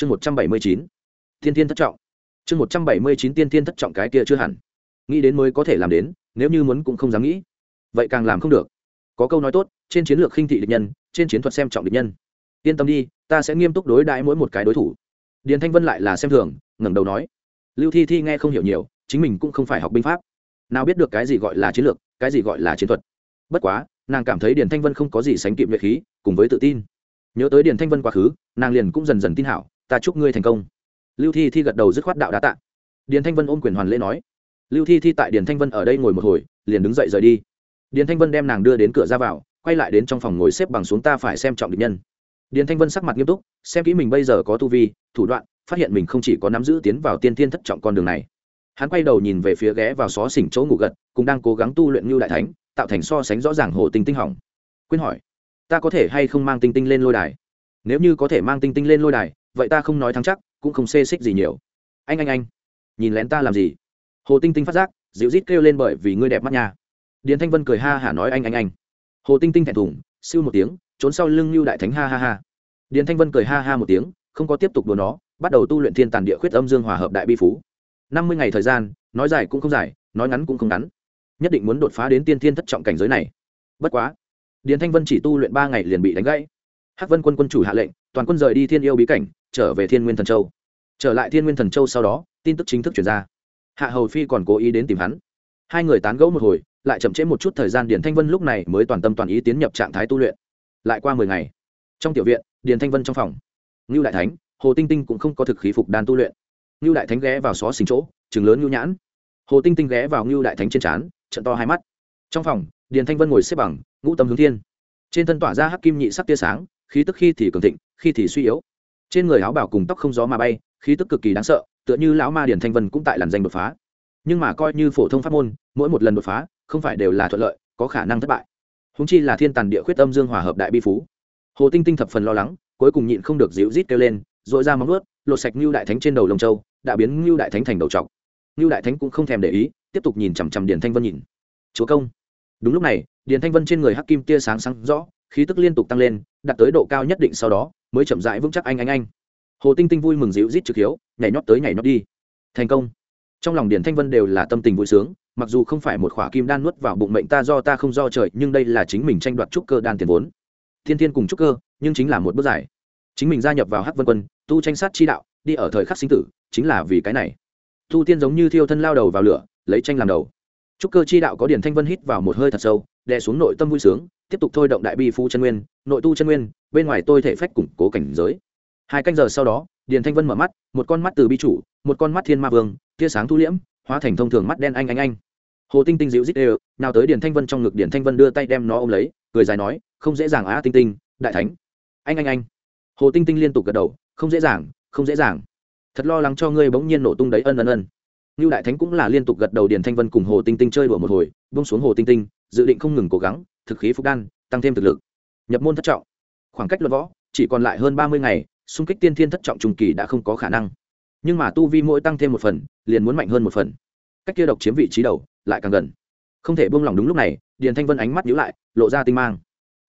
chương một trăm bảy mươi chín thiên thiên thất trọng. Chương một trăm bảy mươi chín, tiên thiên thất trọng cái kia chưa hẳn. Nghĩ đến mới có thể làm đến, nếu như muốn cũng không dám nghĩ. Vậy càng làm không được. Có câu nói tốt, trên chiến lược khinh thị địch nhân, trên chiến thuật xem trọng địch nhân. Yên tâm đi, ta sẽ nghiêm túc đối đãi mỗi một cái đối thủ. Điền thanh vân lại là xem thường, ngẩng đầu nói. Lưu thi thi nghe không hiểu nhiều, chính mình cũng không phải học binh pháp. Nào biết được cái gì gọi là chiến lược, cái gì gọi là chiến thuật. Bất quá, nàng cảm thấy điền thanh vân không có gì sánh kịp nhuệ khí, cùng với tự tin. Nhớ tới điền thanh vân quá khứ, nàng liền cũng dần dần tin hảo ta chúc ngươi thành công. Lưu thi thi gật đầu dứt khoát đạo đá tạ. Điền thanh vân ôm quyền hoàn lễ nói. Lưu thi thi tại điền thanh vân ở đây ngồi một hồi, liền đứng dậy rời đi. Điền thanh vân đem nàng đưa đến cửa ra vào, quay lại đến trong phòng ngồi xếp bằng xuống ta phải xem trọng địch nhân. Điền thanh vân sắc mặt nghiêm túc, xem kỹ mình bây giờ có tu vi, thủ đoạn, phát hiện mình không chỉ có nắm giữ tiến vào tiên thiên thất trọng con đường này. Hắn quay đầu nhìn về phía ghé vào xó xỉnh chỗ ngủ gật, cũng đang cố gắng tu luyện như đại thánh, tạo thành so sánh rõ ràng hồ tinh tinh hỏng. Quyên hỏi, ta có thể hay không mang tinh tinh lên lôi đài? Nếu như có thể mang tinh tinh lên lôi đài vậy ta không nói thắng chắc, cũng không xê xích gì nhiều. Anh anh anh, nhìn lén ta làm gì? Hồ tinh tinh phát giác, dịu rít kêu lên bởi vì ngươi đẹp mắt nha. Điền thanh vân cười ha hả nói anh anh anh. Hồ tinh tinh thẹn thùng, siêu một tiếng, trốn sau lưng lưu đại thánh ha ha ha. Điền thanh vân cười ha ha một tiếng, không có tiếp tục đùa nó, bắt đầu tu luyện thiên tàn địa khuyết âm dương hòa hợp đại bi phú. Năm mươi ngày thời gian, nói dài cũng không dài, nói ngắn cũng không ngắn. Nhất định muốn đột phá đến tiên thiên thất trọng cảnh giới này. Bất quá, điền thanh vân chỉ tu luyện ba ngày liền bị đánh gãy. Hắc vân quân quân chủ hạ lệnh, toàn quân rời đi thiên yêu bí cảnh trở về thiên nguyên thần châu. Trở lại thiên nguyên thần châu sau đó, tin tức chính thức chuyển ra. Hạ hầu phi còn cố ý đến tìm hắn. Hai người tán gẫu một hồi, lại chậm trễ một chút thời gian điền thanh vân lúc này mới toàn tâm toàn ý tiến nhập trạng thái tu luyện. Lại qua mười ngày, trong tiểu viện, điền thanh vân trong phòng. Ngưu đại thánh, hồ tinh tinh cũng không có thực khí phục đan tu luyện. Ngưu đại thánh ghé vào xó xình chỗ chừng lớn ngưu nhãn. Hồ tinh tinh ghé vào ngưu đại thánh trên trán trận to hai mắt. Trong phòng, điền thanh vân ngồi xếp bằng, ngũ tâm hướng thiên. Trên thân tỏa ra hắc kim nhị sắc tia sáng, khí tức khi thì cường thịnh, khi thì suy yếu trên người áo bảo cùng tóc không gió mà bay, khí tức cực kỳ đáng sợ, tựa như lão ma điển thanh vân cũng tại làn danh đột phá. Nhưng mà coi như phổ thông pháp môn, mỗi một lần đột phá, không phải đều là thuận lợi, có khả năng thất bại. Húng chi là thiên tàn địa khuyết âm dương hòa hợp đại bi phú. Hồ tinh tinh thập phần lo lắng, cuối cùng nhịn không được dịu rít kêu lên dội ra móng ướt lột sạch ngưu đại thánh trên đầu lông châu, đã biến ngưu đại thánh thành đầu trọc. Ngưu đại thánh cũng không thèm để ý, tiếp tục nhìn chằm chằm điền thanh vân nhìn. Chúa công. Đúng lúc này, điền thanh vân trên người hắc kim tia sáng sáng rõ khí tức liên tục tăng lên, đạt tới độ cao nhất định sau đó, mới chậm rãi vững chắc anh anh anh. Hồ tinh tinh vui mừng dịu rít trực hiếu, nhảy nhót tới nhảy nhót đi. Thành công. Trong lòng điền thanh vân đều là tâm tình vui sướng, mặc dù không phải một khỏa kim đan nuốt vào bụng mệnh ta do ta không do trời, nhưng đây là chính mình tranh đoạt trúc cơ đan tiền vốn. Thiên thiên cùng trúc cơ, nhưng chính là một bước giải chính mình gia nhập vào hắc vân quân, tu tranh sát chi đạo, đi ở thời khắc sinh tử, chính là vì cái này. Tu tiên giống như thiêu thân lao đầu vào lửa, lấy tranh làm đầu. Trúc cơ chi đạo có điển thanh vân hít vào một hơi thật sâu đè xuống nội tâm vui sướng, tiếp tục thôi động đại bi phu chân nguyên, nội tu chân nguyên, bên ngoài tôi thể phách củng cố cảnh giới. Hai canh giờ sau đó, điền thanh vân mở mắt, một con mắt từ bi chủ, một con mắt thiên ma vương, tia sáng thu liễm, hóa thành thông thường mắt đen anh anh anh. Hồ tinh tinh dịu dít đều, nào tới điền thanh vân trong ngực, điền thanh vân đưa tay đem nó ôm lấy, cười dài nói, không dễ dàng á, tinh tinh, đại thánh. Anh anh anh. Hồ tinh tinh liên tục gật đầu, không dễ dàng, không dễ dàng. Thật lo lắng cho ngươi bỗng nhiên nổ tung đấy, ân ân ân. Như đại thánh cũng là liên tục gật đầu, điền thanh vân cùng hồ tinh tinh chơi đùa một hồi bông xuống hồ tinh tinh dự định không ngừng cố gắng, thực khí phục đan, tăng thêm thực lực. Nhập môn thất trọng. Khoảng cách luận võ, chỉ còn lại hơn ba mươi ngày, xung kích tiên thiên thất trọng trung kỳ đã không có khả năng. Nhưng mà tu vi mỗi tăng thêm một phần, liền muốn mạnh hơn một phần. Cách kia độc chiếm vị trí đầu, lại càng gần. Không thể buông lỏng đúng lúc này, điền thanh vân ánh mắt nhíu lại, lộ ra tinh mang.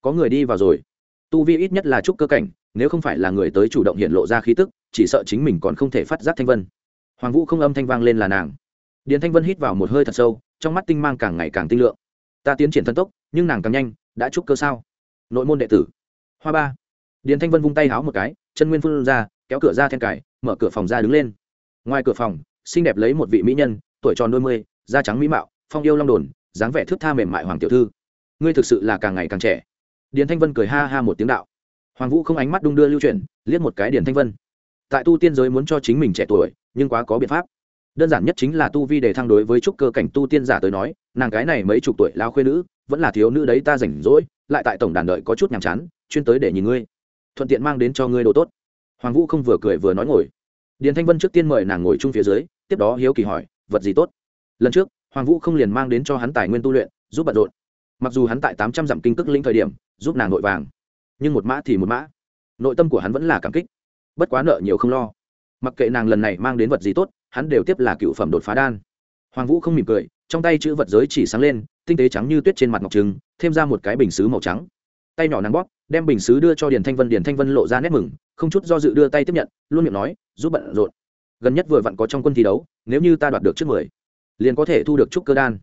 Có người đi vào rồi. Tu vi ít nhất là trúc cơ cảnh, nếu không phải là người tới chủ động hiện lộ ra khí tức, chỉ sợ chính mình còn không thể phát giác thanh vân. Hoàng vũ không âm thanh vang lên là nàng. Điền thanh vân hít vào một hơi thật sâu, trong mắt tinh mang càng ngày càng tinh lượng ta tiến triển thần tốc, nhưng nàng càng nhanh, đã trúc cơ sao? Nội môn đệ tử. Hoa ba. Điền thanh vân vung tay háo một cái, chân nguyên phun ra, kéo cửa ra then cải mở cửa phòng ra đứng lên. Ngoài cửa phòng, xinh đẹp lấy một vị mỹ nhân, tuổi tròn đôi mươi, da trắng mỹ mạo, phong yêu long đồn, dáng vẻ thước tha mềm mại hoàng tiểu thư. Ngươi thực sự là càng ngày càng trẻ. Điền thanh vân cười ha ha một tiếng đạo. Hoàng vũ không ánh mắt đung đưa lưu chuyển, liếc một cái điền thanh vân. Tại tu tiên giới muốn cho chính mình trẻ tuổi, nhưng quá có biện pháp đơn giản nhất chính là tu vi để thăng đối với trúc cơ cảnh tu tiên giả tới nói, nàng cái này mấy chục tuổi lao khuê nữ, vẫn là thiếu nữ đấy ta rảnh rỗi, lại tại tổng đàn đợi có chút nhàm chán, chuyên tới để nhìn ngươi. Thuận tiện mang đến cho ngươi đồ tốt. Hoàng vũ không vừa cười vừa nói ngồi. Điền thanh vân trước tiên mời nàng ngồi chung phía dưới, tiếp đó hiếu kỳ hỏi, vật gì tốt? Lần trước, hoàng vũ không liền mang đến cho hắn tài nguyên tu luyện, giúp bận rộn. Mặc dù hắn tại tám trăm dặm kinh tức lĩnh thời điểm, giúp nàng nội vàng, nhưng một mã thì một mã. Nội tâm của hắn vẫn là cảm kích. Bất quá nợ nhiều không lo. Mặc kệ nàng lần này mang đến vật gì tốt hắn đều tiếp là cựu phẩm đột phá đan. Hoàng vũ không mỉm cười, trong tay chữ vật giới chỉ sáng lên, tinh tế trắng như tuyết trên mặt ngọc trừng, thêm ra một cái bình xứ màu trắng. Tay nhỏ nắng bóp, đem bình xứ đưa cho điền thanh vân, điền thanh vân lộ ra nét mừng, không chút do dự đưa tay tiếp nhận, luôn miệng nói, giúp bận rộn. Gần nhất vừa vặn có trong quân thi đấu, nếu như ta đoạt được trước mười, liền có thể thu được trúc cơ đan.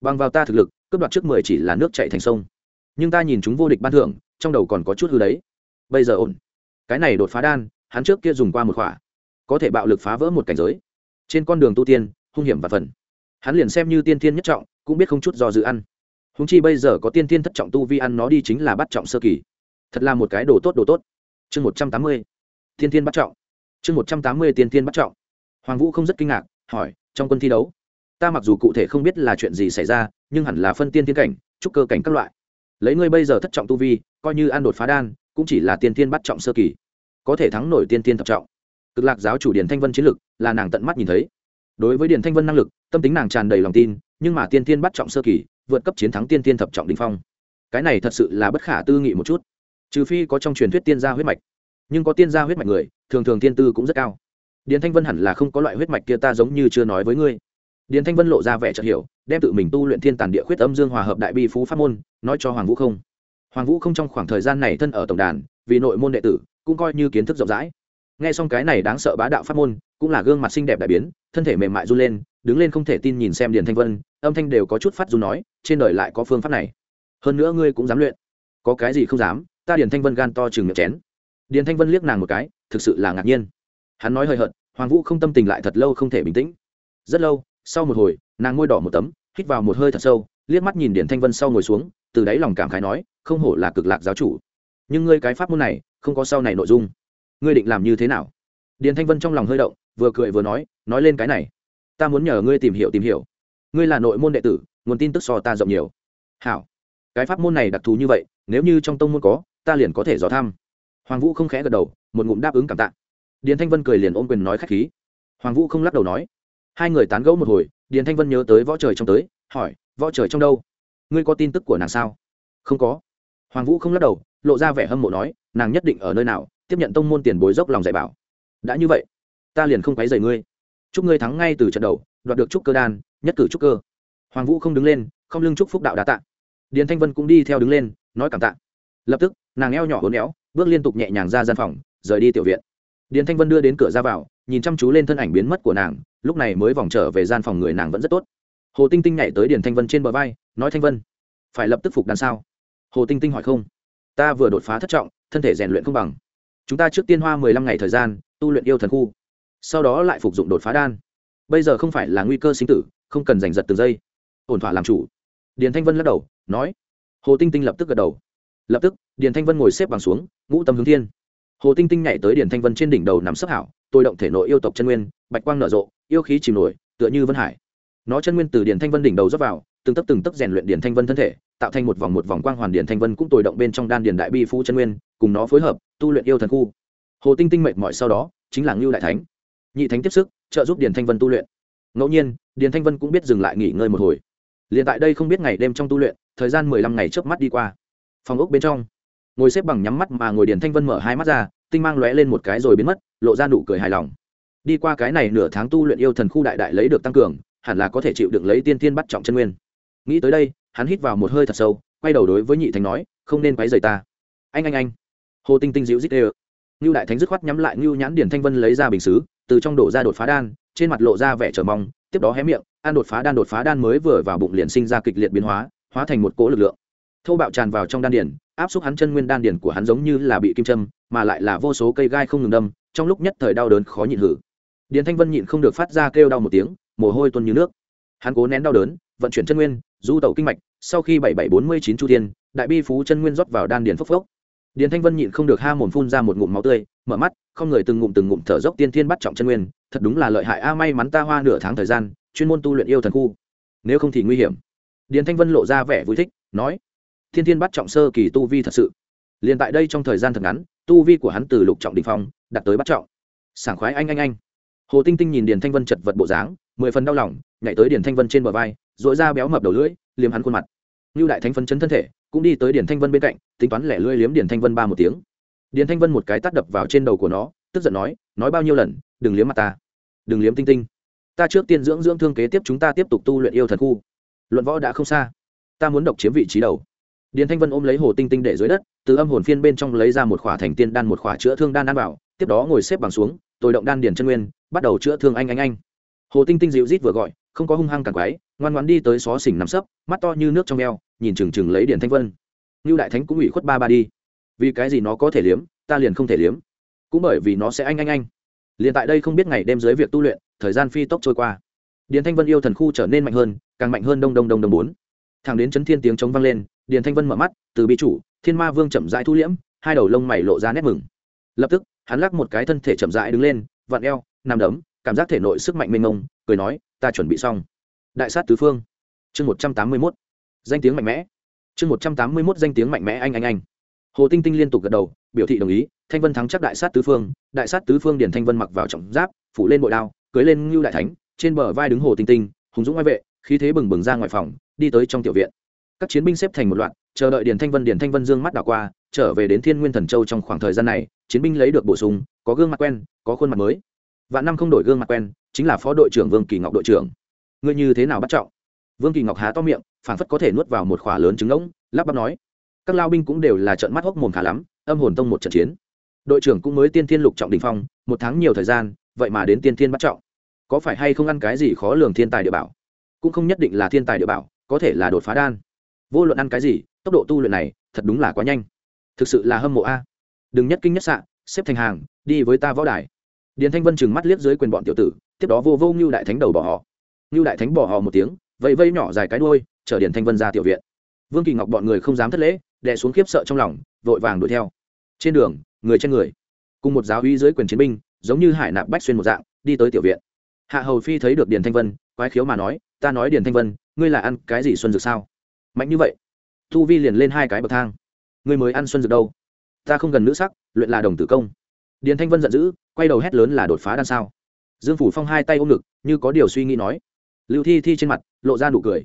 Bằng vào ta thực lực, cướp đoạt trước mười chỉ là nước chạy thành sông. Nhưng ta nhìn chúng vô địch ban thưởng, trong đầu còn có chút hư đấy. Bây giờ ổn. Cái này đột phá đan, hắn trước kia dùng qua một khỏa, có thể bạo lực phá vỡ một cảnh giới trên con đường tu tiên, hung hiểm và phần. Hắn liền xem như tiên thiên nhất trọng, cũng biết không chút do dự ăn. Húng chi bây giờ có tiên thiên thất trọng tu vi ăn nó đi chính là bắt trọng sơ kỳ. Thật là một cái đồ tốt đồ tốt. Chương một trăm tám mươi, tiên thiên bắt trọng. Chương một trăm tám mươi, tiên thiên bắt trọng. Hoàng vũ không rất kinh ngạc, hỏi, trong quân thi đấu, ta mặc dù cụ thể không biết là chuyện gì xảy ra, nhưng hẳn là phân tiên thiên cảnh, trúc cơ cảnh các loại. Lấy ngươi bây giờ thất trọng tu vi, coi như ăn đột phá đan, cũng chỉ là tiên thiên bắt trọng sơ kỳ. Có thể thắng nổi tiên thiên thập trọng cực lạc giáo chủ điền thanh vân chiến lực, là nàng tận mắt nhìn thấy. Đối với điền thanh vân năng lực, tâm tính nàng tràn đầy lòng tin, nhưng mà tiên thiên bắt trọng sơ kỳ, vượt cấp chiến thắng tiên thiên thập trọng đình phong. Cái này thật sự là bất khả tư nghị một chút. Trừ phi có trong truyền thuyết tiên gia huyết mạch. Nhưng có tiên gia huyết mạch người, thường thường tiên tư cũng rất cao. Điền thanh vân hẳn là không có loại huyết mạch kia ta giống như chưa nói với ngươi. Điền thanh vân lộ ra vẻ chợt hiểu, đem tự mình tu luyện thiên tàn địa khuyết âm dương hòa hợp đại bi phú pháp môn, nói cho hoàng vũ không. Hoàng vũ không trong khoảng thời gian này thân ở tổng đàn, vì nội môn đệ tử, cũng coi như kiến thức rộng rãi nghe xong cái này đáng sợ bá đạo pháp môn, cũng là gương mặt xinh đẹp đại biến, thân thể mềm mại run lên, đứng lên không thể tin nhìn xem điền thanh vân, âm thanh đều có chút phát run nói, trên đời lại có phương pháp này. Hơn nữa ngươi cũng dám luyện. Có cái gì không dám, ta điền thanh vân gan to chừng miệng chén. Điền thanh vân liếc nàng một cái, thực sự là ngạc nhiên. Hắn nói hơi hận, hoàng vũ không tâm tình lại thật lâu không thể bình tĩnh. Rất lâu, sau một hồi, nàng ngôi đỏ một tấm, hít vào một hơi thật sâu, liếc mắt nhìn điền thanh vân sau ngồi xuống, từ đáy lòng cảm khái nói, không hổ là cực lạc giáo chủ. Nhưng ngươi cái pháp môn này, không có sau này nội dung ngươi định làm như thế nào? Điền thanh vân trong lòng hơi động, vừa cười vừa nói nói lên cái này. Ta muốn nhờ ngươi tìm hiểu tìm hiểu. Ngươi là nội môn đệ tử, nguồn tin tức so ta rộng nhiều. Hảo. Cái pháp môn này đặc thù như vậy, nếu như trong tông môn có, ta liền có thể dò thăm. Hoàng vũ không khẽ gật đầu, một ngụm đáp ứng cảm tạ. Điền thanh vân cười liền ôm quyền nói k h á c h khí. Hoàng vũ không lắc đầu nói. Hai người tán gẫu một hồi, điền thanh vân nhớ tới võ trời trong tới, hỏi, võ trời trong đâu? Ngươi có tin tức của nàng sao? Không có. Hoàng vũ không lắc đầu, lộ ra vẻ hâm mộ nói, nàng nhất định ở nơi nào tiếp nhận tông môn tiền bối dốc lòng dạy bảo. Đã như vậy, ta liền không quấy rầy ngươi. Chúc ngươi thắng ngay từ trận đầu, đoạt được trúc cơ đan, nhất cử trúc cơ. Hoàng vũ không đứng lên, không lưng chúc phúc đạo đá tạ. Điền thanh vân cũng đi theo đứng lên, nói cảm tạ. Lập tức, nàng eo nhỏ hốn éo, bước liên tục nhẹ nhàng ra gian phòng, rời đi tiểu viện. Điền thanh vân đưa đến cửa ra vào, nhìn chăm chú lên thân ảnh biến mất của nàng, lúc này mới vòng trở về gian phòng người nàng vẫn rất tốt. Hồ tinh tinh nhảy tới điền thanh vân trên bờ vai, nói thanh vân, phải lập tức phục đàn sao? Hồ tinh tinh hỏi không, ta vừa đột phá thất trọng, thân thể rèn luyện không bằng chúng ta trước tiên hoa mười lăm ngày thời gian, tu luyện yêu thần khu, sau đó lại phục dụng đột phá đan. Bây giờ không phải là nguy cơ sinh tử, không cần giành giật từng giây. Ổn thỏa làm chủ. Điền thanh vân lắc đầu, nói. Hồ tinh tinh lập tức gật đầu. Lập tức, điền thanh vân ngồi xếp bằng xuống, ngũ tâm hướng thiên. Hồ tinh tinh nhảy tới điền thanh vân trên đỉnh đầu nằm sấp hảo, tôi động thể nội yêu tộc chân nguyên, bạch quang nở rộ, yêu khí chìm nổi, tựa như vân hải. Nó chân nguyên từ điền thanh vân đỉnh đầu dốc vào, từng tấc từng tấc rèn luyện điền thanh vân thân thể, tạo thành một vòng một vòng quang hoàn điền thanh vân cũng tồi động bên trong đan điền đại bi phú chân nguyên, cùng nó phối hợp tu luyện yêu thần khu. Hồ tinh tinh mệt mỏi sau đó, chính là ngưu đại thánh. Nhị thánh tiếp sức, trợ giúp điền thanh vân tu luyện. Ngẫu nhiên, điền thanh vân cũng biết dừng lại nghỉ ngơi một hồi. Liền tại đây không biết ngày đêm trong tu luyện, thời gian mười lăm ngày trước mắt đi qua. Phòng ốc bên trong, ngồi xếp bằng nhắm mắt mà ngồi điền thanh vân mở hai mắt ra, tinh mang lóe lên một cái rồi biến mất, lộ ra nụ cười hài lòng. Đi qua cái này nửa tháng tu luyện yêu thần khu đại đại lấy được tăng cường, hẳn là có thể chịu được lấy tiên tiên bắt trọng chân nguyên. Nghĩ tới đây, hắn hít vào một hơi thật sâu, quay đầu đối với nhị thánh nói, không nên quấy rầy ta. Anh anh anh hồ tinh tinh dịu dít ê ngưu đại thánh dứt khoát nhắm lại ngưu nhãn điển thanh vân lấy ra bình xứ, từ trong đổ ra đột phá đan, trên mặt lộ ra vẻ chờ mong, tiếp đó hé miệng ăn đột phá đan, đột phá đan mới vừa vào bụng liền sinh ra kịch liệt biến hóa hóa thành một cỗ lực lượng. Thô bạo tràn vào trong đan điển áp xúc hắn chân nguyên đan điển của hắn giống như là bị kim châm, mà lại là vô số cây gai không ngừng đâm, trong lúc nhất thời đau đớn khó nhịn hử. Điền thanh vân nhịn không được phát ra kêu đau một tiếng, mồ hôi tuôn như nước. Hắn cố nén đau đớn, vận chuyển chân nguyên, du tẩu kinh mạch, sau khi bảy bảy bốn mươi chín chu thiên, đại bi phú chân nguyên rót vào đan điền phốc phốc điền thanh vân nhịn không được ha mồm phun ra một ngụm máu tươi, mở mắt, không người từng ngụm từng ngụm thở dốc tiên thiên bắt trọng chân nguyên, thật đúng là lợi hại. A, may mắn ta hoa nửa tháng thời gian, chuyên môn tu luyện yêu thần khu. Nếu không thì nguy hiểm. Điền thanh vân lộ ra vẻ vui thích, nói, thiên thiên bắt trọng sơ kỳ tu vi thật sự. Liền tại đây trong thời gian thật ngắn, tu vi của hắn từ lục trọng đỉnh phong, đạt tới bắt trọng. Sảng khoái anh anh anh. Hồ tinh tinh nhìn điền thanh vân chật vật bộ dáng, mười phần đau lòng, nhảy tới điền thanh vân trên bờ vai dội ra béo mập đầu lưỡi, liếm hắn khuôn mặt. Như đại thánh phấn chấn thân thể cũng đi tới điền thanh vân bên cạnh, tính toán lẻ lưỡi liếm điền thanh vân ba một tiếng. Điền thanh vân một cái tắt đập vào trên đầu của nó, tức giận nói nói bao nhiêu lần, đừng liếm mặt ta, đừng liếm tinh tinh. Ta trước tiên dưỡng dưỡng thương kế tiếp chúng ta tiếp tục tu luyện yêu thần khu. Luận võ đã không xa. Ta muốn độc chiếm vị trí đầu. Điền thanh vân ôm lấy hồ tinh tinh để dưới đất, từ âm hồn phiên bên trong lấy ra một khỏa thành tiên đan, một khỏa chữa thương đan đan bảo tiếp đó ngồi xếp bằng xuống, tôi động đan điền chân nguyên, bắt đầu chữa thương anh anh anh. Hồ tinh tinh dịu rít vừa gọi, không có hung hăng càng quái ngoan ngoan đi tới xó xỉnh nằm sấp, mắt to như nước trong eo nhìn chừng chừng lấy điền thanh vân. Như đại thánh cũng ủy khuất ba ba đi. Vì cái gì nó có thể liếm, ta liền không thể liếm. Cũng bởi vì nó sẽ anh anh anh. Liền tại đây không biết ngày đêm dưới việc tu luyện, thời gian phi tốc trôi qua. Điền thanh vân yêu thần khu trở nên mạnh hơn, càng mạnh hơn đông đông đông đông bốn. Thẳng đến chấn thiên tiếng chống vang lên, điền thanh vân mở mắt, từ bị chủ, thiên ma vương chậm rãi thu liễm, hai đầu lông mày lộ ra nét mừng. Lập tức, hắn lắc một cái thân thể chậm rãi đứng lên, vặn eo, nằm đấm, cảm giác thể nội sức mạnh mênh mông, cười nói, ta chuẩn bị xong. Đại sát tứ phương. Chương một trăm tám mươi mốt danh tiếng mạnh mẽ. Chương một trăm tám mươi mốt danh tiếng mạnh mẽ anh anh anh. Hồ tinh tinh liên tục gật đầu, biểu thị đồng ý, thanh vân thắng chắc đại sát tứ phương, đại sát tứ phương điền thanh vân mặc vào trọng giáp, phủ lên bội đao, cưới lên ngưu đại thánh, trên bờ vai đứng hồ tinh tinh, hùng dũng ngoại vệ, khí thế bừng bừng ra ngoài phòng, đi tới trong tiểu viện. Các chiến binh xếp thành một loạt, chờ đợi điền thanh vân, điền thanh vân dương mắt đảo qua, trở về đến thiên nguyên thần châu trong khoảng thời gian này, chiến binh lấy được bổ sung, có gương mặt quen, có khuôn mặt mới. Vạn năm không đổi gương mặt quen, chính là phó đội trưởng vương kỳ ngọc đội trưởng. Ngươi như thế nào bắt trọng? Vương kỳ ngọc há to miệng phản phất có thể nuốt vào một khỏa lớn trứng ngỗng, lắp bắp nói, các lao binh cũng đều là trận mắt hốc mồm khá lắm, âm hồn tông một trận chiến. Đội trưởng cũng mới tiên thiên lục trọng đình phong, một tháng nhiều thời gian, vậy mà đến tiên thiên bắt trọng. Có phải hay không ăn cái gì khó lường thiên tài địa bảo? Cũng không nhất định là thiên tài địa bảo, có thể là đột phá đan. Vô luận ăn cái gì, tốc độ tu luyện này, thật đúng là quá nhanh. Thực sự là hâm mộ a. Đừng nhất kinh nhất sạn xếp thành hàng, đi với ta võ đài. Điền thanh vân chừng mắt liếc dưới quyền bọn tiểu tử, tiếp đó vô vô ngưu đại thánh đầu bỏ họ. Ngưu đại thánh bỏ họ một tiếng vậy vây nhỏ dài cái đuôi chở điền thanh vân ra tiểu viện. Vương kỳ ngọc bọn người không dám thất lễ, đè xuống khiếp sợ trong lòng, vội vàng đuổi theo. Trên đường, người trên người, cùng một giáo uy dưới quyền chiến binh, giống như hải nạp bách xuyên một dạng, đi tới tiểu viện. Hạ hầu phi thấy được điền thanh vân, quái khiếu mà nói, ta nói điền thanh vân, ngươi là ăn cái gì xuân dược sao? Mạnh như vậy. Thu vi liền lên hai cái bậc thang. Ngươi mới ăn xuân dược đâu? Ta không gần nữ sắc, luyện là đồng tử công. Điền thanh vân giận dữ, quay đầu hét lớn là đột phá đan sao. Dương phủ phong hai tay ôm ngực, như có điều suy nghĩ nói. Lưu thi thi trên mặt, lộ ra nụ cười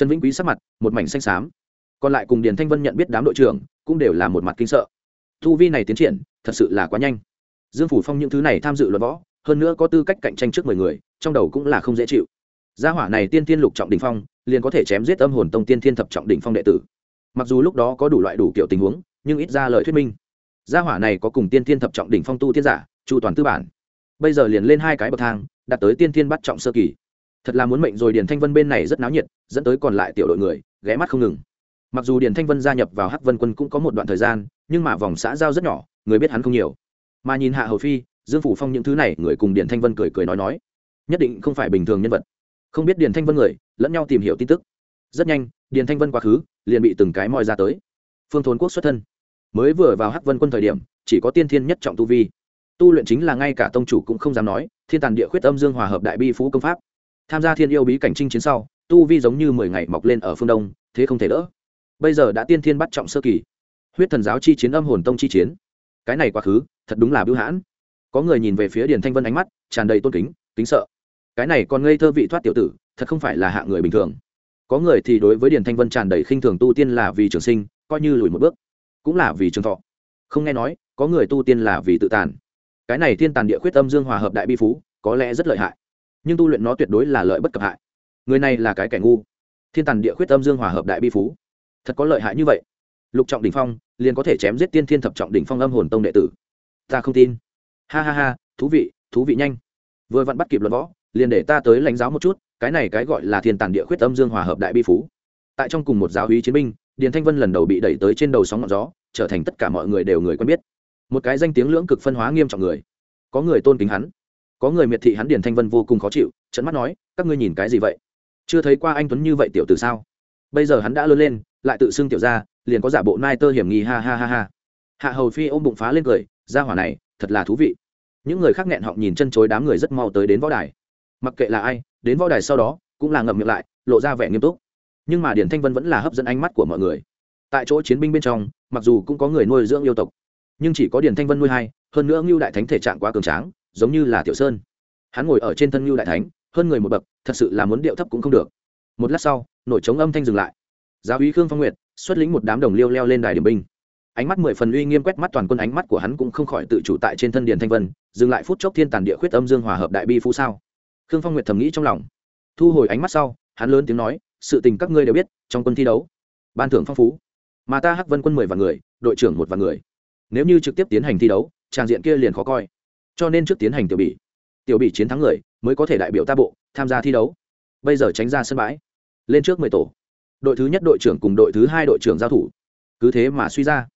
trần vĩnh quý sắc mặt, một mảnh xanh xám. Còn lại cùng điền thanh vân nhận biết đám đội trưởng, cũng đều là một mặt kinh sợ. Thu vi này tiến triển, thật sự là quá nhanh. Dương phủ phong những thứ này tham dự luận võ, hơn nữa có tư cách cạnh tranh trước mười người, trong đầu cũng là không dễ chịu. Gia hỏa này tiên tiên lục trọng đỉnh phong, liền có thể chém giết âm hồn tông tiên thiên thập trọng đỉnh phong đệ tử. Mặc dù lúc đó có đủ loại đủ kiểu tình huống, nhưng ít ra lời thuyết minh. Gia hỏa này có cùng tiên thiên thập trọng đỉnh phong tu tiên giả, chu toàn tư bản. Bây giờ liền lên hai cái bậc thang, đạt tới tiên thiên bắt trọng sơ kỳ thật là muốn mệnh rồi điền thanh vân bên này rất náo nhiệt, dẫn tới còn lại tiểu đội người, ghé mắt không ngừng. Mặc dù điền thanh vân gia nhập vào hắc vân quân cũng có một đoạn thời gian, nhưng mà vòng xã giao rất nhỏ, người biết hắn không nhiều. Mà nhìn hạ hầu phi, dương phủ phong những thứ này, người cùng điền thanh vân cười cười nói nói. Nhất định không phải bình thường nhân vật. Không biết điền thanh vân người, lẫn nhau tìm hiểu tin tức. Rất nhanh, điền thanh vân quá khứ, liền bị từng cái moi ra tới. Phương thốn quốc xuất thân. Mới vừa vào hắc vân quân thời điểm, chỉ có tiên thiên nhất trọng tu vi. Tu luyện chính là ngay cả tông chủ cũng không dám nói, thiên tàn địa khuyết âm dương hòa hợp đại bi phú công pháp tham gia thiên yêu bí cảnh trinh chiến sau, tu vi giống như mười ngày mọc lên ở phương đông, thế không thể đỡ. Bây giờ đã tiên thiên bắt trọng sơ kỳ. Huyết thần giáo chi chiến, âm hồn tông chi chiến. Cái này quá khứ, thật đúng là bưu hãn. Có người nhìn về phía điền thanh vân ánh mắt, tràn đầy tôn kính kính sợ. Cái này còn ngây thơ vị thoát tiểu tử, thật không phải là hạ người bình thường. Có người thì đối với điền thanh vân tràn đầy khinh thường tu tiên là vì trường sinh, coi như lùi một bước, cũng là vì trường thọ. Không nghe nói, có người tu tiên là vì tự tàn. Cái này thiên tàn địa khuyết âm dương hòa hợp đại bi phú, có lẽ rất lợi hại nhưng tu luyện nó tuyệt đối là lợi bất cập hại. Người này là cái kẻ ngu. Thiên tàn địa khuyết âm dương hòa hợp đại bi phú. Thật có lợi hại như vậy. Lục trọng đỉnh phong liền có thể chém giết tiên thiên thập trọng đỉnh phong âm hồn tông đệ tử. Ta không tin. Ha ha ha, thú vị thú vị nhanh. Vừa vặn bắt kịp luận võ, liền để ta tới lãnh giáo một chút, cái này cái gọi là thiên tàn địa khuyết âm dương hòa hợp đại bi phú. Tại trong cùng một giáo hí chiến binh, điền thanh vân lần đầu bị đẩy tới trên đầu sóng ngọn gió, trở thành tất cả mọi người đều người quen biết. Một cái danh tiếng lưỡng cực phân hóa nghiêm trọng người. Có người tôn kính hắn có người miệt thị hắn điền thanh vân vô cùng khó chịu trận mắt nói, các ngươi nhìn cái gì vậy? Chưa thấy qua anh tuấn như vậy tiểu từ sao? Bây giờ hắn đã lớn lên, lại tự xưng tiểu ra liền có giả bộ nai tơ hiểm nghi, ha ha ha ha. Hạ hầu phi ôm bụng phá lên cười ra hỏa này, thật là thú vị. Những người khác nghẹn họng nhìn chân chối đám người rất mau tới đến võ đài. Mặc kệ là ai, đến võ đài sau đó, cũng là ngậm miệng lại, lộ ra vẻ nghiêm túc. Nhưng mà điển thanh vân vẫn là hấp dẫn ánh mắt của mọi người. Tại chỗ chiến binh bên trong, mặc dù cũng có người nuôi dưỡng yêu tộc, nhưng chỉ có điển thanh vân nuôi hai, hơn nữa ngưu đại thánh thể trạng quá cường tráng giống như là tiểu sơn. Hắn ngồi ở trên thân ngưu đại thánh, hơn người một bậc, thật sự là muốn điệu thấp cũng không được. Một lát sau, nổi trống âm thanh dừng lại. Giáo úy khương phong nguyệt, xuất lĩnh một đám đồng liêu leo lên đài điểm binh. Ánh mắt mười phần uy nghiêm quét mắt toàn quân, ánh mắt của hắn cũng không khỏi tự chủ tại trên thân điền thanh vân, dừng lại phút chốc thiên tàn địa khuyết âm dương hòa hợp đại bi phú sao. Khương phong nguyệt thầm nghĩ trong lòng. Thu hồi ánh mắt sau, hắn lớn tiếng nói, sự tình các ngươi đều biết, trong quân thi đấu, ban thưởng phong phú. Mà ta hắc vân quân mười vạn người, đội trưởng một vạn người. Nếu như trực tiếp tiến hành thi đấu tràng diện kia liền khó coi cho nên trước tiến hành tiểu bị tiểu bị chiến thắng người, mới có thể đại biểu ta bộ, tham gia thi đấu. Bây giờ tránh ra sân bãi. Lên trước mười tổ. Đội thứ nhất đội trưởng cùng đội thứ hai đội trưởng giao thủ. Cứ thế mà suy ra.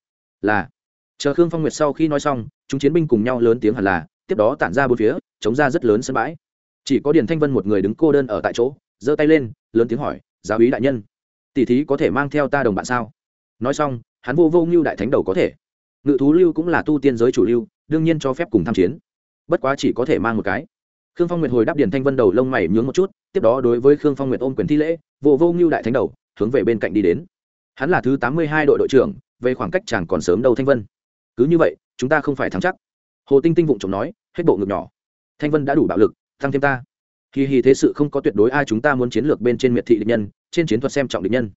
Là, chờ khương phong nguyệt sau khi nói xong, chúng chiến binh cùng nhau lớn tiếng hẳn là, tiếp đó tản ra bốn phía, chống ra rất lớn sân bãi. Chỉ có điền thanh vân một người đứng cô đơn ở tại chỗ, giơ tay lên, lớn tiếng hỏi, giáo úy đại nhân, tỷ thí có thể mang theo ta đồng bạn sao? Nói xong, hắn vô vô ngưu đại thánh đầu có thể. Ngự thú lưu cũng là tu tiên giới chủ lưu, đương nhiên cho phép cùng tham chiến bất quá chỉ có thể mang một cái. Khương phong nguyệt hồi đáp điền thanh vân đầu lông mày nhướng một chút, tiếp đó đối với khương phong nguyệt ôm quyền thi lễ vô vô ngưu đại thánh đầu, hướng về bên cạnh đi đến. Hắn là thứ tám mươi hai đội đội trưởng, về khoảng cách chàng còn sớm đâu thanh vân. Cứ như vậy, chúng ta không phải thắng chắc. Hồ tinh tinh vụng chồng nói, hết bộ ngực nhỏ. Thanh vân đã đủ bạo lực, tăng thêm ta. Kỳ hì thế sự không có tuyệt đối ai chúng ta muốn chiến lược bên trên miệt thị địch nhân, trên chiến thuật xem trọng địch nhân.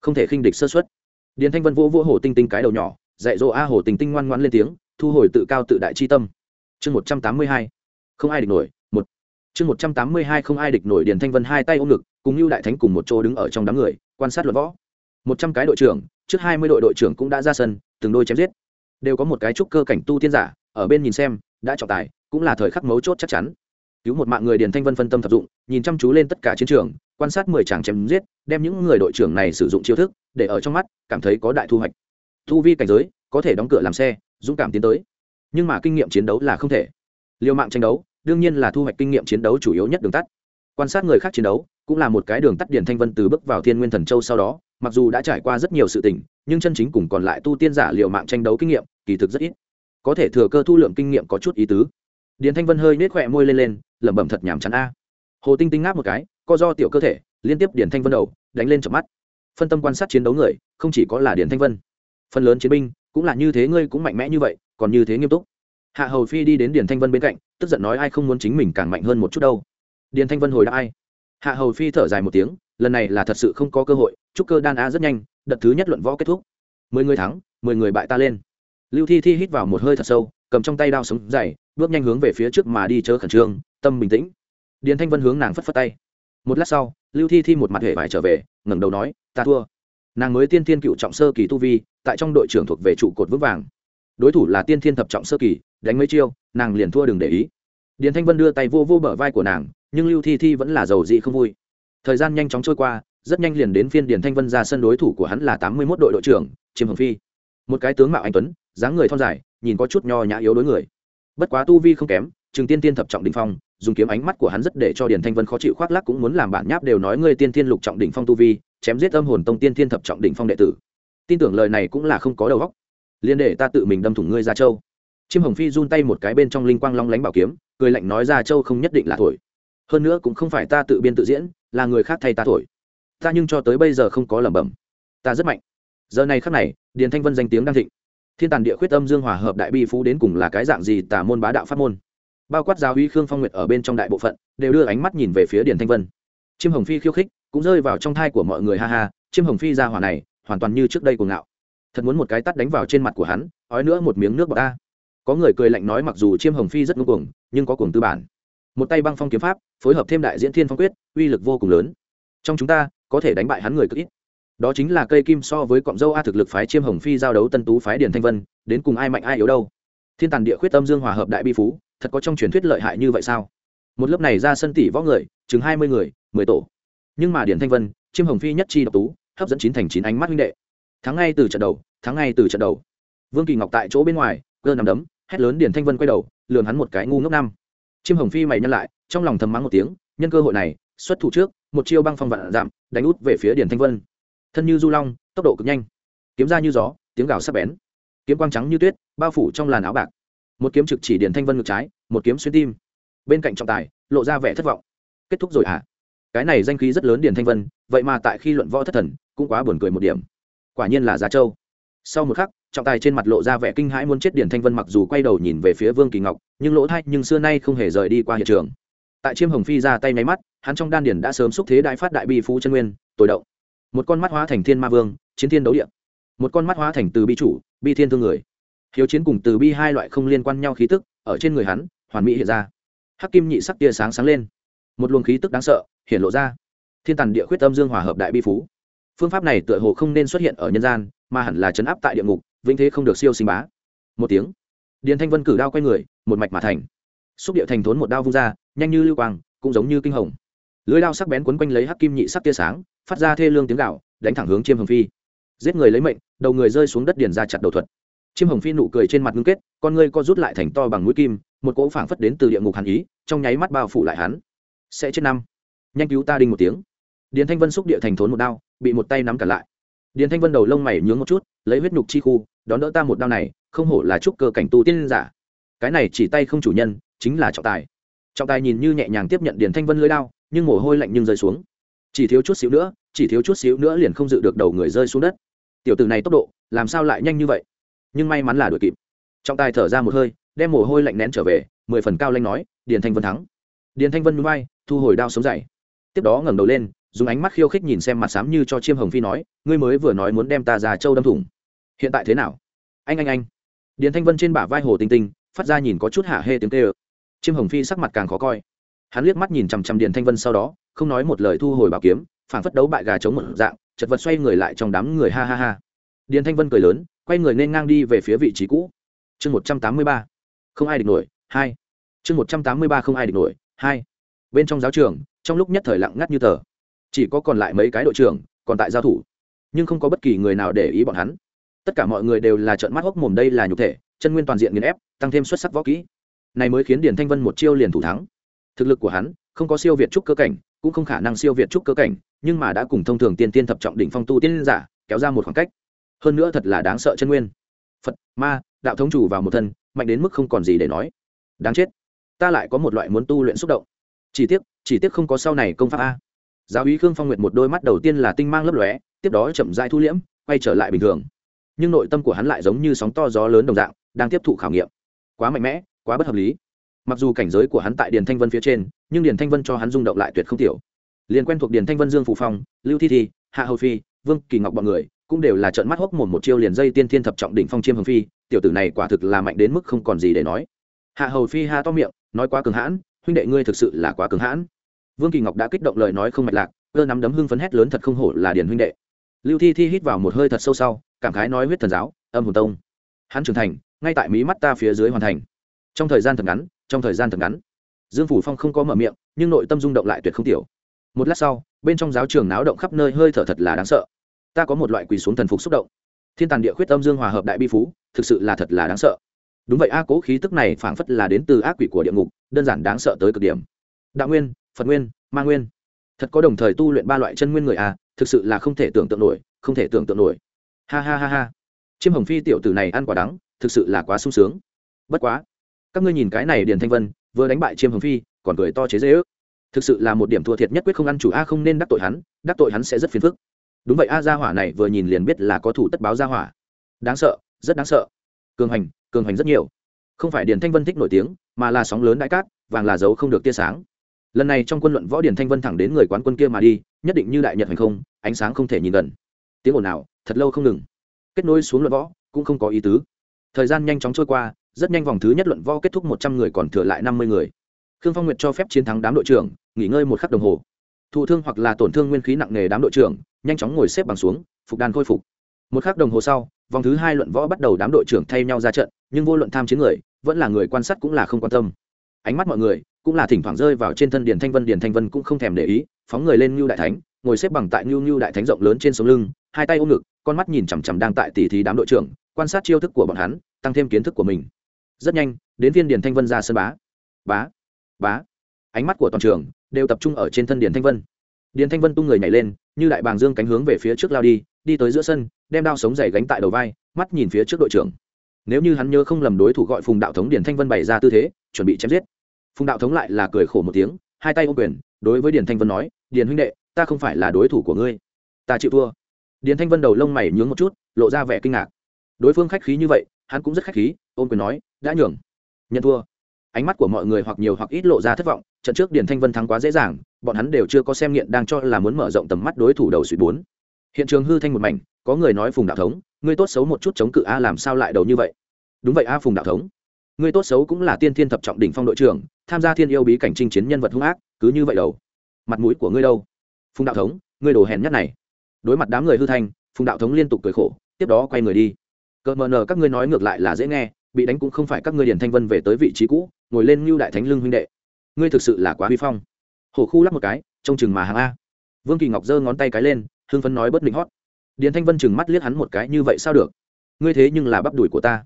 Không thể khinh địch sơ xuất điền thanh vân vỗ vỗ hồ tinh tinh cái đầu nhỏ, dạy dỗ a hồ tinh tinh ngoan ngoãn lên tiếng, thu hồi tự cao tự đại chi tâm chương một trăm tám mươi hai. Không ai địch nổi, một. Chương một trăm tám mươi hai không ai địch nổi điền thanh vân hai tay ôm ngực, cùng Lưu đại thánh cùng một chỗ đứng ở trong đám người, quan sát luận võ. Một trăm cái đội trưởng, trước hai mươi đội đội trưởng cũng đã ra sân, từng đôi chém giết. Đều có một cái trúc cơ cảnh tu tiên giả, ở bên nhìn xem, đã trọng tài, cũng là thời khắc mấu chốt chắc chắn. Cứu một mạng người điền thanh vân phân tâm thập dụng, nhìn chăm chú lên tất cả chiến trường, quan sát mười chàng chém giết, đem những người đội trưởng này sử dụng chiêu thức, để ở trong mắt, cảm thấy có đại thu hoạch. Thu vi cảnh giới, có thể đóng cửa làm xe, dũng cảm tiến tới nhưng mà kinh nghiệm chiến đấu là không thể. Liều mạng tranh đấu, đương nhiên là thu hoạch kinh nghiệm chiến đấu chủ yếu nhất đường tắt. Quan sát người khác chiến đấu, cũng là một cái đường tắt điển thanh vân từ bước vào thiên nguyên thần châu sau đó, mặc dù đã trải qua rất nhiều sự tình, nhưng chân chính cùng còn lại tu tiên giả liều mạng tranh đấu kinh nghiệm, kỳ thực rất ít. Có thể thừa cơ thu lượng kinh nghiệm có chút ý tứ. Điền thanh vân hơi nết khỏe môi lên lên, lẩm bẩm thật nhàm chán a. Hồ tinh tinh ngáp một cái, co do tiểu cơ thể, liên tiếp điền thanh vân đầu, đánh lên chợp mắt. Phân tâm quan sát chiến đấu người, không chỉ có là điền thanh vân. Phần lớn chiến binh cũng là như thế ngươi cũng mạnh mẽ như vậy, còn như thế nghiêm túc. Hạ hầu phi đi đến điền thanh vân bên cạnh, tức giận nói ai không muốn chính mình càng mạnh hơn một chút đâu. Điền thanh vân hồi đáp ai? Hạ hầu phi thở dài một tiếng, lần này là thật sự không có cơ hội, chúc cơ đan a rất nhanh, đợt thứ nhất luận võ kết thúc. Mười người thắng, mười người bại ta lên. Lưu thi thi hít vào một hơi thật sâu, cầm trong tay đao sống dày bước nhanh hướng về phía trước mà đi chớ khẩn trương, tâm bình tĩnh. Điền thanh vân hướng nàng phất phất tay. Một lát sau, lưu thi thi một mặt hề vải trở về, ngẩng đầu nói, ta thua nàng mới tiên thiên cựu trọng sơ kỳ tu vi, tại trong đội trưởng thuộc về trụ cột vững vàng. Đối thủ là tiên thiên thập trọng sơ kỳ, đánh mấy chiêu, nàng liền thua đừng để ý. Điền thanh vân đưa tay vô vô bờ vai của nàng, nhưng lưu thi thi vẫn là giàu dị không vui. Thời gian nhanh chóng trôi qua, rất nhanh liền đến phiên điền thanh vân ra sân đối thủ của hắn là tám mươi mốt đội đội trưởng, chiêm hồng phi. Một cái tướng mạo anh tuấn, dáng người thon dài, nhìn có chút nho nhã yếu đối người. Bất quá tu vi không kém chừng tiên tiên thập trọng đỉnh phong, dùng kiếm ánh mắt của hắn rất để cho điền thanh vân khó chịu khoác lắc cũng muốn làm bản nháp đều nói ngươi tiên tiên lục trọng đỉnh phong tu vi chém giết âm hồn tông tiên thiên thập trọng đỉnh phong đệ tử. Tin tưởng lời này cũng là không có đầu óc. Liên để ta tự mình đâm thủng ngươi ra châu. Chiêm hồng phi run tay một cái bên trong linh quang long lánh bảo kiếm, cười lạnh nói ra châu không nhất định là thổi. Hơn nữa cũng không phải ta tự biên tự diễn, là người khác thay ta thổi. Ta nhưng cho tới bây giờ không có lẩm bẩm. Ta rất mạnh. Giờ này khắc này, điền thanh vân danh tiếng đang thịnh. Thiên tàn địa khuyết âm dương hòa hợp đại bi phú đến cùng là cái dạng gì tả môn bá đạo pháp môn. Bao quát giáo uy khương phong nguyệt ở bên trong đại bộ phận, đều đưa ánh mắt nhìn về phía điền thanh vân. Chiêm hồng phi khiêu khích cũng rơi vào trong thai của mọi người, ha ha, chiêm hồng phi ra hỏa này, hoàn toàn như trước đây của ngạo. Thật muốn một cái tắt đánh vào trên mặt của hắn, ói nữa một miếng nước bọt ta có người cười lạnh nói mặc dù chiêm hồng phi rất ngưng cuồng, nhưng có cuồng tư bản. Một tay băng phong kiếm pháp, phối hợp thêm đại diễn thiên phong quyết, uy lực vô cùng lớn. Trong chúng ta, có thể đánh bại hắn người cực ít. Đó chính là cây kim so với cọng dâu a thực lực phái chiêm hồng phi giao đấu tân tú phái điền thanh vân, đến cùng ai mạnh ai yếu đâu? Thiên tàn địa khuyết tâm dương hòa hợp đại bi phú, thật có trong truyền thuyết lợi hại như vậy sao? Một lớp này ra sân tỷ võ người, chừng hai mươi người, mười tổ nhưng mà điền thanh vân, chiêm hồng phi nhất chi độc tú, hấp dẫn chín thành chín ánh mắt huynh đệ. Thắng ngay từ trận đầu, thắng ngay từ trận đầu. Vương kỳ ngọc tại chỗ bên ngoài, cơ nằm đấm, hét lớn điền thanh vân quay đầu lường hắn một cái ngu ngốc năm. Chiêm hồng phi mày nhân lại, trong lòng thầm mắng một tiếng, nhân cơ hội này, xuất thủ trước, một chiêu băng phong vạn giảm, đánh út về phía điền thanh vân. Thân như du long, tốc độ cực nhanh. Kiếm ra như gió, tiếng gào sắc bén. Kiếm quang trắng như tuyết, bao phủ trong làn áo bạc. Một kiếm trực chỉ điền thanh vân ngược trái, một kiếm xuyên tim. Bên cạnh trọng tài, lộ ra vẻ thất vọng. Kết thúc rồi hả? Cái này danh khí rất lớn điền thanh vân, vậy mà tại khi luận võ thất thần, cũng quá buồn cười một điểm. Quả nhiên là giá châu. Sau một khắc, trọng tài trên mặt lộ ra vẻ kinh hãi muốn chết điền thanh vân mặc dù quay đầu nhìn về phía vương kỳ ngọc, nhưng lỗ thay nhưng xưa nay không hề rời đi qua hiện trường. Tại chiêm hồng phi ra tay máy mắt, hắn trong đan điền đã sớm xúc thế đại phát đại bi phú chân nguyên tồi động. Một con mắt hóa thành thiên ma vương, chiến thiên đấu địa. Một con mắt hóa thành từ bi chủ, bi thiên thương người. Hiếu chiến cùng từ bi hai loại không liên quan nhau khí tức, ở trên người hắn, hoàn mỹ hiện ra. Hắc kim nhị sắc tia sáng sáng lên. Một luồng khí tức đáng sợ hiện lộ ra. Thiên tàn địa khuyết tâm dương hòa hợp đại bi phú. Phương pháp này tựa hồ không nên xuất hiện ở nhân gian, mà hẳn là chấn áp tại địa ngục, vĩnh thế không được siêu sinh bá. Một tiếng. Điền thanh vân cử đao quay người, một mạch mà thành. Xúc địa thành thốn một đao vung ra, nhanh như lưu quang, cũng giống như kinh hồng. Lưới đao sắc bén quấn quanh lấy hắc kim nhị sắc tia sáng, phát ra thê lương tiếng gạo, đánh thẳng hướng chiêm hồng phi. Giết người lấy mệnh, đầu người rơi xuống đất điền ra chặt đầu thuật. Chiêm hồng phi nụ cười trên mặt ngưng kết, con ngươi co rút lại thành to bằng mũi kim, một cỗ phảng phất đến từ địa ngục hàn ý, trong nháy mắt bao phủ lại hắn. Sẽ chết năm nhanh cứu ta đinh một tiếng. Điền thanh vân xúc địa thành thốn một đao, bị một tay nắm cả lại. Điền thanh vân đầu lông mày nhướng một chút, lấy huyết nhục chi khu, đón đỡ ta một đao này, không hổ là trúc cơ cảnh tu tiên giả. Cái này chỉ tay không chủ nhân, chính là trọng tài. Trọng tài nhìn như nhẹ nhàng tiếp nhận điền thanh vân lưới đao, nhưng mồ hôi lạnh nhưng rơi xuống. Chỉ thiếu chút xíu nữa, chỉ thiếu chút xíu nữa liền không dự được đầu người rơi xuống đất. Tiểu tử này tốc độ, làm sao lại nhanh như vậy? Nhưng may mắn là đuổi kịp. Trọng tài thở ra một hơi, đem mồ hôi lạnh nén trở về, mười phần cao lanh nói, điền thanh vân thắng. Điền thanh vân núi bay, thu hồi đao sống dày tiếp đó ngẩng đầu lên, dùng ánh mắt khiêu khích nhìn xem mặt xám như cho chiêm hồng phi nói, ngươi mới vừa nói muốn đem ta ra châu đâm thủng. Hiện tại thế nào? Anh anh anh. Điền thanh vân trên bả vai hồ tinh tinh, phát ra nhìn có chút hạ hê tiếng tê ơ chiêm hồng phi sắc mặt càng khó coi. Hắn liếc mắt nhìn chằm chằm điền thanh vân sau đó, không nói một lời thu hồi bảo kiếm phản phất đấu bại gà chống một dạng, chật vật xoay người lại trong đám người ha ha ha. Điền thanh vân cười lớn, quay người nên ngang đi về phía vị trí cũ. Chương một trăm tám mươi ba. Không ai địch nổi, hai. Chương một trăm tám mươi ba không ai địch nổi, hai bên trong giáo trường, trong lúc nhất thời lặng ngắt như tờ. Chỉ có còn lại mấy cái đội trưởng, còn tại giao thủ. Nhưng không có bất kỳ người nào để ý bọn hắn. Tất cả mọi người đều là trợn mắt hốc mồm đây là nhục thể, chân nguyên toàn diện nghiền ép, tăng thêm xuất sắc võ kỹ. Này mới khiến điền thanh vân một chiêu liền thủ thắng. Thực lực của hắn, không có siêu việt trúc cơ cảnh, cũng không khả năng siêu việt trúc cơ cảnh, nhưng mà đã cùng thông thường tiên tiên thập trọng đỉnh phong tu tiên giả, kéo ra một khoảng cách. Hơn nữa thật là đáng sợ chân nguyên. Phật, ma, đạo thống chủ vào một thân, mạnh đến mức không còn gì để nói. Đáng chết. Ta lại có một loại muốn tu luyện xúc động chỉ tiếc chỉ tiếc không có sau này công pháp a. Giáo úy khương phong nguyệt một đôi mắt đầu tiên là tinh mang lấp lóe, tiếp đó chậm dai thu liễm, quay trở lại bình thường. Nhưng nội tâm của hắn lại giống như sóng to gió lớn đồng dạng, đang tiếp thụ khảo nghiệm. Quá mạnh mẽ, quá bất hợp lý. Mặc dù cảnh giới của hắn tại điền thanh vân phía trên, nhưng điền thanh vân cho hắn rung động lại tuyệt không tiểu. Liền quen thuộc điền thanh vân dương phù phong, lưu thi thi, hạ hầu phi, vương kỳ ngọc b ọ n người, cũng đều là trận mắt hốc mồm một chiêu liền dây tiên thiên thập trọng đỉnh phong chiêm hồng phi, tiểu tử này quả thực là mạnh đến mức không còn gì để nói. Hạ hầu phi ha to miệng, nói quá cường hãn huynh đệ ngươi thực sự là quá cứng hãn. Vương kỳ ngọc đã kích động lời nói không mạch lạc, cơ nắm đấm hưng phấn hét lớn thật không hổ là điền huynh đệ. Lưu thi thi hít vào một hơi thật sâu sau, cảm khái nói huyết thần giáo, âm hồn tông. Hắn trưởng thành, ngay tại mí mắt ta phía dưới hoàn thành. Trong thời gian thật ngắn, trong thời gian thật ngắn. Dương phủ phong không có mở miệng, nhưng nội tâm rung động lại tuyệt không tiểu. Một lát sau, bên trong giáo trường náo động khắp nơi hơi thở thật là đáng sợ. Ta có một loại quỳ xuống thần phục xúc động. Thiên tàn địa khuyết tâm dương hòa hợp đại bi phú, thực sự là thật là đáng sợ đúng vậy, a cố khí tức này phảng phất là đến từ ác quỷ của địa ngục, đơn giản đáng sợ tới cực điểm. Đạo nguyên, phật nguyên, ma nguyên. Thật có đồng thời tu luyện ba loại chân nguyên người a, thực sự là không thể tưởng tượng nổi, không thể tưởng tượng nổi. Ha ha ha ha. Chiêm hồng phi tiểu tử này ăn quả đắng, thực sự là quá sung sướng. Bất quá, các ngươi nhìn cái này điền thanh vân, vừa đánh bại chiêm hồng phi, còn cười to chế dễ ước thực sự là một điểm thua thiệt nhất quyết không ăn chủ a, không nên đắc tội hắn, đắc tội hắn sẽ rất phiền phức. Đúng vậy, a gia hỏa này vừa nhìn liền biết là có thủ tất báo gia hỏa. Đáng sợ, rất đáng sợ. Cường hành cường hành rất nhiều. Không phải điền thanh vân thích nổi tiếng, mà là sóng lớn đại cát, vàng là dấu không được tia sáng. Lần này trong quân luận võ điền thanh vân thẳng đến người quán quân kia mà đi, nhất định như đại nhật hành không, ánh sáng không thể nhìn gần. Tiếng ồn nào thật lâu không ngừng. Kết nối xuống luận võ, cũng không có ý tứ. Thời gian nhanh chóng trôi qua, rất nhanh vòng thứ nhất luận võ kết thúc một trăm người còn thừa lại năm mươi người. Khương phong nguyệt cho phép chiến thắng đám đội trưởng, nghỉ ngơi một khắc đồng hồ. Thụ thương hoặc là tổn thương nguyên khí nặng nề đám đội trưởng, nhanh chóng ngồi xếp bằng xuống, phục đàn khôi phục. Một khắc đồng hồ sau vòng thứ hai luận võ bắt đầu đám đội trưởng thay nhau ra trận, nhưng vô luận tham chiến người, vẫn là người quan sát cũng là không quan tâm. Ánh mắt mọi người cũng là thỉnh thoảng rơi vào trên thân điền thanh vân, điền thanh vân cũng không thèm để ý, phóng người lên ngưu đại thánh, ngồi xếp bằng tại ngưu ngưu đại thánh rộng lớn trên sống lưng, hai tay ôm ngực, con mắt nhìn chằm chằm đang tại tỉ thí đám đội trưởng, quan sát chiêu thức của bọn hắn, tăng thêm kiến thức của mình. Rất nhanh, đến viên điền thanh vân ra sân bá. Bá bá. Ánh mắt của toàn trường đều tập trung ở trên thân điền thanh vân. Điền thanh vân tung người nhảy lên, như đại bàng dương cánh hướng về phía trước lao đi đi tới giữa sân, đem đao sống dày gánh tại đầu vai, mắt nhìn phía trước đội trưởng. Nếu như hắn nhớ không lầm đối thủ gọi phùng đạo thống điền thanh vân bày ra tư thế, chuẩn bị chém giết. Phùng đạo thống lại là cười khổ một tiếng, hai tay ô quyền, đối với điền thanh vân nói, điền huynh đệ, ta không phải là đối thủ của ngươi. Ta chịu thua. Điền thanh vân đầu lông mày nhướng một chút, lộ ra vẻ kinh ngạc. Đối phương khách khí như vậy, hắn cũng rất khách khí, ôm quyền nói, đã nhường, nhận thua. Ánh mắt của mọi người hoặc nhiều hoặc ít lộ ra thất vọng, trận trước điền thanh vân thắng quá dễ dàng, bọn hắn đều chưa có xem nghiện đang cho là muốn mở rộng tầm mắt đối thủ đầu suy bốn hiện trường hư thanh một mảnh, có người nói phùng đạo thống ngươi tốt xấu một chút chống cự a làm sao lại đầu như vậy? Đúng vậy a phùng đạo thống. Ngươi tốt xấu cũng là tiên thiên thập trọng đỉnh phong đội trưởng, tham gia thiên yêu bí cảnh chinh chiến nhân vật hung ác, cứ như vậy đầu. Mặt mũi của ngươi đâu? Phùng đạo thống, ngươi đồ hèn nhất này. Đối mặt đám người hư thanh, phùng đạo thống liên tục cười khổ, tiếp đó quay người đi. Cờ mờ nờ, các ngươi nói ngược lại là dễ nghe, bị đánh cũng không phải các ngươi điền thanh vân về tới vị trí cũ, ngồi lên ngưu đại thánh lưng huynh đệ. Ngươi thực sự là quá huy phong. Hổ khu lắc một cái, trông chừng mà hàng a. Vương kỳ ngọc giơ ngón tay cái lên hưng phấn nói bất định hót. Điền thanh vân chừng mắt liếc hắn một cái, như vậy sao được? Ngươi thế nhưng là bắp đùi của ta.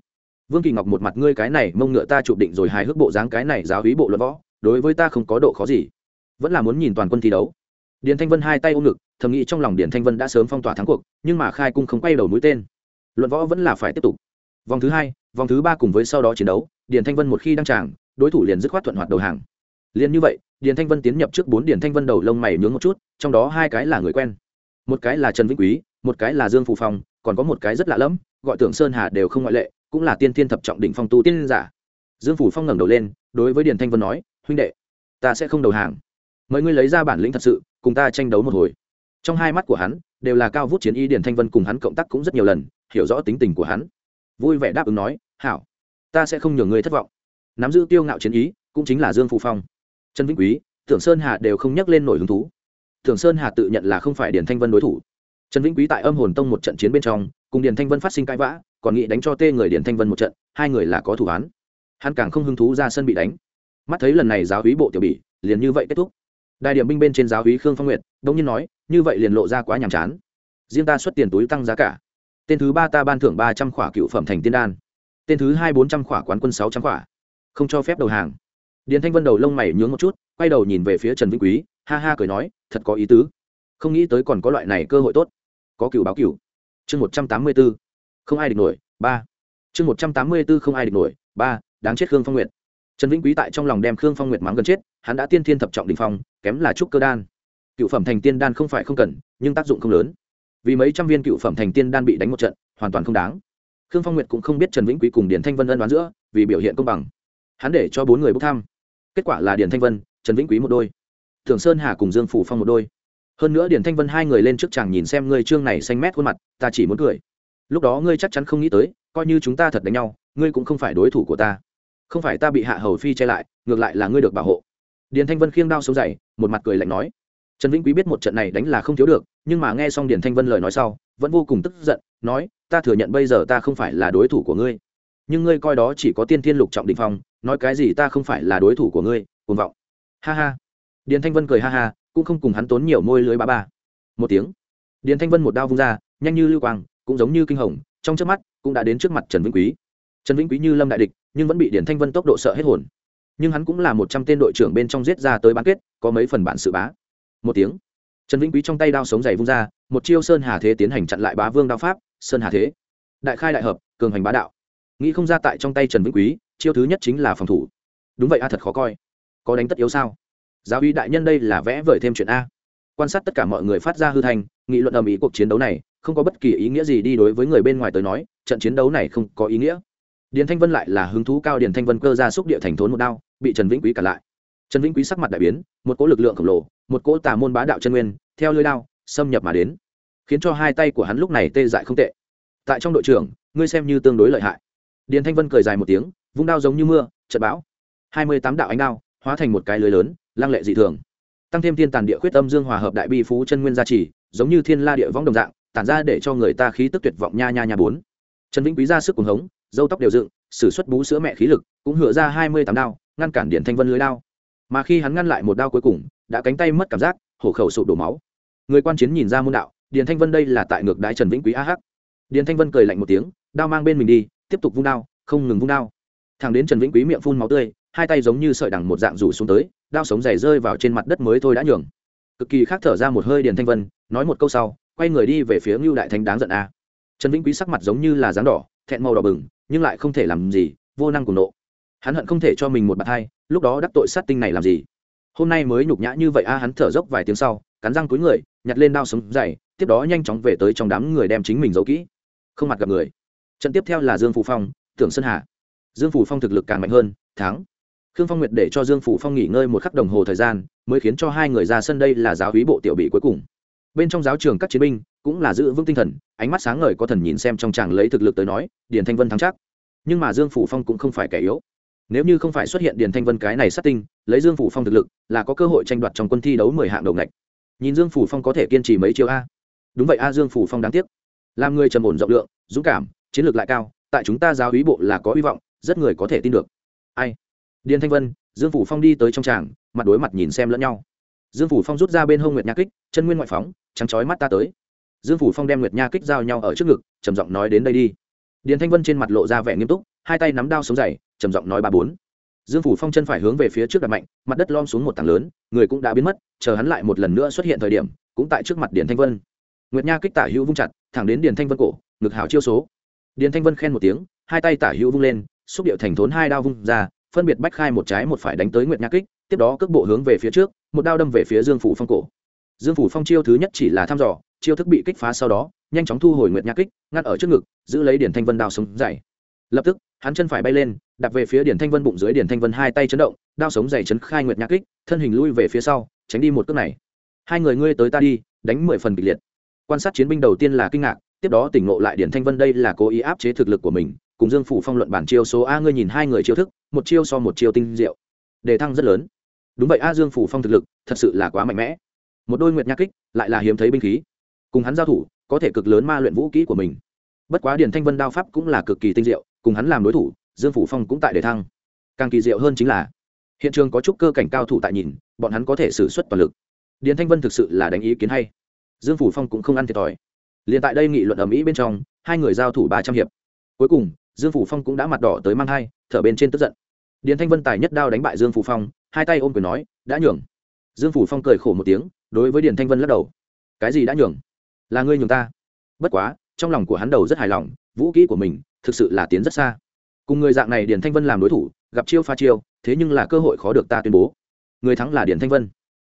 Vương kỳ ngọc một mặt, ngươi cái này, mông ngựa ta chụp định rồi hài hước bộ dáng, cái này giáo hí bộ luận võ, đối với ta không có độ khó gì. Vẫn là muốn nhìn toàn quân thi đấu. Điền thanh vân hai tay ôm ngực, thầm nghĩ trong lòng điền thanh vân đã sớm phong tỏa thắng cuộc, nhưng mà khai cung không quay đầu mũi tên. Luận võ vẫn là phải tiếp tục. Vòng thứ hai, vòng thứ ba cùng với sau đó chiến đấu, điền thanh vân một khi đăng tràng, đối thủ liền dứt khoát thuận hoạt đầu hàng. Liền như vậy, điền thanh vân tiến nhập trước bốn, điền thanh vân đầu lông mày nhướng một chút, trong đó hai cái là người quen một cái là trần vĩnh quý, một cái là dương phù phong, còn có một cái rất lạ lẫm, gọi tưởng sơn hà đều không ngoại lệ, cũng là tiên thiên thập trọng đỉnh phong tu tiên giả. Dương phủ phong ngẩng đầu lên, đối với điền thanh vân nói, huynh đệ, ta sẽ không đầu hàng. Mời ngươi lấy ra bản lĩnh thật sự, cùng ta tranh đấu một hồi. Trong hai mắt của hắn, đều là cao vút chiến y điền thanh vân cùng hắn cộng tác cũng rất nhiều lần, hiểu rõ tính tình của hắn. Vui vẻ đáp ứng nói, hảo, ta sẽ không nhường ngươi thất vọng. Nắm giữ tiêu ngạo chiến ý, cũng chính là dương phù phong. Trần vĩnh quý, tưởng sơn hà đều không nhắc lên nổi hứng thú. Thường sơn hà tự nhận là không phải điền thanh vân đối thủ. Trần vĩnh quý tại âm hồn tông một trận chiến bên trong, cùng điền thanh vân phát sinh cãi vã, còn nghĩ đánh cho tê người điền thanh vân một trận, hai người là có thủ án. Hắn càng không hứng thú ra sân bị đánh. Mắt thấy lần này giáo hí bộ tiểu bỉ, liền như vậy kết thúc. Đại điểm binh bên trên giáo hí khương phong nguyệt, đông nhiên nói, như vậy liền lộ ra quá nhàm chán. Riêng ta xuất tiền túi tăng giá cả. Tên thứ ba ta ban thưởng ba trăm khỏa cựu phẩm thành tiên đan. Tên thứ hai bốn trăm khỏa quán quân sáu trăm khỏa. Không cho phép đầu hàng. Điền thanh vân đầu lông mày nhướng một chút, quay đầu nhìn về phía trần vĩnh quý, ha ha cười nói thật có ý tứ. Không nghĩ tới còn có loại này cơ hội tốt. Có cựu báo cựu chương một trăm tám mươi b ố không ai địch nổi, ba. Chương một trăm tám mươi b ố không ai địch nổi, ba. Đáng chết khương phong nguyệt. Trần vĩnh quý tại trong lòng đem khương phong nguyệt mắng gần chết, hắn đã tiên thiên thập trọng đình phong, kém là trúc cơ đan. Cựu phẩm thành tiên đan không phải không cần, nhưng tác dụng không lớn. Vì mấy trăm viên cựu phẩm thành tiên đan bị đánh một trận, hoàn toàn không đáng. Khương phong nguyệt cũng không biết trần vĩnh quý cùng điền thanh vân ân đoán giữa, vì biểu hiện công bằng. Hắn để cho bốn người bốc thăm. Kết quả là điền thanh vân, trần vĩnh quý một đôi thường sơn hà cùng dương phủ phong một đôi. Hơn nữa điền thanh vân hai người lên trước chàng nhìn xem ngươi trương này xanh mét khuôn mặt, ta chỉ muốn cười. Lúc đó ngươi chắc chắn không nghĩ tới, coi như chúng ta thật đánh nhau, ngươi cũng không phải đối thủ của ta. Không phải ta bị hạ hầu phi che lại, ngược lại là ngươi được bảo hộ. Điền thanh vân khiêng đao sống dày một mặt cười lạnh nói. Trần vĩnh quý biết một trận này đánh là không thiếu được, nhưng mà nghe xong điền thanh vân lời nói sau, vẫn vô cùng tức giận, nói, ta thừa nhận bây giờ ta không phải là đối thủ của ngươi. Nhưng ngươi coi đó chỉ có tiên thiên lục trọng định phong, nói cái gì ta không phải là đối thủ của ngươi, cuồng vọng. Ha ha điền thanh vân cười ha ha, cũng không cùng hắn tốn nhiều môi lưới ba ba. Một tiếng, điền thanh vân một đao vung ra, nhanh như lưu quang, cũng giống như kinh hồng, trong trước mắt, cũng đã đến trước mặt trần vĩnh quý. Trần vĩnh quý như lâm đại địch, nhưng vẫn bị điền thanh vân tốc độ sợ hết hồn. Nhưng hắn cũng là một trăm tên đội trưởng bên trong giết ra tới bán kết, có mấy phần bản sự bá. Một tiếng, trần vĩnh quý trong tay đao sống dày vung ra, một chiêu sơn hà thế tiến hành chặn lại bá vương đao pháp, sơn hà thế. Đại khai đại hợp, cường hành bá đạo. Nghĩ không ra tại trong tay trần vĩnh quý, chiêu thứ nhất chính là phòng thủ. Đúng vậy a, thật khó coi. Có đánh tất yếu sao? Giáo uy đại nhân đây là vẽ vời thêm chuyện a. Quan sát tất cả mọi người phát ra hư thành, nghị luận ầm ĩ cuộc chiến đấu này, không có bất kỳ ý nghĩa gì đi đối với người bên ngoài tới nói, trận chiến đấu này không có ý nghĩa. Điền thanh vân lại là hứng thú cao điền thanh vân cơ ra xúc địa thành thốn một đao, bị trần vĩnh quý cản lại. Trần vĩnh quý sắc mặt đại biến, một cỗ lực lượng khổng lồ, một cỗ tà môn bá đạo chân nguyên, theo lưới đao, xâm nhập mà đến. Khiến cho hai tay của hắn lúc này tê dại không tệ. Tại trong đội trưởng, ngươi xem như tương đối lợi hại. Điền thanh vân cười dài một tiếng, vung đao giống như mưa, trận bão. Hai mươi tám đạo ánh đao hóa thành một cái lưới lớn, lăng lệ dị thường. Tăng thêm thiên tàn địa khuyết âm dương hòa hợp đại bi phú chân nguyên gia trì, giống như thiên la địa võng đồng dạng, tản ra để cho người ta khí tức tuyệt vọng nha nha nha bốn. Trần vĩnh quý ra sức cuồng hống, dâu tóc đều dựng, sử xuất bú sữa mẹ khí lực, cũng hựa ra hai mươi tám đao, ngăn cản điện thanh vân lưới đao. Mà khi hắn ngăn lại một đao cuối cùng, đã cánh tay mất cảm giác, hổ khẩu sụp đổ máu. Người quan chiến nhìn ra môn đạo điền thanh vân đây là tại ngược đái trần vĩnh quý a hắc. Điền thanh vân cười lạnh một tiếng, đao mang bên mình đi, tiếp tục vung đao, không ngừng vung đao. Thằng đến trần vĩnh quý miệng phun máu tươi hai tay giống như sợi đằng một dạng rủ xuống tới, đao sống dày rơi vào trên mặt đất mới thôi đã nhường. Cực kỳ khác thở ra một hơi điền thanh vân, nói một câu sau, quay người đi về phía ngưu đại thanh đáng giận a. Trần vĩnh quý sắc mặt giống như là dáng đỏ, thẹn màu đỏ bừng, nhưng lại không thể làm gì, vô năng cùng nộ. Hắn hận không thể cho mình một bạt hai, lúc đó đắc tội sát tinh này làm gì? Hôm nay mới nhục nhã như vậy a, hắn thở dốc vài tiếng sau, cắn răng túi người, nhặt lên đao sống dày, tiếp đó nhanh chóng về tới trong đám người đem chính mình giấu kỹ. Không mặt gặp người. Trận tiếp theo là dương phù phong, tưởng sơn hà. Dương phù phong thực lực càng mạnh hơn, thắng khương phong nguyệt để cho dương Phủ phong nghỉ ngơi một khắc đồng hồ thời gian, mới khiến cho hai người ra sân đây là giáo hí bộ tiểu bị cuối cùng. Bên trong giáo trường các chiến binh cũng là giữ vững tinh thần, ánh mắt sáng ngời có thần nhìn xem trong chàng lấy thực lực tới nói, điền thanh vân thắng chắc. Nhưng mà dương phủ phong cũng không phải kẻ yếu. Nếu như không phải xuất hiện điền thanh vân cái này sát tinh, lấy dương phủ phong thực lực là có cơ hội tranh đoạt trong quân thi đấu mười hạng đầu ngạch. Nhìn dương phủ phong có thể kiên trì mấy chiêu a? Đúng vậy a, dương phủ phong đáng tiếc. Làm người trầm ổn rộng lượng, dũng cảm, chiến lược lại cao, tại chúng ta giáo úy bộ là có hy vọng, rất người có thể tin được. Ai? Điền thanh vân, dương phủ phong đi tới trong tràng, mặt đối mặt nhìn xem lẫn nhau. Dương phủ phong rút ra bên hông nguyệt nha kích, chân nguyên ngoại phóng, trắng chói mắt ta tới. Dương phủ phong đem nguyệt nha kích giao nhau ở trước ngực, trầm giọng nói đến đây đi. Điền thanh vân trên mặt lộ ra vẻ nghiêm túc, hai tay nắm đao sống dày trầm giọng nói ba bốn. Dương phủ phong chân phải hướng về phía trước đặt mạnh, mặt đất lom xuống một tảng lớn, người cũng đã biến mất, chờ hắn lại một lần nữa xuất hiện thời điểm, cũng tại trước mặt điền thanh vân. Nguyệt nha kích tả hữu vung chặt, thẳng đến điền thanh vân cổ, ngực hảo chiêu số. Điền thanh vân khen một tiếng, hai tay tả hữu vung lên, xúc điệu thành thốn hai đao vung ra phân biệt bách khai một trái một phải đánh tới nguyệt nha kích, tiếp đó cước bộ hướng về phía trước, một đao đâm về phía dương phủ phong cổ. Dương phủ phong chiêu thứ nhất chỉ là thăm dò, chiêu thức bị kích phá sau đó, nhanh chóng thu hồi nguyệt nha kích ngắt ở trước ngực, giữ lấy điển thanh vân đao sống dày. Lập tức, hắn chân phải bay lên đặt về phía điển thanh vân bụng dưới điển thanh vân hai tay chấn động, đao sống dày chấn khai nguyệt nha kích, thân hình lui về phía sau, tránh đi một cước này. Hai người ngươi tới ta đi đánh mười phần kịch liệt. Quan sát chiến binh đầu tiên là kinh ngạc, tiếp đó tỉnh ngộ lại điển thanh vân đây là cố ý áp chế thực lực của mình cùng dương phủ phong luận bản chiêu số a, ngươi nhìn hai người chiêu thức, một chiêu so một chiêu tinh diệu, đề thăng rất lớn. Đúng vậy a, dương phủ phong thực lực thật sự là quá mạnh mẽ. Một đôi nguyệt nha kích lại là hiếm thấy binh khí. Cùng hắn giao thủ, có thể cực lớn ma luyện vũ kỹ của mình. Bất quá điền thanh vân đao pháp cũng là cực kỳ tinh diệu, cùng hắn làm đối thủ, dương phủ phong cũng tại đề thăng. Càng kỳ diệu hơn chính là, hiện trường có chút cơ cảnh cao thủ tại nhìn, bọn hắn có thể xử suất toàn lực. Điền thanh vân thực sự là đánh ý kiến hay. Dương phủ phong cũng không ăn thiệt thòi. Liền tại đây nghị luận ở mỹ bên trong, hai người giao thủ ba trăm hiệp. Cuối cùng dương phủ phong cũng đã mặt đỏ tới mang hai thở bên trên tức giận. Điền thanh vân tài nhất đao đánh bại dương phủ phong, hai tay ôm quyền nói, đã nhường. Dương phủ phong cười khổ một tiếng, đối với điền thanh vân lắc đầu. Cái gì đã nhường? Là ngươi nhường ta. Bất quá, trong lòng của hắn đầu rất hài lòng, vũ kỹ của mình thực sự là tiến rất xa. Cùng người dạng này điền thanh vân làm đối thủ, gặp chiêu pha chiêu, thế nhưng là cơ hội khó được ta tuyên bố. Người thắng là điền thanh vân.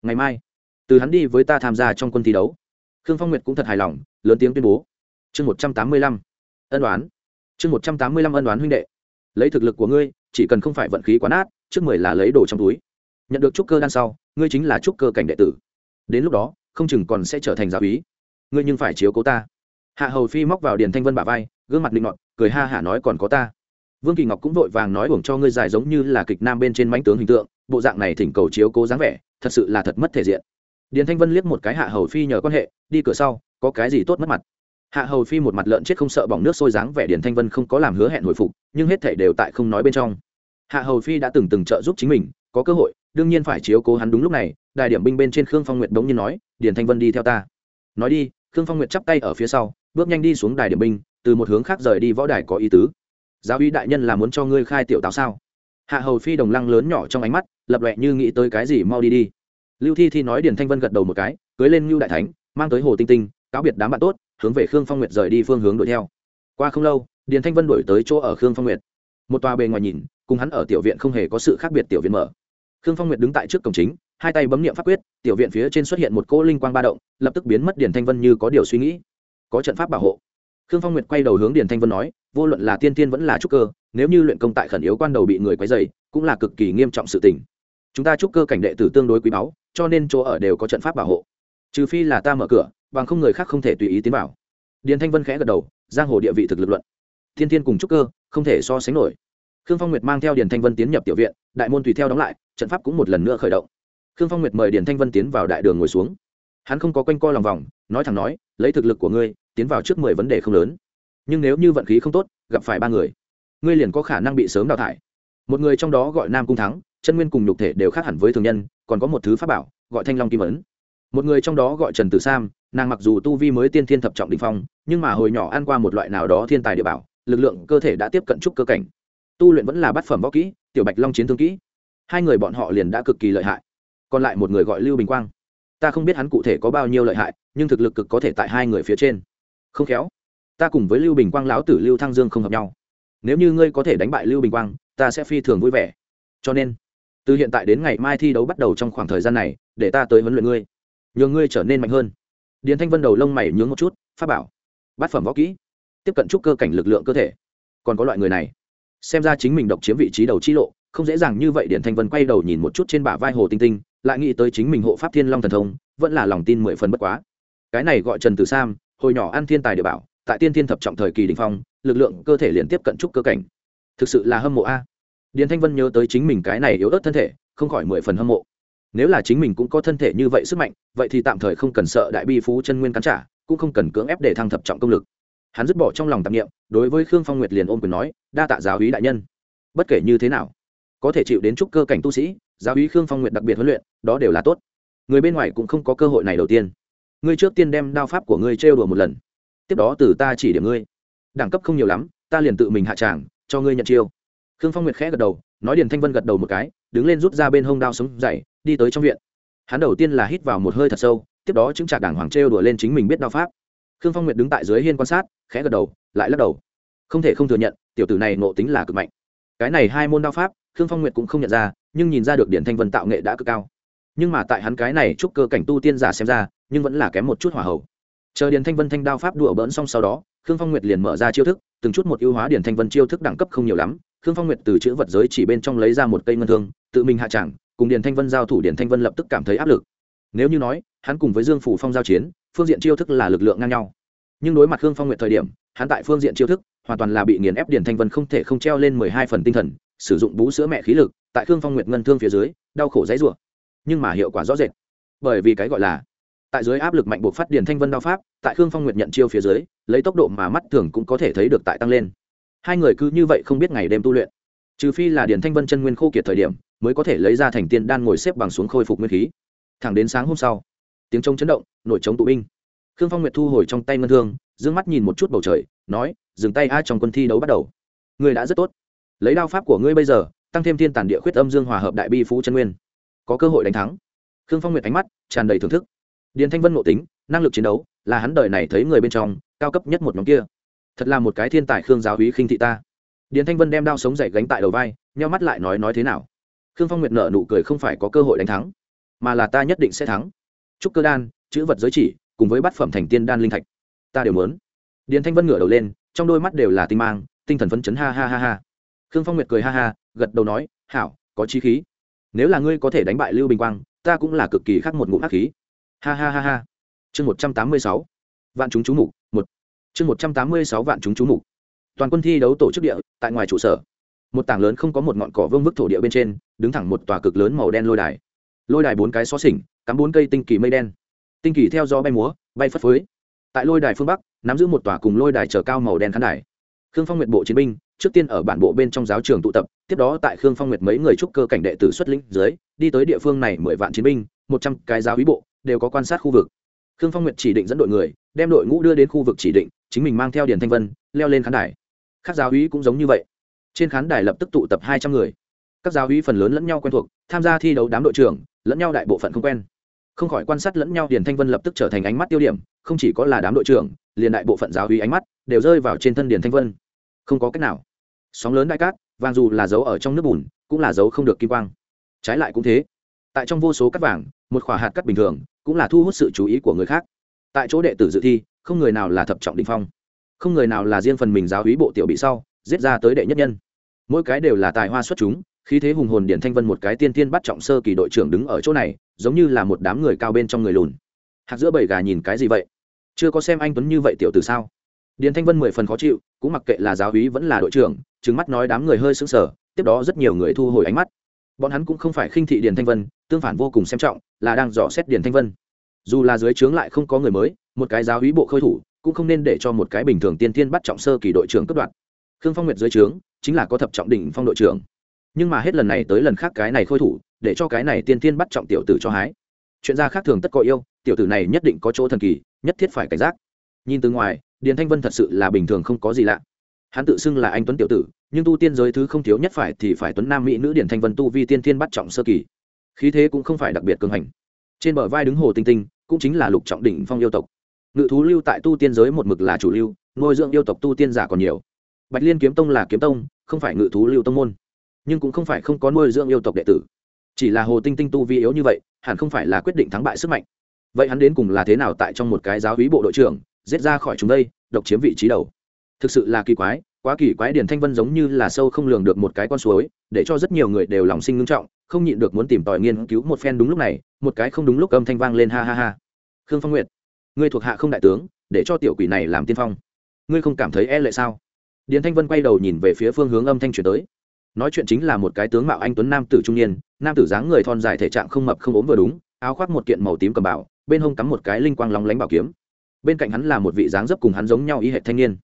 Ngày mai, từ hắn đi với ta tham gia trong quân thi đấu. Khương phong nguyệt cũng thật hài lòng, lớn tiếng tuyên bố. Chương một trăm tám mươi lăm. Ân đoán chương một trăm tám mươi lăm ân đoán huynh đệ. Lấy thực lực của ngươi, chỉ cần không phải vận khí quá nát, trước mười là lấy đồ trong túi. Nhận được trúc cơ đan sau, ngươi chính là trúc cơ cảnh đệ tử. Đến lúc đó, không chừng còn sẽ trở thành giáo ý ngươi nhưng phải chiếu cố ta. Hạ hầu phi móc vào điền thanh vân bà vai, gương mặt định ngọt cười ha hả nói còn có ta. Vương kỳ ngọc cũng vội vàng nói uổng cho ngươi dài giống như là kịch nam bên trên mánh tướng hình tượng, bộ dạng này thỉnh cầu chiếu cố dáng vẻ, thật sự là thật mất thể diện. Điền thanh vân liếc một cái hạ hầu phi nhờ quan hệ, đi cửa sau, có cái gì tốt mất mặt? Hạ hầu phi một mặt lợn chết không sợ bỏng nước sôi dáng vẻ điền thanh vân không có làm hứa hẹn hồi phục, nhưng hết thể đều tại không nói bên trong. Hạ hầu phi đã từng từng trợ giúp chính mình, có cơ hội, đương nhiên phải chiếu cố hắn đúng lúc này đại điểm binh bên trên khương phong nguyệt đống nhiên nói, điền thanh vân đi theo ta. Nói đi, khương phong nguyệt chắp tay ở phía sau, bước nhanh đi xuống đài điểm binh, từ một hướng khác rời đi võ đài có ý tứ. Giáo uy đại nhân là muốn cho ngươi khai tiểu táo sao? Hạ hầu phi đồng lăng lớn nhỏ trong ánh mắt, lập lệ như nghĩ tới cái gì mau đi đi. Lưu thi thi nói điền thanh vân gật đầu một cái, cưới lên ngưu đại thánh, mang tới hồ tinh tinh, cáo biệt đám bạn tốt hướng về khương phong nguyệt rời đi phương hướng đuổi theo. Qua không lâu, điền thanh vân đuổi tới chỗ ở khương phong nguyệt. Một tòa bề ngoài nhìn, cùng hắn ở tiểu viện không hề có sự khác biệt tiểu viện mở. Khương phong nguyệt đứng tại trước cổng chính, hai tay bấm niệm pháp quyết, tiểu viện phía trên xuất hiện một cỗ linh quang ba động, lập tức biến mất điền thanh vân như có điều suy nghĩ. Có trận pháp bảo hộ. Khương phong nguyệt quay đầu hướng điền thanh vân nói, vô luận là tiên tiên vẫn là trúc cơ, nếu như luyện công tại khẩn yếu quan đầu bị người quấy dày cũng là cực kỳ nghiêm trọng sự tình. Chúng ta trúc cơ cảnh đệ tử tương đối quý báu, cho nên chỗ ở đều có trận pháp bảo hộ. Trừ phi là ta mở cửa bằng không người khác không thể tùy ý tiến vào. Điền thanh vân khẽ gật đầu, giang hồ địa vị thực lực luận. Thiên thiên cùng trúc cơ, không thể so sánh nổi. Khương phong nguyệt mang theo điền thanh vân tiến nhập tiểu viện, đại môn tùy theo đóng lại, trận pháp cũng một lần nữa khởi động. Khương phong nguyệt mời điền thanh vân tiến vào đại đường ngồi xuống. Hắn không có quanh co lòng vòng, nói thẳng nói, lấy thực lực của ngươi, tiến vào trước mười vấn đề không lớn. Nhưng nếu như vận khí không tốt, gặp phải ba người, ngươi liền có khả năng bị sớm đào thải. Một người trong đó gọi nam cung thắng, chân nguyên cùng nhục thể đều khác hẳn với thường nhân, còn có một thứ pháp bảo, gọi thanh long kim ấn. Một người trong đó gọi trần tử sam nàng mặc dù tu vi mới tiên thiên thập trọng đ ỉ n h phong, nhưng mà hồi nhỏ ăn qua một loại nào đó thiên tài địa bảo, lực lượng cơ thể đã tiếp cận trúc cơ cảnh. Tu luyện vẫn là bát phẩm võ kỹ, tiểu bạch long chiến thương kỹ. Hai người bọn họ liền đã cực kỳ lợi hại. Còn lại một người gọi lưu bình quang. Ta không biết hắn cụ thể có bao nhiêu lợi hại, nhưng thực lực cực có thể tại hai người phía trên. Không khéo. Ta cùng với lưu bình quang lão tử lưu thăng dương không hợp nhau. Nếu như ngươi có thể đánh bại lưu bình quang, ta sẽ phi thường vui vẻ. Cho nên, từ hiện tại đến ngày mai thi đấu bắt đầu trong khoảng thời gian này, để ta tới huấn luyện ngươi. Nhờ ngươi trở nên mạnh hơn điền thanh vân đầu lông mày nhướng một chút, phát bảo, bát phẩm võ kỹ, tiếp cận trúc cơ cảnh lực lượng cơ thể. Còn có loại người này, xem ra chính mình độc chiếm vị trí đầu chi lộ, không dễ dàng như vậy. Điển thanh vân quay đầu nhìn một chút trên bả vai hồ tinh tinh, lại nghĩ tới chính mình hộ pháp thiên long thần thông, vẫn là lòng tin mười phần bất quá. Cái này gọi trần tử sam, hồi nhỏ ăn thiên tài địa bảo, tại tiên thiên thập trọng thời kỳ đình phong, lực lượng cơ thể liền tiếp cận trúc cơ cảnh. Thực sự là hâm mộ a. Điền thanh vân nhớ tới chính mình cái này yếu ớt thân thể, không khỏi mười phần hâm mộ nếu là chính mình cũng có thân thể như vậy sức mạnh, vậy thì tạm thời không cần sợ đại bi phú chân nguyên cắn trả, cũng không cần cưỡng ép để thăng thập trọng công lực. Hắn dứt bỏ trong lòng tạp nghiệm đối với khương phong nguyệt liền ôm quyền nói, đa tạ giáo úy đại nhân. Bất kể như thế nào, có thể chịu đến chúc cơ cảnh tu sĩ, giáo úy khương phong nguyệt đặc biệt huấn luyện, đó đều là tốt. Người bên ngoài cũng không có cơ hội này đầu tiên. Ngươi trước tiên đem đao pháp của ngươi trêu đùa một lần. Tiếp đó từ ta chỉ điểm ngươi. Đẳng cấp không nhiều lắm, ta liền tự mình hạ tràng, cho ngươi nhận chiêu. Khương phong nguyệt khẽ gật đầu, nói điền thanh vân gật đầu một cái, đứng lên rút ra bên hông đao sống dày đi tới trong viện. Hắn đầu tiên là hít vào một hơi thật sâu, tiếp đó chứng trả đảng hoàng trêu đùa lên chính mình biết đao pháp. Khương phong nguyệt đứng tại dưới hiên quan sát, khẽ gật đầu, lại lắc đầu. Không thể không thừa nhận, tiểu tử này ngộ tính là cực mạnh. Cái này hai môn đao pháp, khương phong nguyệt cũng không nhận ra, nhưng nhìn ra được điển thanh vân tạo nghệ đã cực cao. Nhưng mà tại hắn cái này chúc cơ cảnh tu tiên giả xem ra, nhưng vẫn là kém một chút hỏa hậu chờ điển thanh vân thanh đao pháp đùa bỡn xong sau đó, khương phong nguyệt liền mở ra chiêu thức, từng chút một ưu hóa điển thanh vân chiêu thức đẳng cấp không nhiều lắm. Khương phong nguyệt từ chữ vật giới chỉ bên trong lấy ra một cây ngân thương, tự mình hạ tràng cùng điền thanh vân giao thủ, điền thanh vân lập tức cảm thấy áp lực. Nếu như nói, hắn cùng với dương phủ phong giao chiến, phương diện chiêu thức là lực lượng ngang nhau. Nhưng đối mặt khương phong nguyệt thời điểm, hắn tại phương diện chiêu thức hoàn toàn là bị nghiền ép, điền thanh vân không thể không treo lên mười hai phần tinh thần, sử dụng bú sữa mẹ khí lực, tại khương phong nguyệt ngân thương phía dưới, đau khổ dãy rủa. Nhưng mà hiệu quả rõ rệt. Bởi vì cái gọi là, tại dưới áp lực mạnh buộc phát điền thanh vân đao pháp, tại khương phong nguyệt nhận chiêu phía dưới, lấy tốc độ mà mắt thường cũng có thể thấy được tại tăng lên. Hai người cứ như vậy không biết ngày đêm tu luyện trừ phi là điền thanh vân chân nguyên khô kiệt thời điểm, mới có thể lấy ra thành tiên đan ngồi xếp bằng xuống khôi phục nguyên khí. Thẳng đến sáng hôm sau, tiếng trống chấn động, nổi trống tụ binh. Khương phong nguyệt thu hồi trong tay ngân thương d mắt nhìn một chút bầu trời, nói, dừng tay a, trong quân thi đấu bắt đầu. Ngươi đã rất tốt. Lấy đao pháp của ngươi bây giờ, tăng thêm thiên tản địa khuyết âm dương hòa hợp đại bi phú chân nguyên. Có cơ hội đánh thắng. Khương phong nguyệt ánh mắt tràn đầy thưởng thức. Điền thanh vân ngộ tính, năng lực chiến đấu, là hắn đời này thấy người bên trong, cao cấp nhất một nhóm kia. Thật là một cái thiên tài khương giáo hí khinh thị ta điền thanh vân đem đao sống dậy gánh tại đầu vai, nheo mắt lại nói nói thế nào? Khương phong nguyệt nở nụ cười không phải có cơ hội đánh thắng, mà là ta nhất định sẽ thắng. Trúc cơ đan, chữ vật giới chỉ, cùng với bát phẩm thành tiên đan linh thạch, ta đều muốn. Điền thanh vân ngửa đầu lên, trong đôi mắt đều là tinh mang, tinh thần phấn chấn ha ha ha ha. Khương phong nguyệt cười ha ha, gật đầu nói, hảo, có chi khí. Nếu là ngươi có thể đánh bại lưu bình quang, ta cũng là cực kỳ khác một ngụm ác khí. Ha ha ha ha. Chương một trăm tám mươi sáu. Vạn chúng chú mục, một. Chương một trăm tám mươi sáu vạn chúng chú mục toàn quân thi đấu tổ chức địa, tại ngoài trụ sở. Một tảng lớn không có một ngọn cỏ vương vức thổ địa bên trên, đứng thẳng một tòa cực lớn màu đen lôi đài. Lôi đài bốn cái xó xỉnh, cắm bốn cây tinh kỳ mây đen. Tinh kỳ theo gió bay múa, bay phất phới. Tại lôi đài phương bắc, nắm giữ một tòa cùng lôi đài trở cao màu đen khán đài. Khương phong nguyệt bộ chiến binh, trước tiên ở bản bộ bên trong giáo trường tụ tập, tiếp đó tại khương phong nguyệt mấy người trúc cơ cảnh đệ tử xuất lĩnh dưới, đi tới địa phương này mười vạn chiến binh, một trăm cái giáo ý bộ, đều có quan sát khu vực. Khương phong nguyệt chỉ định dẫn đội người, đem đội ngũ đưa đến khu vực chỉ định, chính mình mang theo điền thanh vân, leo lên khán đài các giáo úy cũng giống như vậy. Trên khán đài lập tức tụ tập hai trăm người. Các giáo úy phần lớn lẫn nhau quen thuộc, tham gia thi đấu đám đội trưởng, lẫn nhau đại bộ phận không quen. Không khỏi quan sát lẫn nhau, điền thanh vân lập tức trở thành ánh mắt tiêu điểm, không chỉ có là đám đội trưởng, liền đại bộ phận giáo úy ánh mắt đều rơi vào trên thân điền thanh vân. Không có cách nào. Sóng lớn đại cát vàng dù là dấu ở trong nước bùn, cũng là dấu không được kim quang. Trái lại cũng thế. Tại trong vô số cắt vàng, một khỏa hạt cắt bình thường, cũng là thu hút sự chú ý của người khác. Tại chỗ đệ tử dự thi, không người nào là thập trọng định phong không người nào là riêng phần mình giáo hí bộ tiểu bị sau, giết ra tới đệ nhất nhân. Mỗi cái đều là tài hoa xuất chúng, khí thế hùng hồn điển thanh vân một cái tiên tiên bắt trọng sơ kỳ đội trưởng đứng ở chỗ này, giống như là một đám người cao bên trong người lùn. Hạt giữa bầy gà nhìn cái gì vậy? Chưa có xem anh tuấn như vậy tiểu từ sao? Điền thanh vân mười phần khó chịu, cũng mặc kệ là giáo hí vẫn là đội trưởng trứng mắt nói đám người hơi sững sờ, tiếp đó rất nhiều người thu hồi ánh mắt. Bọn hắn cũng không phải khinh thị điền thanh vân, tương phản vô cùng xem trọng, là đang dò xét điền thanh vân. Dù là dưới trướng lại không có người mới, một cái giáo hí bộ khôi thủ cũng không nên để cho một cái bình thường tiên tiên bắt trọng sơ kỳ đội trưởng cấp đoạn khương phong nguyệt dưới trướng, chính là có thập trọng đỉnh phong đội trưởng. Nhưng mà hết lần này tới lần khác cái này khôi thủ, để cho cái này tiên tiên bắt trọng tiểu tử cho hái. Chuyện ra khác thường tất có yêu, tiểu tử này nhất định có chỗ thần kỳ, nhất thiết phải cảnh giác. Nhìn từ ngoài, điền thanh vân thật sự là bình thường không có gì lạ. Hắn tự xưng là anh tuấn tiểu tử, nhưng tu tiên giới thứ không thiếu nhất phải thì phải tuấn nam mỹ nữ điển thanh vân tu vi tiên thiên bắt trọng sơ kỳ. Khí thế cũng không phải đặc biệt cường hành. Trên bờ vai đứng hồ tinh tinh, cũng chính là lục trọng đỉnh phong yêu tộc ngự thú lưu tại tu tiên giới một mực là chủ lưu, nuôi dưỡng yêu tộc tu tiên giả còn nhiều. Bạch liên kiếm tông là kiếm tông, không phải ngự thú lưu tông môn, nhưng cũng không phải không có nuôi dưỡng yêu tộc đệ tử. Chỉ là hồ tinh tinh tu vi yếu như vậy, hẳn không phải là quyết định thắng bại sức mạnh. Vậy hắn đến cùng là thế nào tại trong một cái giáo hí bộ đội trưởng, giết ra khỏi chúng đây, độc chiếm vị trí đầu? Thực sự là kỳ quái, quá kỳ quái điển thanh vân giống như là sâu không lường được một cái con suối, để cho rất nhiều người đều lòng sinh ngưng trọng, không nhịn được muốn tìm tòi nghiên cứu một phen đúng lúc này, một cái không đúng lúc âm thanh vang lên ha ha ha. Khương phong nguyệt ngươi thuộc hạ không đại tướng, để cho tiểu quỷ này làm tiên phong. Ngươi không cảm thấy e lệ sao? Điền thanh vân quay đầu nhìn về phía phương hướng âm thanh chuyển tới. Nói chuyện chính là một cái tướng mạo anh tuấn nam tử trung niên, nam tử dáng người thon dài thể trạng không mập không ốm vừa đúng, áo khoác một kiện màu tím cầm bảo, bên hông cắm một cái linh quang lóng lánh bảo kiếm. Bên cạnh hắn là một vị dáng dấp cùng hắn giống nhau y hệ thanh niên.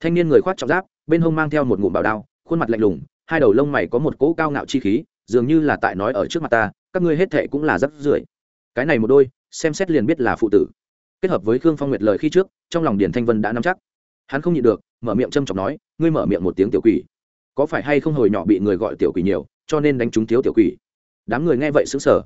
Thanh niên người khoác trọng giáp, bên hông mang theo một ngụm bảo đao, khuôn mặt lạnh lùng, hai đầu lông mày có một cỗ cao ngạo chi khí, dường như là tại nói ở trước mặt ta, các ngươi hết thệ cũng là rất rưởi cái này một đôi, xem xét liền biết là phụ tử kết hợp với khương phong nguyệt lời khi trước, trong lòng điền thanh vân đã nắm chắc. Hắn không nhịn được, mở miệng châm chọc nói, ngươi mở miệng một tiếng tiểu quỷ. Có phải hay không hồi nhỏ bị người gọi tiểu quỷ nhiều, cho nên đánh trúng thiếu tiểu quỷ? Đám người nghe vậy xứng sở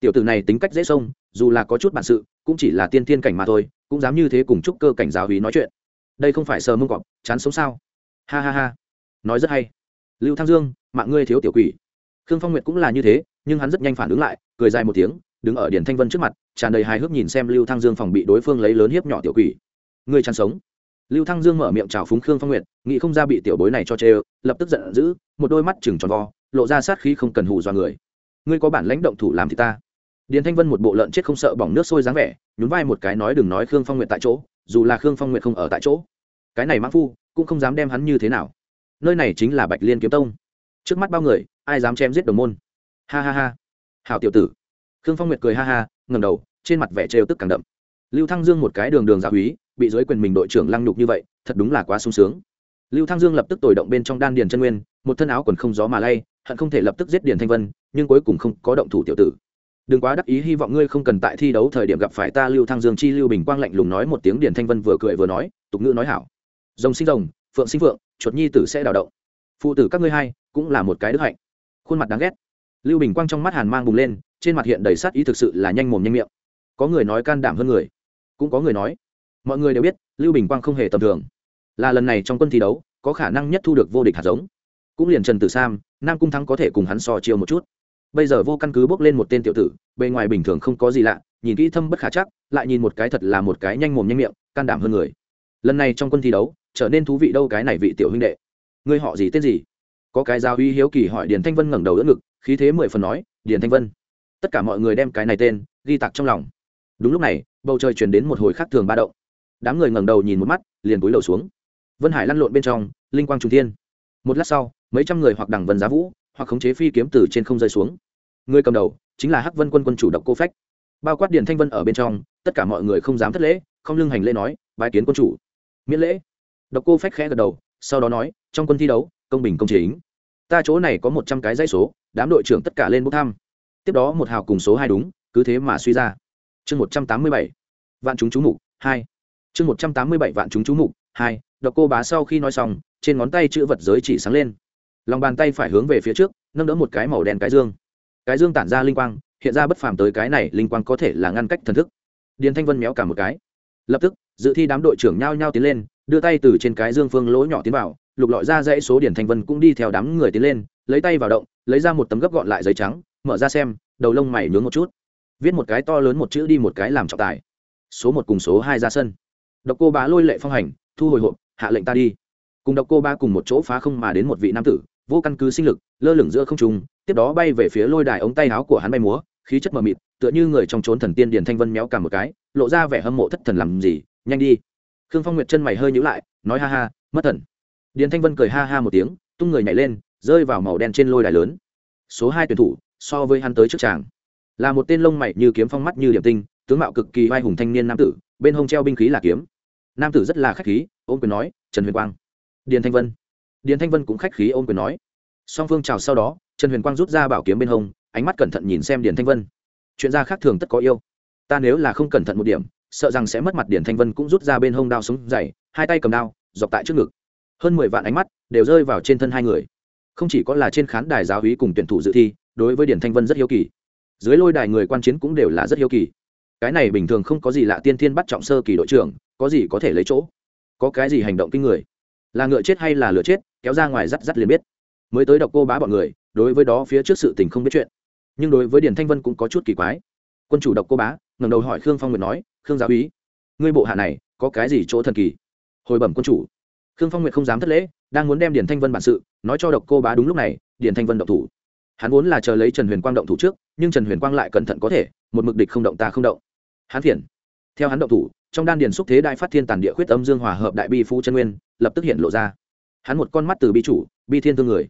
tiểu tử này tính cách dễ sông dù là có chút bản sự, cũng chỉ là tiên tiên cảnh mà thôi, cũng dám như thế cùng chúc cơ cảnh giáo hí nói chuyện. Đây không phải sờ mông cọp, chán sống sao? Ha ha ha. Nói rất hay. Lưu thăng dương, mạng ngươi thiếu tiểu quỷ. Khương phong nguyệt cũng là như thế nhưng hắn rất nhanh phản ứng lại, cười dài một tiếng, đứng ở điển thanh vân trước mặt, tràn đầy hài hước nhìn xem lưu thăng dương phòng bị đối phương lấy lớn hiếp nhỏ tiểu quỷ. Ngươi chăn sống. Lưu thăng dương mở miệng chào phúng khương phong nguyệt, nghĩ không ra bị tiểu bối này cho chê, lập tức giận dữ, một đôi mắt chừng tròn vo, lộ ra sát khí không cần hù dọa người. Ngươi có bản lãnh động thủ làm thì ta. Điền thanh vân một bộ lợn chết không sợ bỏng nước sôi dáng vẻ, nhún vai một cái nói đừng nói khương phong nguyệt tại chỗ, dù là khương phong nguyệt không ở tại chỗ. Cái này mãn phu, cũng không dám đem hắn như thế nào. Nơi này chính là bạch liên kiếm tông. Trước mắt bao người, ai dám chém giết đồng môn? Ha ha ha. Hảo tiểu tử. Khương phong nguyệt cười ha ha ngầm đầu, trên mặt vẻ trêu tức càng đậm. Lưu thăng dương một cái đường đường giáo húy, bị dưới quyền mình đội trưởng lăng nhục như vậy, thật đúng là quá sung sướng. Lưu thăng dương lập tức tồi động bên trong đan điền chân nguyên, một thân áo quần không gió mà lay, hận không thể lập tức giết điền thanh vân, nhưng cuối cùng không có động thủ tiểu tử. Đừng quá đắc ý, hy vọng ngươi không cần tại thi đấu thời điểm gặp phải ta, lưu thăng dương chi lưu bình quang lạnh lùng nói một tiếng điền thanh vân vừa cười vừa nói, tục ngữ nói hảo. Rồng sinh rồng, phượng sinh phượng, chuột nhi tử sẽ đào động. Phụ tử các ngươi hai, cũng là một cái đức hạnh. Khuôn mặt đáng ghét lưu bình quang trong mắt hàn mang bùng lên, trên mặt hiện đầy sát ý thực sự là nhanh mồm nhanh miệng. Có người nói can đảm hơn người. Cũng có người nói, mọi người đều biết, lưu bình quang không hề tầm thường. Là lần này trong quân thi đấu, có khả năng nhất thu được vô địch hạt giống. Cũng liền trần tử sam, nam cung thắng có thể cùng hắn so chiêu một chút. Bây giờ vô căn cứ bước lên một tên tiểu tử, bề ngoài bình thường không có gì lạ, nhìn kỹ thâm bất khả chắc, lại nhìn một cái thật là một cái nhanh mồm nhanh miệng, can đảm hơn người. Lần này trong quân thi đấu, trở nên thú vị đâu cái này vị tiểu huynh đệ. Ngươi họ gì tên gì? Có cái giáo uy hiếu kỳ hỏi điền thanh vân ngẩng đầu đỡ ngực khí thế mười phần nói, điền thanh vân. Tất cả mọi người đem cái này tên ghi tặc trong lòng. Đúng lúc này, bầu trời chuyển đến một hồi khác thường ba động. Đám người ngẩng đầu nhìn một mắt, liền cúi đầu xuống. Vân hải lăn lộn bên trong, linh quang trung thiên. Một lát sau, mấy trăm người hoặc đằng vân giá vũ, hoặc khống chế phi kiếm từ trên không rơi xuống. Người cầm đầu chính là hắc vân quân quân chủ độc cô phách. Bao quát điền thanh vân ở bên trong, tất cả mọi người không dám thất lễ, không lưng hành lễ nói, bái kiến quân chủ. Miễn lễ. Độc cô phách khẽ gật đầu, sau đó nói, trong quân thi đấu, công bình công chính. Ta chỗ này có một trăm cái dãy số đám đội trưởng tất cả lên bốc thăm. Tiếp đó một hào cùng số hai đúng, cứ thế mà suy ra. Chương một trăm tám mươi bảy, vạn chúng chú mục, hai. Chương một trăm tám mươi bảy, vạn chúng chú mục, hai. Độc cô bá sau khi nói xong, trên ngón tay chữ vật giới chỉ sáng lên. Lòng bàn tay phải hướng về phía trước, nâng đỡ một cái màu đen cái dương. Cái dương tản ra linh quang, hiện ra bất phàm tới cái này linh quang có thể là ngăn cách thần thức. Điền thanh vân méo cả một cái. Lập tức, dự thi đám đội trưởng nhao nhao tiến lên, đưa tay từ trên cái dương phương lỗ nhỏ tiến vào, lục lọi ra dãy số Điền thanh vân cũng đi theo đám người tiến lên lấy tay vào động, lấy ra một tấm gấp gọn lại giấy trắng, mở ra xem, đầu lông mày nhướng một chút. Viết một cái to lớn một chữ đi một cái làm trọng tài. Số một cùng số hai ra sân. Độc cô bá lôi lệ phong hành, thu hồi hộp, hạ lệnh ta đi. Cùng độc cô ba cùng một chỗ phá không mà đến một vị nam tử, vô căn cứ sinh lực, lơ lửng giữa không trung, tiếp đó bay về phía lôi đài ống tay áo của hắn bay múa, khí chất mờ mịt, tựa như người trong trốn thần tiên điền thanh vân méo cả một cái, lộ ra vẻ hâm mộ thất thần làm gì, nhanh đi. Khương phong nguyệt chân mày hơi nhữ lại, nói ha ha, mất thần. Điền thanh vân cười ha ha một tiếng, tung người nhảy lên rơi vào màu đen trên lôi đài lớn. Số hai tuyển thủ, so với hắn tới trước tràng, là một tên lông mày như kiếm phong mắt như điểm tinh, tướng mạo cực kỳ vai hùng thanh niên nam tử, bên hông treo binh khí là kiếm. Nam tử rất là khách khí, ôm quyền nói, trần huyền quang. Điền thanh vân. Điền thanh vân cũng khách khí ôm quyền nói. Song phương chào sau đó, trần huyền quang rút ra bảo kiếm bên hông, ánh mắt cẩn thận nhìn xem điền thanh vân. Chuyện ra khác thường tất có yêu. Ta nếu là không cẩn thận một điểm, sợ rằng sẽ mất mặt. Điền thanh vân cũng rút ra bên hông đao súng dày hai tay cầm đao, dọc tại trước ngực. Hơn mười vạn ánh mắt đều rơi vào trên thân hai người không chỉ có là trên khán đài giáo hí cùng tuyển thủ dự thi, đối với điển thanh vân rất hiếu kỳ. Dưới lôi đài người quan chiến cũng đều là rất hiếu kỳ. Cái này bình thường không có gì lạ tiên thiên bắt trọng sơ kỳ đội trưởng, có gì có thể lấy chỗ? Có cái gì hành động kinh người? Là ngựa chết hay là lửa chết, kéo ra ngoài rắt rắt liền biết. Mới tới độc cô bá bọn người, đối với đó phía trước sự tình không biết chuyện. Nhưng đối với điển thanh vân cũng có chút kỳ quái. Quân chủ độc cô bá, ngẩng đầu hỏi khương phong nguyệt nói, khương giáo úy ngươi bộ hạ này, có cái gì chỗ thần kỳ? Hồi bẩm quân chủ, khương phong nguyệt không dám thất lễ đang muốn đem điển thanh vân bản sự nói cho độc cô bá đúng lúc này điển thanh vân động thủ. Hắn vốn là chờ lấy trần huyền quang động thủ trước, nhưng trần huyền quang lại cẩn thận có thể, một mực địch không động ta không động. Hắn phiền. Theo hắn động thủ, trong đan điền xúc thế đại phát thiên tàn địa khuyết âm dương hòa hợp đại bi phú chân nguyên, lập tức hiện lộ ra. Hắn một con mắt từ bi chủ, bi thiên thương người.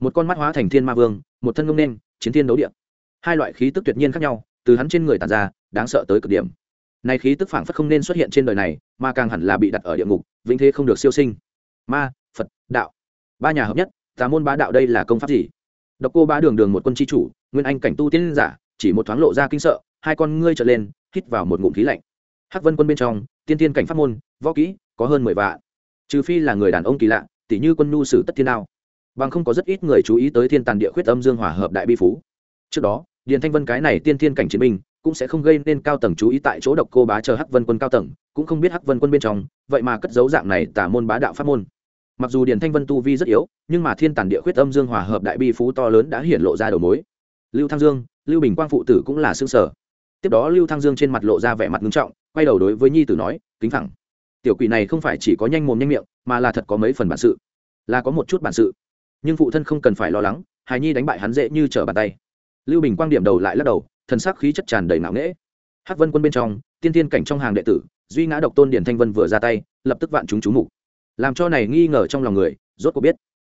Một con mắt hóa thành thiên ma vương, một thân ngông nên, chiến thiên đấu địa. Hai loại khí tức tuyệt nhiên khác nhau, từ hắn trên người tàn ra, đáng sợ tới cực điểm. Này khí tức phảng phất không nên xuất hiện trên đời này, mà càng hẳn là bị đặt ở địa ngục, vĩnh thế không được siêu sinh. Ma phật, đạo. Ba nhà hợp nhất, tà môn bá đạo đây là công pháp gì? Độc cô bá đường đường một quân chi chủ, nguyên anh cảnh tu tiên giả, chỉ một thoáng lộ ra kinh sợ, hai con ngươi trở lên, hít vào một ngụm khí lạnh. Hắc vân quân bên trong, tiên tiên cảnh pháp môn, võ kỹ, có hơn mười vạn. Trừ phi là người đàn ông kỳ lạ tỷ như quân nhu sử tất thiên đao. Bằng không có rất ít người chú ý tới thiên tàn địa khuyết âm dương hòa hợp đại bi phú. Trước đó, điền thanh vân cái này tiên thiên cảnh chiến binh, cũng sẽ không gây nên cao tầng chú ý tại chỗ độc cô bá chờ hắc vân quân cao tầng, cũng không biết hắc vân quân bên trong, vậy mà cất dấu dạng này tả môn bá đạo pháp môn mặc dù điền thanh vân tu vi rất yếu, nhưng mà thiên tản địa khuyết âm dương hòa hợp đại bi phú to lớn đã hiển lộ ra đầu mối. Lưu thăng dương, lưu bình quang phụ tử cũng là xương sở. Tiếp đó lưu thăng dương trên mặt lộ ra vẻ mặt nghiêm trọng, quay đầu đối với nhi tử nói, kính thẳng tiểu quỷ này không phải chỉ có nhanh mồm nhanh miệng, mà là thật có mấy phần bản sự. Là có một chút bản sự. Nhưng phụ thân không cần phải lo lắng, hài nhi đánh bại hắn dễ như trở bàn tay. Lưu bình quang điểm đầu lại lắc đầu, thần sắc khí chất tràn đầy não nghễ. Hắc vân quân bên trong, tiên tiên cảnh trong hàng đệ tử, duy ngã độc tôn điển thanh vân vừa ra tay, lập tức vạn chúng chú mục làm cho này nghi ngờ trong lòng người, rốt cuộc biết,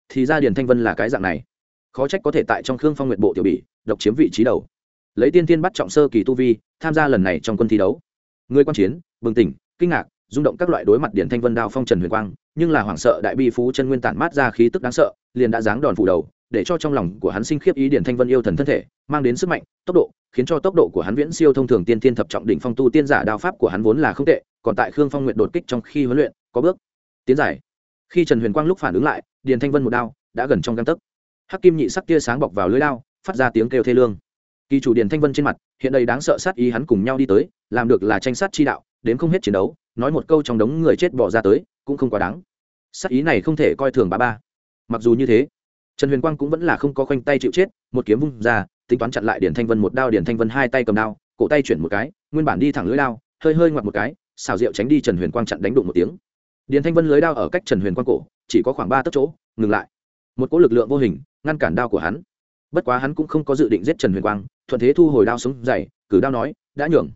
thì ra điển thanh vân là cái dạng này. Khó trách có thể tại trong khương phong nguyện bộ tiểu bỉ, độc chiếm vị trí đầu. Lấy tiên tiên bắt trọng sơ kỳ tu vi, tham gia lần này trong quân thi đấu. Người quan chiến, bừng tỉnh, kinh ngạc, rung động các loại đối mặt điển thanh vân đao phong trần huyền quang, nhưng là hoảng sợ đại bi phú chân nguyên tản mát ra khí tức đáng sợ, liền đã giáng đòn phủ đầu, để cho trong lòng của hắn sinh khiếp ý điển thanh vân yêu thần thân thể, mang đến sức mạnh, tốc độ, khiến cho tốc độ của hắn viễn siêu thông thường tiên tiên thập trọng đỉnh phong tu tiên giả đao pháp của hắn vốn là không tệ, còn tại khương phong nguyện đột kích trong khi huấn luyện, có bước tiến giải. Khi trần huyền quang lúc phản ứng lại, điền thanh vân một đao đã gần trong găng tấc. Hắc kim nhị sắc tia sáng bọc vào lưới đao, phát ra tiếng kêu thê lương. Kỳ chủ điền thanh vân trên mặt, hiện đây đáng sợ sát ý hắn cùng nhau đi tới, làm được là tranh sát chi đạo, đến không hết chiến đấu, nói một câu trong đống người chết bỏ ra tới, cũng không quá đáng. Sát ý này không thể coi thường ba ba. Mặc dù như thế, trần huyền quang cũng vẫn là không có khoanh tay chịu chết, một kiếm vung ra, tính toán chặn lại điển thanh vân một đao điển thanh vân hai tay cầm đao, cổ tay chuyển một cái, nguyên bản đi thẳng lưới đao, hơi hơi ngoặt một cái, xào rượu tránh đi trần huyền quang chặn đánh đụng một tiếng. Điền thanh vân lưới đao ở cách trần huyền quang cổ, chỉ có khoảng ba tấc chỗ, ngừng lại. Một cỗ lực lượng vô hình, ngăn cản đao của hắn. Bất quá hắn cũng không có dự định giết trần huyền quang, thuận thế thu hồi đao xuống dày cử đao nói, đã nhường.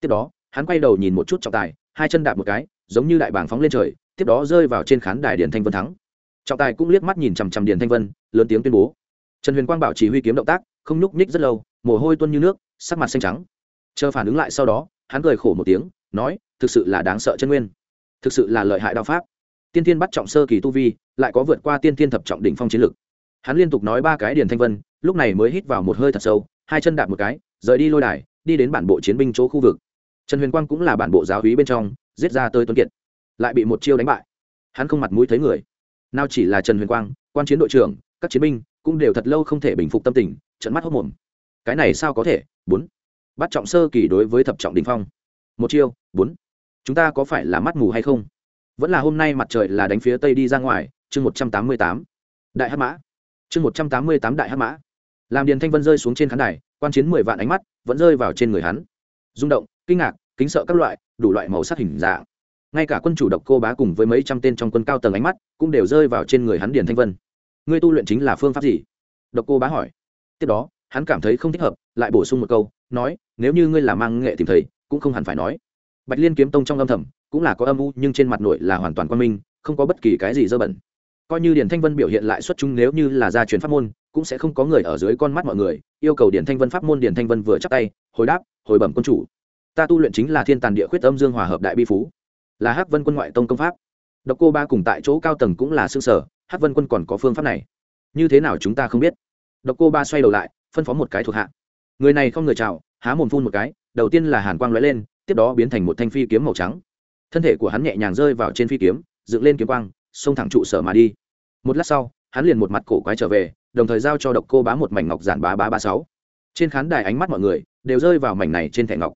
Tiếp đó, hắn quay đầu nhìn một chút trọng tài, hai chân đạp một cái, giống như đại bảng phóng lên trời, tiếp đó rơi vào trên khán đài Điền thanh vân thắng. Trọng tài cũng liếc mắt nhìn chằm chằm Điền thanh vân, lớn tiếng tuyên bố. Trần huyền quang bảo chỉ huy kiếm động tác, không nhúc nhích rất lâu, mồ hôi tuôn như nước, sắc mặt xanh trắng. Chờ phản ứng lại sau đó, hắn cười khổ một tiếng, nói, thực sự là đáng sợ chân nguyên thực sự là lợi hại đao pháp. Tiên tiên bắt trọng sơ kỳ tu vi, lại có vượt qua tiên tiên thập trọng đỉnh phong chiến lực. Hắn liên tục nói ba cái điền thanh vân, lúc này mới hít vào một hơi thật sâu, hai chân đạp một cái, rời đi lôi đài, đi đến bản bộ chiến binh chỗ khu vực. Trần huyền quang cũng là bản bộ giáo hí bên trong, giết ra tới tuấn kiệt, lại bị một chiêu đánh bại. Hắn không mặt mũi thấy người. Nào chỉ là trần huyền quang, quan chiến đội trưởng, các chiến binh, cũng đều thật lâu không thể bình phục tâm tình trận mắt hốc mồm cái này sao có thể? Bốn. Bắt trọng sơ kỳ đối với thập trọng đình phong. Một chiêu, bốn chúng ta có phải là mắt mù hay không? Vẫn là hôm nay mặt trời là đánh phía tây đi ra ngoài, chương một trăm tám mươi tám. Đại hát mã. Chương một trăm tám mươi tám đại hát mã. Làm điền thanh vân rơi xuống trên khán đài, quan chiến mười vạn ánh mắt vẫn rơi vào trên người hắn. Rung động, kinh ngạc, kính sợ các loại, đủ loại màu sắc hình dạng. Ngay cả quân chủ độc cô bá cùng với mấy trăm tên trong quân cao tầng ánh mắt cũng đều rơi vào trên người hắn điền thanh vân. Ngươi tu luyện chính là phương pháp gì? Độc cô bá hỏi. Tiếp đó, hắn cảm thấy không thích hợp, lại bổ sung một câu, nói, nếu như ngươi là mang nghệ tìm thầy, cũng không hẳn phải nói bạch liên kiếm tông trong âm thầm, cũng là có âm u, nhưng trên mặt nội là hoàn toàn quan minh, không có bất kỳ cái gì dơ bẩn. Coi như điển thanh vân biểu hiện lại xuất chúng nếu như là gia truyền pháp môn, cũng sẽ không có người ở dưới con mắt mọi người, yêu cầu điển thanh vân pháp môn điển thanh vân vừa chắc tay, hồi đáp, hồi bẩm quân chủ. Ta tu luyện chính là thiên tàn địa khuyết âm dương hòa hợp đại bi phú, là hắc vân quân ngoại tông công pháp. Độc cô ba cùng tại chỗ cao tầng cũng là xương sở, hắc vân quân còn có phương pháp này. Như thế nào chúng ta không biết? Độc cô ba xoay đầu lại, phân phó một cái thuộc hạ. Người này không người chào, há mồm phun một cái, đầu tiên là hàn quang lóe lên tiếp đó biến thành một thanh phi kiếm màu trắng. Thân thể của hắn nhẹ nhàng rơi vào trên phi kiếm, dựng lên kiếm quang, xông thẳng trụ sở mà đi. Một lát sau, hắn liền một mặt cổ quái trở về, đồng thời giao cho độc cô bá một mảnh ngọc giản bá bá ba sáu. Trên khán đài ánh mắt mọi người đều rơi vào mảnh này trên thẻ ngọc.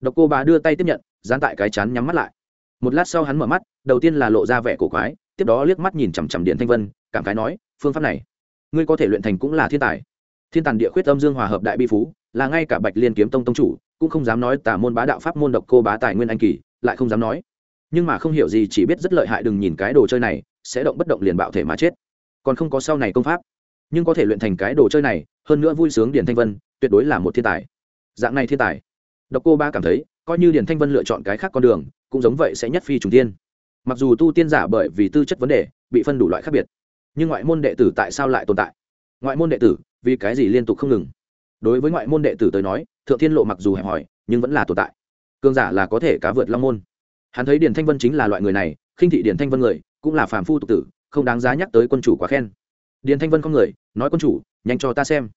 Độc cô bá đưa tay tiếp nhận, dán tại cái chán nhắm mắt lại. Một lát sau hắn mở mắt, đầu tiên là lộ ra vẻ cổ quái, tiếp đó liếc mắt nhìn chằm chằm điện thanh vân, cảm cái nói, phương pháp này, ngươi có thể luyện thành cũng là thiên tài. Thiên tàn địa khuyết âm dương hòa hợp đại bi phú, là ngay cả bạch liên kiếm tông tông chủ cũng không dám nói tà môn bá đạo pháp môn độc cô bá tài nguyên anh kỳ, lại không dám nói. Nhưng mà không hiểu gì, chỉ biết rất lợi hại đừng nhìn cái đồ chơi này, sẽ động bất động liền bạo thể mà chết. Còn không có sau này công pháp. Nhưng có thể luyện thành cái đồ chơi này, hơn nữa vui sướng điền thanh vân, tuyệt đối là một thiên tài. Dạng này thiên tài. Độc cô ba cảm thấy, coi như điền thanh vân lựa chọn cái khác con đường, cũng giống vậy sẽ nhất phi trùng tiên mặc dù tu tiên giả bởi vì tư chất vấn đề, bị phân đủ loại khác biệt, nhưng ngoại môn đệ tử tại sao lại tồn tại? Ngoại môn đệ tử, vì cái gì liên tục không ngừng? Đối với ngoại môn đệ tử tới nói thượng thiên lộ mặc dù hẹp hòi, nhưng vẫn là tồn tại. Cương giả là có thể cá vượt long môn. Hắn thấy điền thanh vân chính là loại người này, khinh thị điền thanh vân người, cũng là phàm phu tục tử, không đáng giá nhắc tới quân chủ quá khen. Điền thanh vân không người, nói quân chủ, nhanh cho ta xem.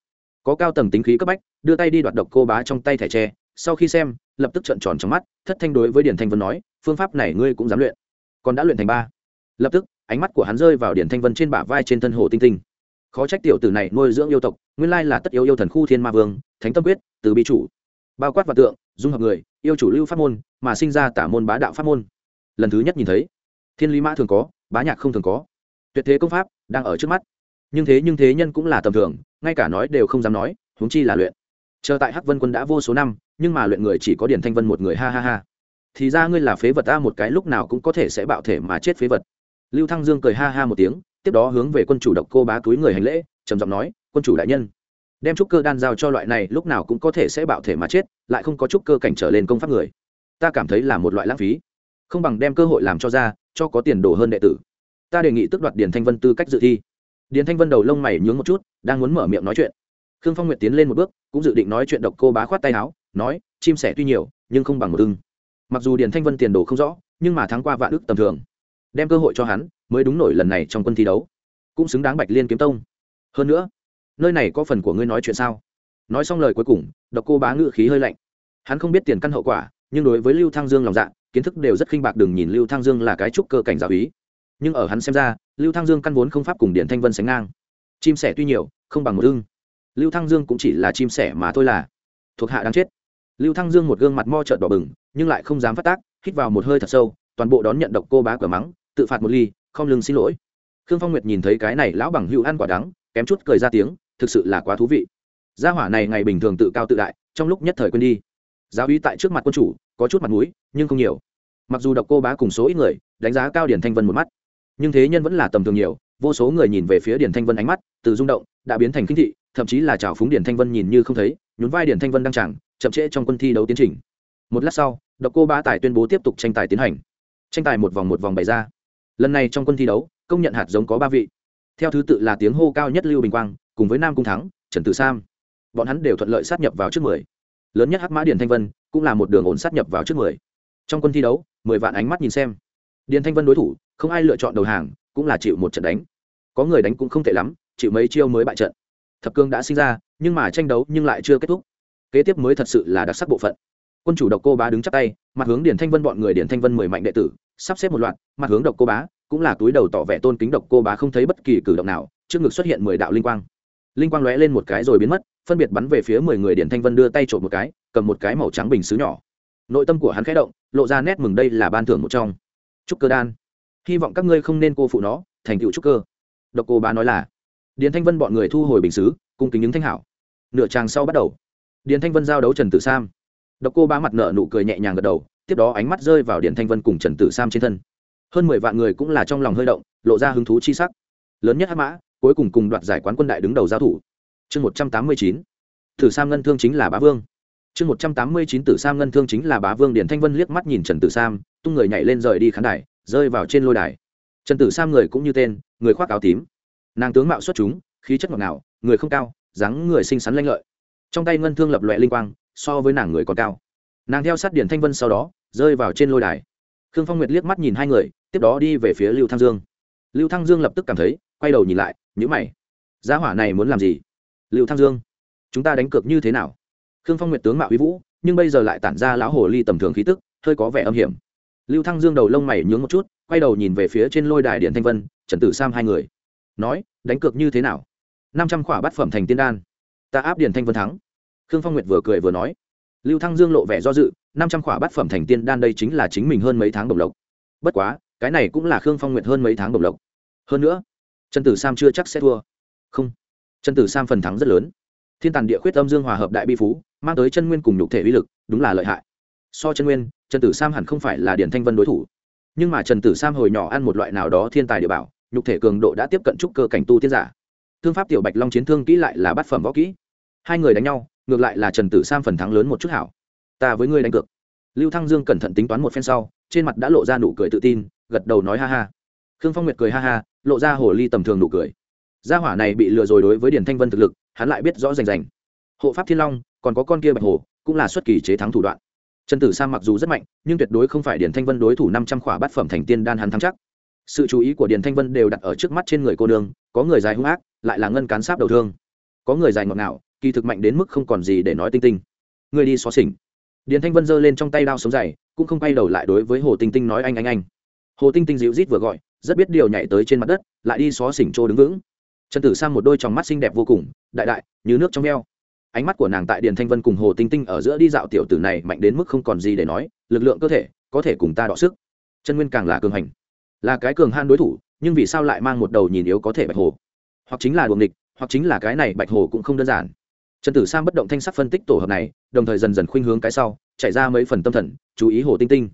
Có cao tầng tính khí cấp bách, đưa tay đi đoạt độc cô bá trong tay thẻ tre, sau khi xem, lập tức trợn tròn trong mắt, thất thanh đối với điền thanh vân nói, phương pháp này ngươi cũng dám luyện. Còn đã luyện thành ba. Lập tức, ánh mắt của hắn rơi vào điền thanh vân trên bả vai trên thân hồ tinh tinh khó trách tiểu tử này nuôi dưỡng yêu tộc, nguyên lai là tất yếu yêu thần khu thiên ma vương, thánh tâm quyết, từ bi chủ. Bao quát và tượng, dung hợp người, yêu chủ lưu pháp môn, mà sinh ra tả môn bá đạo pháp môn. Lần thứ nhất nhìn thấy, thiên lý mã thường có, bá nhạc không thường có. Tuyệt thế công pháp đang ở trước mắt. Nhưng thế nhưng thế nhân cũng là tầm thường, ngay cả nói đều không dám nói, huống chi là luyện. Chờ tại hắc vân quân đã vô số năm, nhưng mà luyện người chỉ có điển thanh vân một người, ha ha ha. Thì ra ngươi là phế vật ta một cái lúc nào cũng có thể sẽ bạo thể mà chết phế vật. Lưu thăng dương cười ha ha một tiếng tiếp đó hướng về quân chủ độc cô bá túi người hành lễ, trầm giọng nói, quân chủ đại nhân, đem trúc cơ đan giao cho loại này lúc nào cũng có thể sẽ bạo thể mà chết, lại không có trúc cơ cảnh trở lên công pháp người. Ta cảm thấy là một loại lãng phí. Không bằng đem cơ hội làm cho ra, cho có tiền đồ hơn đệ tử. Ta đề nghị tước đoạt điền thanh vân tư cách dự thi. Điền thanh vân đầu lông mày nhướng một chút, đang muốn mở miệng nói chuyện. Khương phong nguyệt tiến lên một bước, cũng dự định nói chuyện độc cô bá khoát tay áo, nói, chim sẻ tuy nhiều, nhưng không bằng một ưng. Mặc dù điền thanh vân tiền đồ không rõ, nhưng mà thắng qua vạn ức tầm thường. Đem cơ hội cho hắn mới đúng nổi lần này trong quân thi đấu. Cũng xứng đáng bạch liên kiếm tông. Hơn nữa, nơi này có phần của ngươi nói chuyện sao? Nói xong lời cuối cùng, độc cô bá ngự khí hơi lạnh. Hắn không biết tiền căn hậu quả, nhưng đối với lưu thăng dương lòng dạ kiến thức đều rất khinh bạc đừng nhìn lưu thăng dương là cái trúc cơ cảnh giáo ý nhưng ở hắn xem ra, lưu thăng dương căn vốn không pháp cùng điện thanh vân sánh ngang. Chim sẻ tuy nhiều, không bằng một ưng. Lưu thăng dương cũng chỉ là chim sẻ mà thôi là thuộc hạ đáng chết. Lưu thăng dương một gương mặt mo trợn đỏ bừng, nhưng lại không dám phát tác, hít vào một hơi thật sâu, toàn bộ đón nhận độc cô bá cửa mắng, tự phạt một ly không lưng xin lỗi. Khương phong nguyệt nhìn thấy cái này lão bằng hữu ăn quả đắng, kém chút cười ra tiếng, thực sự là quá thú vị. Gia hỏa này ngày bình thường tự cao tự đại, trong lúc nhất thời quên đi. Giáo uy tại trước mặt quân chủ, có chút mặt mũi, nhưng không nhiều. Mặc dù độc cô bá cùng số ít người, đánh giá cao điển thanh vân một mắt, nhưng thế nhân vẫn là tầm thường nhiều, vô số người nhìn về phía điển thanh vân ánh mắt, từ rung động, đã biến thành kinh thị, thậm chí là trào phúng điển thanh vân nhìn như không thấy, nhún vai điển thanh vân đang chẳng, chậm trễ trong quân thi đấu tiến trình. Một lát sau, độc cô bá tài tuyên bố tiếp tục tranh tài tiến hành. Tranh tài một vòng một vòng bày ra lần này trong quân thi đấu, công nhận hạt giống có ba vị. Theo thứ tự là tiếng hô cao nhất lưu bình quang, cùng với nam cung thắng, trần tử sam. Bọn hắn đều thuận lợi sát nhập vào trước mười. Lớn nhất hắc mã điền thanh vân cũng là một đường ổn sát nhập vào trước mười. Trong quân thi đấu, mười vạn ánh mắt nhìn xem. Điền thanh vân đối thủ, không ai lựa chọn đầu hàng, cũng là chịu một trận đánh. Có người đánh cũng không tệ lắm, chịu mấy chiêu mới bại trận. Thập cương đã sinh ra, nhưng mà tranh đấu nhưng lại chưa kết thúc. Kế tiếp mới thật sự là đặc sắc bộ phận. Quân chủ độc cô bá đứng chắp tay, mặt hướng điển thanh vân bọn người điển thanh vân mười mạnh đệ tử sắp xếp một loạt, mặt hướng độc cô bá, cũng là túi đầu tỏ vẻ tôn kính độc cô bá không thấy bất kỳ cử động nào, trước ngực xuất hiện mười đạo linh quang. Linh quang lóe lên một cái rồi biến mất, phân biệt bắn về phía mười người điển thanh vân đưa tay trộm một cái, cầm một cái màu trắng bình xứ nhỏ. Nội tâm của hắn khẽ động, lộ ra nét mừng đây là ban thưởng một trong. Trúc cơ đan. Hy vọng các ngươi không nên cô phụ nó, thành tựu trúc cơ. Độc cô bá nói là, điển thanh vân bọn người thu hồi bình xứ, cung kính những thanh hảo. Nửa tràng sau bắt đầu, điển thanh vân giao đấu trần tử sam. Độc cô bá mặt nợ nụ cười nhẹ nhàng gật đầu tiếp đó ánh mắt rơi vào điện thanh vân cùng trần tử sam trên thân. Hơn mười vạn người cũng là trong lòng hơi động, lộ ra hứng thú chi sắc. Lớn nhất hắc mã, cuối cùng cùng đoạt giải quán quân đại đứng đầu giao thủ. Chương một trăm tám mươi chín, tử sam ngân thương chính là bá vương. Chương một trăm tám mươi chín, tử sam ngân thương chính là bá vương điển thanh vân liếc mắt nhìn trần tử sam, tung người nhảy lên rời đi khán đài, rơi vào trên lôi đài. Trần tử sam người cũng như tên, người khoác áo tím. Nàng tướng mạo xuất chúng, khí chất ngọt ngào, người không cao, dáng người xinh xắn lanh lợi. Trong tay ngân thương lập loẹ linh quang, so với nàng người còn cao. Nàng theo sát điển thanh vân sau đó rơi vào trên lôi đài. Khương phong nguyệt liếc mắt nhìn hai người, tiếp đó đi về phía lưu thăng dương. Lưu thăng dương lập tức cảm thấy, quay đầu nhìn lại nhữ mày. Giá hỏa này muốn làm gì? Lưu thăng dương, chúng ta đánh cược như thế nào? Khương phong nguyệt tướng mạo uy vũ, nhưng bây giờ lại tản ra lão hồ ly tầm thường khí tức, hơi có vẻ âm hiểm. Lưu thăng dương đầu lông mày nhướng một chút, quay đầu nhìn về phía trên lôi đài điện thanh vân, trần tử sam hai người. Nói, đánh cược như thế nào? Năm trăm khỏa bát phẩm thành tiên đan. Ta áp điền thanh vân thắng. Khương phong nguyệt vừa cười vừa nói lưu thăng dương lộ vẻ do dự, năm trăm khỏa bát phẩm thành tiên đan đây chính là chính mình hơn mấy tháng đồng lộc. Bất quá, cái này cũng là khương phong nguyệt hơn mấy tháng đồng lộc. Hơn nữa, trần tử sam chưa chắc sẽ thua. Không, trần tử sam phần thắng rất lớn. Thiên tàn địa khuyết âm dương hòa hợp đại bi phú, mang tới chân nguyên cùng nhục thể uy lực, đúng là lợi hại. So chân nguyên, trần tử sam hẳn không phải là điển thanh vân đối thủ. Nhưng mà trần tử sam hồi nhỏ ăn một loại nào đó thiên tài địa bảo, nhục thể cường độ đã tiếp cận trúc cơ cảnh tu tiên giả. Thương pháp tiểu bạch long chiến thương kỹ lại là bát phẩm võ kỹ. Hai người đánh nhau ngược lại là trần tử sam phần thắng lớn một chút hảo. Ta với ngươi đánh cược. Lưu thăng dương cẩn thận tính toán một phen sau trên mặt đã lộ ra nụ cười tự tin gật đầu nói ha ha. Khương phong nguyệt cười ha ha lộ ra hồ ly tầm thường nụ cười. Gia hỏa này bị lừa rồi đối với điển thanh vân thực lực hắn lại biết rõ rành rành. Hộ pháp thiên long còn có con kia bạch hồ cũng là xuất kỳ chế thắng thủ đoạn. Trần tử sam mặc dù rất mạnh nhưng tuyệt đối không phải điền thanh vân đối thủ năm trăm khỏa bát phẩm thành tiên đan hắn thắng chắc. Sự chú ý của điền thanh vân đều đặt ở trước mắt trên người cô Đường, có người dài hung ác lại là ngân cán sáp đầu thương. Có người dài ngọt ngào kỳ thực mạnh đến mức không còn gì để nói tinh tinh. Người đi xóa xỉnh. Điền thanh vân giơ lên trong tay đao sống dày cũng không quay đầu lại đối với hồ tinh tinh nói anh anh anh. Hồ tinh tinh dịu rít vừa gọi, rất biết điều nhảy tới trên mặt đất, lại đi xó xỉnh trô đứng vững. Trần tử sang một đôi tròng mắt xinh đẹp vô cùng, đại đại, như nước trong veo ánh mắt của nàng tại điền thanh vân cùng hồ tinh tinh ở giữa đi dạo tiểu tử này mạnh đến mức không còn gì để nói, lực lượng cơ thể, có thể cùng ta đọ sức. Chân nguyên càng là cường hành. Là cái cường han đối thủ, nhưng vì sao lại mang một đầu nhìn yếu có thể bạch hồ? Hoặc chính là đuồng địch hoặc chính là cái này bạch hồ cũng không đơn giản trần tử sam bất động thanh sắc phân tích tổ hợp này, đồng thời dần dần khuynh hướng cái sau chạy ra mấy phần tâm thần, chú ý hồ tinh tinh.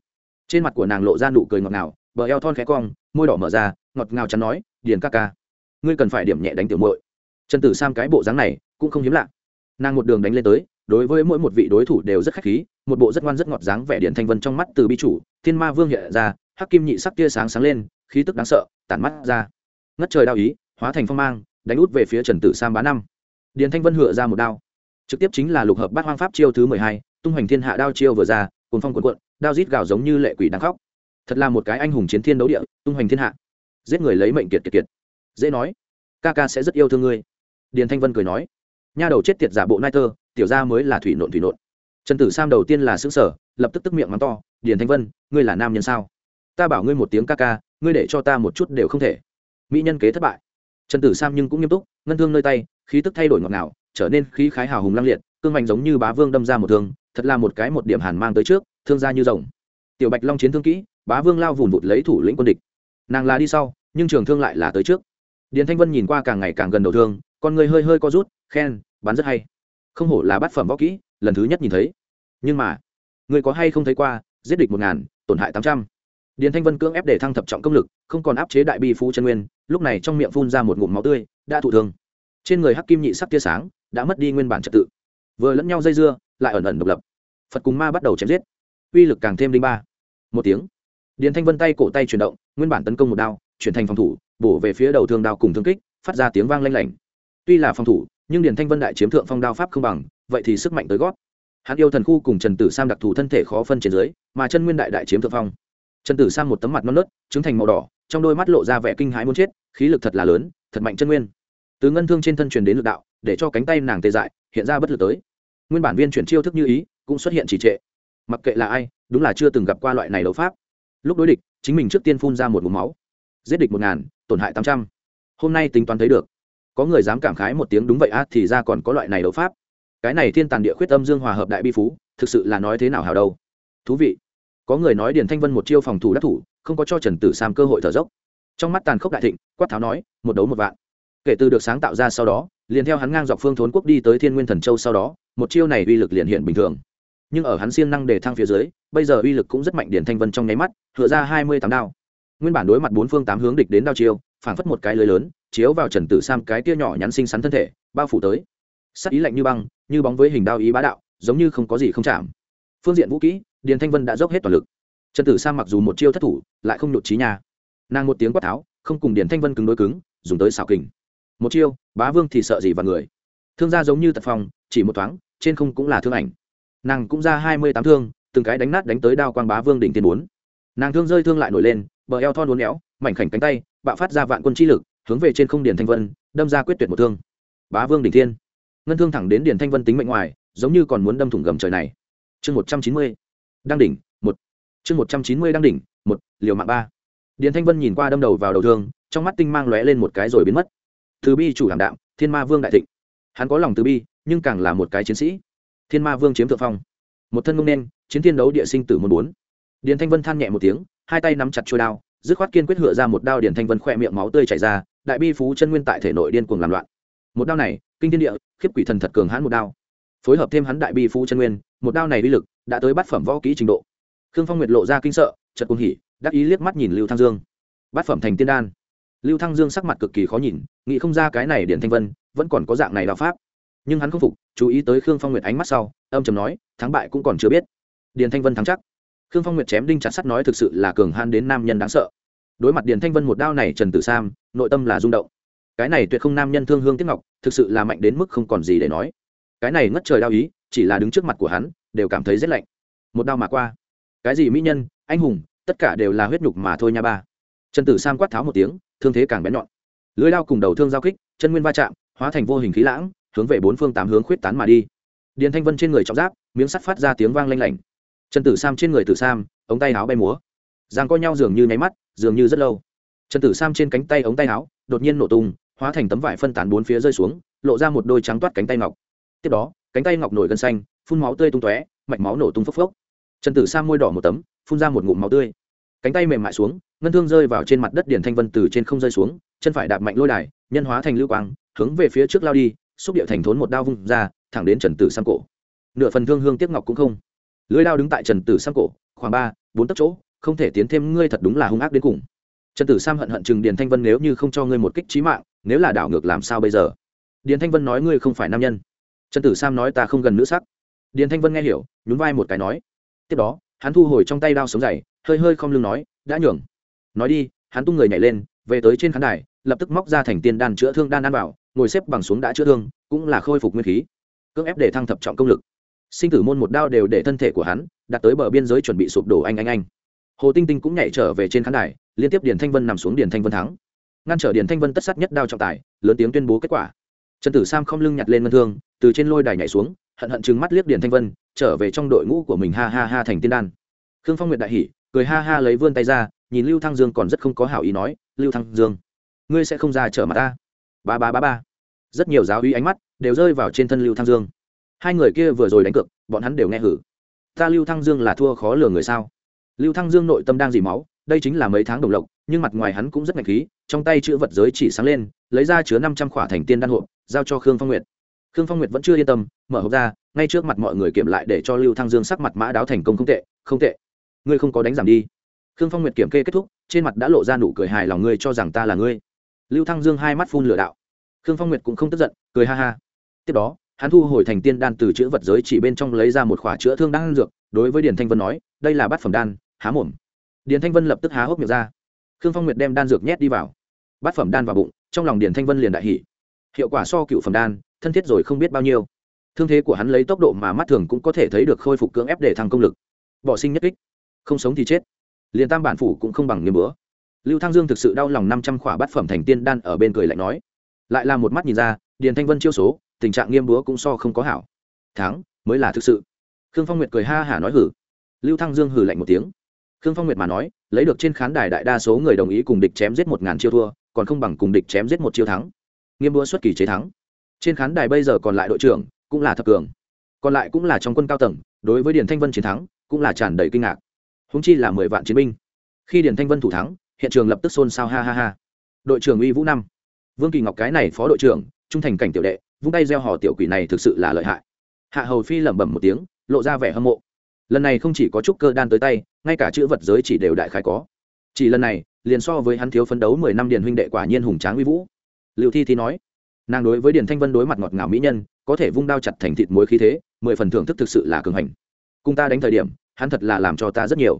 Trên mặt của nàng lộ ra nụ cười ngọt ngào, bờ eo thon khẽ cong, môi đỏ mở ra, ngọt ngào chắn nói, điền ca ca, ngươi cần phải điểm nhẹ đánh tiểu muội. Trần tử sam cái bộ dáng này cũng không hiếm lạ. Nàng một đường đánh lên tới, đối với mỗi một vị đối thủ đều rất khách khí, một bộ rất ngoan rất ngọt dáng vẻ điện thanh vân trong mắt từ bi chủ, thiên ma vương hiện ra, hắc kim nhị sắc tia sáng sáng lên, khí tức đáng sợ, tản mắt ra. Ngất trời đao ý, hóa thành phong mang, đánh út về phía trần tử sam bá năm điền thanh vân hựa ra một đao. Trực tiếp chính là lục hợp bát hoang pháp chiêu thứ mười hai, tung hoành thiên hạ đao chiêu vừa ra cuồn phong cuộn cuộn, đao rít gào giống như lệ quỷ đang khóc. Thật là một cái anh hùng chiến thiên đấu địa, tung hoành thiên hạ. Giết người lấy mệnh kiệt kiệt kiệt. Dễ nói, ca ca sẽ rất yêu thương ngươi. Điền thanh vân cười nói, nha đầu chết tiệt giả bộ nai tơ, tiểu ra mới là thủy nộn thủy nộn. Trần tử sam đầu tiên là xứng sở lập tức tức miệng mắng to, điền thanh vân, ngươi là nam nhân sao? Ta bảo ngươi một tiếng ca ca, ngươi để cho ta một chút đều không thể. Mỹ nhân kế thất bại. Trần tử sam nhưng cũng nghiêm túc, ngân thương nơi tay khí tức thay đổi ngọt ngào, trở nên khí khái hào hùng lăng liệt, cương mạnh giống như bá vương đâm ra một thương, thật là một cái một điểm hàn mang tới trước, thương ra như rồng. Tiểu bạch long chiến thương kỹ, bá vương lao vùn vụt lấy thủ lĩnh quân địch. Nàng là đi sau, nhưng trường thương lại là tới trước. Điền thanh vân nhìn qua càng ngày càng gần đầu thương, con người hơi hơi co rút, khen, bắn rất hay. Không hổ là bát phẩm võ kỹ, lần thứ nhất nhìn thấy. Nhưng mà, người có hay không thấy qua, giết địch một ngàn, tổn hại tám trăm. Điền thanh vân cưỡng ép để thăng thập trọng công lực, không còn áp chế đại bi phú chân nguyên, lúc này trong miệng phun ra một ngụm máu tươi, đã thụ thương trên người hắc kim nhị sắc tia sáng đã mất đi nguyên bản trật tự. Vừa lẫn nhau dây dưa, lại ẩn ẩn độc lập. Phật cùng ma bắt đầu chém giết. Uy lực càng thêm linh ba. Một tiếng, điền thanh vân tay cổ tay chuyển động, nguyên bản tấn công một đao, chuyển thành phòng thủ, bổ về phía đầu thương đao cùng thương kích, phát ra tiếng vang lanh lảnh. Tuy là phòng thủ, nhưng điền thanh vân đại chiếm thượng phong đao pháp không bằng, vậy thì sức mạnh tới gót. Hắn yêu thần khu cùng trần tử sam đặc thù thân thể khó phân trên dưới, mà chân nguyên đại đại chiếm thượng phong. Trần tử sam một tấm mặt non nớt, trứng thành màu đỏ, trong đôi mắt lộ ra vẻ kinh hãi muốn chết, khí lực thật là lớn, thật mạnh chân nguyên từ ngân thương trên thân truyền đến lực đạo, để cho cánh tay nàng tê dại, hiện ra bất lực tới. Nguyên bản viên chuyển chiêu thức như ý, cũng xuất hiện trì trệ. Mặc kệ là ai, đúng là chưa từng gặp qua loại này đấu pháp. Lúc đối địch, chính mình trước tiên phun ra một mũ máu. Giết địch một ngàn, tổn hại tám trăm. Hôm nay tính toán thấy được. Có người dám cảm khái một tiếng đúng vậy á, thì ra còn có loại này đấu pháp. Cái này thiên tàn địa khuyết âm dương hòa hợp đại bi phú, thực sự là nói thế nào hào đâu. Thú vị. Có người nói điền thanh vân một chiêu phòng thủ đắc thủ, không có cho trần tử sam cơ hội thở dốc. Trong mắt tàn khốc đại thịnh, quát tháo nói, một đấu một vạn kể từ được sáng tạo ra sau đó, liền theo hắn ngang dọc phương thốn quốc đi tới thiên nguyên thần châu sau đó, một chiêu này uy lực liền hiện bình thường. Nhưng ở hắn siêng năng để thăng phía dưới, bây giờ uy lực cũng rất mạnh điển thanh vân trong nháy mắt thừa ra hai mươi tám đao. Nguyên bản đối mặt bốn phương tám hướng địch đến đao chiêu, phảng phất một cái lưới lớn, chiếu vào trần tử sam cái tia nhỏ nhắn xinh xắn thân thể, bao phủ tới. Sắc ý lạnh như băng, như bóng với hình đao ý bá đạo, giống như không có gì không chạm. Phương diện vũ kỹ điền thanh vân đã dốc hết toàn lực. Trần tử sam mặc dù một chiêu thất thủ, lại không nhột trí nhà nàng một tiếng quát tháo, không cùng điền thanh vân cứng đối cứng, dùng tới xảo kình một chiêu, bá vương thì sợ gì và người. Thương gia giống như tật phong, chỉ một thoáng, trên không cũng là thương ảnh. Nàng cũng ra hai mươi tám thương, từng cái đánh nát đánh tới đao quang bá vương đỉnh tiền bốn. Nàng thương rơi thương lại nổi lên, bờ eo thon uốn éo, mảnh khảnh cánh tay, bạo phát ra vạn quân chi lực, hướng về trên không điền thanh vân, đâm ra quyết tuyệt một thương. Bá vương đỉnh thiên. Ngân thương thẳng đến điền thanh vân tính mệnh ngoài, giống như còn muốn đâm thủng gầm trời này. Chương một trăm chín mươi. Đang đỉnh, một. Chương một trăm chín mươi đang đỉnh, một, liều mạng ba. Điền thanh vân nhìn qua đâm đầu vào đầu thương, trong mắt tinh mang lóe lên một cái rồi biến mất từ bi chủ hàm đạm thiên ma vương đại thịnh. Hắn có lòng từ bi, nhưng càng là một cái chiến sĩ. Thiên ma vương chiếm thượng phong. Một thân ngông đen chiến thiên đấu địa sinh tử môn bốn. Điền thanh vân than nhẹ một tiếng, hai tay nắm chặt trôi đao, dứt khoát kiên quyết hựa ra một đao điền thanh vân khỏe miệng máu tươi chảy ra, đại bi phú chân nguyên tại thể nội điên cuồng làm loạn. Một đao này, kinh thiên địa, khiếp quỷ thần thật cường hãn một đao. Phối hợp thêm hắn đại bi phú chân nguyên, một đao này uy lực đã tới bát phẩm võ kỹ trình độ. Khương phong nguyệt lộ ra kinh sợ chật cuồng hỉ, đắc ý liếc mắt nhìn lưu thăng dương. Bát phẩm thành tiên đan lưu thăng dương sắc mặt cực kỳ khó nhìn, nghĩ không ra cái này điển thanh vân vẫn còn có dạng này đạo pháp. Nhưng hắn không phục, chú ý tới khương phong nguyệt ánh mắt sau, âm chầm nói, thắng bại cũng còn chưa biết. Điền thanh vân thắng chắc. Khương phong nguyệt chém đinh chặt sắt nói thực sự là cường han đến nam nhân đáng sợ. Đối mặt điền thanh vân một đao này, trần tử sam, nội tâm là rung động. Cái này tuyệt không nam nhân thương hương tiếc ngọc, thực sự là mạnh đến mức không còn gì để nói. Cái này ngất trời đao ý, chỉ là đứng trước mặt của hắn, đều cảm thấy rét lạnh. Một đao mà qua. Cái gì mỹ nhân, anh hùng, tất cả đều là huyết nhục mà thôi nha ba. Trần tử sam quát tháo một tiếng thương thế càng bén nhọn. Lưới lao cùng đầu thương giao kích, chân nguyên va chạm, hóa thành vô hình khí lãng, hướng về bốn phương tám hướng khuyết tán mà đi. Điền thanh vân trên người trọng giáp, miếng sắt phát ra tiếng vang lanh lảnh. Trần tử sam trên người tử sam, ống tay áo bay múa. Giang co nhau dường như nháy mắt, dường như rất lâu. Trần tử sam trên cánh tay ống tay áo, đột nhiên nổ tung, hóa thành tấm vải phân tán bốn phía rơi xuống, lộ ra một đôi trắng toát cánh tay ngọc. Tiếp đó, cánh tay ngọc nổi gân xanh, phun máu tươi tung tóe, mạch máu nổ tung phốc phốc. Trần tử sam môi đỏ một tấm, phun ra một ngụm máu tươi cánh tay mềm mại xuống, ngân thương rơi vào trên mặt đất điển thanh vân từ trên không rơi xuống, chân phải đạp mạnh lôi đài, nhân hóa thành lưu quang, hướng về phía trước lao đi, xúc điệu thành thốn một đao vung ra, thẳng đến trần tử sam cổ. Nửa phần thương hương tiếc ngọc cũng không. Lưới đao đứng tại trần tử sam cổ, khoảng ba, bốn tấc chỗ, không thể tiến thêm, ngươi thật đúng là hung ác đến cùng. Trần tử sam hận hận chừng điền thanh vân nếu như không cho ngươi một kích trí mạng, nếu là đảo ngược làm sao bây giờ? Điền thanh vân nói ngươi không phải nam nhân. Trần tử sam nói ta không gần nữ sắc. Điền thanh vân nghe hiểu, nhún vai một cái nói. Tiếp đó, hắn thu hồi trong tay đao sống dày hơi hơi không lưng nói, đã nhường. Nói đi, hắn tung người nhảy lên, về tới trên khán đài, lập tức móc ra thành tiên đan chữa thương đan ăn vào, ngồi xếp bằng xuống đã chữa thương, cũng là khôi phục nguyên khí. Cưỡng ép để thăng thập trọng công lực. Sinh tử môn một đao đều để thân thể của hắn, đặt tới bờ biên giới chuẩn bị sụp đổ anh anh anh. Hồ tinh tinh cũng nhảy trở về trên khán đài, liên tiếp điền thanh vân nằm xuống điền thanh vân thắng. Ngăn trở điền thanh vân tất sát nhất đao trọng tài, lớn tiếng tuyên bố kết quả. Trần tử sam không lưng nhặt lên ngân thương, từ trên lôi đài nhảy xuống, hận hận chừng mắt liếc điền thanh vân, trở về trong đội ngũ của mình ha ha ha thành tiên đan. Khương phong nguyệt đại hỉ cười ha ha lấy vươn tay ra, nhìn lưu thăng dương còn rất không có hảo ý nói, lưu thăng dương, ngươi sẽ không ra trở mặt ta. Ba ba ba ba. Rất nhiều giáo uy ánh mắt đều rơi vào trên thân lưu thăng dương. Hai người kia vừa rồi đánh cược, bọn hắn đều nghe hử. Ta lưu thăng dương là thua khó lừa người sao? Lưu thăng dương nội tâm đang dì máu, đây chính là mấy tháng đồng lộc, nhưng mặt ngoài hắn cũng rất ngạch khí, trong tay chữ vật giới chỉ sáng lên, lấy ra chứa năm trăm khỏa thành tiên đan hộp, giao cho khương phong nguyệt. Khương phong nguyệt vẫn chưa yên tâm, mở hộp ra, ngay trước mặt mọi người kiểm lại để cho lưu thăng dương sắc mặt mã đáo thành công không tệ không tệ ngươi không có đánh giảm đi. Khương phong nguyệt kiểm kê kết thúc, trên mặt đã lộ ra nụ cười hài lòng, ngươi cho rằng ta là ngươi. Lưu thăng dương hai mắt phun lửa đạo. Khương phong nguyệt cũng không tức giận, cười ha ha. Tiếp đó, hắn thu hồi thành tiên đan từ chữ vật giới chỉ bên trong lấy ra một khỏa chữa thương đan dược, đối với điền thanh vân nói, đây là bát phẩm đan, há mồm. Điền thanh vân lập tức há hốc miệng ra. Khương phong nguyệt đem đan dược nhét đi vào. Bát phẩm đan vào bụng, trong lòng điền thanh vân liền đại hỉ. Hiệu quả so cựu phẩm đan, thân thiết rồi không biết bao nhiêu. Thương thế của hắn lấy tốc độ mà mắt thường cũng có thể thấy được khôi phục cưỡng ép để thăng công lực. Bỏ sinh nhất kích không sống thì chết. Liền tam bản phủ cũng không bằng nghiêm bữa lưu thăng dương thực sự đau lòng năm trăm khỏa bát phẩm thành tiên đan ở bên cười lạnh nói. Lại là một mắt nhìn ra, điền thanh vân chiêu số, tình trạng nghiêm búa cũng so không có hảo. Thắng, mới là thực sự. Khương phong nguyệt cười ha hả nói hử. Lưu thăng dương hử lạnh một tiếng. Khương phong nguyệt mà nói, lấy được trên khán đài đại đa số người đồng ý cùng địch chém giết một ngàn chiêu thua, còn không bằng cùng địch chém giết một chiêu thắng. Nghiêm búa xuất kỳ chế thắng. Trên khán đài bây giờ còn lại đội trưởng, cũng là thập cường. Còn lại cũng là trong quân cao tầng, đối với điền thanh vân chiến thắng, cũng là tràn đầy kinh ngạc húng chi là mười vạn chiến binh. Khi điền thanh vân thủ thắng, hiện trường lập tức xôn xao ha ha ha. Đội trưởng uy vũ năm. Vương kỳ ngọc cái này phó đội trưởng, trung thành cảnh tiểu đệ, vung tay gieo hò tiểu quỷ này thực sự là lợi hại. Hạ hầu phi lẩm bẩm một tiếng, lộ ra vẻ hâm mộ. Lần này không chỉ có chút cơ đan tới tay, ngay cả chữ vật giới chỉ đều đại khái có. Chỉ lần này, liền so với hắn thiếu phấn đấu mười năm điền huynh đệ quả nhiên hùng tráng uy vũ. Liệu thi thi nói, nàng đối với điền thanh vân đối mặt ngọt ngào mỹ nhân, có thể vung đao chặt thành thịt muối khí thế, mười phần thưởng thức thực sự là cường hành. Cùng ta đánh thời điểm hắn thật là làm cho ta rất nhiều.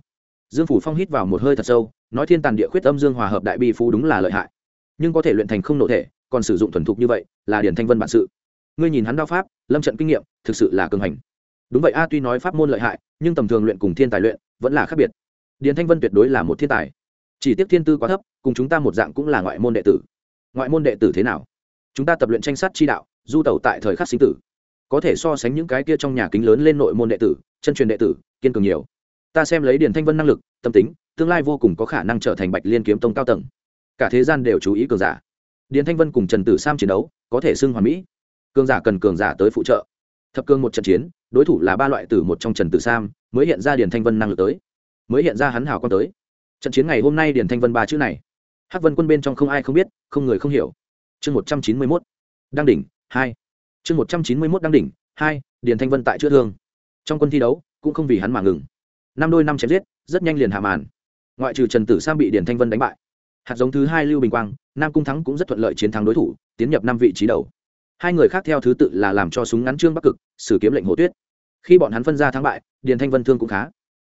Dương phủ phong hít vào một hơi thật sâu, nói thiên tàn địa khuyết âm dương hòa hợp đại bi phú đúng là lợi hại. Nhưng có thể luyện thành không nội thể, còn sử dụng thuần thục như vậy, là điển thanh vân bản sự. Ngươi nhìn hắn đao pháp, lâm trận kinh nghiệm, thực sự là cường hành. Đúng vậy, a tuy nói pháp môn lợi hại, nhưng tầm thường luyện cùng thiên tài luyện, vẫn là khác biệt. Điền thanh vân tuyệt đối là một thiên tài. Chỉ tiếc thiên tư quá thấp, cùng chúng ta một dạng cũng là ngoại môn đệ tử. Ngoại môn đệ tử thế nào? Chúng ta tập luyện tranh sát chi đạo, du tẩu tại thời khắc sinh tử có thể so sánh những cái kia trong nhà kính lớn lên nội môn đệ tử, chân truyền đệ tử, kiên cường nhiều. Ta xem lấy điền thanh vân năng lực, tâm tính, tương lai vô cùng có khả năng trở thành bạch liên kiếm tông cao tầng. Cả thế gian đều chú ý cường giả. Điền thanh vân cùng trần tử sam chiến đấu, có thể xưng hoàn mỹ. Cường giả cần cường giả tới phụ trợ. Thập cương một trận chiến, đối thủ là ba loại tử một trong trần tử sam, mới hiện ra điền thanh vân năng lực tới. Mới hiện ra hắn hào con tới. Trận chiến ngày hôm nay điền thanh vân ba chữ này. Hắc vân quân bên trong không ai không biết, không người không hiểu. Chương một trăm chín mươi mốt. Đăng đỉnh, hai chương một trăm chín mươi mốt đăng đỉnh, hai, điền thanh vân tại chữa thương. Trong quân thi đấu, cũng không vì hắn mà ngừng. Năm đôi năm chém giết, rất nhanh liền hạ màn. Ngoại trừ trần tử sang bị điền thanh vân đánh bại, hạt giống thứ hai lưu bình quang, nam cung thắng cũng rất thuận lợi chiến thắng đối thủ, tiến nhập năm vị trí đầu. Hai người khác theo thứ tự là làm cho súng ngắn trương bắc cực, sử kiếm lệnh hồ tuyết. Khi bọn hắn phân ra thắng bại, điền thanh vân thương cũng khá.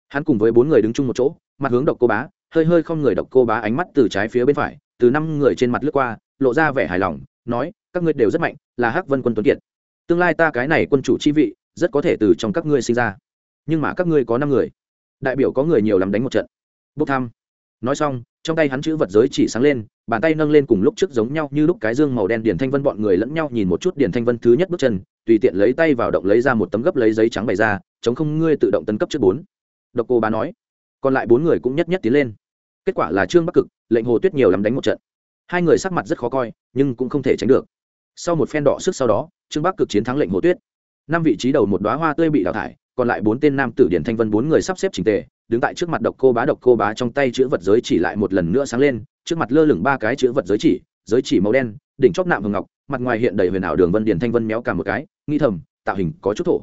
Hắn cùng với bốn người đứng chung một chỗ, mặt hướng độc cô bá, hơi hơi không người độc cô bá ánh mắt từ trái phía bên phải, từ năm người trên mặt lướt qua, lộ ra vẻ hài lòng, nói các ngươi đều rất mạnh, là hắc vân quân tuấn kiệt. Tương lai ta cái này quân chủ chi vị, rất có thể từ trong các ngươi sinh ra. Nhưng mà các ngươi có năm người. Đại biểu có người nhiều lắm đánh một trận. Bốc thăm. Nói xong, trong tay hắn chữ vật giới chỉ sáng lên, bàn tay nâng lên cùng lúc trước giống nhau như lúc cái dương màu đen điển thanh vân bọn người lẫn nhau nhìn một chút điển thanh vân thứ nhất bước chân, tùy tiện lấy tay vào động lấy ra một tấm gấp lấy giấy trắng bày ra, chống không ngươi tự động tấn cấp trước bốn. Độc cô bá nói. Còn lại bốn người cũng nhất nhất tiến lên. Kết quả là trương bắc cực, lệnh hồ tuyết nhiều lắm đánh một trận. Hai người sắc mặt rất khó coi, nhưng cũng không thể tránh được sau một phen đỏ sức sau đó, trương bắc cực chiến thắng lệnh hồ tuyết. Năm vị trí đầu một đoá hoa tươi bị đào thải, còn lại bốn tên nam tử điển thanh vân bốn người sắp xếp trình tề, đứng tại trước mặt độc cô bá độc cô bá trong tay chữ vật giới chỉ lại một lần nữa sáng lên, trước mặt lơ lửng ba cái chữ vật giới chỉ giới chỉ màu đen, đỉnh chóp nạm hồng ngọc, mặt ngoài hiện đầy huyền ảo đường vân điển thanh vân méo cả một cái, nghi thầm, tạo hình có chút thổ.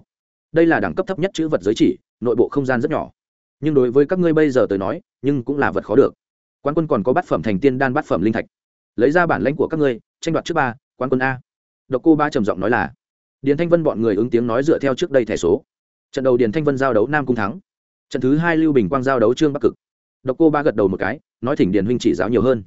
Đây là đẳng cấp thấp nhất chữ vật giới chỉ, nội bộ không gian rất nhỏ. Nhưng đối với các ngươi bây giờ tới nói, nhưng cũng là vật khó được. Quan quân còn có bát phẩm thành tiên đan bát phẩm linh thạch. Lấy ra bản lãnh của các ngươi, tranh đoạt trước ba quan quân a. Độc cô ba trầm giọng nói là, điền thanh vân bọn người ứng tiếng nói dựa theo trước đây thẻ số. Trận đầu điền thanh vân giao đấu nam cung thắng. Trận thứ hai lưu bình quang giao đấu trương bắc cực. Độc cô ba gật đầu một cái, nói thỉnh điền huynh chỉ giáo nhiều hơn.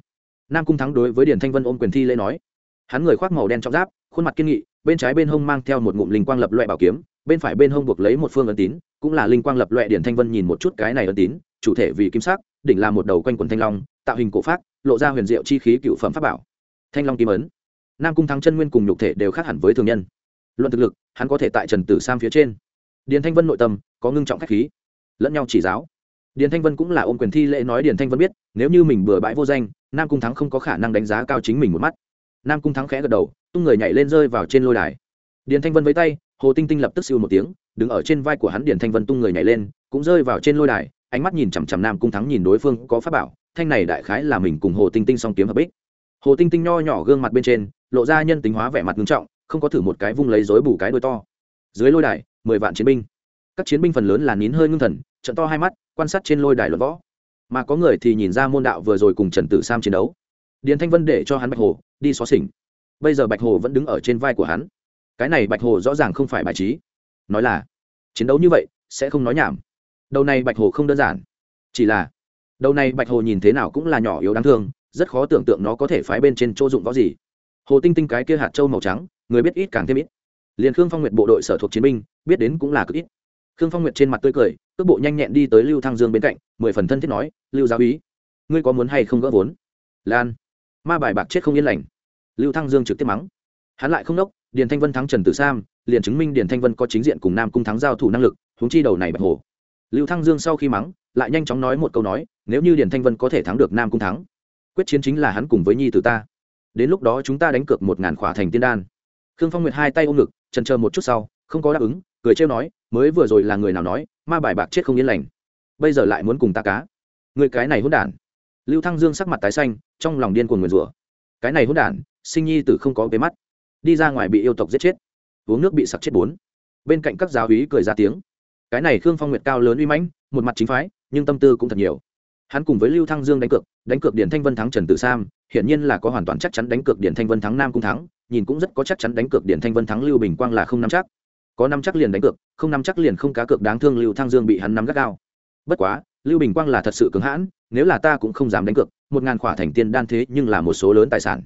Nam cung thắng đối với điền thanh vân ôm quyền thi lễ nói, hắn người khoác màu đen trong giáp, khuôn mặt kiên nghị, bên trái bên hông mang theo một ngụm linh quang lập loại bảo kiếm, bên phải bên hông buộc lấy một phương ấn tín, cũng là linh quang lập loại điển thanh vân nhìn một chút cái này ấn tín, chủ thể vì kim sắc, đỉnh là một đầu quanh quần thanh long, tạo hình cổ phát lộ ra huyền diệu chi khí cựu phẩm pháp bảo. Thanh long kim ấn nam cung thắng chân nguyên cùng nhục thể đều khác hẳn với thường nhân. Luận thực lực, hắn có thể tại trần tử sam phía trên. Điền thanh vân nội tâm, có ngưng trọng khách khí. Lẫn nhau chỉ giáo. Điền thanh vân cũng là ôm quyền thi lễ nói điền thanh vân biết, nếu như mình bừa bãi vô danh, nam cung thắng không có khả năng đánh giá cao chính mình một mắt. Nam cung thắng khẽ gật đầu, tung người nhảy lên rơi vào trên lôi đài. Điền thanh vân với tay, hồ tinh tinh lập tức siêu một tiếng, đứng ở trên vai của hắn điền thanh vân tung người nhảy lên, cũng rơi vào trên lôi đài, ánh mắt nhìn chằm chằm nam cung thắng nhìn đối phương có pháp bảo, thanh này đại khái là mình cùng hồ tinh tinh song kiếm hợp bích. Hồ tinh tinh nho nhỏ gương mặt bên trên lộ ra nhân tính hóa vẻ mặt nghiêm trọng, không có thử một cái vung lấy dối bù cái đôi to. Dưới lôi đài, mười vạn chiến binh. Các chiến binh phần lớn là nín hơi ngưng thần, trận to hai mắt, quan sát trên lôi đài luận võ. Mà có người thì nhìn ra môn đạo vừa rồi cùng trần tử sam chiến đấu. Điền thanh vân để cho hắn bạch hồ, đi xóa xỉnh bây giờ bạch hồ vẫn đứng ở trên vai của hắn. Cái này bạch hồ rõ ràng không phải bài trí. Nói là, chiến đấu như vậy, sẽ không nói nhảm. Đầu này bạch hồ không đơn giản. Chỉ là, đầu này bạch hồ nhìn thế nào cũng là nhỏ yếu đáng thương, rất khó tưởng tượng nó có thể phái bên trên chỗ dụng võ gì hồ tinh tinh cái kia hạt trâu màu trắng, người biết ít càng thêm ít. Liền khương phong nguyệt bộ đội sở thuộc chiến binh, biết đến cũng là cực ít. Khương phong nguyệt trên mặt tươi cười, cước bộ nhanh nhẹn đi tới lưu thăng dương bên cạnh, mười phần thân thiết nói, lưu giáo úy, ngươi có muốn hay không gỡ vốn? Lan. Ma bài bạc chết không yên lành. Lưu thăng dương trực tiếp mắng. Hắn lại không đốc, điền thanh vân thắng trần tử sam, liền chứng minh điền thanh vân có chính diện cùng nam cung thắng giao thủ năng lực, huống chi đầu này bạch hồ lưu thăng dương sau khi mắng, lại nhanh chóng nói một câu nói, nếu như điền thanh vân có thể thắng được nam cung thắng, quyết chiến chính là hắn cùng với nhi tử ta đến lúc đó chúng ta đánh cược một ngàn khỏa thành tiên đan. Khương phong nguyệt hai tay ôm ngực, trần chờ một chút sau, không có đáp ứng, cười trêu nói, mới vừa rồi là người nào nói, ma bài bạc chết không yên lành. Bây giờ lại muốn cùng ta cá. Người cái này hỗn đản. Lưu thăng dương sắc mặt tái xanh, trong lòng điên cuồng nguyền rủa. Cái này hỗn đản, sinh nhi tử không có cái mắt. Đi ra ngoài bị yêu tộc giết chết. Uống nước bị sặc chết bốn. Bên cạnh các giáo úy cười ra tiếng. Cái này khương phong nguyệt cao lớn uy mãnh, một mặt chính phái, nhưng tâm tư cũng thật nhiều hắn cùng với lưu thăng dương đánh cược đánh cược điển thanh vân thắng trần tử sam, hiển nhiên là có hoàn toàn chắc chắn đánh cược điển thanh vân thắng nam cung thắng, nhìn cũng rất có chắc chắn đánh cược điển thanh vân thắng lưu bình quang là không nắm chắc. Có năm chắc liền đánh cược, không nắm chắc liền không cá cược đáng thương lưu thăng dương bị hắn nắm gắt gao. Bất quá, lưu bình quang là thật sự cứng hãn, nếu là ta cũng không dám đánh cược, một ngàn khỏa thành tiên đan thế nhưng là một số lớn tài sản.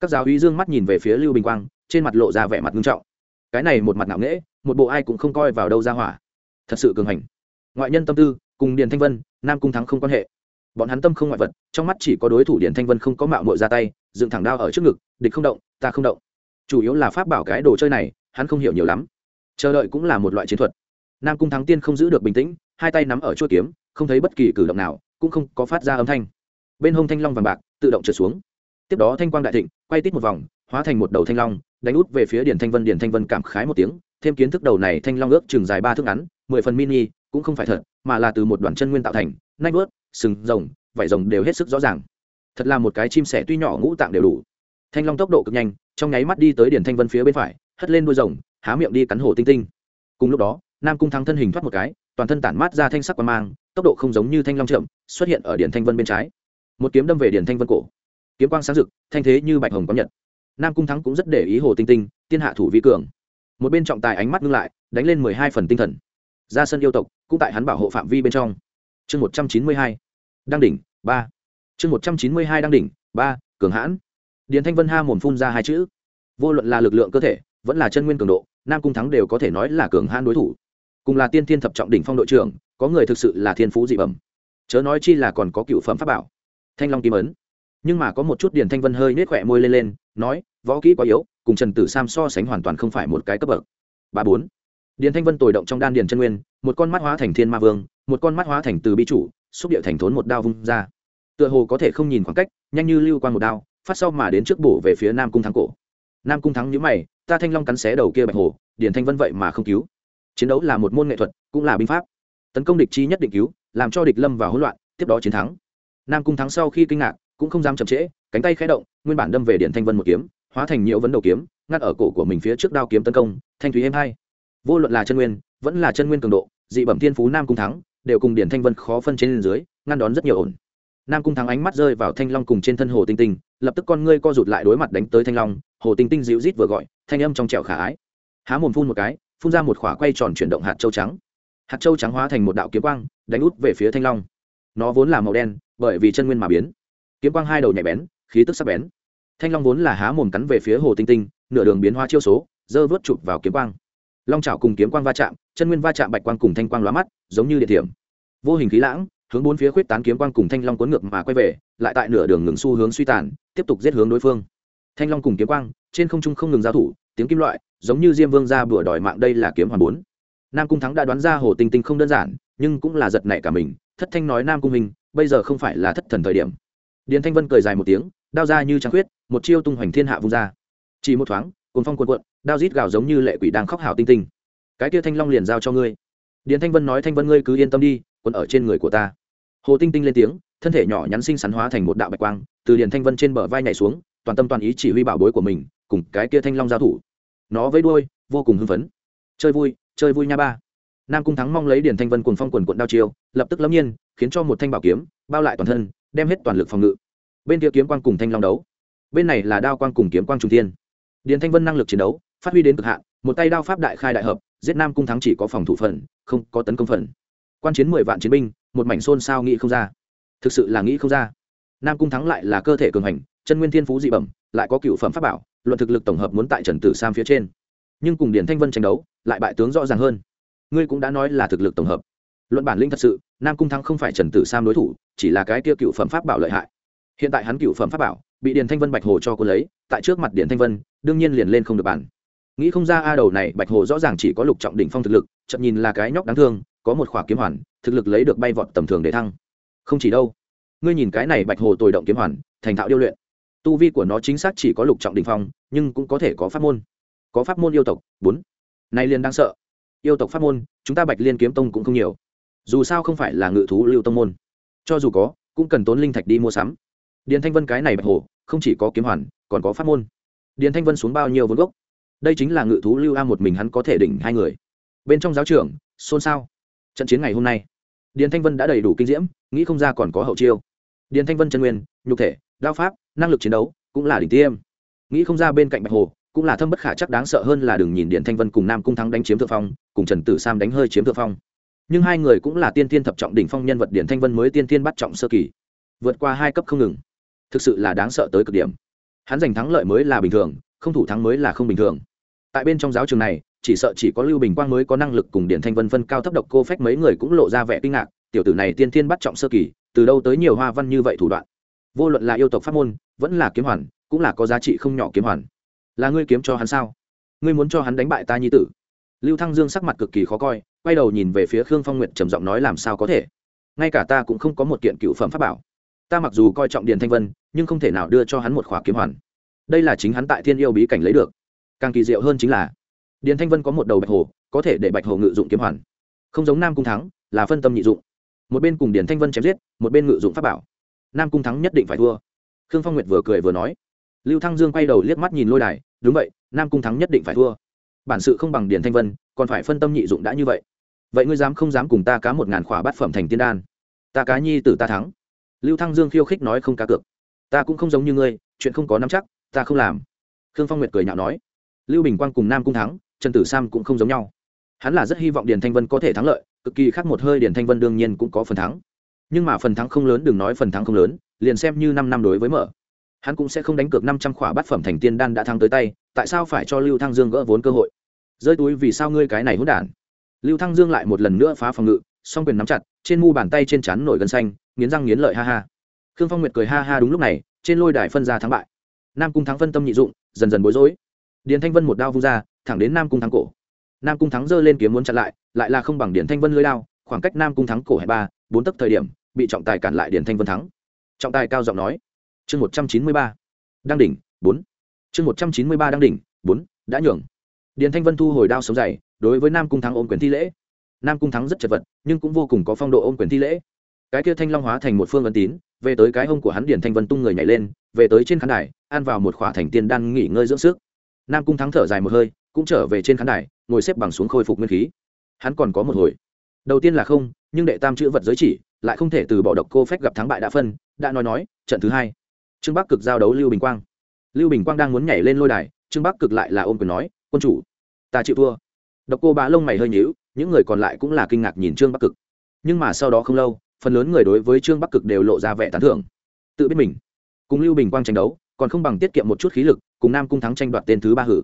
Các giáo uy dương mắt nhìn về phía lưu bình quang, trên mặt lộ ra vẻ mặt nghiêm trọng. Cái này một mặt ngạo nghễ, một bộ ai cũng không coi vào đâu ra hỏa. Thật sự cường hành. Ngoại nhân tâm tư, cùng điền thanh vân, nam cung thắng không quan hệ bọn hắn tâm không ngoại vật, trong mắt chỉ có đối thủ điền thanh vân không có mạo mội ra tay, dựng thẳng đao ở trước ngực, địch không động, ta không động. Chủ yếu là pháp bảo cái đồ chơi này, hắn không hiểu nhiều lắm. Chờ đợi cũng là một loại chiến thuật. Nam cung thắng tiên không giữ được bình tĩnh, hai tay nắm ở chuôi kiếm, không thấy bất kỳ cử động nào, cũng không có phát ra âm thanh. Bên hông thanh long vàng bạc, tự động trượt xuống. Tiếp đó thanh quang đại thịnh, quay tít một vòng, hóa thành một đầu thanh long, đánh út về phía điển thanh vân điển thanh vân cảm khái một tiếng, thêm kiến thức đầu này thanh long ước chừng dài ba thước ngắn, mười phần mini, cũng không phải thật, mà là từ một đoàn chân nguyên tạo thành nanh vớt sừng rồng, vảy rồng đều hết sức rõ ràng. Thật là một cái chim sẻ tuy nhỏ ngũ tạng đều đủ. Thanh long tốc độ cực nhanh, trong nháy mắt đi tới điển thanh vân phía bên phải, hất lên đuôi rồng, há miệng đi cắn hồ tinh tinh. Cùng lúc đó, nam cung thắng thân hình thoát một cái, toàn thân tản mát ra thanh sắc và mang, tốc độ không giống như thanh long trượm xuất hiện ở điển thanh vân bên trái. Một kiếm đâm về điển thanh vân cổ. Kiếm quang sáng rực, thanh thế như bạch hồng có nhật. Nam cung thắng cũng rất để ý hồ tinh tinh, tiên hạ thủ vi cường. Một bên trọng tài ánh mắt ngưng lại, đánh lên mười hai phần tinh thần. Ra sân yêu tộc, cũng tại hắn bảo hộ phạm vi bên trong chương một trăm chín mươi hai, đăng đỉnh, ba. Chương một trăm chín mươi hai đăng đỉnh, ba, cường hãn. Điền thanh vân ha mồm phun ra hai chữ. Vô luận là lực lượng cơ thể, vẫn là chân nguyên cường độ, nam cung thắng đều có thể nói là cường hãn đối thủ. Cùng là tiên thiên thập trọng đỉnh phong đội trưởng, có người thực sự là thiên phú dị bẩm. Chớ nói chi là còn có cựu phẩm pháp bảo. Thanh long kim ấn. Nhưng mà có một chút điền thanh vân hơi nết khỏe môi lên lên, nói, võ kỹ quá yếu, cùng trần tử sam so sánh hoàn toàn không phải một cái cấp bậc. Ba bốn điền thanh vân tồi động trong đan điền chân nguyên, một con mắt hóa thành thiên ma vương, một con mắt hóa thành từ bi chủ, xúc địa thành thốn một đao vung ra. Tựa hồ có thể không nhìn khoảng cách, nhanh như lưu quan một đao, phát sau mà đến trước bổ về phía nam cung thắng cổ. Nam cung thắng nhữ mày, ta thanh long cắn xé đầu kia bạch hồ điền thanh vân vậy mà không cứu. Chiến đấu là một môn nghệ thuật, cũng là binh pháp. Tấn công địch chi nhất định cứu, làm cho địch lâm vào hỗn loạn, tiếp đó chiến thắng. Nam cung thắng sau khi kinh ngạc, cũng không dám chậm trễ, cánh tay khẽ động, nguyên bản đâm về điện thanh vân một kiếm, hóa thành nhiều vấn đầu kiếm, ngắt ở cổ của mình phía trước đao kiếm tấn công, thanh thúy êm hai vô luận là chân nguyên, vẫn là chân nguyên cường độ, dị bẩm thiên phú nam cung thắng, đều cùng điển thanh vân khó phân trên dưới, ngăn đón rất nhiều ổn. Nam cung thắng ánh mắt rơi vào thanh long cùng trên thân hồ tinh tinh, lập tức con ngươi co rụt lại đối mặt đánh tới thanh long, hồ tinh tinh dịu rít vừa gọi, thanh âm trong trẻo khả ái. Há mồm phun một cái, phun ra một khỏa quay tròn chuyển động hạt châu trắng. Hạt châu trắng hóa thành một đạo kiếm quang, đánh út về phía thanh long. Nó vốn là màu đen, bởi vì chân nguyên mà biến. Kiếm quang hai đầu nhạy bén, khí tức sắc bén. Thanh long vốn là há mồm cắn về phía hồ tinh tinh, nửa đường biến hóa chiêu số, dơ vớt chụp vào kiếm quang long trào cùng kiếm quang va chạm chân nguyên va chạm bạch quang cùng thanh quang lóa mắt giống như địa điểm. Vô hình khí lãng hướng bốn phía khuyết tán kiếm quang cùng thanh long cuốn ngược mà quay về lại tại nửa đường ngừng xu hướng suy tàn tiếp tục giết hướng đối phương. Thanh long cùng kiếm quang trên không trung không ngừng giao thủ tiếng kim loại giống như diêm vương ra bữa đòi mạng đây là kiếm hoàn bốn. Nam cung thắng đã đoán ra hồ tinh tinh không đơn giản nhưng cũng là giật nảy cả mình thất thanh nói nam cung mình, bây giờ không phải là thất thần thời điểm. Điền thanh vân cười dài một tiếng đao ra như trắng khuyết một chiêu tung hoành thiên hạ vung ra. Chỉ một thoáng cồn phong cuộn cuộn đao rít gào giống như lệ quỷ đang khóc hào tinh tinh. Cái kia thanh long liền giao cho ngươi. Điền thanh vân nói, thanh vân ngươi cứ yên tâm đi quân ở trên người của ta. Hồ tinh tinh lên tiếng, thân thể nhỏ nhắn xinh xắn hóa thành một đạo bạch quang, từ điền thanh vân trên bờ vai nhảy xuống, toàn tâm toàn ý chỉ huy bảo bối của mình, cùng cái kia thanh long giao thủ. Nó với đuôi, vô cùng hưng phấn. Chơi vui chơi vui nha ba. Nam cung thắng mong lấy điền thanh vân cùng phong quần quận đao chiêu, lập tức lâm nhiên, khiến cho một thanh bảo kiếm bao lại toàn thân, đem hết toàn lực phòng ngự. Bên kia kiếm quang cùng thanh long đấu. Bên này là đao quang cùng kiếm quang trung thiên. Điền thanh vân năng lực chiến đấu phát huy đến cực hạn, một tay đao pháp đại khai đại hợp, giết nam cung thắng chỉ có phòng thủ phần, không có tấn công phần. Quan chiến mười vạn chiến binh, một mảnh xôn sao nghĩ không ra. Thực sự là nghĩ không ra. Nam cung thắng lại là cơ thể cường hành, chân nguyên thiên phú dị bẩm, lại có cựu phẩm pháp bảo, luận thực lực tổng hợp muốn tại trần tử sam phía trên. Nhưng cùng điển thanh vân tranh đấu, lại bại tướng rõ ràng hơn. Ngươi cũng đã nói là thực lực tổng hợp. Luận bản lĩnh thật sự, nam cung thắng không phải trần tử sam đối thủ, chỉ là cái kia cựu phẩm pháp bảo lợi hại. Hiện tại hắn cựu phẩm pháp bảo, bị điền thanh vân bạch hồ cho cô lấy, tại trước mặt điền thanh vân, đương nhiên liền lên không được bản nghĩ không ra a đầu này, bạch hồ rõ ràng chỉ có lục trọng đỉnh phong thực lực chậm nhìn là cái nhóc đáng thương, có một khỏa kiếm hoàn, thực lực lấy được bay vọt tầm thường để thăng. Không chỉ đâu, ngươi nhìn cái này bạch hồ tồi động kiếm hoàn, thành thạo điêu luyện. Tu vi của nó chính xác chỉ có lục trọng đỉnh phong, nhưng cũng có thể có pháp môn. Có pháp môn yêu tộc, bốn. Nay liền đang sợ. Yêu tộc pháp môn, chúng ta bạch liên kiếm tông cũng không nhiều. Dù sao không phải là ngự thú lưu tông môn. Cho dù có, cũng cần tốn linh thạch đi mua sắm. Điền thanh vân cái này bạch hồ, không chỉ có kiếm hoàn, còn có pháp môn. Điền thanh vân xuống bao nhiêu vốn gốc? Đây chính là ngự thú lưu a một mình hắn có thể đỉnh hai người. Bên trong giáo trưởng, xôn xao. Trận chiến ngày hôm nay, điền thanh vân đã đầy đủ kinh diễm, nghĩ không ra còn có hậu chiêu. Điền thanh vân chân nguyên, nhục thể, đao pháp, năng lực chiến đấu, cũng là đỉnh tiêm. Nghĩ không ra bên cạnh bạch hồ, cũng là thâm bất khả chắc đáng sợ hơn là đừng nhìn Điền thanh vân cùng nam cung thắng đánh chiếm thượng phong, cùng trần tử sam đánh hơi chiếm thượng phong. Nhưng hai người cũng là tiên tiên thập trọng đỉnh phong nhân vật Điền thanh vân mới tiên tiên bắt trọng sơ kỳ. Vượt qua hai cấp không ngừng. Thực sự là đáng sợ tới cực điểm. Hắn giành thắng lợi mới là bình thường, không thủ thắng mới là không bình thường tại bên trong giáo trường này, chỉ sợ chỉ có lưu bình quang mới có năng lực cùng điển thanh vân phân cao thấp độc cô phách mấy người cũng lộ ra vẻ kinh ngạc, tiểu tử này tiên tiên bắt trọng sơ kỳ, từ đâu tới nhiều hoa văn như vậy thủ đoạn. Vô luận là yêu tộc pháp môn, vẫn là kiếm hoàn, cũng là có giá trị không nhỏ kiếm hoàn. Là ngươi kiếm cho hắn sao? Ngươi muốn cho hắn đánh bại ta nhi tử? Lưu thăng dương sắc mặt cực kỳ khó coi, quay đầu nhìn về phía khương phong nguyệt trầm giọng nói làm sao có thể? Ngay cả ta cũng không có một kiện cựu phẩm pháp bảo. Ta mặc dù coi trọng điền thanh vân, nhưng không thể nào đưa cho hắn một khóa kiếm hoàn. Đây là chính hắn tại thiên yêu bí cảnh lấy được càng kỳ diệu hơn chính là, điền thanh vân có một đầu bạch hồ có thể để bạch hồ ngự dụng kiếm hoàn. Không giống nam cung thắng, là phân tâm nhị dụng. Một bên cùng điền thanh vân chém giết, một bên ngự dụng pháp bảo. Nam cung thắng nhất định phải thua. Khương phong nguyệt vừa cười vừa nói. Lưu thăng dương quay đầu liếc mắt nhìn lôi đài, đúng vậy, nam cung thắng nhất định phải thua. Bản sự không bằng điền thanh vân, còn phải phân tâm nhị dụng đã như vậy. Vậy ngươi dám không dám cùng ta cá một ngàn khỏa bát phẩm thành tiên đan? Ta cá nhi tử ta thắng. Lưu thăng dương khiêu khích nói không cá cược. Ta cũng không giống như ngươi, chuyện không có nắm chắc, ta không làm. Khương phong nguyệt cười nhạo nói lưu bình quang cùng nam cung thắng, trần tử sam cũng không giống nhau. Hắn là rất hy vọng điền thanh vân có thể thắng lợi, cực kỳ khác một hơi điền thanh vân đương nhiên cũng có phần thắng. Nhưng mà phần thắng không lớn, đừng nói phần thắng không lớn, liền xem như năm năm đối với mở. Hắn cũng sẽ không đánh cược năm trăm khỏa bát phẩm thành tiên đan đã thắng tới tay, tại sao phải cho lưu thăng dương gỡ vốn cơ hội? Rơi túi vì sao ngươi cái này hỗn đản? Lưu thăng dương lại một lần nữa phá phòng ngự, song quyền nắm chặt, trên mu bàn tay trên chắn nổi gân xanh, nghiến răng nghiến lợi ha ha. Khương phong nguyệt cười ha ha đúng lúc này, trên lôi đài phân ra thắng bại. Nam cung thắng phân tâm nhị dụng, dần dần bối rối điền thanh vân một đao vung ra, thẳng đến nam cung thắng cổ. Nam cung thắng giơ lên kiếm muốn chặn lại lại là không bằng điền thanh vân lưới đao, khoảng cách nam cung thắng cổ hai ba, bốn tấc thời điểm, bị trọng tài cản lại điền thanh vân thắng. Trọng tài cao giọng nói, chương một trăm chín mươi ba đang đỉnh, bốn. Chương một trăm chín mươi ba đang đỉnh, bốn, đã nhường. Điền thanh vân thu hồi đao sống dày đối với nam cung thắng ôm quyền thi lễ. Nam cung thắng rất chật vật, nhưng cũng vô cùng có phong độ ôm quyền thi lễ. Cái kia thanh long hóa thành một phương ấn tín, về tới cái hông của hắn điền thanh vân tung người nhảy lên, về tới trên khán đài an vào một khỏa thành tiên đan nghỉ ngơi dưỡng sức nam cung thắng thở dài một hơi, cũng trở về trên khán đài, ngồi xếp bằng xuống khôi phục nguyên khí. Hắn còn có một hồi. Đầu tiên là không, nhưng đệ tam chữ vật giới chỉ, lại không thể từ bỏ độc cô phép gặp thắng bại đã phân, đã nói nói, trận thứ hai. Trương bắc cực giao đấu lưu bình quang. Lưu bình quang đang muốn nhảy lên lôi đài, trương bắc cực lại là ôm quyền nói, quân chủ, ta chịu thua. Độc cô bá lông mày hơi nhíu, những người còn lại cũng là kinh ngạc nhìn trương bắc cực. Nhưng mà sau đó không lâu, phần lớn người đối với trương bắc cực đều lộ ra vẻ tán thưởng. Tự biết mình. Cùng lưu bình quang tranh đấu, còn không bằng tiết kiệm một chút khí lực cùng nam cung thắng tranh đoạt tên thứ ba hử.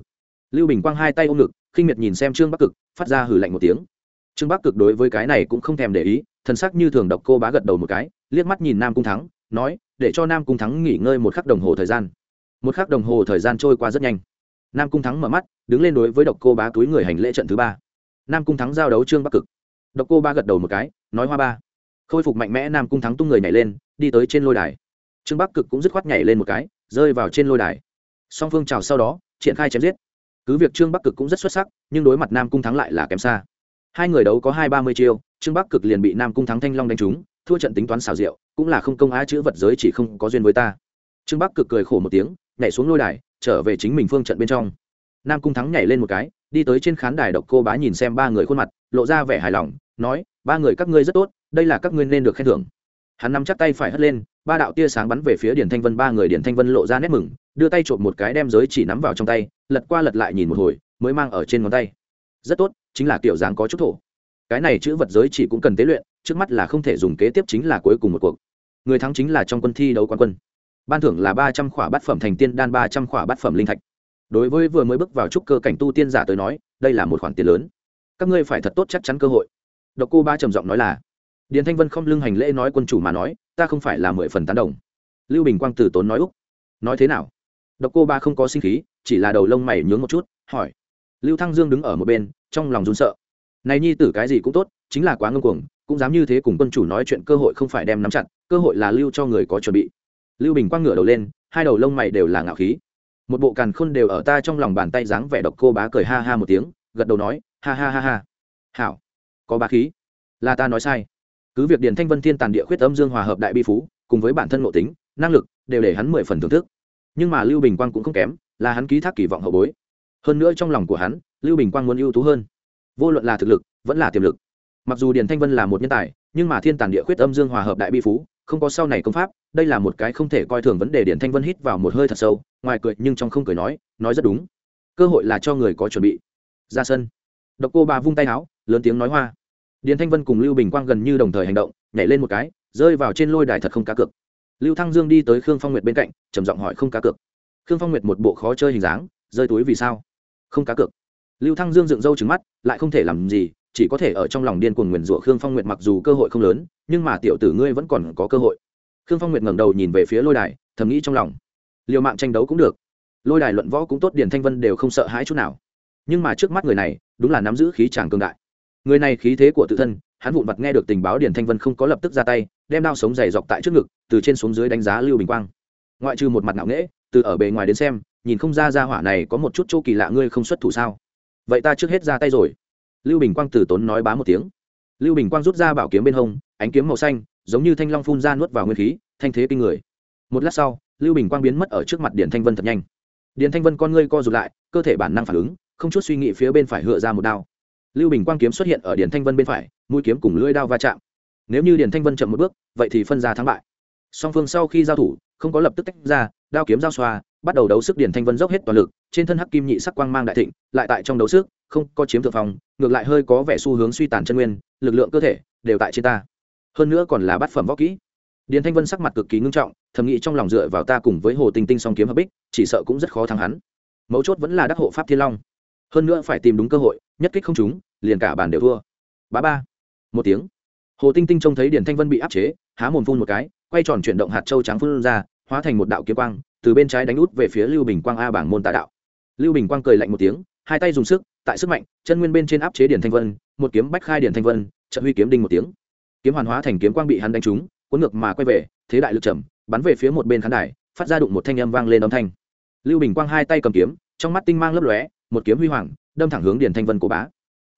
Lưu bình quang hai tay ôm ngực, khinh miệt nhìn xem trương bắc cực, phát ra hử lạnh một tiếng. Trương bắc cực đối với cái này cũng không thèm để ý, thần sắc như thường độc cô bá gật đầu một cái, liếc mắt nhìn nam cung thắng, nói, để cho nam cung thắng nghỉ ngơi một khắc đồng hồ thời gian. Một khắc đồng hồ thời gian trôi qua rất nhanh. Nam cung thắng mở mắt, đứng lên đối với độc cô bá túi người hành lễ trận thứ ba. Nam cung thắng giao đấu trương bắc cực. Độc cô ba gật đầu một cái, nói, hoa ba. Khôi phục mạnh mẽ, nam cung thắng tung người nhảy lên, đi tới trên lôi đài. Trương bắc cực cũng dứt khoát nhảy lên một cái, rơi vào trên lôi đài song phương chào sau đó, triển khai chém giết. Cứ việc trương bắc cực cũng rất xuất sắc, nhưng đối mặt nam cung thắng lại là kém xa. Hai người đấu có hai ba mươi chiêu, trương bắc cực liền bị nam cung thắng thanh long đánh trúng, thua trận tính toán xào rượu cũng là không công á chữ vật giới chỉ không có duyên với ta. Trương bắc cực cười khổ một tiếng, nhảy xuống lôi đài, trở về chính mình phương trận bên trong. Nam cung thắng nhảy lên một cái, đi tới trên khán đài độc cô bá nhìn xem ba người khuôn mặt, lộ ra vẻ hài lòng, nói, ba người các ngươi rất tốt, đây là các ngươi nên được khen thưởng. Hắn nắm chắc tay phải hất lên ba đạo tia sáng bắn về phía điển thanh vân, ba người điển thanh vân lộ ra nét mừng, đưa tay trộm một cái đem giới chỉ nắm vào trong tay, lật qua lật lại nhìn một hồi, mới mang ở trên ngón tay. Rất tốt, chính là kiểu dáng có chút thổ. Cái này chữ vật giới chỉ cũng cần tế luyện, trước mắt là không thể dùng kế tiếp chính là cuối cùng một cuộc. Người thắng chính là trong quân thi đấu quán quân. Ban thưởng là ba trăm khỏa bát phẩm thành tiên đan, ba trăm khỏa bát phẩm linh thạch. Đối với vừa mới bước vào trúc cơ cảnh tu tiên giả tới nói, đây là một khoản tiền lớn. Các ngươi phải thật tốt chắc chắn cơ hội. Độc cô ba trầm giọng nói là, điền thanh vân không lưng hành lễ nói quân chủ mà nói ta không phải là mười phần tán đồng. Lưu bình quang từ tốn nói úc. Nói thế nào? Độc cô ba không có sinh khí, chỉ là đầu lông mày nhướng một chút, hỏi. Lưu thăng dương đứng ở một bên, trong lòng run sợ. Này nhi tử cái gì cũng tốt, chính là quá ngưng cuồng, cũng dám như thế cùng quân chủ nói chuyện cơ hội không phải đem nắm chặt, cơ hội là lưu cho người có chuẩn bị. Lưu bình quang ngửa đầu lên, hai đầu lông mày đều là ngạo khí. Một bộ càn khôn đều ở ta trong lòng bàn tay dáng vẻ độc cô bá cười ha ha một tiếng, gật đầu nói, ha ha ha ha. Hảo, có bá khí. Là ta nói sai cứ việc điền thanh vân thiên tàn địa khuyết âm dương hòa hợp đại bi phú, cùng với bản thân ngộ tính, năng lực, đều để hắn mười phần thưởng thức. Nhưng mà lưu bình quang cũng không kém, là hắn ký thác kỳ vọng hậu bối. Hơn nữa trong lòng của hắn, lưu bình quang muốn ưu tú hơn. Vô luận là thực lực, vẫn là tiềm lực. Mặc dù điền thanh vân là một nhân tài, nhưng mà thiên tàn địa khuyết âm dương hòa hợp đại bi phú, không có sau này công pháp, đây là một cái không thể coi thường vấn đề điển thanh vân hít vào một hơi thật sâu, ngoài cười nhưng trong không cười nói nói rất đúng. Cơ hội là cho người có chuẩn bị. Ra sân. Độc cô bà vung tay áo, lớn tiếng nói hoa điền thanh vân cùng lưu bình quang gần như đồng thời hành động, nhảy lên một cái, rơi vào trên lôi đài thật không cá cược. Lưu thăng dương đi tới khương phong nguyệt bên cạnh, trầm giọng hỏi không cá cược. Khương phong nguyệt một bộ khó chơi hình dáng, rơi túi vì sao? Không cá cược. Lưu thăng dương dựng râu trứng mắt, lại không thể làm gì, chỉ có thể ở trong lòng điên cuồng nguyền rủa khương phong nguyệt mặc dù cơ hội không lớn, nhưng mà tiểu tử ngươi vẫn còn có cơ hội. Khương phong nguyệt ngẩng đầu nhìn về phía lôi đài, thầm nghĩ trong lòng. Liều mạng tranh đấu cũng được. Lôi đài luận võ cũng tốt, điền thanh vân đều không sợ hãi chút nào. Nhưng mà trước mắt người này, đúng là nắm giữ khí tràng cương đại người này khí thế của tự thân, hắn vụn vặt nghe được tình báo điền thanh vân không có lập tức ra tay, đem đao sống dày dọc tại trước ngực, từ trên xuống dưới đánh giá lưu bình quang. Ngoại trừ một mặt ngạo nghễ, từ ở bề ngoài đến xem, nhìn không ra ra hỏa này có một chút chỗ kỳ lạ ngươi không xuất thủ sao? Vậy ta trước hết ra tay rồi. Lưu bình quang từ tốn nói bá một tiếng. Lưu bình quang rút ra bảo kiếm bên hông, ánh kiếm màu xanh, giống như thanh long phun ra nuốt vào nguyên khí, thanh thế kinh người. Một lát sau, lưu bình quang biến mất ở trước mặt điện thanh vân thật nhanh. Điện thanh vân con ngươi co rụt lại, cơ thể bản năng phản ứng, không chút suy nghĩ phía bên phải hựa ra một đao lưu bình quang kiếm xuất hiện ở Điền thanh vân bên phải, mũi kiếm cùng lưỡi đao va chạm. Nếu như Điền thanh vân chậm một bước, vậy thì phân ra thắng bại. Song phương sau khi giao thủ, không có lập tức tách ra, đao kiếm giao xoa, bắt đầu đấu sức Điền thanh vân dốc hết toàn lực, trên thân hắc kim nhị sắc quang mang đại thịnh, lại tại trong đấu sức, không có chiếm thượng phòng ngược lại hơi có vẻ xu hướng suy tàn chân nguyên, lực lượng cơ thể đều tại trên ta. Hơn nữa còn là bát phẩm võ kỹ. Điền thanh vân sắc mặt cực kỳ ngưng trọng, thầm nghĩ trong lòng dựa vào ta cùng với hồ tinh tinh song kiếm hợp bích, chỉ sợ cũng rất khó thắng hắn. Mấu chốt vẫn là đắc hộ pháp thiên long. Hơn nữa phải tìm đúng cơ hội, nhất kích không chúng liền cả bàn đều thua. Bá ba. Một tiếng. Hồ tinh tinh trông thấy điển thanh vân bị áp chế, há mồm phun một cái, quay tròn chuyển động hạt châu trắng phun ra, hóa thành một đạo kiếm quang, từ bên trái đánh út về phía lưu bình quang a bảng môn tà đạo. Lưu bình quang cười lạnh một tiếng, hai tay dùng sức, tại sức mạnh, chân nguyên bên trên áp chế điển thanh vân, một kiếm bách khai điển thanh vân trận huy kiếm đinh một tiếng. Kiếm hoàn hóa thành kiếm quang bị hắn đánh trúng, cuốn ngược mà quay về, thế đại lực chậm bắn về phía một bên khán đài, phát ra đụng một thanh âm vang lên âm thanh. Lưu bình quang hai tay cầm kiếm, trong mắt tinh mang lấp lóe, một kiếm huy hoàng, đâm thẳng hướng điển thanh vân cổ bá.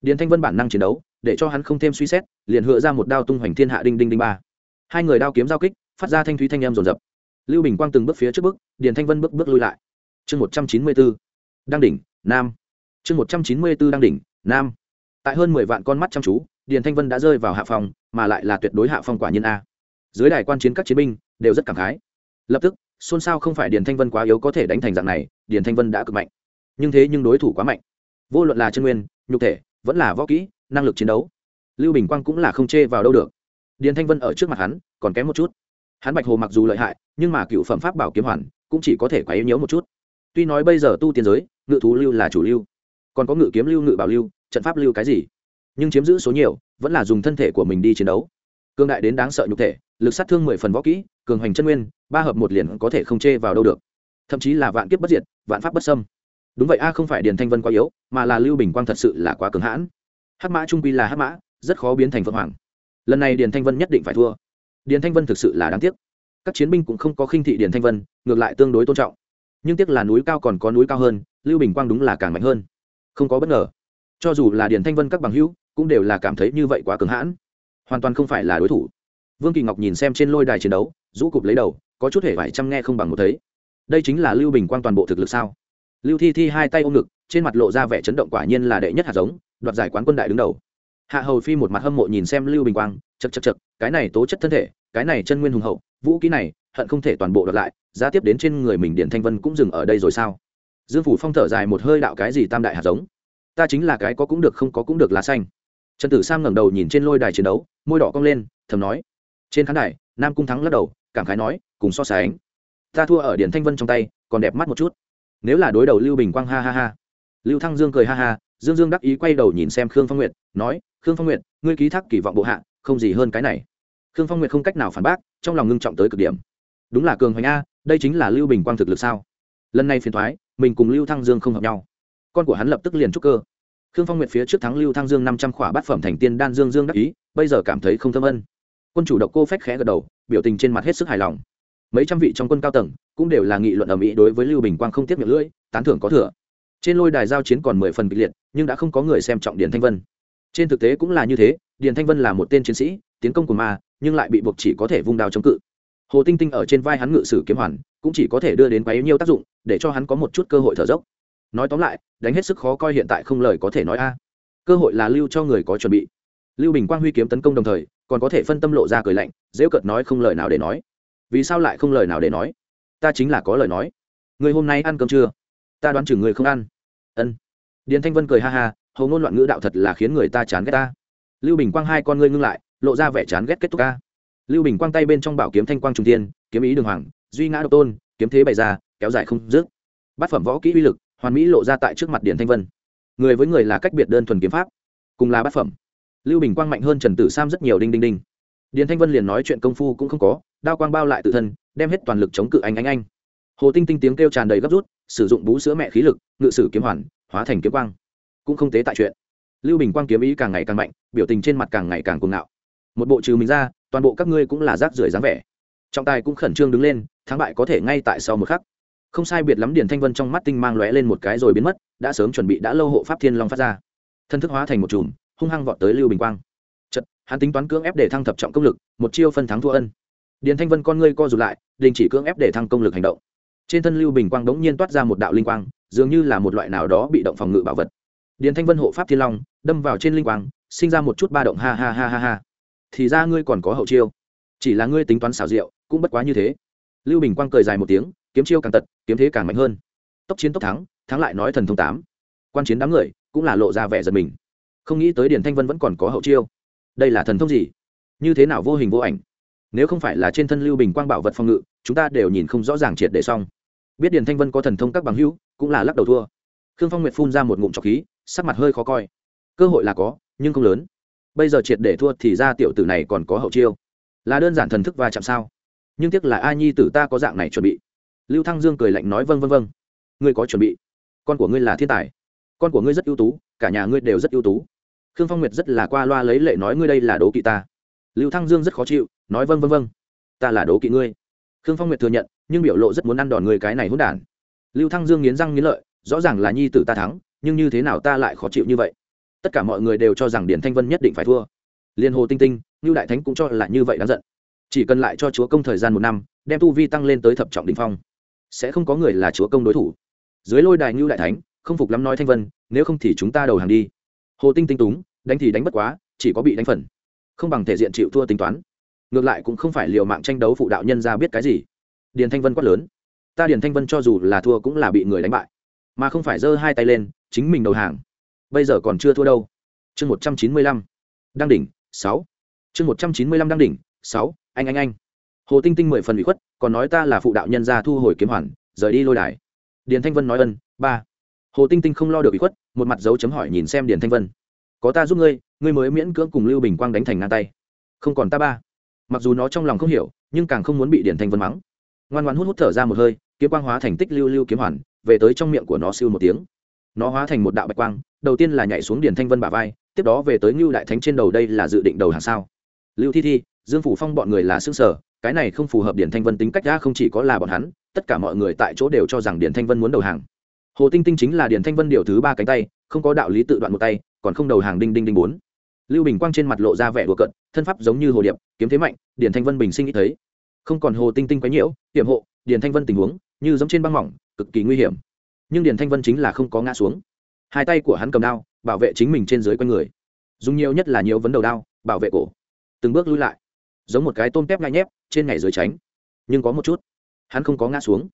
Điền thanh vân bản năng chiến đấu, để cho hắn không thêm suy xét, liền hựa ra một đao tung hoành thiên hạ đinh đinh đinh ba. Hai người đao kiếm giao kích, phát ra thanh thúy thanh âm rồn rập lưu bình quang từng bước phía trước bước, điền thanh vân bước bước lui lại. Chương một trăm chín mươi bốn, đăng đỉnh, nam. Chương một trăm chín mươi bốn, đăng đỉnh, nam. Tại hơn mười vạn con mắt chăm chú, điền thanh vân đã rơi vào hạ phòng, mà lại là tuyệt đối hạ phong quả nhiên a. Dưới đài quan chiến các chiến binh đều rất cảm khái. Lập tức, xôn xao không phải điền thanh vân quá yếu có thể đánh thành dạng này, điền thanh vân đã cực mạnh. Nhưng thế nhưng đối thủ quá mạnh. Vô luận là chân nguyên, nhục thể vẫn là võ kỹ, năng lực chiến đấu. Lưu bình quang cũng là không chê vào đâu được. Điền thanh vân ở trước mặt hắn, còn kém một chút. Hắn bạch hồ mặc dù lợi hại, nhưng mà cựu phẩm pháp bảo kiếm hoàn cũng chỉ có thể quá yếu nhớ một chút. Tuy nói bây giờ tu tiên giới, ngự thú lưu là chủ lưu, còn có ngự kiếm lưu, ngự bảo lưu, trận pháp lưu cái gì? Nhưng chiếm giữ số nhiều, vẫn là dùng thân thể của mình đi chiến đấu. Cương đại đến đáng sợ nhục thể, lực sát thương mười phần võ kỹ, cường hoành chân nguyên, ba hợp một liền có thể không chê vào đâu được. Thậm chí là vạn kiếp bất diệt, vạn pháp bất sâm đúng vậy a, không phải điền thanh vân quá yếu, mà là lưu bình quang thật sự là quá cường hãn. Hắc mã trung quy là hắc mã, rất khó biến thành phượng hoàng. Lần này điền thanh vân nhất định phải thua. Điền thanh vân thực sự là đáng tiếc. Các chiến binh cũng không có khinh thị điền thanh vân, ngược lại tương đối tôn trọng. Nhưng tiếc là núi cao còn có núi cao hơn, lưu bình quang đúng là càng mạnh hơn. Không có bất ngờ. Cho dù là điền thanh vân các bằng hữu, cũng đều là cảm thấy như vậy quá cường hãn. Hoàn toàn không phải là đối thủ. Vương kỳ ngọc nhìn xem trên lôi đài chiến đấu, rũ cụp lấy đầu, có chút hề vải chăm nghe không bằng một thấy. Đây chính là lưu bình quang toàn bộ thực lực sao? Lưu thi thi hai tay ôm ngực, trên mặt lộ ra vẻ chấn động quả nhiên là đệ nhất hạt giống, đoạt giải quán quân đại đứng đầu. Hạ hầu phi một mặt hâm mộ nhìn xem lưu bình quang chật chật chật cái này tố chất thân thể, cái này chân nguyên hùng hậu, vũ kỹ này, hận không thể toàn bộ đoạt lại, giá tiếp đến trên người mình điện thanh vân cũng dừng ở đây rồi sao? Dương phủ phong thở dài một hơi đạo cái gì tam đại hạt giống? Ta chính là cái có cũng được không có cũng được lá xanh. Trần tử sam ngẩng đầu nhìn trên lôi đài chiến đấu, môi đỏ cong lên, thầm nói. Trên khán đài, nam cung thắng lắc đầu, cảm khái nói, cùng so sánh. Ta thua ở điện thanh vân trong tay, còn đẹp mắt một chút nếu là đối đầu lưu bình quang, ha ha ha. Lưu thăng dương cười ha ha, dương dương đắc ý quay đầu nhìn xem khương phong nguyệt, nói, khương phong nguyệt, ngươi ký thác kỳ vọng bộ hạ, không gì hơn cái này. Khương phong nguyệt không cách nào phản bác, trong lòng ngưng trọng tới cực điểm. Đúng là cường hoành a, đây chính là lưu bình quang thực lực sao? Lần này phiền thoái mình cùng lưu thăng dương không hợp nhau. Con của hắn lập tức liền trúc cơ. Khương phong nguyệt phía trước thắng lưu thăng dương năm trăm khỏa bát phẩm thành tiên đan dương dương đắc ý, bây giờ cảm thấy không thâm ân. Quân chủ độc cô phách khẽ gật đầu, biểu tình trên mặt hết sức hài lòng mấy trăm vị trong quân cao tầng cũng đều là nghị luận ở mỹ đối với lưu bình quang không tiếp miệng lưỡi tán thưởng có thừa trên lôi đài giao chiến còn mười phần kịch liệt nhưng đã không có người xem trọng điền thanh vân trên thực tế cũng là như thế điền thanh vân là một tên chiến sĩ tiến công của ma nhưng lại bị buộc chỉ có thể vung đao chống cự hồ tinh tinh ở trên vai hắn ngự sử kiếm hoàn cũng chỉ có thể đưa đến quấy nhiêu tác dụng để cho hắn có một chút cơ hội thở dốc nói tóm lại đánh hết sức khó coi hiện tại không lời có thể nói a cơ hội là lưu cho người có chuẩn bị lưu bình quang huy kiếm tấn công đồng thời còn có thể phân tâm lộ ra cười lạnh dễ cợt nói không lời nào để nói vì sao lại không lời nào để nói? Ta chính là có lời nói. Người hôm nay ăn cơm chưa? Ta đoán chừng người không ăn. Ân. Điền thanh vân cười ha ha, hầu ngôn loạn ngữ đạo thật là khiến người ta chán ghét ta. Lưu bình quang hai con ngươi ngưng lại, lộ ra vẻ chán ghét kết thúc ca. Lưu bình quang tay bên trong bảo kiếm thanh quang trung tiên kiếm ý đường hoàng, duy ngã độc tôn, kiếm thế bày ra, kéo dài không dứt. Bát phẩm võ kỹ uy lực, hoàn mỹ lộ ra tại trước mặt Điền thanh vân. Người với người là cách biệt đơn thuần kiếm pháp, cùng là bát phẩm. Lưu bình quang mạnh hơn trần tử sam rất nhiều, đinh đinh đinh. Điền thanh vân liền nói chuyện công phu cũng không có đao quang bao lại tự thân, đem hết toàn lực chống cự anh anh anh. Hồ tinh tinh tiếng kêu tràn đầy gấp rút, sử dụng bú sữa mẹ khí lực, ngự sử kiếm hoàn, hóa thành kiếm quang. Cũng không tế tại chuyện. Lưu bình quang kiếm ý càng ngày càng mạnh, biểu tình trên mặt càng ngày càng cuồng ngạo. Một bộ trừ mình ra, toàn bộ các ngươi cũng là rác rưởi dáng vẻ. Trọng tài cũng khẩn trương đứng lên, thắng bại có thể ngay tại sau một khắc. Không sai biệt lắm điền thanh vân trong mắt tinh mang lóe lên một cái rồi biến mất, đã sớm chuẩn bị đã lâu hộ pháp thiên long phát ra. Thân thức hóa thành một chùm, hung hăng vọt tới lưu bình quang. Chật hắn tính toán cưỡng ép để thăng thập trọng công lực, một chiêu phân thắng thua ân điền thanh vân con ngươi co rụt lại, đình chỉ cưỡng ép để thăng công lực hành động. Trên thân lưu bình quang đống nhiên toát ra một đạo linh quang, dường như là một loại nào đó bị động phòng ngự bảo vật. Điền thanh vân hộ pháp thiên long, đâm vào trên linh quang, sinh ra một chút ba động ha ha ha ha ha. Thì ra ngươi còn có hậu chiêu. Chỉ là ngươi tính toán xảo diệu, cũng bất quá như thế. Lưu bình quang cười dài một tiếng, kiếm chiêu càng tật, kiếm thế càng mạnh hơn. Tốc chiến tốc thắng thắng lại nói thần thông tám. Quan chiến đám người, cũng là lộ ra vẻ giật mình. Không nghĩ tới điền thanh vân vẫn còn có hậu chiêu. Đây là thần thông gì? Như thế nào vô hình vô ảnh? Nếu không phải là trên thân lưu bình quang bảo vật phòng ngự, chúng ta đều nhìn không rõ ràng triệt để xong. Biết điền thanh vân có thần thông các bằng hữu, cũng là lắc đầu thua. Khương phong nguyệt phun ra một ngụm trọc khí, sắc mặt hơi khó coi. Cơ hội là có, nhưng không lớn. Bây giờ triệt để thua thì ra tiểu tử này còn có hậu chiêu. Là đơn giản thần thức và chạm sao? Nhưng tiếc là a nhi tử ta có dạng này chuẩn bị. Lưu thăng dương cười lạnh nói vâng vâng vâng. Ngươi có chuẩn bị. Con của ngươi là thiên tài. Con của ngươi rất ưu tú, cả nhà ngươi đều rất ưu tú. Khương phong nguyệt rất là qua loa lấy lệ nói ngươi đây là đố kỵ ta lưu thăng dương rất khó chịu, nói vâng vâng vâng. Ta là đố kỵ ngươi. Khương phong nguyệt thừa nhận, nhưng biểu lộ rất muốn ăn đòn người cái này hỗn đản. Lưu thăng dương nghiến răng nghiến lợi, rõ ràng là nhi tử ta thắng, nhưng như thế nào ta lại khó chịu như vậy? Tất cả mọi người đều cho rằng điển thanh vân nhất định phải thua. Liên hồ tinh tinh như đại thánh cũng cho là như vậy đáng giận. Chỉ cần lại cho chúa công thời gian một năm, đem tu vi tăng lên tới thập trọng đ ỉ n h phong, sẽ không có người là chúa công đối thủ. Dưới lôi đài ngưu đại thánh, không phục lắm nói thanh vân, nếu không thì chúng ta đầu hàng đi. Hồ tinh tinh túng, đánh thì đánh bất quá, chỉ có bị đánh phần không bằng thể diện chịu thua tính toán. Ngược lại cũng không phải liều mạng tranh đấu phụ đạo nhân ra biết cái gì. Điền thanh vân quát lớn. Ta điền thanh vân cho dù là thua cũng là bị người đánh bại, mà không phải giơ hai tay lên, chính mình đầu hàng. Bây giờ còn chưa thua đâu. Chương một trăm chín mươi lăm. Đăng đỉnh, sáu. Chương một trăm chín mươi lăm đăng đỉnh, sáu. Anh anh anh. Hồ tinh tinh mười phần bị khuất, còn nói ta là phụ đạo nhân gia thu hồi kiếm hoàn, rời đi lôi đài. Điền thanh vân nói ân, ba. Hồ tinh tinh không lo được bị khuất, một mặt dấu chấm hỏi nhìn xem điền thanh vân. Có ta giúp ngươi ngươi mới miễn cưỡng cùng lưu bình quang đánh thành ngang tay. Không còn ta ba. Mặc dù nó trong lòng không hiểu, nhưng càng không muốn bị điền thanh vân mắng. Ngoan ngoan hút hút thở ra một hơi, kiếm quang hóa thành tích lưu lưu kiếm hoàn, về tới trong miệng của nó siêu một tiếng. Nó hóa thành một đạo bạch quang, đầu tiên là nhảy xuống điền thanh vân bả vai, tiếp đó về tới ngưu đại thánh trên đầu đây là dự định đầu hàng sao. Lưu thi thi, dương phủ phong bọn người là xương sở cái này không phù hợp điển thanh vân tính cách ra không chỉ có là bọn hắn, tất cả mọi người tại chỗ đều cho rằng điển thanh vân muốn đầu hàng. Hồ tinh tinh chính là điển thanh vân điều thứ ba cánh tay, không có đạo lý tự đoạn một tay, còn không đầu hàng đinh đinh đinh bốn lưu bình quang trên mặt lộ ra vẻ đùa cận thân pháp giống như hồ điệp, kiếm thế mạnh điển thanh vân bình sinh ít thấy. Không còn hồ tinh tinh quấy nhiễu hiểm hộ điển thanh vân tình huống, như giống trên băng mỏng, cực kỳ nguy hiểm. Nhưng điển thanh vân chính là không có ngã xuống. Hai tay của hắn cầm đao, bảo vệ chính mình trên dưới quanh người. Dùng nhiều nhất là nhiều vấn đầu đao, bảo vệ cổ. Từng bước lui lại. Giống một cái tôm tép ngay nhép, trên ngày dưới tránh. Nhưng có một chút, hắn không có ngã xuống.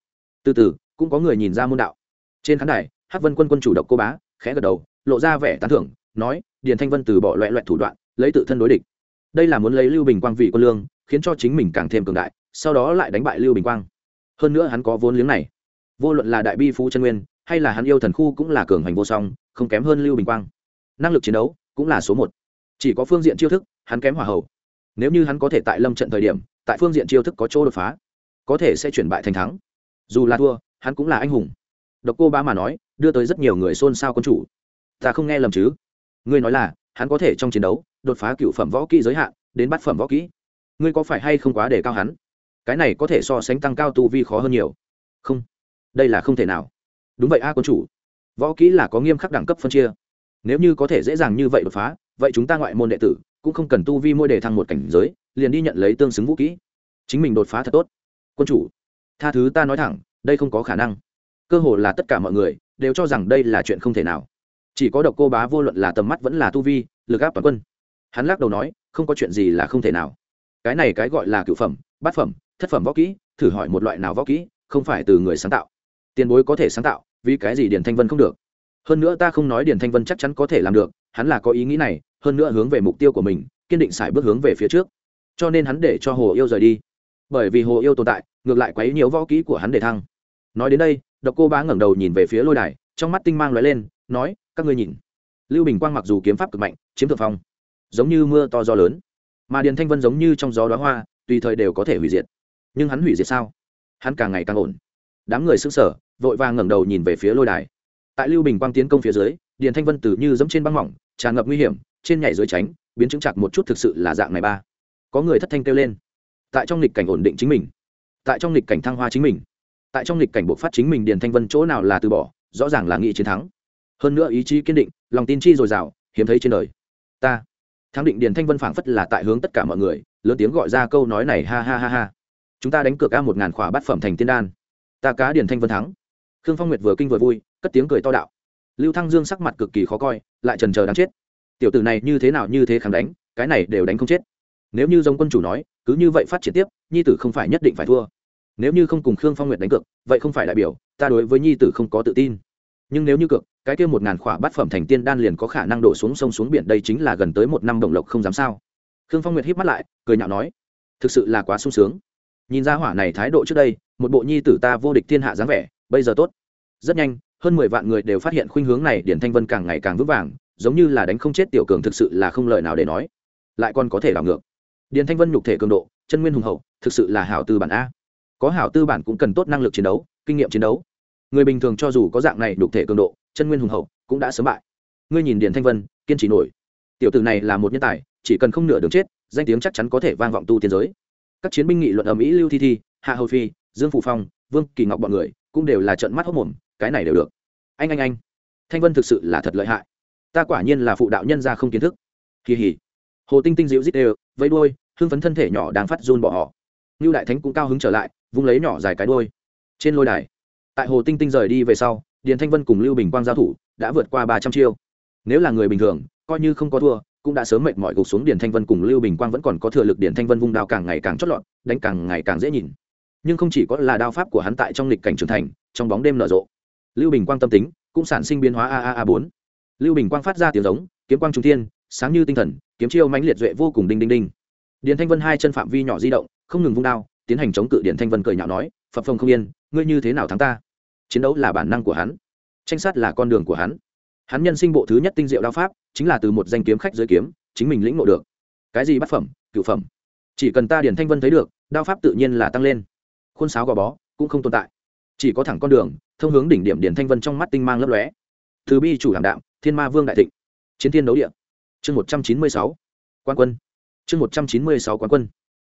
Từ từ, cũng có người nhìn ra môn đạo. Trên khán đài, hắc vân quân quân chủ động cô bá, khẽ gật đầu, lộ ra vẻ tán thưởng, nói điền thanh vân từ bỏ loẹ loại thủ đoạn, lấy tự thân đối địch. Đây là muốn lấy lưu bình quang vị quân lương, khiến cho chính mình càng thêm cường đại, sau đó lại đánh bại lưu bình quang. Hơn nữa hắn có vốn liếng này. Vô luận là đại bi phú chân nguyên, hay là hắn yêu thần khu cũng là cường hành vô song, không kém hơn lưu bình quang. Năng lực chiến đấu cũng là số một. Chỉ có phương diện chiêu thức, hắn kém hỏa hậu nếu như hắn có thể tại lâm trận thời điểm, tại phương diện chiêu thức có chỗ đột phá, có thể sẽ chuyển bại thành thắng. Dù là thua, hắn cũng là anh hùng. Độc cô ba mà nói, đưa tới rất nhiều người xôn xao quân chủ. Ta không nghe lầm chứ? Ngươi nói là, hắn có thể trong chiến đấu, đột phá cựu phẩm võ kỹ giới hạn, đến bát phẩm võ kỹ. Ngươi có phải hay không quá để cao hắn? Cái này có thể so sánh tăng cao tu vi khó hơn nhiều. Không. Đây là không thể nào. Đúng vậy a quân chủ. Võ kỹ là có nghiêm khắc đẳng cấp phân chia. Nếu như có thể dễ dàng như vậy đột phá, vậy chúng ta ngoại môn đệ tử cũng không cần tu vi môi đề thăng một cảnh giới, liền đi nhận lấy tương xứng vũ kỹ. Chính mình đột phá thật tốt. Quân chủ, tha thứ ta nói thẳng, đây không có khả năng. Cơ hồ là tất cả mọi người đều cho rằng đây là chuyện không thể nào chỉ có độc cô bá vô luận là tầm mắt vẫn là tu vi, lực áp toàn quân. Hắn lắc đầu nói, không có chuyện gì là không thể nào. Cái này cái gọi là cựu phẩm, bát phẩm, thất phẩm võ kỹ, thử hỏi một loại nào võ kỹ, không phải từ người sáng tạo. Tiền bối có thể sáng tạo, vì cái gì điền thanh vân không được? Hơn nữa ta không nói điền thanh vân chắc chắn có thể làm được, hắn là có ý nghĩ này, hơn nữa hướng về mục tiêu của mình, kiên định xài bước hướng về phía trước. Cho nên hắn để cho hồ yêu rời đi. Bởi vì hồ yêu tồn tại, ngược lại quấy nhiều võ kỹ của hắn để thăng. Nói đến đây, độc cô bá ngẩng đầu nhìn về phía lôi đài, trong mắt tinh mang lóe lên, nói các ngươi nhìn. Lưu bình quang mặc dù kiếm pháp cực mạnh, chiếm thượng phong, giống như mưa to gió lớn, mà điền thanh vân giống như trong gió đoá hoa, tùy thời đều có thể hủy diệt. Nhưng hắn hủy diệt sao? Hắn càng ngày càng ổn. Đám người s ư n g sở vội vàng ngẩng đầu nhìn về phía lôi đài. Tại lưu bình quang tiến công phía dưới, điền thanh vân từ như dẫm trên băng mỏng, tràn ngập nguy hiểm, trên nhảy dưới tránh, biến chứng chặt một chút thực sự là dạng này ba. Có người thất thanh kêu lên. Tại trong lịch cảnh ổn định chính mình. Tại trong lịch cảnh thăng hoa chính mình. Tại trong lịch cảnh buộc phát chính mình, điền thanh vân chỗ nào là từ bỏ, rõ ràng là nghị chiến thắng hơn nữa ý chí kiên định, lòng tin chi dồi dào, hiếm thấy trên đời. Ta, thắng định điền thanh vân phảng phất là tại hướng tất cả mọi người, lớn tiếng gọi ra câu nói này, ha ha ha ha. Chúng ta đánh cược ca một ngàn khỏa bát phẩm thành tiên đan. Ta cá điền thanh vân thắng. Khương phong nguyệt vừa kinh vừa vui, cất tiếng cười to đạo. Lưu thăng dương sắc mặt cực kỳ khó coi, lại trần chờ đáng chết. Tiểu tử này như thế nào như thế kháng đánh, cái này đều đánh không chết. Nếu như giống quân chủ nói, cứ như vậy phát triển tiếp, nhi tử không phải nhất định phải thua. Nếu như không cùng khương phong nguyệt đánh cược, vậy không phải đại biểu, ta đối với nhi tử không có tự tin nhưng nếu như cược, cái kia một ngàn khỏa bát phẩm thành tiên đan liền có khả năng đổ xuống sông xuống biển đây chính là gần tới một năm đồng lộc không dám sao. Khương phong nguyệt híp mắt lại, cười nhạo nói, thực sự là quá sung sướng. Nhìn ra hỏa này thái độ trước đây, một bộ nhi tử ta vô địch thiên hạ dáng vẻ, bây giờ tốt. Rất nhanh, hơn mười vạn người đều phát hiện khuynh hướng này điển thanh vân càng ngày càng vững vàng, giống như là đánh không chết tiểu cường thực sự là không lời nào để nói. Lại còn có thể đảo ngược. Điền thanh vân nhục thể cường độ, chân nguyên hùng hậu, thực sự là hảo tư bản a. Có hảo tư bản cũng cần tốt năng lực chiến đấu, kinh nghiệm chiến đấu người bình thường cho dù có dạng này đục thể cường độ, chân nguyên hùng hậu, cũng đã sớm bại. Ngươi nhìn điền thanh vân, kiên trì nổi. Tiểu tử này là một nhân tài, chỉ cần không nửa đường chết, danh tiếng chắc chắn có thể vang vọng tu tiên giới. Các chiến binh nghị luận ở mỹ lưu thi thi, hạ hầu phi, dương phụ phong, vương kỳ ngọc bọn người, cũng đều là trận mắt hốc mồm, cái này đều được. Anh anh anh. Thanh vân thực sự là thật lợi hại. Ta quả nhiên là phụ đạo nhân ra không kiến thức. Kỳ hỉ hồ tinh tinh dịu dít đều, vẫy đuôi, hưng phấn thân thể nhỏ đang phát run bỏ họ. Như đại thánh cũng cao hứng trở lại, vung lấy nhỏ dài cái đuôi. Trên lôi đài tại hồ tinh tinh rời đi về sau, điền thanh vân cùng lưu bình quang giao thủ đã vượt qua ba trăm chiêu. Nếu là người bình thường, coi như không có thua, cũng đã sớm mệt mỏi gục xuống điền thanh vân cùng lưu bình quang vẫn còn có thừa lực điền thanh vân vung đao càng ngày càng chót lọt, đánh càng ngày càng dễ nhìn. Nhưng không chỉ có là đao pháp của hắn tại trong lịch cảnh trưởng thành, trong bóng đêm nở rộ. Lưu bình quang tâm tính cũng sản sinh biến hóa a a a bốn. Lưu bình quang phát ra tiếng giống, kiếm quang trung thiên, sáng như tinh thần, kiếm chiêu mãnh liệt duệ vô cùng đinh đinh đinh. Điền thanh vân hai chân phạm vi nhỏ di động, không ngừng vung đao tiến hành chống cự điển thanh vân cười nhạo nói phập phồng không yên ngươi như thế nào thắng ta? Chiến đấu là bản năng của hắn tranh sát là con đường của hắn. Hắn nhân sinh bộ thứ nhất tinh diệu đao pháp chính là từ một danh kiếm khách dưới kiếm chính mình lĩnh ngộ được. Cái gì bát phẩm cựu phẩm? Chỉ cần ta điển thanh vân thấy được đao pháp tự nhiên là tăng lên. Khuôn sáo gò bó cũng không tồn tại. Chỉ có thẳng con đường thông hướng đỉnh điểm điển thanh vân trong mắt tinh mang lấp lóe. Thứ bi chủ đảm đạo, thiên ma vương đại thịnh. Chiến thiên đấu địa. Chương một trăm chín mươi sáu. Quan quân. Chương một trăm chín mươi sáu quan quân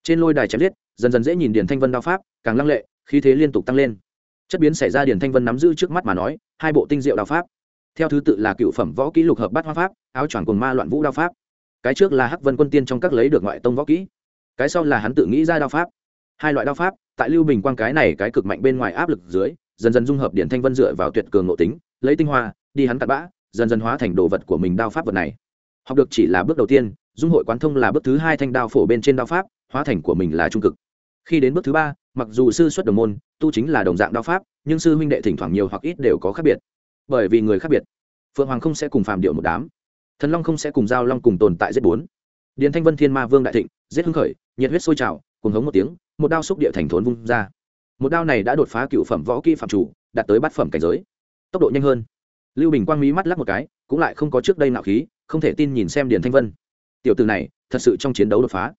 trên lôi đài chém giết, dần dần dễ nhìn điền thanh vân đao pháp, càng lăng lệ, khí thế liên tục tăng lên. Chất biến xảy ra điền thanh vân nắm giữ trước mắt mà nói, hai bộ tinh diệu đao pháp. Theo thứ tự là cựu phẩm võ kỹ lục hợp bát hoa pháp, áo choàng cồn ma loạn vũ đao pháp. Cái trước là hắc vân quân tiên trong các lấy được ngoại tông võ kỹ. Cái sau là hắn tự nghĩ ra đao pháp. Hai loại đao pháp, tại lưu bình quang cái này cái cực mạnh bên ngoài áp lực dưới, dần dần dung hợp điển thanh vân dựa vào tuyệt cường nội tính, lấy tinh hoa, đi hắn cặn bã, dần dần hóa thành đồ vật của mình đao pháp vật này. Học được chỉ là bước đầu tiên, dung hội quán thông là bước thứ hai thanh đao phổ bên trên đao pháp hóa thành của mình là trung cực. Khi đến bước thứ ba, mặc dù sư xuất đồng môn, tu chính là đồng dạng đao pháp, nhưng sư huynh đệ thỉnh thoảng nhiều hoặc ít đều có khác biệt. Bởi vì người khác biệt, phượng hoàng không sẽ cùng phàm điệu một đám, thần long không sẽ cùng giao long cùng tồn tại giết bốn. Điền thanh vân, thiên ma vương đại thịnh, giết hưng khởi, nhiệt huyết sôi trào cùng hống một tiếng, một đao xúc địa thành thốn vung ra. Một đao này đã đột phá cựu phẩm võ kỹ phạm chủ, đạt tới bát phẩm cảnh giới. Tốc độ nhanh hơn. Lưu bình quang mí mắt lắc một cái, cũng lại không có trước đây nạo khí, không thể tin nhìn xem điền thanh vân. Tiểu từ này, thật sự trong chiến đấu đột phá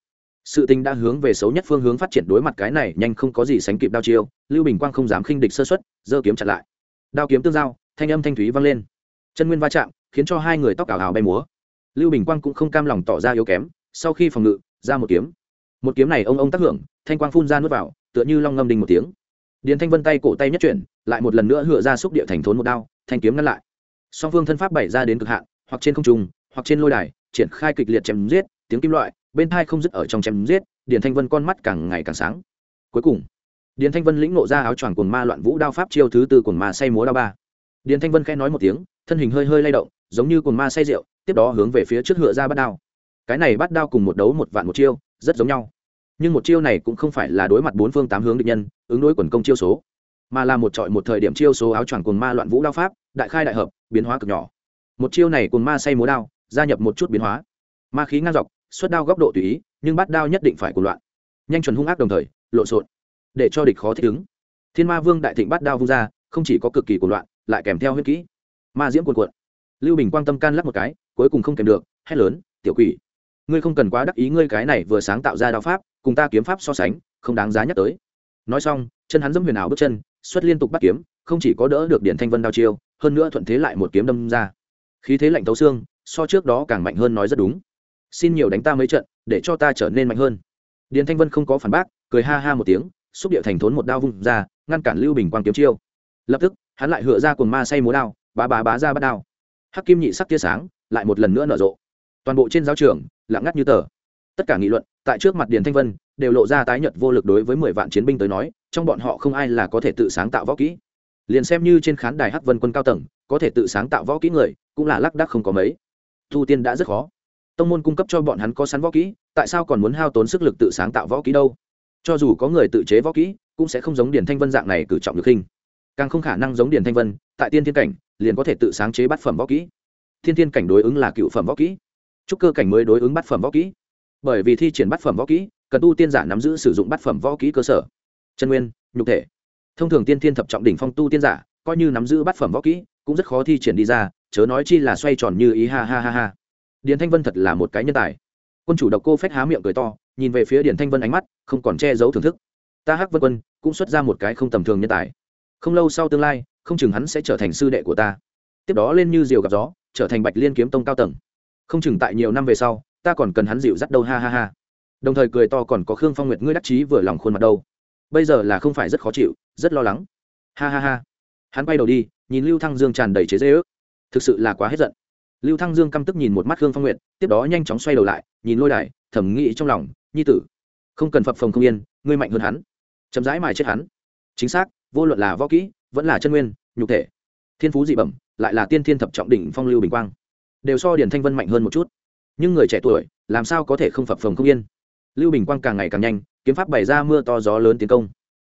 sự tình đã hướng về xấu nhất phương hướng phát triển đối mặt cái này, nhanh không có gì sánh kịp đao chiêu, lưu bình quang không dám khinh địch sơ xuất giơ kiếm chặn lại. Đao kiếm tương giao, thanh âm thanh thúy vang lên. Chân nguyên va chạm, khiến cho hai người tóc ảo ảo bay múa. Lưu bình quang cũng không cam lòng tỏ ra yếu kém, sau khi phòng ngự, ra một kiếm. Một kiếm này ông ông tác hưởng, thanh quang phun ra nuốt vào, tựa như long ngâm đình một tiếng. Điền thanh vân tay cổ tay nhất chuyển, lại một lần nữa hựa ra xúc địa thành thốn một đao, thanh kiếm ngăn lại. Song phương thân pháp bày ra đến cực hạn, hoặc trên không trung, hoặc trên lôi đài, triển khai kịch liệt chém giết, tiếng kim loại bên thai không dứt ở trong chém giết, điền thanh vân con mắt càng ngày càng sáng. Cuối cùng, điền thanh vân lĩnh nộ ra áo choàng cồn ma loạn vũ đao pháp chiêu thứ tư cồn ma say múa đao ba. Điền thanh vân khẽ nói một tiếng, thân hình hơi hơi lay động, giống như cồn ma say rượu, tiếp đó hướng về phía trước hựa ra bắt đao. Cái này bắt đao cùng một đấu một vạn một chiêu, rất giống nhau. Nhưng một chiêu này cũng không phải là đối mặt bốn phương tám hướng địch nhân, ứng đối quần công chiêu số, mà là một trọi một thời điểm chiêu số áo choàng cồn ma loạn vũ đao pháp, đại khai đại hợp, biến hóa cực nhỏ. Một chiêu này cồn ma say múa đao, gia nhập một chút biến hóa. Ma khí ngang dọc xuất đao góc độ tùy ý, nhưng bắt đao nhất định phải cùng loạn. Nhanh chuẩn hung ác đồng thời, lộn xộn, để cho địch khó thích ứng. Thiên ma vương đại thịnh bắt đao vung ra, không chỉ có cực kỳ cuồng loạn, lại kèm theo huyết kỹ. Ma diễm cuồn cuộn. Lưu bình quang tâm can lắc một cái, cuối cùng không kèm được, hét lớn, tiểu quỷ, ngươi không cần quá đắc ý ngươi cái này vừa sáng tạo ra đao pháp, cùng ta kiếm pháp so sánh, không đáng giá nhắc tới. Nói xong, chân hắn dẫm huyền ảo bước chân, xuất liên tục bắt kiếm, không chỉ có đỡ được điện thanh vân đao chiêu, hơn nữa thuận thế lại một kiếm đâm ra. Khí thế lạnh tấu xương, so trước đó càng mạnh hơn nói rất đúng xin nhiều đánh ta mấy trận, để cho ta trở nên mạnh hơn. Điền thanh vân không có phản bác, cười ha ha một tiếng, xúc địa thành thốn một đao vung ra, ngăn cản lưu bình quang kiếm chiêu. Lập tức, hắn lại hựa ra cồn ma say múa đao, bá bá bá ra bắt đao. Hắc kim nhị sắc tia sáng, lại một lần nữa nở rộ. Toàn bộ trên giáo trường, lặng ngắt như tờ. Tất cả nghị luận, tại trước mặt điền thanh vân, đều lộ ra tái nhật vô lực đối với mười vạn chiến binh tới nói, trong bọn họ không ai là có thể tự sáng tạo võ kỹ. Liền xem như trên khán đài hắc vân quân cao tầng, có thể tự sáng tạo võ kỹ người, cũng là lác đác không có mấy. Thu tiên đã rất khó tông môn cung cấp cho bọn hắn có sẵn võ kỹ, tại sao còn muốn hao tốn sức lực tự sáng tạo võ kỹ đâu? Cho dù có người tự chế võ kỹ, cũng sẽ không giống điển thanh vân dạng này cử trọng được khinh. Càng không khả năng giống điển thanh vân, tại tiên thiên cảnh, liền có thể tự sáng chế bát phẩm võ kỹ. Thiên thiên cảnh đối ứng là cựu phẩm võ kỹ. Trúc cơ cảnh mới đối ứng bát phẩm võ kỹ. Bởi vì thi triển bát phẩm võ kỹ, cần tu tiên giả nắm giữ sử dụng bát phẩm võ kỹ cơ sở. Chân nguyên, nhục thể. Thông thường tiên thiên thập trọng đỉnh phong tu tiên giả, coi như nắm giữ bát phẩm võ kỹ, cũng rất khó thi triển đi ra, chớ nói chi là xoay tròn như ý, ha ha ha ha điền thanh vân thật là một cái nhân tài. Quân chủ độc cô phách há miệng cười to, nhìn về phía điển thanh vân ánh mắt, không còn che giấu thưởng thức. Ta hắc vân quân, cũng xuất ra một cái không tầm thường nhân tài. Không lâu sau tương lai, không chừng hắn sẽ trở thành sư đệ của ta. Tiếp đó lên như diều gặp gió, trở thành bạch liên kiếm tông cao tầng. Không chừng tại nhiều năm về sau, ta còn cần hắn dịu dắt đâu, ha ha ha. Đồng thời cười to còn có khương phong nguyệt ngươi đắc chí vừa lòng khuôn mặt đâu. Bây giờ là không phải rất khó chịu, rất lo lắng. Ha ha ha. Hắn quay đầu đi, nhìn lưu thăng dương tràn đầy chế dễ ước thực sự là quá hết giận lưu thăng dương căm tức nhìn một mắt khương phong nguyệt, tiếp đó nhanh chóng xoay đầu lại, nhìn lôi đài thẩm nghĩ trong lòng, nhi tử, không cần phập phồng không yên, ngươi mạnh hơn hắn, chậm rãi mài chết hắn. Chính xác, vô luận là võ kỹ, vẫn là chân nguyên, nhục thể, thiên phú dị bẩm, lại là tiên thiên thập trọng đỉnh phong lưu bình quang, đều so điển thanh vân mạnh hơn một chút. Nhưng người trẻ tuổi, làm sao có thể không phập phồng không yên? Lưu bình quang càng ngày càng nhanh, kiếm pháp bày ra mưa to gió lớn tiến công.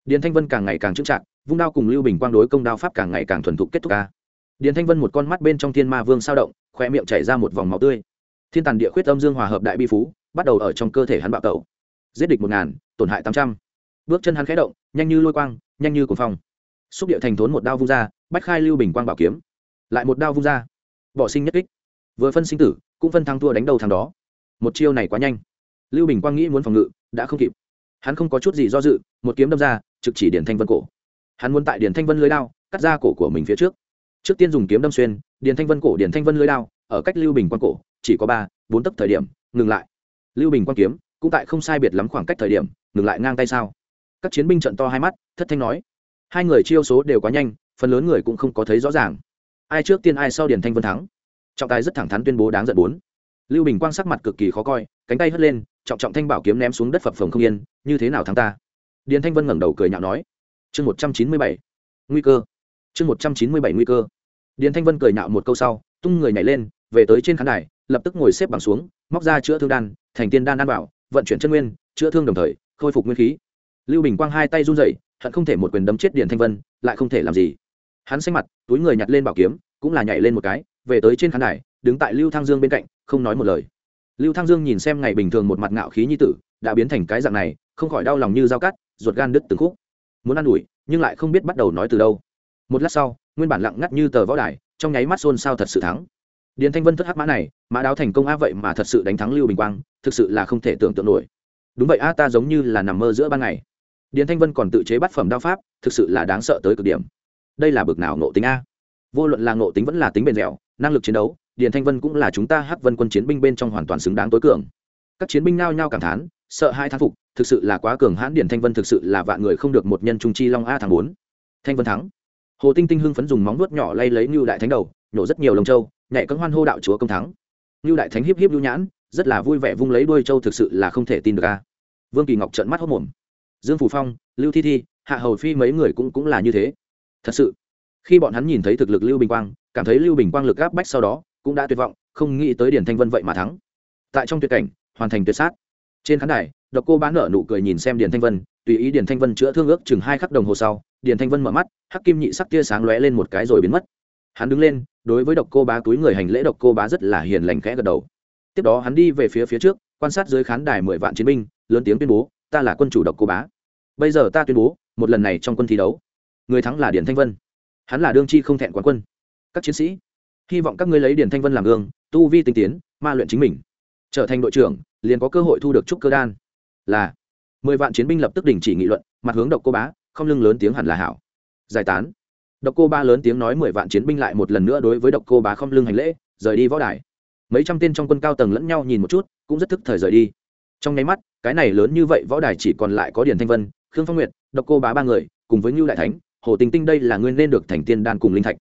Điền thanh vân càng ngày càng trưng trạng vung đao cùng lưu bình quang đối công đao pháp càng ngày càng thuần thục kết thúc ca. Điền thanh vân một con mắt bên trong thiên ma vương sao động khoe miệng chảy ra một vòng máu tươi. Thiên tàn địa khuyết âm dương hòa hợp đại bi phú, bắt đầu ở trong cơ thể hắn bạo tẩu. Giết địch một ngàn, tổn hại tám trăm. Bước chân hắn khẽ động, nhanh như lôi quang, nhanh như cuồng phong. Xúc địa thành thốn một đao vung ra, bách khai lưu bình quang bảo kiếm. Lại một đao vung ra. Bỏ sinh nhất kích. Vừa phân sinh tử, cũng phân thắng thua đánh đầu thằng đó. Một chiêu này quá nhanh. Lưu bình quang nghĩ muốn phòng ngự, đã không kịp. Hắn không có chút gì do dự, một kiếm đâm ra, trực chỉ điền thanh vân cổ. Hắn muốn tại điền thanh vân lưới đao, cắt ra cổ của mình phía trước trước tiên dùng kiếm đâm xuyên, điền thanh vân cổ, điền thanh vân lưới đao, ở cách lưu bình quang cổ, chỉ có ba, bốn tấc thời điểm, ngừng lại. Lưu bình quang kiếm, cũng tại không sai biệt lắm khoảng cách thời điểm, ngừng lại ngang tay sao? Các chiến binh trận to hai mắt, thất thanh nói. Hai người chiêu số đều quá nhanh, phần lớn người cũng không có thấy rõ ràng. Ai trước tiên, ai sau điền thanh vân thắng. Trọng tài rất thẳng thắn tuyên bố đáng giận bốn. Lưu bình quang sắc mặt cực kỳ khó coi, cánh tay hất lên, trọng trọng thanh bảo kiếm ném xuống đất phập phồng không yên, như thế nào thắng ta? Điền thanh vân ngẩng đầu cười nhạo nói. Chương một trăm chín mươi bảy. Nguy cơ. Chương một trăm chín mươi bảy nguy cơ điền thanh vân cười nhạo một câu sau, tung người nhảy lên, về tới trên khán đài, lập tức ngồi xếp bằng xuống, móc ra chữa thương đan, thành tiên đan đan bảo vận chuyển chân nguyên, chữa thương đồng thời, khôi phục nguyên khí. Lưu bình quang hai tay run rẩy, hận không thể một quyền đấm chết điền thanh vân, lại không thể làm gì. Hắn xanh mặt, túi người nhặt lên bảo kiếm, cũng là nhảy lên một cái, về tới trên khán đài, đứng tại lưu thăng dương bên cạnh, không nói một lời. Lưu thăng dương nhìn xem ngày bình thường một mặt ngạo khí như tử, đã biến thành cái dạng này, không khỏi đau lòng như dao cắt, ruột gan đứt từng khúc. Muốn ă n ủi, nhưng lại không biết bắt đầu nói từ đâu một lát sau, nguyên bản lặng ngắt như tờ võ đài, trong nháy mắt xôn xao thật sự thắng. Điền thanh vân thất hắc mã này, mã đáo thành công a vậy mà thật sự đánh thắng lưu bình quang, thực sự là không thể tưởng tượng nổi. Đúng vậy a ta giống như là nằm mơ giữa ban ngày. Điền thanh vân còn tự chế bát phẩm đao pháp, thực sự là đáng sợ tới cực điểm. Đây là bực nào nộ tính a vô luận là nộ tính vẫn là tính bền dẻo, năng lực chiến đấu, điền thanh vân cũng là chúng ta hắc vân quân chiến binh bên trong hoàn toàn xứng đáng tối cường. Các chiến binh nao nhao cảm thán, sợ hai thán phục, thực sự là quá cường hãn, điền thanh vân thực sự là vạn người không được một nhân trung chi long a tháng bốn. Thanh vân thắng hồ tinh tinh hưng phấn dùng móng nuốt nhỏ lay lấy như đại thánh đầu, nhổ rất nhiều lông châu, nhảy cấm hoan hô đạo chúa công thắng. Như đại thánh hiếp hiếp lưu nhãn, rất là vui vẻ vung lấy đuôi châu thực sự là không thể tin được a. Vương kỳ ngọc trợn mắt hốc mồm. Dương phủ phong, lưu thi thi, hạ hầu phi mấy người cũng cũng là như thế. Thật sự, khi bọn hắn nhìn thấy thực lực lưu bình quang, cảm thấy lưu bình quang lực áp bách sau đó cũng đã tuyệt vọng, không nghĩ tới điển thanh vân vậy mà thắng. Tại trong tuyệt cảnh, hoàn thành tuyệt sát. Trên khán đài độc cô bán nở nụ cười nhìn xem Điền thanh vân, tùy ý Điền thanh vân chữa thương ước chừng hai khắc đồng hồ sau, Điền thanh vân mở mắt, hắc kim nhị sắc tia sáng lóe lên một cái rồi biến mất. Hắn đứng lên, đối với độc cô bá túi người hành lễ độc cô bá rất là hiền lành khẽ gật đầu. Tiếp đó hắn đi về phía phía trước, quan sát dưới khán đài mười vạn chiến binh, lớn tiếng tuyên bố, ta là quân chủ độc cô bá. Bây giờ ta tuyên bố, một lần này trong quân thi đấu, người thắng là điển thanh vân. Hắn là đương chi không thẹn quán quân. Các chiến sĩ, hy vọng các ngươi lấy điển thanh vân làm gương, tu vi tinh tiến, ma luyện chính mình. Trở thành đội trưởng, liền có cơ hội thu được trúc cơ đan là mười vạn chiến binh lập tức đình chỉ nghị luận, mặt hướng độc cô bá, không lưng lớn tiếng hẳn là hảo. Giải tán. Độc cô ba lớn tiếng nói mười vạn chiến binh lại một lần nữa đối với độc cô bá không lưng hành lễ, rời đi võ đài. Mấy trăm tên trong quân cao tầng lẫn nhau nhìn một chút, cũng rất thức thời rời đi. Trong nháy mắt, cái này lớn như vậy võ đài chỉ còn lại có điền thanh vân, khương phong nguyệt, độc cô bá ba người, cùng với ngưu đại thánh, hồ tinh tinh đây là nguyên nên được thành tiên đan cùng linh thạch.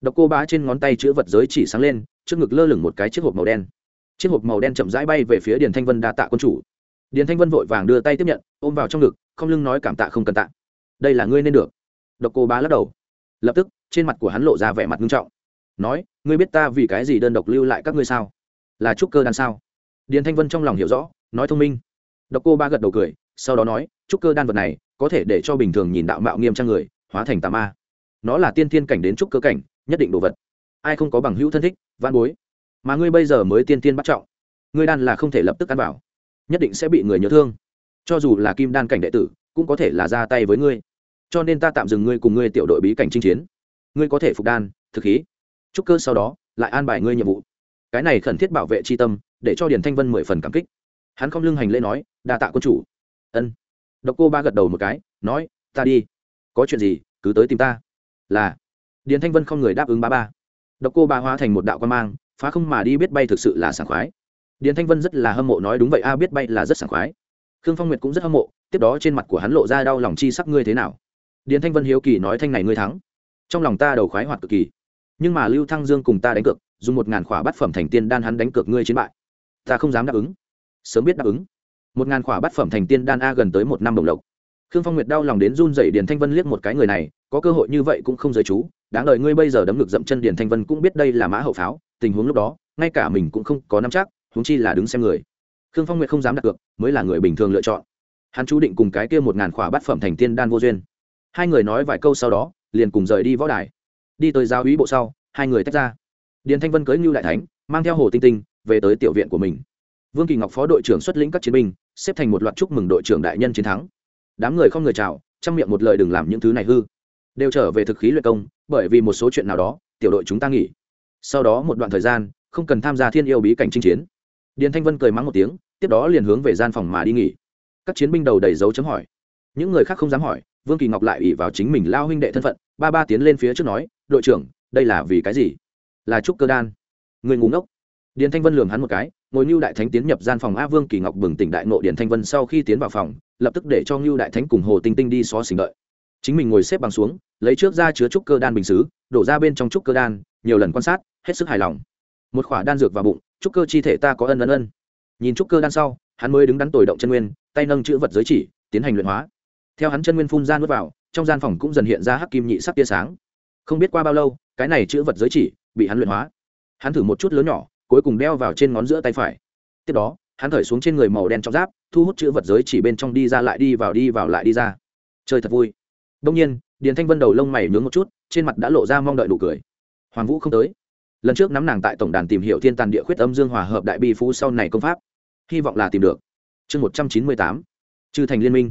Độc cô bá trên ngón tay chữ vật giới chỉ sáng lên, trước ngực lơ lửng một cái chiếc hộp màu đen. Chiếc hộp màu đen chậm rãi bay về phía điền thanh vân đa tạ quân chủ điền thanh vân vội vàng đưa tay tiếp nhận, ôm vào trong ngực, không lưng nói cảm tạ không cần tạ. Đây là ngươi nên được. Độc cô bá lắc đầu. Lập tức, trên mặt của hắn lộ ra vẻ mặt nghiêm trọng. Nói, ngươi biết ta vì cái gì đơn độc lưu lại các ngươi sao? Là trúc cơ đan sao? Điền thanh vân trong lòng hiểu rõ, nói thông minh. Độc cô ba gật đầu cười, sau đó nói, trúc cơ đan vật này, có thể để cho bình thường nhìn đạo mạo nghiêm trang người, hóa thành tà ma. Nó là tiên thiên cảnh đến trúc cơ cảnh, nhất định đồ vật. Ai không có bằng hữu thân thích văn bối. Mà ngươi bây giờ mới tiên tiên bắt trọng. Ngươi đan là không thể lập tức ăn vào nhất định sẽ bị người nhớ thương. Cho dù là kim đan cảnh đệ tử, cũng có thể là ra tay với ngươi. Cho nên ta tạm dừng ngươi cùng ngươi tiểu đội bí cảnh chinh chiến. Ngươi có thể phục đan, thực khí. Trúc cơ sau đó, lại an bài ngươi nhiệm vụ. Cái này khẩn thiết bảo vệ c tâm, để cho điền thanh vân mười phần cảm kích. Hắn không lưng hành lễ nói, đa tạ quân chủ. Ân. Độc cô ba gật đầu một cái, nói, ta đi. Có chuyện gì, cứ tới tìm ta. Là. Điền thanh vân không người đáp ứng ba ba. Độc cô ba hóa thành một đạo quan mang, phá không mà đi biết bay thực sự là sảng khoái điền thanh vân rất là hâm mộ nói đúng vậy, a biết bay là rất sảng khoái. Khương phong nguyệt cũng rất hâm mộ, tiếp đó trên mặt của hắn lộ ra đau lòng chi sắc ngươi thế nào? Điền thanh vân hiếu kỳ nói thanh này ngươi thắng. Trong lòng ta đầu khoái hoạt cực kỳ. Nhưng mà lưu thăng dương cùng ta đánh cược, dùng một ngàn khỏa bát phẩm thành tiên đan hắn đánh cược ngươi chiến bại. Ta không dám đáp ứng. Sớm biết đáp ứng. Một ngàn khỏa bát phẩm thành tiên đan a gần tới một năm đồng lộc. Khương phong nguyệt đau lòng đến run dậy điền thanh vân liếc một cái người này, có cơ hội như vậy cũng không giới chú. Đáng lời ngươi bây giờ đấm ngực dậm chân điền thanh vân cũng biết đây là mã hậu pháo, tình huống lúc đó, ngay cả mình cũng không có nắm chắc huống chi là đứng xem người. Khương phong nguyệt không dám đặt cược, mới là người bình thường lựa chọn. Hắn chú định cùng cái kia một ngàn khỏa bát phẩm thành tiên đan vô duyên. Hai người nói vài câu sau đó, liền cùng rời đi võ đài. Đi tới giáo úy bộ sau, hai người tách ra. Điền thanh vân cưới ngưu đại thánh, mang theo hồ tinh tinh, về tới tiểu viện của mình. Vương kỳ ngọc phó đội trưởng xuất lĩnh các chiến binh, xếp thành một loạt chúc mừng đội trưởng đại nhân chiến thắng. Đám người không người chào chăm miệng một lời đừng làm những thứ này hư. Đều trở về thực khí luyện công, bởi vì một số chuyện nào đó, tiểu đội chúng ta nghỉ. Sau đó một đoạn thời gian, không cần tham gia thiên yêu bí cảnh chinh chiến điền thanh vân cười mắng một tiếng tiếp đó liền hướng về gian phòng mà đi nghỉ. Các chiến binh đầu đầy dấu chấm hỏi. Những người khác không dám hỏi vương kỳ ngọc lại ủy vào chính mình lao huynh đệ thân phận ba ba tiến lên phía trước nói đội trưởng đây là vì cái gì? Là trúc cơ đan. Người ngủ ngốc. Điền thanh vân lường hắn một cái ngồi Nưu đại thánh tiến nhập gian phòng a vương kỳ ngọc bừng tỉnh đại nộ điền thanh vân sau khi tiến vào phòng lập tức để cho Nưu đại thánh cùng hồ tinh tinh đi xó xỉnh đợi. Chính mình ngồi xếp bằng xuống lấy trước ra chứa trúc cơ đan bình sứ, đổ ra bên trong trúc cơ đan nhiều lần quan sát hết sức hài lòng. Một khỏa đan dược vào bụng trúc cơ chi thể ta có ân ân ân. Nhìn trúc cơ đan sau, hắn mới đứng đắn tồi động chân nguyên, tay nâng chữ vật giới chỉ, tiến hành luyện hóa. Theo hắn chân nguyên phun ra nuốt vào, trong gian phòng cũng dần hiện ra hắc kim nhị sắc tia sáng. Không biết qua bao lâu, cái này chữ vật giới chỉ bị hắn luyện hóa. Hắn thử một chút lớn nhỏ, cuối cùng đeo vào trên ngón giữa tay phải. Tiếp đó, hắn thởi xuống trên người màu đen trong giáp, thu hút chữ vật giới chỉ bên trong đi ra lại đi vào đi vào lại đi ra. Chơi thật vui. Đông nhiên, điền thanh vân đầu lông mày nướng một chút, trên mặt đã lộ ra mong đợi đủ cười. Hoàng vũ không tới lần trước nắm nàng tại tổng đàn tìm hiểu thiên tàn địa khuyết âm dương hòa hợp đại bi phú sau này công pháp. Hy vọng là tìm được. Chương một trăm chín mươi tám. Chư thành liên minh.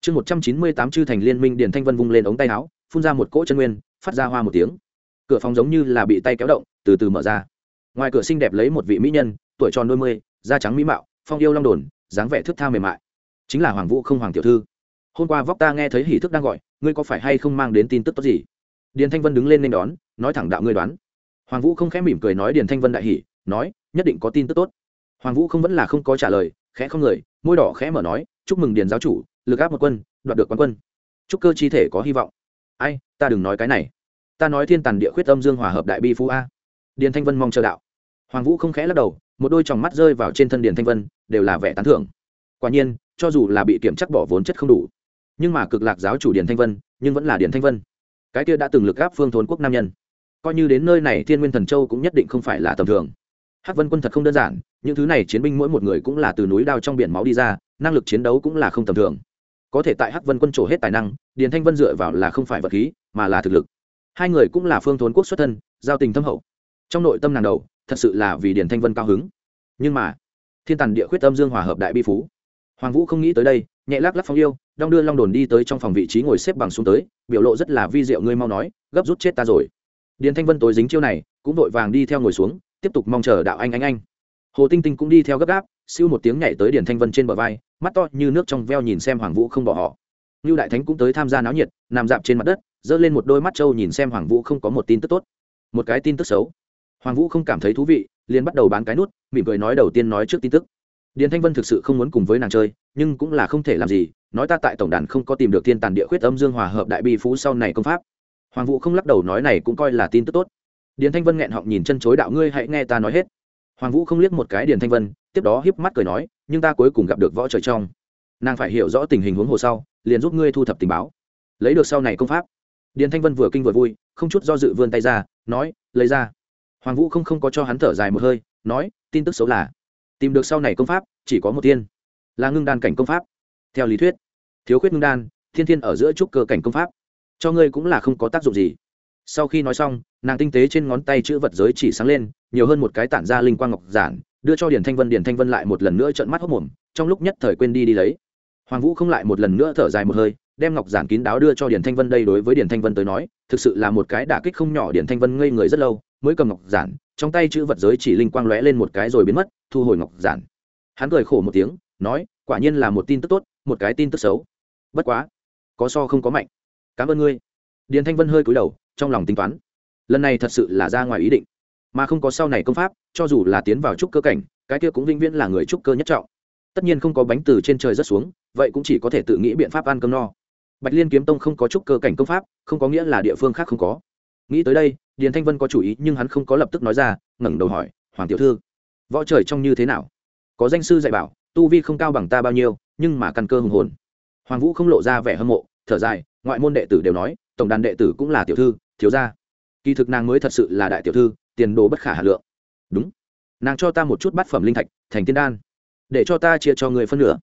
Chương một trăm chín mươi tám chư thành liên minh điền thanh vân vung lên ống tay áo, phun ra một cỗ chân nguyên, phát ra hoa một tiếng. Cửa phòng giống như là bị tay kéo động, từ từ mở ra. Ngoài cửa xinh đẹp lấy một vị mỹ nhân, tuổi tròn đôi mươi, da trắng mỹ mạo, phong yêu long đồn, dáng vẻ thước tha mềm mại. Chính là hoàng vũ không hoàng tiểu thư. Hôm qua vóc ta nghe thấy hỷ thức đang gọi, ngươi có phải hay không mang đến tin tức tốt gì? Điền thanh vân đứng lên nên đón, nói thẳng đạo ngươi đoán hoàng vũ không khẽ mỉm cười nói điền thanh vân đại hỉ, nói nhất định có tin tức tốt. Hoàng vũ không vẫn là không có trả lời khẽ không người môi đỏ khẽ mở nói chúc mừng điền giáo chủ lực áp một quân đoạt được quán quân. Chúc cơ chi thể có hy vọng. Ai ta đừng nói cái này. Ta nói thiên tàn địa khuyết âm dương hòa hợp đại bi phú a. Điền thanh vân mong chờ đạo. Hoàng vũ không khẽ lắc đầu một đôi tròng mắt rơi vào trên thân điền thanh vân đều là vẻ tán thưởng. Quả nhiên cho dù là bị kiểm chắc bỏ vốn chất không đủ nhưng mà cực lạc giáo chủ điền thanh vân nhưng vẫn là điền thanh vân. Cái kia đã từng lực gáp phương thốn quốc nam nhân coi như đến nơi này thiên nguyên thần châu cũng nhất định không phải là tầm thường. Hắc vân quân thật không đơn giản, những thứ này chiến binh mỗi một người cũng là từ núi đao trong biển máu đi ra, năng lực chiến đấu cũng là không tầm thường. Có thể tại hắc vân quân trổ hết tài năng, điền thanh vân dựa vào là không phải vật khí, mà là thực lực. Hai người cũng là phương thốn quốc xuất thân, giao tình thâm hậu. Trong nội tâm nàng đầu, thật sự là vì điền thanh vân cao hứng. Nhưng mà, thiên tàn địa khuyết tâm dương hòa hợp đại bi phú. Hoàng vũ không nghĩ tới đây, nhẹ lắc lắc phong yêu, đong đưa long đồn đi tới trong phòng vị trí ngồi xếp bằng xuống tới, biểu lộ rất là vi diệu, ngươi mau nói, gấp rút chết ta rồi điền thanh vân tối dính chiêu này, cũng vội vàng đi theo ngồi xuống, tiếp tục mong chờ đạo anh anh anh. Hồ tinh tinh cũng đi theo gấp gáp, siêu một tiếng nhảy tới điền thanh vân trên bờ vai, mắt to như nước trong veo nhìn xem hoàng vũ không bỏ họ. Như đại thánh cũng tới tham gia náo nhiệt, nằm dạp trên mặt đất, giơ lên một đôi mắt trâu nhìn xem hoàng vũ không có một tin tức tốt. Một cái tin tức xấu. Hoàng vũ không cảm thấy thú vị, liền bắt đầu bán cái nút, mỉm cười nói đầu tiên nói trước tin tức. Điền thanh vân thực sự không muốn cùng với nàng chơi, nhưng cũng là không thể làm gì, nói ta tại tổng đàn không có tìm được thiên tàn địa khuyết âm dương hòa hợp đại bi phú sau này công pháp hoàng vũ không lắc đầu nói này cũng coi là tin tức tốt. Điền thanh vân nghẹn họng nhìn chân chối đạo, ngươi hãy nghe ta nói hết. Hoàng vũ không liếc một cái điền thanh vân, tiếp đó hiếp mắt cười nói, nhưng ta cuối cùng gặp được võ trời trong. Nàng phải hiểu rõ tình hình huống hồ sau, liền giúp ngươi thu thập tình báo. Lấy được sau này công pháp. Điền thanh vân vừa kinh vừa vui, không chút do dự vươn tay ra, nói, lấy ra. Hoàng vũ không không có cho hắn thở dài một hơi, nói, tin tức xấu là, tìm được sau này công pháp, chỉ có một tiên, là ngưng đan cảnh công pháp. Theo lý thuyết, thiếu khuyết ngưng đan, thiên thiên ở giữa trúc cơ cảnh công pháp cho ngươi cũng là không có tác dụng gì. Sau khi nói xong, nàng tinh tế trên ngón tay chữ vật giới chỉ sáng lên, nhiều hơn một cái tản ra linh quang ngọc giản, đưa cho điển thanh vân điển thanh vân lại một lần nữa trợn mắt hốc mồm, trong lúc nhất thời quên đi đi lấy. Hoàng vũ không lại một lần nữa thở dài một hơi, đem ngọc giản kín đáo đưa cho điển thanh vân đây đối với điển thanh vân tới nói, thực sự là một cái đả kích không nhỏ điển thanh vân ngây người rất lâu, mới cầm ngọc giản, trong tay chữ vật giới chỉ linh quang lóe lên một cái rồi biến mất, thu hồi ngọc giản. Hắn cười khổ một tiếng, nói, quả nhiên là một tin tức tốt, một cái tin tức xấu. Bất quá, có so không có mạnh cảm ơn ngươi. Điền thanh vân hơi cúi đầu, trong lòng tính toán. Lần này thật sự là ra ngoài ý định. Mà không có sau này công pháp, cho dù là tiến vào trúc cơ cảnh, cái kia cũng vĩnh viễn là người trúc cơ nhất trọng. Tất nhiên không có bánh từ trên trời rất xuống, vậy cũng chỉ có thể tự nghĩ biện pháp ăn cơm no. Bạch liên kiếm tông không có trúc cơ cảnh công pháp, không có nghĩa là địa phương khác không có. Nghĩ tới đây, điền thanh vân có chủ ý, nhưng hắn không có lập tức nói ra, ngẩng đầu hỏi, hoàng tiểu thư, võ trời trông như thế nào? Có danh sư dạy bảo, tu vi không cao bằng ta bao nhiêu, nhưng mà căn cơ hùng hồn. Hoàng vũ không lộ ra vẻ hâm mộ, thở dài ngoại môn đệ tử đều nói, tổng đàn đệ tử cũng là tiểu thư, thiếu gia. Kỳ thực nàng mới thật sự là đại tiểu thư, tiền đồ bất khả hà lượng. Đúng. Nàng cho ta một chút bát phẩm linh thạch, thành tiên đan, để cho ta chia cho người phân nửa.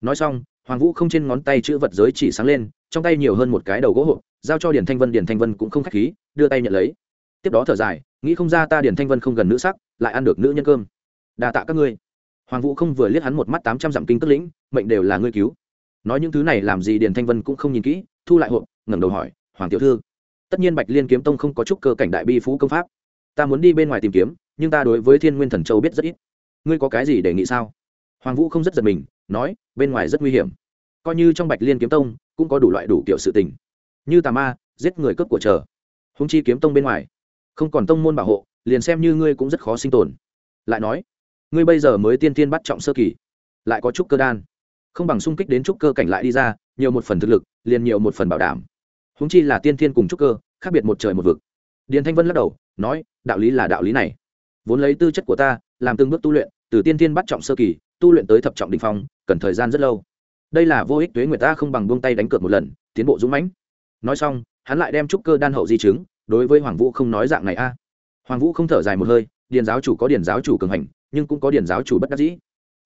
Nói xong, hoàng vũ không trên ngón tay chữ vật giới chỉ sáng lên, trong tay nhiều hơn một cái đầu gỗ hộp, giao cho điền thanh vân, điền thanh vân cũng không k h á c h khí, đưa tay nhận lấy. Tiếp đó thở dài, nghĩ không ra ta điền thanh vân không gần nữ sắc, lại ăn được nữ nhân cơm. Đà tạ các ngươi. Hoàng vũ không vừa liếc hắn một mắt tám trăm dặm kinh tức lĩnh, mệnh đều là ngươi cứu. Nói những thứ này làm gì điền thanh vân cũng không nhìn kỹ thu lại hộp, ngẩng đầu hỏi, hoàng tiểu thư, tất nhiên bạch liên kiếm tông không có chút cơ cảnh đại bi phú công pháp. Ta muốn đi bên ngoài tìm kiếm, nhưng ta đối với thiên nguyên thần châu biết rất ít. Ngươi có cái gì đề nghị sao? Hoàng vũ không rất giật mình, nói, bên ngoài rất nguy hiểm. Coi như trong bạch liên kiếm tông cũng có đủ loại đủ kiểu sự tình. Như tà ma, giết người cướp của chờ húng chi kiếm tông bên ngoài, không còn tông môn bảo hộ, liền xem như ngươi cũng rất khó sinh tồn. Lại nói, ngươi bây giờ mới tiên tiên bắt trọng sơ kỳ, lại có chút cơ đan. Không bằng sung kích đến trúc cơ cảnh lại đi ra nhiều một phần thực lực, liền nhiều một phần bảo đảm. Húng chi là tiên thiên cùng trúc cơ, khác biệt một trời một vực. Điền thanh vân lắc đầu, nói, đạo lý là đạo lý này. Vốn lấy tư chất của ta, làm từng bước tu luyện, từ tiên thiên bắt trọng sơ kỳ, tu luyện tới thập trọng đình phong, cần thời gian rất lâu. Đây là vô ích tuế người ta không bằng buông tay đánh cược một lần, tiến bộ dũng mãnh. Nói xong, hắn lại đem trúc cơ đan hậu di chứng, đối với hoàng vũ không nói dạng này a. Hoàng vũ không thở dài một hơi, điền giáo chủ có điền giáo chủ cường hành, nhưng cũng có điền giáo chủ bất đắc dĩ.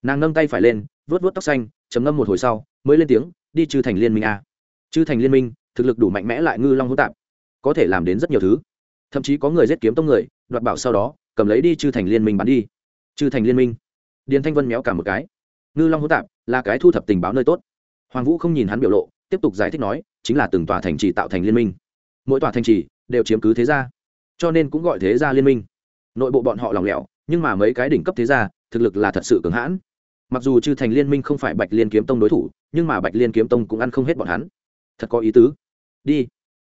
Nàng nâng tay phải lên vớt vớt tóc xanh chấm ngâm một hồi sau, mới lên tiếng đi chư thành liên minh a. Chư thành liên minh, thực lực đủ mạnh mẽ lại ngư long hỗn tạp, có thể làm đến rất nhiều thứ. Thậm chí có người giết kiếm tông người, đoạt bảo sau đó, cầm lấy đi chư thành liên minh bắn đi. Chư thành liên minh. Điền thanh vân méo cả một cái. Ngư long hỗn tạp là cái thu thập tình báo nơi tốt. Hoàng vũ không nhìn hắn biểu lộ, tiếp tục giải thích nói, chính là từng tòa thành trì tạo thành liên minh. Mỗi tòa thành trì đều chiếm cứ thế gia, cho nên cũng gọi thế gia liên minh. Nội bộ bọn họ lỏng lẻo, nhưng mà mấy cái đỉnh cấp thế gia, thực lực là thật sự cường hãn. Mặc dù chư thành liên minh không phải bạch liên kiếm tông đối thủ nhưng mà bạch liên kiếm tông cũng ăn không hết bọn hắn. Thật có ý tứ. Đi.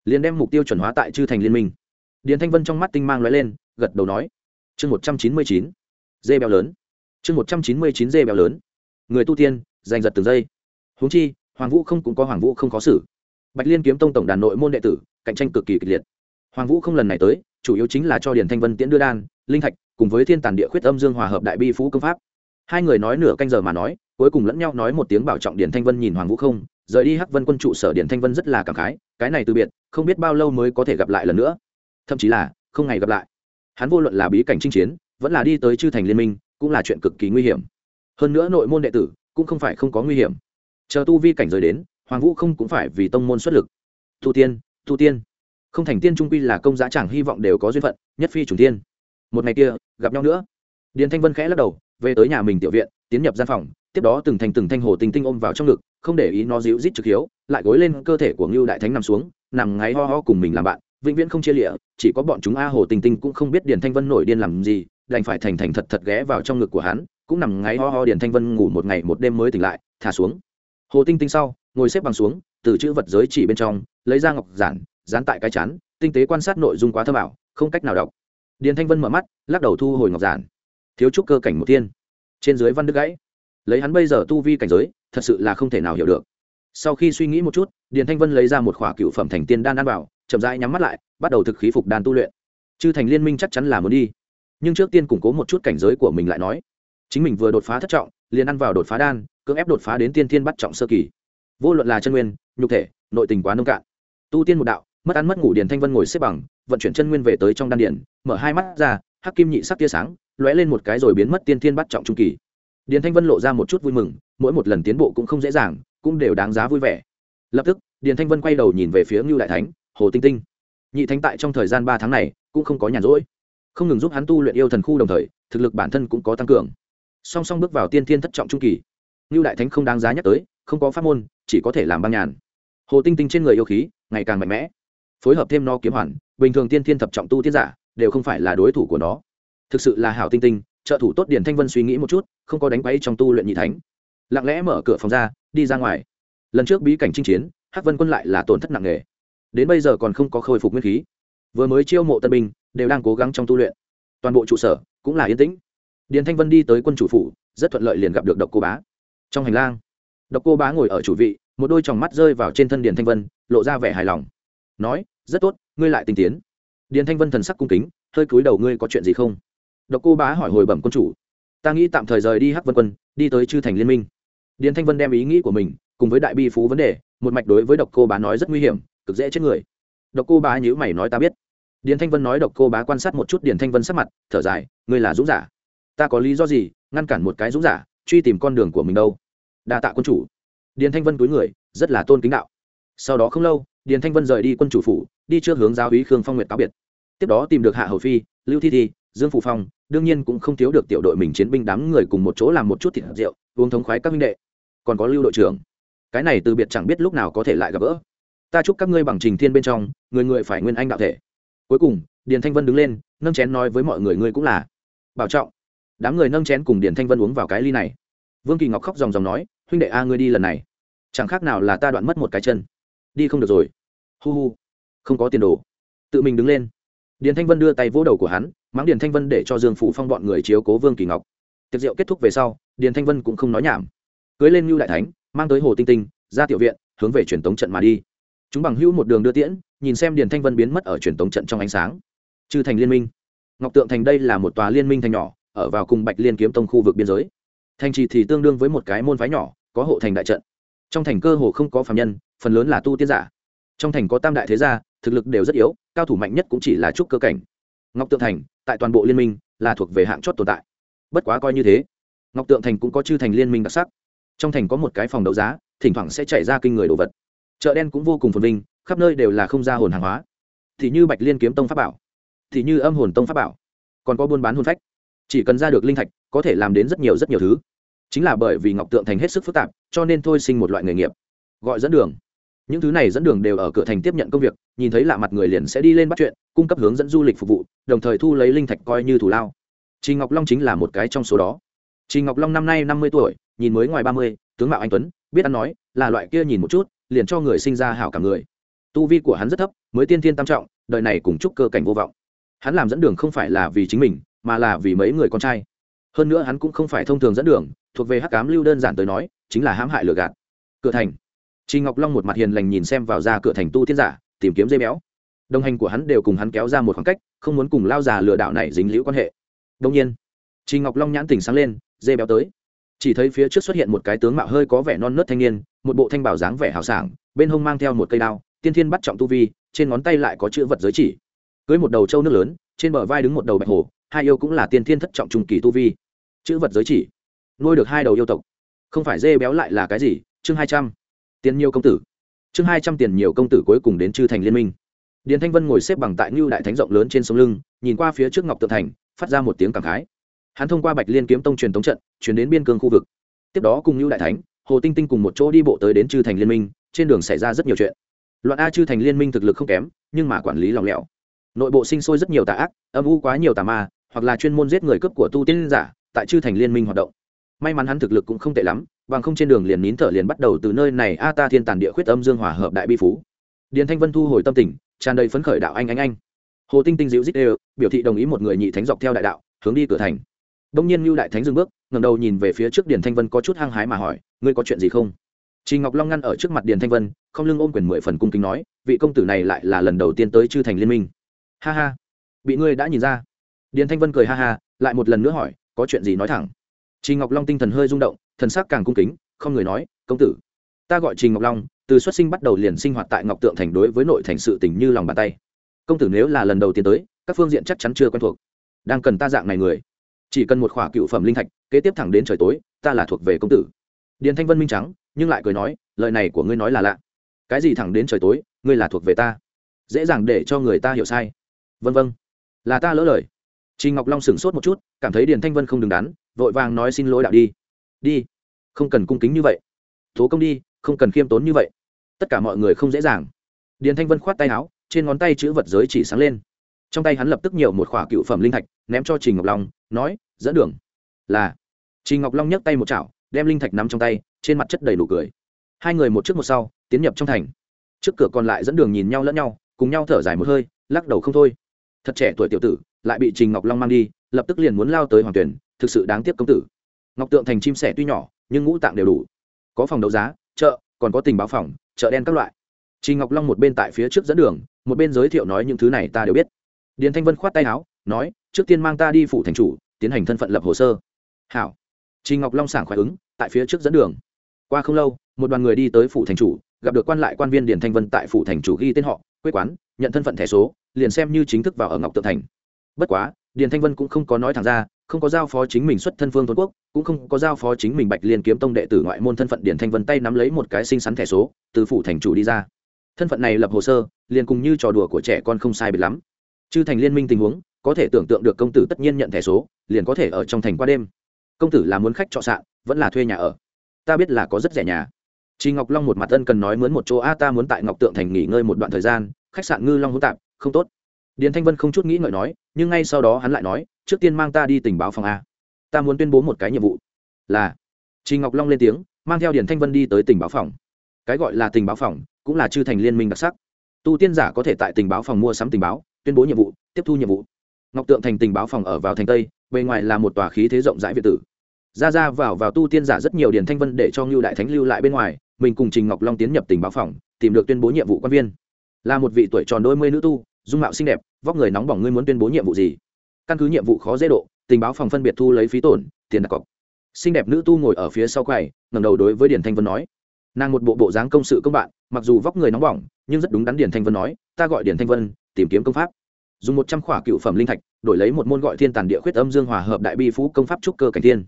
Liền đem mục tiêu chuẩn hóa tại chư thành liên minh. Điền thanh vân trong mắt tinh mang lóe lên, gật đầu nói. Chương một trăm chín mươi chín. Dê béo lớn. Chương một trăm chín mươi chín dê béo lớn. Người tu tiên, giành giật từng giây. Huống chi, hoàng vũ không cũng có hoàng vũ không khó xử. Bạch liên kiếm tông tổng đàn nội môn đệ tử, cạnh tranh cực kỳ kịch liệt. Hoàng vũ không lần này tới, chủ yếu chính là cho điền thanh vân tiễn đưa đan, linh thạch, cùng với thiên tản địa khuyết âm dương hòa hợp đại bi phú công pháp hai người nói nửa canh giờ mà nói, cuối cùng lẫn nhau nói một tiếng bảo trọng điển thanh vân nhìn hoàng vũ không, rời đi hắc vân quân trụ sở điển thanh vân rất là cảm khái, cái này từ biệt, không biết bao lâu mới có thể gặp lại lần nữa. Thậm chí là, không ngày gặp lại. Hắn vô luận là bí cảnh chinh chiến, vẫn là đi tới chư thành liên minh, cũng là chuyện cực kỳ nguy hiểm. Hơn nữa nội môn đệ tử, cũng không phải không có nguy hiểm. Chờ tu vi cảnh rời đến, hoàng vũ không cũng phải vì tông môn xuất lực. Tu tiên tu tiên. Không thành tiên trung quy là công giá chẳng hy vọng đều có duyên phận, nhất phi chủ tiên một ngày kia, gặp nhau nữa. Điền thanh vân khẽ lắc đầu về tới nhà mình tiểu viện, tiến nhập gian phòng, tiếp đó từng thành từng thanh hồ tinh tinh ôm vào trong ngực, không để ý nó dịu rít trực hiếu, lại gối lên cơ thể của ngưu đại thánh nằm xuống, nằm ngáy ho ho cùng mình làm bạn, vĩnh viễn không chia lịa, chỉ có bọn chúng a hồ tinh tinh cũng không biết điền thanh vân nổi điên làm gì, đành phải thành thành thật thật ghé vào trong ngực của hắn, cũng nằm ngáy ho ho điền thanh vân ngủ một ngày một đêm mới tỉnh lại, thả xuống. Hồ tinh tinh sau, ngồi xếp bằng xuống, từ chữ vật giới chỉ bên trong, lấy ra ngọc giản, dán tại cái chán, tinh tế quan sát nội dung quá thơ bảo không cách nào đọc. Điền thanh vân mở mắt, lắc đầu thu hồi ngọc giản thiếu trúc cơ cảnh một tiên trên dưới văn đức gãy. Lấy hắn bây giờ tu vi cảnh giới, thật sự là không thể nào hiểu được. Sau khi suy nghĩ một chút, điền thanh vân lấy ra một khỏa cựu phẩm thành tiên đan ăn vào, chậm rãi nhắm mắt lại, bắt đầu thực khí phục đan tu luyện. Chư thành liên minh chắc chắn là muốn đi. Nhưng trước tiên củng cố một chút cảnh giới của mình lại nói. Chính mình vừa đột phá thất trọng, liền ăn vào đột phá đan, cưỡng ép đột phá đến tiên thiên bắt trọng sơ kỳ. Vô luận là chân nguyên, nhục thể, nội tình quá nông cạn. Tu tiên một đạo, mất ăn mất ngủ điền thanh vân ngồi xếp bằng, vận chuyển chân nguyên về tới trong đan điện mở hai mắt ra, hắc kim nhị sắc tia sáng lóe lên một cái rồi biến mất tiên thiên bắt trọng trung kỳ. Điền thanh vân lộ ra một chút vui mừng, mỗi một lần tiến bộ cũng không dễ dàng, cũng đều đáng giá vui vẻ. Lập tức, điền thanh vân quay đầu nhìn về phía ngưu đại thánh, hồ tinh tinh, nhị thánh tại trong thời gian ba tháng này cũng không có nhàn rỗi. Không ngừng giúp hắn tu luyện yêu thần khu đồng thời, thực lực bản thân cũng có tăng cường. Song song bước vào tiên thiên thất trọng trung kỳ, ngưu đại thánh không đáng giá nhắc tới, không có pháp môn, chỉ có thể làm băng nhàn. Hồ tinh tinh trên người yêu khí ngày càng mạnh mẽ, phối hợp thêm nó kiếm hoàn, bình thường tiên thiên thập trọng tu tiên giả đều không phải là đối thủ của nó thực sự là hảo tinh tinh, trợ thủ tốt điển thanh vân suy nghĩ một chút, không có đánh quay trong tu luyện nhị thánh. Lặng lẽ mở cửa phòng ra, đi ra ngoài. Lần trước bí cảnh chinh chiến, hắc vân quân lại là tổn thất nặng nề. Đến bây giờ còn không có khôi phục nguyên khí. Vừa mới chiêu mộ tân binh, đều đang cố gắng trong tu luyện. Toàn bộ trụ sở cũng là yên tĩnh. Điền thanh vân đi tới quân chủ phủ, rất thuận lợi liền gặp được độc cô bá. Trong hành lang, độc cô bá ngồi ở chủ vị, một đôi tròng mắt rơi vào trên thân điền thanh vân, lộ ra vẻ hài lòng. Nói, rất tốt, ngươi lại tinh tiến. Điền thanh vân thần sắc cung kính, hơi cúi đầu ngươi có chuyện gì không? Độc cô bá hỏi hồi bẩm quân chủ. Ta nghĩ tạm thời rời đi hắc vân quân, đi tới chư thành liên minh. Điền thanh vân đem ý nghĩ của mình cùng với đại bi phú vấn đề, một mạch đối với độc cô bá nói rất nguy hiểm, cực dễ chết người. Độc cô bá nhữ mày nói ta biết. Điền thanh vân nói độc cô bá quan sát một chút điền thanh vân sắc mặt, thở dài, ngươi là dũng giả. Ta có lý do gì ngăn cản một cái dũng giả truy tìm con đường của mình đâu? Đa tạ quân chủ. Điền thanh vân túi người, rất là tôn kính đạo. Sau đó không lâu, điền thanh vân rời đi quân chủ phủ, đi trước hướng giáo úy khương phong nguyệt cáo biệt. Tiếp đó tìm được hạ hầu phi, lưu thi thi dương phủ phong, đương nhiên cũng không thiếu được tiểu đội mình chiến binh đám người cùng một chỗ làm một chút thịt rượu, uống thống khoái các minh đệ. Còn có lưu đội trưởng. Cái này từ biệt chẳng biết lúc nào có thể lại gặp gỡ. Ta chúc các ngươi bằng trình thiên bên trong, người người phải nguyên anh đạo thể. Cuối cùng, điền thanh vân đứng lên, nâng chén nói với mọi người ngươi cũng là. Bảo trọng. Đám người nâng chén cùng điền thanh vân uống vào cái ly này. Vương kỳ ngọc khóc dòng dòng nói, huynh đệ a, ngươi đi lần này. Chẳng khác nào là ta đoạn mất một cái chân. Đi không được rồi. Hu hu. Không có tiền đồ. Tự mình đứng lên điền thanh vân đưa tay vỗ đầu của hắn, mắng điền thanh vân để cho dương phủ phong bọn người chiếu cố vương kỳ ngọc. Tiệc rượu kết thúc về sau, điền thanh vân cũng không nói nhảm. Cưới lên ngưu đại thánh, mang tới hồ tinh tinh, ra tiểu viện, hướng về truyền tống trận mà đi. Chúng bằng hữu một đường đưa tiễn, nhìn xem điền thanh vân biến mất ở truyền tống trận trong ánh sáng. Chư thành liên minh. Ngọc tượng thành đây là một tòa liên minh thành nhỏ, ở vào cùng bạch liên kiếm tông khu vực biên giới. Thành trì thì tương đương với một cái môn phái nhỏ, có hộ thành đại trận. Trong thành cơ hồ không có phạm nhân, phần lớn là tu tiên giả. Trong thành có tam đại thế gia thực lực đều rất yếu, cao thủ mạnh nhất cũng chỉ là trúc cơ cảnh. Ngọc tượng thành, tại toàn bộ liên minh, là thuộc về hạng chót tồn tại. Bất quá coi như thế, ngọc tượng thành cũng có chư thành liên minh đặc sắc. Trong thành có một cái phòng đấu giá, thỉnh thoảng sẽ chạy ra kinh người đồ vật. Chợ đen cũng vô cùng phồn vinh, khắp nơi đều là không ra hồn hàng hóa. Thì như bạch liên kiếm tông pháp bảo, thì như âm hồn tông pháp bảo, còn có buôn bán hồn phách. Chỉ cần ra được linh thạch, có thể làm đến rất nhiều rất nhiều thứ. Chính là bởi vì ngọc tượng thành hết sức phức tạp, cho nên thôi sinh một loại nghề nghiệp, gọi dẫn đường những thứ này dẫn đường đều ở cửa thành tiếp nhận công việc, nhìn thấy lạ mặt người liền sẽ đi lên bắt chuyện, cung cấp hướng dẫn du lịch phục vụ, đồng thời thu lấy linh thạch coi như thủ lao. Chị ngọc long chính là một cái trong số đó. Chị ngọc long năm nay năm mươi tuổi, nhìn mới ngoài ba mươi, tướng mạo anh tuấn, biết ăn nói, là loại kia nhìn một chút, liền cho người sinh ra hảo cả người. Tu vi của hắn rất thấp, mới tiên thiên tam trọng, đời này cùng chúc cơ cảnh vô vọng. Hắn làm dẫn đường không phải là vì chính mình, mà là vì mấy người con trai. Hơn nữa hắn cũng không phải thông thường dẫn đường, thuộc về hắc cám lưu đơn giản tới nói, chính là hãm hại lừa gạt. Cửa thành. Trình Ngọc Long một mặt hiền lành nhìn xem vào ra cửa thành tu tiên giả, tìm kiếm dây béo. Đồng hành của hắn đều cùng hắn kéo ra một khoảng cách, không muốn cùng lao già lừa đảo này dính liễu quan hệ. Đương nhiên, Trình Ngọc Long nhãn tỉnh sáng lên, dây béo tới. Chỉ thấy phía trước xuất hiện một cái tướng mạo hơi có vẻ non nớt thanh niên, một bộ thanh bảo dáng vẻ hào sảng, bên hông mang theo một cây đao, tiên thiên bắt trọng tu vi, trên ngón tay lại có chữ vật giới chỉ. Cưới một đầu trâu nước lớn, trên bờ vai đứng một đầu bạch hổ, hai yêu cũng là tiên thiên thất trọng trùng kỳ tu vi. Chữ vật giới chỉ, nuôi được hai đầu yêu tộc. Không phải dê béo lại là cái gì? Chương hai trăm tiền nhiều công tử. Chương hai trăm tiền nhiều công tử cuối cùng đến chư thành liên minh. Điền thanh vân ngồi xếp bằng tại ngưu đại thánh rộng lớn trên sông lưng, nhìn qua phía trước ngọc tượng thành, phát ra một tiếng cảm khái. Hắn thông qua bạch liên kiếm tông truyền tống trận, chuyển đến biên cương khu vực. Tiếp đó cùng ngưu đại thánh, hồ tinh tinh cùng một chỗ đi bộ tới đến chư thành liên minh, trên đường xảy ra rất nhiều chuyện. Loạn a chư thành liên minh thực lực không kém, nhưng mà quản lý lòng lẻo. Nội bộ sinh sôi rất nhiều tà ác, âm u quá nhiều tà ma, hoặc là chuyên môn giết người cướp của tu tiên giả, tại chư thành liên minh hoạt động may mắn hắn thực lực cũng không tệ lắm bằng không trên đường liền nín thở liền bắt đầu từ nơi này a ta thiên tàn địa khuyết âm dương hòa hợp đại bi phú điền thanh vân thu hồi tâm tình tràn đầy phấn khởi đạo anh anh anh hồ tinh tinh dịu dít đều biểu thị đồng ý một người nhị thánh dọc theo đại đạo hướng đi cửa thành đông nhiên lưu đại thánh dừng bước ngầm đầu nhìn về phía trước điền thanh vân có chút hăng hái mà hỏi ngươi có chuyện gì không Trình Ngọc Long ngăn ở trước mặt Điền Thanh Vân, không lưng ôm quyền mười phần cung kính nói, vị công tử này lại là lần đầu tiên tới chư thành liên minh. Ha ha, bị ngươi đã nhìn ra. Điền Thanh Vân cười ha ha, lại một lần nữa hỏi, có chuyện gì nói thẳng. Trình Ngọc Long tinh thần hơi rung động, thần sắc càng cung kính, không người nói, "Công tử, ta gọi Trình Ngọc Long, từ xuất sinh bắt đầu liền sinh hoạt tại Ngọc Tượng thành đối với nội thành sự tình như lòng bàn tay. Công tử nếu là lần đầu tiên tới, các phương diện chắc chắn chưa quen thuộc. Đang cần ta dạng này người, chỉ cần một khỏa cựu phẩm linh thạch, kế tiếp thẳng đến trời tối, ta là thuộc về công tử." Điền Thanh Vân minh trắng, nhưng lại cười nói, "Lời này của ngươi nói là lạ. Cái gì thẳng đến trời tối, ngươi là thuộc về ta?" Dễ dàng để cho người ta hiểu sai. "Vâng vâng, là ta lỡ lời." Trình Ngọc Long sững sốt một chút, cảm thấy Điền Thanh Vân không đứng đắn, vội vàng nói xin lỗi đạo đi. Đi. Không cần cung kính như vậy. Tố công đi, không cần khiêm tốn như vậy. Tất cả mọi người không dễ dàng. Điền thanh vân khoát tay áo, trên ngón tay chữ vật giới chỉ sáng lên. Trong tay hắn lập tức nhiều một khỏa cựu phẩm linh thạch, ném cho trình ngọc long, nói, dẫn đường. Là. Trình ngọc long nhấc tay một chảo, đem linh thạch nắm trong tay, trên mặt chất đầy đủ cười. Hai người một trước một sau, tiến nhập trong thành. Trước cửa còn lại dẫn đường nhìn nhau lẫn nhau, cùng nhau thở dài một hơi, lắc đầu không thôi. Thật trẻ tuổi tiểu tử, lại bị trình ngọc long mang đi, lập tức liền muốn lao tới hoàng tuyển thực sự đáng tiếc công tử. Ngọc tượng thành chim sẻ tuy nhỏ, nhưng ngũ tạng đều đủ. Có phòng đấu giá, chợ, còn có tình báo phòng, chợ đen các loại. Trình ngọc long một bên tại phía trước dẫn đường, một bên giới thiệu nói những thứ này ta đều biết. Điền thanh vân khoát tay áo, nói, trước tiên mang ta đi phủ thành chủ, tiến hành thân phận lập hồ sơ. Hảo. Trình ngọc long sảng khoái ứng, tại phía trước dẫn đường. Qua không lâu, một đoàn người đi tới phủ thành chủ, gặp được quan lại quan viên điền thanh vân tại phủ thành chủ ghi tên họ, quê quán, nhận thân phận thẻ số, liền xem như chính thức vào ở ngọc tượng thành. Bất quá điền thanh vân cũng không có nói thẳng ra không có giao phó chính mình xuất thân phương tuấn quốc cũng không có giao phó chính mình bạch liên kiếm tông đệ tử ngoại môn thân phận. Điền thanh vân tay nắm lấy một cái xinh xắn thẻ số từ phủ thành chủ đi ra. Thân phận này lập hồ sơ liền cùng như trò đùa của trẻ con không sai biệt lắm. Chư thành liên minh tình huống có thể tưởng tượng được công tử tất nhiên nhận thẻ số liền có thể ở trong thành qua đêm. Công tử là muốn khách trọ sạn vẫn là thuê nhà ở. Ta biết là có rất rẻ nhà. Chi Ngọc Long một mặt ân cần nói muốn một chỗ a ta muốn tại Ngọc Tượng thành nghỉ ngơi một đoạn thời gian, khách sạn Ngư Long hỗn tạp, không tốt. Điền Thanh Vân không chút nghĩ ngợi nói, nhưng ngay sau đó hắn lại nói, trước tiên mang ta đi tình báo phòng a. Ta muốn tuyên bố một cái nhiệm vụ. Là. Trình Ngọc Long lên tiếng, mang theo Điền Thanh Vân đi tới tình báo phòng. Cái gọi là tình báo phòng, cũng là chư thành liên minh đặc sắc. Tu tiên giả có thể tại tình báo phòng mua sắm tình báo, tuyên bố nhiệm vụ, tiếp thu nhiệm vụ. Ngọc Tượng thành tình báo phòng ở vào thành Tây, bên ngoài là một tòa khí thế rộng rãi việt tử. Ra ra vào vào tu tiên giả rất nhiều Điền Thanh Vân để cho Ngưu Đại Thánh lưu lại bên ngoài, mình cùng trình ngọc long tiến nhập tình báo phòng tìm được tuyên bố nhiệm vụ quan viên là một vị tuổi tròn đôi mươi nữ tu dung mạo xinh đẹp, vóc người nóng bỏng ngươi muốn tuyên bố nhiệm vụ gì? Căn cứ nhiệm vụ khó dễ độ, tình báo phòng phân biệt thu lấy phí tổn, tiền đặt cọc. Xinh đẹp nữ tu ngồi ở phía sau quầy ngầm đầu đối với điển thanh vân nói. Nàng một bộ bộ dáng công sự công bạn, mặc dù vóc người nóng bỏng, nhưng rất đúng đắn điển thanh vân nói, ta gọi điển thanh vân, tìm kiếm công pháp. Dùng một trăm khỏa cựu phẩm linh thạch, đổi lấy một môn gọi thiên tàn địa khuyết âm dương hòa hợp đại bi phú công pháp trúc cơ cảnh thiên.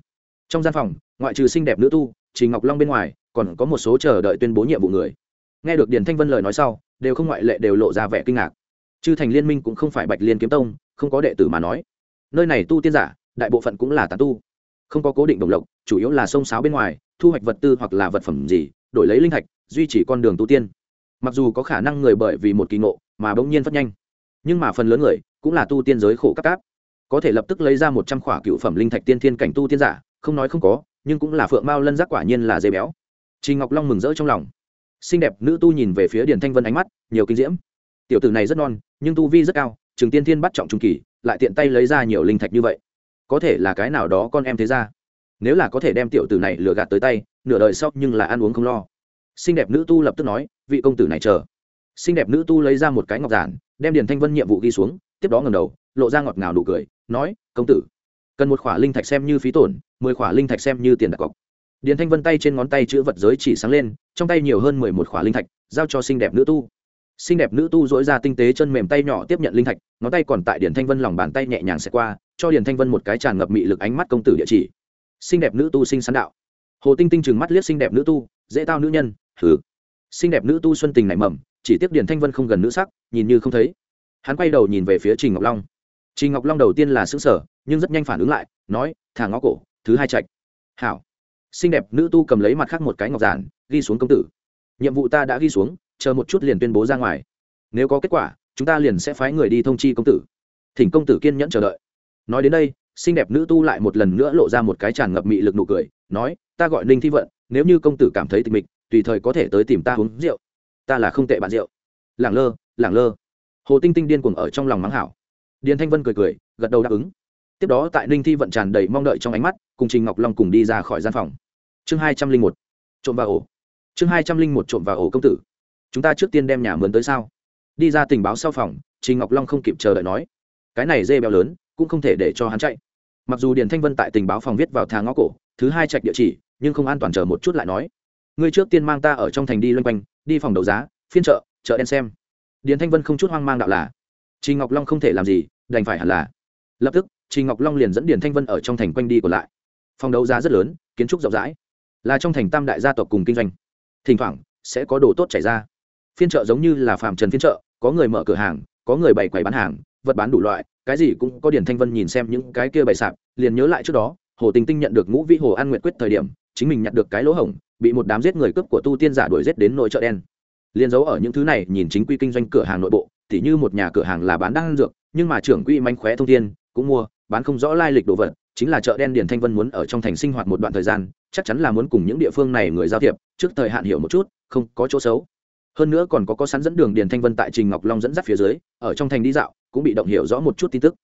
Trong gian phòng, ngoại trừ xinh đẹp nữ tu trình ngọc long bên ngoài, còn có một số chờ đợi tuyên bố nhiệm vụ người. Nghe được điền thanh vân lời nói sau, đều không ngoại lệ đều lộ ra vẻ kinh ngạc chư thành liên minh cũng không phải bạch liên kiếm tông không có đệ tử mà nói. Nơi này tu tiên giả đại bộ phận cũng là tán tu. Không có cố định đồng lộc chủ yếu là sông sáo bên ngoài thu hoạch vật tư hoặc là vật phẩm gì đổi lấy linh thạch duy trì con đường tu tiên. Mặc dù có khả năng người bởi vì một kỳ ngộ mà bỗng nhiên phát nhanh nhưng mà phần lớn người cũng là tu tiên giới khổ cấp cáp có thể lập tức lấy ra một trăm khỏa cựu phẩm linh thạch tiên thiên cảnh tu tiên giả không nói không có nhưng cũng là phượng mao lân giác quả nhiên là dây béo. Trình Ngọc Long mừng rỡ trong lòng. Xinh đẹp nữ tu nhìn về phía Điền Thanh Vân ánh mắt nhiều kinh diễm. Tiểu tử này rất non, nhưng tu vi rất cao, Trường Tiên Thiên bắt trọng trung kỳ, lại tiện tay lấy ra nhiều linh thạch như vậy. Có thể là cái nào đó con em thế ra. Nếu là có thể đem tiểu tử này lừa gạt tới tay, nửa đời sau nhưng là ăn uống không lo. Xinh đẹp nữ tu lập tức nói, vị công tử này chờ. Xinh đẹp nữ tu lấy ra một cái ngọc giản, đem Điền Thanh Vân nhiệm vụ ghi xuống, tiếp đó ngẩng đầu, lộ ra ngọt ngào nụ cười, nói, công tử, cần một khỏa linh thạch xem như phí tổn, mười khỏa linh thạch xem như tiền đặt cọc điền thanh vân tay trên ngón tay chữ vật giới chỉ sáng lên trong tay nhiều hơn mười một khỏa linh thạch giao cho xinh đẹp nữ tu xinh đẹp nữ tu dỗi ra tinh tế chân mềm tay nhỏ tiếp nhận linh thạch, ngón tay còn tại điền thanh vân lòng bàn tay nhẹ nhàng xẹt qua, cho điền thanh vân một cái tràn ngập mị lực ánh mắt công tử địa chỉ. Xinh đẹp nữ tu sinh sán đạo. Hồ tinh tinh chừng mắt liếc xinh đẹp nữ tu, dễ tao nữ nhân thử xinh đẹp nữ tu xuân tình nảy mầm, chỉ tiếc điền thanh vân không gần nữ sắc, nhìn như không thấy. Hắn quay đầu nhìn về phía trình ngọc long. Trình ngọc long đầu tiên là xứng sở nhưng rất nhanh phản ứng lại, nói, thả ngó cổ, thứ hai trạch. Hảo. Xinh đẹp nữ tu cầm lấy mặt khác một cái ngọc giản, ghi xuống công tử. Nhiệm vụ ta đã ghi xuống chờ một chút liền tuyên bố ra ngoài. Nếu có kết quả, chúng ta liền sẽ phái người đi thông chi công tử. Thỉnh công tử kiên nhẫn chờ đợi. Nói đến đây, xinh đẹp nữ tu lại một lần nữa lộ ra một cái tràn ngập mị lực nụ cười, nói, ta gọi ninh thi vận, nếu như công tử cảm thấy tịch mịch, tùy thời có thể tới tìm ta uống rượu. Ta là không tệ bạn rượu. Lẳng lơ lẳng lơ. Hồ tinh tinh điên cuồng ở trong lòng mắng hảo. Điền thanh vân cười cười, gật đầu đáp ứng. Tiếp đó tại ninh thi vận tràn đầy mong đợi trong ánh mắt, cùng trình ngọc long cùng đi ra khỏi gian phòng. Chương hai trăm linh một, trộm vào ổ. Chương hai trăm linh một, trộm vào ổ công tử chúng ta trước tiên đem nhà mướn tới sao? Đi ra tình báo sau phòng, trình ngọc long không kịp chờ đợi nói. Cái này dê béo lớn, cũng không thể để cho hắn chạy. Mặc dù điền thanh vân tại tình báo phòng viết vào thang ngõ cổ, thứ hai trạch địa chỉ, nhưng không an toàn chờ một chút lại nói. Ngươi trước tiên mang ta ở trong thành đi loanh quanh, đi phòng đấu giá, phiên chợ chợ đen xem. Điền thanh vân không chút hoang mang đạo là. Trình ngọc long không thể làm gì, đành phải hẳn là. Lập tức, trình ngọc long liền dẫn điền thanh vân ở trong thành quanh đi còn lại. Phòng đấu giá rất lớn, kiến trúc rộng rãi. Là trong thành tam đại gia tộc cùng kinh doanh. Thỉnh thoảng, sẽ có đồ tốt chảy ra phiên chợ giống như là phạm trần phiên chợ, có người mở cửa hàng, có người bày quầy bán hàng, vật bán đủ loại, cái gì cũng có điển thanh vân nhìn xem những cái kia bày sạp, liền nhớ lại trước đó, hồ tình tinh nhận được ngũ vĩ hồ an nguyện quyết thời điểm, chính mình nhận được cái lỗ hổng, bị một đám giết người cướp của tu tiên giả đuổi giết đến nội chợ đen. Liền giấu ở những thứ này, nhìn chính quy kinh doanh cửa hàng nội bộ thì như một nhà cửa hàng là bán đan dược, nhưng mà trưởng quỹ manh khóe thông tin, cũng mua, bán không rõ lai lịch đồ vật, chính là chợ đen điền thanh vân muốn ở trong thành sinh hoạt một đoạn thời gian, chắc chắn là muốn cùng những địa phương này người giao thiệp, trước thời hạn hiểu một chút, không có chỗ xấu hơn nữa còn có có sẵn dẫn đường điền thanh vân tại trình ngọc long dẫn dắt phía dưới, ở trong thành đi dạo, cũng bị động hiểu rõ một chút tin tức.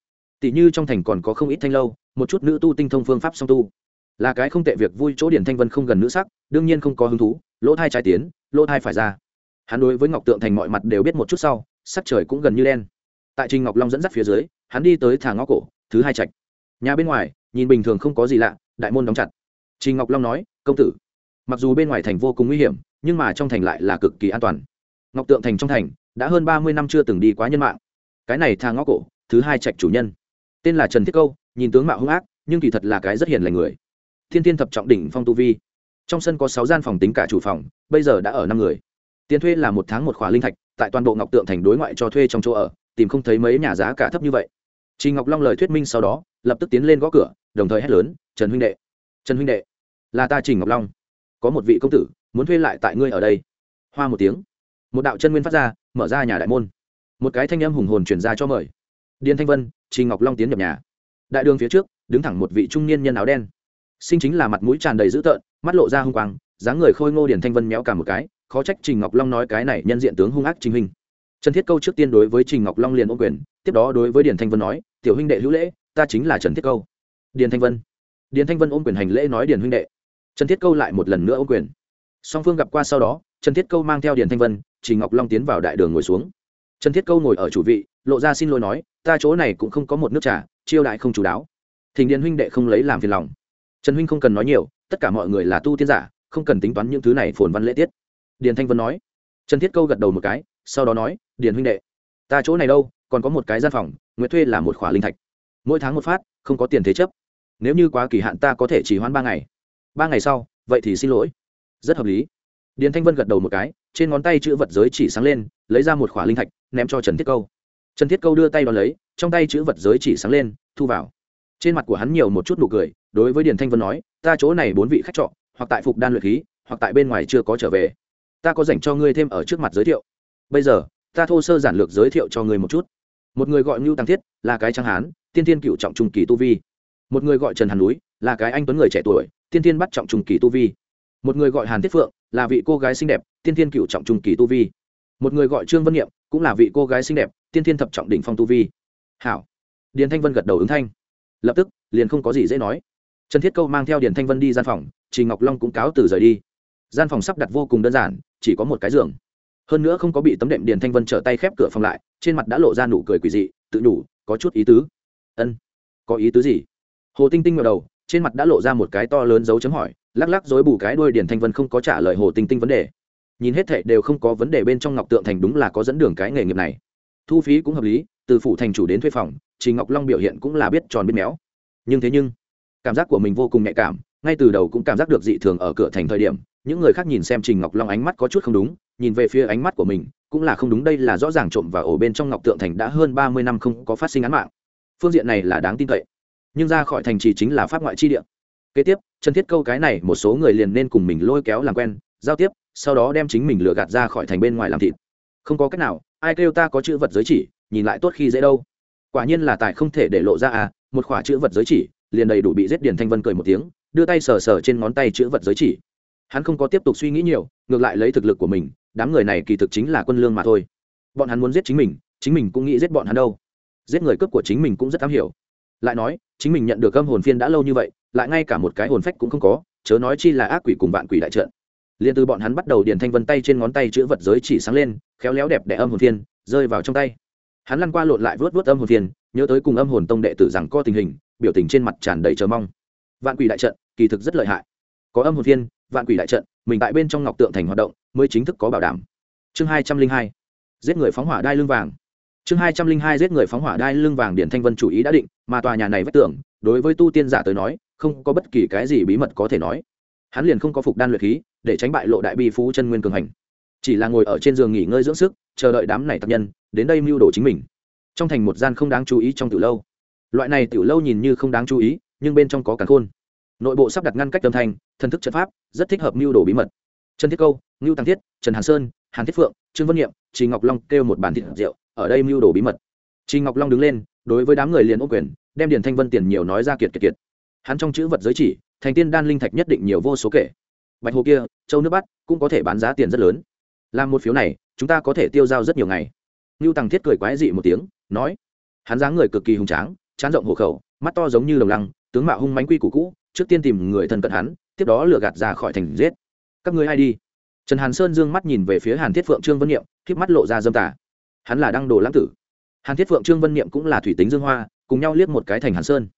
Tỷ như trong thành còn có không ít thanh lâu, một chút nữ tu tinh thông phương pháp song tu. Là cái không tệ việc vui chỗ điền thanh vân không gần nữ sắc, đương nhiên không có hứng thú, lỗ thai trái tiến, lỗ thai phải ra. Hắn đối với ngọc tượng thành mọi mặt đều biết một chút sau, sắc trời cũng gần như đen. Tại trình ngọc long dẫn dắt phía dưới, hắn đi tới thả ngõ cổ, thứ hai trạch. Nhà bên ngoài, nhìn bình thường không có gì lạ, đại môn đóng chặt. Trình ngọc long nói, công tử mặc dù bên ngoài thành vô cùng nguy hiểm nhưng mà trong thành lại là cực kỳ an toàn. Ngọc tượng thành trong thành đã hơn ba mươi năm chưa từng đi quá nhân mạng. Cái này thang ngõ cổ thứ hai trạch chủ nhân. Tên là trần thiết câu nhìn tướng mạo hung ác nhưng kỳ thật là cái rất hiền lành người. Thiên thiên thập trọng đỉnh phong tu vi. Trong sân có sáu gian phòng tính cả chủ phòng bây giờ đã ở năm người. Tiền thuê là một tháng một khóa linh thạch tại toàn bộ ngọc tượng thành đối ngoại cho thuê trong chỗ ở tìm không thấy mấy nhà giá cả thấp như vậy. Trình Ngọc Long lời thuyết minh sau đó, lập tức tiến lên gõ cửa, đồng thời hét lớn, "Trần huynh đệ, Trần huynh đệ, là ta Trình Ngọc Long, có một vị công tử muốn thuê lại tại ngươi ở đây." Hoa một tiếng, một đạo chân nguyên phát ra, mở ra nhà đại môn. Một cái thanh âm hùng hồn truyền ra cho mời. Điền Thanh Vân, Trình Ngọc Long tiến nhập nhà. Đại đường phía trước, đứng thẳng một vị trung niên nhân áo đen. Sinh chính là mặt mũi tràn đầy dữ tợn, mắt lộ ra hung quang, dáng người khôi ngô Điền Thanh Vân méo cả một cái, khó trách Trình Ngọc Long nói cái này nhân diện tướng hung ác trình hình trần thiết câu trước tiên đối với trình ngọc long liền ôm quyền tiếp đó đối với điền thanh vân nói tiểu huynh đệ hữu lễ ta chính là trần thiết câu điền thanh vân điền thanh vân ôm quyền hành lễ nói điền huynh đệ trần thiết câu lại một lần nữa ô quyền. Song phương gặp qua sau đó, trần thiết câu mang theo điền thanh vân, Chỉ ngọc long tiến vào đại đường ngồi xuống. Trần thiết câu ngồi ở chủ vị, lộ ra xin lỗi nói, ta chỗ này cũng không có một nước trà, chiêu đại không chú đáo. Thỉnh điền huynh đệ không lấy làm phiền lòng. Trần huynh không cần nói nhiều, tất cả mọi người là tu tiên giả, không cần tính toán những thứ này phồn văn lễ tiết. Điền thanh vân nói. Trần thiết câu gật đầu một cái, sau đó nói, điền huynh đệ, ta chỗ này đâu, còn có một cái gian phòng nguyện thuê là một khỏa linh thạch. Mỗi tháng một phát, không có tiền thế chấp. Nếu như quá kỳ hạn ta có thể chỉ hoãn ba ngày ba ngày sau, vậy thì xin lỗi. Rất hợp lý. Điền thanh vân gật đầu một cái, trên ngón tay chữ vật giới chỉ sáng lên, lấy ra một khỏa linh thạch, ném cho trần thiết câu. Trần thiết câu đưa tay đ ó lấy, trong tay chữ vật giới chỉ sáng lên, thu vào. Trên mặt của hắn nhiều một chút nụ cười, đối với điền thanh vân nói, ta chỗ này bốn vị khách trọ, hoặc tại phục đan luyện khí, hoặc tại bên ngoài chưa có trở về. Ta có dành cho ngươi thêm ở trước mặt giới thiệu. Bây giờ, ta thô sơ giản lược giới thiệu cho ngươi một chút. Một người gọi ngưu tăng thiết, là cái Trang hán, tiên tiên cựu trọng trung kỳ tu vi. Một người gọi trần hàn núi là cái anh tuấn người trẻ tuổi tiên tiên bắt trọng trung kỳ tu vi. Một người gọi hàn thiết phượng, là vị cô gái xinh đẹp tiên tiên cựu trọng trung kỳ tu vi. Một người gọi trương vân niệm, cũng là vị cô gái xinh đẹp tiên tiên thập trọng đỉnh phong tu vi. Hảo. Điền thanh vân gật đầu ứng thanh. Lập tức, liền không có gì dễ nói. Trần thiết câu mang theo điền thanh vân đi gian phòng trình ngọc long cũng cáo từ rời đi. Gian phòng sắp đặt vô cùng đơn giản, chỉ có một cái giường. Hơn nữa không có bị tấm đệm điền thanh vân trở tay khép cửa phòng lại, trên mặt đã lộ ra nụ cười quỳ dị, tự nhủ, có chút ý tứ. Ân. Có ý tứ gì? Hồ tinh tinh ngờ đầu trên mặt đã lộ ra một cái to lớn dấu chấm hỏi, lắc lắc dối bù cái đuôi điển thanh vân không có trả lời hồ tinh tinh vấn đề. Nhìn hết thệ đều không có vấn đề bên trong ngọc tượng thành đúng là có dẫn đường cái nghề nghiệp này. Thu phí cũng hợp lý, từ phủ thành chủ đến thuê phòng chị ngọc long biểu hiện cũng là biết tròn biết méo. Nhưng thế nhưng, cảm giác của mình vô cùng nhạy cảm, ngay từ đầu cũng cảm giác được dị thường ở cửa thành thời điểm, những người khác nhìn xem trình ngọc long ánh mắt có chút không đúng, nhìn về phía ánh mắt của mình, cũng là không đúng đây là rõ ràng trộm và ổ bên trong ngọc tượng thành đã hơn ba mươi năm không có phát sinh án mạng. Phương diện này là đáng tin cậy nhưng ra khỏi thành trì chính là pháp ngoại chi địa. Kế tiếp chân thiết câu cái này một số người liền nên cùng mình lôi kéo làm quen, giao tiếp, sau đó đem chính mình lừa gạt ra khỏi thành bên ngoài làm thịt. Không có cách nào, ai kêu ta có chữ vật giới chỉ, nhìn lại tốt khi dễ đâu. Quả nhiên là tài không thể để lộ ra à một khỏa chữ vật giới chỉ, liền đầy đủ bị giết điền thanh vân cười một tiếng, đưa tay sờ sờ trên ngón tay chữ vật giới chỉ. Hắn không có tiếp tục suy nghĩ nhiều, ngược lại lấy thực lực của mình, đám người này kỳ thực chính là quân lương mà thôi. Bọn hắn muốn giết chính mình chính mình cũng nghĩ giết bọn hắn đâu. Giết người cướp của chính mình cũng rất am hiểu lại nói, chính mình nhận được âm hồn phiên đã lâu như vậy, lại ngay cả một cái hồn phách cũng không có, chớ nói chi là ác quỷ cùng vạn quỷ đại trận. Liền từ bọn hắn bắt đầu điền thanh vân tay trên ngón tay chữ vật giới chỉ sáng lên, khéo léo đẹp đẽ âm hồn phiên, rơi vào trong tay. Hắn lăn qua lộn lại vớt vớt âm hồn phiên, nhớ tới cùng âm hồn tông đệ tử rằng co tình hình, biểu tình trên mặt tràn đầy chờ mong. Vạn quỷ đại trận, kỳ thực rất lợi hại. Có âm hồn phiên, vạn quỷ đại trận, mình tại bên trong ngọc tượng thành hoạt động, mới chính thức có bảo đảm. Chương hai trăm linh hai, giết người phóng hỏa đai lưng vàng chương hai trăm linh hai giết người phóng hỏa đai lưng vàng điển thanh vân chủ ý đã định, mà tòa nhà này vách tưởng đối với tu tiên giả tới nói, không có bất kỳ cái gì bí mật có thể nói. Hắn liền không có phục đan luyện khí, để tránh bại lộ đại bi phú chân nguyên cường hành. Chỉ là ngồi ở trên giường nghỉ ngơi dưỡng sức, chờ đợi đám này tập nhân, đến đây mưu đồ chính mình. Trong thành một gian không đáng chú ý trong tiểu lâu. Loại này tiểu lâu nhìn như không đáng chú ý, nhưng bên trong có càn khôn. Nội bộ sắp đặt ngăn cách âm thanh, thần thức trận pháp, rất thích hợp mưu đồ bí mật. Trần thiết câu, ngưu tăng thiết, trần hàn sơn, hàn thiết phượng, trương vân niệm, trì ngọc long kêu một bàn thịt rượu ở đây mưu đồ bí mật. Trình ngọc long đứng lên, đối với đám người liền ô quyền, đem điền thanh vân tiền nhiều nói ra kiệt kiệt kiệt. Hắn trong chữ vật giới chỉ, thành tiên đan linh thạch nhất định nhiều vô số kể. Bạch hồ kia, châu nước bắt cũng có thể bán giá tiền rất lớn. Làm một phiếu này, chúng ta có thể tiêu giao rất nhiều ngày. Ngưu tăng thiết cười quái dị một tiếng, nói, hắn dáng người cực kỳ hùng tráng chán rộng hộ khẩu, mắt to giống như đồng lăng, tướng mạo hung mánh quy củ cũ, trước tiên tìm người thân cận hắn, tiếp đó lừa gạt ra khỏi thành giết. Các ngươi ai đi? Trần hàn sơn dương mắt nhìn về phía hàn thiết phượng trương vân niệm k mắt lộ ra dâm tả hắn là đăng đồ lãng tử. Hàn thiết phượng, trương vân niệm cũng là thủy tính dương hoa, cùng nhau liếc một cái thành hàn sơn.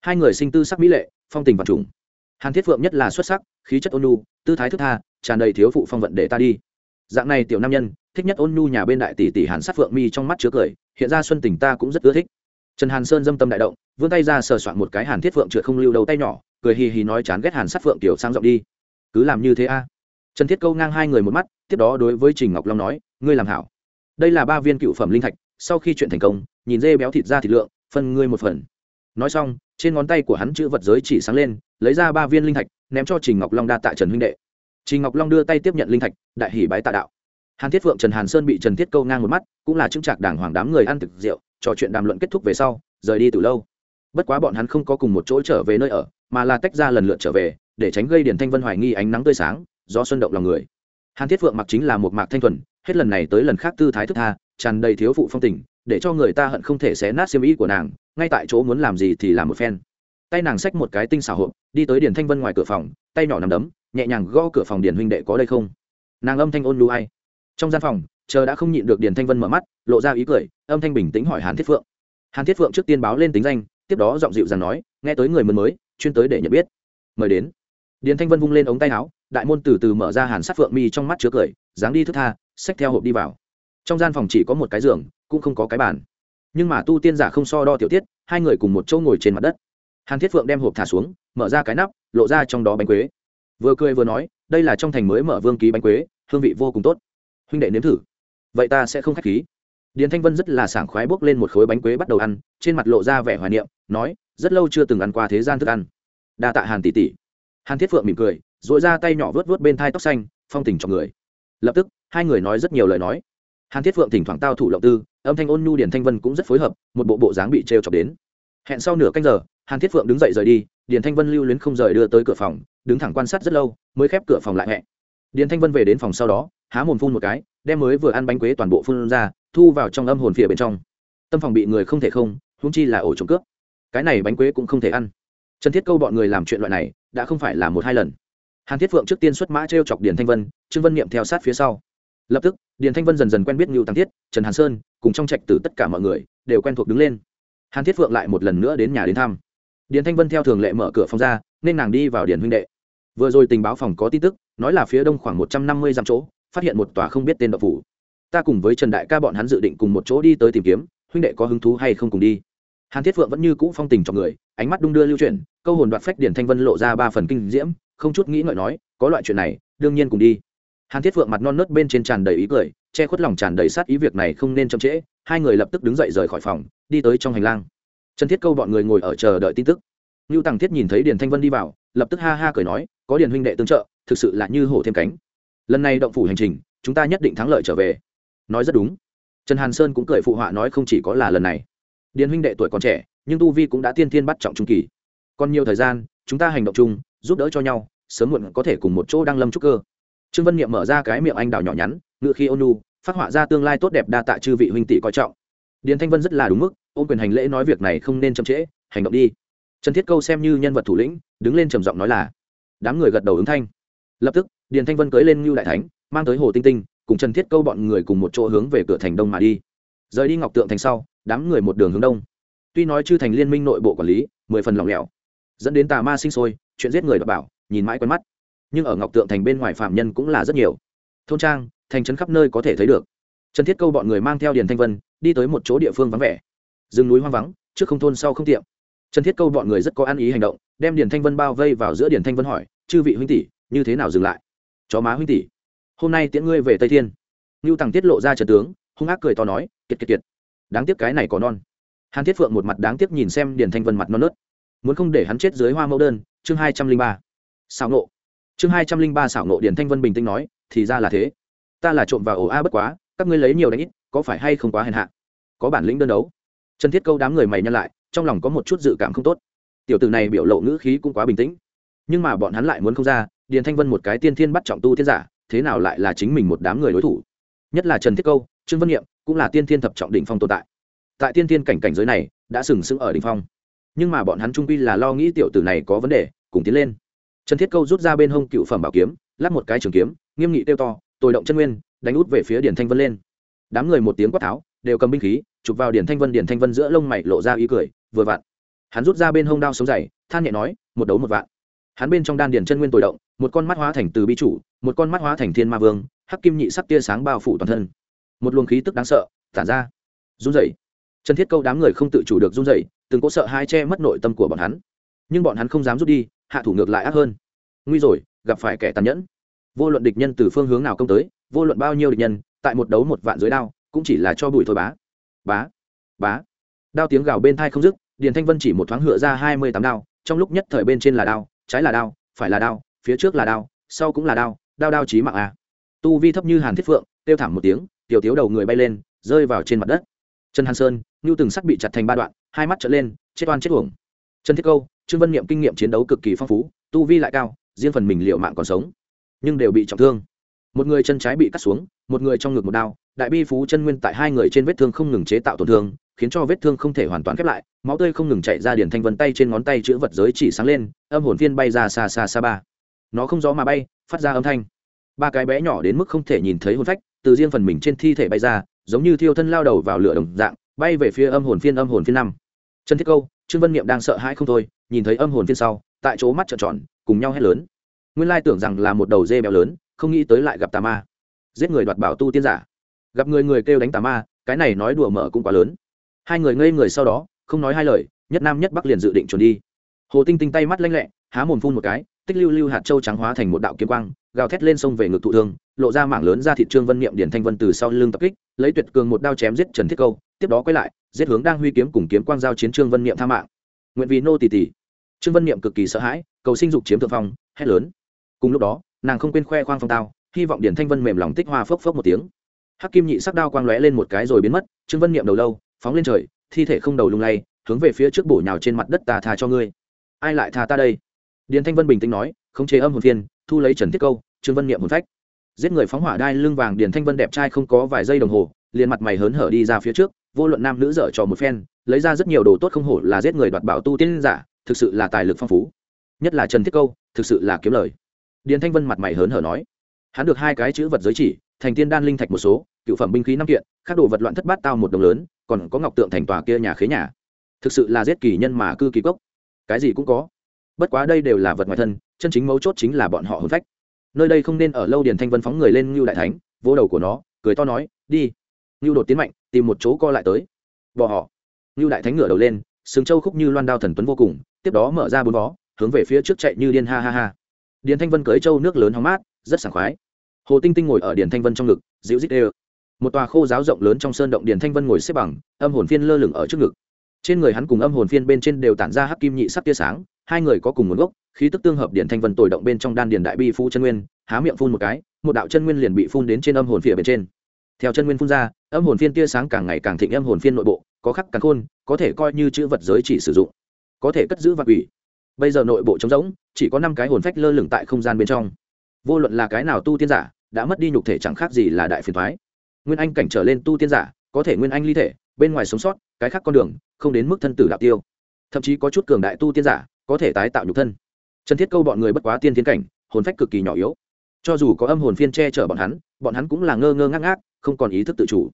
Hai người sinh tư sắc mỹ lệ, phong tình và trùng. Hàn thiết phượng nhất là xuất sắc, khí chất ôn nhu, tư thái thức tha, tràn đầy thiếu phụ phong vận để ta đi. Dạng này tiểu nam nhân, thích nhất ôn nhu nhà bên đại tỷ tỷ hàn sát phượng mi trong mắt chứa cười, hiện ra xuân tình ta cũng rất ưa thích. Trần hàn sơn dâm tâm đại động, vươn tay ra sờ soạn một cái hàn thiết phượng trượt không lưu đầu tay nhỏ, cười hì hì nói chán ghét hàn sát phượng tiểu sang giọng đi. Cứ làm như thế a. Trần thiết câu ngang hai người một mắt, tiếp đó đối với trình ngọc long nói, ngươi làm hảo đây là ba viên cựu phẩm linh thạch, sau khi chuyện thành công, nhìn dê béo thịt ra thịt lượng, phân ngươi một phần. Nói xong, trên ngón tay của hắn chữ vật giới chỉ sáng lên, lấy ra ba viên linh thạch, ném cho trình ngọc long đa tạ trần huynh đệ. Trình ngọc long đưa tay tiếp nhận linh thạch, đại hỷ bái tạ đạo. Hàn thiết phượng trần hàn sơn bị trần thiết câu ngang một mắt, cũng là chứng trạc đảng hoàng đám người ăn thực rượu, trò chuyện đàm luận kết thúc về sau, rời đi từ lâu. Bất quá bọn hắn không có cùng một chỗ trở về nơi ở, mà là tách ra lần lượt trở về, để tránh gây điển thanh vân hoài nghi ánh nắng tươi sáng do xuân động lòng người. Hàn thiết phượng mặc chính là một mạc thanh thuần hết lần này tới lần khác tư thái thức tha, tràn đầy thiếu phụ phong tình, để cho người ta hận không thể xé nát xiêm ý của nàng, ngay tại chỗ muốn làm gì thì làm một phen. Tay nàng xách một cái tinh xảo hộp, đi tới Điền thanh vân ngoài cửa phòng, tay nhỏ nằm đấm, nhẹ nhàng gõ cửa phòng Điền huynh đệ có đây không? Nàng âm thanh ôn lu ai? Trong gian phòng, chờ đã không nhịn được Điền thanh vân mở mắt, lộ ra ý cười, âm thanh bình tĩnh hỏi hàn thiết phượng. Hàn thiết phượng trước tiên báo lên tính danh, tiếp đó giọng dịu dàng nói, nghe tới người mới mới, chuyên tới để nhận biết. Mời đến. Điền thanh vân vung lên ống tay áo, đại môn từ từ mở ra hàn sát phượng mi trong mắt chứa cười, dáng đi thức tha xách theo hộp đi vào. Trong gian phòng chỉ có một cái giường, cũng không có cái bàn. Nhưng mà tu tiên giả không so đo tiểu tiết, hai người cùng một chỗ ngồi trên mặt đất. Hàn thiết phượng đem hộp thả xuống, mở ra cái nắp, lộ ra trong đó bánh quế. Vừa cười vừa nói, đây là trong thành mới mở vương ký bánh quế, hương vị vô cùng tốt. Huynh đệ nếm thử. Vậy ta sẽ không k h á c h khí. Điền thanh vân rất là sảng khoái bốc lên một khối bánh quế bắt đầu ăn, trên mặt lộ ra vẻ hoài niệm, nói, rất lâu chưa từng ăn qua thế gian thức ăn. Đa tạ hàn tỷ tỷ. Hàn thiết phượng mỉm cười dội ra tay nhỏ vớt vớt bên thai tóc xanh, phong tình cho người lập tức, hai người nói rất nhiều lời nói. Hàn thiết phượng thỉnh thoảng tao thủ lộng tư, âm thanh ôn nhu điển thanh vân cũng rất phối hợp, một bộ bộ dáng bị t r e o chọc đến. Hẹn sau nửa canh giờ, hàn thiết phượng đứng dậy rời đi điển thanh vân lưu luyến không rời đưa tới cửa phòng, đứng thẳng quan sát rất lâu, mới khép cửa phòng lại hẹn. điển thanh vân về đến phòng sau đó, há mồm phun một cái, đem mới vừa ăn bánh quế toàn bộ phun ra, thu vào trong âm hồn phía bên trong. Tâm phòng bị người không thể không húng chi là ổ trộm cướp. Cái này bánh quế cũng không thể ăn. Trần thiết câu bọn người làm chuyện loại này, đã không phải là một hai lần hàn thiết phượng trước tiên xuất mã t r e o chọc điền thanh vân, trương vân niệm theo sát phía sau. Lập tức, điền thanh vân dần dần quen biết ngưu tăng thiết, trần hàn sơn, cùng trong trạch tử tất cả mọi người, đều quen thuộc đứng lên. Hàn thiết phượng lại một lần nữa đến nhà đến thăm. Điền thanh vân theo thường lệ mở cửa phòng ra, nên nàng đi vào điền huynh đệ. Vừa rồi tình báo phòng có tin tức, nói là phía đông khoảng một trăm năm mươi dặm chỗ, phát hiện một tòa không biết tên đậu phủ. Ta cùng với trần đại ca bọn hắn dự định cùng một chỗ đi tới tìm kiếm, huynh đệ có hứng thú hay không cùng đi? Hàn thiết phượng vẫn như cũ phong tình cho người, ánh mắt đung đưa lưu chuyển, câu hồn đoạt phách điển thanh vân lộ ra ba phần kinh diễm không chút nghĩ ngợi nói, có loại chuyện này, đương nhiên cùng đi. Hàn thiết phượng mặt non nớt bên trên tràn đầy ý cười, che khuất lòng tràn đầy sát ý việc này không nên chậm trễ, hai người lập tức đứng dậy rời khỏi phòng, đi tới trong hành lang. Trần thiết câu bọn người ngồi ở chờ đợi tin tức. Ngưu tàng thiết nhìn thấy điền thanh vân đi vào, lập tức ha ha cười nói, có điền huynh đệ tương trợ, thực sự là như hổ thêm cánh. Lần này động phủ hành trình, chúng ta nhất định thắng lợi trở về. Nói rất đúng. Trần hàn sơn cũng cười phụ họa nói không chỉ có là lần này. Điền huynh đệ tuổi còn trẻ, nhưng tu vi cũng đã tiên tiên bắt trọng trung kỳ. Còn nhiều thời gian, chúng ta hành động chung giúp đỡ cho nhau, sớm muộn có thể cùng một chỗ đang lâm trúc cơ. Trương vân niệm mở ra cái miệng anh đào nhỏ nhắn, ngựa khi ôn nu phát họa ra tương lai tốt đẹp đa tạ chư vị huynh tỷ coi trọng. Điền thanh vân rất là đúng mức, ôm quyền hành lễ nói việc này không nên chậm trễ, hành động đi. Trần thiết câu xem như nhân vật thủ lĩnh, đứng lên trầm giọng nói là, đám người gật đầu ứng thanh. Lập tức, điền thanh vân cưới lên ngưu đại thánh, mang tới hồ tinh tinh, cùng trần thiết câu bọn người cùng một chỗ hướng về cửa thành đông mà đi. Rời đi ngọc tượng thành sau, đám người một đường hướng đông. Tuy nói chư thành liên minh nội bộ quản lý, mười phần lỏng lẻo, dẫn đến tà ma sinh sôi chuyện giết người đọc bảo, nhìn mãi quen mắt. Nhưng ở ngọc tượng thành bên ngoài phạm nhân cũng là rất nhiều. Thôn trang, thành trấn khắp nơi có thể thấy được. Trần thiết câu bọn người mang theo điền thanh vân, đi tới một chỗ địa phương vắng vẻ. Rừng núi hoang vắng, trước không thôn sau không tiệm. Trần thiết câu bọn người rất có ăn ý hành động, đem điền thanh vân bao vây vào giữa điền thanh vân hỏi, chư vị huynh tỷ, như thế nào dừng lại? Chó má huynh tỷ, hôm nay tiễn ngươi về tây thiên. Ngưu tằng tiết lộ ra trần tướng, hung ác cười to nói, kiệt kiệt kiệt, đáng tiếc cái này có non. Hàn thiết phượng một mặt đáng tiếc nhìn xem điền thanh vân mặt non nớt, muốn không để hắn chết dưới hoa mẫu đơn chương hai trăm linh ba. Xảo nộ chương hai trăm linh ba xảo nộ điền thanh vân bình tĩnh nói, thì ra là thế. Ta là trộm vào ổ a bất quá, các ngươi lấy nhiều đánh ít, có phải hay không quá hèn hạ? Có bản lĩnh đơn đấu. Trần thiết câu đám người mày nhân lại, trong lòng có một chút dự cảm không tốt. Tiểu tử này biểu lộ ngữ khí cũng quá bình tĩnh. Nhưng mà bọn hắn lại muốn không ra, điền thanh vân một cái tiên thiên bắt trọng tu thiên giả, thế nào lại là chính mình một đám người đối thủ? Nhất là trần thiết câu, trương vân nghiệm cũng là tiên thiên thập trọng đỉnh phong tồn tại. Tại tiên thiên cảnh cảnh giới này, đã sừng sững ở đỉnh phong. Nhưng mà bọn hắn trung quy là lo nghĩ tiểu tử này có vấn đề cùng tiến lên. Trần thiết câu rút ra bên hông cựu phẩm bảo kiếm lắp một cái trường kiếm, nghiêm nghị tiêu to, tôi động chân nguyên, đánh út về phía điền thanh vân lên. Đám người một tiếng quát tháo, đều cầm binh khí, chụp vào điền thanh vân, điền thanh vân giữa lông mày lộ ra ý cười, vừa vặn. Hắn rút ra bên hông đao sống dày, than nhẹ nói, một đấu một vạn. Hắn bên trong đan điền chân nguyên tồi động, một con mắt hóa thành từ bi chủ, một con mắt hóa thành thiên ma vương, hắc kim nhị sắc tia sáng bao phủ toàn thân. Một luồng khí tức đáng sợ, tản ra, run rẩy. Trần thiết câu đám người không tự chủ được run rẩy, từng cỗ sợ hai che mất nội tâm của bọn hắn nhưng bọn hắn không dám rút đi, hạ thủ ngược lại ác hơn. Nguy rồi, gặp phải kẻ tàn nhẫn. Vô luận địch nhân từ phương hướng nào công tới, vô luận bao nhiêu địch nhân, tại một đấu một vạn dưới đao, cũng chỉ là cho bụi thôi bá. Bá bá. Đao tiếng gào bên thai không dứt, điền thanh vân chỉ một thoáng hựa ra hai mươi tám đao, trong lúc nhất thời bên trên là đao, trái là đao, phải là đao, phía trước là đao, sau cũng là đao đao đao chí mạng a tu vi thấp như hàn thiết phượng, kêu thảm một tiếng, tiểu tiếu đầu người bay lên, rơi vào trên mặt đất. Trần hàn sơn như từng sắc bị chặt thành ba đoạn, hai mắt trở lên, chết oan chết uổng. Trần thiết câu trương vân niệm kinh nghiệm chiến đấu cực kỳ phong phú, tu vi lại cao, riêng phần mình liệu mạng còn sống, nhưng đều bị trọng thương. Một người chân trái bị cắt xuống, một người trong ngực một đao, đại bi phú chân nguyên tại hai người trên vết thương không ngừng chế tạo tổn thương, khiến cho vết thương không thể hoàn toàn khép lại, máu tươi không ngừng chạy ra điển thanh vân tay trên ngón tay chữ vật giới chỉ sáng lên, âm hồn viên bay ra xa xa xa ba. Nó không gió mà bay, phát ra âm thanh. Ba cái bé nhỏ đến mức không thể nhìn thấy hồn phách, từ riêng phần mình trên thi thể bay ra, giống như thiêu thân lao đầu vào lửa đồng dạng, bay về phía âm hồn phiên âm hồn phiên năm. Chân thiết câu trương vân niệm đang sợ hãi không thôi, nhìn thấy âm hồn phiên sau, tại chỗ mắt trợn tròn, cùng nhau hét lớn. Nguyên lai tưởng rằng là một đầu dê béo lớn, không nghĩ tới lại gặp tà ma. Giết người đoạt bảo tu tiên giả. Gặp người người kêu đánh tà ma, cái này nói đùa mở cũng quá lớn. Hai người ngây người sau đó, không nói hai lời, nhất nam nhất bắc liền dự định chuẩn đi. Hồ tinh tinh tay mắt lanh lẹ, há mồm phun một cái, tích lưu lưu hạt châu trắng hóa thành một đạo kiếm quang, gào thét lên sông về ngực thụ thương, lộ ra mảng lớn ra thị trương vân niệm điển thanh vân từ sau lưng tập kích lấy tuyệt cường một đao chém giết trần thiết câu, tiếp đó quay lại, giết hướng đang huy kiếm cùng kiếm quang giao chiến trương vân niệm tha mạng. Nguyện vì nô tỷ tỷ trương vân niệm cực kỳ sợ hãi, cầu sinh dục chiếm thượng phong, hét lớn. Cùng lúc đó, nàng không quên khoe khoang phong tao, hy vọng điển thanh vân mềm lòng tích hoa phốc phốc một tiếng. Hắc kim nhị sắc đao quang lóe lên một cái rồi biến mất, trương vân niệm đầu lâu, phóng lên trời, thi thể không đầu lung lay, hướng về phía trước bổ nhào trên mặt đất ta tha cho ngươi. Ai lại tha ta đây? Điền thanh vân bình tĩnh nói, khống chế âm hồn phiên thu lấy trần thiết câu, trương vân niệm hồn phách giết người phóng hỏa đai lưng vàng điền thanh vân đẹp trai không có vài giây đồng hồ, liền mặt mày hớn hở đi ra phía trước, vô luận nam nữ dở trò một phen, lấy ra rất nhiều đồ tốt không hổ là giết người đoạt bảo tu tiên giả, thực sự là tài lực phong phú. Nhất là trần thiết câu, thực sự là kiếm lời. Điền thanh vân mặt mày hớn hở nói, hắn được hai cái chữ vật giới chỉ, thành tiên đan linh thạch một số, cựu phẩm binh khí năm kiện các đồ vật loạn thất bát tao một đồng lớn, còn có ngọc tượng thành tòa kia nhà khế nhà. Thực sự là giết kỳ nhân mà cư kỳ cốc. Cái gì cũng có. Bất quá đây đều là vật ngoài thân, chân chính mấu chốt chính là bọn họ hôn phách nơi đây không nên ở lâu điền thanh vân phóng người lên ngưu đại thánh, vỗ đầu của nó, cười to nói, đi. Ngưu đột tiến mạnh, tìm một chỗ co lại tới. Bỏ họ. Ngưu đại thánh ngửa đầu lên, sừng châu khúc như loan đao thần tuấn vô cùng, tiếp đó mở ra bốn vó, hướng về phía trước chạy như điên ha ha ha. Điền thanh vân cưới châu nước lớn hóng mát, rất sảng khoái. Hồ tinh tinh ngồi ở điền thanh vân trong ngực, dịu dít ê một tòa khô giáo rộng lớn trong sơn động điền thanh vân ngồi xếp bằng, âm hồn phiên lơ lửng ở trước ngực. Trên người hắn cùng âm hồn phiên bên trên đều tản ra hắc kim nhị sắc tia sáng hai người có cùng nguồn gốc, khí tức tương hợp điển thanh vân tồi động bên trong đan điền đại bi phu chân nguyên, há miệng phun một cái, một đạo chân nguyên liền bị phun đến trên âm hồn phía bên trên. Theo chân nguyên phun ra, âm hồn phiên tia sáng càng ngày càng thịnh âm hồn phiên nội bộ, có khắc càng khôn, có thể coi như chữ vật giới chỉ sử dụng, có thể cất giữ vật ủy bây giờ nội bộ trống rỗng, chỉ có năm cái hồn phách lơ lửng tại không gian bên trong. Vô luận là cái nào tu tiên giả, đã mất đi nhục thể chẳng khác gì là đại phiền thoái nguyên anh cảnh trở lên tu tiên giả, có thể nguyên anh ly thể, bên ngoài sống sót, cái khác con đường, không đến mức thân tử đạo tiêu. Thậm chí có chút cường đại tu tiên giả có thể tái tạo nhục thân. Trần thiết câu bọn người bất quá tiên tiến cảnh, hồn phách cực kỳ nhỏ yếu. Cho dù có âm hồn phiên che chở bọn hắn bọn hắn cũng là ngơ ngơ ngác ngác, không còn ý thức tự chủ.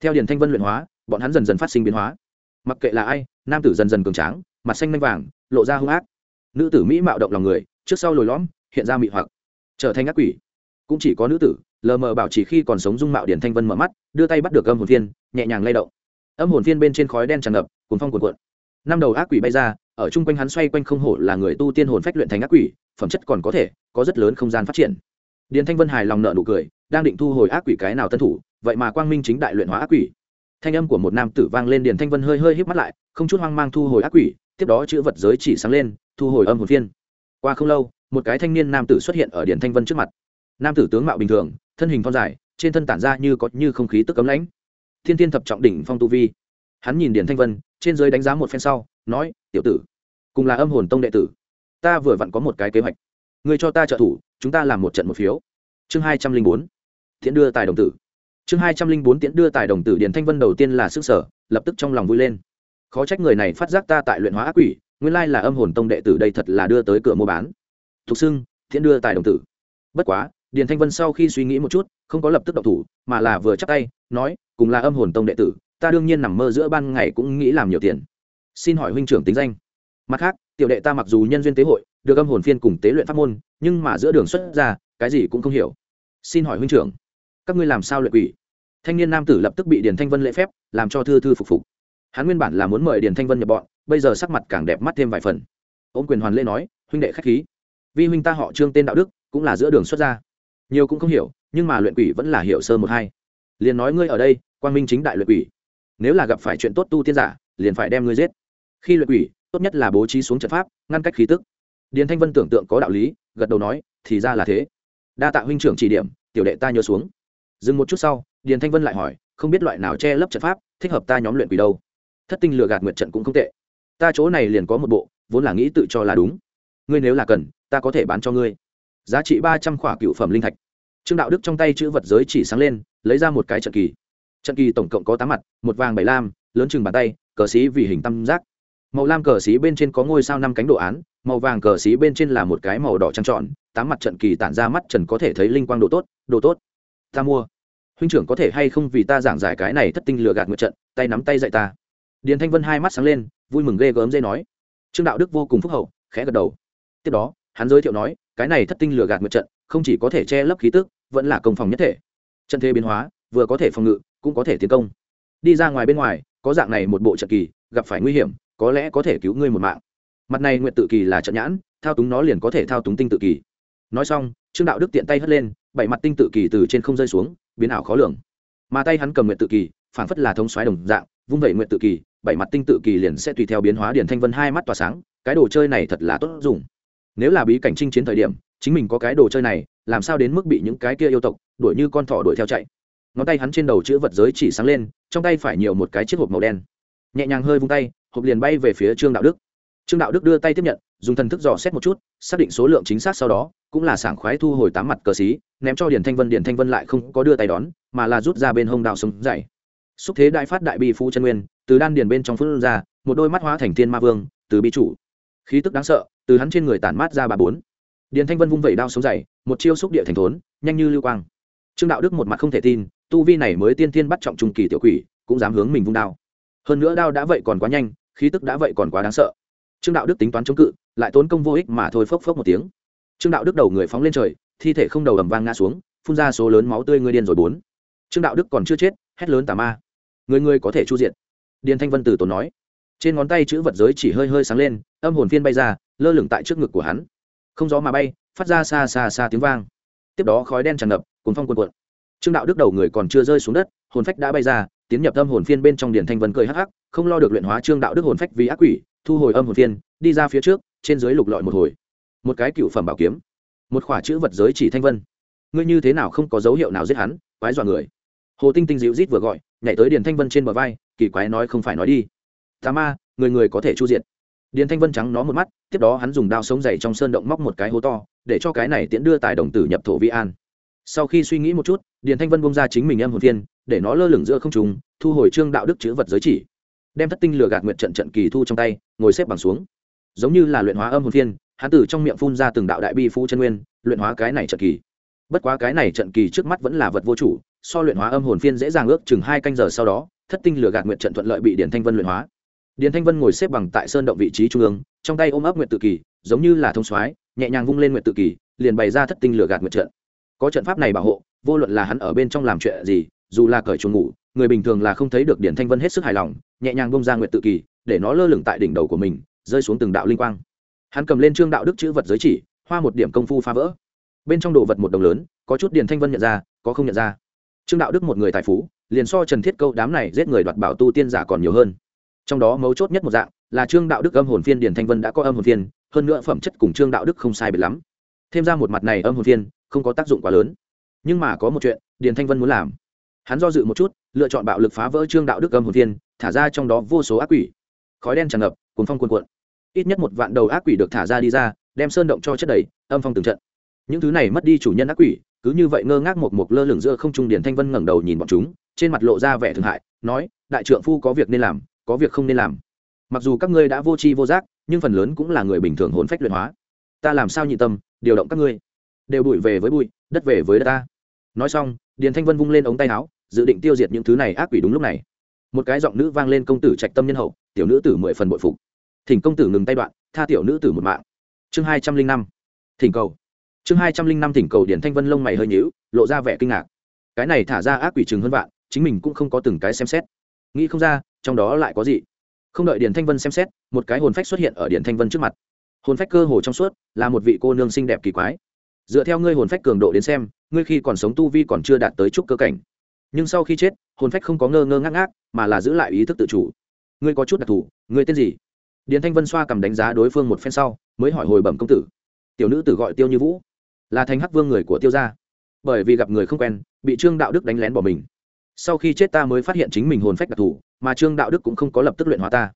Theo điển thanh vân luyện hóa, bọn hắn dần dần phát sinh biến hóa. Mặc kệ là ai, nam tử dần dần cường tráng, mặt xanh manh vàng, lộ ra hung ác. Nữ tử mỹ mạo động lòng người, trước sau lồi lõm, hiện ra mị hoặc, trở thành ác quỷ. Cũng chỉ có nữ tử, lờ mờ bảo chỉ khi còn sống dung mạo điển thanh vân mở mắt, đưa tay bắt được âm hồn phiên, nhẹ nhàng lay động. Âm hồn phiên bên trên khói đen tràn ngập cuốn phong cuộn cuộn. Năm đầu ác quỷ bay ra ở chung quanh hắn xoay quanh không hổ là người tu tiên hồn phách luyện thành ác quỷ, phẩm chất còn có thể, có rất lớn không gian phát triển. Điền thanh vân hài lòng nợ nụ cười, đang định thu hồi ác quỷ cái nào tân thủ, vậy mà quang minh chính đại luyện hóa ác quỷ. Thanh âm của một nam tử vang lên, điền thanh vân hơi hơi híp mắt lại, không chút hoang mang thu hồi ác quỷ, tiếp đó chữ vật giới chỉ sáng lên, thu hồi âm hồn phiên. Qua không lâu, một cái thanh niên nam tử xuất hiện ở điền thanh vân trước mặt. Nam tử tướng mạo bình thường, thân hình phong dài, trên thân tản ra như có như không khí tức cấm lãnh. Thiên thiên thập trọng đỉnh phong tu vi. Hắn nhìn điền thanh vân, trên dưới đánh giá một phen sau nói, tiểu tử, cùng là âm hồn tông đệ tử, ta vừa vặn có một cái kế hoạch. Ngươi cho ta trợ thủ, chúng ta làm một trận một phiếu. Chương hai trăm linh bốn, tiễn đưa tài đồng tử. Chương hai trăm linh bốn, tiễn đưa tài đồng tử điền thanh vân đầu tiên là sức sở, lập tức trong lòng vui lên. Khó trách người này phát giác ta tại luyện hóa ác quỷ, nguyên lai là âm hồn tông đệ tử đây thật là đưa tới cửa mua bán. Thục xưng tiễn đưa tài đồng tử. Bất quá, điền thanh vân sau khi suy nghĩ một chút, không có lập tức độc thủ, mà là vừa chắc tay, nói, cùng là âm hồn tông đệ tử, ta đương nhiên nằm mơ giữa ban ngày cũng nghĩ làm nhiều tiền xin hỏi huynh trưởng tính danh. Mặt khác, tiểu đệ ta mặc dù nhân duyên tế hội, được âm hồn phiên cùng tế luyện pháp môn, nhưng mà giữa đường xuất ra, cái gì cũng không hiểu. Xin hỏi huynh trưởng, các ngươi làm sao luyện quỷ? Thanh niên nam tử lập tức bị điền thanh vân lễ phép, làm cho thư thư phục phục. Hắn nguyên bản là muốn mời điền thanh vân nhập bọn, bây giờ sắc mặt càng đẹp mắt thêm vài phần. Ôm quyền hoàn lễ nói, huynh đệ khách khí. Vi huynh ta họ trương tên đạo đức, cũng là giữa đường xuất ra. Nhiều cũng không hiểu, nhưng mà luyện quỷ vẫn là hiểu sơ một hai. Liền nói ngươi ở đây quan minh chính đại luyện quỷ. Nếu là gặp phải chuyện tốt tu tiên giả, liền phải đem ngươi giết khi luyện quỷ, tốt nhất là bố trí xuống trận pháp, ngăn cách khí tức. Điền thanh vân tưởng tượng có đạo lý, gật đầu nói, thì ra là thế. Đa tạ huynh trưởng chỉ điểm, tiểu đệ ta nhớ xuống. Dừng một chút sau, điền thanh vân lại hỏi, không biết loại nào che lấp trận pháp, thích hợp ta nhóm luyện quỷ đâu? Thất tinh lừa gạt nguyện trận cũng không tệ. Ta chỗ này liền có một bộ, vốn là nghĩ tự cho là đúng. Ngươi nếu là cần, ta có thể bán cho ngươi. Giá trị ba trăm khỏa cựu phẩm linh thạch. Trương đạo đức trong tay chữ vật giới chỉ sáng lên, lấy ra một cái trận kỳ. Trận kỳ tổng cộng có tám mặt, một vàng bảy lam, lớn chừng bàn tay, cờ sĩ vì hình tam giác màu lam cờ xí bên trên có ngôi sao năm cánh đồ án, màu vàng cờ xí bên trên là một cái màu đỏ trăng trọn tám mặt trận kỳ tản ra mắt trần có thể thấy linh quang đồ tốt đồ tốt. Ta mua. Huynh trưởng có thể hay không vì ta giảng giải cái này thất tinh lừa gạt ngựa trận, tay nắm tay dạy ta. Điền thanh vân hai mắt sáng lên, vui mừng ghê gớm dây nói. Trương đạo đức vô cùng phúc hậu, khẽ gật đầu. Tiếp đó, hắn giới thiệu nói, cái này thất tinh lừa gạt ngựa trận, không chỉ có thể che lấp khí tức, vẫn là công phòng nhất thể. Trận thế biến hóa, vừa có thể phòng ngự, cũng có thể tiến công. Đi ra ngoài bên ngoài, có dạng này một bộ trận kỳ, gặp phải nguy hiểm có lẽ có thể cứu ngươi một mạng. Mặt này nguyện tự kỳ là trận nhãn, thao túng nó liền có thể thao túng tinh tự kỳ. Nói xong, trương đạo đức tiện tay hất lên, bảy mặt tinh tự kỳ từ trên không rơi xuống, biến ảo khó lường. Mà tay hắn cầm nguyện tự kỳ phản phất là thống xoáy đồng dạng, vung vẩy nguyện tự kỳ, bảy mặt tinh tự kỳ liền sẽ tùy theo biến hóa điển thanh vân hai mắt tỏa sáng, cái đồ chơi này thật là tốt dùng. Nếu là bí cảnh chinh chiến thời điểm, chính mình có cái đồ chơi này, làm sao đến mức bị những cái kia yêu tộc đuổi như con thỏ đuổi theo chạy? Ngón tay hắn trên đầu chữ vật giới chỉ sáng lên, trong tay phải nhiều một cái chiếc hộp màu đen. Nhẹ nhàng hơi vung tay hộp liền bay về phía trương đạo đức. Trương đạo đức đưa tay tiếp nhận, dùng thần thức dò xét một chút, xác định số lượng chính xác sau đó, cũng là sảng khoái thu hồi tám mặt cờ xí, ném cho điền thanh vân, điền thanh vân lại không có đưa tay đón, mà là rút ra bên hông đào súng dày. Xúc thế đại phát đại bi phú chân nguyên, từ đan điền bên trong phun ra, một đôi mắt hóa thành thiên ma vương, từ bi chủ. Khí tức đáng sợ, từ hắn trên người tản mát ra bà bốn. Điền thanh vân vung vẩy đao sống dày, một chiêu xúc địa thành thốn, nhanh như lưu quang. Trương đạo đức một mặt không thể tin, tu vi này mới tiên thiên bắt trọng trung kỳ tiểu quỷ, cũng dám hướng mình vung đao. Hơn nữa đao đã vậy còn quá nhanh khí tức đã vậy còn quá đáng sợ. Trương đạo đức tính toán chống cự, lại tốn công vô ích mà thôi phốc phốc một tiếng. Trương đạo đức đầu người phóng lên trời, thi thể không đầu ầm vang ngã xuống, phun ra số lớn máu tươi người điên rồi bốn. Trương đạo đức còn chưa chết, hét lớn tà ma. Người người có thể chu diện điền thanh vân từ tốn nói. Trên ngón tay chữ vật giới chỉ hơi hơi sáng lên, âm hồn phiên bay ra, lơ lửng tại trước ngực của hắn. Không gió mà bay, phát ra xa xa xa tiếng vang. Tiếp đó khói đen tràn ngập cuốn phong cuồn cuộn. Trương đạo đức đầu người còn chưa rơi xuống đất, hồn phách đã bay ra tiến nhập âm hồn phiên bên trong điển thanh vân cười hắc hắc, không lo được luyện hóa trương đạo đức hồn phách vì ác quỷ, thu hồi âm hồn phiên, đi ra phía trước, trên dưới lục lọi một hồi. Một cái cựu phẩm bảo kiếm, một khỏa chữ vật giới chỉ thanh vân. Ngươi như thế nào không có dấu hiệu nào giết hắn, quái dọa người. Hồ tinh tinh dịu rít vừa gọi, nhảy tới điền thanh vân trên bờ vai, kỳ quái nói không phải nói đi. Tà ma, người người có thể chu diện điền thanh vân trắng nó một mắt, tiếp đó hắn dùng đao sống dày trong sơn động móc một cái hố to, để cho cái này tiễn đưa tài đồng tử nhập thổ vi an. Sau khi suy nghĩ một chút, điền thanh vân bông ra chính mình em hồn phiên để nó lơ lửng giữa không trùng thu hồi trương đạo đức chữ vật giới chỉ. Đem thất tinh lừa gạt nguyện trận trận kỳ thu trong tay, ngồi xếp bằng xuống. Giống như là luyện hóa âm hồn phiên hắn tử trong miệng phun ra từng đạo đại bi phú chân nguyên, luyện hóa cái này trận kỳ. Bất quá cái này trận kỳ trước mắt vẫn là vật vô chủ, so luyện hóa âm hồn phiên dễ dàng ước chừng hai canh giờ sau đó, thất tinh lừa gạt nguyện trận thuận lợi bị điền thanh vân luyện hóa. Điền thanh vân ngồi xếp bằng tại sơn động vị trí trung ương, trong tay ôm ấp nguyện tự kỳ, giống như là thông soái, nhẹ nhàng vung lên nguyện tự kỳ, liền bày ra thất tinh lừa gạt nguyện trận. Có trận pháp này bảo hộ, vô luận là hắn ở bên trong làm chuyện gì dù là cởi chuồng ngủ, người bình thường là không thấy được điển thanh vân hết sức hài lòng, nhẹ nhàng bông ra nguyện tự kỳ, để nó lơ lửng tại đỉnh đầu của mình, rơi xuống từng đạo linh quang. Hắn cầm lên trương đạo đức chữ vật giới chỉ, hoa một điểm công phu phá vỡ. Bên trong đồ vật một đồng lớn, có chút điển thanh vân nhận ra, có không nhận ra. Trương đạo đức một người tài phú, liền so trần thiết câu đám này giết người đoạt bảo tu tiên giả còn nhiều hơn. Trong đó mấu chốt nhất một dạng, là trương đạo đức âm hồn phiên điển thanh vân đã có âm hồn phiên, hơn nữa phẩm chất cùng trương đạo đức không sai biệt lắm. Thêm ra một mặt này âm hồn phiên, không có tác dụng quá lớn. Nhưng mà có một chuyện, điền thanh vân muốn làm hắn do dự một chút, lựa chọn bạo lực phá vỡ trương đạo đức âm hồn viên thả ra trong đó vô số ác quỷ. Khói đen tràn ngập cuốn phong cuồn cuộn. Ít nhất một vạn đầu ác quỷ được thả ra đi ra, đem sơn động cho chất đầy, âm phong từng trận. Những thứ này mất đi chủ nhân ác quỷ, cứ như vậy ngơ ngác một một lơ lửng giữa không trung điển thanh vân ngẩng đầu nhìn bọn chúng, trên mặt lộ ra vẻ thương hại, nói, đại trượng phu có việc nên làm, có việc không nên làm. Mặc dù các ngươi đã vô tri vô giác, nhưng phần lớn cũng là người bình thường hồn phách luyện hóa. Ta làm sao nhị tâm, điều động các ngươi. Đều bụi về với bụi, đất về với đất ta. Nói xong, điền thanh vân vung lên ống tay áo dự định tiêu diệt những thứ này ác quỷ đúng lúc này. Một cái giọng nữ vang lên công tử trạch tâm nhân hậu, tiểu nữ tử mười phần bội phục. Thỉnh công tử ngừng tay đoạn, tha tiểu nữ tử một mạng. Chương hai trăm linh năm. Thỉnh cầu. Chương hai trăm linh năm thỉnh cầu điển thanh vân lông mày hơi nhíu, lộ ra vẻ kinh ngạc. Cái này thả ra ác quỷ chừng hơn vạn, chính mình cũng không có từng cái xem xét. Nghĩ không ra, trong đó lại có gì? Không đợi điển thanh vân xem xét, một cái hồn phách xuất hiện ở điển thanh vân trước mặt. Hồn phách cơ hồ trong suốt, là một vị cô nương xinh đẹp kỳ quái. Dựa theo ngươi hồn phách cường độ đến xem, ngươi khi còn sống tu vi còn chưa đạt tới chút cơ cảnh nhưng sau khi chết, hồn phách không có ngơ ngơ ngác ngác, mà là giữ lại ý thức tự chủ. Ngươi có chút đặc thù, ngươi tên gì? Điền thanh vân xoa cầm đánh giá đối phương một phen sau, mới hỏi hồi bẩm công tử. Tiểu nữ tử gọi tiêu như vũ. Là thành hắc vương người của tiêu gia. Bởi vì gặp người không quen, bị trương đạo đức đánh lén bỏ mình. Sau khi chết ta mới phát hiện chính mình hồn phách đặc thù, mà trương đạo đức cũng không có lập tức luyện hóa ta.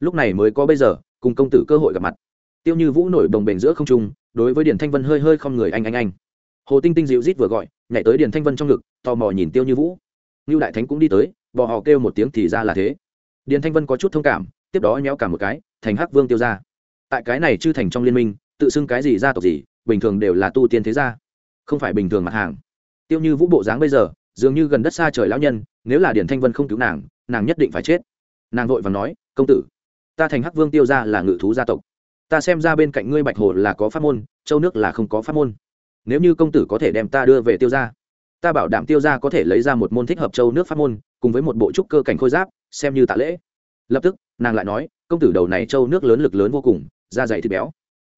Lúc này mới có bây giờ, cùng công tử cơ hội gặp mặt. Tiêu như vũ nổi đồng bền giữa không trung, đối với điền thanh vân hơi hơi không người anh anh anh. Hồ tinh tinh dịu rít vừa gọi nhảy tới điền thanh vân trong ngực, tò mò nhìn tiêu như vũ. Ngưu đại thánh cũng đi tới, bò họ kêu một tiếng thì ra là thế. Điền thanh vân có chút thông cảm, tiếp đó nhéo cả một cái, thành hắc vương tiêu ra tại cái này chư thành trong liên minh, tự xưng cái gì gia tộc gì, bình thường đều là tu tiên thế gia, không phải bình thường mặt hàng. Tiêu như vũ bộ dáng bây giờ, dường như gần đất xa trời lão nhân, nếu là điển thanh vân không cứu nàng nàng nhất định phải chết. Nàng vội và nói, công tử, ta thành hắc vương tiêu ra là ngự thú gia tộc. Ta xem ra bên cạnh ngươi bạch hồ là có pháp môn, châu nước là không có pháp môn nếu như công tử có thể đem ta đưa về tiêu gia, ta bảo đảm tiêu gia có thể lấy ra một môn thích hợp châu nước pháp môn cùng với một bộ trúc cơ cảnh khôi giáp xem như tạ lễ. Lập tức nàng lại nói công tử đầu này châu nước lớn lực lớn vô cùng da dày thịt béo.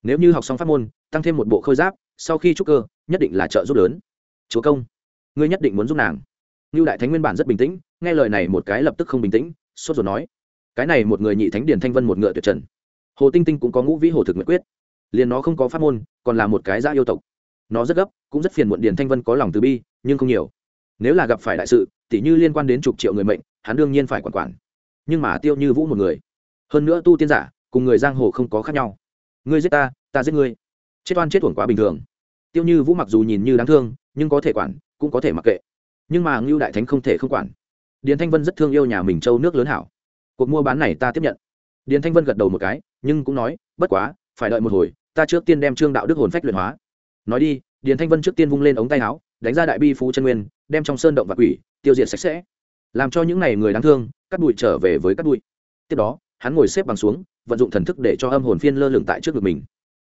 Nếu như học xong pháp môn tăng thêm một bộ khôi giáp sau khi trúc cơ nhất định là trợ giúp lớn. Chúa công ngươi nhất định muốn giúp nàng. Như đại thánh nguyên bản rất bình tĩnh nghe lời này một cái lập tức không bình tĩnh sốt ruột nói cái này một người nhị thánh điền thanh vân một ngựa tuyệt trần. Hồ tinh tinh cũng có ngũ vĩ hồ thực nguyện quyết. Liền nó không có pháp môn còn là một cái giã yêu tộc nó rất gấp, cũng rất phiền muộn điền thanh vân có lòng từ bi, nhưng không nhiều. Nếu là gặp phải đại sự, tỉ như liên quan đến chục triệu người mệnh, hắn đương nhiên phải quản quản. Nhưng mà tiêu như vũ một người. Hơn nữa tu tiên giả, cùng người giang hồ không có khác nhau. Ngươi giết ta ta giết ngươi. Chết oan chết thuần quá bình thường. Tiêu như vũ mặc dù nhìn như đáng thương, nhưng có thể quản, cũng có thể mặc kệ. Nhưng mà ngưu đại thánh không thể không quản. Điền thanh vân rất thương yêu nhà mình châu nước lớn hảo. Cuộc mua bán này ta tiếp nhận. Điền thanh vân gật đầu một cái, nhưng cũng nói, bất quá, phải đợi một hồi, ta trước tiên đem trương đạo đức hồn phách luyện hóa nói đi, điền thanh vân trước tiên vung lên ống tay áo, đánh ra đại bi phú chân nguyên, đem trong sơn động và quỷ, tiêu diệt sạch sẽ. Làm cho những n à y người đáng thương, cắt bụi trở về với cắt bụi. Tiếp đó, hắn ngồi xếp bằng xuống, vận dụng thần thức để cho âm hồn phiên lơ lửng tại trước ngực mình.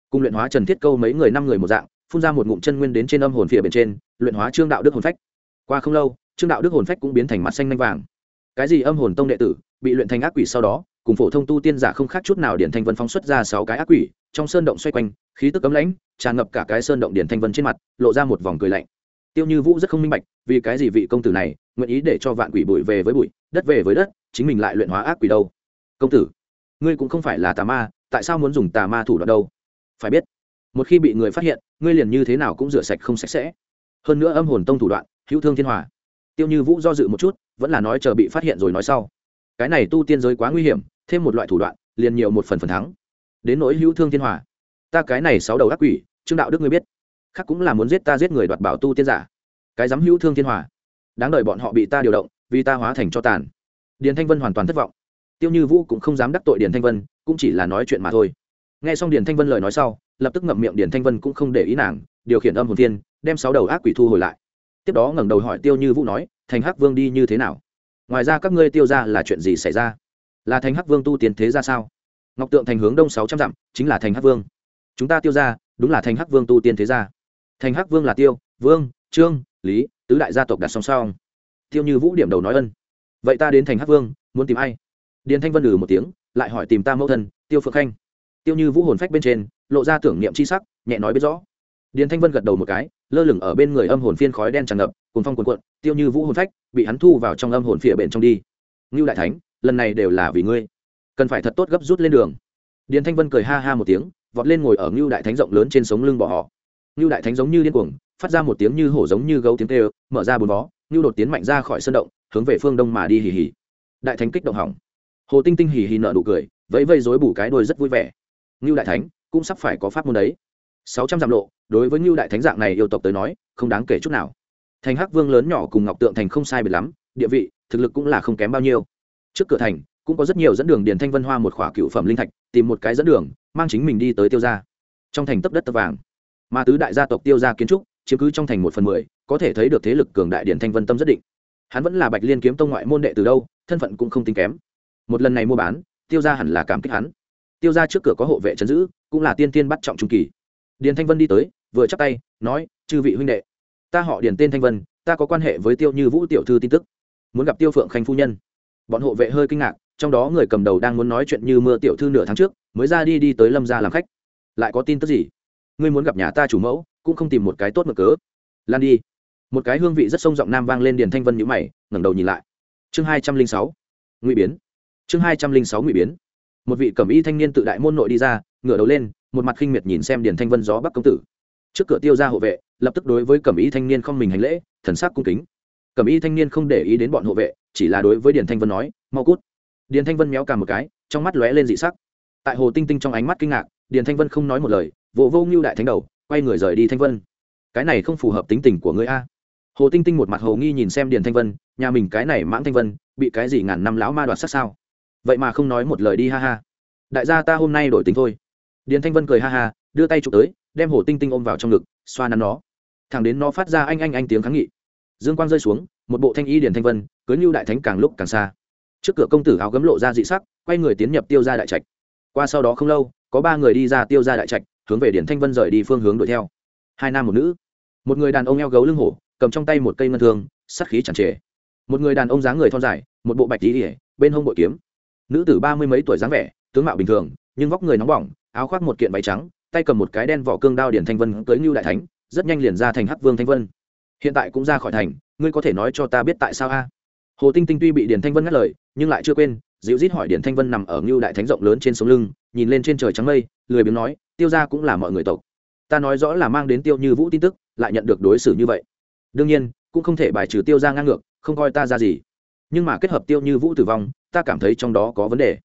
Cùng luyện hóa trần thiết câu mấy người năm người một dạng, phun ra một ngụm chân nguyên đến trên âm hồn phía bên trên, luyện hóa trương đạo đức hồn phách. Qua không lâu, trương đạo đức hồn phách cũng biến thành mặt xanh lanh vàng. Cái gì âm hồn tông đệ tử bị luyện thành ác quỷ sau đó, cùng phổ thông tu tiên giả không khác chút nào điển thanh vân phóng xuất ra sáu cái ác quỷ trong sơn động xoay quanh, khí tức cấm lãnh, tràn ngập cả cái sơn động điển thanh vân trên mặt, lộ ra một vòng cười lạnh. Tiêu như vũ rất không minh bạch, vì cái gì vị công tử này nguyện ý để cho vạn quỷ bụi về với bụi, đất về với đất, chính mình lại luyện hóa ác quỷ đâu? Công tử, ngươi cũng không phải là tà ma, tại sao muốn dùng tà ma thủ đoạn đâu? Phải biết, một khi bị người phát hiện, ngươi liền như thế nào cũng rửa sạch không sạch sẽ. Hơn nữa âm hồn tông thủ đoạn, hữu thương thiên hòa. Tiêu như vũ do dự một chút, vẫn là nói chờ bị phát hiện rồi nói sau. Cái này tu tiên giới quá nguy hiểm, thêm một loại thủ đoạn, liền nhiều một phần phần thắng đến nỗi hữu thương thiên hòa. Ta cái này sáu đầu ác quỷ, trương đạo đức ngươi biết. Khác cũng là muốn giết ta giết người đoạt bảo tu tiên giả. Cái dám hữu thương thiên hòa. Đáng đợi bọn họ bị ta điều động, vì ta hóa thành cho tàn. Điền thanh vân hoàn toàn thất vọng. Tiêu như vũ cũng không dám đắc tội điền thanh vân, cũng chỉ là nói chuyện mà thôi. N g h e xong điền thanh vân lời nói sau, lập tức ngậm miệng điền thanh vân cũng không để ý nàng, điều khiển âm hồn thiên, đem sáu đầu ác quỷ thu hồi lại. Tiếp đó ngẩng đầu hỏi tiêu như vũ nói, thành hắc vương đi như thế nào? Ngoài ra các ngươi tiêu ra là chuyện gì xảy ra? Là thành hắc vương tu tiến thế ra sao? Ngọc tượng thành hướng đông sáu trăm dặm, chính là thành hắc vương. Chúng ta tiêu ra đúng là thành hắc vương tu tiên thế gia. Thành hắc vương là tiêu, vương, trương, lý, tứ đại gia tộc đặt song song. Tiêu như vũ điểm đầu nói ân. Vậy ta đến thành hắc vương, muốn tìm ai? Điền thanh vân lử một tiếng, lại hỏi tìm ta mẫu thân, tiêu phượng khanh. Tiêu như vũ hồn phách bên trên, lộ ra tưởng niệm c h i sắc, nhẹ nói biết rõ. Điền thanh vân gật đầu một cái, lơ lửng ở bên người âm hồn phiên khói đen tràn ngập cuốn phong quần cuộn. tiêu như vũ hồn phách, bị hắn thu vào trong âm hồn phỉa bện trong đi. Ngưu đại thánh, lần này đều là vì ngươi cần phải thật tốt gấp rút lên đường. Điền thanh vân cười ha ha một tiếng, vọt lên ngồi ở ngưu đại thánh rộng lớn trên sống lưng bỏ họ. Ngưu đại thánh giống như điên cuồng, phát ra một tiếng như hổ giống như gấu tiếng tê mở ra bùn vó ngưu đột tiến mạnh ra khỏi sân động, hướng về phương đông mà đi hì hì. Đại thánh kích động hỏng. Hồ tinh tinh hì hì nợ nụ cười, vẫy vây dối bù cái đôi rất vui vẻ. Ngưu đại thánh, cũng sắp phải có pháp môn đấy. Sáu trăm dặm lộ, đối với ngưu đại thánh dạng này yêu tộc tới nói, không đáng kể chút nào. Thành hắc vương lớn nhỏ cùng ngọc tượng thành không sai biệt lắm, địa vị, thực lực cũng là không kém bao nhiêu. Trước cửa thành cũng có rất nhiều dẫn đường điền thanh vân hoa một khỏa cựu phẩm linh thạch, tìm một cái dẫn đường, mang chính mình đi tới tiêu gia. Trong thành tấp đất tập vàng. Mà tứ đại gia tộc tiêu gia kiến trúc, chiếm cứ trong thành một phần mười, có thể thấy được thế lực cường đại điển thanh vân tâm rất định. Hắn vẫn là bạch liên kiếm tông ngoại môn đệ từ đâu, thân phận cũng không tính kém. Một lần này mua bán, tiêu gia hẳn là cảm kích hắn. Tiêu gia trước cửa có hộ vệ chấn giữ, cũng là tiên tiên bắt trọng trung kỳ. Điền thanh vân đi tới, vừa chắp tay, nói, chư vị huynh đệ, ta họ điền tên thanh vân, ta có quan hệ với tiêu như vũ tiểu thư tin tức. Muốn gặp tiêu phượng khanh phu nhân. Bọn hộ vệ hơi kinh ngạc trong đó người cầm đầu đang muốn nói chuyện như mưa tiểu thư nửa tháng trước, mới ra đi đi tới lâm gia làm khách. Lại có tin tức gì? Ngươi muốn gặp nhà ta chủ mẫu, cũng không tìm một cái tốt mực cớ. Lan đi. Một cái hương vị rất sông giọng nam vang lên điền thanh vân nhữ mày, ngẩng đầu nhìn lại. Chương hai trăm linh sáu. Ngụy biến. Chương hai trăm linh sáu ngụy biến. Một vị cẩm y thanh niên tự đại môn nội đi ra, ngửa đầu lên, một mặt khinh miệt nhìn xem điền thanh vân gió bắc công tử. Trước cửa tiêu ra hộ vệ, lập tức đối với cẩm y thanh niên không mình hành lễ, thần sắc cung kính. Cẩm y thanh niên không để ý đến bọn hộ vệ, chỉ là đối với điền thanh vân nói, mau cút điền thanh vân méo cả một cái, trong mắt lóe lên dị sắc. Tại hồ tinh tinh trong ánh mắt kinh ngạc, điền thanh vân không nói một lời, vỗ vô ngưu đại thánh đầu, quay người rời đi thanh vân. Cái này không phù hợp tính tình của ngươi a. Hồ tinh tinh một mặt hồ nghi nhìn xem điền thanh vân, nhà mình cái này mãng thanh vân, bị cái gì ngàn năm lão ma đoạt sát sao? Vậy mà không nói một lời đi ha ha. Đại gia ta hôm nay đổi tính thôi. Điền thanh vân cười ha ha, đưa tay chụp tới, đem hồ tinh tinh ôm vào trong ngực, xoa nắn nó. Thẳng đến nó phát ra anh anh anh tiếng kháng nghị. Dương quang rơi xuống, một bộ thanh y điền thanh vân cưới như đại thánh càng lúc càng xa trước cửa công tử áo gấm lộ ra dị sắc, quay người tiến nhập tiêu ra đại trạch. Qua sau đó không lâu, có ba người đi ra tiêu ra đại trạch, hướng về điển thanh vân rời đi phương hướng đuổi theo. Hai nam một nữ. Một người đàn ông eo gấu lưng hổ, cầm trong tay một cây ngân thương sắt khí chẳng trề. Một người đàn ông dáng người thon dài, một bộ bạch tí ỉa bên hông bội kiếm. Nữ tử ba mươi mấy tuổi dáng vẻ, tướng mạo bình thường, nhưng vóc người nóng bỏng, áo khoác một kiện váy trắng, tay cầm một cái đen vỏ cương đao điển thanh vân tới ngưu đại thánh, rất nhanh liền ra thành hắc vương thanh vân. Hiện tại cũng ra khỏi thành, ngươi có thể nói cho ta biết tại sao a? Hồ tinh tinh tuy bị điển thanh vân ngắt lời, nhưng lại chưa quên dịu rít hỏi điển thanh vân nằm ở ngưu đại thánh rộng lớn trên sống lưng, nhìn lên trên trời trắng mây, lười biếng nói, tiêu ra cũng là mọi người tộc. Ta nói rõ là mang đến tiêu như vũ tin tức, lại nhận được đối xử như vậy. Đương nhiên, cũng không thể bài trừ tiêu ra ngang ngược, không coi ta ra gì. Nhưng mà kết hợp tiêu như vũ tử vong, ta cảm thấy trong đó có vấn đề.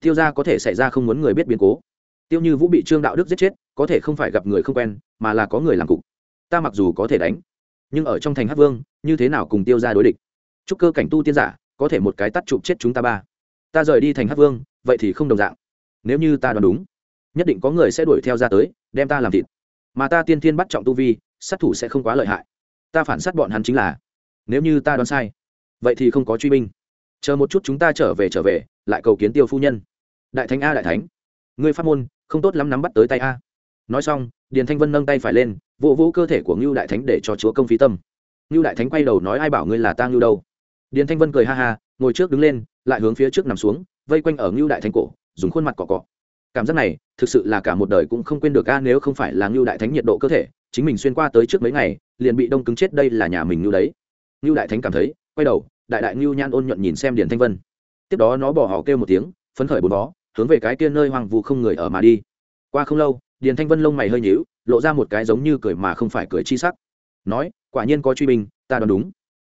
Tiêu ra có thể xảy ra không muốn người biết biến cố. Tiêu như vũ bị trương đạo đức giết chết, có thể không phải gặp người không quen, mà là có người làm cục. Ta mặc dù có thể đánh, nhưng ở trong thành hát vương, như thế nào cùng tiêu ra đối địch? Chúc cơ cảnh tu tiên giả, có thể một cái tắt chụp chết chúng ta ba. Ta rời đi thành hát vương, vậy thì không đồng dạng. Nếu như ta đoán đúng, nhất định có người sẽ đuổi theo ra tới, đem ta làm thịt. Mà ta tiên thiên bắt trọng tu vi, sát thủ sẽ không quá lợi hại. Ta phản sát bọn hắn chính là, nếu như ta đoán sai, vậy thì không có truy binh. Chờ một chút chúng ta trở về trở về, lại cầu kiến tiêu phu nhân. Đại thánh a đại thánh, ngươi phát môn, không tốt lắm nắm bắt tới tay a. Nói xong, điền thanh vân nâng tay phải lên, vỗ vỗ cơ thể của ngưu đại thánh để cho chúa công phí tâm. Ngưu đại thánh quay đầu nói ai bảo ngươi là ta ngưu đâu? Điền thanh vân cười ha ha ngồi trước đứng lên lại hướng phía trước nằm xuống vây quanh ở ngưu đại thánh cổ dùng khuôn mặt cọ cọ. Cảm giác này thực sự là cả một đời cũng không quên được a nếu không phải là ngưu đại thánh nhiệt độ cơ thể chính mình xuyên qua tới trước mấy ngày liền bị đông cứng chết đây là nhà mình ngưu đấy. Ngưu đại thánh cảm thấy quay đầu đại đại ngưu nhan ôn nhuận nhìn xem điền thanh vân. Tiếp đó nó bỏ họ kêu một tiếng phấn khởi bốn vó, hướng về cái kia nơi hoang vu không người ở mà đi. Qua không lâu điền thanh vân lông mày hơi nhíu lộ ra một cái giống như cười mà không phải cười chi sắc. Nói quả nhiên có truy binh ta đoán đúng.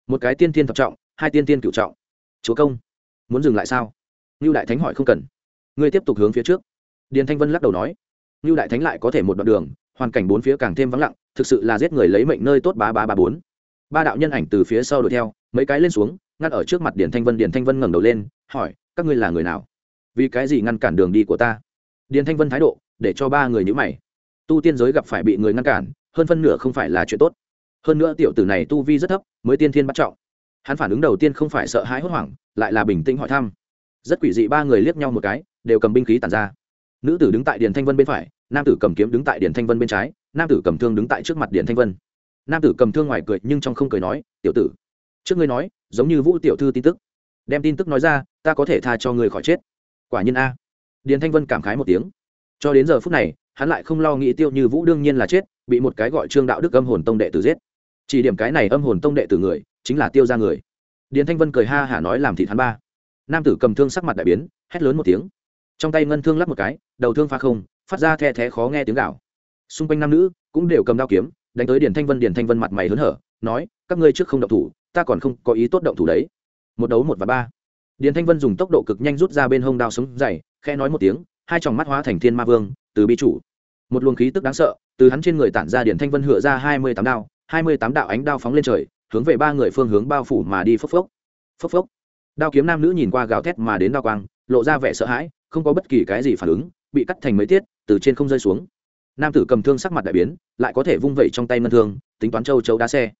Một cái tiên tiên thập trọng hai tiên tiên cựu trọng. Chúa công, muốn dừng lại sao? Ngưu đại thánh hỏi không cần. Ngươi tiếp tục hướng phía trước. Điền thanh vân lắc đầu nói. Ngưu đại thánh lại có thể một đoạn đường, hoàn cảnh bốn phía càng thêm vắng lặng, thực sự là giết người lấy mệnh nơi tốt bá bá ba bốn. Ba đạo nhân ảnh từ phía sau đuổi theo, mấy cái lên xuống ngăn ở trước mặt điền thanh vân, điền thanh vân ngẩng đầu lên, hỏi, các ngươi là người nào? Vì cái gì ngăn cản đường đi của ta? Điền thanh vân thái độ, để cho ba người nhữ mày. Tu tiên giới gặp phải bị người ngăn cản, hơn phân nửa không phải là chuyện tốt. Hơn nữa tiểu tử này tu vi rất thấp, mới tiên thiên bắt trọng hắn phản ứng đầu tiên không phải sợ hãi hốt hoảng, lại là bình tĩnh hỏi thăm. Rất quỷ dị, ba người liếc nhau một cái, đều cầm binh khí tàn ra. Nữ tử đứng tại điền thanh vân bên phải, nam tử cầm kiếm đứng tại điền thanh vân bên trái, nam tử cầm thương đứng tại trước mặt điền thanh vân. Nam tử cầm thương ngoài cười, nhưng trong không cười nói, tiểu tử, trước ngươi nói, giống như vũ tiểu thư tin tức. Đem tin tức nói ra, ta có thể tha cho ngươi khỏi chết. Quả nhiên a. Điền thanh vân cảm khái một tiếng. Cho đến giờ phút này, hắn lại không lo nghĩ tiêu như vũ đương nhiên là chết, bị một cái gọi trương đạo đức âm hồn tông đệ tử giết. Chỉ điểm cái này âm hồn tông đệ tử người chính là tiêu ra người. Điền thanh vân cười ha hả nói làm thị thán ba. Nam tử cầm thương sắc mặt đại biến, hét lớn một tiếng. Trong tay ngân thương lắp một cái, đầu thương pha không, phát ra the thé khó nghe tiếng gạo xung quanh nam nữ cũng đều cầm đao kiếm, đánh tới điền thanh vân, điền thanh vân mặt mày hớn hở, nói, các ngươi trước không động thủ, ta còn không có ý tốt động thủ đấy. Một đấu một và ba. Điền thanh vân dùng tốc độ cực nhanh rút ra bên hông đao sống dày khe nói một tiếng, hai tròng mắt hóa thành thiên ma vương, từ bi chủ. Một luồng khí tức đáng sợ, từ hắn trên người tản ra Điền thanh vân hựa ra hai mươi tám đao, hai mươi tám đạo ánh đao phóng lên trời hướng về ba người phương hướng bao phủ mà đi phốc phốc. Phốc phốc. Đao kiếm nam nữ nhìn qua gào thét mà đến đao quang, lộ ra vẻ sợ hãi, không có bất kỳ cái gì phản ứng, bị cắt thành mấy tiết, từ trên không rơi xuống. Nam tử cầm thương sắc mặt đại biến, lại có thể vung vẩy trong tay ngân thương, tính toán châu châu đá xe.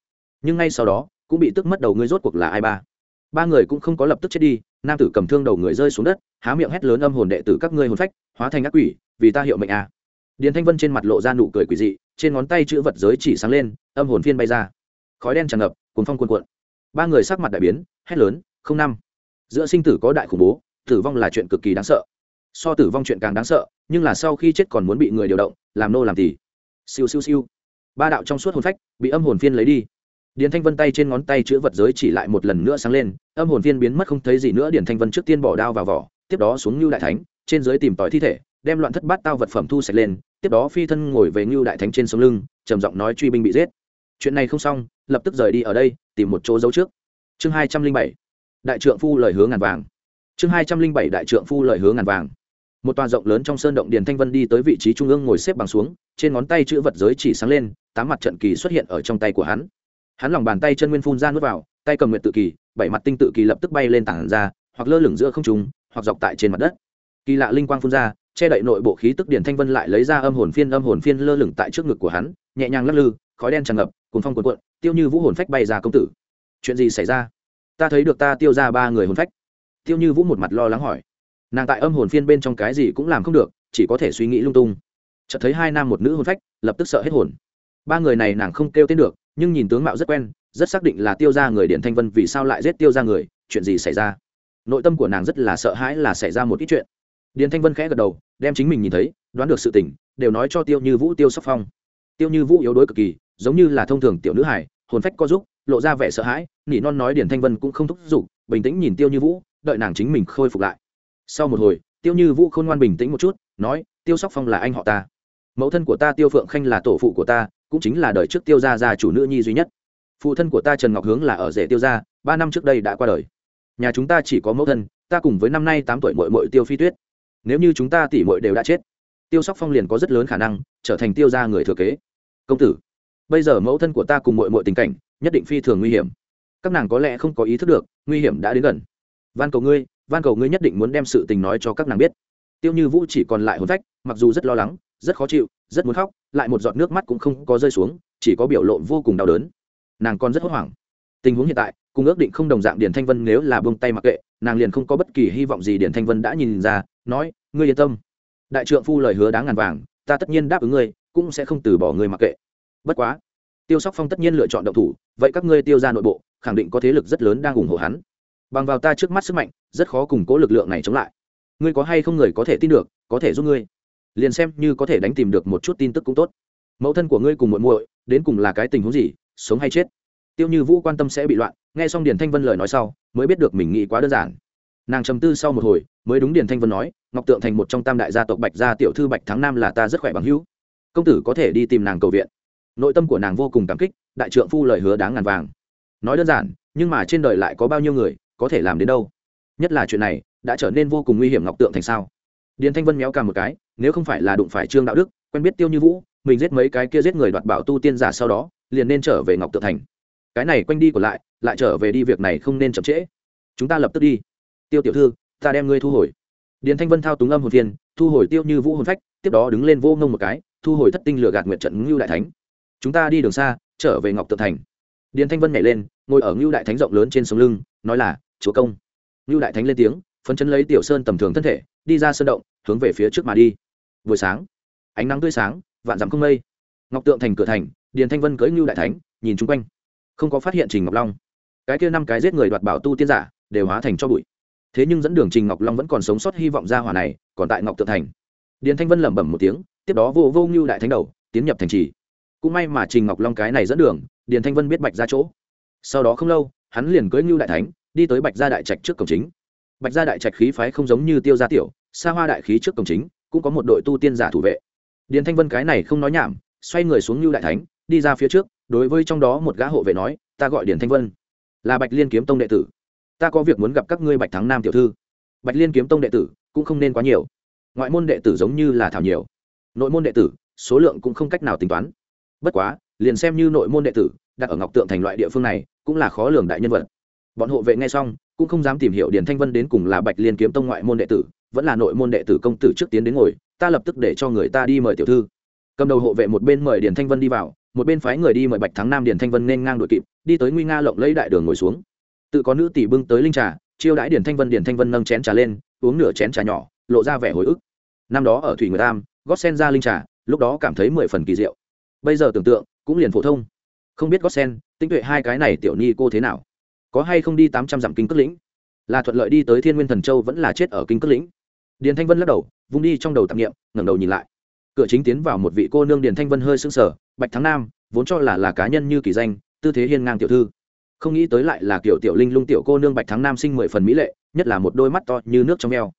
Nhưng ngay sau đó, cũng bị tức mất đầu ngươi rốt cuộc là ai ba? Ba người cũng không có lập tức chết đi, nam tử cầm thương đầu người rơi xuống đất, há miệng hét lớn âm hồn đệ tử các ngươi hồn phách, hóa thành ác quỷ, vì ta hiệu mệnh à. điền thanh vân trên mặt lộ ra nụ cười quỷ dị, trên ngón tay chữ vật giới chỉ sáng lên, âm hồn phiên bay ra khói đen tràn ngập cuốn phong cuồn cuộn. Ba người sắc mặt đại biến, hét lớn, không năm. Giữa sinh tử có đại khủng bố, tử vong là chuyện cực kỳ đáng sợ. So tử vong chuyện càng đáng sợ, nhưng là sau khi chết còn muốn bị người điều động, làm nô làm tỉ siêu siêu siêu. Ba đạo trong suốt hồn phách bị âm hồn phiên lấy đi. Điền thanh vân tay trên ngón tay chữ vật giới chỉ lại một lần nữa sáng lên, âm hồn phiên biến mất không thấy gì nữa, điền thanh vân trước tiên bỏ đao vào vỏ, tiếp đó xuống như đại thánh, trên dưới tìm tòi thi thể, đem loạn thất bát tao vật phẩm thu sạch lên, tiếp đó phi thân ngồi về ngưu đại thánh trên sống lưng, trầm giọng nói truy binh bị giết chuyện này không xong, lập tức rời đi ở đây, tìm một chỗ giấu trước. Chương hai trăm linh bảy. Đại trượng phu lời hứa ngàn vàng. Chương hai trăm linh bảy đại trượng phu lời hứa ngàn vàng. Một tòa rộng lớn trong sơn động điền thanh vân đi tới vị trí trung ương ngồi xếp bằng xuống, trên ngón tay chữ vật giới chỉ sáng lên, tám mặt trận kỳ xuất hiện ở trong tay của hắn. Hắn lòng bàn tay chân nguyên phun ra nuốt vào, tay cầm nguyện tự kỳ, bảy mặt tinh tự kỳ lập tức bay lên tảng ra, hoặc lơ lửng giữa không trùng hoặc dọc tại trên mặt đất. Kỳ lạ linh quang phun ra, che đậy nội bộ khí tức điển thanh vân lại lấy ra âm hồn phiên, âm hồn phiên lơ lửng tại trước ngực của hắn, nhẹ nhàng lắc lư khói đen tràn ngập cùng phong cuộn cuộn, tiêu như vũ hồn phách bay ra công tử. Chuyện gì xảy ra? Ta thấy được ta tiêu ra ba người hồn phách. Tiêu như vũ một mặt lo lắng hỏi. Nàng tại âm hồn phiên bên trong cái gì cũng làm không được, chỉ có thể suy nghĩ lung tung. Chợt thấy hai nam một nữ hồn phách, lập tức sợ hết hồn. Ba người này nàng không kêu tên được, nhưng nhìn tướng mạo rất quen, rất xác định là tiêu ra người điện thanh vân, vì sao lại giết tiêu ra người, chuyện gì xảy ra? Nội tâm của nàng rất là sợ hãi là xảy ra một ít chuyện. Điện thanh vân khẽ gật đầu, đem chính mình nhìn thấy, đoán được sự tình, đều nói cho tiêu như vũ tiêu sóc phong. Tiêu như vũ yếu đuối cực kỳ giống như là thông thường tiểu nữ hải hồn phách co giúp, lộ ra vẻ sợ hãi, nỉ non nói điền thanh vân cũng không thúc giục, bình tĩnh nhìn tiêu như vũ, đợi nàng chính mình khôi phục lại. Sau một hồi, tiêu như vũ khôn ngoan bình tĩnh một chút, nói, tiêu sóc phong là anh họ ta. Mẫu thân của ta tiêu phượng khanh là tổ phụ của ta, cũng chính là đời trước tiêu gia gia chủ nữ nhi duy nhất. Phụ thân của ta trần ngọc hướng là ở rể tiêu gia, ba năm trước đây đã qua đời. Nhà chúng ta chỉ có mẫu thân, ta cùng với năm nay tám tuổi mội mội tiêu phi tuyết. Nếu như chúng ta tỉ mội đều đã chết, tiêu sóc phong liền có rất lớn khả năng trở thành tiêu gia người thừa kế. Công tử bây giờ mẫu thân của ta cùng mội mội tình cảnh, nhất định phi thường nguy hiểm. Các nàng có lẽ không có ý thức được, nguy hiểm đã đến gần. Van cầu ngươi, van cầu ngươi nhất định muốn đem sự tình nói cho các nàng biết. Tiêu như vũ chỉ còn lại hôn phách, mặc dù rất lo lắng, rất khó chịu, rất muốn khóc, lại một giọt nước mắt cũng không có rơi xuống, chỉ có biểu lộ vô cùng đau đớn. Nàng còn rất hốt hoảng. Tình huống hiện tại, cùng ước định không đồng dạng điển thanh vân nếu là buông tay mặc kệ, nàng liền không có bất kỳ hy vọng gì điển thanh vân đã nhìn ra, nói, ngươi yên tâm. Đại trượng phu lời hứa đáng ngàn vàng, ta tất nhiên đáp ứng ngươi, cũng sẽ không từ bỏ ngươi mặc kệ bất quá, tiêu sóc phong tất nhiên lựa chọn động thủ, vậy các ngươi tiêu ra nội bộ, khẳng định có thế lực rất lớn đang ủng hộ hắn. Bằng vào ta trước mắt sức mạnh, rất khó củng cố lực lượng này chống lại. Ngươi có hay không người có thể tin được, có thể giúp ngươi. Liền xem như có thể đánh tìm được một chút tin tức cũng tốt. Mẫu thân của ngươi cùng muội muội, đến cùng là cái tình huống gì, sống hay chết? Tiêu như vũ quan tâm sẽ bị loạn, nghe xong điền thanh vân lời nói sau, mới biết được mình nghĩ quá đơn giản. Nàng trầm tư sau một hồi, mới đúng điền thanh vân nói, ngọc tượng thành một trong tam đại gia tộc bạch gia tiểu thư bạch thắng nam là ta rất khỏe bằng hữu. Công tử có thể đi tìm nàng cầu viện nội tâm của nàng vô cùng cảm kích, đại trượng phu lời hứa đáng ngàn vàng. Nói đơn giản, nhưng mà trên đời lại có bao nhiêu người có thể làm đến đâu? Nhất là chuyện này, đã trở nên vô cùng nguy hiểm ngọc tượng thành sao? Điền thanh vân méo cả một cái, nếu không phải là đụng phải trương đạo đức, quen biết tiêu như vũ, mình giết mấy cái kia giết người đoạt bảo tu tiên giả sau đó, liền nên trở về ngọc tượng thành. Cái này quanh đi còn lại lại trở về đi việc này không nên chậm trễ. Chúng ta lập tức đi. Tiêu tiểu thư, ta đem ngươi thu hồi. Điền thanh vân thao túng âm hồn phiên thu hồi tiêu như vũ hồn phách, tiếp đó đứng lên vô ngông một cái, thu hồi thất tinh lửa gạt nguyện trận ngưu đại thánh chúng ta đi đường xa, trở về ngọc tượng thành. Điền thanh vân nhảy lên, ngồi ở ngưu đại thánh rộng lớn trên sông lưng, nói là, chúa công. Ngưu đại thánh lên tiếng, phấn chấn lấy tiểu sơn tầm thường thân thể, đi ra sơn động, hướng về phía trước mà đi. Buổi sáng, ánh nắng tươi sáng, vạn dặm không mây. Ngọc tượng thành cửa thành, điền thanh vân cưỡi ngưu đại thánh, nhìn chung quanh. Không có phát hiện trình ngọc long. Cái kia năm cái giết người đoạt bảo tu tiên giả, đều hóa thành cho bụi. Thế nhưng dẫn đường trình ngọc long vẫn còn sống sót hy vọng ra hỏa này, còn tại ngọc tượng thành. Điền thanh vân lẩm bẩm một tiếng, tiếp đó vô vô ngưu đại thánh đầu, tiến nhập thành trì cũng may mà trình ngọc long cái này dẫn đường, điền thanh vân biết bạch ra chỗ. Sau đó không lâu, hắn liền cưỡi ngưu đại thánh, đi tới bạch gia đại trạch trước cổng chính. Bạch gia đại trạch khí phái không giống như tiêu gia tiểu xa hoa đại khí trước cổng chính, cũng có một đội tu tiên giả thủ vệ. Điền thanh vân cái này không nói nhảm, xoay người xuống ngưu đại thánh, đi ra phía trước, đối với trong đó một gã hộ vệ nói, ta gọi điền thanh vân, là bạch liên kiếm tông đệ tử. Ta có việc muốn gặp các ngươi bạch thắng nam tiểu thư. Bạch liên kiếm tông đệ tử cũng không nên quá nhiều. Ngoại môn đệ tử giống như là thảo nhiều. Nội môn đệ tử, số lượng cũng không cách nào tính toán bất quá, liền xem như nội môn đệ tử, đặt ở ngọc tượng thành loại địa phương này, cũng là khó lường đại nhân vật. Bọn hộ vệ nghe xong, cũng không dám tìm hiểu điền thanh vân đến cùng là bạch liên kiếm tông ngoại môn đệ tử, vẫn là nội môn đệ tử công tử trước tiến đến ngồi, ta lập tức để cho người ta đi mời tiểu thư. Cầm đầu hộ vệ một bên mời điền thanh vân đi vào, một bên phái người đi mời bạch thắng nam điền thanh vân nên ngang đội kịp, đi tới nguy nga lộng lấy đại đường ngồi xuống. Tự có nữ tỷ bưng tới linh trà, chiêu đãi điền thanh vân, điền thanh vân nâng chén trà lên, uống nửa chén trà nhỏ, lộ ra vẻ hồi ức. Năm đó ở thủy người tam gót sen ra linh trà, lúc đó cảm thấy mười phần kỳ diệu bây giờ tưởng tượng, cũng liền phổ thông. Không biết gót sen tinh tuệ hai cái này tiểu ni cô thế nào? Có hay không đi tám trăm dặm kinh cất lĩnh? Là thuận lợi đi tới thiên nguyên thần châu vẫn là chết ở kinh cất lĩnh. Điền thanh vân lắc đầu, vung đi trong đầu tạp nghiệm ngẩng đầu nhìn lại. Cửa chính tiến vào một vị cô nương điền thanh vân hơi sưng sở bạch thắng nam, vốn cho là là cá nhân như kỳ danh, tư thế hiên ngang tiểu thư. Không nghĩ tới lại là kiểu tiểu linh lung tiểu cô nương bạch thắng nam sinh mười phần mỹ lệ, nhất là một đôi mắt to như nước trong eo.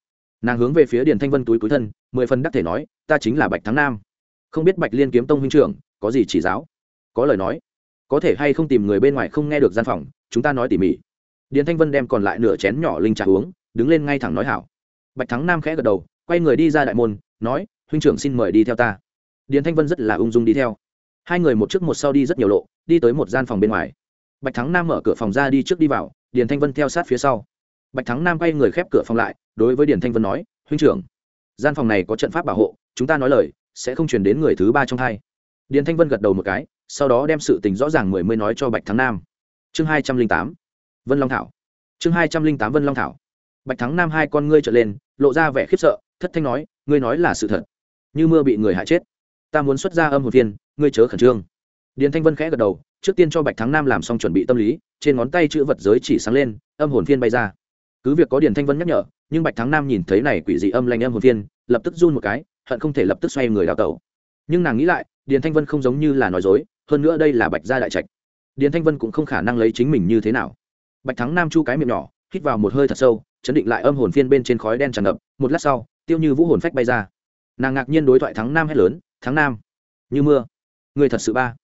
Nàng hướng về phía điền thanh vân túi cúi thân, mười phần đắc thể nói, ta chính là bạch thắng nam. Không biết bạch liên kiếm tông huynh trưởng có gì chỉ giáo? Có lời nói. Có thể hay không tìm người bên ngoài không nghe được gian phòng, chúng ta nói tỉ mỉ. Điền thanh vân đem còn lại nửa chén nhỏ linh trà uống, đứng lên ngay thẳng nói hảo. Bạch thắng nam khẽ gật đầu, quay người đi ra đại môn, nói, huynh trưởng xin mời đi theo ta. Điền thanh vân rất là ung dung đi theo. Hai người một trước một sau đi rất nhiều lộ, đi tới một gian phòng bên ngoài. Bạch thắng nam mở cửa phòng ra đi trước đi vào, điền thanh vân theo sát phía sau. Bạch thắng nam quay người khép cửa phòng lại, đối với điền thanh vân nói, huynh trưởng, gian phòng này có trận pháp bảo hộ, chúng ta nói lời, sẽ không chuyển đến người thứ ba trong hai điền thanh vân gật đầu một cái, sau đó đem sự tình rõ ràng mười mươi nói cho bạch thắng nam. Chương hai trăm linh tám, vân long thảo. Chương hai trăm linh tám, vân long thảo. Bạch thắng nam hai con ngươi trở lên, lộ ra vẻ khiếp sợ, thất thanh nói, ngươi nói là sự thật. Như mưa bị người hại chết. Ta muốn xuất ra âm hồn viên ngươi chớ khẩn trương. Điền thanh vân khẽ gật đầu, trước tiên cho bạch thắng nam làm xong chuẩn bị tâm lý, trên ngón tay chữ vật giới chỉ sáng lên, âm hồn phiên bay ra. Cứ việc có điền thanh vân nhắc nhở, nhưng bạch thắng nam nhìn thấy này quỷ dị âm lanh âm hồn phiên, lập tức run một cái, hận không thể lập tức xoay người đào tẩu. Nhưng nàng nghĩ lại điền thanh vân không giống như là nói dối, hơn nữa đây là bạch gia đại trạch. Điền thanh vân cũng không khả năng lấy chính mình như thế nào. Bạch thắng nam chu cái miệng nhỏ, hít vào một hơi thật sâu, chấn định lại âm hồn phiên bên trên khói đen tràn ngập, một lát sau, tiêu như vũ hồn phách bay ra. Nàng ngạc nhiên đối thoại thắng nam hét lớn, thắng nam, như mưa, người thật sự ba.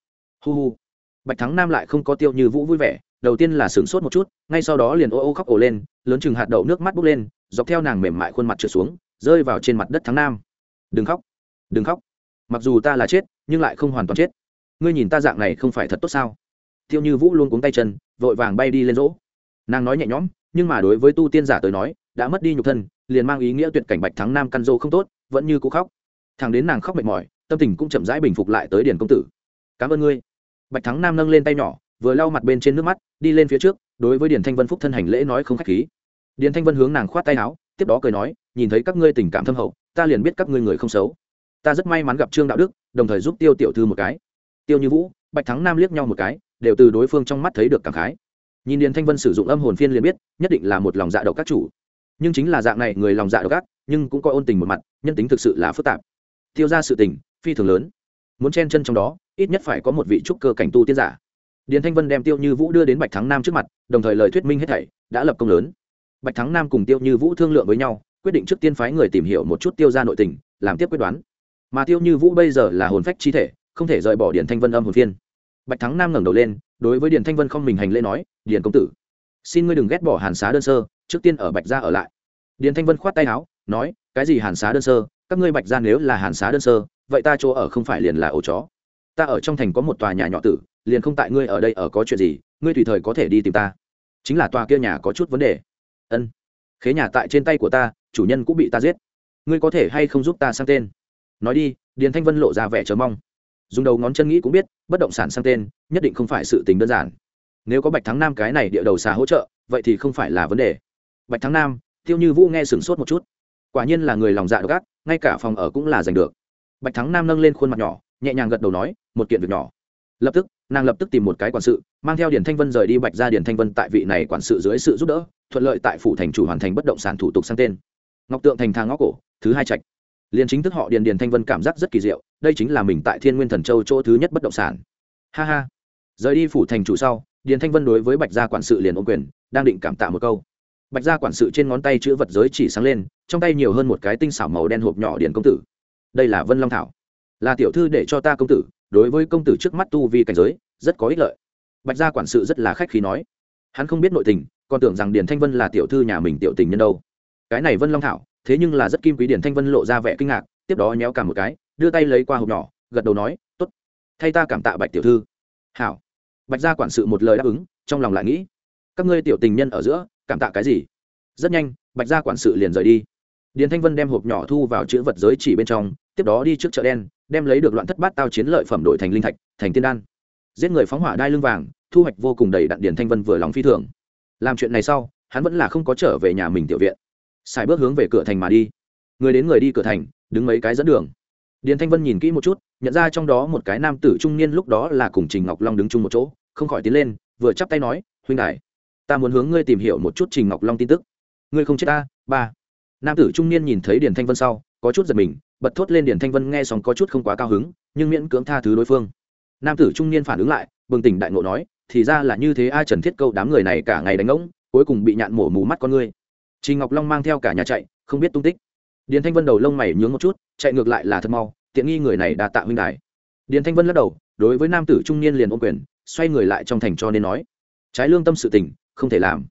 Hu hu. Bạch thắng nam lại không có tiêu như vũ vui vẻ, đầu tiên là sửng sốt một chút, ngay sau đó liền ô ô khóc ổ lên, lớn chừng hạt đậu nước mắt bốc lên, dọc theo nàng mềm mại khuôn mặt trượt xuống, rơi vào trên mặt đất thắng nam. Đừng khóc đừng khóc. Mặc dù ta là chết nhưng lại không hoàn toàn chết. Ngươi nhìn ta dạng này không phải thật tốt sao? Tiêu như vũ luôn cuống tay chân, vội vàng bay đi lên rỗ. Nàng nói nhẹ nhõm, nhưng mà đối với tu tiên giả tới nói, đã mất đi nhục thân, liền mang ý nghĩa tuyệt cảnh bạch thắng nam căn dô không tốt, vẫn như cũ khóc. Thằng đến nàng khóc mệt mỏi, tâm tình cũng chậm rãi bình phục lại tới điền công tử. Cảm ơn ngươi. Bạch thắng nam nâng lên tay nhỏ, vừa lau mặt bên trên nước mắt, đi lên phía trước, đối với điền thanh vân phúc thân hành lễ nói không k h á c h khí. Điền thanh vân hướng nàng khoát tay áo, tiếp đó cười nói, nhìn thấy các ngươi tình cảm thâm hậu, ta liền biết các ngươi người không xấu ta rất may mắn gặp trương đạo đức, đồng thời giúp tiêu tiểu thư một cái. Tiêu như vũ, bạch thắng nam liếc nhau một cái, đều từ đối phương trong mắt thấy được cảm khái. Nhìn điền thanh vân sử dụng âm hồn phiên liền biết, nhất định là một lòng dạ độc các chủ. Nhưng chính là dạng này, người lòng dạ độc ác, nhưng cũng có ôn tình một mặt, nhân tính thực sự là phức tạp. Tiêu ra sự tình, phi thường lớn. Muốn chen chân trong đó, ít nhất phải có một vị trúc cơ cảnh tu tiên giả. Điền thanh vân đem tiêu như vũ đưa đến bạch thắng nam trước mặt, đồng thời lời thuyết minh hết thảy, đã lập công lớn. Bạch thắng nam cùng tiêu như vũ thương lượng với nhau, quyết định trước tiên phái người tìm hiểu một chút tiêu ra nội tình, làm tiếp quyết đoán mà tiêu như vũ bây giờ là hồn phách chi thể, không thể rời bỏ điền thanh vân âm hồn phiên. Bạch thắng nam ngẩng đầu lên, đối với điền thanh vân không mình hành lễ nói, điền công tử, xin ngươi đừng ghét bỏ hàn xá đơn sơ, trước tiên ở bạch gia ở lại. Điền thanh vân khoát tay áo, nói, cái gì hàn xá đơn sơ? Các ngươi bạch gia nếu là hàn xá đơn sơ, vậy ta chỗ ở không phải liền là ổ chó. Ta ở trong thành có một tòa nhà nhỏ tử, liền không tại ngươi ở đây ở có chuyện gì, ngươi tùy thời có thể đi tìm ta. Chính là tòa kia nhà có chút vấn đề. Ân, khế nhà tại trên tay của ta, chủ nhân cũng bị ta giết. Ngươi có thể hay không giúp ta sang tên? Nói đi, điền thanh vân lộ ra vẻ chờ mong. Dùng đầu ngón chân nghĩ cũng biết, bất động sản sang tên, nhất định không phải sự tình đơn giản. Nếu có bạch thắng nam cái này địa đầu xà hỗ trợ, vậy thì không phải là vấn đề. Bạch thắng nam, tiêu như vũ nghe sửng sốt một chút. Quả nhiên là người lòng dạ độc ác, ngay cả phòng ở cũng là giành được. Bạch thắng nam nâng lên khuôn mặt nhỏ, nhẹ nhàng gật đầu nói, một kiện việc nhỏ. Lập tức, nàng lập tức tìm một cái quản sự, mang theo điển thanh vân rời đi bạch ra điển thanh vân tại vị này quản sự dưới sự giúp đỡ, thuận lợi tại phủ thành chủ hoàn thành bất động sản thủ tục sang tên. Ngọc tượng thành thang ngõ cổ, thứ hai trạch liền chính thức họ điền điền thanh vân cảm giác rất kỳ diệu, đây chính là mình tại thiên nguyên thần châu chỗ thứ nhất bất động sản. Ha ha. Rời đi phủ thành chủ sau, điền thanh vân đối với bạch gia quản sự liền ôm quyền, đang định cảm tạ một câu. Bạch gia quản sự trên ngón tay chữ vật giới chỉ sáng lên, trong tay nhiều hơn một cái tinh xảo màu đen hộp nhỏ điền công tử. Đây là vân long thảo. Là tiểu thư để cho ta công tử, đối với công tử trước mắt tu vi cảnh giới, rất có ích lợi. Bạch gia quản sự rất là khách khí nói. Hắn không biết nội tình, còn tưởng rằng điền thanh vân là tiểu thư nhà mình tiểu tình nhân đâu. Cái này vân long thảo thế nhưng là rất kim quý điền thanh vân lộ ra vẻ kinh ngạc, tiếp đó nhéo cả một cái, đưa tay lấy qua hộp nhỏ, gật đầu nói t ố t thay ta cảm tạ bạch tiểu thư. Hảo. Bạch gia quản sự một lời đáp ứng, trong lòng lại nghĩ, các ngươi tiểu tình nhân ở giữa, cảm tạ cái gì? Rất nhanh, bạch gia quản sự liền rời đi. Điền thanh vân đem hộp nhỏ thu vào chữ vật giới chỉ bên trong, tiếp đó đi trước chợ đen, đem lấy được loạn thất bát tao chiến lợi phẩm đổi thành linh thạch, thành tiên đan. Giết người phóng hỏa đai lưng vàng, thu hoạch vô cùng đầy đặn điền thanh vân vừa lòng phi thường. Làm chuyện này sau, hắn vẫn là không có trở về nhà mình tiểu viện xài bước hướng về cửa thành mà đi. Người đến người đi cửa thành, đứng mấy cái dẫn đường. Điền thanh vân nhìn kỹ một chút, nhận ra trong đó một cái nam tử trung niên lúc đó là cùng trình ngọc long đứng chung một chỗ, không khỏi tiến lên, vừa chắp tay nói, huynh đại ta muốn hướng ngươi tìm hiểu một chút trình ngọc long tin tức. Ngươi không chết ta, ba. Nam tử trung niên nhìn thấy điền thanh vân sau, có chút giật mình, bật thốt lên điền thanh vân nghe xong có chút không quá cao hứng, nhưng miễn cưỡng tha thứ đối phương. Nam tử trung niên phản ứng lại, bừng tỉnh đại ngộ nói, thì ra là như thế, ai trần thiết câu đám người này cả ngày đánh ngỗng, cuối cùng bị nhạn mổ mù mắt con ngươi trình ngọc long mang theo cả nhà chạy, không biết tung tích. Điền thanh vân đầu lông mày nhướng một chút, chạy ngược lại là thật mau, tiện nghi người này đã tạ huynh đài. Điền thanh vân lắc đầu, đối với nam tử trung niên liền ôm quyền, xoay người lại trong thành cho nên nói, trái lương tâm sự tình, không thể làm.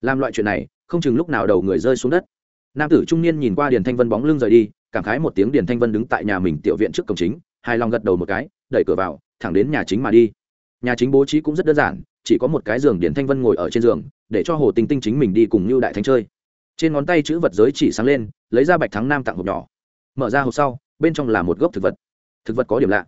Làm loại chuyện này, không chừng lúc nào đầu người rơi xuống đất. Nam tử trung niên nhìn qua điền thanh vân bóng lưng rời đi, cảm khái một tiếng điền thanh vân đứng tại nhà mình tiểu viện trước cổng chính, hài lòng gật đầu một cái, đẩy cửa vào, thẳng đến nhà chính mà đi. Nhà chính bố trí cũng rất đơn giản, chỉ có một cái giường điền thanh vân ngồi ở trên giường, để cho hồ tinh tinh chính mình đi cùng Nưu đại thánh chơi trên ngón tay chữ vật giới chỉ sáng lên, lấy ra bạch thắng nam tặng hộp nhỏ. Mở ra hộp sau, bên trong là một gốc thực vật. Thực vật có điểm lạ.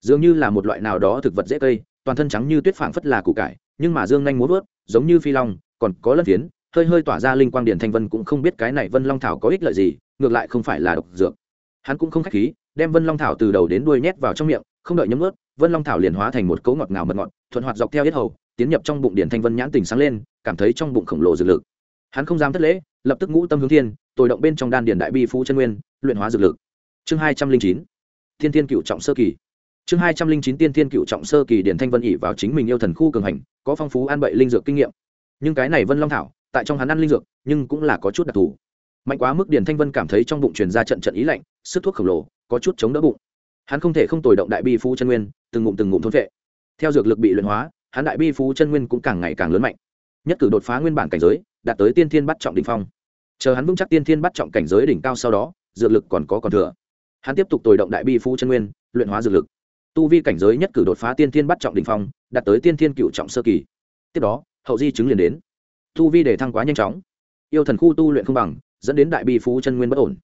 Dường như là một loại nào đó thực vật dễ cây, toàn thân trắng như tuyết phảng phất là củ cải, nhưng mà dương nhanh muốn vớt, giống như phi long, còn có lân phiến, hơi hơi tỏa ra linh quang điển thanh vân cũng không biết cái này vân long thảo có ích lợi gì, ngược lại không phải là độc dược. Hắn cũng không khách khí, đem vân long thảo từ đầu đến đuôi nhét vào trong miệng, không đợi nhấm ướt vân long thảo liền hóa thành một cấu ngọt ngào mật ngọt, thuận hoạt dọc theo hết hầu, tiến nhập trong bụng điển thanh vân nhãn tình sáng lên, cảm thấy trong bụng khổng lồ dược lực. Hắn không dám thất lễ lập tức ngũ tâm hướng thiên tồi động bên trong đan điển đại bi phú chân nguyên, luyện hóa dược lực. Chương hai trăm linh chín, thiên thiên cựu trọng sơ kỳ. Chương hai trăm linh chín tiên thiên cựu trọng sơ kỳ điển thanh vân ỉ vào chính mình yêu thần khu cường hành, có phong phú an bậy linh dược kinh nghiệm. Nhưng cái này vân long thảo, tại trong hắn ăn linh dược, nhưng cũng là có chút đặc thù. Mạnh quá mức điển thanh vân cảm thấy trong bụng truyền ra trận trận ý lạnh, sức thuốc khổng lồ, có chút chống đỡ bụng. Hắn không thể không tồi động đại bi phú chân nguyên, từng ngụm từng ngụm thôn vệ. Theo dược lực bị luyện hóa, hắn đại bi phú chân nguyên cũng càng ngày càng lớn mạnh. Nhất cử đột phá nguyên bản cảnh giới đạt tới tiên thiên bắt trọng đỉnh phong. Chờ hắn vững chắc tiên thiên bắt trọng cảnh giới đỉnh cao sau đó, dược lực còn có còn thừa. Hắn tiếp tục tồi động đại bi phú chân nguyên, luyện hóa dược lực. Tu vi cảnh giới nhất cử đột phá tiên thiên bắt trọng đỉnh phong, đạt tới tiên thiên cựu trọng sơ kỳ. Tiếp đó, hậu di chứng liền đến. Tu vi để thăng quá nhanh chóng. Yêu thần khu tu luyện không bằng, dẫn đến đại bi phú chân nguyên bất ổn.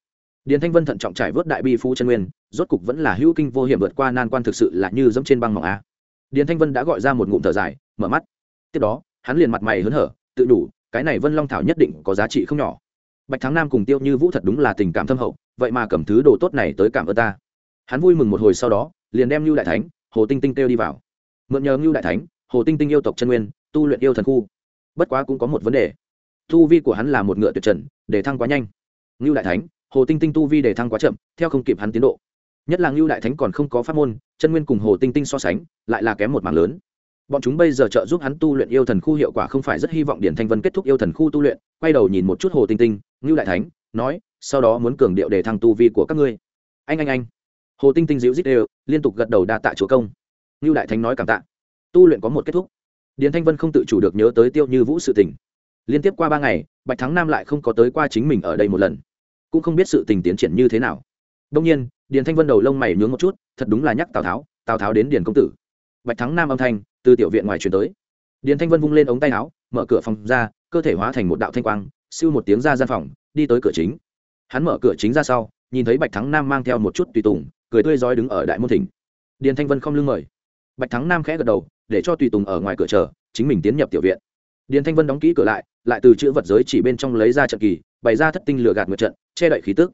Điền thanh vân thận trọng trải vớt đại bi phú chân nguyên, rốt cục vẫn là hữu kinh vô hiểm vượt qua nan quan thực sự là như dẫm trên băng mỏng a. Điền thanh vân đã gọi ra một ngụm thở dài, mở mắt. Tiếp đó, hắn liền mặt mày hớn hở, tự đủ cái này vân long thảo nhất định có giá trị không nhỏ. Bạch thắng nam cùng tiêu như vũ thật đúng là tình cảm thâm hậu, vậy mà cầm thứ đồ tốt này tới cảm ơn ta. Hắn vui mừng một hồi sau đó, liền đem lưu đại thánh, hồ tinh tinh kêu đi vào. Mượn nhờ lưu đại thánh, hồ tinh tinh yêu tộc chân nguyên, tu luyện yêu thần khu. Bất quá cũng có một vấn đề. Tu vi của hắn là một ngựa tuyệt trần, để thăng quá nhanh. Lưu đại thánh, hồ tinh tinh tu vi để thăng quá chậm, theo không kịp hắn tiến độ. Nhất là lưu đại thánh còn không có pháp môn, chân nguyên cùng hồ tinh tinh so sánh, lại là kém một mảng lớn bọn chúng bây giờ trợ giúp hắn tu luyện yêu thần khu hiệu quả không phải rất hy vọng điển thanh vân kết thúc yêu thần khu tu luyện, quay đầu nhìn một chút hồ tinh tinh, ngưu đại thánh, nói, sau đó muốn cường điệu để thăng tu vi của các ngươi. Anh anh anh. Hồ tinh tinh dịu dít đều, liên tục gật đầu đa tạ chúa công. Ngưu đại thánh nói cảm tạ. Tu luyện có một kết thúc. Điển thanh vân không tự chủ được nhớ tới tiêu như vũ sự tình. Liên tiếp qua ba ngày, bạch thắng nam lại không có tới qua chính mình ở đây một lần. Cũng không biết sự tình tiến triển như thế nào. Đông nhiên, điền thanh vân đầu lông mày nhướng một chút, thật đúng là nhắc tào tháo tào tháo đến điền công tử. Bạch thắng nam âm thanh từ tiểu viện ngoài truyền tới. Điền thanh vân vung lên ống tay áo, mở cửa phòng ra, cơ thể hóa thành một đạo thanh quang, siêu một tiếng ra gian phòng, đi tới cửa chính. Hắn mở cửa chính ra sau, nhìn thấy bạch thắng nam mang theo một chút tùy tùng, cười tươi rói đứng ở đại môn thỉnh. Điền thanh vân không lưng mời. Bạch thắng nam khẽ gật đầu, để cho tùy tùng ở ngoài cửa chờ, chính mình tiến nhập tiểu viện. Điền thanh vân đóng kỹ cửa lại lại từ chữ vật giới chỉ bên trong lấy ra trận kỳ, bày ra thất tinh lửa gạt mượt trận, che đậy khí tức.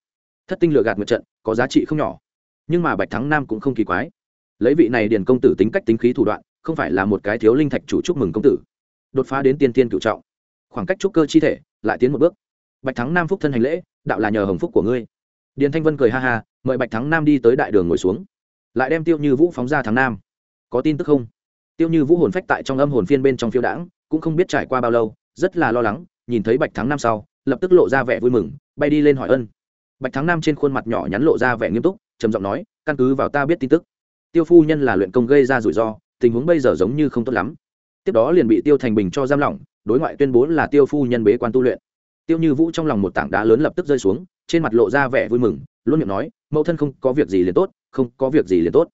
Thất tinh lửa gạt mượt trận, có giá trị không nhỏ. Nhưng mà bạch thắng nam cũng không kỳ quái. Lấy vị này điền công tử tính cách tính khí thủ đoạn không phải là một cái thiếu linh thạch chủ chúc mừng công tử. Đột phá đến tiên tiên cựu trọng. Khoảng cách trúc cơ chi thể lại tiến một bước. Bạch thắng nam phúc thân hành lễ, đạo là nhờ hồng phúc của ngươi. Điền thanh vân cười ha ha, mời bạch thắng nam đi tới đại đường ngồi xuống. Lại đem tiêu như vũ phóng ra thắng nam. Có tin tức không? Tiêu như vũ hồn phách tại trong âm hồn phiên bên trong phiêu đãng, cũng không biết trải qua bao lâu, rất là lo lắng, nhìn thấy bạch thắng nam sau, lập tức lộ ra vẻ vui mừng, bay đi lên hỏi ân. Bạch thắng nam trên khuôn mặt nhỏ nhắn lộ ra vẻ nghiêm túc, trầm giọng nói, căn cứ vào ta biết tin tức, tiêu phu nhân là luyện công gây ra rủi ro tình huống bây giờ giống như không tốt lắm. Tiếp đó liền bị tiêu thành bình cho giam lỏng, đối ngoại tuyên bố là tiêu phu nhân bế quan tu luyện. Tiêu như vũ trong lòng một tảng đá lớn lập tức rơi xuống, trên mặt lộ ra vẻ vui mừng, luôn miệng nói, mẫu thân không có việc gì liền tốt, không có việc gì liền tốt.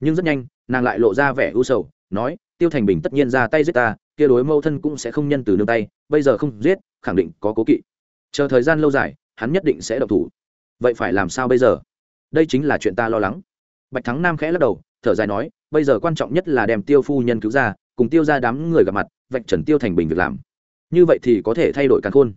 Nhưng rất nhanh, nàng lại lộ ra vẻ u sầu, nói, tiêu thành bình tất nhiên ra tay giết ta, kia đối mẫu thân cũng sẽ không nhân từ nương tay, bây giờ không giết, khẳng định có cố kỵ. Chờ thời gian lâu dài, hắn nhất định sẽ độc thủ. Vậy phải làm sao bây giờ? Đây chính là chuyện ta lo lắng. Bạch thắng nam khẽ lắc đầu, thở dài nói bây giờ quan trọng nhất là đem tiêu phu nhân cứu ra, cùng tiêu ra đám người gặp mặt, vạch trần tiêu thành bình việc làm. Như vậy thì có thể thay đổi càn khôn.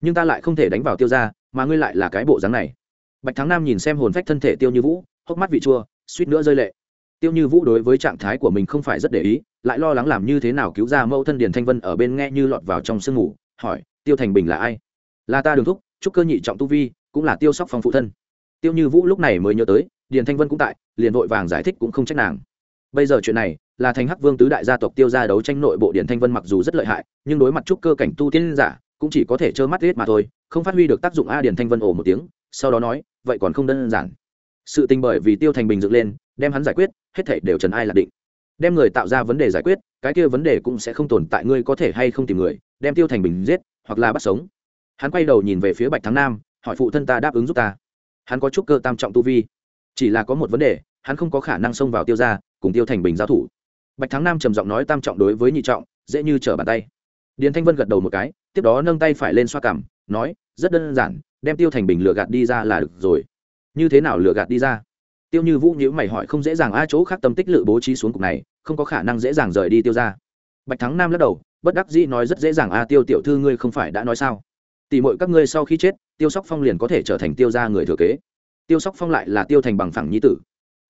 Nhưng ta lại không thể đánh vào tiêu ra mà ngươi lại là cái bộ dáng này. Bạch thắng nam nhìn xem hồn phách thân thể tiêu như vũ, hốc mắt vị chua, suýt nữa rơi lệ. Tiêu như vũ đối với trạng thái của mình không phải rất để ý, lại lo lắng làm như thế nào cứu ra mẫu thân điền thanh vân ở bên nghe như lọt vào trong sương ngủ, hỏi, tiêu thành bình là ai? Là ta đường thúc chúc cơ nhị trọng tu vi, cũng là tiêu sóc phong phụ thân. Tiêu như vũ lúc này mới nhớ tới, điền thanh vân cũng tại, liền vội vàng giải thích cũng không trách nàng bây giờ chuyện này là thành hắc vương tứ đại gia tộc tiêu ra đấu tranh nội bộ điện thanh vân mặc dù rất lợi hại, nhưng đối mặt trúc cơ cảnh tu tiên giả cũng chỉ có thể trơ mắt riết mà thôi, không phát huy được tác dụng a điện thanh vân ồ một tiếng, sau đó nói, vậy còn không đơn giản. Sự tình bởi vì tiêu thành bình dựng lên, đem hắn giải quyết, hết thảy đều trần ai là định. Đem người tạo ra vấn đề giải quyết, cái kia vấn đề cũng sẽ không tồn tại, ngươi có thể hay không tìm người, đem tiêu thành bình giết, hoặc là bắt sống. Hắn quay đầu nhìn về phía bạch thắng nam, hỏi phụ thân ta đáp ứng giúp ta. Hắn có chút cơ tam trọng tu vi. Chỉ là có một vấn đề, hắn không có khả năng xông vào tiêu ra cùng tiêu thành bình giao thủ. Bạch thắng nam trầm giọng nói tam trọng đối với nhị trọng, dễ như trở bàn tay. Điền thanh vân gật đầu một cái, tiếp đó nâng tay phải lên xoa cằm nói, rất đơn giản, đem tiêu thành bình lừa gạt đi ra là được rồi. Như thế nào lừa gạt đi ra? Tiêu như vũ nhữ mày hỏi không dễ dàng a, chỗ khác tâm tích lự bố trí xuống cục này, không có khả năng dễ dàng rời đi tiêu ra bạch thắng nam lắc đầu, bất đắc dĩ nói rất dễ dàng a, tiêu tiểu thư ngươi không phải đã nói sao? Tỷ mọi các ngươi sau khi chết, tiêu sóc phong liền có thể trở thành tiêu gia người thừa kế. Tiêu sóc phong lại là tiêu thành bằng phẳng nhi tử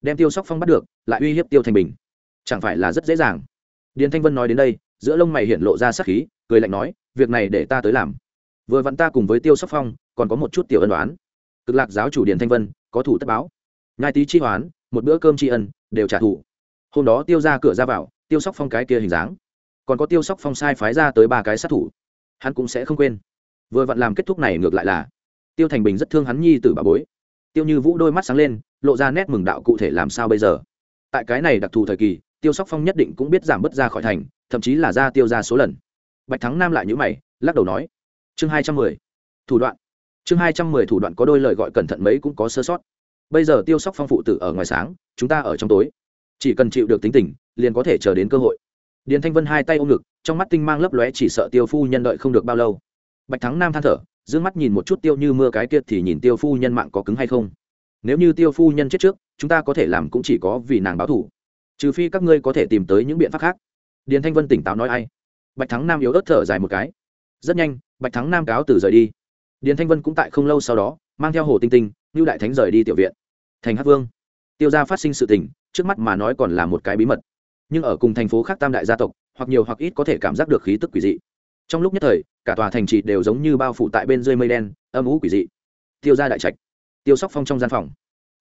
đem tiêu sóc phong bắt được, lại uy hiếp tiêu Thanh bình. Chẳng phải là rất dễ dàng. Điền thanh vân nói đến đây, giữa lông mày hiện lộ ra sắc khí, cười lạnh nói, việc này để ta tới làm. Vừa vặn ta cùng với tiêu sóc phong, còn có một chút tiểu ân đoán cực lạc giáo chủ điền thanh vân, có thủ tất báo. Nhai tý chi hoán, một bữa cơm tri ân, đều trả thù. Hôm đó tiêu ra cửa ra vào, tiêu sóc phong cái kia hình dáng. Còn có tiêu sóc phong sai phái ra tới ba cái sát thủ. Hắn cũng sẽ không quên. Vừa vặn làm kết thúc này ngược lại là. Tiêu thành bình rất thương hắn nhi t ử bà bối tiêu như vũ đôi mắt sáng lên, lộ ra nét mừng đạo cụ thể làm sao bây giờ. Tại cái này đặc thù thời kỳ, tiêu sóc phong nhất định cũng biết giảm bớt ra khỏi thành, thậm chí là ra tiêu ra số lần. Bạch thắng nam lại nhữ mày, lắc đầu nói, chương hai trăm mười, thủ đoạn. Chương hai trăm mười thủ đoạn có đôi lời gọi cẩn thận mấy cũng có sơ sót. Bây giờ tiêu sóc phong phụ tử ở ngoài sáng, chúng ta ở trong tối. Chỉ cần chịu được tính tình, liền có thể chờ đến cơ hội. Điền thanh vân hai tay ôm ngực, trong mắt tinh mang lấp lóe chỉ sợ tiêu phu nhân đợi không được bao lâu. Bạch thắng nam than thở d ư ơ n g mắt nhìn một chút tiêu như mưa cái kia thì nhìn tiêu phu nhân mạng có cứng hay không. Nếu như tiêu phu nhân chết trước, chúng ta có thể làm cũng chỉ có vì nàng báo thủ. Trừ phi các ngươi có thể tìm tới những biện pháp khác. Điền thanh vân tỉnh táo nói ai? Bạch thắng nam yếu ớt thở dài một cái. Rất nhanh, bạch thắng nam cáo từ rời đi. Điền thanh vân cũng tại không lâu sau đó, mang theo hồ tinh tinh như đại thánh rời đi tiểu viện. Thành hát vương. Tiêu g i a phát sinh sự tình, trước mắt mà nói còn là một cái bí mật. Nhưng ở cùng thành phố khác tam đại gia tộc, hoặc nhiều hoặc ít có thể cảm giác được khí tức quỷ dị trong lúc nhất thời, cả tòa thành trì đều giống như bao phủ tại bên dưới mây đen, âm ú quỷ dị. Tiêu ra đại trạch, tiêu sóc phong trong gian phòng.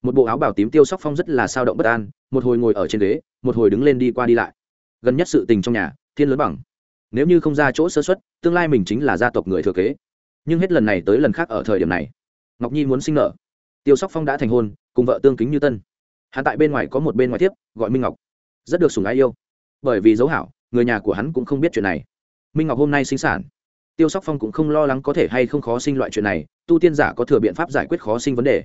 Một bộ áo bào tím tiêu sóc phong rất là sao động bất an, một hồi ngồi ở trên ghế, một hồi đứng lên đi qua đi lại. Gần nhất sự tình trong nhà, thiên lớn bằng. Nếu như không ra chỗ sơ xuất tương lai mình chính là gia tộc người thừa kế. Nhưng hết lần này tới lần khác ở thời điểm này, ngọc nhi muốn sinh nở tiêu sóc phong đã thành hôn, cùng vợ tương kính như tân. Hắn tại bên ngoài có một bên ngoài tiếp, gọi minh ngọc. Rất được sùng ái yêu. Bởi vì dấu hảo, người nhà của hắn cũng không biết chuyện này minh ngọc hôm nay sinh sản. Tiêu sóc phong cũng không lo lắng có thể hay không khó sinh loại chuyện này, tu tiên giả có thừa biện pháp giải quyết khó sinh vấn đề.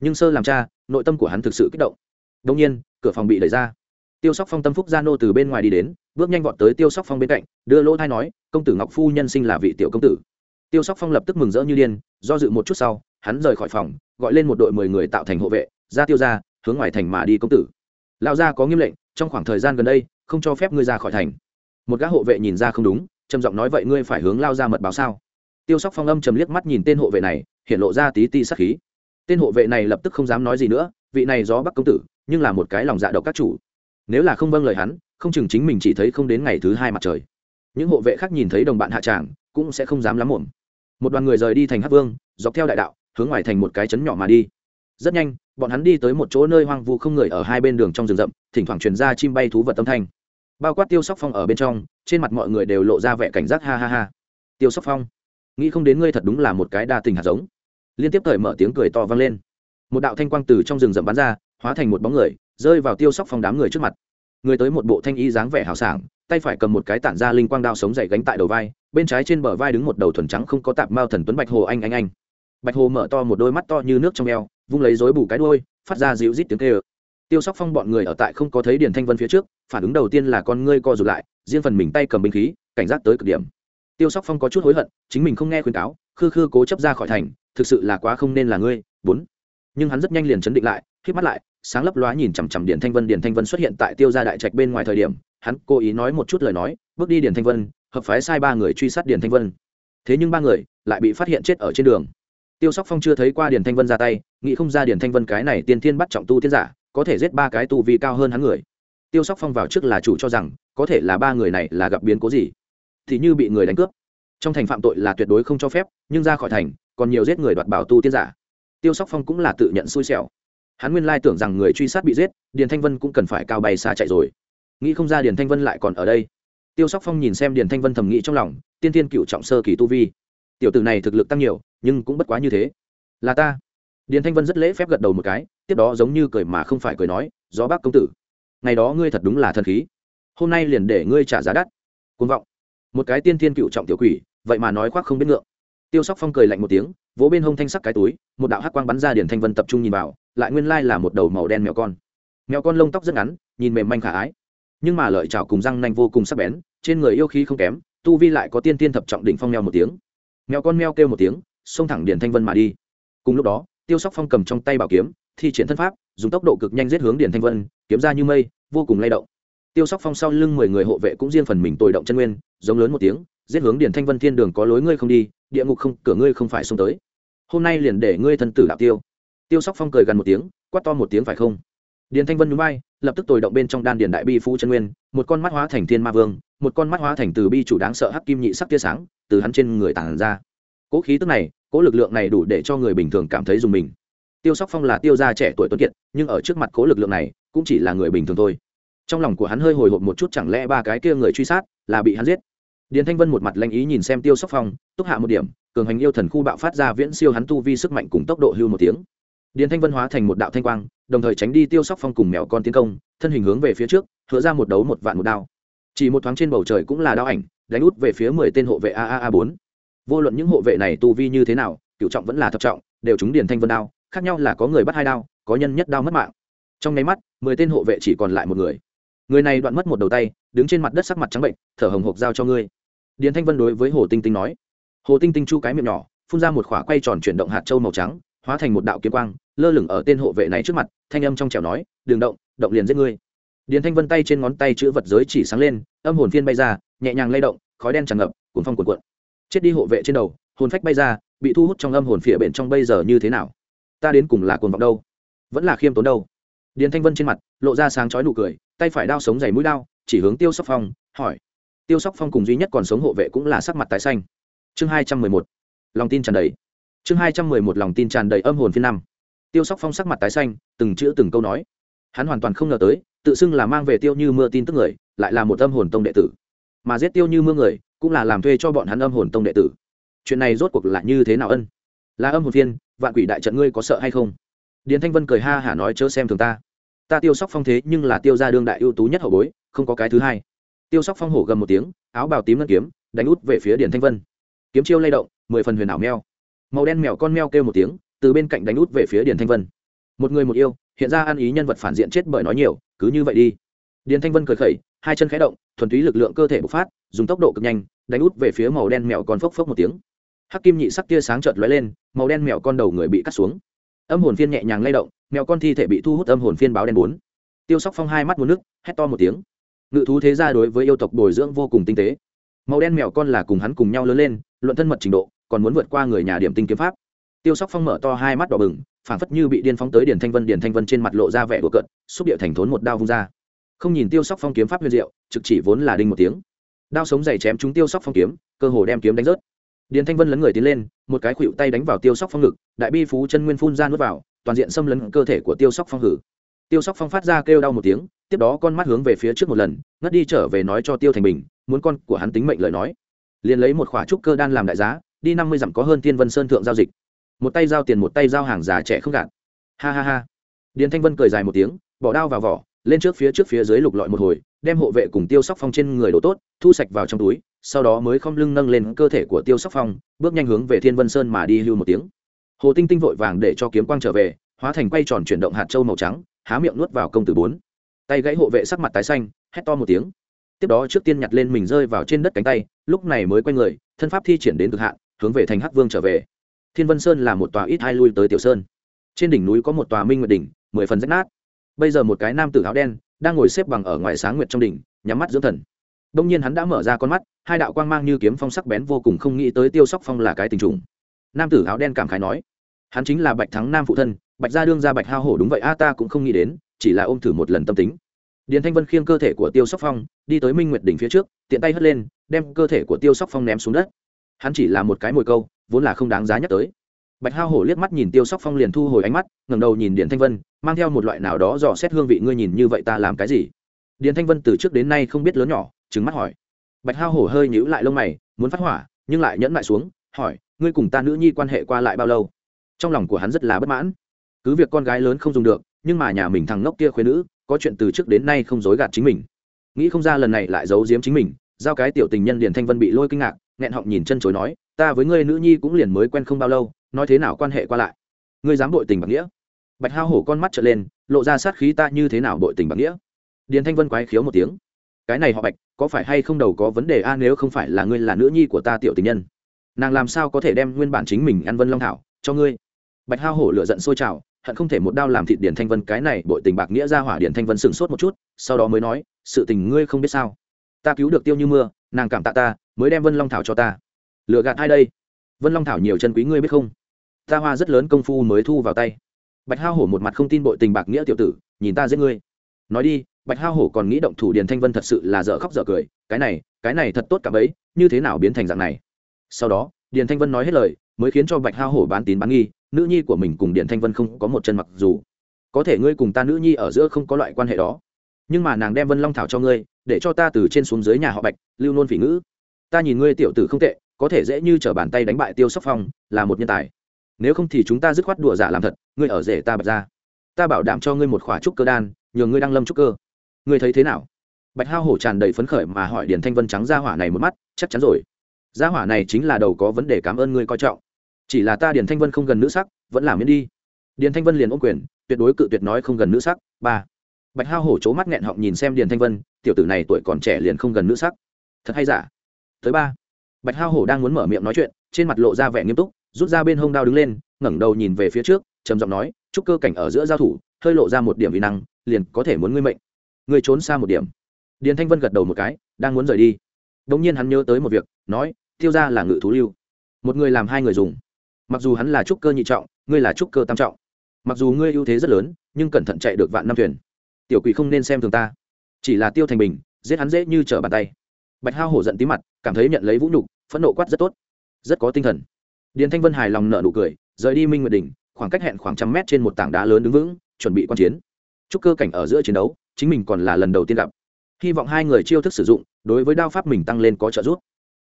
Nhưng sơ làm cha, nội tâm của hắn thực sự kích động. Đông nhiên, cửa phòng bị đẩy ra. Tiêu sóc phong tâm phúc gia nô từ bên ngoài đi đến, bước nhanh vọt tới tiêu sóc phong bên cạnh, đưa lỗ thai nói, công tử ngọc phu nhân sinh là vị tiểu công tử. Tiêu sóc phong lập tức mừng rỡ như điên, do dự một chút sau, hắn rời khỏi phòng, gọi lên một đội mười người tạo thành hộ vệ, ra tiêu ra hướng ngoài thành mà đi công tử. Lão gia có nghiêm lệnh, trong khoảng thời gian gần đây, không cho phép ngươi ra khỏi thành. Một gã hộ vệ nhìn ra không đúng trầm giọng nói vậy ngươi phải hướng lao ra mật báo sao? Tiêu sóc phong âm trầm liếc mắt nhìn tên hộ vệ này, hiện lộ ra tí ti sắc khí. Tên hộ vệ này lập tức không dám nói gì nữa, vị này gió bắc công tử, nhưng là một cái lòng dạ độc các chủ. Nếu là không vâng lời hắn, không chừng chính mình chỉ thấy không đến ngày thứ hai mặt trời. Những hộ vệ khác nhìn thấy đồng bạn hạ tràng, cũng sẽ không dám lắm muộn. Một đoàn người rời đi thành hát vương, dọc theo đại đạo, hướng ngoài thành một cái trấn nhỏ mà đi. Rất nhanh, bọn hắn đi tới một chỗ nơi hoang vu không người ở hai bên đường trong rừng rậm, thỉnh thoảng truyền ra chim bay thú vật âm thanh bao quát tiêu sóc phong ở bên trong trên mặt mọi người đều lộ ra vẻ cảnh giác ha ha ha tiêu sóc phong nghĩ không đến ngươi thật đúng là một cái đa tình hạt giống liên tiếp thời mở tiếng cười to vang lên một đạo thanh quang từ trong rừng rậm bắn ra hóa thành một bóng người rơi vào tiêu sóc phong đám người trước mặt người tới một bộ thanh y dáng vẻ hào sảng tay phải cầm một cái tản ra linh quang đao sống dậy gánh tại đầu vai bên trái trên bờ vai đứng một đầu thuần trắng không có tạp mao thần tuấn bạch hồ anh anh anh bạch hồ mở to một đôi mắt to như nước trong eo vung lấy dối bù cái đôi phát ra dịu rít tiếng kêu tiêu sóc phong bọn người ở tại không có thấy điển thanh vân phía trước phản ứng đầu tiên là con ngươi co rụt lại, riêng phần mình tay cầm binh khí, cảnh giác tới cực điểm. Tiêu sóc phong có chút hối hận, chính mình không nghe khuyên cáo, khư khư cố chấp ra khỏi thành, thực sự là quá không nên là ngươi, bốn. Nhưng hắn rất nhanh liền chấn định lại k mắt lại, sáng lấp lóa nhìn chằm chằm điển thanh vân điển thanh vân xuất hiện tại tiêu gia đại trạch bên ngoài thời điểm, hắn cố ý nói một chút lời nói, bước đi điển thanh vân, hợp phái sai ba người truy sát điển thanh vân. Thế nhưng ba người lại bị phát hiện chết ở trên đường. Tiêu sóc phong chưa thấy qua điển thanh vân ra tay, nghĩ không ra điển thanh vân cái này tiên thiên bắt trọng tu tiên giả, có thể giết ba cái tu vi cao hơn hắn người tiêu sóc phong vào trước là chủ cho rằng, có thể là ba người này là gặp biến cố gì. Thì như bị người đánh cướp. Trong thành phạm tội là tuyệt đối không cho phép, nhưng ra khỏi thành, còn nhiều giết người đoạt bảo tu tiên giả. Tiêu sóc phong cũng là tự nhận xui xẻo. Hắn nguyên lai tưởng rằng người truy sát bị giết, điền thanh vân cũng cần phải cao bay xa chạy rồi. Nghĩ không ra điền thanh vân lại còn ở đây. Tiêu sóc phong nhìn xem điền thanh vân thầm nghĩ trong lòng, tiên tiên cựu trọng sơ kỳ tu vi. Tiểu tử này thực lực tăng nhiều, nhưng cũng bất quá như thế. Là ta. Điền thanh vân rất lễ phép gật đầu một cái, tiếp đó giống như cười mà không phải cười nói, gió bác công tử ngày đó ngươi thật đúng là thần khí. Hôm nay liền để ngươi trả giá đắt. Côn vọng. Một cái tiên thiên cựu trọng tiểu quỷ, vậy mà nói khoác không biết ngượng. Tiêu sóc phong cười lạnh một tiếng, vỗ bên hông thanh sắc cái túi, một đạo hắc quang bắn ra điển thanh vân tập trung nhìn vào, lại nguyên lai là một đầu màu đen mèo con. Mèo con lông tóc rất ngắn, nhìn mềm manh khả ái. Nhưng mà lợi chảo cùng răng nanh vô cùng sắc bén, trên người yêu khí không kém, tu vi lại có tiên tiên thập trọng đỉnh phong mèo một tiếng. Mèo con mèo kêu một tiếng, xông thẳng điển thanh vân mà đi. Cùng lúc đó, tiêu sóc phong cầm trong tay bảo kiếm, thi triển thân pháp dùng tốc độ cực nhanh giết hướng điển thanh vân, kiếm ra như mây, vô cùng lay động. Tiêu sóc phong sau lưng mười người hộ vệ cũng riêng phần mình tồi động chân nguyên, giống lớn một tiếng, giết hướng điển thanh vân thiên đường có lối ngươi không đi, địa ngục không, cửa ngươi không phải xông tới. Hôm nay liền để ngươi thân tử đạo tiêu. Tiêu sóc phong cười gần một tiếng, quát to một tiếng phải không? Điền thanh vân núi bay lập tức tồi động bên trong đan điền đại bi phú chân nguyên, một con mắt hóa thành thiên ma vương, một con mắt hóa thành từ bi chủ đáng sợ hắc kim nhị sắc tia sáng, từ hắn trên người tản ra. Cỗ khí tức này cỗ lực lượng này đủ để cho người bình thường cảm thấy dùng mình tiêu sóc phong là tiêu gia trẻ tuổi tuấn kiệt, nhưng ở trước mặt cố lực lượng này, cũng chỉ là người bình thường thôi. Trong lòng của hắn hơi hồi hộp một chút, chẳng lẽ ba cái kia người truy sát là bị hắn giết? Điền thanh vân một mặt lanh ý nhìn xem tiêu sóc phong, túc hạ một điểm, cường hành yêu thần khu bạo phát ra viễn siêu hắn tu vi sức mạnh cùng tốc độ hưu một tiếng. Điền thanh vân hóa thành một đạo thanh quang, đồng thời tránh đi tiêu sóc phong cùng mèo con tiến công, thân hình hướng về phía trước, hứa ra một đấu một vạn một đao. Chỉ một thoáng trên bầu trời cũng là đao ảnh, đánh út về phía mười tên hộ vệ a a a bốn. Vô luận những hộ vệ này tu vi như thế nào cựu trọng vẫn là thập trọng, đều trúng điền thanh vân đao khác nhau là có người bắt hai đao, có nhân nhất đao mất mạng. Trong nháy mắt, mười tên hộ vệ chỉ còn lại một người. Người này đoạn mất một đầu tay, đứng trên mặt đất sắc mặt trắng bệnh, thở hồng hộc giao cho ngươi. Điền thanh vân đối với hồ tinh tinh nói. Hồ tinh tinh chu cái miệng nhỏ, phun ra một khỏa quay tròn chuyển động hạt trâu màu trắng, hóa thành một đạo kiếm quang, lơ lửng ở tên hộ vệ này trước mặt, thanh âm trong trẻo nói đường động động liền giết ngươi. Điền thanh vân tay trên ngón tay chữ vật giới chỉ sáng lên, âm hồn phiên bay ra, nhẹ nhàng lay động, khói đen tràn ngập cuốn phong cuộn cuộn. Chết đi hộ vệ trên đầu, hồn phách bay ra, bị thu hút trong âm hồn phịa bện trong bây giờ như thế nào? Ta đến cùng là cuồng vọng đâu? Vẫn là khiêm tốn đâu? Điền thanh vân trên mặt lộ ra sáng chói nụ cười, tay phải đao sống dày mũi đao, chỉ hướng tiêu sóc phong, hỏi. Tiêu sóc phong cùng duy nhất còn sống hộ vệ cũng là sắc mặt tái xanh. Chương hai trăm mười một, lòng tin tràn đầy. Chương hai trăm mười một, lòng tin tràn đầy âm hồn phiên năm. Tiêu sóc phong sắc mặt tái xanh, từng chữ từng câu nói. Hắn hoàn toàn không ngờ tới, tự xưng là mang về tiêu như mưa tin tức người, lại là một âm hồn tông đệ tử. Mà giết tiêu như mưa người, cũng là làm thuê cho bọn hắn âm hồn tông đệ tử. Chuyện này rốt cuộc là như thế nào ân? Là âm hồn phiên vạn quỷ đại trận ngươi có sợ hay không? Điền thanh vân cười ha hả nói chớ xem thường ta. Ta tiêu sóc phong thế nhưng là tiêu gia đương đại ưu tú nhất hậu bối, không có cái thứ hai. Tiêu sóc phong hổ gầm một tiếng, áo bào tím ngân kiếm, đánh út về phía điền thanh vân. Kiếm chiêu lay động, mười phần huyền ảo mèo màu đen mèo con mèo kêu một tiếng, từ bên cạnh đánh út về phía điền thanh vân. Một người một yêu, hiện ra ăn ý nhân vật phản diện chết bởi nói nhiều, cứ như vậy đi. Điền thanh vân cười khẩy, hai chân khẽ động, thuần túy lực lượng cơ thể bộc phát, dùng tốc độ cực nhanh, đánh út về phía màu đen mèo con phốc phốc một tiếng hắc kim nhị sắc tia sáng chợt lóe lên, màu đen mèo con đầu người bị cắt xuống. Âm hồn phiên nhẹ nhàng lay động, mèo con thi thể bị thu hút âm hồn phiên báo đen bốn. Tiêu sóc phong hai mắt một nước, hét to một tiếng. Ngự thú thế gia đối với yêu tộc bồi dưỡng vô cùng tinh tế. Màu đen mèo con là cùng hắn cùng nhau lớn lên, luận thân mật trình độ, còn muốn vượt qua người nhà điểm tinh kiếm pháp. Tiêu sóc phong mở to hai mắt đỏ bừng, phảng phất như bị điên phóng tới điển thanh vân, điển thanh vân trên mặt lộ ra vẻ đùa cận xúc địa thành thốn một đao vung ra. Không nhìn tiêu sóc phong kiếm pháp huyền diệu, trực chỉ vốn là đinh một tiếng. Đao sống dày chém chúng tiêu sóc phong kiếm, cơ hồ đem kiếm đánh rớt điền thanh vân lấn người tiến lên, một cái khuỵu tay đánh vào tiêu sóc phong ngực, đại bi phú chân nguyên phun ra nuốt vào, toàn diện xâm lấn cơ thể của tiêu sóc phong hử. Tiêu sóc phong phát ra kêu đau một tiếng, tiếp đó con mắt hướng về phía trước một lần, ngất đi trở về nói cho tiêu thành bình, muốn con của hắn tính mệnh lời nói. Liền lấy một khỏa trúc cơ đan làm đại giá, đi năm mươi dặm có hơn thiên vân sơn thượng giao dịch. Một tay giao tiền một tay giao hàng già trẻ không gạt. Ha ha ha. Điền thanh vân cười dài một tiếng, bỏ đao vào vỏ, lên trước phía trước phía dưới lục lọi một hồi, đem hộ vệ cùng tiêu sóc phong trên người đổ tốt, thu sạch vào trong túi sau đó mới không lưng nâng lên cơ thể của tiêu sóc phong, bước nhanh hướng về thiên vân sơn mà đi hưu một tiếng. Hồ tinh tinh vội vàng để cho kiếm quang trở về, hóa thành quay tròn chuyển động hạt trâu màu trắng, há miệng nuốt vào công tử bốn. Tay gãy hộ vệ sắc mặt tái xanh, hét to một tiếng. Tiếp đó trước tiên nhặt lên mình rơi vào trên đất cánh tay, lúc này mới quay người, thân pháp thi triển đến cực hạn, hướng về thành hắc vương trở về. Thiên vân sơn là một tòa ít hai lui tới tiểu sơn. Trên đỉnh núi có một tòa minh nguyệt đỉnh, mười phần rách nát. Bây giờ một cái nam tử áo đen, đang ngồi xếp bằng ở ngoài sáng nguyệt trong đỉnh, nhắm mắt dưỡng thần đông nhiên hắn đã mở ra con mắt, hai đạo quang mang như kiếm phong sắc bén vô cùng không nghĩ tới tiêu sóc phong là cái tình trùng. Nam tử áo đen cảm khái nói, hắn chính là bạch thắng nam phụ thân, bạch gia đương ra bạch hao hổ đúng vậy a, ta cũng không nghĩ đến, chỉ là ôm thử một lần tâm tính. Điền thanh vân khiêng cơ thể của tiêu sóc phong, đi tới minh nguyệt đỉnh phía trước, tiện tay hất lên, đem cơ thể của tiêu sóc phong ném xuống đất. Hắn chỉ là một cái mồi câu, vốn là không đáng giá nhắc tới. Bạch hao hổ liếc mắt nhìn tiêu sóc phong liền thu hồi ánh mắt, ngẩng đầu nhìn điền thanh vân, mang theo một loại nào đó dò xét hương vị, ngươi nhìn như vậy ta làm cái gì? Điền thanh vân từ trước đến nay không biết lớn nhỏ trừng mắt hỏi. Bạch hao hổ hơi nhíu lại lông mày, muốn phát hỏa, nhưng lại nhẫn lại xuống, hỏi, ngươi cùng ta nữ nhi quan hệ qua lại bao lâu? Trong lòng của hắn rất là bất mãn. Cứ việc con gái lớn không dùng được, nhưng mà nhà mình thằng ngốc kia khuyên nữ, có chuyện từ trước đến nay không dối gạt chính mình. Nghĩ không ra lần này lại giấu giếm chính mình, giao cái tiểu tình nhân điền thanh vân bị lôi kinh ngạc, nghẹn họng nhìn chân chối nói, ta với ngươi nữ nhi cũng liền mới quen không bao lâu, nói thế nào quan hệ qua lại? Ngươi dám bội tình bạc nghĩa? Bạch hao hổ con mắt trở lên, lộ ra sát khí ta như thế nào bội tình bạc nghĩa? Điền thanh vân quái khiếu một tiếng. Cái này họ bạch có phải hay không đầu có vấn đề? A, nếu không phải là ngươi là nữ nhi của ta tiểu tình nhân, nàng làm sao có thể đem nguyên bản chính mình ăn vân long thảo cho ngươi? Bạch hao hổ lựa giận sôi trào, hận không thể một đao làm thịt điển thanh vân, cái này bội tình bạc nghĩa ra hỏa điển thanh vân sửng sốt một chút, sau đó mới nói, sự tình ngươi không biết sao? Ta cứu được tiêu như mưa, nàng cảm tạ ta, mới đem vân long thảo cho ta. Lựa gạt ai đây? Vân long thảo nhiều chân quý ngươi biết không? Ta hoa rất lớn công phu mới thu vào tay. Bạch hao hổ một mặt không tin bội tình bạc nghĩa tiểu tử, nhìn ta giết ngươi. Nói đi bạch hao hổ còn nghĩ động thủ điền thanh vân thật sự là dở khóc dở cười, cái này cái này thật tốt cả bấy, như thế nào biến thành dạng này? Sau đó, điền thanh vân nói hết lời, mới khiến cho bạch hao hổ bán tín bán nghi, nữ nhi của mình cùng điền thanh vân không có một chân mặc dù. Có thể ngươi cùng ta nữ nhi ở giữa không có loại quan hệ đó. Nhưng mà nàng đem vân long thảo cho ngươi, để cho ta từ trên xuống dưới nhà họ bạch, lưu nôn phỉ ngữ. Ta nhìn ngươi tiểu tử không tệ, có thể dễ như t r ở bàn tay đánh bại tiêu sóc phong, là một nhân tài. Nếu không thì chúng ta dứt khoát đùa giả làm thật, ngươi ở rể ta bật ra. Ta bảo đảm cho ngươi một khỏa trúc cơ đan, nhờ ngươi đăng lâm trúc cơ ngươi thấy thế nào? Bạch hao hổ tràn đầy phấn khởi mà hỏi điền thanh vân trắng ra hỏa này một mắt, chắc chắn rồi. Gia hỏa này chính là đầu có vấn đề cảm ơn ngươi coi trọng. Chỉ là ta điền thanh vân không gần nữ sắc, vẫn làm miễn đi. Điền thanh vân liền ôm quyền, tuyệt đối cự tuyệt nói không gần nữ sắc. Ba. Bạch hao hổ c mắt nghẹn họng nhìn xem điền thanh vân, tiểu tử này tuổi còn trẻ liền không gần nữ sắc. Thật hay giả? Thứ ba. Bạch hao hổ đang muốn mở miệng nói chuyện, trên mặt lộ ra vẻ nghiêm túc, rút ra bên hông đao đứng lên, ngẩng đầu nhìn về phía trước, trầm giọng nói, chúc cơ cảnh ở giữa giao thủ, hơi lộ ra một điểm vi năng, liền có thể muốn ngươi mệnh ngươi trốn xa một điểm. Điền thanh vân gật đầu một cái, đang muốn rời đi. Đ ỗ n g nhiên hắn nhớ tới một việc, nói, tiêu ra là ngự thú lưu. Một người làm hai người dùng. Mặc dù hắn là trúc cơ nhị trọng, ngươi là trúc cơ tam trọng. Mặc dù ngươi ưu thế rất lớn, nhưng cẩn thận chạy được vạn năm thuyền. Tiểu quỷ không nên xem thường ta. Chỉ là tiêu thành bình, giết hắn dễ như trở bàn tay. Bạch hao hổ giận tí mặt, cảm thấy nhận lấy vũ nhục, phẫn nộ quát rất tốt. Rất có tinh thần. Điền thanh vân hài lòng nợ nụ cười, rời đi minh nguyệt đình khoảng cách hẹn khoảng trăm mét trên một tảng đá lớn đứng vững, chuẩn bị quan chiến. Trúc cơ cảnh ở giữa chiến đấu chính mình còn là lần đầu tiên gặp. Hy vọng hai người chiêu thức sử dụng, đối với đao pháp mình tăng lên có trợ giúp.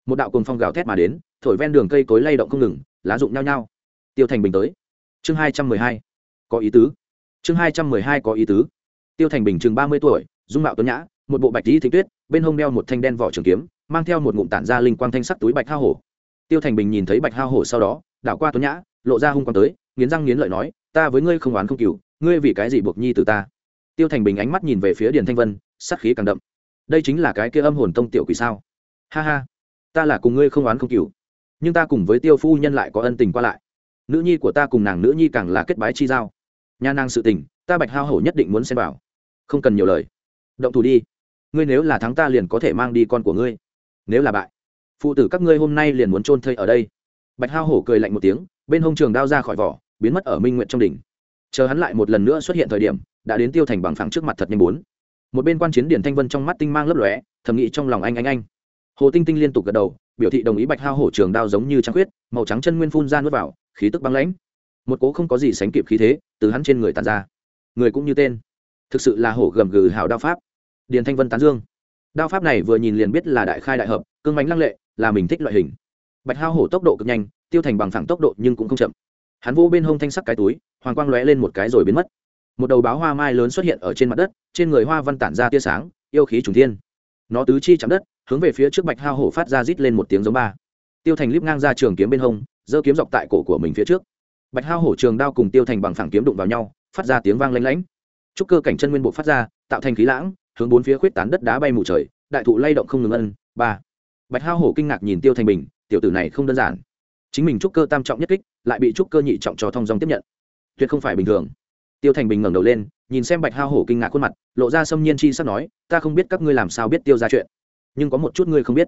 Một đạo cùng phong gào thét mà đến, thổi ven đường cây cối lay động không ngừng, lá rụng nhao nhao. Tiêu thành bình tới. Chương hai trăm mười hai. Có ý tứ. Chương hai trăm mười hai có ý tứ. Tiêu thành bình chừng ba mươi tuổi, dung mạo tuấn nhã, một bộ bạch dĩ thịnh tuyết, bên hông đeo một thanh đen vỏ trường kiếm, mang theo một ngụm tản ra linh quang thanh sắc túi bạch hao hổ. Tiêu thành bình nhìn thấy bạch hao hổ sau đó, đảo qua tuấn nhã, lộ ra hung quang tới, nghiến răng nghiến lợi nói, ta với ngươi không oán không cừu, ngươi vì cái gì buộc nhi từ ta? Tiêu thành bình ánh mắt nhìn về phía điền thanh vân, sắc khí càng đậm. Đây chính là cái kia âm hồn tông tiểu quỷ sao? Ha ha, ta là cùng ngươi không oán không cừu nhưng ta cùng với tiêu phu nhân lại có ân tình qua lại. Nữ nhi của ta cùng nàng nữ nhi càng là kết bái chi giao. Nha nàng sự tình, ta bạch hao hổ nhất định muốn xem vào. Không cần nhiều lời. Động thủ đi. Ngươi nếu là thắng ta liền có thể mang đi con của ngươi. Nếu là bại, phụ tử các ngươi hôm nay liền muốn trôn thây ở đây. Bạch hao hổ cười lạnh một tiếng, bên hông trường đao ra khỏi vỏ, biến mất ở minh nguyện trong đỉnh. Chờ hắn lại một lần nữa xuất hiện thời điểm đã đến tiêu thành bằng phẳng trước mặt thật nhanh bốn. Một bên quan chiến điển thanh vân trong mắt tinh mang lấp lóe, thầm nghĩ trong lòng anh anh anh. Hồ tinh tinh liên tục gật đầu, biểu thị đồng ý bạch hao hổ trường đao giống như trắng khuyết, màu trắng chân nguyên phun ra nuốt vào, khí tức băng lãnh. Một cố không có gì sánh kịp khí thế, từ hắn trên người tàn ra. Người cũng như tên. Thực sự là hổ gầm gừ hào đao pháp. Điền thanh vân tán dương. Đao pháp này vừa nhìn liền biết là đại khai đại hợp, cương bánh lăng lệ, là mình thích loại hình. Bạch hao hổ tốc độ cực nhanh, tiêu thành bằng phẳng tốc độ nhưng cũng không chậm. Hắn vô bên hông thanh sắc cái túi, hoàng quang lóe lên một cái rồi biến mất một đầu báo hoa mai lớn xuất hiện ở trên mặt đất, trên người hoa văn tản ra tia sáng, yêu khí trùng thiên. Nó tứ chi chạm đất, hướng về phía trước bạch hao hổ phát ra rít lên một tiếng giống ba. Tiêu thành líp ngang ra trường kiếm bên hông, giơ kiếm dọc tại cổ của mình phía trước. Bạch hao hổ trường đao cùng tiêu thành bằng phẳng kiếm đụng vào nhau, phát ra tiếng vang lanh lảnh. Trúc cơ cảnh chân nguyên bộ phát ra, tạo thành khí lãng, hướng bốn phía khuyết tán đất đá bay mù trời, đại thụ lay động không ngừng ân, ba. Bạch hao hổ kinh ngạc nhìn tiêu thành bình, tiểu tử này không đơn giản. Chính mình trúc cơ tam trọng nhất kích, lại bị trúc cơ nhị trọng cho thông dòng tiếp nhận. Tuyệt không phải bình thường tiêu thành bình ngẩng đầu lên, nhìn xem bạch hao hổ kinh ngạc khuôn mặt, lộ ra xâm nhiên chi sắp nói, ta không biết các ngươi làm sao biết tiêu ra chuyện, nhưng có một chút ngươi không biết.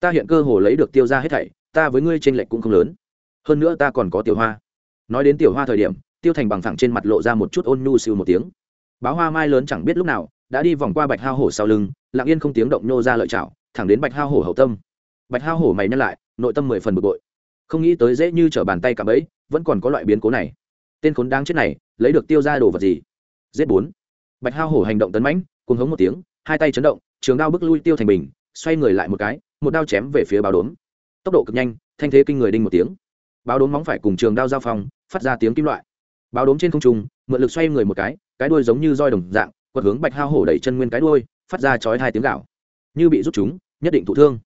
Ta hiện cơ hồ lấy được tiêu ra hết thảy, ta với ngươi t r ê n lệch cũng không lớn. Hơn nữa ta còn có tiểu hoa. Nói đến tiểu hoa thời điểm, tiêu thành bằng thẳng trên mặt lộ ra một chút ôn nhu siêu một tiếng. Báo hoa mai lớn chẳng biết lúc nào, đã đi vòng qua bạch hao hổ sau lưng, lặng yên không tiếng động nô ra lợi chảo, thẳng đến bạch hao hổ hậu tâm. Bạch hao hổ mày nhắc lại, nội tâm mười phần bực bội. Không nghĩ tới dễ như t bàn tay cả ấy vẫn còn có loại biến cố này. Tên khốn đáng chết này lấy được tiêu ra đồ vật gì? Giết bốn. Bạch hao hổ hành động tấn mãnh, cuồng hống một tiếng, hai tay chấn động, trường đao bước lui tiêu thành bình, xoay người lại một cái, một đao chém về phía báo đốm. Tốc độ cực nhanh, thanh thế kinh người đinh một tiếng. Báo đốm móng phải cùng trường đao giao phong, phát ra tiếng kim loại. Báo đốm trên không trung, mượn lực xoay người một cái cái đuôi giống như roi đồng dạng, quật hướng bạch hao hổ đẩy chân nguyên cái đuôi, phát ra chói hai tiếng gạo như bị rút chúng, nhất định thụ thương.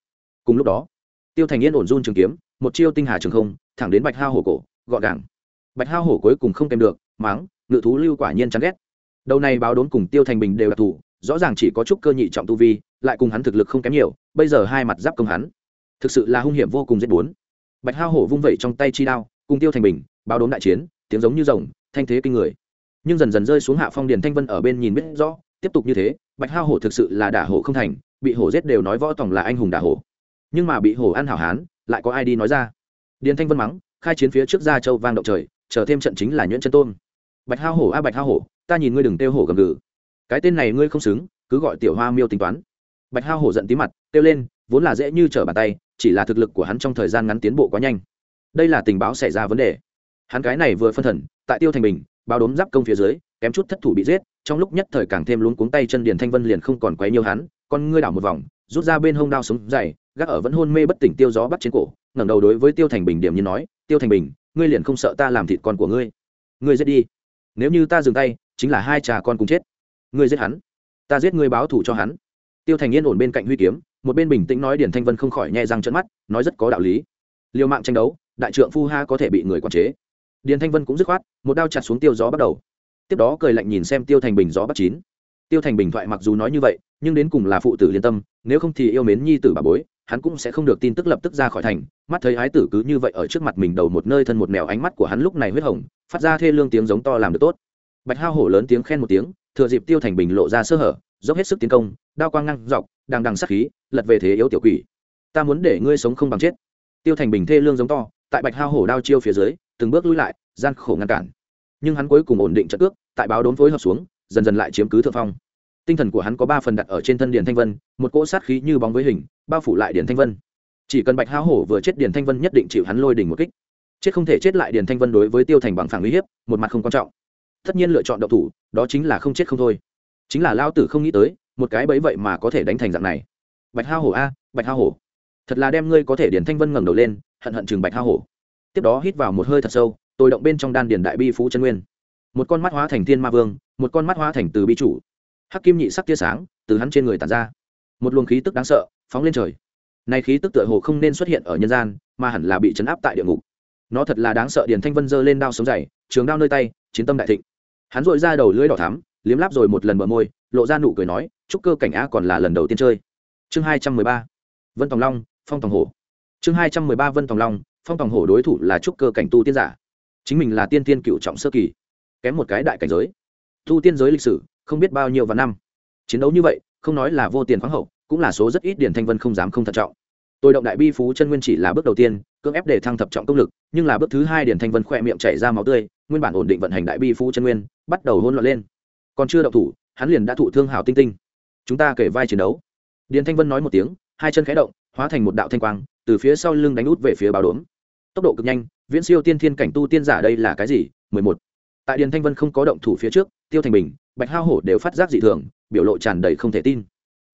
Cùng lúc đó, tiêu thành yên ổn run trường kiếm, một chiêu tinh hà trường không, thẳng đến bạch hao hổ cổ, gọn gàng. Bạch hao hổ cuối cùng không kèm được máng, ngự thú lưu quả nhiên chán ghét. Đầu này báo đốn cùng tiêu thành bình đều đặc thù, rõ ràng chỉ có chút cơ nhị trọng tu vi, lại cùng hắn thực lực không kém nhiều, bây giờ hai mặt giáp công hắn. Thực sự là hung hiểm vô cùng giết bốn. Bạch hao hổ vung vẩy trong tay chi đao, cùng tiêu thành bình, báo đốn đại chiến, tiếng giống như rồng, thanh thế kinh người. Nhưng dần dần rơi xuống hạ phong điền thanh vân ở bên nhìn biết rõ, tiếp tục như thế, bạch hao hổ thực sự là đả hổ không thành, bị hổ giết đều nói võ tòng là anh hùng đả hổ. Nhưng mà bị hổ ăn hảo hán, lại có ai đi nói ra? Điền thanh vân mắng, khai chiến phía trước gia châu vang động trời, chờ thêm trận chính là nhuyễn chân tôn bạch hao hổ a bạch hao hổ, ta nhìn ngươi đừng tiêu hổ gầm gừ. Cái tên này ngươi không xứng, cứ gọi tiểu hoa miêu tính toán. Bạch hao hổ giận tí mặt, kêu lên, vốn là dễ như trở bàn tay, chỉ là thực lực của hắn trong thời gian ngắn tiến bộ quá nhanh. Đây là tình báo xảy ra vấn đề. Hắn cái này vừa phân thần, tại tiêu thành bình, báo đốm giáp công phía dưới, kém chút thất thủ bị giết, trong lúc nhất thời càng thêm luống cuống tay chân điền thanh vân liền không còn quấy nhiều hắn, con ngươi đảo một vòng, rút ra bên hông đao sống dày, gác ở vẫn hôn mê bất tỉnh tiêu gió bắt trên cổ, ngẩng đầu đối với tiêu thành bình điểm như nói, tiêu thành bình, ngươi liền không sợ ta làm thịt con của ngươi? Ngươi giết đi nếu như ta dừng tay, chính là hai cha con cùng chết. Ngươi giết hắn, ta giết ngươi báo thủ cho hắn. Tiêu thành yên ổn bên cạnh huy kiếm, một bên bình tĩnh nói điển thanh vân không khỏi nhẹ răng trận mắt, nói rất có đạo lý. Liều mạng tranh đấu, đại trượng phu ha có thể bị người quản chế. Điền thanh vân cũng dứt khoát, một đao chặt xuống tiêu gió bắt đầu. Tiếp đó cười lạnh nhìn xem tiêu thành bình gió bắt chín. Tiêu thành bình thoại mặc dù nói như vậy, nhưng đến cùng là phụ tử liên tâm, nếu không thì yêu mến nhi tử bà bối hắn cũng sẽ không được tin tức lập tức ra khỏi thành, mắt thấy ái tử cứ như vậy ở trước mặt mình đầu một nơi thân một mèo ánh mắt của hắn lúc này huyết hồng, phát ra thê lương tiếng giống to làm được tốt. Bạch hao hổ lớn tiếng khen một tiếng, thừa dịp tiêu thành bình lộ ra sơ hở, dốc hết sức tiến công, đao quang ngăn dọc đang đằng sát khí, lật về thế yếu tiểu quỷ. Ta muốn để ngươi sống không bằng chết. Tiêu thành bình thê lương giống to, tại bạch hao hổ đao chiêu phía dưới, từng bước lui lại, gian khổ ngăn cản. Nhưng hắn cuối cùng ổn định trận cước, tại báo đốn phối hợp xuống, dần dần lại chiếm cứ thượng phong. Tinh thần của hắn có ba phần đặt ở trên thân điền thanh vân, một cỗ sát khí như bóng với hình bao phủ lại điền thanh vân. Chỉ cần bạch hao hổ vừa chết điền thanh vân nhất định chịu hắn lôi đỉnh một kích. Chết không thể chết lại điền thanh vân đối với tiêu thành bằng phẳng uy hiếp, một mặt không quan trọng. Tất nhiên lựa chọn độc thủ, đó chính là không chết không thôi. Chính là lao tử không nghĩ tới, một cái bấy vậy mà có thể đánh thành dạng này. Bạch hao hổ a, bạch hao hổ. Thật là đem ngươi có thể điền thanh vân ngẩng đầu lên, hận hận chừng bạch hao hổ. Tiếp đó hít vào một hơi thật sâu, tôi động bên trong đan điền đại bi phú chân nguyên. Một con mắt hóa thành thiên ma vương, một con mắt hóa thành từ bi chủ. Hắc kim nhị sắc tia sáng từ hắn trên người tàn ra. Một luồng khí tức đáng sợ phóng lên trời. Này khí tức tựa hồ không nên xuất hiện ở nhân gian, mà hẳn là bị chấn áp tại địa ngục. Nó thật là đáng sợ, điền thanh vân giơ lên đao sống dày trường đao nơi tay, chiến tâm đại thịnh. Hắn dội ra đầu lưỡi đỏ thắm, liếm láp rồi một lần mở môi, lộ ra nụ cười nói, chúc cơ cảnh Á còn là lần đầu tiên chơi. Chương hai trăm mười ba, vân tòng long, phong tòng hổ. Chương hai trăm mười ba, vân tòng long, phong tòng hổ đối thủ là trúc cơ cảnh tu tiên giả. Chính mình là tiên tiên cựu trọng sơ kỳ, kém một cái đại cảnh giới. Tu tiên giới lịch sử, không biết bao nhiêu và năm. Chiến đấu như vậy, không nói là vô tiền khoáng hậu cũng là số rất ít điển thanh vân không dám không thận trọng. Tôi động đại bi phú chân nguyên chỉ là bước đầu tiên, cưỡng ép để thăng thập trọng công lực, nhưng là bước thứ hai điển thanh vân khỏe miệng chảy ra máu tươi, nguyên bản ổn định vận hành đại bi phú chân nguyên, bắt đầu hôn loạn lên. Còn chưa động thủ, hắn liền đã thụ thương hào tinh tinh. Chúng ta kể vai chiến đấu. Điền thanh vân nói một tiếng, hai chân khẽ động, hóa thành một đạo thanh quang, từ phía sau lưng đánh út về phía báo đốm. Tốc độ cực nhanh, viễn siêu tiên thiên cảnh tu tiên giả đây là cái gì? Mười một. Tại điền thanh vân không có động thủ phía trước, tiêu thành bình, bạch hao hổ đều phát giác dị thường, biểu lộ tràn đầy không thể tin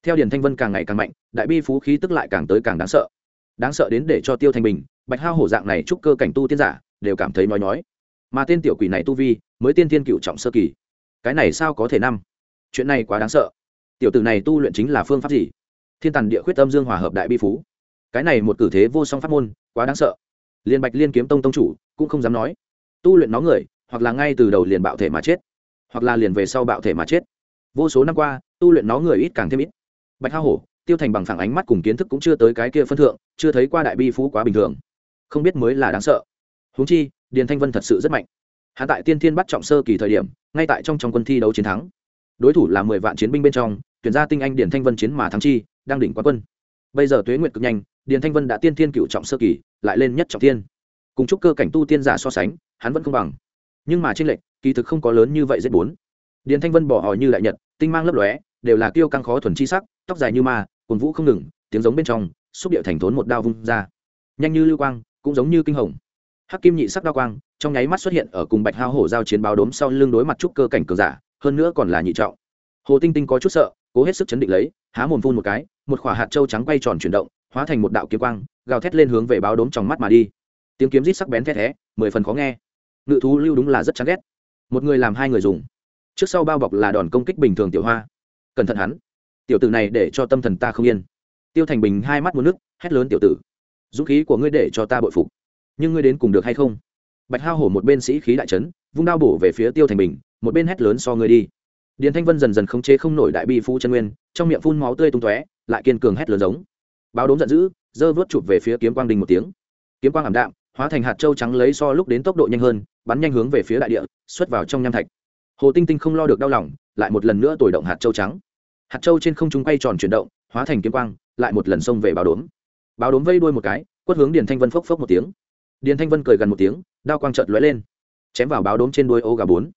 theo điền thanh vân càng ngày càng mạnh, đại bi phú khí tức lại càng tới càng đáng sợ. Đáng sợ đến để cho tiêu thành bình, bạch hao hổ dạng này chúc cơ cảnh tu tiên giả, đều cảm thấy nói nói. Mà tên tiểu quỷ này tu vi, mới tiên thiên cựu trọng sơ kỳ. Cái này sao có thể năm? Chuyện này quá đáng sợ. Tiểu tử này tu luyện chính là phương pháp gì? Thiên tàn địa khuyết âm dương hòa hợp đại bi phú. Cái này một cử thế vô song pháp môn, quá đáng sợ. Liên bạch liên kiếm tông tông chủ, cũng không dám nói. Tu luyện nó người, hoặc là ngay từ đầu liền bạo thể mà chết, hoặc là liền về sau bạo thể mà chết. Vô số năm qua, tu luyện nó người ít càng thêm ít bạch hao hổ, tiêu thành bằng phẳng ánh mắt cùng kiến thức cũng chưa tới cái kia phân thượng, chưa thấy qua đại bi phú quá bình thường. Không biết mới là đáng sợ. Húng chi, điền thanh vân thật sự rất mạnh. Hạ tại tiên thiên bắt trọng sơ kỳ thời điểm, ngay tại trong trong quân thi đấu chiến thắng. Đối thủ là mười vạn chiến binh bên trong, tuyển ra tinh anh điền thanh vân chiến mà thắng chi, đang đỉnh quá quân. Bây giờ tuế Nguyệt cực nhanh, điền thanh vân đã tiên thiên cựu trọng sơ kỳ, lại lên nhất trọng tiên cùng chúc cơ cảnh tu tiên giả so sánh, hắn vẫn không bằng. Nhưng mà tranh lệch, kỳ thực không có lớn như vậy dễ bốn. Điền thanh vân bỏ hò như đại nhật, tinh mang lấp lóe đều là kiêu căng khó thuần chi sắc, tóc dài như ma, cuồng vũ không ngừng, tiếng giống bên trong, xúc điệu thành thốn một đao vung ra. Nhanh như lưu quang, cũng giống như kinh hồng. Hắc kim nhị sắc đao quang, trong nháy mắt xuất hiện ở cùng bạch hao hổ giao chiến báo đốm sau lưng đối mặt trúc cơ cảnh cường giả, hơn nữa còn là nhị trọng. Hồ tinh tinh có chút sợ, cố hết sức chấn định lấy, há mồm phun một cái, một khỏa hạt trâu trắng quay tròn chuyển động, hóa thành một đạo kiếm quang, gào thét lên hướng về báo đốm trong mắt mà đi. Tiếng kiếm rít sắc bén thét thé mười phần khó nghe. Ngự thú lưu đúng là rất chán ghét. Một người làm hai người dùng. Trước sau bao bọc là đòn công kích bình thường tiểu hoa cẩn thận hắn. Tiểu tử này để cho tâm thần ta không yên. Tiêu thành bình hai mắt muốn nước, hét lớn tiểu tử. Dũng khí của ngươi để cho ta bội phục. Nhưng ngươi đến cùng được hay không? Bạch hao hổ một bên sĩ khí đại trấn, vung đao bổ về phía tiêu thành bình, một bên hét lớn so ngươi đi. Điền thanh vân dần dần khống chế không nổi đại bi phu chân nguyên, trong miệng phun máu tươi tung tóe, lại kiên cường hét lớn giống. Báo đốm giận dữ giơ vớt chụp về phía kiếm quang đình một tiếng. Kiếm quang ảm đạm, hóa thành hạt châu trắng lấy so lúc đến tốc độ nhanh hơn, bắn nhanh hướng về phía đại địa, xuất vào trong nham thạch. Hồ tinh tinh không lo được đau lòng lại một lần nữa tồi động hạt châu trắng. Hạt châu trên không trung quay tròn chuyển động, hóa thành kiếm quang, lại một lần xông về báo đốm. Báo đốm vây đuôi một cái, quất hướng điền thanh vân phốc phốc một tiếng. Điền thanh vân cười gần một tiếng, đao quang trợt lóe lên, chém vào báo đốm trên đuôi ô gà bốn.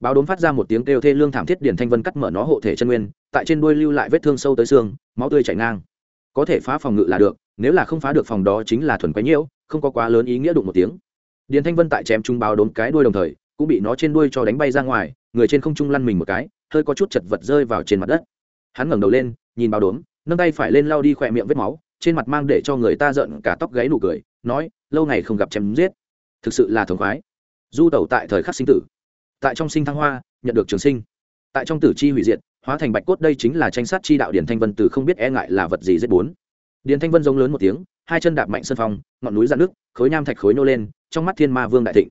Báo đốm phát ra một tiếng kêu thê lương thảm thiết, điền thanh vân cắt mở nó hộ thể chân nguyên, tại trên đuôi lưu lại vết thương sâu tới xương, máu tươi chảy ngang. Có thể phá phòng ngự là được, nếu là không phá được phòng đó chính là thuần quá nhiễu, không có quá lớn ý nghĩa đụng một tiếng. Điền thanh vân tại chém trung báo đốm cái đuôi đồng thời, cũng bị nó trên đuôi cho đánh bay ra ngoài người trên không trung lăn mình một cái, hơi có chút chật vật rơi vào trên mặt đất. Hắn ngẩng đầu lên, nhìn bao đốm, nâng tay phải lên lau đi khỏe miệng vết máu, trên mặt mang để cho người ta giận cả tóc gáy nụ cười, nói, lâu ngày không gặp chém giết. Thực sự là thống khoái. Du tẩu tại thời khắc sinh tử. Tại trong sinh thăng hoa, nhận được trường sinh. Tại trong tử chi hủy diệt, hóa thành bạch cốt đây chính là tranh sát chi đạo điển thanh vân từ không biết e ngại là vật gì giết bốn. Điển thanh vân giống lớn một tiếng, hai chân đạp mạnh sân phong, ngọn núi dạn nước khối nham thạch khối nô lên, trong mắt thiên ma vương đại thịnh.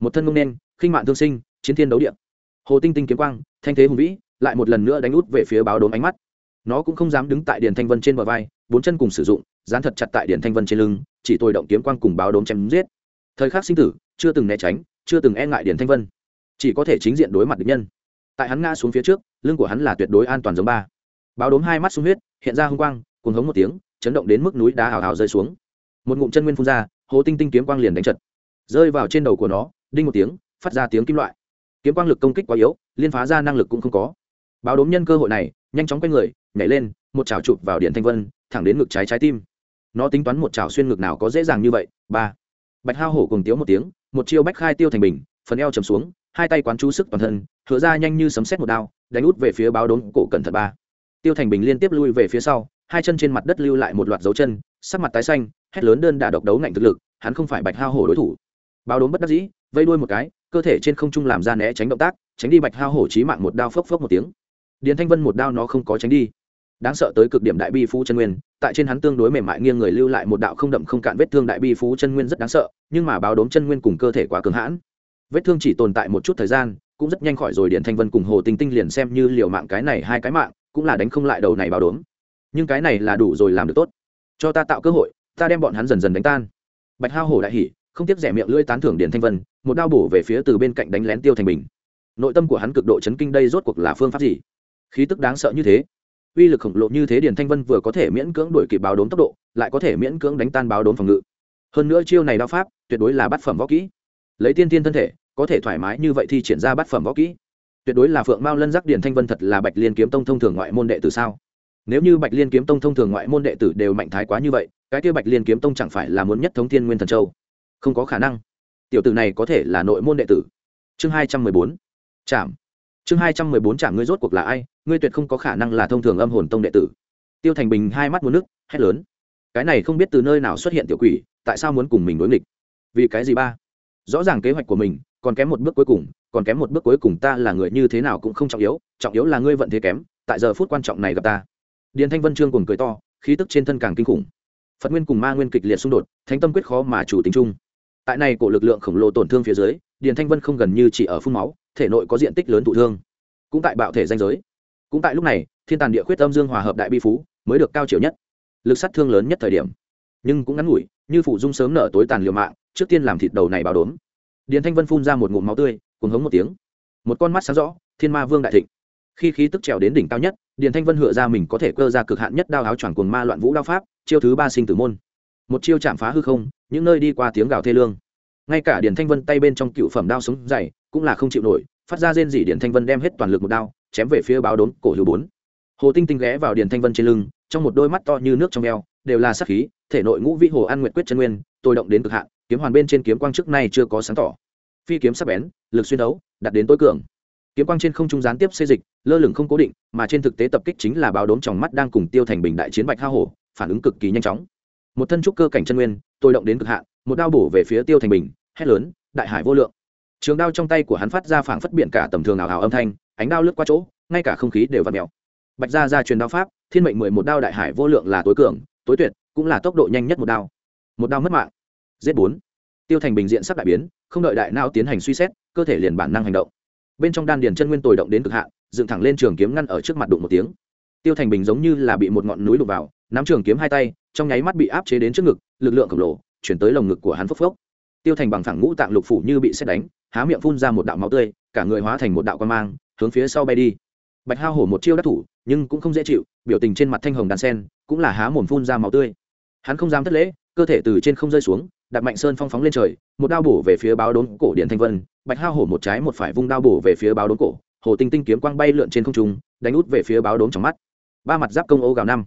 Một thân ngông nên khinh mạng thương sinh, chiến thiên đấu điện hồ tinh tinh kiếm quang, thanh thế hùng vĩ, lại một lần nữa đánh út về phía báo đốm ánh mắt. Nó cũng không dám đứng tại điền thanh vân trên bờ vai, bốn chân cùng sử dụng, dán thật chặt tại điền thanh vân trên lưng, chỉ tôi động kiếm quang cùng báo đốm chém giết. Thời khắc sinh tử, chưa từng né tránh, chưa từng e ngại điền thanh vân. Chỉ có thể chính diện đối mặt địch nhân. Tại hắn ngã xuống phía trước, lưng của hắn là tuyệt đối an toàn giống ba. Báo đốm hai mắt sung huyết, hiện ra hung quang cùng hống một tiếng, chấn động đến mức núi đá hào hào rơi xuống. Một ngụm chân nguyên phun ra, hồ tinh tinh kiếm quang liền đánh chật rơi vào trên đầu của nó, đinh một tiếng, phát ra tiếng kim loại kiếm quang lực công kích quá yếu, liên phá ra năng lực cũng không có. Báo đốm nhân cơ hội này, nhanh chóng quay người, nhảy lên, một chảo chụp vào điện thanh vân, thẳng đến ngực trái trái tim. Nó tính toán một chảo xuyên ngực nào có dễ dàng như vậy. Ba. Bạch hao hổ cùng tiếu một tiếng, một chiêu bách khai tiêu thành bình, phần eo chầm xuống, hai tay quán chú sức toàn thân, hứa ra nhanh như sấm xét một đao, đánh út về phía báo đốm cổ cẩn thận ba. Tiêu thành bình liên tiếp lui về phía sau, hai chân trên mặt đất lưu lại một loạt dấu chân, sắc mặt tái xanh, hét lớn đơn đả độc đấu ngạnh thực lực, hắn không phải bạch hao hổ đối thủ. Báo đốm bất đắc dĩ, vây đuôi một cái cơ thể trên không trung làm ra né tránh động tác, tránh đi bạch hao hổ trí mạng một đao phốc phốc một tiếng. Điền thanh vân một đao nó không có tránh đi. Đáng sợ tới cực điểm đại bi phú chân nguyên, tại trên hắn tương đối mềm mại nghiêng người lưu lại một đạo không đậm không cạn vết thương đại bi phú chân nguyên rất đáng sợ, nhưng mà báo đốm chân nguyên cùng cơ thể quá cường hãn. Vết thương chỉ tồn tại một chút thời gian, cũng rất nhanh khỏi rồi điền thanh vân cùng hồ tinh tinh liền xem như liều mạng cái này hai cái mạng, cũng là đánh không lại đầu này báo đốm. Nhưng cái này là đủ rồi làm được tốt. Cho ta tạo cơ hội, ta đem bọn hắn dần dần đánh tan. Bạch hao hổ đại hỉ không tiếc rẻ miệng lưỡi tán thưởng điền thanh vân, một đao bổ về phía từ bên cạnh đánh lén tiêu thành bình. Nội tâm của hắn cực độ chấn kinh đây rốt cuộc là phương pháp gì? Khí tức đáng sợ như thế, uy lực khổng lồ như thế điền thanh vân vừa có thể miễn cưỡng đuổi kịp báo đốn tốc độ, lại có thể miễn cưỡng đánh tan báo đốn phòng ngự. Hơn nữa chiêu này đao pháp, tuyệt đối là bát phẩm võ kỹ. Lấy tiên tiên thân thể, có thể thoải mái như vậy thì triển ra bát phẩm võ kỹ. Tuyệt đối là phượng mao lân giác điền thanh vân thật là bạch liên kiếm tông thông thường ngoại môn đệ tử sao? Nếu như bạch liên kiếm tông thông thường ngoại môn đệ tử đều mạnh thái quá như vậy, cái kia bạch liên kiếm tông chẳng phải là muốn nhất thống thiên nguyên thần châu? Không có khả năng. Tiểu tử này có thể là nội môn đệ tử. Chương hai trăm mười bốn. Chạm chương hai trăm mười bốn chạm ngươi rốt cuộc là ai? Ngươi tuyệt không có khả năng là thông thường âm hồn tông đệ tử. Tiêu thành bình hai mắt muốn nước, hét lớn. Cái này không biết từ nơi nào xuất hiện tiểu quỷ, tại sao muốn cùng mình đối nghịch? Vì cái gì ba? Rõ ràng kế hoạch của mình, còn kém một bước cuối cùng, còn kém một bước cuối cùng ta là người như thế nào cũng không trọng yếu trọng yếu là ngươi vận thế kém, tại giờ phút quan trọng này gặp ta. Điền thanh vân trương cùng cười to, khí tức trên thân càng kinh khủng. Phật nguyên cùng ma nguyên kịch liệt xung đột, thánh tâm quyết khó mà chủ tính chung tại này cổ lực lượng khổng lồ tổn thương phía dưới, điền thanh vân không gần như chỉ ở phun máu, thể nội có diện tích lớn thụ thương. Cũng tại bạo thể danh giới. Cũng tại lúc này, thiên tàn địa khuyết âm dương hòa hợp đại bi phú, mới được cao chiều nhất. Lực sát thương lớn nhất thời điểm. Nhưng cũng ngắn ngủi, như phụ dung sớm nở tối tàn liều mạng, trước tiên làm thịt đầu này báo đốm. Điền thanh vân phun ra một ngụm máu tươi cùng hống một tiếng. Một con mắt sáng rõ, thiên ma vương đại thịnh. Khi khí tức trèo đến đỉnh cao nhất, điền thanh vân hựa ra mình có thể cơ ra cực hạn nhất đao áo choàng cuồng ma loạn vũ đao pháp, chiêu thứ ba sinh tử môn một chiêu chạm phá hư không, những nơi đi qua tiếng gào thê lương. Ngay cả điền thanh vân tay bên trong cựu phẩm đao sống dày, cũng là không chịu nổi, phát ra rên dỉ điền thanh vân đem hết toàn lực một đao, chém về phía báo đốn cổ hữu bốn. Hồ tinh tinh ghé vào điền thanh vân trên lưng, trong một đôi mắt to như nước trong eo, đều là sắc khí, thể nội ngũ vĩ hồ an nguyệt quyết chân nguyên, tôi động đến cực hạn, kiếm hoàn bên trên kiếm quang trước nay chưa có sáng tỏ. Phi kiếm sắc bén, lực xuyên đấu đặt đến tối cường. Kiếm quang trên không trung gián tiếp xây dịch, lơ lửng không cố định, mà trên thực tế tập kích chính là báo đốm trong mắt đang cùng tiêu thành bình đại chiến bạch ha hổ, phản ứng cực kỳ nhanh chóng một thân trúc cơ cảnh chân nguyên, tôi động đến cực hạn, một đao bổ về phía tiêu thành bình, hét lớn, đại hải vô lượng! Trường đao trong tay của hắn phát ra phảng phất biển cả tầm thường ảo ảo âm thanh, ánh đao lướt qua chỗ, ngay cả không khí đều vặn mèo. Bạch gia gia truyền đao pháp, thiên mệnh mười một đao đại hải vô lượng là tối cường, tối tuyệt, cũng là tốc độ nhanh nhất một đao. Một đao mất mạng. Giết bốn. Tiêu thành bình diện sắp đại biến, không đợi đại não tiến hành suy xét, cơ thể liền bản năng hành động. Bên trong đan điền chân nguyên tồi động đến cực hạn, dựng thẳng lên trường kiếm ngăn ở trước mặt đụng một tiếng. Tiêu thành bình giống như là bị một ngọn núi đụng vào, nắm trường kiếm hai tay trong nháy mắt bị áp chế đến trước ngực, lực lượng khổng lồ chuyển tới lồng ngực của hắn phốc phốc. Tiêu thành bằng thẳng ngũ tạng lục phủ như bị xét đánh, há miệng phun ra một đạo máu tươi, cả người hóa thành một đạo quan mang, hướng phía sau bay đi. Bạch hao hổ một chiêu đắc thủ, nhưng cũng không dễ chịu, biểu tình trên mặt thanh hồng đàn sen, cũng là há mồm phun ra máu tươi. Hắn không dám thất lễ, cơ thể từ trên không rơi xuống đặt mạnh sơn phong phóng lên trời, một đao bổ về phía báo đốn cổ điện thanh vân, bạch hao hổ một trái một phải vung đao bổ về phía báo đốn cổ, hồ tinh tinh kiếm quang bay lượn trên không trung, đánh út về phía báo đốn trong mắt. Ba mặt giáp công ô gào năm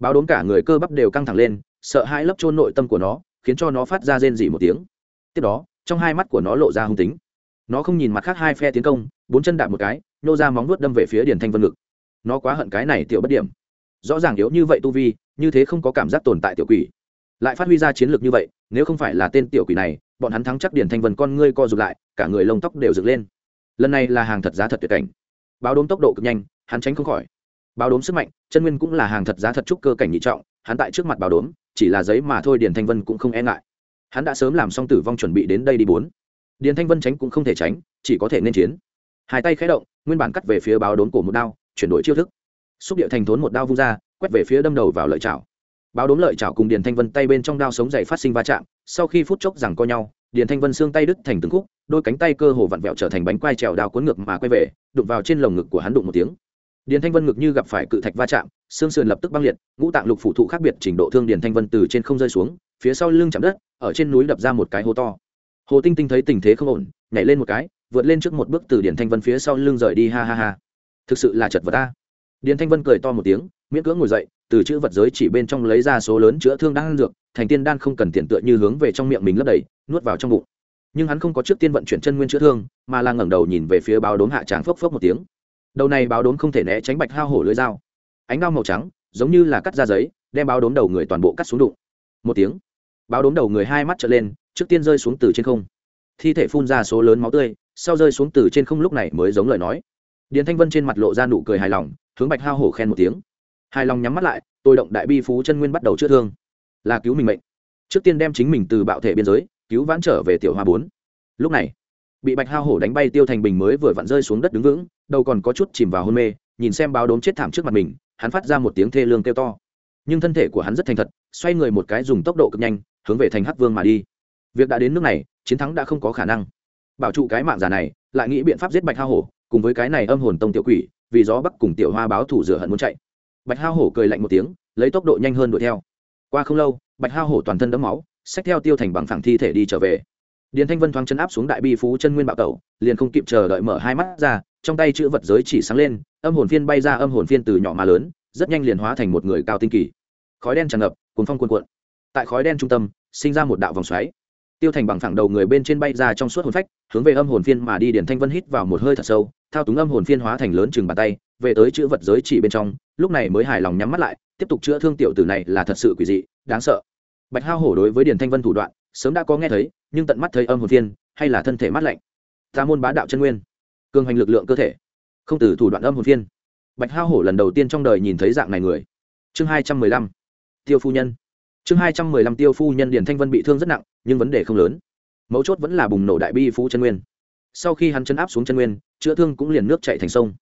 báo đốn cả người cơ bắp đều căng thẳng lên, sợ hãi lấp trôn nội tâm của nó, khiến cho nó phát ra rên dỉ một tiếng. Tiếp đó, trong hai mắt của nó lộ ra hung tính. Nó không nhìn mặt khác hai phe tiến công, bốn chân đạp một cái, nô ra móng nuốt đâm về phía điền thanh vân ngực. Nó quá hận cái này tiểu bất điểm. Rõ ràng yếu như vậy tu vi, như thế không có cảm giác tồn tại tiểu quỷ. Lại phát huy ra chiến lược như vậy, nếu không phải là tên tiểu quỷ này, bọn hắn thắng chắc Điền thanh vân con ngươi co rụt lại, cả người lông tóc đều dựng lên. Lần này là hàng thật giá thật tuyệt cảnh. Báo đốm tốc độ cực nhanh, hắn tránh không khỏi. Báo đốm sức mạnh chân nguyên cũng là hàng thật giá thật trúc cơ cảnh nhị trọng, hắn tại trước mặt báo đốm, chỉ là giấy mà thôi Điền thanh vân cũng không e ngại. Hắn đã sớm làm xong tử vong chuẩn bị đến đây đi bốn. Điền thanh vân tránh cũng không thể tránh, chỉ có thể nên chiến. Hai tay khé động, nguyên bản cắt về phía báo Đốn cổ một đao, chuyển đổi chiêu thức. Xúc điệu thành thốn một đao vung ra, quét về phía đâm đầu vào lợi chảo. Báo Đốn lợi chảo cùng điền thanh vân tay bên trong đao sống dày phát sinh va chạm, sau khi phút chốc rằng co nhau, điền thanh vân xương tay đứt thành từng khúc, đôi cánh tay cơ hồ vặn vẹo trở thành bánh quai trèo đao cuốn ngược mà quay về, đụng vào trên lồng ngực của hắn đụng một tiếng điền thanh vân ngực như gặp phải cự thạch va chạm, xương sườn lập tức băng liệt, ngũ tạng lục phủ thụ khác biệt trình độ thương điền thanh vân từ trên không rơi xuống, phía sau lưng chạm đất, ở trên núi đập ra một cái hố to. Hồ tinh tinh thấy tình thế không ổn, nhảy lên một cái, vượt lên trước một bước từ điền thanh vân phía sau lưng rời đi, ha ha ha. Thực sự là chật vật ta. Điền thanh vân cười to một tiếng, miễn cưỡng ngồi dậy, từ chữ vật giới chỉ bên trong lấy ra số lớn chữa thương đan dược, thành tiên đan không cần tiền tựa như hướng về trong miệng mình lấp đầy, nuốt vào trong bụng. Nhưng hắn không có trước tiên vận chuyển chân nguyên chữa thương, mà là ngẩng đầu nhìn về phía báo đốm hạ tráng phốc phốc một tiếng đầu này báo đốm không thể né tránh bạch hao hổ lưới dao. Ánh đao màu trắng, giống như là cắt ra giấy, đem báo đốm đầu người toàn bộ cắt xuống đụng. Một tiếng, báo đốm đầu người hai mắt trở lên, trước tiên rơi xuống từ trên không. Thi thể phun ra số lớn máu tươi, sau rơi xuống từ trên không lúc này mới giống lời nói. Điền thanh vân trên mặt lộ ra nụ cười hài lòng, hướng bạch hao hổ khen một tiếng. Hài lòng nhắm mắt lại, tôi động đại bi phú chân nguyên bắt đầu chữa thương. Là cứu mình mệnh. Trước tiên đem chính mình từ bạo thể biên giới, cứu vãn trở về tiểu hoa bốn. Lúc này bị bạch hao hổ đánh bay tiêu thành bình mới vừa vặn rơi xuống đất đứng vững, đầu còn có chút chìm vào hôn mê, nhìn xem báo đốm chết thảm trước mặt mình, hắn phát ra một tiếng thê lương kêu to. Nhưng thân thể của hắn rất thành thật, xoay người một cái dùng tốc độ cực nhanh, hướng về thành hắc vương mà đi. Việc đã đến nước này, chiến thắng đã không có khả năng. Bảo trụ cái mạng giả này, lại nghĩ biện pháp giết bạch hao hổ, cùng với cái này âm hồn tông tiểu quỷ, vì gió bắc cùng tiểu hoa báo thủ rửa hận muốn chạy. Bạch hao hổ cười lạnh một tiếng, lấy tốc độ nhanh hơn đuổi theo. Qua không lâu, bạch hao hổ toàn thân đẫm máu, xách theo tiêu thành bằng phẳng thi thể đi trở về điền thanh vân thoáng chân áp xuống đại bi phú chân nguyên bạo tẩu, liền không kịp chờ đợi mở hai mắt ra, trong tay chữ vật giới chỉ sáng lên, âm hồn phiên bay ra âm hồn phiên từ nhỏ mà lớn, rất nhanh liền hóa thành một người cao tinh kỳ. Khói đen tràn ngập cuốn phong cuồn cuộn. Tại khói đen trung tâm, sinh ra một đạo vòng xoáy. Tiêu thành bằng phẳng đầu người bên trên bay ra trong suốt hồn phách, hướng về âm hồn phiên mà đi điển thanh vân hít vào một hơi thật sâu, thao túng âm hồn phiên hóa thành lớn chừng bàn tay, về tới chữ vật giới chỉ bên trong, lúc này mới hài lòng nhắm mắt lại, tiếp tục chữa thương tiểu tử này là thật sự quỷ dị, đáng sợ. Bạch hao hổ đối với điển thanh vân thủ đoạn, sớm đã có nghe thấy nhưng tận mắt thấy âm hồn phiên, hay là thân thể mát lạnh. Ta môn bá đạo chân nguyên, cường hành lực lượng cơ thể, không từ thủ đoạn âm hồn phiên. Bạch hao hổ lần đầu tiên trong đời nhìn thấy dạng này người. Chương hai trăm mười lăm, tiêu phu nhân. Chương hai trăm mười lăm, tiêu phu nhân điển thanh vân bị thương rất nặng, nhưng vấn đề không lớn. Mấu chốt vẫn là bùng nổ đại bi phú chân nguyên. Sau khi hắn chân áp xuống chân nguyên, chữa thương cũng liền nước chạy thành sông.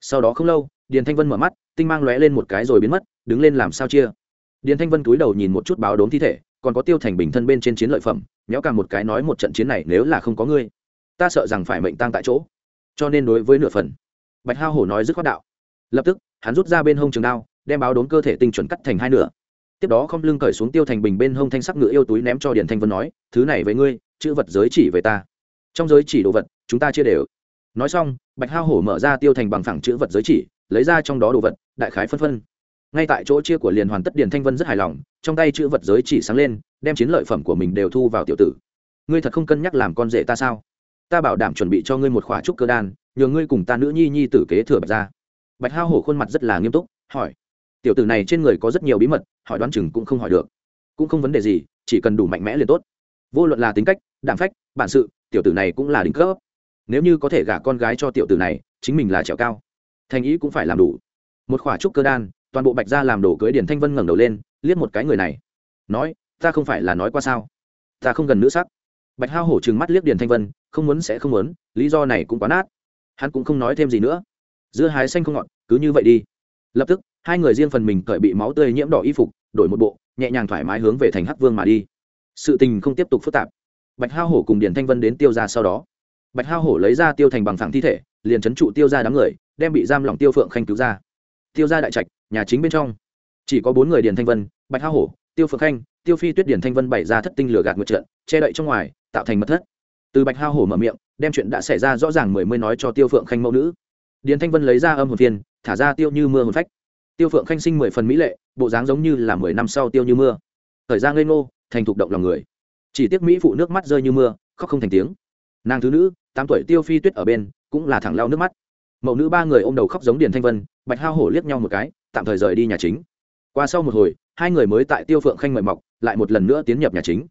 Sau đó không lâu, điền thanh vân mở mắt, tinh mang lóe lên một cái rồi biến mất, đứng lên làm sao chia. Điền thanh vân cúi đầu nhìn một chút báo đốm thi thể, còn có tiêu thành bình thân bên trên chiến lợi phẩm nhéo cả một cái nói một trận chiến này nếu là không có ngươi, ta sợ rằng phải mệnh tăng tại chỗ. Cho nên đối với nửa phần, bạch hao hổ nói dứt khoát đạo. Lập tức, hắn rút ra bên hông trường đao, đem báo đốn cơ thể tinh chuẩn cắt thành hai nửa. Tiếp đó không lưng cởi xuống tiêu thành bình bên hông thanh sắc ngựa yêu túi ném cho điền thanh vân nói, thứ này với ngươi, chữ vật giới chỉ về ta. Trong giới chỉ đồ vật, chúng ta chia đều. Nói xong, bạch hao hổ mở ra tiêu thành bằng phẳng chữ vật giới chỉ, lấy ra trong đó đồ vật, đại khái phân phân. Ngay tại chỗ chia của liền hoàn tất điền thanh vân rất hài lòng, trong tay chữ vật giới chỉ sáng lên đem chiến lợi phẩm của mình đều thu vào tiểu tử. Ngươi thật không cân nhắc làm con rể ta sao? Ta bảo đảm chuẩn bị cho ngươi một khóa trúc cơ đan, nhờ ngươi cùng ta nữ nhi nhi tử kế thừa bạch ra bạch hao hổ khuôn mặt rất là nghiêm túc, hỏi. Tiểu tử này trên người có rất nhiều bí mật, hỏi đoán chừng cũng không hỏi được. Cũng không vấn đề gì, chỉ cần đủ mạnh mẽ liền tốt. Vô luận là tính cách đảm phách, bản sự, tiểu tử này cũng là đỉnh cấp. Nếu như có thể gả con gái cho tiểu tử này, chính mình là trèo cao. Thành ý cũng phải làm đủ. Một khỏa trúc cơ đan, toàn bộ bạch gia làm đồ cưới điển thanh vân ngẩng đầu lên, liếc một cái người này. Nói ta không phải là nói qua sao? Ta không gần nữ sắc. Bạch hao hổ trừng mắt liếc điền thanh vân, không muốn sẽ không muốn, lý do này cũng quá nát. Hắn cũng không nói thêm gì nữa. Dưa hái xanh không ngọt, cứ như vậy đi. Lập tức, hai người riêng phần mình cởi bị máu tươi nhiễm đỏ y phục, đổi một bộ, nhẹ nhàng thoải mái hướng về thành hắc vương mà đi. Sự tình không tiếp tục phức tạp. Bạch hao hổ cùng điền thanh vân đến tiêu ra sau đó. Bạch hao hổ lấy ra tiêu thành bằng phẳng thi thể, liền c h ấ n trụ tiêu ra đám người, đem bị giam lỏng tiêu phượng khanh cứu ra. Tiêu ra đại trạch, nhà chính bên trong. Chỉ có bốn người điền thanh vân, bạch hao hổ, tiêu phượng khanh tiêu phi tuyết điền thanh vân bày ra thất tinh lửa gạt ngược trận, che đậy trong ngoài, tạo thành mật thất. Từ bạch hao hổ mở miệng, đem chuyện đã xảy ra rõ ràng mười mươi nói cho tiêu phượng khanh mẫu nữ. Điền thanh vân lấy ra âm hồn phiên, thả ra tiêu như mưa hồn phách. Tiêu phượng khanh sinh mười phần mỹ lệ, bộ dáng giống như là mười năm sau tiêu như mưa. Thời gian lên ngô, thành thục động lòng người. Chỉ tiếc mỹ phụ nước mắt rơi như mưa, khóc không thành tiếng. Nàng thứ nữ, tám tuổi tiêu phi tuyết ở bên, cũng là thẳng lao nước mắt. Mẫu nữ ba người ôm đầu khóc giống điền thanh vân, bạch hao hổ liếc nhau một cái, tạm thời rời đi nhà chính. Qua sau một hồi, hai người mới tại tiêu phượng khanh mời mọc lại một lần nữa tiến nhập nhà chính.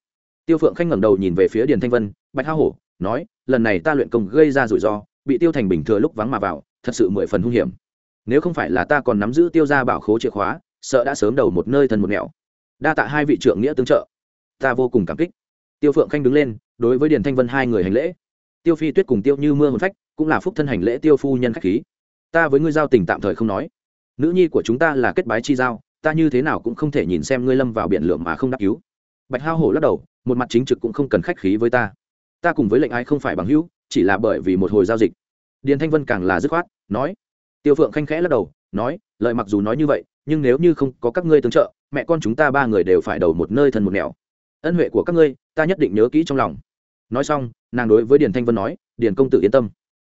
Tiêu phượng khanh ngẩng đầu nhìn về phía điền thanh vân, bạch hao hổ, nói, lần này ta luyện công gây ra rủi ro, bị tiêu thành bình thừa lúc vắng mà vào, thật sự mười phần hung hiểm. Nếu không phải là ta còn nắm giữ tiêu ra bảo khố chìa khóa, sợ đã sớm đầu một nơi thân một nẻo. Đa tạ hai vị trưởng nghĩa tương trợ. Ta vô cùng cảm kích. Tiêu phượng khanh đứng lên, đối với điền thanh vân hai người hành lễ. Tiêu phi tuyết cùng tiêu như mưa hồn phách, cũng là phúc thân hành lễ tiêu phu nhân khách khí. Ta với ngươi giao tình tạm thời không nói. Nữ nhi của chúng ta là kết bái chi giao ta như thế nào cũng không thể nhìn xem ngươi lâm vào biển lượm mà không đáp cứu. Bạch hao hổ lắc đầu, một mặt chính trực cũng không cần khách khí với ta. Ta cùng với lệnh ai không phải bằng hữu, chỉ là bởi vì một hồi giao dịch. Điền thanh vân càng là dứt khoát, nói. Tiêu phượng khanh khẽ lắc đầu, nói lợi mặc dù nói như vậy, nhưng nếu như không có các ngươi tương trợ, mẹ con chúng ta ba người đều phải đầu một nơi thân một nẻo. Ân huệ của các ngươi, ta nhất định nhớ kỹ trong lòng. Nói xong, nàng đối với điền thanh vân nói, điền công tử yên tâm.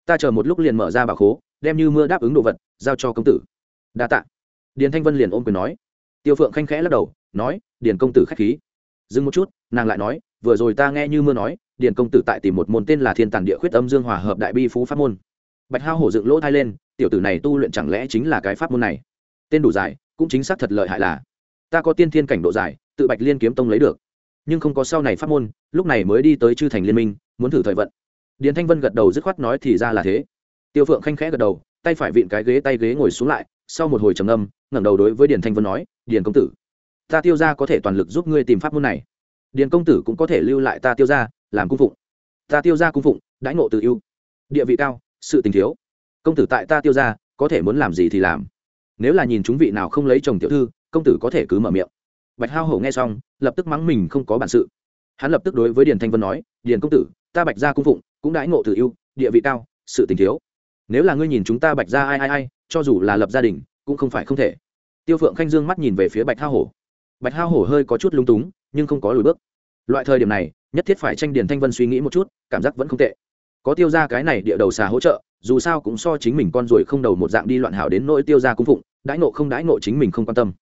Ta chờ một lúc liền mở ra bà khố, đem như mưa đáp ứng đồ vật, giao cho công tử. Đa tạ điền thanh vân liền ôm quyền nói. Tiêu phượng khanh khẽ lắc đầu, nói, điền công tử k h á c h khí. Dừng một chút, nàng lại nói, vừa rồi ta nghe như mưa nói, điền công tử tại tìm một môn tên là thiên tàn địa khuyết âm dương hòa hợp đại bi phú pháp môn. Bạch hao hổ dựng lỗ thai lên, tiểu tử này tu luyện chẳng lẽ chính là cái pháp môn này? Tên đủ dài, cũng chính xác thật lợi hại là. Ta có tiên thiên cảnh độ dài, tự bạch liên kiếm tông lấy được. Nhưng không có sau này pháp môn, lúc này mới đi tới chư thành liên minh, muốn thử thời vận. Điền thanh vân gật đầu dứt khoát nói thì ra là thế. Tiêu phượng khanh khẽ gật đầu, tay phải vịn cái ghế tay ghế ngồi xuống lại, sau một hồi trầm âm ngẩng đầu đối với điền thanh vân nói, điền công tử, ta tiêu ra có thể toàn lực giúp ngươi tìm pháp môn này. Điền công tử cũng có thể lưu lại ta tiêu ra làm cung phụng. Ta tiêu ra cung phụng, đãi ngộ tự ưu. Địa vị cao, sự tình thiếu. Công tử tại ta tiêu ra có thể muốn làm gì thì làm. Nếu là nhìn chúng vị nào không lấy chồng tiểu thư, công tử có thể cứ mở miệng. Bạch hao hổ nghe xong, lập tức mắng mình không có bản sự. Hắn lập tức đối với điền thanh vân nói, điền công tử, ta bạch gia cung phụng, cũng đãi ngộ tự ưu, địa vị cao, sự tình thiếu. Nếu là ngươi nhìn chúng ta bạch gia ai ai ai, cho dù là lập gia đình cũng không phải không thể. Tiêu phượng khanh dương mắt nhìn về phía bạch hao hổ. Bạch hao hổ hơi có chút lung túng, nhưng không có lùi bước. Loại thời điểm này, nhất thiết phải tranh điền thanh vân suy nghĩ một chút, cảm giác vẫn không tệ. Có tiêu ra cái này địa đầu xà hỗ trợ, dù sao cũng so chính mình con ruồi không đầu một dạng đi loạn hảo đến nỗi tiêu ra cung phụng, đãi nộ không đãi nộ chính mình không quan tâm.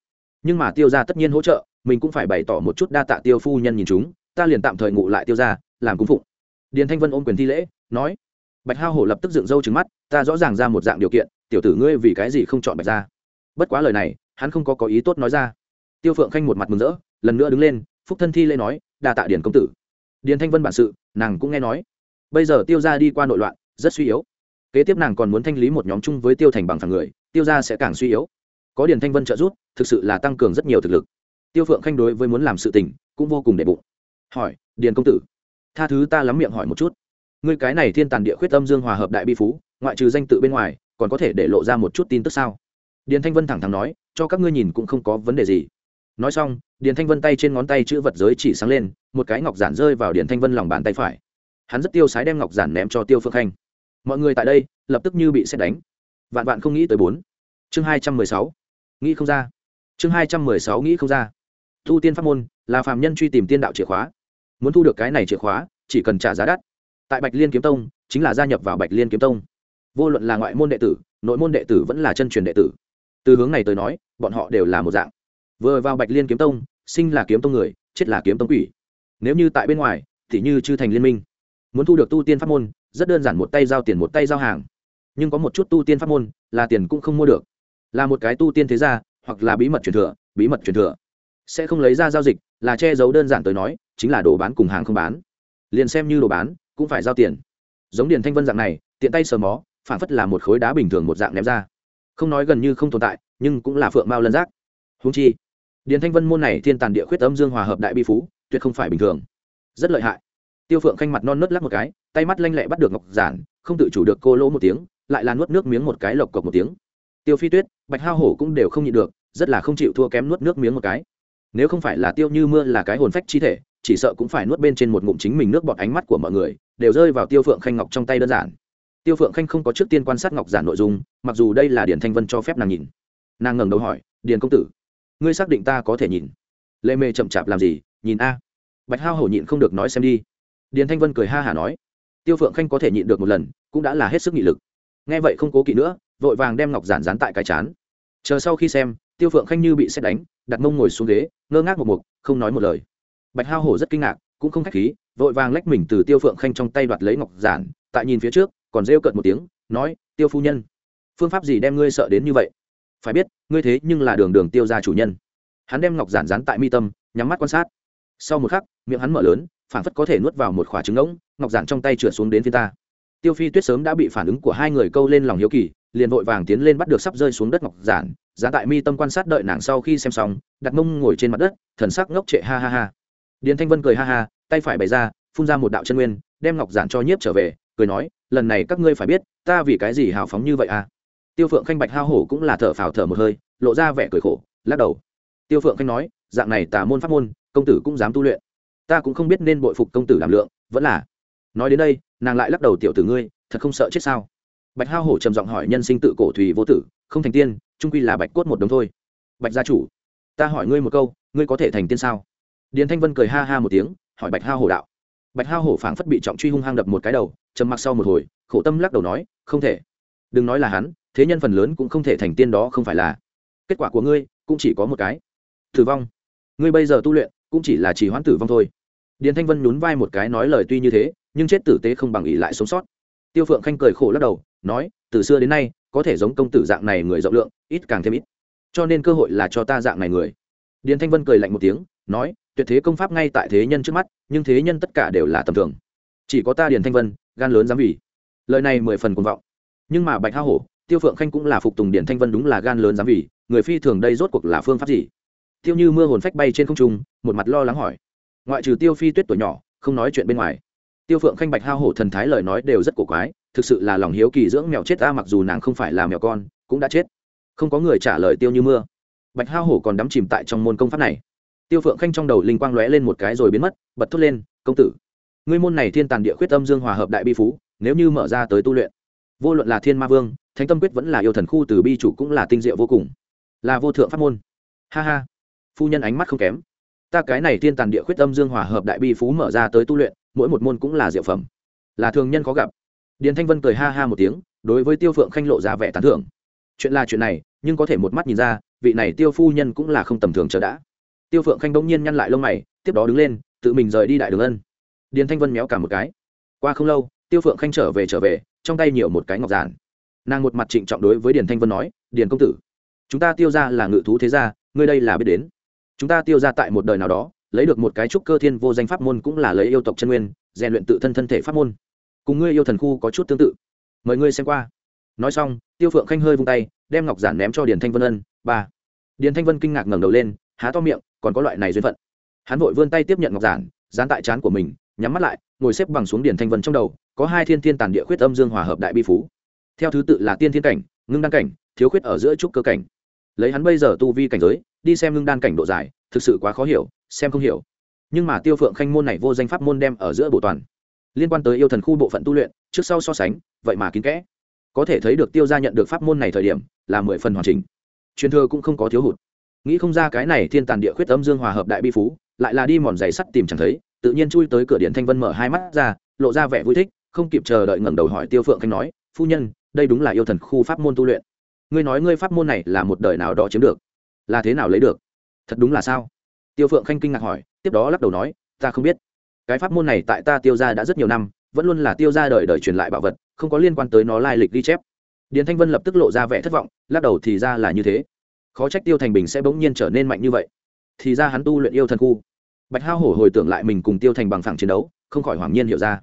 Nhưng mà tiêu ra tất nhiên hỗ trợ, mình cũng phải bày tỏ một chút đa tạ tiêu phu nhân nhìn chúng, ta liền tạm thời ngụ lại tiêu ra làm cung phụng. Điền thanh vân ôm quyền thi lễ, nói. Bạch hao hổ lập tức dựng râu trứng mắt, ta rõ ràng ra một dạng điều kiện, tiểu tử ngươi vì cái gì không chọn bạch ra bất quá lời này, hắn không có có ý tốt nói ra. Tiêu phượng khanh một mặt mừng rỡ, lần nữa đứng lên, phúc thân thi lễ nói, đa tạ điển công tử. Điền thanh vân bản sự, nàng cũng nghe nói. Bây giờ tiêu ra đi qua nội loạn, rất suy yếu. Kế tiếp nàng còn muốn thanh lý một nhóm chung với tiêu thành bằng phẳng người, tiêu ra sẽ càng suy yếu. Có điền thanh vân trợ giúp, thực sự là tăng cường rất nhiều thực lực. Tiêu phượng khanh đối với muốn làm sự tình, cũng vô cùng đệ bụng. Hỏi, điền công tử, tha thứ ta lắm miệng hỏi một chút. Ngươi cái này thiên tàn địa khuyết tâm dương hòa hợp đại bi phú, ngoại trừ danh tự bên ngoài, còn có thể để lộ ra một chút tin tức sao? Điền thanh vân thẳng thắn nói, cho các ngươi nhìn cũng không có vấn đề gì. Nói xong, điền thanh vân tay trên ngón tay chữ vật giới chỉ sáng lên, một cái ngọc giản rơi vào điền thanh vân lòng bàn tay phải. Hắn rất tiêu sái đem ngọc giản ném cho tiêu Phương khanh. Mọi người tại đây, lập tức như bị xét đánh. Vạn vạn không nghĩ tới bốn. Chương hai trăm mười sáu. Nghĩ không ra. Chương hai trăm mười sáu nghĩ không ra. Thu tiên pháp môn là phàm nhân truy tìm tiên đạo chìa khóa. Muốn thu được cái này chìa khóa, chỉ cần trả giá đắt. Tại bạch liên kiếm tông, chính là gia nhập vào bạch liên kiếm tông. Vô luận là ngoại môn đệ tử, nội môn đệ tử vẫn là chân truyền đệ tử từ hướng này tới nói, bọn họ đều là một dạng. Vừa vào bạch liên kiếm tông, sinh là kiếm tông người, chết là kiếm tông quỷ. Nếu như tại bên ngoài, thì như chư thành liên minh. Muốn thu được tu tiên pháp môn, rất đơn giản một tay giao tiền một tay giao hàng. Nhưng có một chút tu tiên pháp môn, là tiền cũng không mua được. Là một cái tu tiên thế gia, hoặc là bí mật truyền thừa, bí mật truyền thừa. Sẽ không lấy ra giao dịch, là che giấu đơn giản tới nói, chính là đồ bán cùng hàng không bán. Liền xem như đồ bán, cũng phải giao tiền. Giống điền thanh vân dạng này, tiện tay sờ mó, phản phất là một khối đá bình thường một dạng ném ra không nói gần như không tồn tại, nhưng cũng là phượng mao lân giác. Húng chi, điền thanh vân môn này thiên tàn địa khuyết âm dương hòa hợp đại bi phú, tuyệt không phải bình thường. Rất lợi hại. Tiêu phượng khanh mặt non nớt lắc một cái, tay mắt lanh lẹ bắt được ngọc giản, không tự chủ được cô lỗ một tiếng, lại là nuốt nước miếng một cái lộc cộc một tiếng. Tiêu phi tuyết, bạch hao hổ cũng đều không nhịn được, rất là không chịu thua kém nuốt nước miếng một cái. Nếu không phải là tiêu như mưa là cái hồn phách chi thể, chỉ sợ cũng phải nuốt bên trên một ngụm chính mình nước bọt ánh mắt của mọi người, đều rơi vào tiêu phượng khanh ngọc trong tay đơn giản tiêu phượng khanh không có trước tiên quan sát ngọc giản nội dung, mặc dù đây là điển thanh vân cho phép nàng nhìn. Nàng ngẩng đầu hỏi, điền công tử, ngươi xác định ta có thể nhìn? Lê mê chậm chạp làm gì, nhìn a. Bạch hao hổ nhịn không được nói xem đi. Điền thanh vân cười ha hả nói, tiêu phượng khanh có thể nhịn được một lần, cũng đã là hết sức nghị lực. Nghe vậy không cố kỵ nữa, vội vàng đem ngọc giản dán tại cái chán. Chờ sau khi xem, tiêu phượng khanh như bị xét đánh, đặt mông ngồi xuống ghế, ngơ ngác một mục, không nói một lời. Bạch hao hổ rất kinh ngạc, cũng không k h á c h khí, vội vàng lách mình từ tiêu phượng khanh trong tay đoạt lấy ngọc giản, tại nhìn phía trước còn rêu cợt một tiếng, nói, tiêu phu nhân, phương pháp gì đem ngươi sợ đến như vậy? Phải biết, ngươi thế nhưng là đường đường tiêu ra chủ nhân. Hắn đem ngọc giản dán tại mi tâm, nhắm mắt quan sát. Sau một khắc, miệng hắn mở lớn phản phất có thể nuốt vào một khỏa trứng ngỗng, ngọc giản trong tay trượt xuống đến phía ta. Tiêu phi tuyết sớm đã bị phản ứng của hai người câu lên lòng hiếu kỳ, liền vội vàng tiến lên bắt được sắp rơi xuống đất ngọc giản giá tại mi tâm quan sát đợi nàng sau khi xem xong, đặt mông ngồi trên mặt đất, thần sắc ngốc trệ ha ha ha. Điền thanh vân cười ha ha, tay phải bày ra, phun ra một đạo chân nguyên, đem ngọc giản cho nhiếp trở về cười nói, lần này các ngươi phải biết, ta vì cái gì hào phóng như vậy à? Tiêu phượng khanh bạch hao hổ cũng là thở phào thở một hơi, lộ ra vẻ cười khổ, lắc đầu. Tiêu phượng khanh nói, dạng này tà môn pháp môn, công tử cũng dám tu luyện. Ta cũng không biết nên bội phục công tử đảm lượng, vẫn là nói đến đây, nàng lại lắc đầu, tiểu tử ngươi, thật không sợ chết sao? Bạch hao hổ trầm giọng hỏi nhân sinh tự cổ thùy vô tử, không thành tiên, trung quy là bạch cốt một đống thôi. Bạch gia chủ, ta hỏi ngươi một câu, ngươi có thể thành tiên sao? Điền thanh vân cười ha ha một tiếng, hỏi bạch hao hổ đạo. Bạch hao hổ phảng phất bị trọng truy hung hăng đập một cái đầu trầm mặc sau một hồi, khổ tâm lắc đầu nói, không thể. Đừng nói là hắn, thế nhân phần lớn cũng không thể thành tiên đó không phải là. Kết quả của ngươi cũng chỉ có một cái. Tử vong. Ngươi bây giờ tu luyện cũng chỉ là chỉ hoãn tử vong thôi. Điền thanh vân nhún vai một cái nói lời tuy như thế, nhưng chết tử tế không bằng ỉ lại sống sót. Tiêu phượng khanh cười khổ lắc đầu, nói, từ xưa đến nay, có thể giống công tử dạng này người rộng lượng, ít càng thêm ít. Cho nên cơ hội là cho ta dạng này người. Điền thanh vân cười lạnh một tiếng, nói, tuyệt thế công pháp ngay tại thế nhân trước mắt, nhưng thế nhân tất cả đều là tầm thường chỉ có ta điền thanh vân, gan lớn dám vì. Lời này mười phần cuồng vọng. Nhưng mà bạch ha hổ, tiêu phượng khanh cũng là phục tùng điền thanh vân đúng là gan lớn dám vì, người phi thường đây rốt cuộc là phương pháp gì? Tiêu như mưa hồn phách bay trên không trung, một mặt lo lắng hỏi. Ngoại trừ tiêu phi tuyết tuổi nhỏ, không nói chuyện bên ngoài. Tiêu phượng khanh bạch hao hổ thần thái lời nói đều rất cổ quái, thực sự là lòng hiếu kỳ dưỡng mèo chết ta mặc dù nàng không phải là mèo con, cũng đã chết. Không có người trả lời tiêu như mưa. Bạch hao hổ còn đắm chìm tại trong môn công pháp này. Tiêu phượng khanh trong đầu linh quang lóe lên một cái rồi biến mất, bật thốt lên, công tử ngươi môn này thiên tàn địa khuyết âm dương hòa hợp đại bi phú, nếu như mở ra tới tu luyện, vô luận là thiên ma vương, thánh tâm quyết vẫn là yêu thần khu từ bi chủ cũng là tinh diệu vô cùng. Là vô thượng pháp môn. Ha ha. Phu nhân ánh mắt không kém. Ta cái này thiên tàn địa khuyết âm dương hòa hợp đại bi phú mở ra tới tu luyện, mỗi một môn cũng là diệu phẩm. Là thường nhân khó gặp. Điền thanh vân cười ha ha một tiếng, đối với tiêu phượng khanh lộ ra vẻ tán thưởng. Chuyện là chuyện này, nhưng có thể một mắt nhìn ra, vị này tiêu phu nhân cũng là không tầm thường chờ đã. Tiêu phượng khanh bỗng nhiên nhăn lại lông mày, tiếp đó đứng lên, tự mình rời đi đại đường ân điền thanh vân méo cả một cái. Qua không lâu, tiêu phượng khanh trở về trở về, trong tay nhiều một cái ngọc giản. Nàng một mặt trịnh trọng đối với điền thanh vân nói, điền công tử, chúng ta tiêu ra là ngự thú thế gia, ngươi đây là biết đến. Chúng ta tiêu ra tại một đời nào đó, lấy được một cái trúc cơ thiên vô danh pháp môn cũng là lấy yêu tộc chân nguyên, rèn luyện tự thân thân thể pháp môn. Cùng ngươi yêu thần khu có chút tương tự. Mời ngươi xem qua. Nói xong, tiêu phượng khanh hơi vung tay, đem ngọc giản ném cho điền thanh vân ân, ba. Điền thanh vân kinh ngạc ngẩng đầu lên, há to miệng, còn có loại này duyên phận. Hắn vội vươn tay tiếp nhận ngọc giản, dán tại trán của mình nhắm mắt lại, ngồi xếp bằng xuống điển thanh vân trong đầu, có hai thiên thiên tàn địa khuyết âm dương hòa hợp đại bi phú. Theo thứ tự là tiên thiên cảnh, ngưng đan cảnh, thiếu khuyết ở giữa trúc cơ cảnh. Lấy hắn bây giờ tu vi cảnh giới, đi xem ngưng đan cảnh độ dài, thực sự quá khó hiểu, xem không hiểu. Nhưng mà tiêu phượng khanh môn này vô danh pháp môn đem ở giữa bộ toàn. Liên quan tới yêu thần khu bộ phận tu luyện, trước sau so sánh, vậy mà kín kẽ. Có thể thấy được tiêu gia nhận được pháp môn này thời điểm, là mười phần hoàn chỉnh. Truyền thừa cũng không có thiếu hụt. Nghĩ không ra cái này thiên tàn địa khuyết âm dương hòa hợp đại bi phú, lại là đi mòn giày sắt tìm chẳng thấy tự nhiên chui tới cửa điện thanh vân mở hai mắt ra, lộ ra vẻ vui thích, không kịp chờ đợi ngẩng đầu hỏi tiêu phượng khanh nói, phu nhân, đây đúng là yêu thần khu pháp môn tu luyện. Ngươi nói ngươi pháp môn này là một đời nào đó chiếm được? Là thế nào lấy được? Thật đúng là sao? Tiêu phượng khanh kinh ngạc hỏi, tiếp đó lắc đầu nói, ta không biết. Cái pháp môn này tại ta tiêu ra đã rất nhiều năm, vẫn luôn là tiêu ra đời đời truyền lại bảo vật, không có liên quan tới nó lai lịch ghi chép. Điền thanh vân lập tức lộ ra vẻ thất vọng, lắc đầu thì ra là như thế. Khó trách tiêu thành bình sẽ bỗng nhiên trở nên mạnh như vậy. Thì ra hắn tu luyện yêu thần khu bạch hao hổ hồi tưởng lại mình cùng tiêu thành bằng phẳng chiến đấu, không khỏi hoàng nhiên hiểu ra.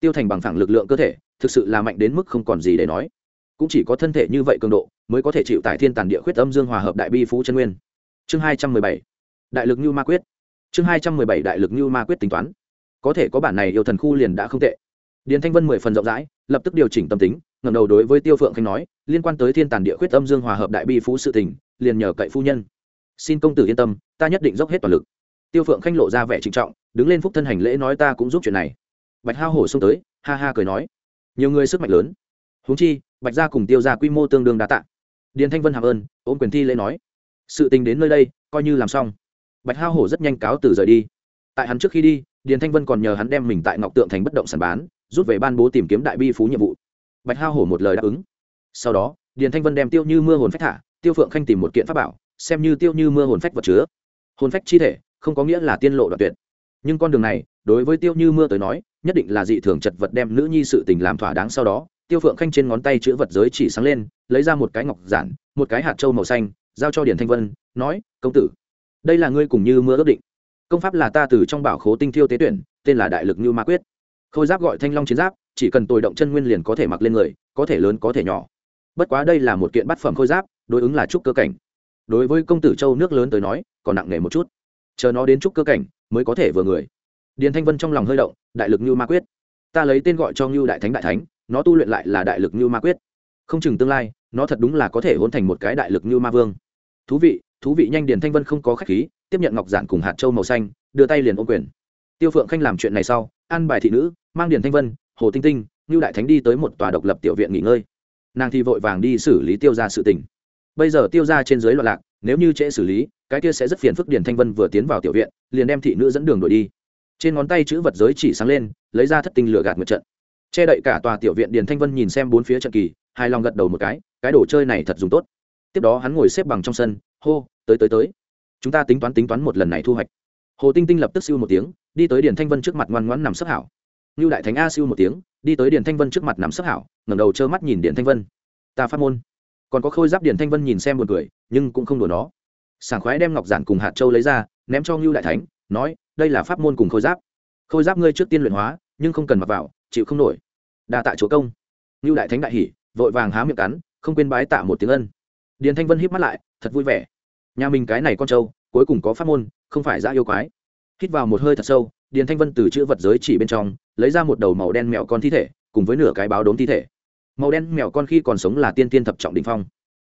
Tiêu thành bằng phẳng lực lượng cơ thể, thực sự là mạnh đến mức không còn gì để nói. Cũng chỉ có thân thể như vậy cường độ, mới có thể chịu tại thiên tàn địa khuyết âm dương hòa hợp đại bi phú chân nguyên. Chương hai trăm mười bảy. Đại lực như ma quyết. Chương hai trăm mười bảy đại lực như ma quyết tính toán. Có thể có bản này yêu thần khu liền đã không tệ. Điền thanh vân mười phần rộng rãi, lập tức điều chỉnh tâm tính, ngẩng đầu đối với tiêu phượng khanh nói, liên quan tới thiên tàn địa khuyết âm dương hòa hợp đại bi phú sự tình, liền nhờ cậy phu nhân. Xin công tử yên tâm, ta nhất định dốc hết toàn lực tiêu phượng khanh lộ ra vẻ trịnh trọng, đứng lên phúc thân hành lễ nói ta cũng giúp chuyện này. Bạch hao hổ xông tới, ha ha cười nói. Nhiều người sức mạnh lớn. Huống chi, bạch gia cùng tiêu ra quy mô tương đương đa tạ. Điền thanh vân hàm ơn, ôm quyền thi lễ nói. Sự tình đến nơi đây, coi như làm xong. Bạch hao hổ rất nhanh cáo từ rời đi. Tại hắn trước khi đi, điền thanh vân còn nhờ hắn đem mình tại ngọc tượng thành bất động sản bán, rút về ban bố tìm kiếm đại bi phú nhiệm vụ. Bạch hao hổ một lời đáp ứng. Sau đó, điền thanh vân đem tiêu như mưa hồn phách thả, tiêu phượng khanh tìm một kiện pháp bảo, xem như tiêu như mưa hồn phách vật chứa. Hồn phách chi thể không có nghĩa là tiên lộ đoạn tuyệt. Nhưng con đường này, đối với tiêu như mưa tới nói, nhất định là dị thường chật vật đem nữ nhi sự tình làm thỏa đáng sau đó, tiêu phượng khanh trên ngón tay chữ vật giới chỉ sáng lên, lấy ra một cái ngọc giản, một cái hạt trâu màu xanh, giao cho điển thanh vân, nói, công tử, đây là ngươi cùng như mưa ước định. Công pháp là ta từ trong bảo khố tinh thiêu tế tuyển, tên là đại lực như ma quyết. Khôi giáp gọi thanh long chiến giáp, chỉ cần tồi động chân nguyên liền có thể mặc lên người, có thể lớn có thể nhỏ. Bất quá đây là một kiện bát phẩm khôi giáp, đối ứng là trúc cơ cảnh. Đối với công tử châu nước lớn tới nói, còn nặng nề một chút chờ nó đến trúc cơ cảnh, mới có thể vừa người. Điền thanh vân trong lòng hơi động, đại lực như ma quyết. Ta lấy tên gọi cho như đại thánh đại thánh, nó tu luyện lại là đại lực như ma quyết. Không chừng tương lai, nó thật đúng là có thể hôn thành một cái đại lực như ma vương. Thú vị thú vị nhanh điền thanh vân không có khách khí, tiếp nhận ngọc giản cùng hạt châu màu xanh, đưa tay liền ôm quyền. Tiêu phượng khanh làm chuyện này sau ăn bài thị nữ, mang điền thanh vân, hồ tinh tinh như đại thánh đi tới một tòa độc lập tiểu viện nghỉ ngơi. Nàng thì vội vàng đi xử lý tiêu ra sự tình. Bây giờ tiêu ra trên dưới loạn lạc nếu như trễ xử lý, cái kia sẽ rất phiền phức điền thanh vân vừa tiến vào tiểu viện, liền đem thị nữ dẫn đường đuổi đi. Trên ngón tay chữ vật giới chỉ sáng lên, lấy ra thất tinh lửa gạt một trận. Che đậy cả tòa tiểu viện, điền thanh vân nhìn xem bốn phía trận kỳ, hài lòng gật đầu một cái cái đồ chơi này thật dùng tốt. Tiếp đó hắn ngồi xếp bằng trong sân, hô, tới tới tới. Chúng ta tính toán tính toán một lần này thu hoạch. Hồ tinh tinh lập tức siêu một tiếng, đi tới điền thanh vân trước mặt ngoan ngoãn nằm sấp hảo. Như đại thánh a siêu một tiếng, đi tới điền thanh vân trước mặt nằm sấp hảo, ngẩng đầu trơ mắt nhìn điền thanh vân. Ta phát môn. Còn có khôi giáp điền thanh vân nhìn xem một cười nhưng cũng không đùa nó. Sảng khoái đem ngọc giản cùng hạt châu lấy ra, ném cho ngưu đại thánh, nói, đây là pháp môn cùng khôi giáp. Khôi giáp ngươi trước tiên luyện hóa, nhưng không cần mặc vào, chịu không nổi. Đa tạ chúa công. Ngưu đại thánh đại hỉ, vội vàng há miệng cắn, không quên bái tạ một tiếng ân. Điền thanh vân híp mắt lại, thật vui vẻ. Nhà mình cái này con trâu, cuối cùng có pháp môn, không phải ra yêu quái. Hít vào một hơi thật sâu, điền thanh vân từ chữ vật giới chỉ bên trong, lấy ra một đầu màu đen mèo con thi thể, cùng với nửa cái báo đốm thi thể. Màu đen mèo con khi còn sống là tiên tiên thập trọng đ ỉ n h phong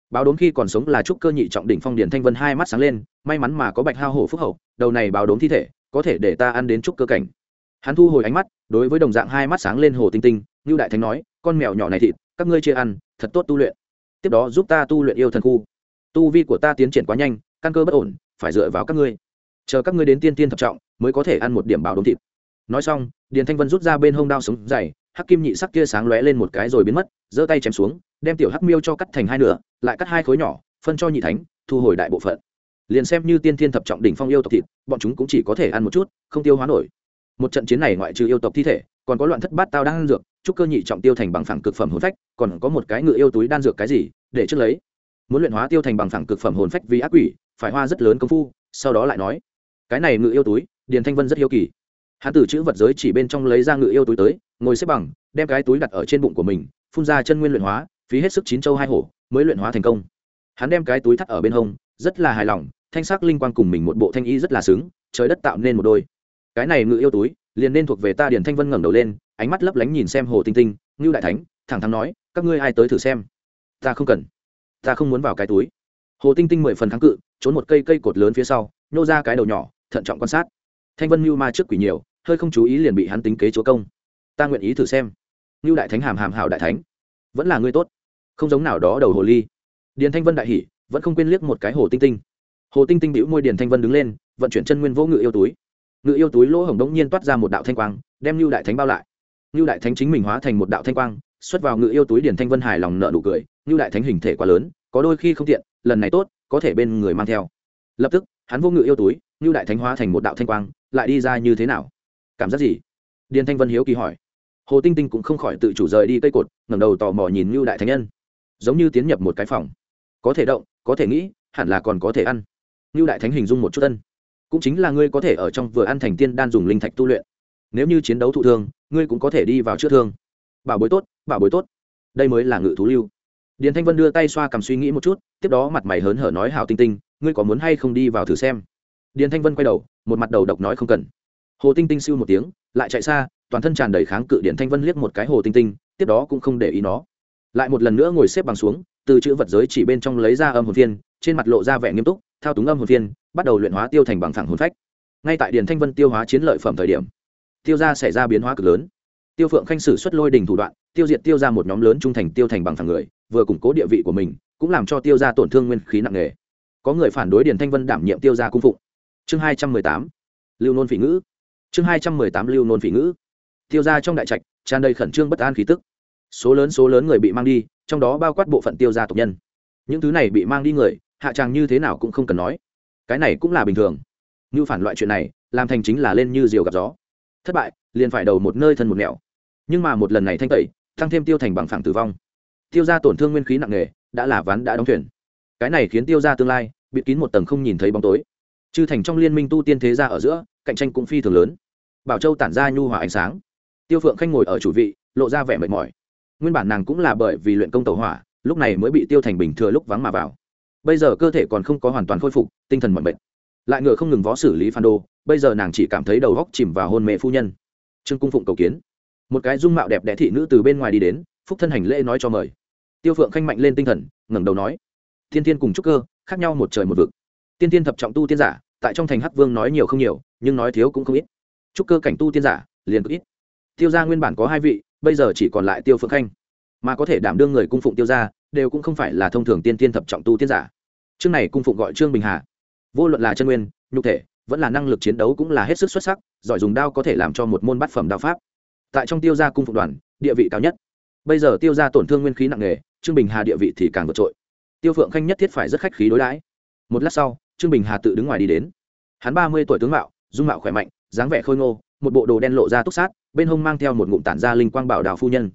báo đốm khi còn sống là trúc cơ nhị trọng đỉnh phong điển thanh vân hai mắt sáng lên, may mắn mà có bạch hao hổ phúc hậu, đầu này báo đốm thi thể, có thể để ta ăn đến trúc cơ cảnh. Hắn thu hồi ánh mắt, đối với đồng dạng hai mắt sáng lên hồ tinh tinh như đại thánh nói, con mèo nhỏ này thịt, các ngươi chia ăn, thật tốt tu luyện. Tiếp đó giúp ta tu luyện yêu thần khu. Tu vi của ta tiến triển quá nhanh, căn cơ bất ổn, phải dựa vào các ngươi. Chờ các ngươi đến tiên tiên thập trọng, mới có thể ăn một điểm báo đốm thịt. Nói xong điền thanh vân rút ra bên hông đao sống dày hắc kim nhị sắc kia sáng lóe lên một cái rồi biến mất, giơ tay chém xuống, đem tiểu hắc miêu cho cắt thành hai nửa, lại cắt hai khối nhỏ, phân cho nhị thánh, thu hồi đại bộ phận. Liền xem như tiên thiên thập trọng đỉnh phong yêu tộc thịt, bọn chúng cũng chỉ có thể ăn một chút, không tiêu hóa nổi. Một trận chiến này ngoại trừ yêu tộc thi thể, còn có loạn thất bát tao đang ăn dược, chúc cơ nhị trọng tiêu thành bằng phẳng cực phẩm hồn phách, còn có một cái ngựa yêu túi đan dược cái gì, để trước lấy. Muốn luyện hóa tiêu thành bằng phẳng cực phẩm hồn phách vì ác quỷ, phải hoa rất lớn công phu, sau đó lại nói. Cái này ngựa yêu túi, điền thanh vân rất yêu kỳ hắn từ chữ vật giới chỉ bên trong lấy ra ngự yêu túi tới, ngồi xếp bằng, đem cái túi đặt ở trên bụng của mình, phun ra chân nguyên luyện hóa, phí hết sức chín châu hai hổ, mới luyện hóa thành công. Hắn đem cái túi thắt ở bên hông, rất là hài lòng, thanh sắc linh quang cùng mình một bộ thanh y rất là xứng, trời đất tạo nên một đôi. Cái này ngự yêu túi, liền nên thuộc về ta điền thanh vân ngẩng đầu lên, ánh mắt lấp lánh nhìn xem hồ tinh tinh, ngưu đại thánh, thẳng thắn nói, các ngươi ai tới thử xem? Ta không cần. Ta không muốn vào cái túi. Hồ tinh tinh mười phần kháng cự, trốn một cây cây cột lớn phía sau, nhô ra cái đầu nhỏ, thận trọng quan sát. Thanh vân mưu ma trước quỷ nhiều hơi không chú ý liền bị hắn tính kế chúa công. Ta nguyện ý thử xem. Như đại thánh hàm hàm hảo đại thánh. Vẫn là ngươi tốt. Không giống nào đó đầu hồ ly. Điền thanh vân đại hỉ, vẫn không quên liếc một cái hồ tinh tinh. Hồ tinh tinh bĩu môi điền thanh vân đứng lên, vận chuyển chân nguyên vỗ ngự yêu túi. Ngự yêu túi lỗ hổng đống nhiên toát ra một đạo thanh quang, đem lưu đại thánh bao lại. Lưu đại thánh chính mình hóa thành một đạo thanh quang, xuất vào ngự yêu túi điền thanh vân hài lòng nợ nụ cười. Lưu đại thánh hình thể quá lớn, có đôi khi không tiện, lần này tốt, có thể bên người mang theo. Lập tức, hắn vô ngự yêu túi lưu đại thánh hóa thành một đạo thanh quang, lại đi ra như thế nào? Cảm giác gì? Điền thanh vân hiếu kỳ hỏi. Hồ tinh tinh cũng không khỏi tự chủ rời đi cây cột, ngẩng đầu tò mò nhìn lưu đại thánh nhân. Giống như tiến nhập một cái phòng. Có thể động, có thể nghĩ, hẳn là còn có thể ăn. Lưu đại thánh hình dung một chút tân cũng chính là ngươi có thể ở trong vừa ăn thành tiên đan dùng linh thạch tu luyện. Nếu như chiến đấu thụ thương, ngươi cũng có thể đi vào chữa thương. Bảo bối tốt, bảo bối tốt. Đây mới là ngự thú lưu. Điền thanh vân đưa tay xoa cầm suy nghĩ một chút, tiếp đó mặt mày hớn hở nói, hảo tinh tinh, ngươi có muốn hay không đi vào thử xem? Điền thanh vân quay đầu, một mặt đầu độc nói không cần hồ tinh tinh siêu một tiếng, lại chạy xa, toàn thân tràn đầy kháng cự điện thanh vân liếc một cái hồ tinh tinh, tiếp đó cũng không để ý nó. Lại một lần nữa ngồi xếp bằng xuống, từ chữ vật giới chỉ bên trong lấy ra âm hồn phiên, trên mặt lộ ra vẻ nghiêm túc, thao túng âm hồn phiên, bắt đầu luyện hóa tiêu thành bằng thẳng hồn phách. Ngay tại điền thanh vân tiêu hóa chiến lợi phẩm thời điểm, tiêu ra xảy ra biến hóa cực lớn. Tiêu phượng khanh sử xuất lôi đình thủ đoạn, tiêu diệt tiêu ra một nhóm lớn trung thành tiêu thành bằng thẳng người, vừa củng cố địa vị của mình, cũng làm cho tiêu ra tổn thương nguyên khí nặng nề. Có người phản đối điền thanh vân đảm nhiệm tiêu ra cung phụng. Chương hai trăm mười tám, lưu nôn phỉ ngữ chương hai trăm mười tám lưu nôn phỉ ngữ. Tiêu ra trong đại trạch, tràn đầy khẩn trương bất an khí tức. Số lớn số lớn người bị mang đi, trong đó bao quát bộ phận tiêu gia tộc nhân. Những thứ này bị mang đi người, hạ tràng như thế nào cũng không cần nói. Cái này cũng là bình thường. Như phản loại chuyện này, làm thành chính là lên như diều gặp gió. Thất bại, liền phải đầu một nơi thân một nẻo. Nhưng mà một lần này thanh tẩy tăng thêm tiêu thành bằng phẳng tử vong. Tiêu ra tổn thương nguyên khí nặng nề, đã là ván đã đóng thuyền. Cái này khiến tiêu ra tương lai, bịt kín một tầng không nhìn thấy bóng tối chư thành trong liên minh tu tiên thế gia ở giữa, cạnh tranh cũng phi thường lớn. Bảo châu tản ra nhu hòa ánh sáng. Tiêu phượng khanh ngồi ở chủ vị, lộ ra vẻ mệt mỏi. Nguyên bản nàng cũng là bởi vì luyện công tàu hỏa, lúc này mới bị tiêu thành bình thừa lúc vắng mà vào. Bây giờ cơ thể còn không có hoàn toàn khôi phục, tinh thần mọi mệt. Lại ngựa không ngừng vó xử lý phan đô bây giờ nàng chỉ cảm thấy đầu góc chìm vào hôn mê phu nhân. Trương cung phụng cầu kiến. Một cái dung mạo đẹp đẽ thị nữ từ bên ngoài đi đến, phúc thân hành lễ nói cho mời. Tiêu phượng khanh mạnh lên tinh thần, ngẩng đầu nói. Thiên Thiên cùng trúc cơ, khác nhau một trời một vực tiên tiên thập trọng tu tiên giả, tại trong thành hắc vương nói nhiều không nhiều, nhưng nói thiếu cũng không ít. Chúc cơ cảnh tu tiên giả, liền cực ít. Tiêu gia nguyên bản có hai vị, bây giờ chỉ còn lại tiêu phượng khanh. Mà có thể đảm đương người cung phụng tiêu gia, đều cũng không phải là thông thường tiên tiên thập trọng tu tiên giả. Chương này cung phụng gọi trương bình hà. Vô luận là chân nguyên, nhục thể, vẫn là năng lực chiến đấu cũng là hết sức xuất sắc, giỏi dùng đao có thể làm cho một môn bát phẩm đao pháp. Tại trong tiêu gia cung phụng đoàn, địa vị cao nhất. Bây giờ tiêu gia tổn thương nguyên khí nặng nề, trương bình hà địa vị thì càng vượt trội. Tiêu phượng khanh nhất thiết phải rất khách khí đối đãi. Một lát sau trương bình hà tự đứng ngoài đi đến. Hắn ba mươi tuổi tướng mạo, dung mạo khỏe mạnh, dáng vẻ khôi ngô, một bộ đồ đen lộ ra túc sát, bên hông mang theo một ngụm tản gia linh quang bảo đào phu nhân.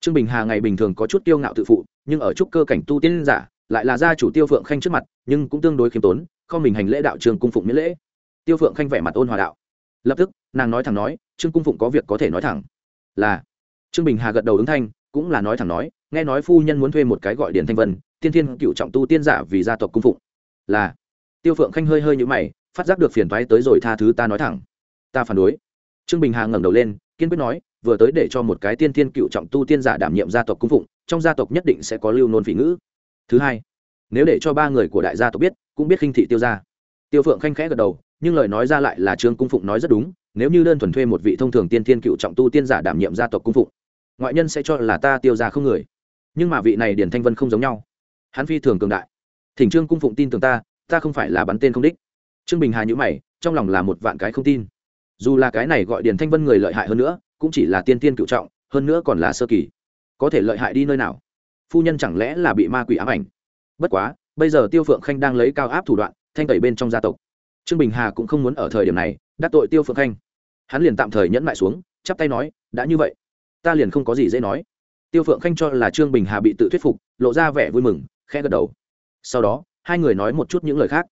Trương bình hà ngày bình thường có chút kiêu ngạo tự phụ, nhưng ở chút cơ cảnh tu tiên giả, lại là gia chủ tiêu phượng khanh trước mặt, nhưng cũng tương đối khiêm tốn, không mình hành lễ đạo trường cung phụng miễn lễ. Tiêu phượng khanh vẻ mặt ôn hòa đạo. Lập tức, nàng nói thẳng nói, trương cung phụng có việc có thể nói thẳng. Là. Trương bình hà gật đầu ứng thanh, cũng là nói thẳng nói, nghe nói phu nhân muốn thuê một cái gọi điện thanh vân tiên thiên cựu trọng tu tiên giả vì gia tộc cung phụng. Là tiêu phượng khanh hơi hơi nhũ mày, phát giác được phiền thoái tới rồi tha thứ ta nói thẳng. Ta phản đối. Trương bình hà ngẩng đầu lên, kiên quyết nói, vừa tới để cho một cái tiên thiên cựu trọng tu tiên giả đảm nhiệm gia tộc cung phụng, trong gia tộc nhất định sẽ có lưu nôn phỉ ngữ. Thứ hai, nếu để cho ba người của đại gia tộc biết, cũng biết khinh thị tiêu gia. Tiêu phượng khanh khẽ gật đầu, nhưng lời nói ra lại là trương cung phụng nói rất đúng, nếu như đơn thuần thuê một vị thông thường tiên thiên cựu trọng tu tiên giả đảm nhiệm gia tộc cung phụng, ngoại nhân sẽ cho là ta tiêu ra không người. Nhưng mà vị này điển thanh vân không giống nhau. Hắn phi thường cường đại. Thỉnh trương cung phụng tin tưởng ta ta không phải là bắn tên không đích. Trương bình hà nhữ mày, trong lòng là một vạn cái không tin. Dù là cái này gọi điền thanh vân người lợi hại hơn nữa, cũng chỉ là tiên tiên cựu trọng, hơn nữa còn là sơ kỳ. Có thể lợi hại đi nơi nào? Phu nhân chẳng lẽ là bị ma quỷ ám ảnh? Bất quá, bây giờ tiêu phượng khanh đang lấy cao áp thủ đoạn, thanh tẩy bên trong gia tộc. Trương bình hà cũng không muốn ở thời điểm này, đắc tội tiêu phượng khanh. Hắn liền tạm thời nhẫn lại xuống, chắp tay nói, đã như vậy, ta liền không có gì dễ nói. Tiêu phượng khanh cho là trương bình hà bị tự thuyết phục, lộ ra vẻ vui mừng, khẽ gật đầu. Sau đó hai người nói một chút những lời khác.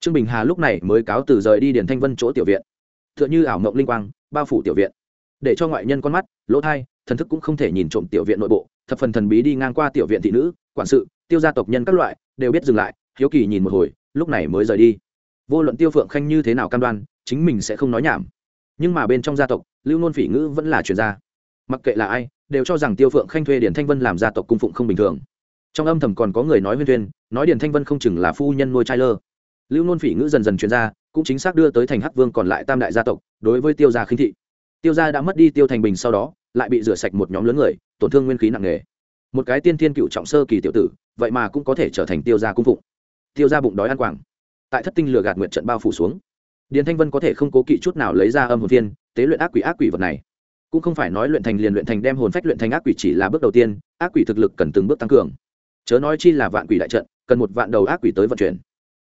Trương bình hà lúc này mới cáo từ rời đi điền thanh vân chỗ tiểu viện. T h ư ợ n h ư ảo mộng linh quang, bao phủ tiểu viện. Để cho ngoại nhân con mắt, lỗ thai, thần thức cũng không thể nhìn trộm tiểu viện nội bộ, thập phần thần bí đi ngang qua tiểu viện thị nữ, quản sự, tiêu gia tộc nhân các loại, đều biết dừng lại, hiếu kỳ nhìn một hồi, lúc này mới rời đi. Vô luận tiêu phượng khanh như thế nào cam đoan, chính mình sẽ không nói nhảm. Nhưng mà bên trong gia tộc, lưu nôn phỉ ngữ vẫn là truyền gia. Mặc kệ là ai, đều cho rằng tiêu phượng khanh thuê điền thanh vân làm gia tộc cung phụng không bình thường trong âm thầm còn có người nói huyên thuyên, nói điền thanh vân không chừng là phu nhân nuôi trai lơ. Lưu nôn phỉ ngữ dần dần chuyển ra, cũng chính xác đưa tới thành hắc vương còn lại tam đại gia tộc, đối với tiêu gia khinh thị. Tiêu gia đã mất đi tiêu thành bình sau đó, lại bị rửa sạch một nhóm lớn người, tổn thương nguyên khí nặng nề. Một cái tiên thiên cựu trọng sơ kỳ tiểu tử, vậy mà cũng có thể trở thành tiêu gia cung phụng. Tiêu gia bụng đói ăn quảng. Tại thất tinh lừa gạt nguyện trận bao phủ xuống. Điền thanh vân có thể không cố kỵ chút nào lấy ra âm hồn viên tế luyện ác quỷ ác quỷ vật này. Cũng không phải nói luyện thành liền luyện thành đem hồn phách luyện thành ác quỷ chỉ là bước đầu tiên, ác quỷ thực lực cần từng bước tăng cường chớ nói chi là vạn quỷ đại trận, cần một vạn đầu ác quỷ tới vận chuyển.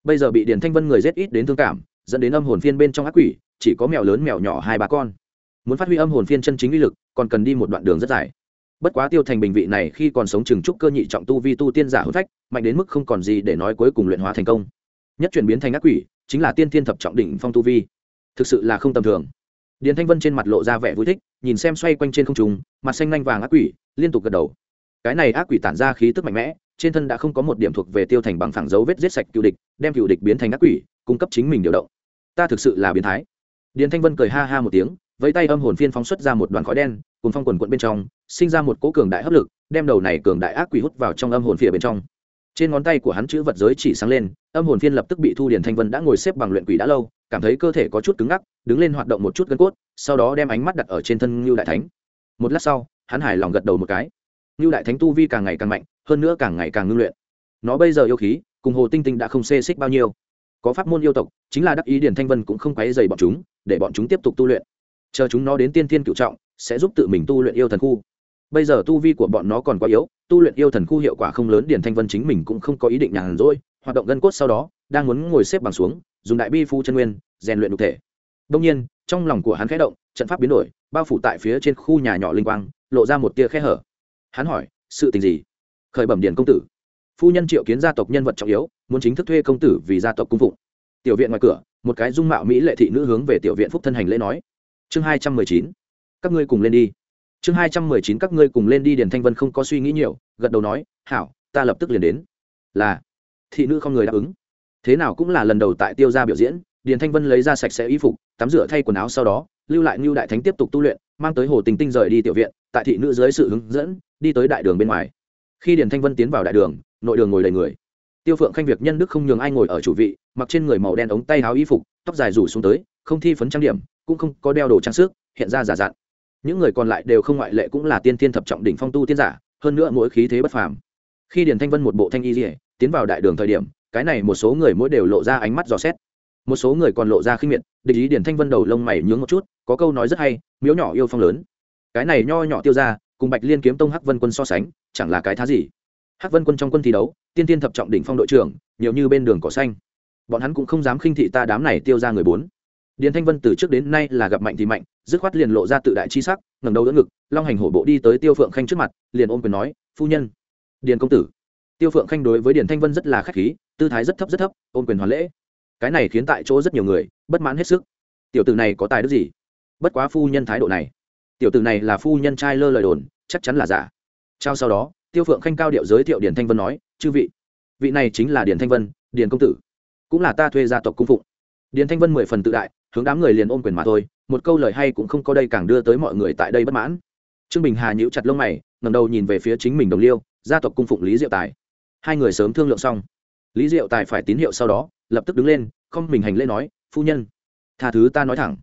Bây giờ bị điền thanh vân người giết ít đến thương cảm, dẫn đến âm hồn phiên bên trong ác quỷ, chỉ có mèo lớn mèo nhỏ hai ba con. Muốn phát huy âm hồn phiên chân chính uy lực, còn cần đi một đoạn đường rất dài. Bất quá tiêu thành bình vị này khi còn sống chừng trúc cơ nhị trọng tu vi tu tiên giả hồn phách, mạnh đến mức không còn gì để nói cuối cùng luyện hóa thành công. Nhất chuyển biến thành ác quỷ, chính là tiên thiên thập trọng đỉnh phong tu vi. Thực sự là không tầm thường. Điền thanh vân trên mặt lộ ra vẻ vui thích, nhìn xem xoay quanh trên không trung, mặt xanh lanh vàng ác quỷ, liên tục gật đầu. Cái này ác quỷ tản ra khí tức mạnh mẽ trên thân đã không có một điểm thuộc về tiêu thành bằng phẳng dấu vết giết sạch cựu địch, đem cựu địch biến thành ác quỷ, cung cấp chính mình điều động. Ta thực sự là biến thái. Điền thanh vân cười ha ha một tiếng, vẫy tay âm hồn phiên phóng xuất ra một đoàn khói đen cùng phong quần quận bên trong, sinh ra một cỗ cường đại hấp lực, đem đầu này cường đại ác quỷ hút vào trong âm hồn phía bên trong. Trên ngón tay của hắn chữ vật giới chỉ sáng lên, âm hồn phiên lập tức bị thu điền thanh vân đã ngồi xếp bằng luyện quỷ đã lâu, cảm thấy cơ thể có chút cứng ngắc, đứng lên hoạt động một chút gân cốt, sau đó đem ánh mắt đặt ở trên thân ngưu đại thánh. Một lát sau, hắn hài lòng gật đầu một cái. Ngưu đại thánh tu vi càng ngày càng mạnh hơn nữa càng ngày càng ngưng luyện. Nó bây giờ yêu khí, cùng hồ tinh tinh đã không xê xích bao nhiêu. Có pháp môn yêu tộc, chính là đắc ý điền thanh vân cũng không quấy dày bọn chúng, để bọn chúng tiếp tục tu luyện. Chờ chúng nó đến tiên thiên cựu trọng, sẽ giúp tự mình tu luyện yêu thần khu. Bây giờ tu vi của bọn nó còn quá yếu, tu luyện yêu thần khu hiệu quả không lớn, điền thanh vân chính mình cũng không có ý định nhàn rỗi, hoạt động gân cốt sau đó, đang muốn ngồi xếp bằng xuống, dùng đại bi phu chân nguyên, rèn luyện đục thể. Đông nhiên, trong lòng của hắn khẽ động, trận pháp biến đổi, bao phủ tại phía trên khu nhà nhỏ linh quang, lộ ra một tia khe hở. Hắn hỏi, sự tình gì? Khởi bẩm điền công tử. Phu nhân triệu kiến gia tộc nhân vật trọng yếu, muốn chính thức thuê công tử vì gia tộc cung phụng. Tiểu viện ngoài cửa, một cái dung mạo mỹ lệ thị nữ hướng về tiểu viện phúc thân hành lễ nói. Chương hai trăm mười chín. Các ngươi cùng lên đi. Chương hai trăm mười chín, các ngươi cùng lên đi, điền thanh vân không có suy nghĩ nhiều, gật đầu nói, hảo, ta lập tức liền đến. Là. Thị nữ không người đáp ứng. Thế nào cũng là lần đầu tại tiêu gia biểu diễn, điền thanh vân lấy ra sạch sẽ y phục, tắm rửa thay quần áo sau đó, lưu lại ngưu đại thánh tiếp tục tu luyện, mang tới hồ tình tinh rời đi tiểu viện, tại thị nữ dưới sự hướng dẫn, đi tới đại đường bên ngoài khi điền thanh vân tiến vào đại đường, nội đường ngồi đầy người. Tiêu phượng khanh việc nhân đức không nhường ai ngồi ở chủ vị, mặc trên người màu đen ống tay áo y phục, tóc dài rủ xuống tới, không thi phấn trang điểm, cũng không có đeo đồ trang sức, hiện ra giả dặn những người còn lại đều không ngoại lệ cũng là tiên thiên thập trọng đỉnh phong tu tiên giả, hơn nữa mỗi khí thế bất phàm. Khi điền thanh vân một bộ thanh y dỉa tiến vào đại đường thời điểm, cái này một số người mỗi đều lộ ra ánh mắt dò xét. Một số người còn lộ ra khinh miệt, địch ý điền thanh vân đầu lông mày nhướng một chút, có câu nói rất hay, miếu nhỏ yêu phong lớn. Cái này nho nhỏ tiêu ra cùng bạch liên kiếm tông hắc vân quân so sánh chẳng là cái thá gì. Hắc vân quân trong quân thi đấu, tiên tiên thập trọng đỉnh phong đội trưởng, nhiều như bên đường cỏ xanh. Bọn hắn cũng không dám khinh thị ta đám này tiêu ra người bốn. Điền thanh vân từ trước đến nay là gặp mạnh thì mạnh, dứt khoát liền lộ ra tự đại chi sắc, ngẩng đầu đỡ ngực, long hành hổ bộ đi tới tiêu phượng khanh trước mặt, liền ôm quyền nói, phu nhân. Điền công tử. Tiêu phượng khanh đối với điền thanh vân rất là khách khí, tư thái rất thấp rất thấp, ôm quyền hoàn lễ. Cái này khiến tại chỗ rất nhiều người bất mãn hết sức. Tiểu tử này có tài đức gì? Bất quá phu nhân thái độ này. Tiểu tử này là phu nhân trai lơ lời đồn, chắc chắn là giả trao sau đó, tiêu phượng khanh cao điệu giới thiệu điền thanh vân nói, chư vị vị này chính là điền thanh vân, điền công tử. Cũng là ta thuê gia tộc cung phụng. Điền thanh vân mười phần tự đại, hướng đám người liền ôm quyền mà thôi, một câu lời hay cũng không có đây càng đưa tới mọi người tại đây bất mãn. Trương bình hà nhíu chặt lông mày, ngẩng đầu nhìn về phía chính mình đồng liêu, gia tộc cung phụng lý diệu tài. Hai người sớm thương lượng xong. Lý diệu tài phải tín hiệu sau đó, lập tức đứng lên, không mình hành lễ nói, phu nhân, tha thứ ta nói thẳng.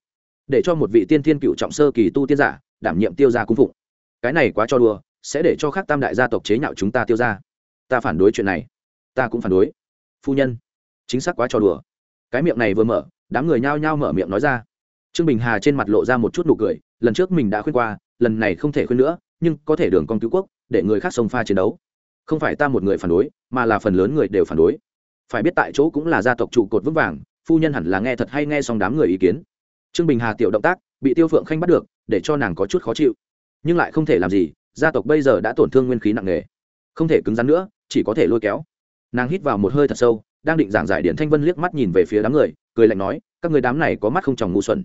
Để cho một vị tiên thiên cựu trọng sơ kỳ tu tiên giả đảm nhiệm tiêu gia cung phụng. Cái này quá cho đùa sẽ để cho khác tam đại gia tộc chế nhạo chúng ta tiêu ra. Ta phản đối chuyện này. Ta cũng phản đối. Phu nhân, chính xác quá trò đùa. Cái miệng này vừa mở, đám người nhao nhao mở miệng nói ra. Trương bình hà trên mặt lộ ra một chút nụ cười, lần trước mình đã khuyên qua, lần này không thể khuyên nữa, nhưng có thể đường con cứu quốc, để người khác sông pha chiến đấu. Không phải ta một người phản đối, mà là phần lớn người đều phản đối. Phải biết tại chỗ cũng là gia tộc trụ cột vững vàng, phu nhân hẳn là nghe thật hay nghe xong đám người ý kiến. Trương bình hà tiểu động tác, bị tiêu phượng khanh bắt được, để cho nàng có chút khó chịu. Nhưng lại không thể làm gì gia tộc bây giờ đã tổn thương nguyên khí nặng nề. Không thể cứng rắn nữa, chỉ có thể lôi kéo. Nàng hít vào một hơi thật sâu, đang định giảng giải điện thanh vân liếc mắt nhìn về phía đám người, cười lạnh nói, các người đám này có mắt không tròng ngu xuẩn.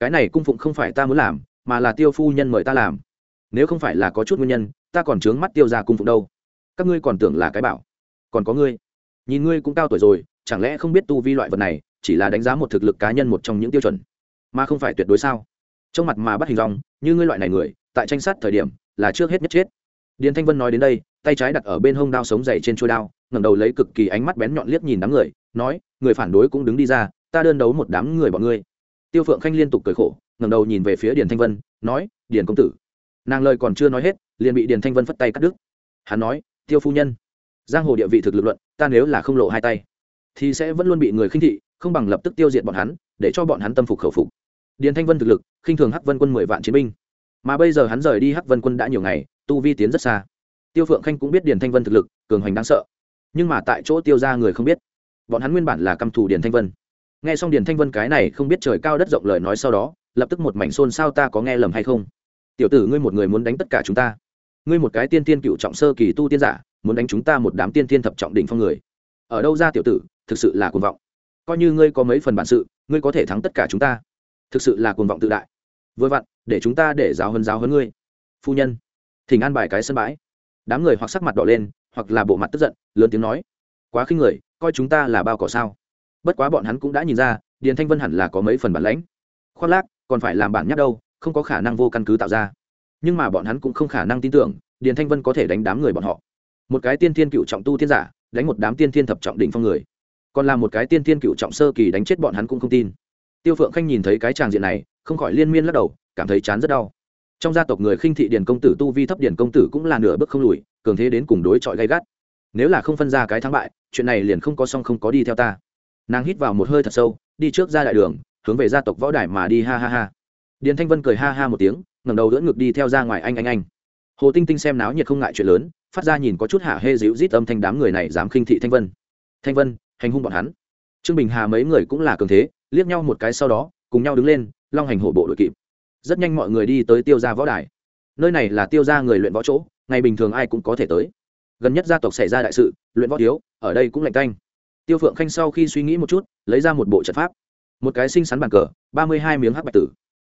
Cái này cung phụng không phải ta muốn làm, mà là tiêu phu nhân mời ta làm. Nếu không phải là có chút nguyên nhân, ta còn trướng mắt tiêu ra cung phụng đâu. Các ngươi còn tưởng là cái bảo. Còn có ngươi. Nhìn ngươi cũng cao tuổi rồi, chẳng lẽ không biết tu vi loại vật này, chỉ là đánh giá một thực lực cá nhân một trong những tiêu chuẩn? Mà không phải tuyệt đối sao? Trong mặt mà bắt hình dòng như ngươi loại này người, tại tranh sát thời điểm là trước hết nhất chết. Điền thanh vân nói đến đây, tay trái đặt ở bên hông đao sống dày trên chuôi đao, ngẩng đầu lấy cực kỳ ánh mắt bén nhọn liếc nhìn đám người, nói, người phản đối cũng đứng đi ra, ta đơn đấu một đám người bọn ngươi. Tiêu phượng khanh liên tục cười khổ, ngẩng đầu nhìn về phía điền thanh vân, nói, điền công tử. Nàng lời còn chưa nói hết, liền bị điền thanh vân phất tay cắt đứt. Hắn nói, tiêu phu nhân, giang hồ địa vị thực lực luận, ta nếu là không lộ hai tay, thì sẽ vẫn luôn bị người khinh thị, không bằng lập tức tiêu diệt bọn hắn, để cho bọn hắn tâm phục khẩu phục. Điền thanh vân thực lực, khinh thường hắc vân quân mười vạn chiến binh mà bây giờ hắn rời đi hắc vân quân đã nhiều ngày, tu vi tiến rất xa. Tiêu phượng khanh cũng biết điền thanh vân thực lực, cường hoành đáng sợ. Nhưng mà tại chỗ tiêu ra người không biết. Bọn hắn nguyên bản là căm thù điền thanh vân. Nghe xong điền thanh vân cái này không biết trời cao đất rộng lời nói sau đó, lập tức một mảnh xôn sao ta có nghe lầm hay không? Tiểu tử ngươi một người muốn đánh tất cả chúng ta. Ngươi một cái tiên tiên cựu trọng sơ kỳ tu tiên giả, muốn đánh chúng ta một đám tiên tiên thập trọng đỉnh phong người. Ở đâu ra tiểu tử, thực sự là cuồng vọng. Coi như ngươi có mấy phần bản sự, ngươi có thể thắng tất cả chúng ta. Thực sự là cuồng vọng tự đại vừa vặn, để chúng ta để giáo hơn giáo hơn ngươi. Phu nhân. Thỉnh an bài cái sân bãi. Đám người hoặc sắc mặt đỏ lên, hoặc là bộ mặt tức giận, lớn tiếng nói. Quá khinh người, coi chúng ta là bao cỏ sao. Bất quá bọn hắn cũng đã nhìn ra, điền thanh vân hẳn là có mấy phần bản lãnh. Khoác lác, còn phải làm bản nhắc đâu, không có khả năng vô căn cứ tạo ra. Nhưng mà bọn hắn cũng không khả năng tin tưởng, điền thanh vân có thể đánh đám người bọn họ. Một cái tiên thiên cựu trọng tu thiên giả, đánh một đám tiên thiên thập trọng đỉnh phong người. Còn là một cái tiên thiên cựu trọng sơ kỳ đánh chết bọn hắn cũng không tin. Tiêu phượng khanh nhìn thấy cái tràng diện này không khỏi liên miên lắc đầu, cảm thấy chán rất đau. Trong gia tộc người khinh thị điền công tử tu vi thấp, điền công tử cũng là nửa bước không lùi, cường thế đến cùng đối chọi gay gắt. Nếu là không phân ra cái thắng bại, chuyện này liền không có xong không có đi theo ta. Nàng hít vào một hơi thật sâu, đi trước ra đại đường, hướng về gia tộc võ đài mà đi, ha ha ha. Điền thanh vân cười ha ha một tiếng, ngẩng đầu đỡ ngực đi theo ra ngoài anh anh anh. Hồ tinh tinh xem náo nhiệt không ngại chuyện lớn, phát ra nhìn có chút hạ hê dịu rít âm thanh đám người này dám khinh thị thanh vân. Thanh vân, hành hung bọn hắn. Trương bình hà mấy người cũng là cường thế, liếc nhau một cái sau đó, cùng nhau đứng lên long hành hổ bộ đội kịp. Rất nhanh mọi người đi tới tiêu gia võ đài. Nơi này là tiêu gia người luyện võ chỗ, ngày bình thường ai cũng có thể tới. Gần nhất gia tộc xảy ra đại sự, luyện võ thiếu, ở đây cũng lạnh canh. Tiêu phượng khanh sau khi suy nghĩ một chút, lấy ra một bộ trận pháp. Một cái xinh xắn bàn cờ, ba mươi hai miếng hắc bạch tử.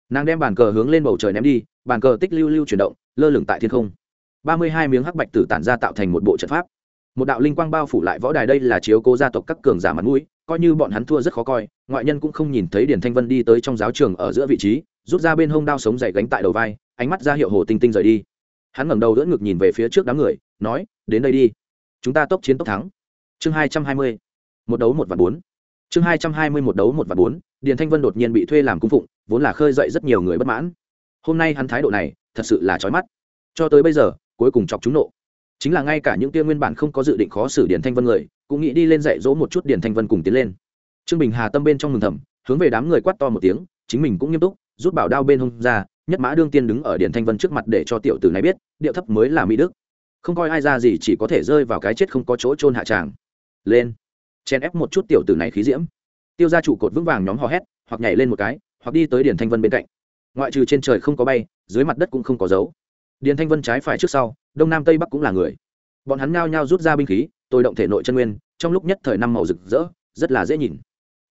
Nàng đem bàn cờ hướng lên bầu trời ném đi, bàn cờ tích lưu lưu chuyển động, lơ lửng tại thiên không. ba mươi hai miếng hắc bạch tử tản ra tạo thành một bộ trận pháp một đạo linh quang bao phủ lại võ đài đây là chiếu cố gia tộc các cường giả mặt mũi, coi như bọn hắn thua rất khó coi, ngoại nhân cũng không nhìn thấy điển thanh vân đi tới trong giáo trường ở giữa vị trí, rút ra bên hông đao sống dày gánh tại đầu vai, ánh mắt ra hiệu hồ tinh tinh rời đi. Hắn ngẩng đầu đỡ ngực nhìn về phía trước đám người, nói, đến đây đi. Chúng ta tốc chiến tốc thắng. Chương hai trăm hai mươi, một đấu một và bốn. Chương hai trăm hai mươi một đấu một và bốn, điền thanh vân đột nhiên bị thuê làm cung phụng, vốn là khơi dậy rất nhiều người bất mãn. Hôm nay hắn thái độ này thật sự là trói mắt. Cho tới bây giờ, cuối cùng chọc chúng nộ chính là ngay cả những kia nguyên bản không có dự định khó xử điển thanh vân người, cũng nghĩ đi lên dạy dỗ một chút điển thanh vân cùng tiến lên. Trương bình hà tâm bên trong mừng thầm, hướng về đám người quát to một tiếng, chính mình cũng nghiêm túc, rút bảo đao bên hông ra, nhất mã đương tiên đứng ở điển thanh vân trước mặt để cho tiểu tử này biết, điệu thấp mới là mỹ đức. Không coi ai ra gì chỉ có thể rơi vào cái chết không có chỗ trôn hạ tràng. Lên chen ép một chút tiểu tử này khí diễm. Tiêu ra trụ cột vững vàng nhóm hò hét, hoặc nhảy lên một cái, hoặc đi tới điển thanh vân bên cạnh. Ngoại trừ trên trời không có bay, dưới mặt đất cũng không có dấu điền thanh vân trái phải trước sau, đông nam tây bắc cũng là người. Bọn hắn nhao nhao rút ra binh khí, tôi động thể nội chân nguyên, trong lúc nhất thời năm màu rực rỡ, rất là dễ nhìn.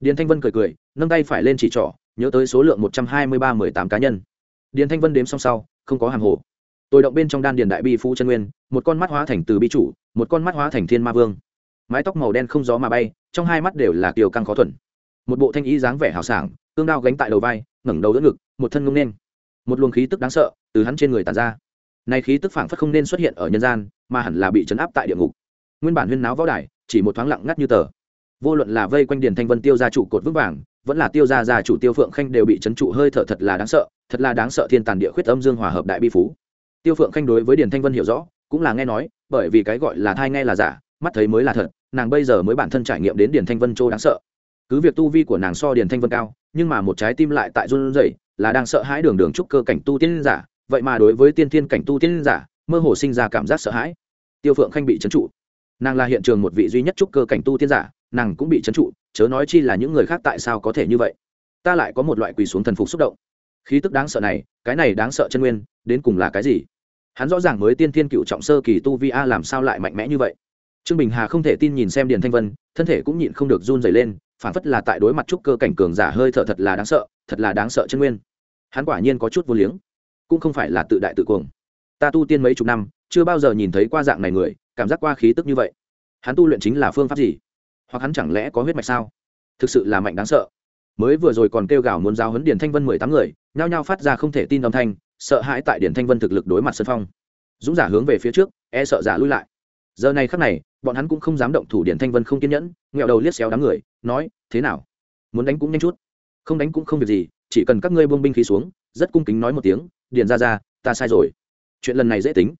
Điền thanh vân cười cười, nâng tay phải lên chỉ trỏ, nhớ tới số lượng một trăm hai mươi ba mười tám cá nhân. Điền thanh vân đếm xong sau, không có hàng hồ. Tôi động bên trong đan điền đại bi phú chân nguyên, một con mắt hóa thành từ bi chủ, một con mắt hóa thành thiên ma vương. Mái tóc màu đen không gió mà bay, trong hai mắt đều là kiều căng khó thuần. Một bộ thanh ý dáng vẻ hào sảng, tương đao gánh tại đầu vai, ngẩng đầu đỡ ngực, một thân ngông nên một luồng khí tức đáng sợ từ hắn trên người tàn ra nay khí tức phảng phất không nên xuất hiện ở nhân gian, mà hẳn là bị chấn áp tại địa ngục. Nguyên bản huyên náo võ đài, chỉ một thoáng lặng ngắt như tờ. Vô luận là vây quanh điền thanh vân tiêu gia trụ cột vững vàng, vẫn là tiêu gia gia chủ tiêu phượng khanh đều bị chấn trụ hơi thở thật là đáng sợ, thật là đáng sợ thiên tàn địa khuyết âm dương hòa hợp đại bi phú. Tiêu phượng khanh đối với điền thanh vân hiểu rõ, cũng là nghe nói, bởi vì cái gọi là thai nghe là giả, mắt thấy mới là thật, nàng bây giờ mới bản thân trải nghiệm đến điền thanh vân châu đáng sợ. Cứ việc tu vi của nàng so điền thanh vân cao, nhưng mà một trái tim lại tại run rẩy, là đang sợ hãi đường đường trúc cơ cảnh tu tiên giả vậy mà đối với tiên thiên cảnh tu tiên giả, mơ hồ sinh ra cảm giác sợ hãi. Tiêu phượng khanh bị trấn trụ. Nàng là hiện trường một vị duy nhất trúc cơ cảnh tu tiên giả, nàng cũng bị trấn trụ, chớ nói chi là những người khác tại sao có thể như vậy. Ta lại có một loại quỳ xuống thần phục xúc động. Khí tức đáng sợ này, cái này đáng sợ chân nguyên, đến cùng là cái gì? Hắn rõ ràng mới tiên thiên cựu trọng sơ kỳ tu vi a làm sao lại mạnh mẽ như vậy? Trương bình hà không thể tin nhìn xem điền thanh vân, thân thể cũng nhịn không được run dày lên, phản phất là tại đối mặt trúc cơ cảnh cường giả hơi thở thật là đáng sợ, thật là đáng sợ chân nguyên. Hắn quả nhiên có chút vô liếng cũng không phải là tự đại tự cuồng. Ta tu tiên mấy chục năm, chưa bao giờ nhìn thấy qua dạng này người, cảm giác qua khí tức như vậy. Hắn tu luyện chính là phương pháp gì? Hoặc hắn chẳng lẽ có huyết mạch sao? Thực sự là mạnh đáng sợ. Mới vừa rồi còn kêu gào muốn giao huấn điển thanh vân mười tám người, nhao nhao phát ra không thể tin âm thanh, sợ hãi tại điển thanh vân thực lực đối mặt sân phong. Dũng giả hướng về phía trước e sợ giả lui lại. Giờ này khắc này, bọn hắn cũng không dám động thủ điển thanh vân không kiên nhẫn, nghẹo đầu liếc xéo đám người, nói, thế nào? Muốn đánh cũng nhanh chút. Không đánh cũng không việc gì, chỉ cần các ngươi buông binh khí xuống. Rất cung kính nói một tiếng điền ra ra, ta sai rồi. Chuyện lần này dễ tính.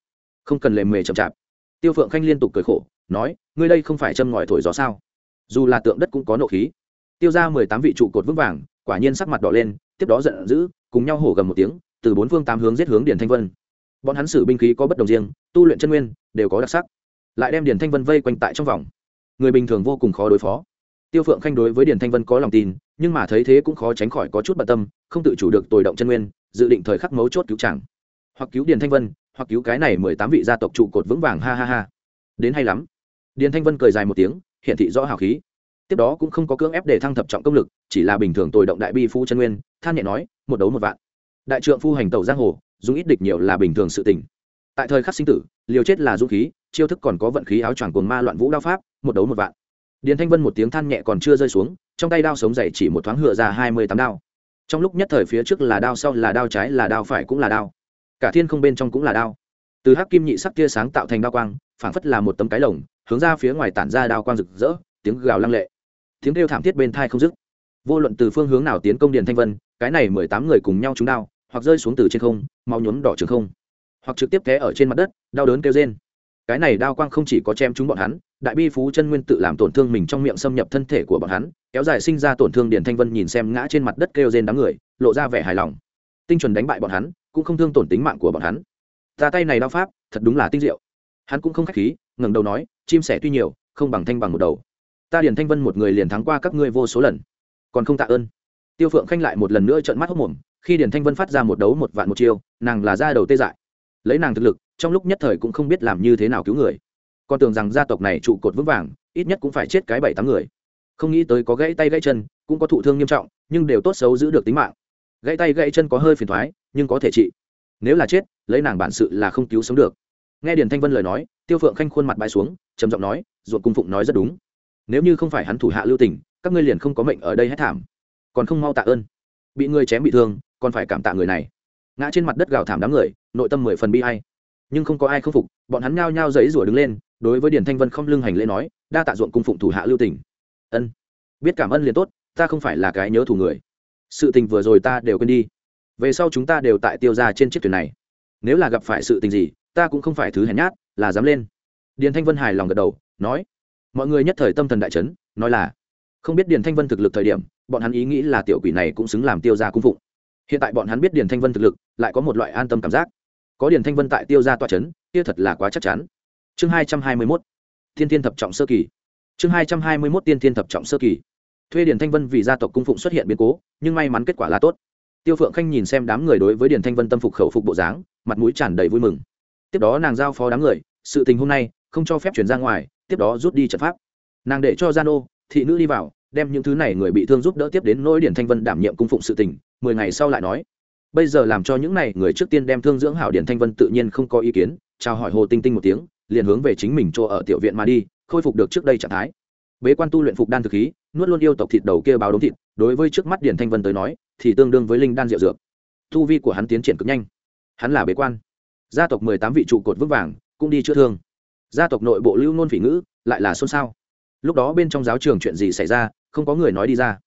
Không cần lề mề chậm chạp. Tiêu phượng khanh liên tục cười khổ, nói, ngươi đây không phải châm ngòi thổi gió sao? Dù là tượng đất cũng có nộ khí. Tiêu ra mười tám vị trụ cột vững vàng, quả nhiên sắc mặt đỏ lên, tiếp đó giận dữ, cùng nhau hổ gầm một tiếng, từ bốn phương tám hướng giết hướng điền thanh vân. Bọn hắn sử binh khí có bất đồng riêng, tu luyện chân nguyên đều có đặc sắc. Lại đem điền thanh vân vây quanh tại trong vòng. Người bình thường vô cùng khó đối phó. Tiêu phượng khanh đối với điền thanh vân có lòng tin, nhưng mà thấy thế cũng khó tránh khỏi có chút bận tâm, không tự chủ được tồi động chân nguyên dự định thời khắc mấu chốt cứu chàng. Hoặc cứu điền thanh vân, hoặc cứu cái này mười tám vị gia tộc trụ cột vững vàng, ha ha ha. Đến hay lắm. Điền thanh vân cười dài một tiếng, hiện thị rõ hào khí. Tiếp đó cũng không có cưỡng ép để thăng thập trọng công lực, chỉ là bình thường tồi động đại bi phu chân nguyên, than nhẹ nói, một đấu một vạn. Đại trượng phu hành tẩu giang hồ, dùng ít địch nhiều là bình thường sự tình. Tại thời khắc sinh tử, liều chết là dũng khí, chiêu thức còn có vận khí áo choàng cồn ma loạn vũ đao pháp, một đấu một vạn. Điền thanh vân một tiếng than nhẹ còn chưa rơi xuống, trong tay đao sống dày chỉ một thoáng hựa ra hai mươi tám đao trong lúc nhất thời phía trước là đao sau là đao trái là đao phải cũng là đao. Cả thiên không bên trong cũng là đao. Từ hắc kim nhị sắc tia sáng tạo thành đao quang, phảng phất là một tấm cái lồng, hướng ra phía ngoài tản ra đao quang rực rỡ, tiếng gào lăng lệ. Tiếng kêu thảm thiết bên thai không dứt. Vô luận từ phương hướng nào tiến công điền thanh vân, cái này mười tám người cùng nhau trúng đao, hoặc rơi xuống từ trên không, mau nhuốm đỏ trường không. Hoặc trực tiếp té ở trên mặt đất, đau đớn kêu rên cái này đao quang không chỉ có chém chúng bọn hắn, đại bi phú chân nguyên tự làm tổn thương mình trong miệng xâm nhập thân thể của bọn hắn, kéo dài sinh ra tổn thương điền thanh vân nhìn xem ngã trên mặt đất kêu rên đám người, lộ ra vẻ hài lòng. Tinh chuẩn đánh bại bọn hắn, cũng không thương tổn tính mạng của bọn hắn. Ra tay này đao pháp, thật đúng là tinh diệu. Hắn cũng không khách khí, ngẩng đầu nói, chim sẻ tuy nhiều, không bằng thanh bằng một đầu. Ta điền thanh vân một người liền thắng qua các ngươi vô số lần. Còn không tạ ơn. Tiêu phượng khanh lại một lần nữa trợn mắt hốc mồm, khi điền thanh vân phát ra một đấu một vạn một chiêu, nàng là ra đầu tê dại. Lấy nàng thực lực trong lúc nhất thời cũng không biết làm như thế nào cứu người. Con tưởng rằng gia tộc này trụ cột vững vàng, ít nhất cũng phải chết cái bảy tám người. Không nghĩ tới có gãy tay gãy chân, cũng có thụ thương nghiêm trọng, nhưng đều tốt xấu giữ được tính mạng. Gãy tay gãy chân có hơi phiền thoái, nhưng có thể trị. Nếu là chết, lấy nàng bản sự là không cứu sống được. Nghe điền thanh vân lời nói, tiêu phượng khanh khuôn mặt bãi xuống, trầm giọng nói, ruột cung phụng nói rất đúng. Nếu như không phải hắn thủ hạ lưu tình, các ngươi liền không có mệnh ở đây hết thảm. Còn không mau tạ ơn. Bị người chém bị thương, còn phải cảm tạ người này. Ngã trên mặt đất gào thảm đám người, nội tâm mười phần bi hay nhưng không có ai không phục, bọn hắn nhao nhao giấy rủa đứng lên, đối với điền thanh vân không lưng hành lễ nói, đa tạ ruộng cung phụng thủ hạ lưu tình. Ân, biết cảm ơn liền tốt, ta không phải là cái nhớ thủ người. Sự tình vừa rồi ta đều quên đi. Về sau chúng ta đều tại tiêu ra trên chiếc thuyền này. Nếu là gặp phải sự tình gì, ta cũng không phải thứ hèn nhát, là dám lên. Điền thanh vân hài lòng gật đầu, nói, mọi người nhất thời tâm thần đại trấn nói là, không biết điền thanh vân thực lực thời điểm, bọn hắn ý nghĩ là tiểu quỷ này cũng xứng làm tiêu ra cung phụng. Hiện tại bọn hắn biết điền thanh vân thực lực, lại có một loại an tâm cảm giác có điển thanh vân tại tiêu ra tọa chấn, kia thật là quá chắc chắn. Chương hai trăm hai mươi mốt thiên thiên thập trọng sơ kỳ. Chương hai trăm hai mươi mốt tiên thiên thập trọng sơ kỳ. Thuê điển thanh vân vì gia tộc cung phụng xuất hiện biến cố nhưng may mắn kết quả là tốt. Tiêu phượng khanh nhìn xem đám người đối với điển thanh vân tâm phục khẩu phục bộ dáng mặt mũi tràn đầy vui mừng. Tiếp đó nàng giao phó đám người sự tình hôm nay không cho phép chuyển ra ngoài tiếp đó rút đi trận pháp. Nàng để cho gia nô thị nữ đi vào đem những thứ này người bị thương giúp đỡ tiếp đến nỗi điển thanh vân đảm nhiệm cung phụng sự tình mười ngày sau lại nói bây giờ làm cho những này người trước tiên đem thương dưỡng hảo điển thanh vân tự nhiên không có ý kiến, chào hỏi hồ tinh tinh một tiếng, liền hướng về chính mình chỗ ở tiểu viện mà đi, khôi phục được trước đây trạng thái. Bế quan tu luyện phục đan thực khí, nuốt luôn yêu tộc thịt đầu kia báo đống thịt, đối với trước mắt điển thanh vân tới nói, thì tương đương với linh đan rượu dược. Thu vi của hắn tiến triển cực nhanh. Hắn là bế quan. Gia tộc mười tám vị trụ cột vững vàng, cũng đi chữa thương. Gia tộc nội bộ lưu nôn phỉ ngữ, lại là xôn xao. Lúc đó bên trong giáo trường chuyện gì xảy ra, không có người nói đi ra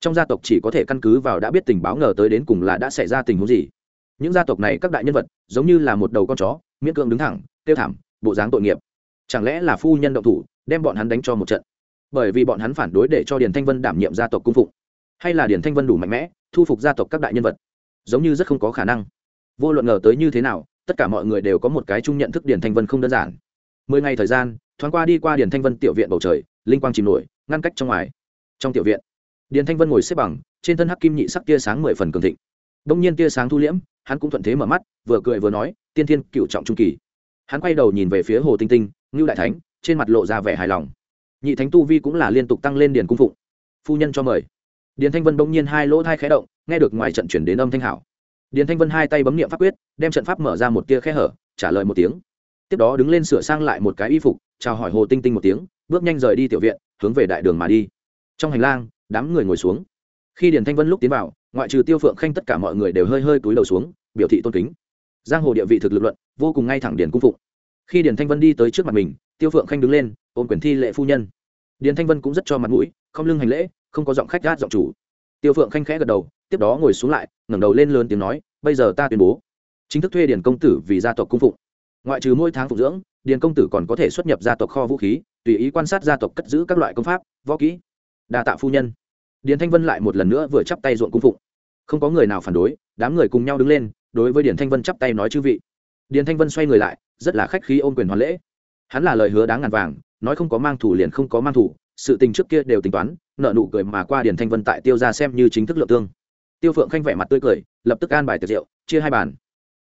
trong gia tộc chỉ có thể căn cứ vào đã biết tình báo ngờ tới đến cùng là đã xảy ra tình huống gì. Những gia tộc này các đại nhân vật, giống như là một đầu con chó, miễn cưỡng đứng thẳng, tiêu thảm, bộ dáng tội nghiệp. Chẳng lẽ là phu nhân động thủ, đem bọn hắn đánh cho một trận? Bởi vì bọn hắn phản đối để cho điền thanh vân đảm nhiệm gia tộc cung phụng. Hay là điền thanh vân đủ mạnh mẽ, thu phục gia tộc các đại nhân vật? Giống như rất không có khả năng. Vô luận ngờ tới như thế nào, tất cả mọi người đều có một cái chung nhận thức điền thanh vân không đơn giản. Mười ngày thời gian, thoáng qua đi qua điền thanh vân tiểu viện bầu trời, linh quang chìm nổi, ngăn cách trong ngoài. Trong tiểu viện điền thanh vân ngồi xếp bằng, trên thân hắc kim nhị sắc tia sáng mười phần cường thịnh. Đông nhiên tia sáng thu liễm, hắn cũng thuận thế mở mắt, vừa cười vừa nói, tiên thiên, cựu trọng trung kỳ. Hắn quay đầu nhìn về phía hồ tinh tinh, ngưu đại thánh, trên mặt lộ ra vẻ hài lòng. Nhị thánh tu vi cũng là liên tục tăng lên điền cung phụng. Phu nhân cho mời. Điền thanh vân bỗng nhiên hai lỗ thai khé động, nghe được ngoài trận chuyển đến âm thanh hảo. Điền thanh vân hai tay bấm niệm pháp quyết, đem trận pháp mở ra một tia khe hở, trả lời một tiếng. Tiếp đó đứng lên sửa sang lại một cái y phục, chào hỏi hồ tinh tinh một tiếng, bước nhanh rời đi tiểu viện, hướng về đại đường mà đi. Trong hành lang đám người ngồi xuống. Khi điền thanh vân lúc tiến vào, ngoại trừ tiêu phượng khanh tất cả mọi người đều hơi hơi túi đầu xuống, biểu thị tôn kính. Giang hồ địa vị thực lực luận, vô cùng ngay thẳng điền cung phụng. Khi điền thanh vân đi tới trước mặt mình, tiêu phượng khanh đứng lên, ôm quyền thi lệ phu nhân. Điền thanh vân cũng rất cho mặt mũi, không lưng hành lễ, không có giọng khách gát giọng chủ. Tiêu phượng khanh khẽ gật đầu, tiếp đó ngồi xuống lại, ngẩng đầu lên lớn tiếng nói, bây giờ ta tuyên bố, chính thức thuê điền công tử vì gia tộc cung phụng. Ngoại trừ mỗi tháng phục dưỡng, điền công tử còn có thể xuất nhập gia tộc kho vũ khí, tùy ý quan sát gia tộc cất giữ các loại công pháp, võ kỹ đa tạ phu nhân. Điền thanh vân lại một lần nữa vừa chắp tay ruộng cung phụng. Không có người nào phản đối, đám người cùng nhau đứng lên, đối với điền thanh vân chắp tay nói chư vị. Điền thanh vân xoay người lại, rất là khách khí ôm quyền hoàn lễ. Hắn là lời hứa đáng ngàn vàng, nói không có mang thủ liền không có mang thủ, sự tình trước kia đều tính toán, nợ nụ cười mà qua điền thanh vân tại tiêu ra xem như chính thức lượng tương. Tiêu phượng khanh vẻ mặt tươi cười, lập tức an bài tiệc rượu, chia hai bàn.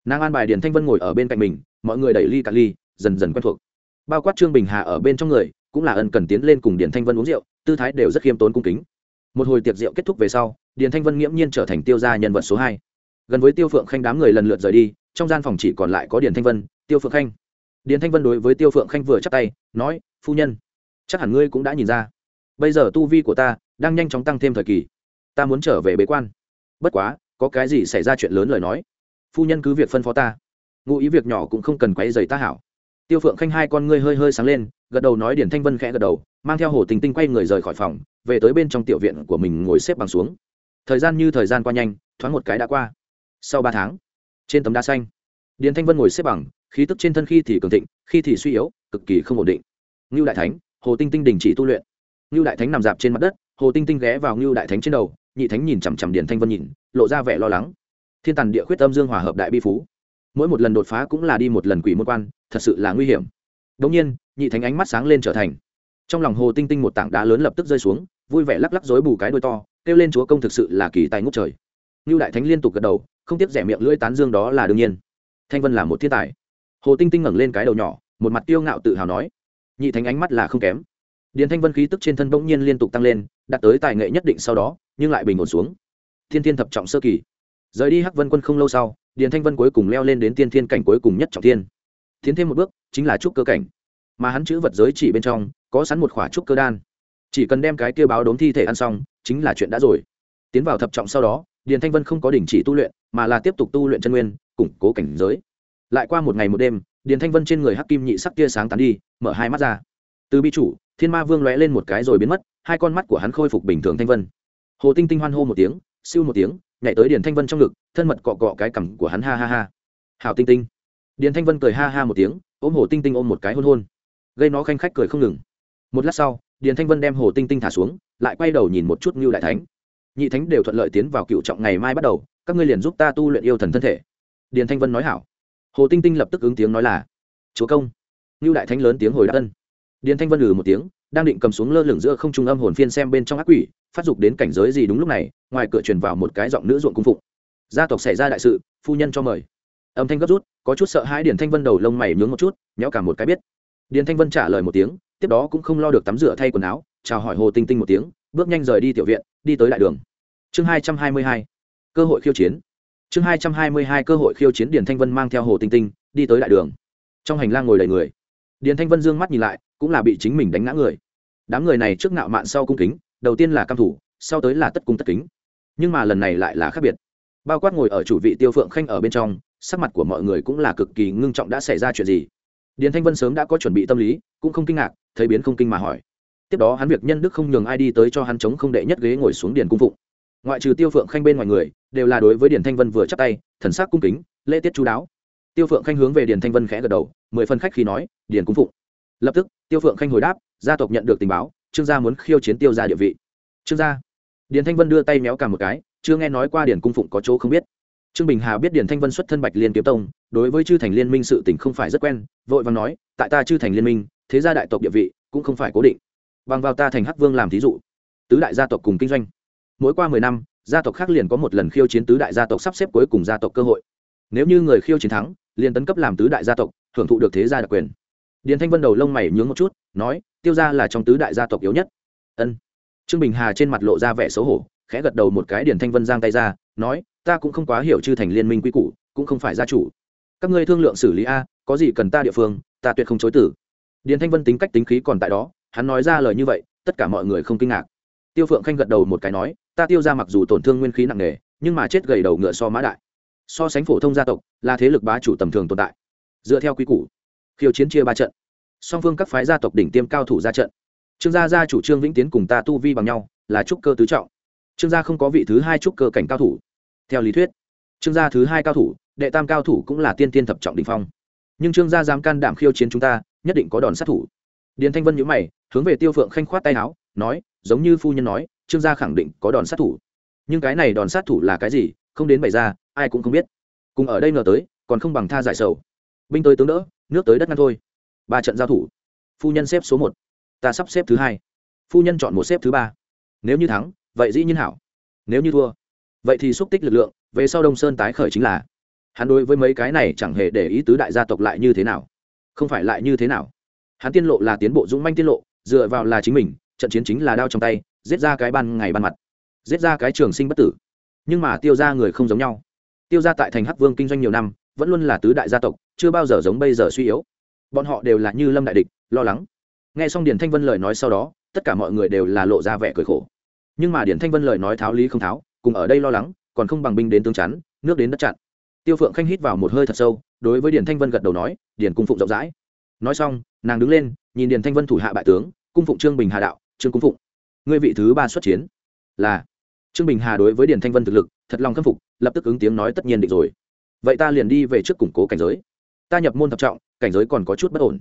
Nàng an bài điền thanh vân ngồi ở bên cạnh mình, mọi người đẩy ly cạn ly, dần dần quen thuộc. Bao quát trương bình hà ở bên trong người, cũng là ân cần tiến lên cùng điền thanh vân uống rượu tư thái đều rất khiêm tốn cung kính. Một hồi tiệc rượu kết thúc về sau, điền thanh vân nghiễm nhiên trở thành tiêu gia nhân vật số hai. Gần với tiêu phượng khanh đám người lần lượt rời đi, trong gian phòng chỉ còn lại có điền thanh vân, tiêu phượng khanh. Điền thanh vân đối với tiêu phượng khanh vừa chắc tay, nói, phu nhân, chắc hẳn ngươi cũng đã nhìn ra. Bây giờ tu vi của ta đang nhanh chóng tăng thêm thời kỳ. Ta muốn trở về bế quan. Bất quá, có cái gì xảy ra chuyện lớn lời nói. Phu nhân cứ việc phân phó ta. Ngụ ý việc nhỏ cũng không cần quấy dày ta hảo. Tiêu phượng khanh hai con ngươi hơi hơi sáng lên, gật đầu nói điển thanh vân khẽ gật đầu mang theo hồ tình tinh quay người rời khỏi phòng, về tới bên trong tiểu viện của mình ngồi xếp bằng xuống. Thời gian như thời gian qua nhanh, thoáng một cái đã qua. Sau ba tháng, trên tấm đá xanh, điền thanh vân ngồi xếp bằng, khí tức trên thân khi thì cường thịnh, khi thì suy yếu, cực kỳ không ổn định. Ngưu đại thánh, hồ tinh tinh đình chỉ tu luyện. Ngưu đại thánh nằm dạp trên mặt đất, hồ tinh tinh ghé vào ngưu đại thánh trên đầu, nhị thánh nhìn chằm chằm điền thanh vân nhìn, lộ ra vẻ lo lắng. Thiên tàn địa khuyết âm dương hòa hợp đại bi phú. Mỗi một lần đột phá cũng là đi một lần quỷ môn quan, thật sự là nguy hiểm. Đống nhiên, nhị thánh ánh mắt sáng lên trở thành trong lòng hồ tinh tinh một tảng đá lớn lập tức rơi xuống, vui vẻ lắc lắc dối bù cái đôi to, kêu lên chúa công thực sự là kỳ tài ngút trời. Như đại thánh liên tục gật đầu, không tiếc rẻ miệng lưỡi tán dương đó là đương nhiên. Thanh vân là một thiên tài. Hồ tinh tinh ngẩng lên cái đầu nhỏ, một mặt tiêu ngạo tự hào nói, nhị thánh ánh mắt là không kém. Điền thanh vân khí tức trên thân bỗng nhiên liên tục tăng lên, đạt tới tài nghệ nhất định sau đó, nhưng lại bình ổn xuống. Thiên thiên thập trọng sơ kỳ. Rời đi hắc vân quân không lâu sau, điền thanh vân cuối cùng leo lên đến tiên thiên cảnh cuối cùng nhất trọng thiên. Tiến thêm một bước, chính là trúc cơ cảnh mà hắn chữ vật giới chỉ bên trong có sẵn một khỏa trúc cơ đan. Chỉ cần đem cái kia báo đốm thi thể ăn xong, chính là chuyện đã rồi. Tiến vào thập trọng sau đó, điền thanh vân không có đình chỉ tu luyện, mà là tiếp tục tu luyện chân nguyên, củng cố cảnh giới. Lại qua một ngày một đêm, điền thanh vân trên người hắc kim nhị sắc tia sáng tán đi, mở hai mắt ra. Từ bi chủ, thiên ma vương lóe lên một cái rồi biến mất, hai con mắt của hắn khôi phục bình thường thanh vân. Hồ tinh tinh hoan hô một tiếng, siêu một tiếng, nhảy tới điền thanh vân trong ngực, thân mật cọ cọ cái cằm của hắn ha ha ha. Hào tinh tinh. Điền thanh vân cười ha ha một tiếng, ôm hồ tinh tinh ôm một cái hôn hôn gây nó khanh khách cười không ngừng. Một lát sau, điền thanh vân đem hồ tinh tinh thả xuống, lại quay đầu nhìn một chút như đại thánh. Nhị thánh đều thuận lợi tiến vào cựu trọng ngày mai bắt đầu, các ngươi liền giúp ta tu luyện yêu thần thân thể. Điền thanh vân nói hảo. Hồ tinh tinh lập tức ứng tiếng nói là, chúa công. Như đại thánh lớn tiếng hồi đáp ân. Điền thanh vân lừ một tiếng, đang định cầm xuống lơ lửng giữa không trung âm hồn phiên xem bên trong ác quỷ, phát dục đến cảnh giới gì đúng lúc này, ngoài cửa truyền vào một cái giọng nữ ruộng cung phụng. Gia tộc xảy ra đại sự, phu nhân cho mời. Âm thanh gấp rút, có chút sợ hãi điền thanh vân đầu lông mày nhướng một chút, nhéo cả một cái biết điền thanh vân trả lời một tiếng, tiếp đó cũng không lo được tắm rửa thay quần áo, chào hỏi hồ tinh tinh một tiếng, bước nhanh rời đi tiểu viện, đi tới đại đường. Chương hai trăm hai mươi hai, cơ hội khiêu chiến. Chương hai trăm hai mươi hai, cơ hội khiêu chiến điền thanh vân mang theo hồ tinh tinh, đi tới đại đường. Trong hành lang ngồi đầy người, điền thanh vân d ư ơ n g mắt nhìn lại, cũng là bị chính mình đánh ngã người. Đám người này trước nạo mạn sau cung kính, đầu tiên là cam thủ, sau tới là tất cung tất kính. Nhưng mà lần này lại là khác biệt. Bao quát ngồi ở chủ vị tiêu phượng khanh ở bên trong, sắc mặt của mọi người cũng là cực kỳ ngưng trọng đã xảy ra chuyện gì điền thanh vân sớm đã có chuẩn bị tâm lý, cũng không kinh ngạc, thấy biến không kinh mà hỏi. Tiếp đó hắn việc nhân đức không nhường ai đi tới cho hắn chống không đệ nhất ghế ngồi xuống điền cung phụng. Ngoại trừ tiêu phượng khanh bên ngoài người, đều là đối với điền thanh vân vừa chắp tay, thần sắc cung kính, lễ tiết chú đáo. Tiêu phượng khanh hướng về điền thanh vân khẽ gật đầu, mười phân khách khi nói, điền cung phụng. Lập tức, tiêu phượng khanh hồi đáp, gia tộc nhận được tình báo, trương gia muốn khiêu chiến tiêu gia địa vị. Trương gia? Điền thanh vân đưa tay méo cả một cái, chưa nghe nói qua điền cung phụng có chỗ không biết trương bình hà biết điền thanh vân xuất thân bạch liên kiếm tông, đối với chư thành liên minh sự tình không phải rất quen, vội và nói, tại ta chư thành liên minh, thế gia đại tộc địa vị cũng không phải cố định. Bằng vào ta thành hắc vương làm thí dụ, tứ đại gia tộc cùng kinh doanh. Mỗi qua mười năm, gia tộc khác liền có một lần khiêu chiến tứ đại gia tộc sắp xếp cuối cùng gia tộc cơ hội. Nếu như người khiêu chiến thắng, liền tấn cấp làm tứ đại gia tộc, hưởng thụ được thế gia đặc quyền. Điền thanh vân đầu lông mày nhướng một chút, nói, tiêu gia là trong tứ đại gia tộc yếu nhất. Ân. Trương bình hà trên mặt lộ ra vẻ xấu hổ khẽ gật đầu một cái điền thanh vân giang tay ra, nói, ta cũng không quá hiểu chư thành liên minh quy củ, cũng không phải gia chủ. Các ngươi thương lượng xử lý a, có gì cần ta địa phương, ta tuyệt không chối tử điền thanh vân tính cách tính khí còn tại đó, hắn nói ra lời như vậy, tất cả mọi người không kinh ngạc. Tiêu phượng khanh gật đầu một cái nói, ta tiêu ra mặc dù tổn thương nguyên khí nặng nề, nhưng mà chết gầy đầu ngựa so mã đại. So sánh phổ thông gia tộc, là thế lực bá chủ tầm thường tồn tại. Dựa theo quy củ, khiêu chiến chia ba trận. Song phương các phái gia tộc đỉnh tiêm cao thủ ra trận. Trương gia gia chủ trương vĩnh tiến cùng ta tu vi bằng nhau, là trúc cơ tứ trọng trương gia không có vị thứ hai trúc cơ cảnh cao thủ. Theo lý thuyết, trương gia thứ hai cao thủ, đệ tam cao thủ cũng là tiên tiên thập trọng đình phong. Nhưng trương gia dám can đảm khiêu chiến chúng ta, nhất định có đòn sát thủ. Điền thanh vân nhữ mày, hướng về tiêu phượng khanh khoát tay áo, nói, giống như phu nhân nói, trương gia khẳng định có đòn sát thủ. Nhưng cái này đòn sát thủ là cái gì, không đến bày ra, ai cũng không biết. Cùng ở đây ngờ tới, còn không bằng tha giải sầu. Binh tới tướng đỡ, nước tới đất ngăn thôi. Ba trận giao thủ. Phu nhân xếp số một, ta sắp xếp thứ hai. Phu nhân chọn một xếp thứ ba. Nếu như thắng vậy dĩ nhiên hảo. Nếu như thua, vậy thì xúc tích lực lượng về sau đông sơn tái khởi chính là. Hắn đối với mấy cái này chẳng hề để ý tứ đại gia tộc lại như thế nào. Không phải lại như thế nào. Hắn tiên lộ là tiến bộ dũng manh tiên lộ, dựa vào là chính mình, trận chiến chính là đao trong tay, giết ra cái ban ngày ban mặt, giết ra cái trường sinh bất tử. Nhưng mà tiêu ra người không giống nhau. Tiêu ra tại thành hắc vương kinh doanh nhiều năm, vẫn luôn là tứ đại gia tộc, chưa bao giờ giống bây giờ suy yếu. Bọn họ đều là như lâm đại địch, lo lắng. Nghe xong điển thanh vân lời nói sau đó, tất cả mọi người đều là lộ ra vẻ cười khổ nhưng mà điển thanh vân lời nói tháo lý không tháo, cùng ở đây lo lắng, còn không bằng binh đến tương chắn, nước đến đất chặn. Tiêu phượng khanh hít vào một hơi thật sâu, đối với điển thanh vân gật đầu nói, điển cung phụng rộng rãi. Nói xong, nàng đứng lên, nhìn điển thanh vân thủ hạ bại tướng, cung phụng trương bình hà đạo, trương cung phụng, ngươi vị thứ ba xuất chiến, là trương bình hà đối với điển thanh vân thực lực, thật lòng khâm phục, lập tức ứng tiếng nói tất nhiên định rồi. Vậy ta liền đi về trước củng cố cảnh giới. Ta nhập môn thập trọng, cảnh giới còn có chút bất ổn.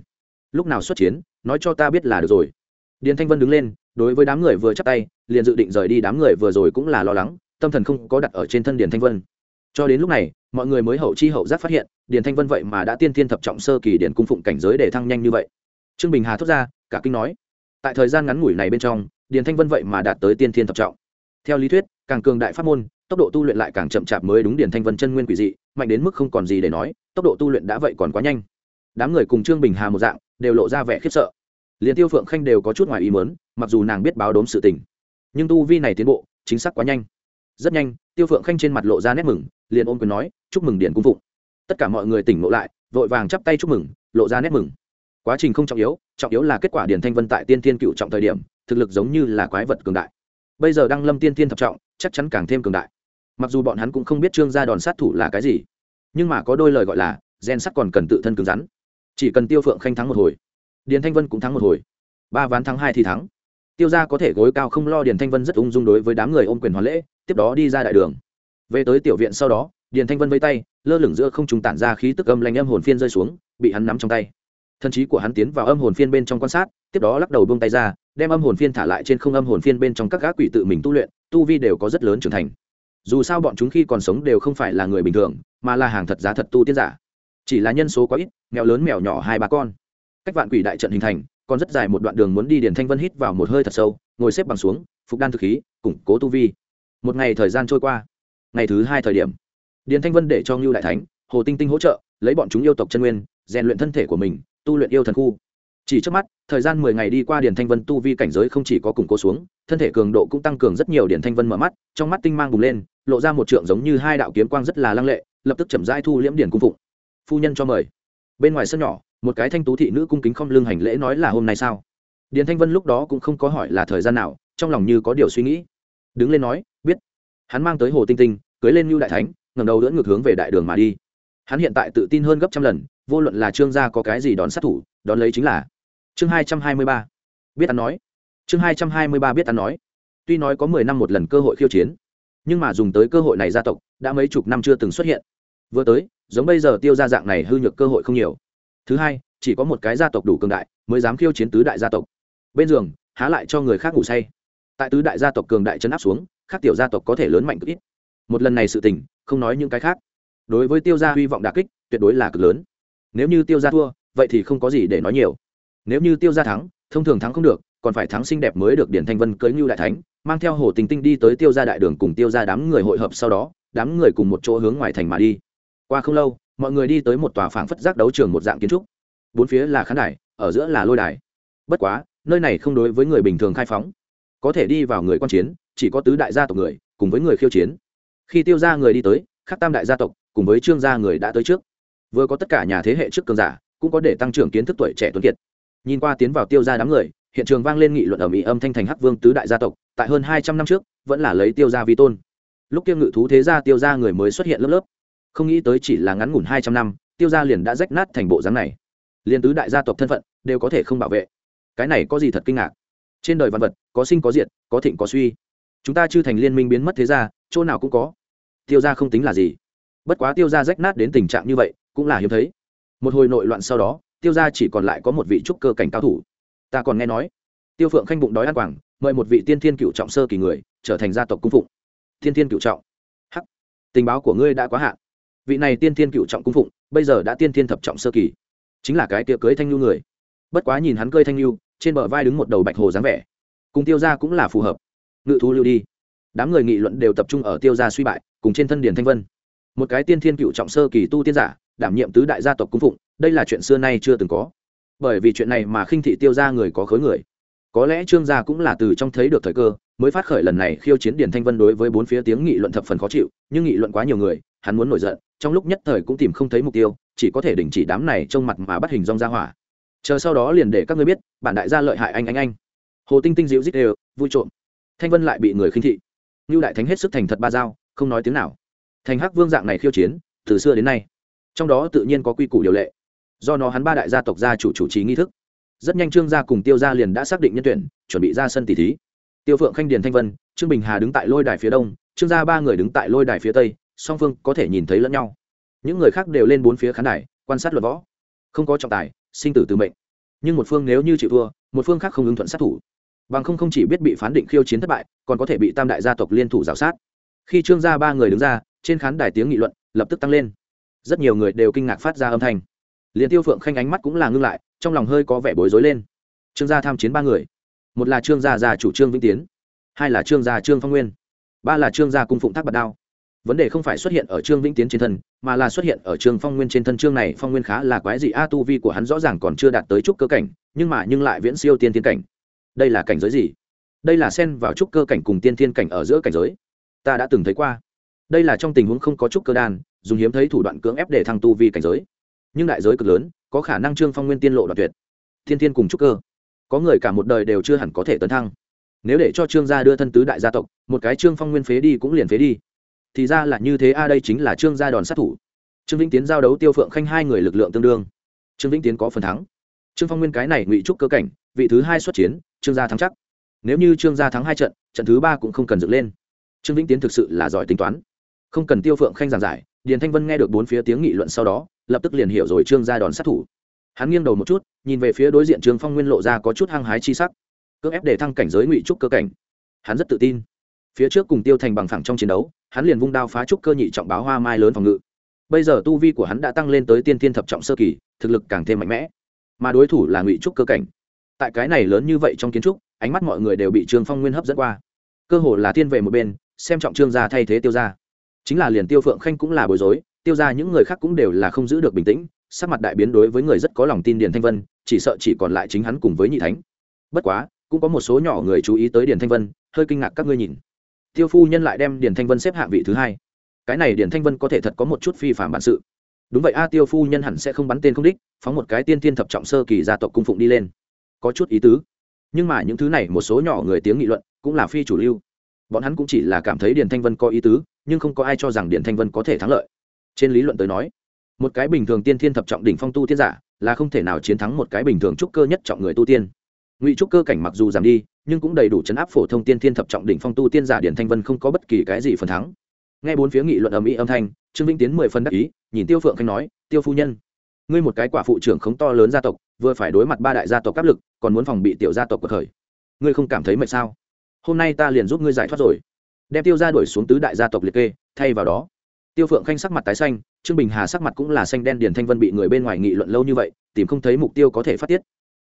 Lúc nào xuất chiến, nói cho ta biết là được rồi. Điền thanh vân đứng lên đối với đám người vừa chắp tay, liền dự định rời đi đám người vừa rồi cũng là lo lắng, tâm thần không có đặt ở trên thân điền thanh vân. Cho đến lúc này, mọi người mới hậu chi hậu giác phát hiện, điền thanh vân vậy mà đã tiên thiên thập trọng sơ kỳ điền cung phụng cảnh giới để thăng nhanh như vậy. Trương bình hà thốt ra, cả kinh nói, tại thời gian ngắn ngủi này bên trong, điền thanh vân vậy mà đạt tới tiên thiên thập trọng. Theo lý thuyết, càng cường đại pháp môn, tốc độ tu luyện lại càng chậm chạp mới đúng điền thanh vân chân nguyên quỷ dị, mạnh đến mức không còn gì để nói, tốc độ tu luyện đã vậy còn quá nhanh. Đám người cùng trương bình hà một dạng, đều lộ ra vẻ khiếp sợ liền tiêu phượng khanh đều có chút ngoài ý mớn mặc dù nàng biết báo đốm sự tình. Nhưng tu vi này tiến bộ, chính xác quá nhanh. Rất nhanh, tiêu phượng khanh trên mặt lộ ra nét mừng, liền ôm quyền nói, chúc mừng điện cung phụng. Tất cả mọi người tỉnh ngộ lại, vội vàng chắp tay chúc mừng, lộ ra nét mừng. Quá trình không trọng yếu trọng yếu là kết quả điển thanh vân tại tiên tiên cựu trọng thời điểm, thực lực giống như là quái vật cường đại. Bây giờ đang lâm tiên tiên thập trọng, chắc chắn càng thêm cường đại. Mặc dù bọn hắn cũng không biết trương gia đòn sát thủ là cái gì, nhưng mà có đôi lời gọi là, gen sắt còn cần tự thân cứng rắn. Chỉ cần tiêu phượng khanh thắng một hồi điền thanh vân cũng thắng một hồi. Ba ván thắng, hai thì thắng. Tiêu ra có thể gối cao không lo điền thanh vân rất ung dung đối với đám người ôm quyền hoàn lễ, tiếp đó đi ra đại đường. Về tới tiểu viện sau đó, điền thanh vân vây tay, lơ lửng giữa không trùng tản ra khí tức âm lanh âm hồn phiên rơi xuống, bị hắn nắm trong tay. Thân trí của hắn tiến vào âm hồn phiên bên trong quan sát, tiếp đó lắc đầu buông tay ra, đem âm hồn phiên thả lại trên không âm hồn phiên bên trong các gã quỷ tự mình tu luyện, tu vi đều có rất lớn trưởng thành. Dù sao bọn chúng khi còn sống đều không phải là người bình thường, mà là hàng thật giá thật tu tiên giả. Chỉ là nhân số quá ít, mèo lớn mèo nhỏ hai ba con cách vạn quỷ đại trận hình thành, còn rất dài một đoạn đường muốn đi điền thanh vân hít vào một hơi thật sâu, ngồi xếp bằng xuống, phục đan thực khí, củng cố tu vi. Một ngày thời gian trôi qua. Ngày thứ hai thời điểm, điền thanh vân để cho ngưu đại thánh, hồ tinh tinh hỗ trợ, lấy bọn chúng yêu tộc chân nguyên, rèn luyện thân thể của mình, tu luyện yêu thần khu. Chỉ trước mắt, thời gian mười ngày đi qua điền thanh vân tu vi cảnh giới không chỉ có củng cố xuống, thân thể cường độ cũng tăng cường rất nhiều điền thanh vân mở mắt, trong mắt tinh mang bùng lên, lộ ra một trượng giống như hai đạo kiếm quang rất là lăng lệ, lập tức chậm rãi thu liễm điền cung phụng. Phu nhân cho mời. Bên ngoài sân nhỏ một cái thanh tú thị nữ cung kính không lưng hành lễ nói là hôm nay sao? Điền thanh vân lúc đó cũng không có hỏi là thời gian nào, trong lòng như có điều suy nghĩ. Đứng lên nói, biết. Hắn mang tới hồ tinh tinh, cưới lên như đại thánh ngầm đầu đỡ ngược hướng về đại đường mà đi. Hắn hiện tại tự tin hơn gấp trăm lần, vô luận là trương gia có cái gì đón sát thủ, đón lấy chính là chương hai trăm hai mươi ba. Biết hắn nói. Chương hai trăm hai mươi ba biết hắn nói. Tuy nói có mười năm một lần cơ hội khiêu chiến, nhưng mà dùng tới cơ hội này gia tộc, đã mấy chục năm chưa từng xuất hiện. Vừa tới, giống bây giờ tiêu ra dạng này hư nhược cơ hội không nhiều thứ hai, chỉ có một cái gia tộc đủ cường đại mới dám khiêu chiến tứ đại gia tộc. Bên giường, há lại cho người khác ngủ say. Tại tứ đại gia tộc cường đại chấn áp xuống, khác tiểu gia tộc có thể lớn mạnh cực ít. Một lần này sự tình, không nói những cái khác. Đối với tiêu gia hy vọng đà kích, tuyệt đối là cực lớn. Nếu như tiêu gia thua, vậy thì không có gì để nói nhiều. Nếu như tiêu gia thắng, thông thường thắng không được, còn phải thắng xinh đẹp mới được điển thanh vân cưới ngưu đại thánh, mang theo hồ tình tinh đi tới tiêu gia đại đường cùng tiêu gia đám người hội hợp sau đó, đám người cùng một chỗ hướng ngoài thành mà đi. Qua không lâu mọi người đi tới một tòa phảng phất giác đấu trường một dạng kiến trúc. Bốn phía là khán đài, ở giữa là lôi đài. Bất quá, nơi này không đối với người bình thường khai phóng. Có thể đi vào người quan chiến, chỉ có tứ đại gia tộc người, cùng với người khiêu chiến. Khi tiêu ra người đi tới, khắc tam đại gia tộc, cùng với trương gia người đã tới trước. Vừa có tất cả nhà thế hệ trước cường giả, cũng có để tăng trưởng kiến thức tuổi trẻ tuấn kiệt. Nhìn qua tiến vào tiêu ra đám người, hiện trường vang lên nghị luận ở mỹ âm thanh thành hắc vương tứ đại gia tộc, tại hơn hai trăm năm trước, vẫn là lấy tiêu gia vi tôn. Lúc kia ngự thú thế gia tiêu gia người mới xuất hiện lớp lớp không nghĩ tới chỉ là ngắn ngủn hai trăm năm, tiêu gia liền đã rách nát thành bộ dáng này. Liền tứ đại gia tộc thân phận đều có thể không bảo vệ. Cái này có gì thật kinh ngạc? Trên đời văn vật, có sinh có diệt, có thịnh có suy. Chúng ta chưa thành liên minh biến mất thế gia, chỗ nào cũng có. Tiêu gia không tính là gì. Bất quá tiêu gia rách nát đến tình trạng như vậy, cũng là hiếm thấy. Một hồi nội loạn sau đó, tiêu gia chỉ còn lại có một vị trúc cơ cảnh cao thủ. Ta còn nghe nói, tiêu phượng khanh bụng đói ăn quảng, mời một vị tiên thiên cựu trọng sơ kỳ người, trở thành gia tộc cung phụng. Tiên thiên cựu trọng. Hắc. Tình báo của ngươi đã quá hạn vị này tiên thiên cựu trọng cung phụng, bây giờ đã tiên thiên thập trọng sơ kỳ. Chính là cái tiệc cưới thanh nhu người. Bất quá nhìn hắn cơi thanh nhu trên bờ vai đứng một đầu bạch hồ dáng vẻ. Cùng tiêu gia cũng là phù hợp. Ngự thú lưu đi. Đám người nghị luận đều tập trung ở tiêu gia suy bại, cùng trên thân điền thanh vân. Một cái tiên thiên cựu trọng sơ kỳ tu tiên giả, đảm nhiệm tứ đại gia tộc cung phụng, đây là chuyện xưa nay chưa từng có. Bởi vì chuyện này mà khinh thị tiêu ra người có khối người. Có lẽ trương gia cũng là từ trong thấy được thời cơ, mới phát khởi lần này khiêu chiến điền thanh vân đối với bốn phía tiếng nghị luận thập phần khó chịu, nhưng nghị luận quá nhiều người hắn muốn nổi giận, trong lúc nhất thời cũng tìm không thấy mục tiêu, chỉ có thể đình chỉ đám này trong mặt mà bắt hình dong ra hỏa. Chờ sau đó liền để các ngươi biết, bản đại gia lợi hại anh anh anh. Hồ tinh tinh dịu dít đều, vui trộm. Thanh vân lại bị người khinh thị. Như đại thánh hết sức thành thật ba dao không nói tiếng nào. Thành hắc vương dạng này khiêu chiến, từ xưa đến nay, trong đó tự nhiên có quy củ điều lệ. Do nó hắn ba đại gia tộc gia chủ chủ trì nghi thức. Rất nhanh trương gia cùng tiêu gia liền đã xác định nhân tuyển, chuẩn bị ra sân tỷ thí. Tiêu phượng khanh điền thanh vân, trương bình hà đứng tại lôi đài phía đông, trương gia ba người đứng tại lôi đài phía tây song phương có thể nhìn thấy lẫn nhau. Những người khác đều lên bốn phía khán đài, quan sát luật võ. Không có trọng tài, sinh tử từ mệnh. Nhưng một phương nếu như chịu thua, một phương khác không ứng thuận sát thủ. Bằng không không chỉ biết bị phán định khiêu chiến thất bại, còn có thể bị tam đại gia tộc liên thủ g sát. Khi trương gia ba người đứng ra, trên khán đài tiếng nghị luận lập tức tăng lên. Rất nhiều người đều kinh ngạc phát ra âm thanh. Liền tiêu phượng khanh ánh mắt cũng là ngưng lại, trong lòng hơi có vẻ bối rối lên. Trương gia tham chiến ba người. Một là trương gia già chủ trương vĩnh tiến, hai là trương gia trương phong nguyên, ba là trương gia cung phụng thác bạt đao vấn đề không phải xuất hiện ở trương vĩnh tiến trên thân, mà là xuất hiện ở trương phong nguyên trên thân. Trương này phong nguyên khá là quái dị, a tu vi của hắn rõ ràng còn chưa đạt tới trúc cơ cảnh, nhưng mà nhưng lại viễn siêu tiên tiên cảnh. Đây là cảnh giới gì? Đây là xen vào trúc cơ cảnh cùng tiên tiên cảnh ở giữa cảnh giới. Ta đã từng thấy qua. Đây là trong tình huống không có trúc cơ đan, dùng hiếm thấy thủ đoạn cưỡng ép để thăng tu vi cảnh giới. Nhưng đại giới cực lớn, có khả năng trương phong nguyên tiên lộ đoạn tuyệt. Thiên thiên cùng trúc cơ. Có người cả một đời đều chưa hẳn có thể tấn thăng. Nếu để cho trương gia đưa thân tứ đại gia tộc, một cái trương phong nguyên phế đi cũng liền phế đi thì ra là như thế, a, đây chính là trương gia đòn sát thủ. Trương vĩnh tiến giao đấu tiêu phượng khanh hai người lực lượng tương đương. Trương vĩnh tiến có phần thắng. Trương phong nguyên cái này ngụy trúc cơ cảnh, vị thứ hai xuất chiến, trương gia thắng chắc. Nếu như trương gia thắng hai trận trận thứ ba cũng không cần dựng lên. Trương vĩnh tiến thực sự là giỏi tính toán. Không cần tiêu phượng khanh giảng giải, điền thanh vân nghe được bốn phía tiếng nghị luận sau đó, lập tức liền hiểu rồi trương gia đòn sát thủ. Hắn nghiêng đầu một chút, nhìn về phía đối diện trương phong nguyên lộ ra có chút hăng hái chi sắc. Cưỡng ép để thăng cảnh giới ngụy trúc cơ cảnh. Hắn rất tự tin phía trước cùng tiêu thành bằng phẳng trong chiến đấu, hắn liền vung đao phá trúc cơ nhị trọng báo hoa mai lớn phòng ngự. Bây giờ tu vi của hắn đã tăng lên tới tiên thiên thập trọng sơ kỳ, thực lực càng thêm mạnh mẽ. Mà đối thủ là ngụy trúc cơ cảnh. Tại cái này lớn như vậy trong kiến trúc, ánh mắt mọi người đều bị trương phong nguyên hấp dẫn qua. Cơ hồ là thiên về một bên, xem trọng trương gia thay thế tiêu gia. Chính là liền tiêu phượng khanh cũng là bối rối, tiêu gia những người khác cũng đều là không giữ được bình tĩnh, sắc mặt đại biến đối với người rất có lòng tin điền thanh vân, chỉ sợ chỉ còn lại chính hắn cùng với nhị thánh. Bất quá, cũng có một số nhỏ người chú ý tới điền thanh vân, hơi kinh ngạc các ngươi nhìn tiêu phu nhân lại đem điền thanh vân xếp hạng vị thứ hai. Cái này điền thanh vân có thể thật có một chút phi phạm bản sự. Đúng vậy a, tiêu phu nhân hẳn sẽ không bắn tên không đích, phóng một cái tiên tiên thập trọng sơ kỳ gia tộc cung phụng đi lên. Có chút ý tứ. Nhưng mà những thứ này một số nhỏ người tiếng nghị luận cũng là phi chủ lưu. Bọn hắn cũng chỉ là cảm thấy điền thanh vân có ý tứ, nhưng không có ai cho rằng điền thanh vân có thể thắng lợi. Trên lý luận tới nói, một cái bình thường tiên thiên thập trọng đỉnh phong tu tiên giả là không thể nào chiến thắng một cái bình thường trúc cơ nhất trọng người tu tiên. Ngụy trúc cơ cảnh mặc dù giảm đi nhưng cũng đầy đủ chấn áp phổ thông tiên thiên thập trọng đỉnh phong tu tiên giả điển thanh vân không có bất kỳ cái gì phần thắng. Nghe bốn phía nghị luận ầm ĩ âm thanh, trương vĩnh tiến mười phần đắc ý, nhìn tiêu phượng khanh nói, tiêu phu nhân, ngươi một cái quả phụ trưởng khống to lớn gia tộc, vừa phải đối mặt ba đại gia tộc áp lực, còn muốn phòng bị tiểu gia tộc của khởi. Ngươi không cảm thấy mệt sao? Hôm nay ta liền giúp ngươi giải thoát rồi. Đem tiêu ra đuổi xuống tứ đại gia tộc liệt kê, thay vào đó, tiêu phượng khanh sắc mặt tái xanh, trương bình hà sắc mặt cũng là xanh đen điền thanh vân bị người bên ngoài nghị luận lâu như vậy, tìm không thấy mục tiêu có thể phát tiết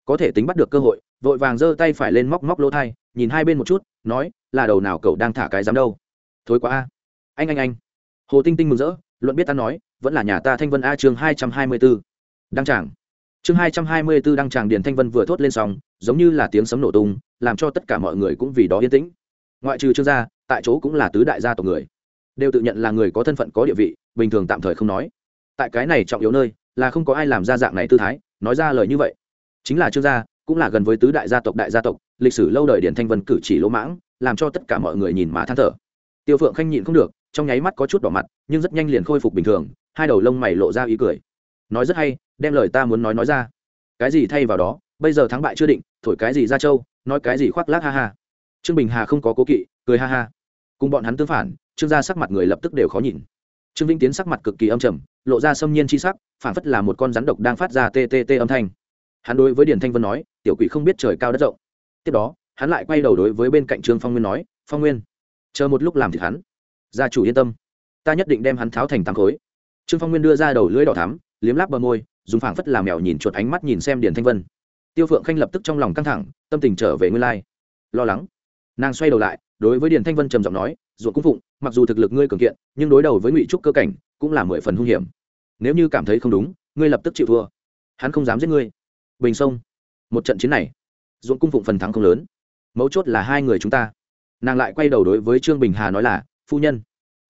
có thể tính bắt được cơ hội, vội vàng giơ tay phải lên móc móc lỗ thai, nhìn hai bên một chút, nói, là đầu nào cậu đang thả cái dám đâu? Thối quá a. Anh anh anh. Hồ tinh tinh mừng rỡ, luận biết ta nói, vẫn là nhà ta thanh vân a chương hai trăm hai mươi b ố đăng tràng. Chương hai trăm hai mươi b ố đăng tràng điền thanh vân vừa thốt lên sóng giống như là tiếng sấm nổ tung, làm cho tất cả mọi người cũng vì đó yên tĩnh. Ngoại trừ trương gia, tại chỗ cũng là tứ đại gia tộc người. Đều tự nhận là người có thân phận, có địa vị, bình thường tạm thời không nói. Tại cái này trọng yếu nơi, là không có ai làm ra dạng này tư thái, nói ra lời như vậy chính là trương gia, cũng là gần với tứ đại gia tộc đại gia tộc, lịch sử lâu đời điển thanh vân cử chỉ lỗ mãng, làm cho tất cả mọi người nhìn mà than thở. Tiêu phượng khanh nhịn không được, trong nháy mắt có chút đỏ mặt, nhưng rất nhanh liền khôi phục bình thường, hai đầu lông mày lộ ra ý cười. Nói rất hay, đem lời ta muốn nói nói ra. Cái gì thay vào đó, bây giờ thắng bại chưa định, thổi cái gì ra châu, nói cái gì khoác lác ha ha. Trương bình hà không có cố kỵ, cười ha ha. Cùng bọn hắn tương phản, trương gia sắc mặt người lập tức đều khó nhìn. Trương vĩnh tiến sắc mặt cực kỳ âm trầm, lộ ra xâm nhiên c h i sắc, phản phất là một con rắn độc đang phát ra tt âm thanh hắn đối với điền thanh vân nói, tiểu quỷ không biết trời cao đất rộng. Tiếp đó, hắn lại quay đầu đối với bên cạnh trương phong nguyên nói, phong nguyên, chờ một lúc làm thịt hắn. Gia chủ yên tâm. Ta nhất định đem hắn tháo thành tám khối. Trương phong nguyên đưa ra đầu lưỡi đỏ thắm, liếm láp bờ môi, dùng phảng phất làm mèo nhìn chuột ánh mắt nhìn xem điền thanh vân. Tiêu phượng khanh lập tức trong lòng căng thẳng, tâm tình trở về nguyên lai. Lo lắng. Nàng xoay đầu lại, đối với điền thanh vân trầm giọng nói ruột cung phụng, mặc dù thực lực ngươi cường kiện, nhưng đối đầu với ngụy trúc cơ cảnh, cũng là mười phần hung hiểm. Nếu như cảm thấy không đúng, ngươi lập tức chịu thua. Hắn không dám giết ngươi bình sông. Một trận chiến này dũng cung phụng phần thắng không lớn. Mấu chốt là hai người chúng ta. Nàng lại quay đầu đối với trương bình hà nói là, phu nhân.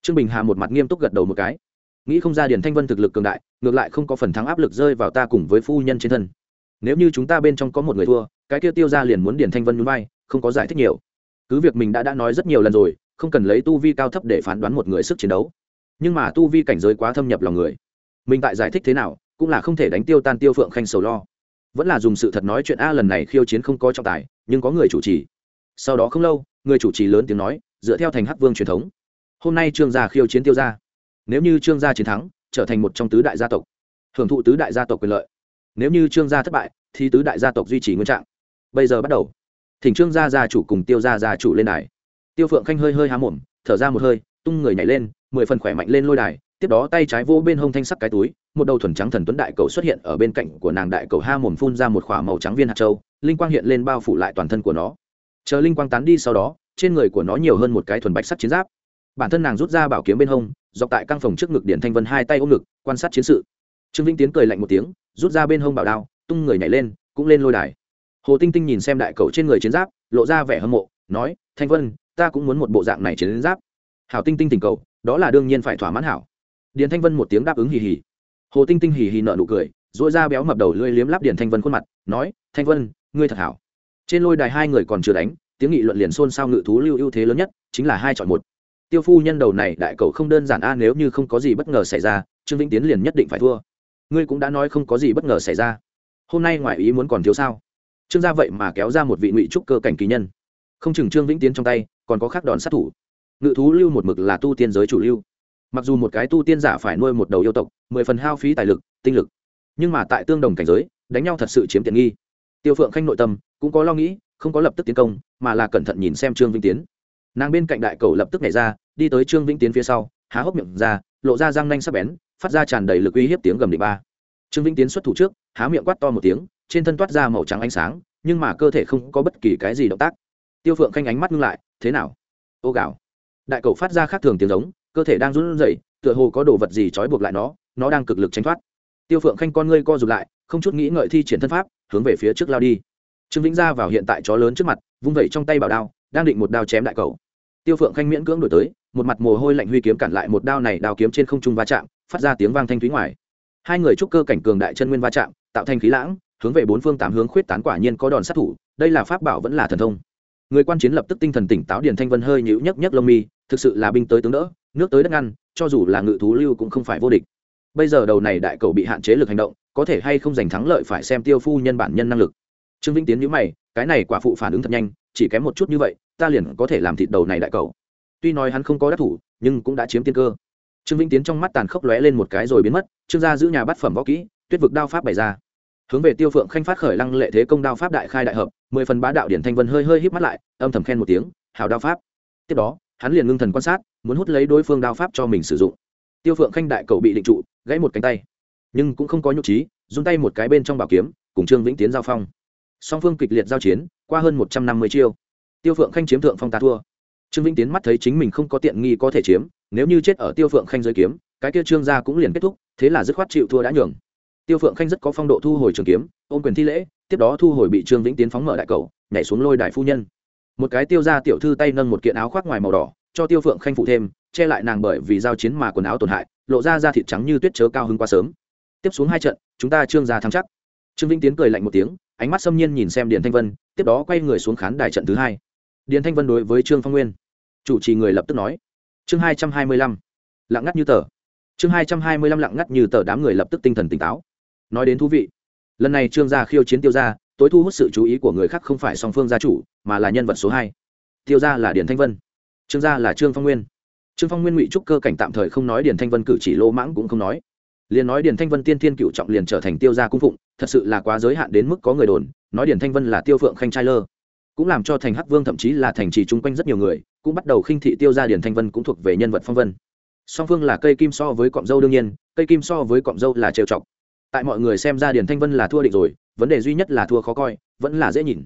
Trương bình hà một mặt nghiêm túc gật đầu một cái. Nghĩ không ra điển thanh vân thực lực cường đại, ngược lại không có phần thắng áp lực rơi vào ta cùng với phu nhân trên thân. Nếu như chúng ta bên trong có một người thua, cái kia tiêu ra liền muốn điển thanh vân nhún vai, không có giải thích nhiều. Cứ việc mình đã đã nói rất nhiều lần rồi, không cần lấy tu vi cao thấp để phán đoán một người sức chiến đấu. Nhưng mà tu vi cảnh giới quá thâm nhập lòng người. Mình tại giải thích thế nào, cũng là không thể đánh tiêu tan tiêu phượng khanh sầu lo vẫn là dùng sự thật nói chuyện a lần này khiêu chiến không có trọng tài, nhưng có người chủ trì. Sau đó không lâu, người chủ trì lớn tiếng nói, dựa theo thành hắc vương truyền thống. Hôm nay trương gia khiêu chiến tiêu gia. Nếu như trương gia chiến thắng, trở thành một trong tứ đại gia tộc. Hưởng thụ tứ đại gia tộc quyền lợi. Nếu như trương gia thất bại, thì tứ đại gia tộc duy trì nguyên trạng. Bây giờ bắt đầu. Thỉnh trương gia gia chủ cùng tiêu gia gia chủ lên đài. Tiêu phượng khanh hơi hơi há mồm, thở ra một hơi, tung người nhảy lên, mười phần khỏe mạnh lên lôi đài tiếp đó tay trái vỗ bên hông thanh sắc cái túi, một đầu thuần trắng thần tuấn đại cầu xuất hiện ở bên cạnh của nàng đại cầu ha mồm phun ra một k h ỏ a màu trắng viên hạt châu, linh quang hiện lên bao phủ lại toàn thân của nó. Chờ linh quang tán đi sau đó, trên người của nó nhiều hơn một cái thuần bạch sắt chiến giáp. Bản thân nàng rút ra bảo kiếm bên hông, dọc tại căn phòng trước ngực điển thanh vân hai tay ôm ngực, quan sát chiến sự. Trương vĩnh tiến cười lạnh một tiếng, rút ra bên hông bảo đao, tung người nhảy lên, cũng lên lôi đài. Hồ tinh tinh nhìn xem đại cầu trên người chiến giáp, lộ ra vẻ hâm mộ, nói, thanh vân, ta cũng muốn một bộ dạng này chiến giáp. Hảo tinh tinh tình cầu, đó là đương nhiên phải thỏa mãn hảo điền thanh vân một tiếng đáp ứng hì hì. Hồ tinh tinh hì hì nợ nụ cười dỗi ra béo mập đầu lưỡi liếm láp điền thanh vân khuôn mặt, nói, thanh vân, ngươi thật hảo. Trên lôi đài hai người còn chưa đánh, tiếng nghị luận liền xôn xao ngự thú lưu ưu thế lớn nhất, chính là hai chọn một. Tiêu phu nhân đầu này đại cầu không đơn giản a, nếu như không có gì bất ngờ xảy ra, trương vĩnh tiến liền nhất định phải thua. Ngươi cũng đã nói không có gì bất ngờ xảy ra. Hôm nay ngoại ý muốn còn thiếu sao? Trương gia vậy mà kéo ra một vị ngụy trúc cơ cảnh kỳ nhân. Không chừng trương vĩnh tiến trong tay, còn có khác đòn sát thủ. Ngự thú lưu một mực là tu tiên giới chủ lưu mặc dù một cái tu tiên giả phải nuôi một đầu yêu tộc, mười phần hao phí tài lực, tinh lực, nhưng mà tại tương đồng cảnh giới, đánh nhau thật sự chiếm tiện nghi. Tiêu phượng khanh nội tâm cũng có lo nghĩ, không có lập tức tiến công, mà là cẩn thận nhìn xem trương vĩnh tiến. Nàng bên cạnh đại cầu lập tức nhảy ra, đi tới trương vĩnh tiến phía sau, há hốc miệng ra, lộ ra răng nanh sắc bén, phát ra tràn đầy lực uy hiếp tiếng gầm định ba. Trương vĩnh tiến xuất thủ trước, há miệng quát to một tiếng, trên thân toát ra màu trắng ánh sáng, nhưng mà cơ thể không có bất kỳ cái gì động tác. Tiêu phượng khanh ánh mắt ngưng lại, thế nào? Ô gạo đại cầu phát ra khác thường tiếng giống cơ thể đang run rẩy, tựa hồ có đồ vật gì trói buộc lại nó nó đang cực lực tránh thoát. Tiêu phượng khanh con ngươi co rụt lại, không chút nghĩ ngợi thi triển thân pháp, hướng về phía trước lao đi. Trương vĩnh ra vào hiện tại chó lớn trước mặt, vung vẩy trong tay bảo đao, đang định một đao chém đại cầu. Tiêu phượng khanh miễn cưỡng đổi tới, một mặt mồ hôi lạnh huy kiếm cản lại một đao này đao kiếm trên không trung va chạm, phát ra tiếng vang thanh thúy ngoài. Hai người trúc cơ cảnh cường đại chân nguyên va chạm, tạo thành khí lãng, hướng về bốn phương tám hướng khuyết tán quả nhiên có đòn sát thủ, đây là pháp bảo vẫn là thần thông. Người quan chiến lập tức tinh thần tỉnh táo điền thanh vân hơi nhíu nhấc nhấc lông mi, thực sự là binh tới tướng đỡ nước tới đất ngăn, cho dù là ngự thú lưu cũng không phải vô địch. Bây giờ đầu này đại cầu bị hạn chế lực hành động, có thể hay không giành thắng lợi phải xem tiêu phu nhân bản nhân năng lực. Trương vĩnh tiến nhữ mày, cái này quả phụ phản ứng thật nhanh, chỉ kém một chút như vậy, ta liền có thể làm thịt đầu này đại cầu. Tuy nói hắn không có đắc thủ, nhưng cũng đã chiếm tiên cơ. Trương vĩnh tiến trong mắt tàn khốc lóe lên một cái rồi biến mất, trương gia giữ nhà bắt phẩm võ kỹ, tuyết vực đao pháp bày ra. Hướng về tiêu phượng khanh phát khởi lăng lệ thế công đao pháp đại khai đại hợp, mười phần bá đạo điển thanh vân hơi hơi híp mắt lại, âm thầm khen một tiếng hào đao pháp. Tiếp đó, hắn liền ngưng thần quan sát muốn hút lấy đối phương đao pháp cho mình sử dụng. Tiêu phượng khanh đại cầu bị định trụ, gãy một cánh tay. Nhưng cũng không có nhục trí, run tay một cái bên trong bảo kiếm, cùng trương vĩnh tiến giao phong. Song phương kịch liệt giao chiến, qua hơn một trăm năm mươi chiêu. Tiêu phượng khanh chiếm thượng phong ta thua. Trương vĩnh tiến mắt thấy chính mình không có tiện nghi có thể chiếm, nếu như chết ở tiêu phượng khanh giới kiếm, cái kia trương gia cũng liền kết thúc, thế là dứt khoát chịu thua đã nhường. Tiêu phượng khanh rất có phong độ thu hồi trường kiếm, ôm quyền thi lễ, tiếp đó thu hồi bị trương vĩnh tiến phóng mở đại cầu, nhảy xuống lôi đại phu nhân. Một cái tiêu ra tiểu thư tay nâng một kiện áo khoác ngoài màu đỏ cho tiêu phượng khanh phụ thêm, che lại nàng bởi vì giao chiến mà quần áo tổn hại, lộ ra da thịt trắng như tuyết chớ cao hơn quá sớm. Tiếp xuống hai trận, chúng ta trương gia thắng chắc. Trương vĩnh tiến cười lạnh một tiếng, ánh mắt xâm nhiên nhìn xem điền thanh vân, tiếp đó quay người xuống khán đài trận thứ hai. Điền thanh vân đối với trương phong nguyên. Chủ trì người lập tức nói. Chương hai trăm hai mươi lăm. Lặng ngắt như tờ. Chương hai trăm hai mươi lăm lặng ngắt như tờ đám người lập tức tinh thần tỉnh táo. Nói đến thú vị. Lần này trương gia khiêu chiến tiêu gia, tối thu hút sự chú ý của người khác không phải song phương gia chủ, mà là nhân vật số hai. Tiêu gia là điền thanh vân trương gia là trương phong nguyên. Trương phong nguyên ngụy trúc cơ cảnh tạm thời không nói điền thanh vân cử chỉ lô mãng cũng không nói. Liền nói điền thanh vân tiên thiên cựu trọng liền trở thành tiêu gia cung phụng, thật sự là quá giới hạn đến mức có người đồn, nói điền thanh vân là tiêu phượng khanh trai lơ. Cũng làm cho thành hắc vương thậm chí là thành trì chung quanh rất nhiều người, cũng bắt đầu khinh thị tiêu gia điền thanh vân cũng thuộc về nhân vật phong vân. Song phương là cây kim so với cọng dâu đương nhiên, cây kim so với cọng dâu là trêu chọc. Tại mọi người xem ra điền thanh vân là thua định rồi, vấn đề duy nhất là thua khó coi, vẫn là dễ nhìn.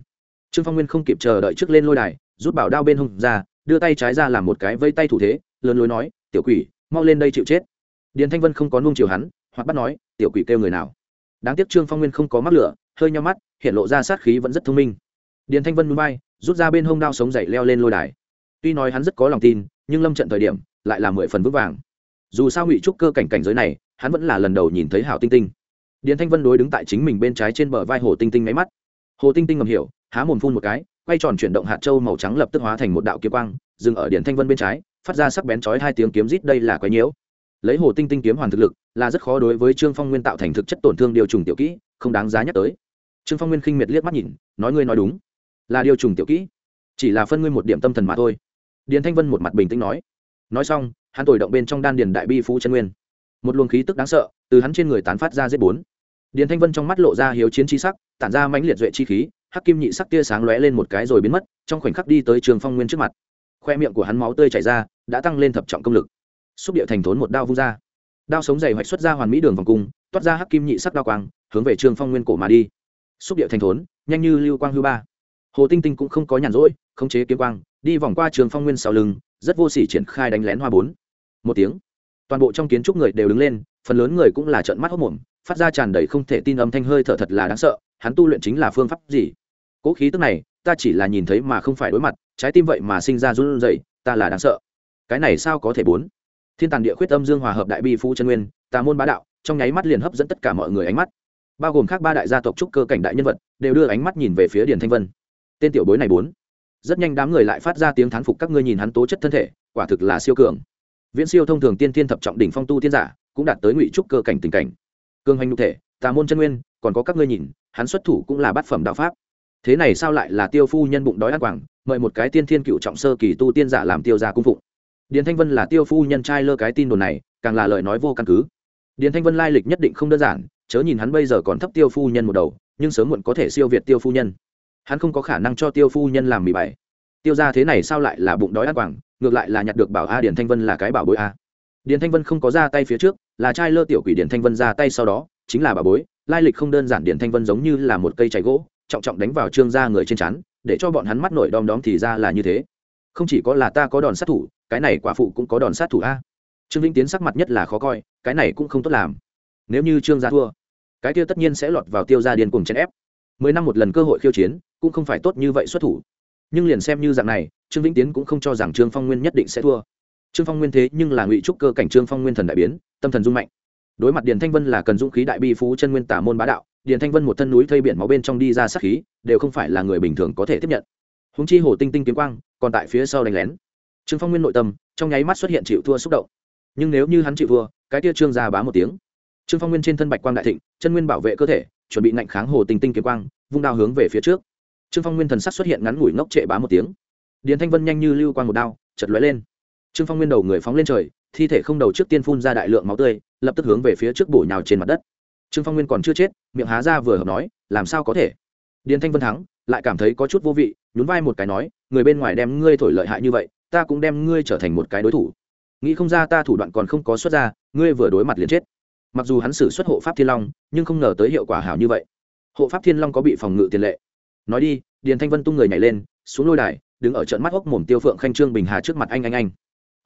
Trương phong nguyên không kịp chờ đợi trước lên lôi đài, rút bảo đao bên hông ra đưa tay trái ra làm một cái vây tay thủ thế, lớn lối nói, tiểu quỷ, mau lên đây chịu chết. Điền thanh vân không có nuông chiều hắn, hoặc bắt nói, tiểu quỷ kêu người nào? Đáng tiếc trương phong nguyên không có mắc lửa, hơi nhau mắt, hiện lộ ra sát khí vẫn rất thông minh. Điền thanh vân núi bay rút ra bên hông đao sống dậy leo lên lôi đài. Tuy nói hắn rất có lòng tin, nhưng lâm trận thời điểm, lại là mười phần vững vàng. Dù sao ngụy trúc cơ cảnh cảnh giới này, hắn vẫn là lần đầu nhìn thấy hảo tinh tinh. Điền thanh vân đối đứng tại chính mình bên trái trên bờ vai hồ tinh tinh máy mắt. Hồ tinh tinh ngầm hiểu, há mồm phun một cái quay tròn chuyển động hạt châu màu trắng lập tức hóa thành một đạo kiếm quang, dừng ở điện thanh vân bên trái, phát ra sắc bén chói hai tiếng kiếm rít, đây là quái nhiễu. Lấy hồ tinh tinh kiếm hoàn thực lực, là rất khó đối với trương phong nguyên tạo thành thực chất tổn thương điều trùng tiểu kỹ, không đáng giá nhắc tới. Trương phong nguyên khinh miệt liếc mắt nhìn, nói ngươi nói đúng. Là điều trùng tiểu kỹ, chỉ là phân ngươi một điểm tâm thần mà thôi. Điền thanh vân một mặt bình tĩnh nói. Nói xong, hắn thổi động bên trong đan điền đại bi phú chân nguyên. Một luồng khí tức đáng sợ, từ hắn trên người tán phát ra giết bốn. Điền thanh vân trong mắt lộ ra hiếu chiến chi sắc, tản ra mãnh liệt duệ chi khí hắc kim nhị sắc tia sáng lóe lên một cái rồi biến mất, trong khoảnh khắc đi tới trường phong nguyên trước mặt. Khoe miệng của hắn máu tươi chảy ra, đã tăng lên thập trọng công lực. Xúc địa thành thốn một đao vung ra. Đao sống dày hoạch xuất ra hoàn mỹ đường vòng cung, toát ra hắc kim nhị sắc đao quang, hướng về trường phong nguyên cổ mà đi. Xúc địa thành thốn, nhanh như lưu quang hư ba. Hồ tinh tinh cũng không có nhàn rỗi, khống chế kiếm quang, đi vòng qua trường phong nguyên sau lưng, rất vô sỉ triển khai đánh lén hoa bốn. Một tiếng, toàn bộ trong kiến trúc người đều đứng lên, phần lớn người cũng là trợn mắt hốc mồm phát ra tràn đầy không thể tin âm thanh hơi thở thật là đáng sợ, hắn tu luyện chính là phương pháp gì? Cố khí tức này, ta chỉ là nhìn thấy mà không phải đối mặt, trái tim vậy mà sinh ra run rẩy, ta là đáng sợ. Cái này sao có thể bốn? Thiên tàn địa khuyết âm dương hòa hợp đại bi phu chân nguyên, tà môn bá đạo, trong nháy mắt liền hấp dẫn tất cả mọi người ánh mắt. Bao gồm các ba đại gia tộc trúc cơ cảnh đại nhân vật, đều đưa ánh mắt nhìn về phía điền thanh vân. Tên tiểu bối này bốn. Rất nhanh đám người lại phát ra tiếng thán phục các ngươi nhìn hắn tố chất thân thể, quả thực là siêu cường. Viễn siêu thông thường tiên thiên thập trọng đỉnh phong tu tiên giả, cũng đạt tới ngụy trúc cơ cảnh tình cảnh cương hành nhục thể, tà môn chân nguyên, còn có các ngươi nhìn, hắn xuất thủ cũng là bát phẩm đạo pháp. Thế này sao lại là tiêu phu nhân bụng đói ăn quảng, mời một cái tiên thiên cựu trọng sơ kỳ tu tiên giả làm tiêu gia cung phụng. Điền thanh vân là tiêu phu nhân trai lơ cái tin đồn này, càng là lời nói vô căn cứ. Điền thanh vân lai lịch nhất định không đơn giản, chớ nhìn hắn bây giờ còn thấp tiêu phu nhân một đầu, nhưng sớm muộn có thể siêu việt tiêu phu nhân. Hắn không có khả năng cho tiêu phu nhân làm mì bày tiêu ra thế này sao lại là bụng đói ăn quảng, ngược lại là nhặt được bảo a điền thanh vân là cái bảo bối a. Điền thanh vân không có ra tay phía trước là trai lơ tiểu quỷ điền thanh vân ra tay sau đó, chính là bà bối, lai lịch không đơn giản điền thanh vân giống như là một cây cháy gỗ, trọng trọng đánh vào trương gia người trên chắn để cho bọn hắn mắt nổi đom đóm thì ra là như thế. Không chỉ có là ta có đòn sát thủ, cái này quả phụ cũng có đòn sát thủ a. Trương vĩnh tiến sắc mặt nhất là khó coi, cái này cũng không tốt làm. Nếu như trương gia thua, cái kia tất nhiên sẽ lọt vào tiêu gia điên cùng chèn ép. Mười năm một lần cơ hội khiêu chiến, cũng không phải tốt như vậy xuất thủ. Nhưng liền xem như dạng này, trương vĩnh tiến cũng không cho rằng trương phong nguyên nhất định sẽ thua trương phong nguyên thế nhưng là ngụy trúc cơ cảnh trương phong nguyên thần đại biến, tâm thần dung mạnh. Đối mặt điền thanh vân là cần dũng khí đại bi phú chân nguyên tả môn bá đạo, điền thanh vân một thân núi thây biển máu bên trong đi ra sát khí, đều không phải là người bình thường có thể tiếp nhận. Húng chi hồ tinh tinh kiếm quang, còn tại phía sau đánh lén. Trương phong nguyên nội tâm, trong nháy mắt xuất hiện chịu thua xúc động. Nhưng nếu như hắn chịu thua, cái tia trương ra bá một tiếng. Trương phong nguyên trên thân bạch quang đại thịnh, chân nguyên bảo vệ cơ thể, chuẩn bị nạnh kháng hồ tinh tinh kiếm quang, vung đao hướng về phía trước. Trương phong nguyên thần sắc xuất hiện ngắn ngủi ngốc trệ bá một tiếng. Điền thanh vân nhanh như lưu quang một đao chật lóe lên trương phong nguyên đầu người phóng lên trời, thi thể không đầu trước tiên phun ra đại lượng máu tươi, lập tức hướng về phía trước bổ nhào trên mặt đất. Trương phong nguyên còn chưa chết, miệng há ra vừa hợp nói, làm sao có thể? Điền thanh vân thắng, lại cảm thấy có chút vô vị, nhún vai một cái nói, người bên ngoài đem ngươi thổi lợi hại như vậy, ta cũng đem ngươi trở thành một cái đối thủ. Nghĩ không ra ta thủ đoạn còn không có xuất ra, ngươi vừa đối mặt liền chết. Mặc dù hắn xử xuất hộ pháp thiên long, nhưng không ngờ tới hiệu quả hảo như vậy. Hộ pháp thiên long có bị phòng ngự tiền lệ. Nói đi, điền thanh vân tung người nhảy lên, xuống lôi đài, đứng ở trận mắt hốc mồm tiêu phượng khanh trương bình hà trước mặt anh anh anh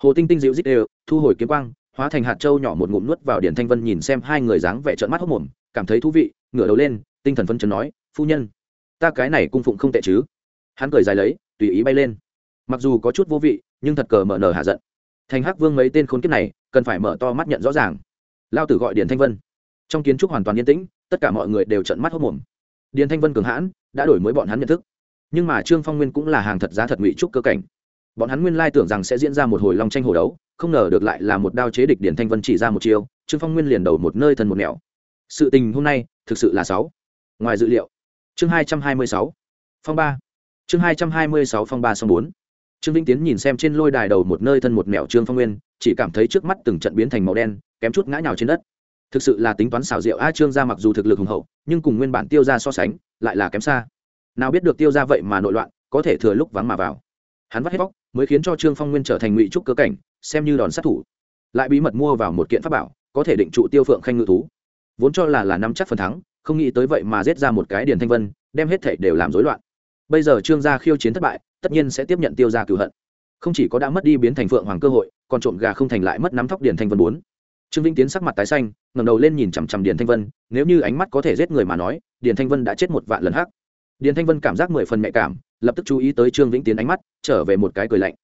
hồ tinh tinh dịu dít đều, thu hồi kiếm quang, hóa thành hạt trâu nhỏ một ngụm nuốt vào điền thanh vân nhìn xem hai người dáng vẻ trợn mắt hốc mồm, cảm thấy thú vị, ngửa đầu lên, tinh thần phân chấn nói, phu nhân, ta cái này cung phụng không tệ chứ? Hắn cười dài lấy, tùy ý bay lên. Mặc dù có chút vô vị, nhưng thật cờ mở nở hạ giận. Thành hắc vương mấy tên khốn kiếp này, cần phải mở to mắt nhận rõ ràng. Lao tử gọi điền thanh vân. Trong kiến trúc hoàn toàn yên tĩnh, tất cả mọi người đều trận mắt hốc mồm. Điền thanh vân cường hãn, đã đổi mới bọn hắn nhận thức. Nhưng mà trương phong nguyên cũng là hàng thật giá thật ngụy trúc cơ cảnh bọn hắn nguyên lai tưởng rằng sẽ diễn ra một hồi long tranh hồ đấu, không ngờ được lại là một đao chế địch điển thanh vân chỉ ra một chiêu, trương phong nguyên liền đầu một nơi thần một nẻo. Sự tình hôm nay, thực sự là sáu. Ngoài dự liệu. Chương hai trăm hai mươi sáu. Phong ba. Chương hai trăm hai mươi sáu phong ba song bốn. Trương vĩnh tiến nhìn xem trên lôi đài đầu một nơi thân một mẹo trương phong nguyên, chỉ cảm thấy trước mắt từng trận biến thành màu đen, kém chút ngã nhào trên đất. Thực sự là tính toán xảo diệu a trương gia mặc dù thực lực hùng hậu, nhưng cùng nguyên bản tiêu ra so sánh, lại là kém xa. Nào biết được tiêu ra vậy mà nội loạn, có thể thừa lúc vắng mà vào hắn vắt hết vóc mới khiến cho trương phong nguyên trở thành ngụy trúc cơ cảnh, xem như đòn sát thủ. Lại bí mật mua vào một kiện pháp bảo, có thể định trụ tiêu phượng khanh ngự thú. Vốn cho là là nắm chắc phần thắng, không nghĩ tới vậy mà giết ra một cái điền thanh vân, đem hết thể đều làm rối loạn. Bây giờ trương gia khiêu chiến thất bại, tất nhiên sẽ tiếp nhận tiêu gia cửu hận. Không chỉ có đã mất đi biến thành phượng hoàng cơ hội, còn trộm gà không thành lại mất nắm thóc điền thanh vân bốn. Trương vĩnh tiến sắc mặt tái xanh, ngẩng đầu lên nhìn chằm chằm điền thanh vân, nếu như ánh mắt có thể giết người mà nói, điền thanh vân đã chết một vạn lần hắc. Điền thanh vân cảm giác mười phần mẹ cảm lập tức chú ý tới trương vĩnh tiến ánh mắt, trở về một cái cười lạnh.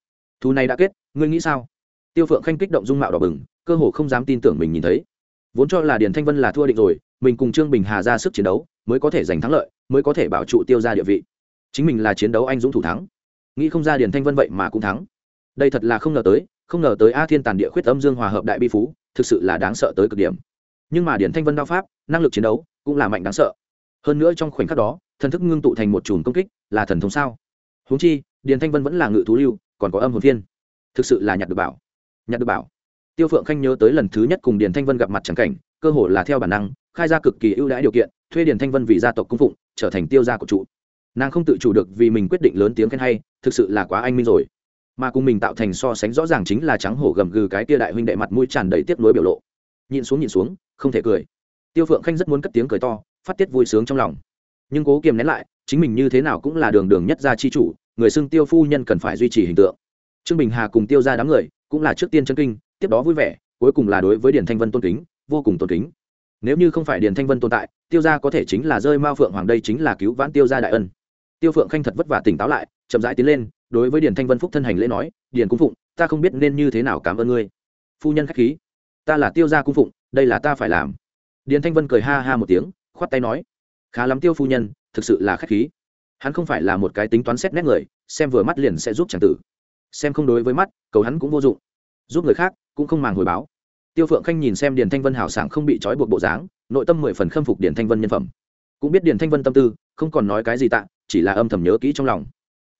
Thu này đã kết, ngươi nghĩ sao? Tiêu phượng khanh kích động dung mạo đỏ bừng, cơ hồ không dám tin tưởng mình nhìn thấy. Vốn cho là điền thanh vân là thua định rồi, mình cùng trương bình hà ra sức chiến đấu, mới có thể giành thắng lợi, mới có thể bảo trụ tiêu ra địa vị. Chính mình là chiến đấu anh dũng thủ thắng. Nghĩ không ra điền thanh vân vậy mà cũng thắng. Đây thật là không ngờ tới, không ngờ tới a thiên tàn địa khuyết âm dương hòa hợp đại bi phú, thực sự là đáng sợ tới cực điểm. Nhưng mà điền thanh vân đao pháp, năng lực chiến đấu, cũng là mạnh đáng sợ hơn nữa trong khoảnh khắc đó thần thức ngưng tụ thành một chùm công kích là thần thông sao? Huống chi điền thanh vân vẫn là ngự thú lưu còn có âm hồn Thiên, thực sự là nhặt được bảo. Nhặt được bảo. Tiêu phượng khanh nhớ tới lần thứ nhất cùng điền thanh vân gặp mặt trắng cảnh cơ hồ là theo bản năng khai ra cực kỳ ưu đãi điều kiện thuê điền thanh vân vì gia tộc cung phụng trở thành tiêu gia của trụ nàng không tự chủ được vì mình quyết định lớn tiếng khen hay thực sự là quá anh minh rồi. Mà cùng mình tạo thành so sánh rõ ràng chính là trắng hổ gầm gừ cái tia đại huynh đệ mặt mũi tràn đầy tiếc nuối biểu lộ. Nhìn xuống nhìn xuống không thể cười. Tiêu phượng khanh rất muốn cất tiếng cười to phát tiết vui sướng trong lòng. Nhưng cố kiềm nén lại, chính mình như thế nào cũng là đường đường nhất gia chi chủ, người xưng tiêu phu nhân cần phải duy trì hình tượng. Trương bình hà cùng tiêu ra đám người cũng là trước tiên chân kinh, tiếp đó vui vẻ, cuối cùng là đối với điền thanh vân tôn kính, vô cùng tôn kính. Nếu như không phải điền thanh vân tồn tại, tiêu gia có thể chính là rơi mao phượng hoàng đây chính là cứu vãn tiêu gia đại ân. Tiêu phượng khanh thật vất vả tỉnh táo lại, chậm rãi tiến lên, đối với điền thanh vân phúc thân hành lễ nói, điền cung phụng, ta không biết nên như thế nào cảm ơn ngươi. Phu nhân k h á c h khí, ta là tiêu gia cung phụng, đây là ta phải làm. Điền thanh vân cười ha ha một tiếng khoát tay nói, khá lắm tiêu phu nhân, thực sự là k h á c h khí. Hắn không phải là một cái tính toán xét nét người, xem vừa mắt liền sẽ giúp c tử. Xem không đối với mắt, cầu hắn cũng vô dụng. Giúp người khác, cũng không màng hồi báo. Tiêu phượng khanh nhìn xem điền thanh vân hảo sảng không bị trói buộc bộ dáng, nội tâm mười phần khâm phục điền thanh vân nhân phẩm. Cũng biết điền thanh vân tâm tư, không còn nói cái gì tạ, chỉ là âm thầm nhớ kỹ trong lòng.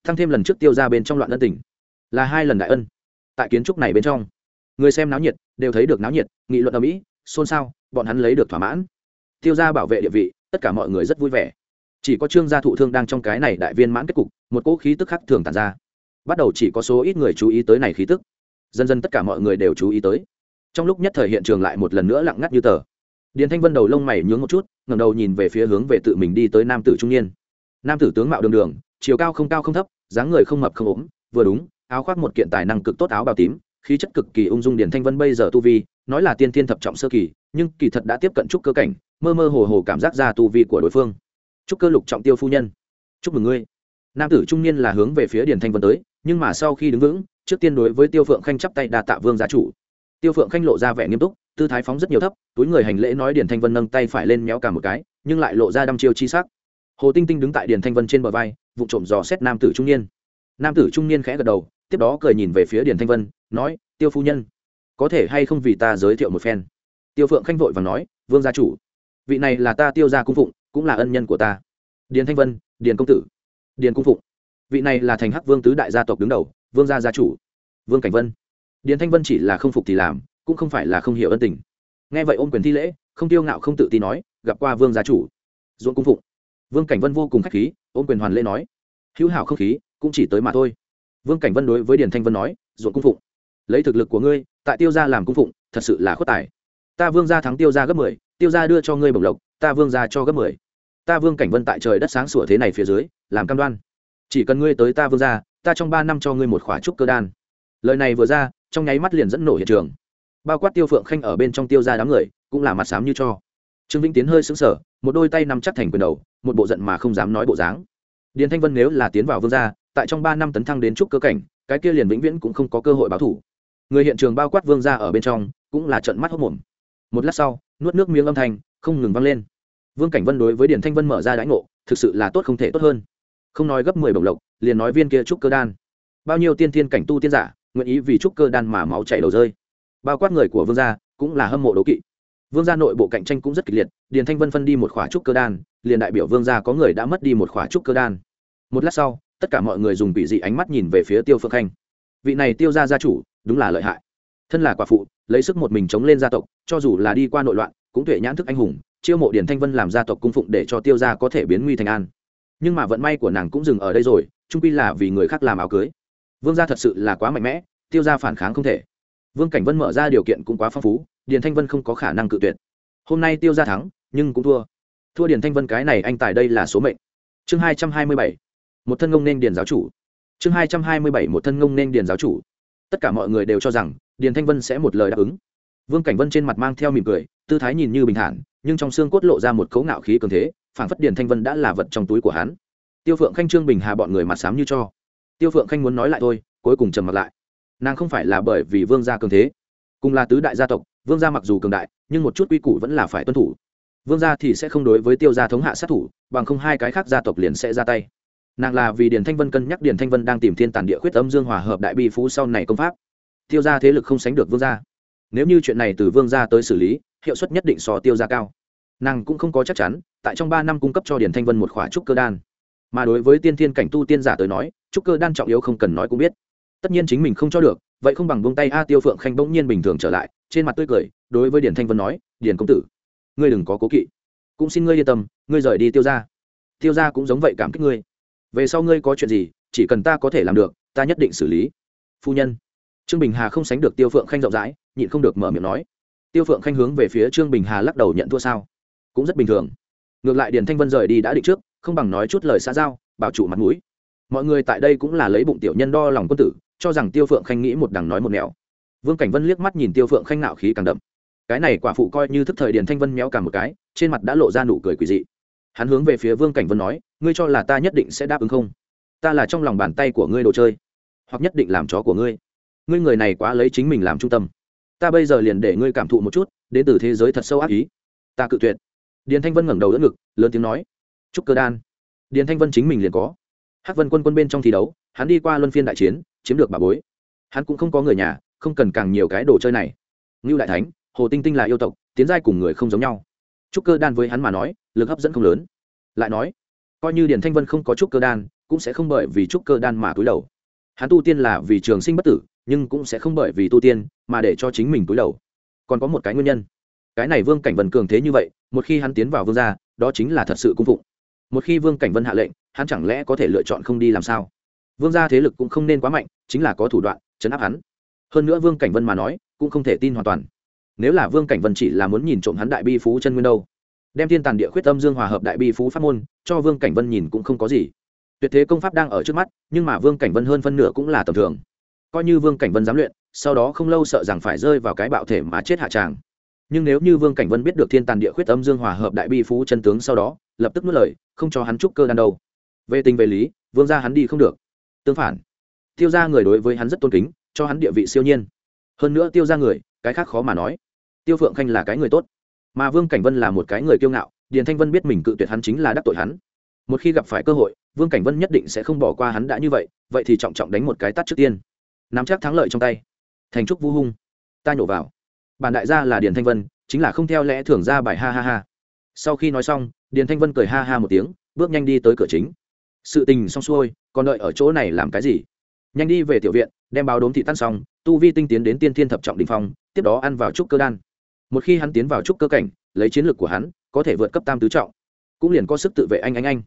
Thăng thêm lần trước tiêu ra bên trong loạn ân tình, là hai lần đại ân. Tại kiến trúc này bên trong, người xem náo nhiệt, đều thấy được náo nhiệt, nghị luận ở mỹ xôn xao, bọn hắn lấy được thỏa mãn tiêu gia bảo vệ địa vị, tất cả mọi người rất vui vẻ. Chỉ có trương gia thụ thương đang trong cái này đại viên mãn kết cục, một cỗ khí tức khắc thường tàn ra. Bắt đầu chỉ có số ít người chú ý tới này khí tức. Dần dần tất cả mọi người đều chú ý tới. Trong lúc nhất thời hiện trường lại một lần nữa lặng ngắt như tờ. Điền thanh vân đầu lông mày nhướng một chút, ngẩng đầu nhìn về phía hướng về tự mình đi tới nam tử trung niên. Nam tử tướng mạo đường đường, chiều cao không cao không thấp, dáng người không mập không ốm, vừa đúng, áo khoác một kiện tài năng cực tốt áo bào tím, khí chất cực kỳ ung dung điển thanh vân bây giờ tu vi, nói là tiên thiên thập trọng sơ kỳ, nhưng kỳ thật đã tiếp cận trúc cơ cảnh mơ mơ hồ hồ cảm giác ra tu vi của đối phương. Chúc cơ lục trọng tiêu phu nhân. Chúc mừng ngươi. Nam tử trung niên là hướng về phía Điền thanh vân tới, nhưng mà sau khi đứng vững, trước tiên đối với tiêu phượng khanh chắp tay đà tạ vương gia chủ. Tiêu phượng khanh lộ ra vẻ nghiêm túc, tư thái phóng rất nhiều thấp, túi người hành lễ nói Điền thanh vân nâng tay phải lên méo cả một cái, nhưng lại lộ ra đăm chiêu chi sắc. Hồ tinh tinh đứng tại điền thanh vân trên bờ vai vụ trộm dò xét nam tử trung niên. Nam tử trung niên khẽ gật đầu, tiếp đó cười nhìn về phía điền thanh vân, nói, tiêu phu nhân, có thể hay không vì ta giới thiệu một phen? Tiêu phượng khanh vội và nói, vương gia chủ vị này là ta tiêu gia cung phụng, cũng là ân nhân của ta. Điền thanh vân, điền công tử. Điền cung phụng. Vị này là thành hắc vương tứ đại gia tộc đứng đầu, vương gia gia chủ. Vương cảnh vân. Điền thanh vân chỉ là không phục thì làm, cũng không phải là không hiểu ân tình. Nghe vậy ôm quyền thi lễ, không tiêu ngạo không tự tin nói, gặp qua vương gia chủ. Dũng cung phụng. Vương cảnh vân vô cùng k h á c h khí, ôm quyền hoàn lễ nói. Hữu hảo không khí, cũng chỉ tới mà thôi. Vương cảnh vân đối với điền thanh vân nói dũng cung phụng, lấy thực lực của ngươi, tại tiêu gia làm cung phụng, thật sự là khuất tài ta vương gia thắng tiêu gia gấp mười, tiêu gia đưa cho ngươi bổng lộc, ta vương gia cho gấp mười. Ta vương cảnh vân tại trời đất sáng sủa thế này phía dưới, làm cam đoan. Chỉ cần ngươi tới ta vương gia, ta trong ba năm cho ngươi một khỏa trúc cơ đan. Lời này vừa ra, trong nháy mắt liền dẫn nổ hiện trường. Bao quát tiêu phượng khanh ở bên trong tiêu gia đám người, cũng là mặt sám như cho. Trương vĩnh tiến hơi xứng sở một đôi tay nắm chắc thành quyền đầu, một bộ giận mà không dám nói bộ dáng. Điền thanh vân nếu là tiến vào vương gia, tại trong ba năm tấn thăng đến trúc cơ cảnh, cái kia liền vĩnh viễn cũng không có cơ hội báo thủ. Người hiện trường bao quát vương gia ở bên trong, cũng là trận mắt hốc mồm một lát sau, nuốt nước miếng âm thanh, không ngừng vang lên. Vương cảnh vân đối với điển thanh vân mở ra đãi ngộ, thực sự là tốt không thể tốt hơn. Không nói gấp mười bổng lộc, liền nói viên kia trúc cơ đan. Bao nhiêu tiên thiên cảnh tu tiên giả, nguyện ý vì trúc cơ đan mà máu chảy đầu rơi. Bao quát người của vương gia, cũng là hâm mộ đấu kỵ. Vương gia nội bộ cạnh tranh cũng rất kịch liệt, điền thanh vân phân đi một khỏa trúc cơ đan, liền đại biểu vương gia có người đã mất đi một khỏa trúc cơ đan. Một lát sau, tất cả mọi người dùng bị dị ánh mắt nhìn về phía tiêu phượng khanh. Vị này tiêu gia gia chủ, đúng là lợi hại thân là quả phụ, lấy sức một mình chống lên gia tộc, cho dù là đi qua nội loạn, cũng tuệ nhãn thức anh hùng, chiêu mộ điền thanh vân làm gia tộc cung phụng để cho tiêu gia có thể biến nguy thành an. Nhưng mà vận may của nàng cũng dừng ở đây rồi trung pi là vì người khác làm áo cưới. Vương gia thật sự là quá mạnh mẽ, tiêu gia phản kháng không thể. Vương cảnh vân mở ra điều kiện cũng quá phong phú, điền thanh vân không có khả năng cự tuyệt. Hôm nay tiêu gia thắng, nhưng cũng thua. Thua điền thanh vân cái này anh tài đây là số mệnh. Chương hai trăm hai mươi bảy, một thân ngông nên điền giáo chủ. Chương hai trăm hai mươi bảy, một thân ngông nên điền giáo chủ. Tất cả mọi người đều cho rằng điền thanh vân sẽ một lời đáp ứng. Vương cảnh vân trên mặt mang theo mỉm cười, tư thái nhìn như bình thản, nhưng trong xương cốt lộ ra một cấu ngạo khí cường thế, phảng phất điền thanh vân đã là vật trong túi của hắn. Tiêu phượng khanh, trương bình hà bọn người mặt sám như cho. Tiêu phượng khanh muốn nói lại thôi, cuối cùng trầm mặt lại. Nàng không phải là bởi vì vương gia cường thế. Cùng là tứ đại gia tộc, vương gia mặc dù cường đại, nhưng một chút quy củ vẫn là phải tuân thủ. Vương gia thì sẽ không đối với tiêu gia thống hạ sát thủ, bằng không hai cái khác gia tộc liền sẽ ra tay. Nàng là vì điền thanh vân cân nhắc điền thanh vân đang tìm thiên tàn địa khuyết âm dương hòa hợp đại bi phú sau này công pháp tiêu gia thế lực không sánh được vương gia. Nếu như chuyện này từ vương gia tới xử lý, hiệu suất nhất định so tiêu gia cao. Nàng cũng không có chắc chắn, tại trong ba năm cung cấp cho điền thanh vân một khỏa trúc cơ đan. Mà đối với tiên thiên cảnh tu tiên giả tới nói, trúc cơ đan trọng yếu không cần nói cũng biết. Tất nhiên chính mình không cho được, vậy không bằng buông tay a tiêu phượng khanh bỗng nhiên bình thường trở lại, trên mặt tươi cười, đối với điền thanh vân nói, điền công tử, ngươi đừng có cố kỵ. Cũng xin ngươi yên tâm, ngươi rời đi tiêu ra tiêu ra cũng giống vậy cảm kích ngươi. Về sau ngươi có chuyện gì, chỉ cần ta có thể làm được, ta nhất định xử lý. Phu nhân trương bình hà không sánh được tiêu phượng khanh rộng rãi, nhịn không được mở miệng nói. Tiêu phượng khanh hướng về phía trương bình hà lắc đầu nhận thua sao? Cũng rất bình thường. Ngược lại điền thanh vân rời đi đã định trước, không bằng nói chút lời xã giao, bảo chủ mặt mũi. Mọi người tại đây cũng là lấy bụng tiểu nhân đo lòng quân tử, cho rằng tiêu phượng khanh nghĩ một đằng nói một nẻo. Vương cảnh vân liếc mắt nhìn tiêu phượng khanh nạo khí càng đậm. Cái này quả phụ coi như thức thời điền thanh vân méo cả một cái, trên mặt đã lộ ra nụ cười quỳ dị. Hắn hướng về phía vương cảnh vân nói, ngươi cho là ta nhất định sẽ đáp ứng không? Ta là trong lòng bàn tay của ngươi đồ chơi, hoặc nhất định làm chó của ngươi ngươi người này quá lấy chính mình làm trung tâm. Ta bây giờ liền để ngươi cảm thụ một chút, đến từ thế giới thật sâu ác ý. Ta cự tuyệt. Điền thanh vân ngẩng đầu đỡ ngực, lớn tiếng nói, chúc cơ đan. Điền thanh vân chính mình liền có. Hắc vân quân quân bên trong thi đấu, hắn đi qua luân phiên đại chiến, chiếm được bà bối. Hắn cũng không có người nhà, không cần càng nhiều cái đồ chơi này. Ngưu đại thánh, hồ tinh tinh là yêu tộc, tiến giai cùng người không giống nhau. Trúc cơ đan với hắn mà nói, lực hấp dẫn không lớn. Lại nói, coi như điền thanh vân không có trúc cơ đan, cũng sẽ không bởi vì trúc cơ đan mà cúi đầu. Hắn tu tiên là vì trường sinh bất tử nhưng cũng sẽ không bởi vì tu tiên mà để cho chính mình túi đầu. Còn có một cái nguyên nhân. Cái này vương cảnh vân cường thế như vậy, một khi hắn tiến vào vương gia, đó chính là thật sự cung phụng. Một khi vương cảnh vân hạ lệnh, hắn chẳng lẽ có thể lựa chọn không đi làm sao? Vương gia thế lực cũng không nên quá mạnh, chính là có thủ đoạn, chấn áp hắn. Hơn nữa vương cảnh vân mà nói, cũng không thể tin hoàn toàn. Nếu là vương cảnh vân chỉ là muốn nhìn trộm hắn đại bi phú chân nguyên đâu, đem thiên tàn địa khuyết tâm dương hòa hợp đại bi phú pháp môn, cho vương cảnh vân nhìn cũng không có gì. Tuyệt thế công pháp đang ở trước mắt, nhưng mà vương cảnh vân hơn phân nửa cũng là tầm thường coi như vương cảnh vân dám luyện, sau đó không lâu sợ rằng phải rơi vào cái bạo thể mà chết hạ tràng. Nhưng nếu như vương cảnh vân biết được thiên tàn địa khuyết âm dương hòa hợp đại bi phú chân tướng sau đó, lập tức nuốt lời, không cho hắn trúc cơ đan đâu. Về tình về lý, vương gia hắn đi không được. Tương phản, tiêu ra người đối với hắn rất tôn kính, cho hắn địa vị siêu nhiên. Hơn nữa tiêu ra người, cái khác khó mà nói. Tiêu phượng khanh là cái người tốt, mà vương cảnh vân là một cái người kiêu ngạo, điền thanh vân biết mình cự tuyệt hắn chính là đắc tội hắn. Một khi gặp phải cơ hội, vương cảnh vân nhất định sẽ không bỏ qua hắn đã như vậy vậy thì trọng trọng đánh một cái tắt trước tiên nắm chắc thắng lợi trong tay. Thành trúc vũ hung. Ta nhổ vào. Bản đại gia là điền thanh vân, chính là không theo lẽ thưởng ra bài ha ha ha. Sau khi nói xong, điền thanh vân cười ha ha một tiếng, bước nhanh đi tới cửa chính. Sự tình xong xuôi, còn đợi ở chỗ này làm cái gì? Nhanh đi về tiểu viện, đem báo đốm thị tan xong, tu vi tinh tiến đến tiên thiên thập trọng đình phong, tiếp đó ăn vào trúc cơ đan. Một khi hắn tiến vào trúc cơ cảnh, lấy chiến lược của hắn, có thể vượt cấp tam tứ trọng. Cũng liền có sức tự vệ anh anh anh.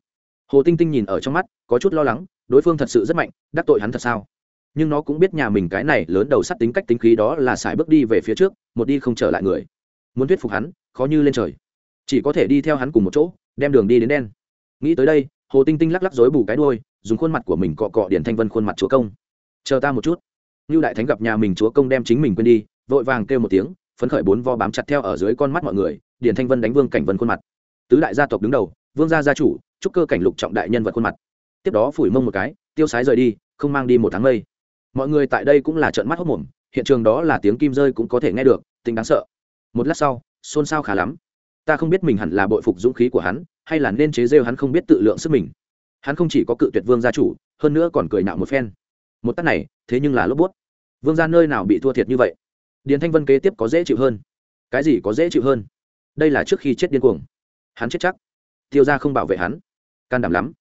Hồ tinh tinh nhìn ở trong mắt, có chút lo lắng, đối phương thật sự rất mạnh, đắc tội hắn thật sao? Nhưng nó cũng biết nhà mình cái này lớn đầu sắt tính cách tính khí đó là xài bước đi về phía trước, một đi không trở lại người. Muốn thuyết phục hắn, khó như lên trời. Chỉ có thể đi theo hắn cùng một chỗ, đem đường đi đến đen. Nghĩ tới đây, hồ tinh tinh lắc lắc dối bù cái đôi dùng khuôn mặt của mình cọ cọ điển thanh vân khuôn mặt chúa công. Chờ ta một chút. Như đại thánh gặp nhà mình chúa công đem chính mình quên đi, vội vàng kêu một tiếng, phấn khởi bốn vo bám chặt theo ở dưới con mắt mọi người, điển thanh vân đánh vương cảnh vân khuôn mặt. Tứ đại gia tộc đứng đầu, vương gia gia chủ, trúc cơ cảnh lục trọng đại nhân vật khuôn mặt. Tiếp đó phủi mông một cái, tiêu sái rời đi, không mang đi một tháng mây mọi người tại đây cũng là trợn mắt hốc mồm, hiện trường đó là tiếng kim rơi cũng có thể nghe được, tính đáng sợ. Một lát sau, xôn xao khá lắm. Ta không biết mình hẳn là bội phục dũng khí của hắn, hay là nên chế rêu hắn không biết tự lượng sức mình. Hắn không chỉ có cự tuyệt vương gia chủ, hơn nữa còn cười nạo một phen. Một tắt này, thế nhưng là lốp bút. Vương gia nơi nào bị thua thiệt như vậy? Điền thanh vân kế tiếp có dễ chịu hơn. Cái gì có dễ chịu hơn? Đây là trước khi chết điên cuồng. Hắn chết chắc. Tiêu gia không bảo vệ hắn. Can đảm lắm.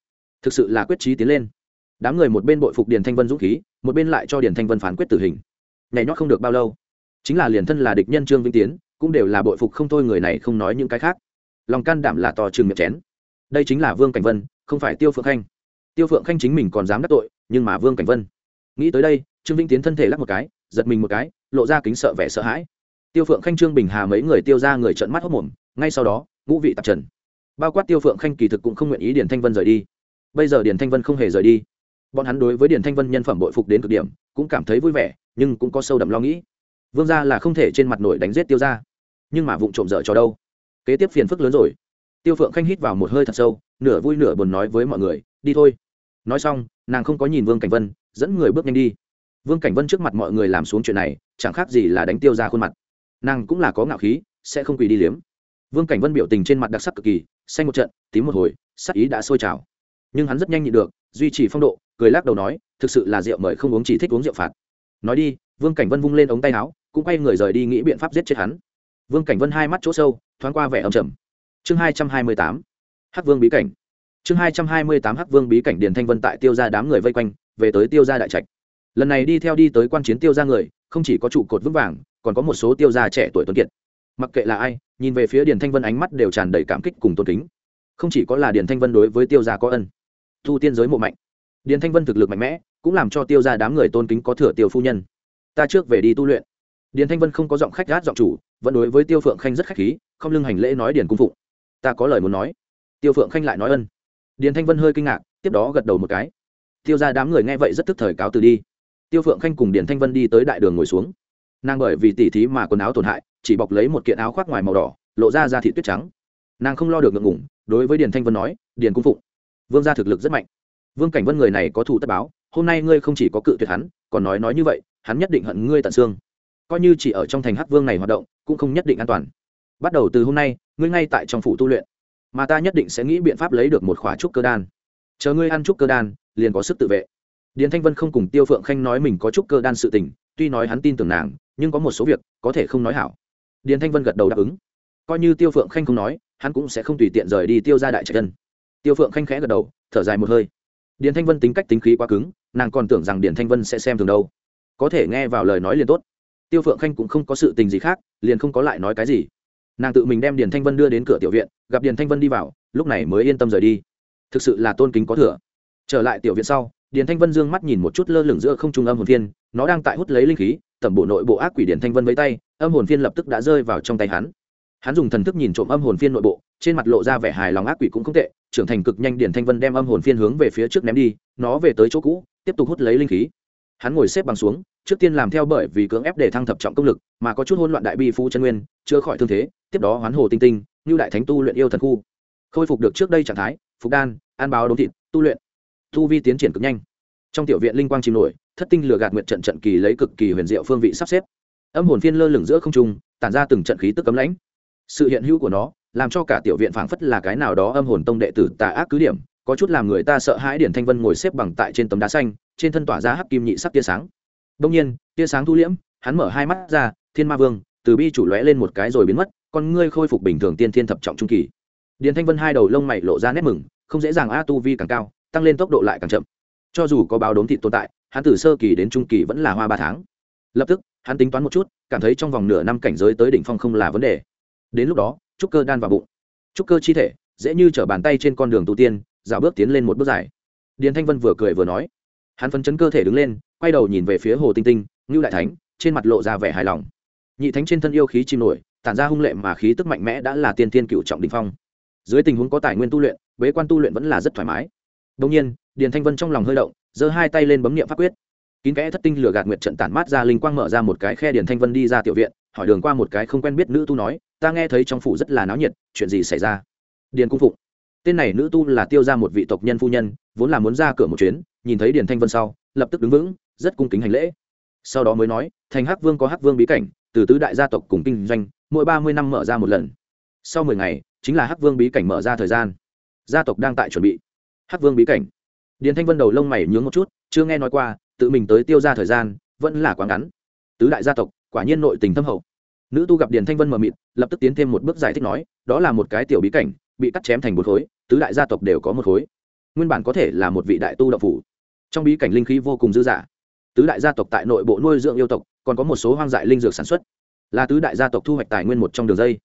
Thực sự là quyết trí tiến lên. Đám người một bên bội phục điền thanh vân dũng khí một bên lại cho điền thanh vân phán quyết tử hình nhảy nhót không được bao lâu chính là liền thân là địch nhân trương vĩnh tiến cũng đều là bội phục không thôi người này không nói những cái khác lòng can đảm là to trường miệng chén đây chính là vương cảnh vân không phải tiêu phượng khanh tiêu phượng khanh chính mình còn dám đắc tội nhưng mà vương cảnh vân nghĩ tới đây trương vĩnh tiến thân thể lắc một cái giật mình một cái lộ ra kính sợ vẻ sợ hãi tiêu phượng khanh trương bình hà mấy người tiêu ra người trợn mắt hốc mồm ngay sau đó ngũ vị tạp trần bao quát tiêu phượng khanh kỳ thực cũng không nguyện ý điền thanh vân rời đi bây giờ điền thanh vân không hề rời đi bọn hắn đối với điền thanh vân nhân phẩm bội phục đến cực điểm, cũng cảm thấy vui vẻ, nhưng cũng có sâu đậm lo nghĩ. Vương gia là không thể trên mặt nổi đánh giết tiêu ra nhưng mà vụng trộm dở cho đâu? Kế tiếp phiền phức lớn rồi. Tiêu phượng khanh hít vào một hơi thật sâu, nửa vui nửa buồn nói với mọi người, đi thôi. Nói xong, nàng không có nhìn vương cảnh vân, dẫn người bước nhanh đi. Vương cảnh vân trước mặt mọi người làm xuống chuyện này, chẳng khác gì là đánh tiêu ra khuôn mặt. Nàng cũng là có ngạo khí, sẽ không quỳ đi liếm. Vương cảnh vân biểu tình trên mặt đặc sắc cực kỳ, xanh một trận, tím một hồi, sắc ý đã sôi trào. Nhưng hắn rất nhanh nhịn được duy trì phong độ, cười lắc đầu nói, thực sự là rượu mời không uống chỉ thích uống rượu phạt. Nói đi, vương cảnh vân vung lên ống tay áo, cũng quay người rời đi nghĩ biện pháp giết chết hắn. Vương cảnh vân hai mắt chỗ sâu, thoáng qua vẻ âm trầm. Chương hai trăm hai mươi tám, hắc vương bí cảnh. Chương hai trăm hai mươi tám, hắc vương bí cảnh điền thanh vân tại tiêu ra đám người vây quanh, về tới tiêu gia đại trạch. Lần này đi theo đi tới quan chiến tiêu gia người, không chỉ có trụ cột vững vàng, còn có một số tiêu gia trẻ tuổi tuấn kiệt. Mặc kệ là ai, nhìn về phía điền thanh vân ánh mắt đều tràn đầy cảm kích cùng tôn kính. Không chỉ có là điền thanh vân đối với tiêu gia có ân thu tiên giới mộ mạnh. Điền thanh vân thực lực mạnh mẽ, cũng làm cho tiêu gia đám người tôn kính có thừa tiêu phu nhân. Ta trước về đi tu luyện. Điền thanh vân không có giọng khách gát giọng chủ, vẫn đối với tiêu phượng khanh rất khách khí, không lưng hành lễ nói điền cung phụng. Ta có lời muốn nói. Tiêu phượng khanh lại nói ân. Điền thanh vân hơi kinh ngạc, tiếp đó gật đầu một cái. Tiêu ra đám người nghe vậy rất tức thời cáo từ đi. Tiêu phượng khanh cùng điền thanh vân đi tới đại đường ngồi xuống. Nàng bởi vì tỉ thí mà quần áo tổn hại, chỉ bọc lấy một kiện áo khoác ngoài màu đỏ, lộ ra ra thị tuyết trắng. Nàng không lo được ngượng ngủng đối với điền thanh vân nói, điền cung phụng vương gia thực lực rất mạnh. Vương cảnh vân người này có thủ tất báo, hôm nay ngươi không chỉ có cự tuyệt hắn, còn nói nói như vậy, hắn nhất định hận ngươi tận xương. Coi như chỉ ở trong thành hắc vương này hoạt động, cũng không nhất định an toàn. Bắt đầu từ hôm nay, ngươi ngay tại trong phủ tu luyện, mà ta nhất định sẽ nghĩ biện pháp lấy được một khóa trúc cơ đan. Chờ ngươi ăn trúc cơ đan, liền có sức tự vệ. Điền thanh vân không cùng tiêu phượng khanh nói mình có trúc cơ đan sự tình, tuy nói hắn tin tưởng nàng, nhưng có một số việc, có thể không nói hảo. Điền thanh vân gật đầu đáp ứng. Coi như tiêu phượng khanh không nói, hắn cũng sẽ không tùy tiện rời đi tiêu ra đại trạch dân tiêu phượng khanh khẽ gật đầu, thở dài một hơi. Điền thanh vân tính cách tính khí quá cứng, nàng còn tưởng rằng điền thanh vân sẽ xem thường đâu. Có thể nghe vào lời nói liền tốt. Tiêu phượng khanh cũng không có sự tình gì khác, liền không có lại nói cái gì. Nàng tự mình đem điền thanh vân đưa đến cửa tiểu viện, gặp điền thanh vân đi vào, lúc này mới yên tâm rời đi. Thực sự là tôn kính có thừa. Trở lại tiểu viện sau, điền thanh vân dương mắt nhìn một chút lơ lửng giữa không trung âm hồn phiên, nó đang tại hút lấy linh khí, tẩm bộ nội bộ ác quỷ điền thanh vân với tay, âm hồn phiên lập tức đã rơi vào trong tay hắn hắn dùng thần thức nhìn trộm âm hồn phiên nội bộ, trên mặt lộ ra vẻ hài lòng ác quỷ cũng không tệ, trưởng thành cực nhanh điền thanh vân đem âm hồn phiên hướng về phía trước ném đi, nó về tới chỗ cũ, tiếp tục hút lấy linh khí. Hắn ngồi xếp bằng xuống, trước tiên làm theo bởi vì cưỡng ép để thăng thập trọng công lực, mà có chút hỗn loạn đại bi phu chân nguyên, chữa khỏi thương thế, tiếp đó hoán hồ tinh tinh, như đại thánh tu luyện yêu thần khu. Khôi phục được trước đây trạng thái, phục đan, an báo đống thịt, tu luyện. Tu vi tiến triển cực nhanh. Trong tiểu viện linh quang chìm nổi, thất tinh lừa gạt nguyện trận trận kỳ lấy cực kỳ huyền diệu phương vị sắp xếp. Âm hồn phiên lơ lửng giữa không trung, tản ra từng trận khí tức cấm lãnh sự hiện hữu của nó, làm cho cả tiểu viện phảng phất là cái nào đó âm hồn tông đệ tử tà ác cứ điểm, có chút làm người ta sợ hãi điển thanh vân ngồi xếp bằng tại trên tấm đá xanh, trên thân tỏa ra hắc kim nhị sắc tia sáng. Đông nhiên, tia sáng thu liễm, hắn mở hai mắt ra, thiên ma vương, từ bi chủ lóe lên một cái rồi biến mất, con ngươi khôi phục bình thường tiên thiên thập trọng trung kỳ. Điền thanh vân hai đầu lông mày lộ ra nét mừng, không dễ dàng a tu vi càng cao, tăng lên tốc độ lại càng chậm. Cho dù có báo đốm thịt tồn tại, hắn từ sơ kỳ đến trung kỳ vẫn là hoa ba tháng. Lập tức, hắn tính toán một chút, cảm thấy trong vòng nửa năm cảnh giới tới đỉnh phong không là vấn đề đến lúc đó, trúc cơ đan vào bụng. Trúc cơ chi thể, dễ như trở bàn tay trên con đường tu tiên, dạo bước tiến lên một bước dài. Điền thanh vân vừa cười vừa nói. Hắn phấn chấn cơ thể đứng lên, quay đầu nhìn về phía hồ tinh tinh, ngưu đại thánh, trên mặt lộ ra vẻ hài lòng. Nhị thánh trên thân yêu khí chìm nổi, tản ra hung lệ mà khí tức mạnh mẽ đã là tiên tiên cựu trọng đình phong. Dưới tình huống có tài nguyên tu luyện, bế quan tu luyện vẫn là rất thoải mái. Đông nhiên, điền thanh vân trong lòng hơi động, giơ hai tay lên bấm nghiệm pháp quyết. Kín kẽ thất tinh lửa gạt nguyệt trận tản mát ra linh quang mở ra một cái khe điền thanh vân đi ra tiểu viện hỏi đường qua một cái không quen biết nữ tu nói, ta nghe thấy trong phủ rất là náo nhiệt, chuyện gì xảy ra? Điền cung phụng. Tên này nữ tu là tiêu ra một vị tộc nhân phu nhân, vốn là muốn ra cửa một chuyến, nhìn thấy điền thanh vân sau, lập tức đứng vững, rất cung kính hành lễ. Sau đó mới nói, thành hắc vương có hắc vương bí cảnh, từ tứ đại gia tộc cùng kinh doanh, mỗi ba mươi năm mở ra một lần. Sau mười ngày, chính là hắc vương bí cảnh mở ra thời gian. Gia tộc đang tại chuẩn bị. Hắc vương bí cảnh. Điền thanh vân đầu lông mày nhướng một chút, chưa nghe nói qua, tự mình tới tiêu ra thời gian, vẫn là quá ngắn. Tứ đại gia tộc, quả nhiên nội tình thâm hậu nữ tu gặp điền thanh vân mờ mịt, lập tức tiến thêm một bước giải thích nói, đó là một cái tiểu bí cảnh, bị cắt chém thành một khối, tứ đại gia tộc đều có một khối. Nguyên bản có thể là một vị đại tu đậu phủ. Trong bí cảnh linh khí vô cùng dư dả. Tứ đại gia tộc tại nội bộ nuôi dưỡng yêu tộc, còn có một số hoang dại linh dược sản xuất. Là tứ đại gia tộc thu hoạch tài nguyên một trong đường dây.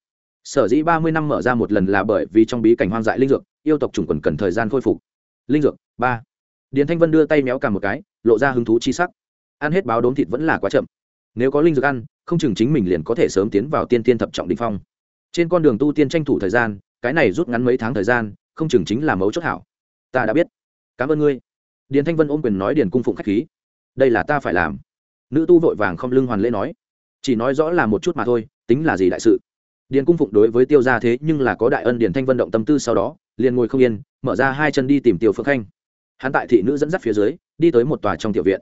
Sở dĩ ba mươi năm mở ra một lần là bởi vì trong bí cảnh hoang dại linh dược, yêu tộc chủng quần cần thời gian khôi phục. Linh dược, ba. Điền thanh vân đưa tay méo cả một cái, lộ ra hứng thú chi sắc. Ăn hết báo đốm thịt vẫn là quá chậm. Nếu có linh dược ăn không chừng chính mình liền có thể sớm tiến vào tiên tiên thập trọng đình phong. Trên con đường tu tiên tranh thủ thời gian, cái này rút ngắn mấy tháng thời gian, không chừng chính là mấu chốt hảo. Ta đã biết. Cảm ơn ngươi. Điền thanh vân ôm quyền nói điền cung phụng khách khí. Đây là ta phải làm. Nữ tu vội vàng không lưng hoàn lễ nói. Chỉ nói rõ là một chút mà thôi, tính là gì đại sự. Điền cung phụng đối với tiêu gia thế nhưng là có đại ân điền thanh vân động tâm tư sau đó, liền ngồi không yên, mở ra hai chân đi tìm tiêu phượng khanh. Hắn tại thị nữ dẫn dắt phía dưới, đi tới một tòa trong tiểu viện.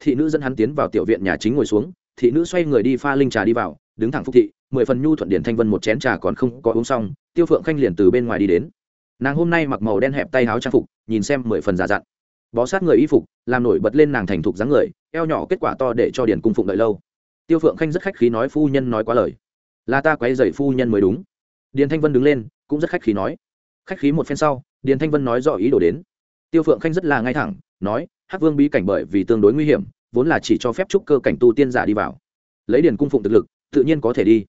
Thị nữ dẫn hắn tiến vào tiểu viện nhà chính ngồi xuống thị nữ xoay người đi pha linh trà đi vào, đứng thẳng phúc thị, mười phần nhu thuận điện thanh vân một chén trà còn không có uống xong, tiêu phượng khanh liền từ bên ngoài đi đến. Nàng hôm nay mặc màu đen hẹp tay áo trang phục, nhìn xem mười phần già dặn. Bó sát người y phục, làm nổi bật lên nàng thành thục dáng người, eo nhỏ kết quả to để cho điện cung phụng đợi lâu. Tiêu phượng khanh rất khách khí nói phu nhân nói quá lời. Là ta quấy dậy phu nhân mới đúng. Điền thanh vân đứng lên, cũng rất khách khí nói. Khách khí một phen sau, điền thanh vân nói rõ ý đồ đến. Tiêu phượng khanh rất là ngay thẳng, nói, hắc vương bí cảnh bởi vì tương đối nguy hiểm vốn là chỉ cho phép trúc cơ cảnh tu tiên giả đi vào. Lấy điền cung phụng thực lực, tự nhiên có thể đi.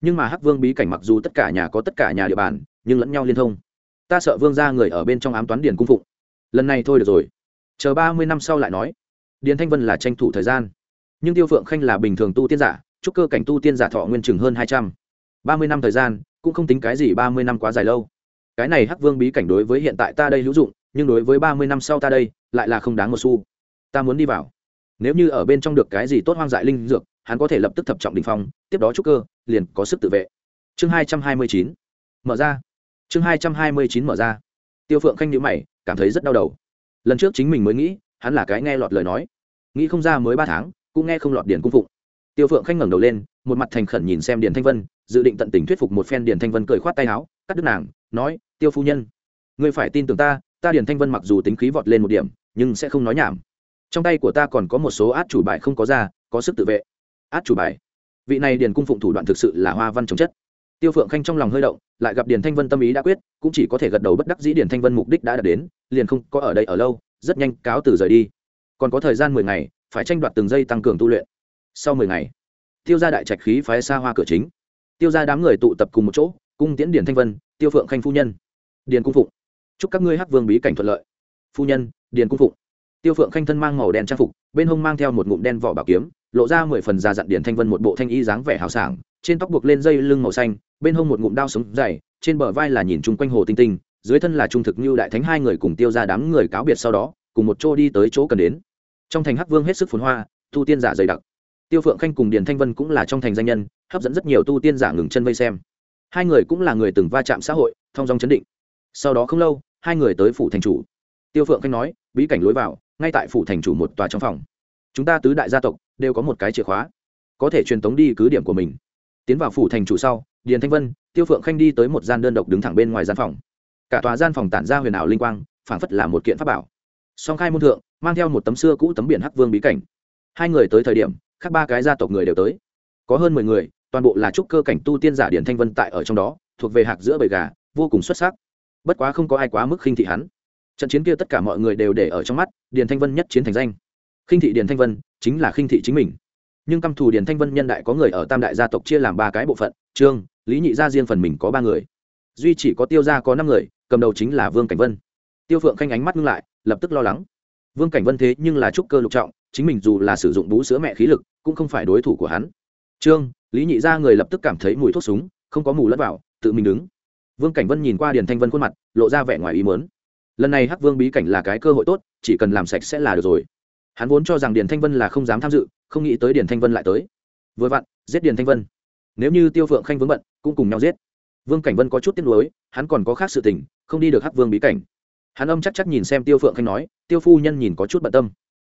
Nhưng mà hắc vương bí cảnh mặc dù tất cả nhà có tất cả nhà địa bàn, nhưng lẫn nhau liên thông. Ta sợ vương ra người ở bên trong ám toán điền cung phụng. Lần này thôi được rồi. Chờ ba mươi năm sau lại nói. Điền thanh vân là tranh thủ thời gian. Nhưng tiêu phượng khanh là bình thường tu tiên giả, trúc cơ cảnh tu tiên giả thọ nguyên chừng hơn hai trăm. Ba mươi năm thời gian, cũng không tính cái gì ba mươi năm quá dài lâu. Cái này hắc vương bí cảnh đối với hiện tại ta đây hữu dụng, nhưng đối với ba mươi năm sau ta đây, lại là không đáng một xu. Ta muốn đi vào nếu như ở bên trong được cái gì tốt hoang dại linh dược, hắn có thể lập tức thập trọng đình phong, tiếp đó trúc cơ, liền có sức tự vệ. Chương hai trăm hai mươi chín. Mở ra. Chương hai trăm hai mươi chín mở ra. Tiêu phượng khanh nhữ mày, cảm thấy rất đau đầu. Lần trước chính mình mới nghĩ, hắn là cái nghe lọt lời nói. Nghĩ không ra mới ba tháng, cũng nghe không lọt điền cung phụng. Tiêu phượng khanh ngẩng đầu lên, một mặt thành khẩn nhìn xem điền thanh vân, dự định tận tình thuyết phục một phen điền thanh vân cười khoát tay áo, cắt đứt nàng, nói, tiêu phu nhân, ngươi phải tin tưởng ta ta điền thanh vân mặc dù tính khí vọt lên một điểm, nhưng sẽ không nói nhảm trong tay của ta còn có một số át chủ bài không có ra, có sức tự vệ. Át chủ bài. Vị này điền cung phụng thủ đoạn thực sự là hoa văn trồng chất. Tiêu phượng khanh trong lòng hơi động, lại gặp điền thanh vân tâm ý đã quyết, cũng chỉ có thể gật đầu bất đắc dĩ điền thanh vân mục đích đã đạt đến, liền không có ở đây ở lâu, rất nhanh cáo từ rời đi. Còn có thời gian mười ngày, phải tranh đoạt từng giây tăng cường tu luyện. Sau mười ngày, tiêu ra đại trạch khí phái xa hoa cửa chính. Tiêu ra đám người tụ tập cùng một chỗ, cung tiễn điền thanh vân, tiêu phượng khanh phu nhân. Điền cung phụng. Chúc các ngươi hắc vương bí cảnh thuận lợi. Phu nhân, điền cung phụng tiêu phượng khanh thân mang màu đen trang phục, bên hông mang theo một ngụm đen vỏ bảo kiếm, lộ ra mười phần già dặn điển thanh vân một bộ thanh y dáng vẻ hào sảng, trên tóc buộc lên dây lưng màu xanh, bên hông một ngụm đao sống dày, trên bờ vai là nhìn chung quanh hồ tinh tinh, dưới thân là trung thực như đại thánh hai người cùng tiêu ra đám người cáo biệt sau đó, cùng một chỗ đi tới chỗ cần đến. Trong thành hắc vương hết sức phồn hoa, tu tiên giả dày đặc. Tiêu phượng khanh cùng điền thanh vân cũng là trong thành danh nhân, hấp dẫn rất nhiều tu tiên giả ngừng chân vây xem. Hai người cũng là người từng va chạm xã hội, thông dong chấn định. Sau đó không lâu, hai người tới phủ thành chủ. Tiêu phượng khanh nói, bí cảnh lối vào ngay tại phủ thành chủ một tòa trong phòng. Chúng ta tứ đại gia tộc đều có một cái chìa khóa, có thể truyền tống đi cứ điểm của mình. Tiến vào phủ thành chủ sau, điền thanh vân, tiêu phượng khanh đi tới một gian đơn độc đứng thẳng bên ngoài gian phòng. Cả tòa gian phòng tản ra huyền ảo linh quang, phảng phất là một kiện pháp bảo. Song khai môn thượng, mang theo một tấm xưa cũ tấm biển hắc vương bí cảnh. Hai người tới thời điểm, khác ba cái gia tộc người đều tới. Có hơn mười người, toàn bộ là trúc cơ cảnh tu tiên giả điển thanh vân tại ở trong đó, thuộc về hạc giữa bầy gà, vô cùng xuất sắc. Bất quá không có ai quá mức khinh thị hắn trận chiến kia tất cả mọi người đều để ở trong mắt, điền thanh vân nhất chiến thành danh. Khinh thị điền thanh vân chính là khinh thị chính mình. Nhưng căm thù điền thanh vân nhân đại có người ở tam đại gia tộc chia làm ba cái bộ phận, trương, lý nhị gia riêng phần mình có ba người. Duy chỉ có tiêu gia có năm người, cầm đầu chính là vương cảnh vân. Tiêu phượng khanh ánh mắt ngưng lại, lập tức lo lắng. Vương cảnh vân thế nhưng là trúc cơ lục trọng, chính mình dù là sử dụng bú sữa mẹ khí lực, cũng không phải đối thủ của hắn. Trương, lý nhị gia người lập tức cảm thấy mùi thuốc súng, không có mù lẫn vào, tự mình đứng. Vương cảnh vân nhìn qua điền thanh vân khuôn mặt, lộ ra vẻ ngoài ý mớn lần này hắc vương bí cảnh là cái cơ hội tốt, chỉ cần làm sạch sẽ là được rồi. Hắn vốn cho rằng điền thanh vân là không dám tham dự, không nghĩ tới điền thanh vân lại tới. Vừa vặn, giết điền thanh vân. Nếu như tiêu phượng khanh vướng bận, cũng cùng nhau giết. Vương cảnh vân có chút tiếc nuối, hắn còn có khác sự tình, không đi được hắc vương bí cảnh. Hắn âm chắc chắc nhìn xem tiêu phượng khanh nói, tiêu phu nhân nhìn có chút bận tâm.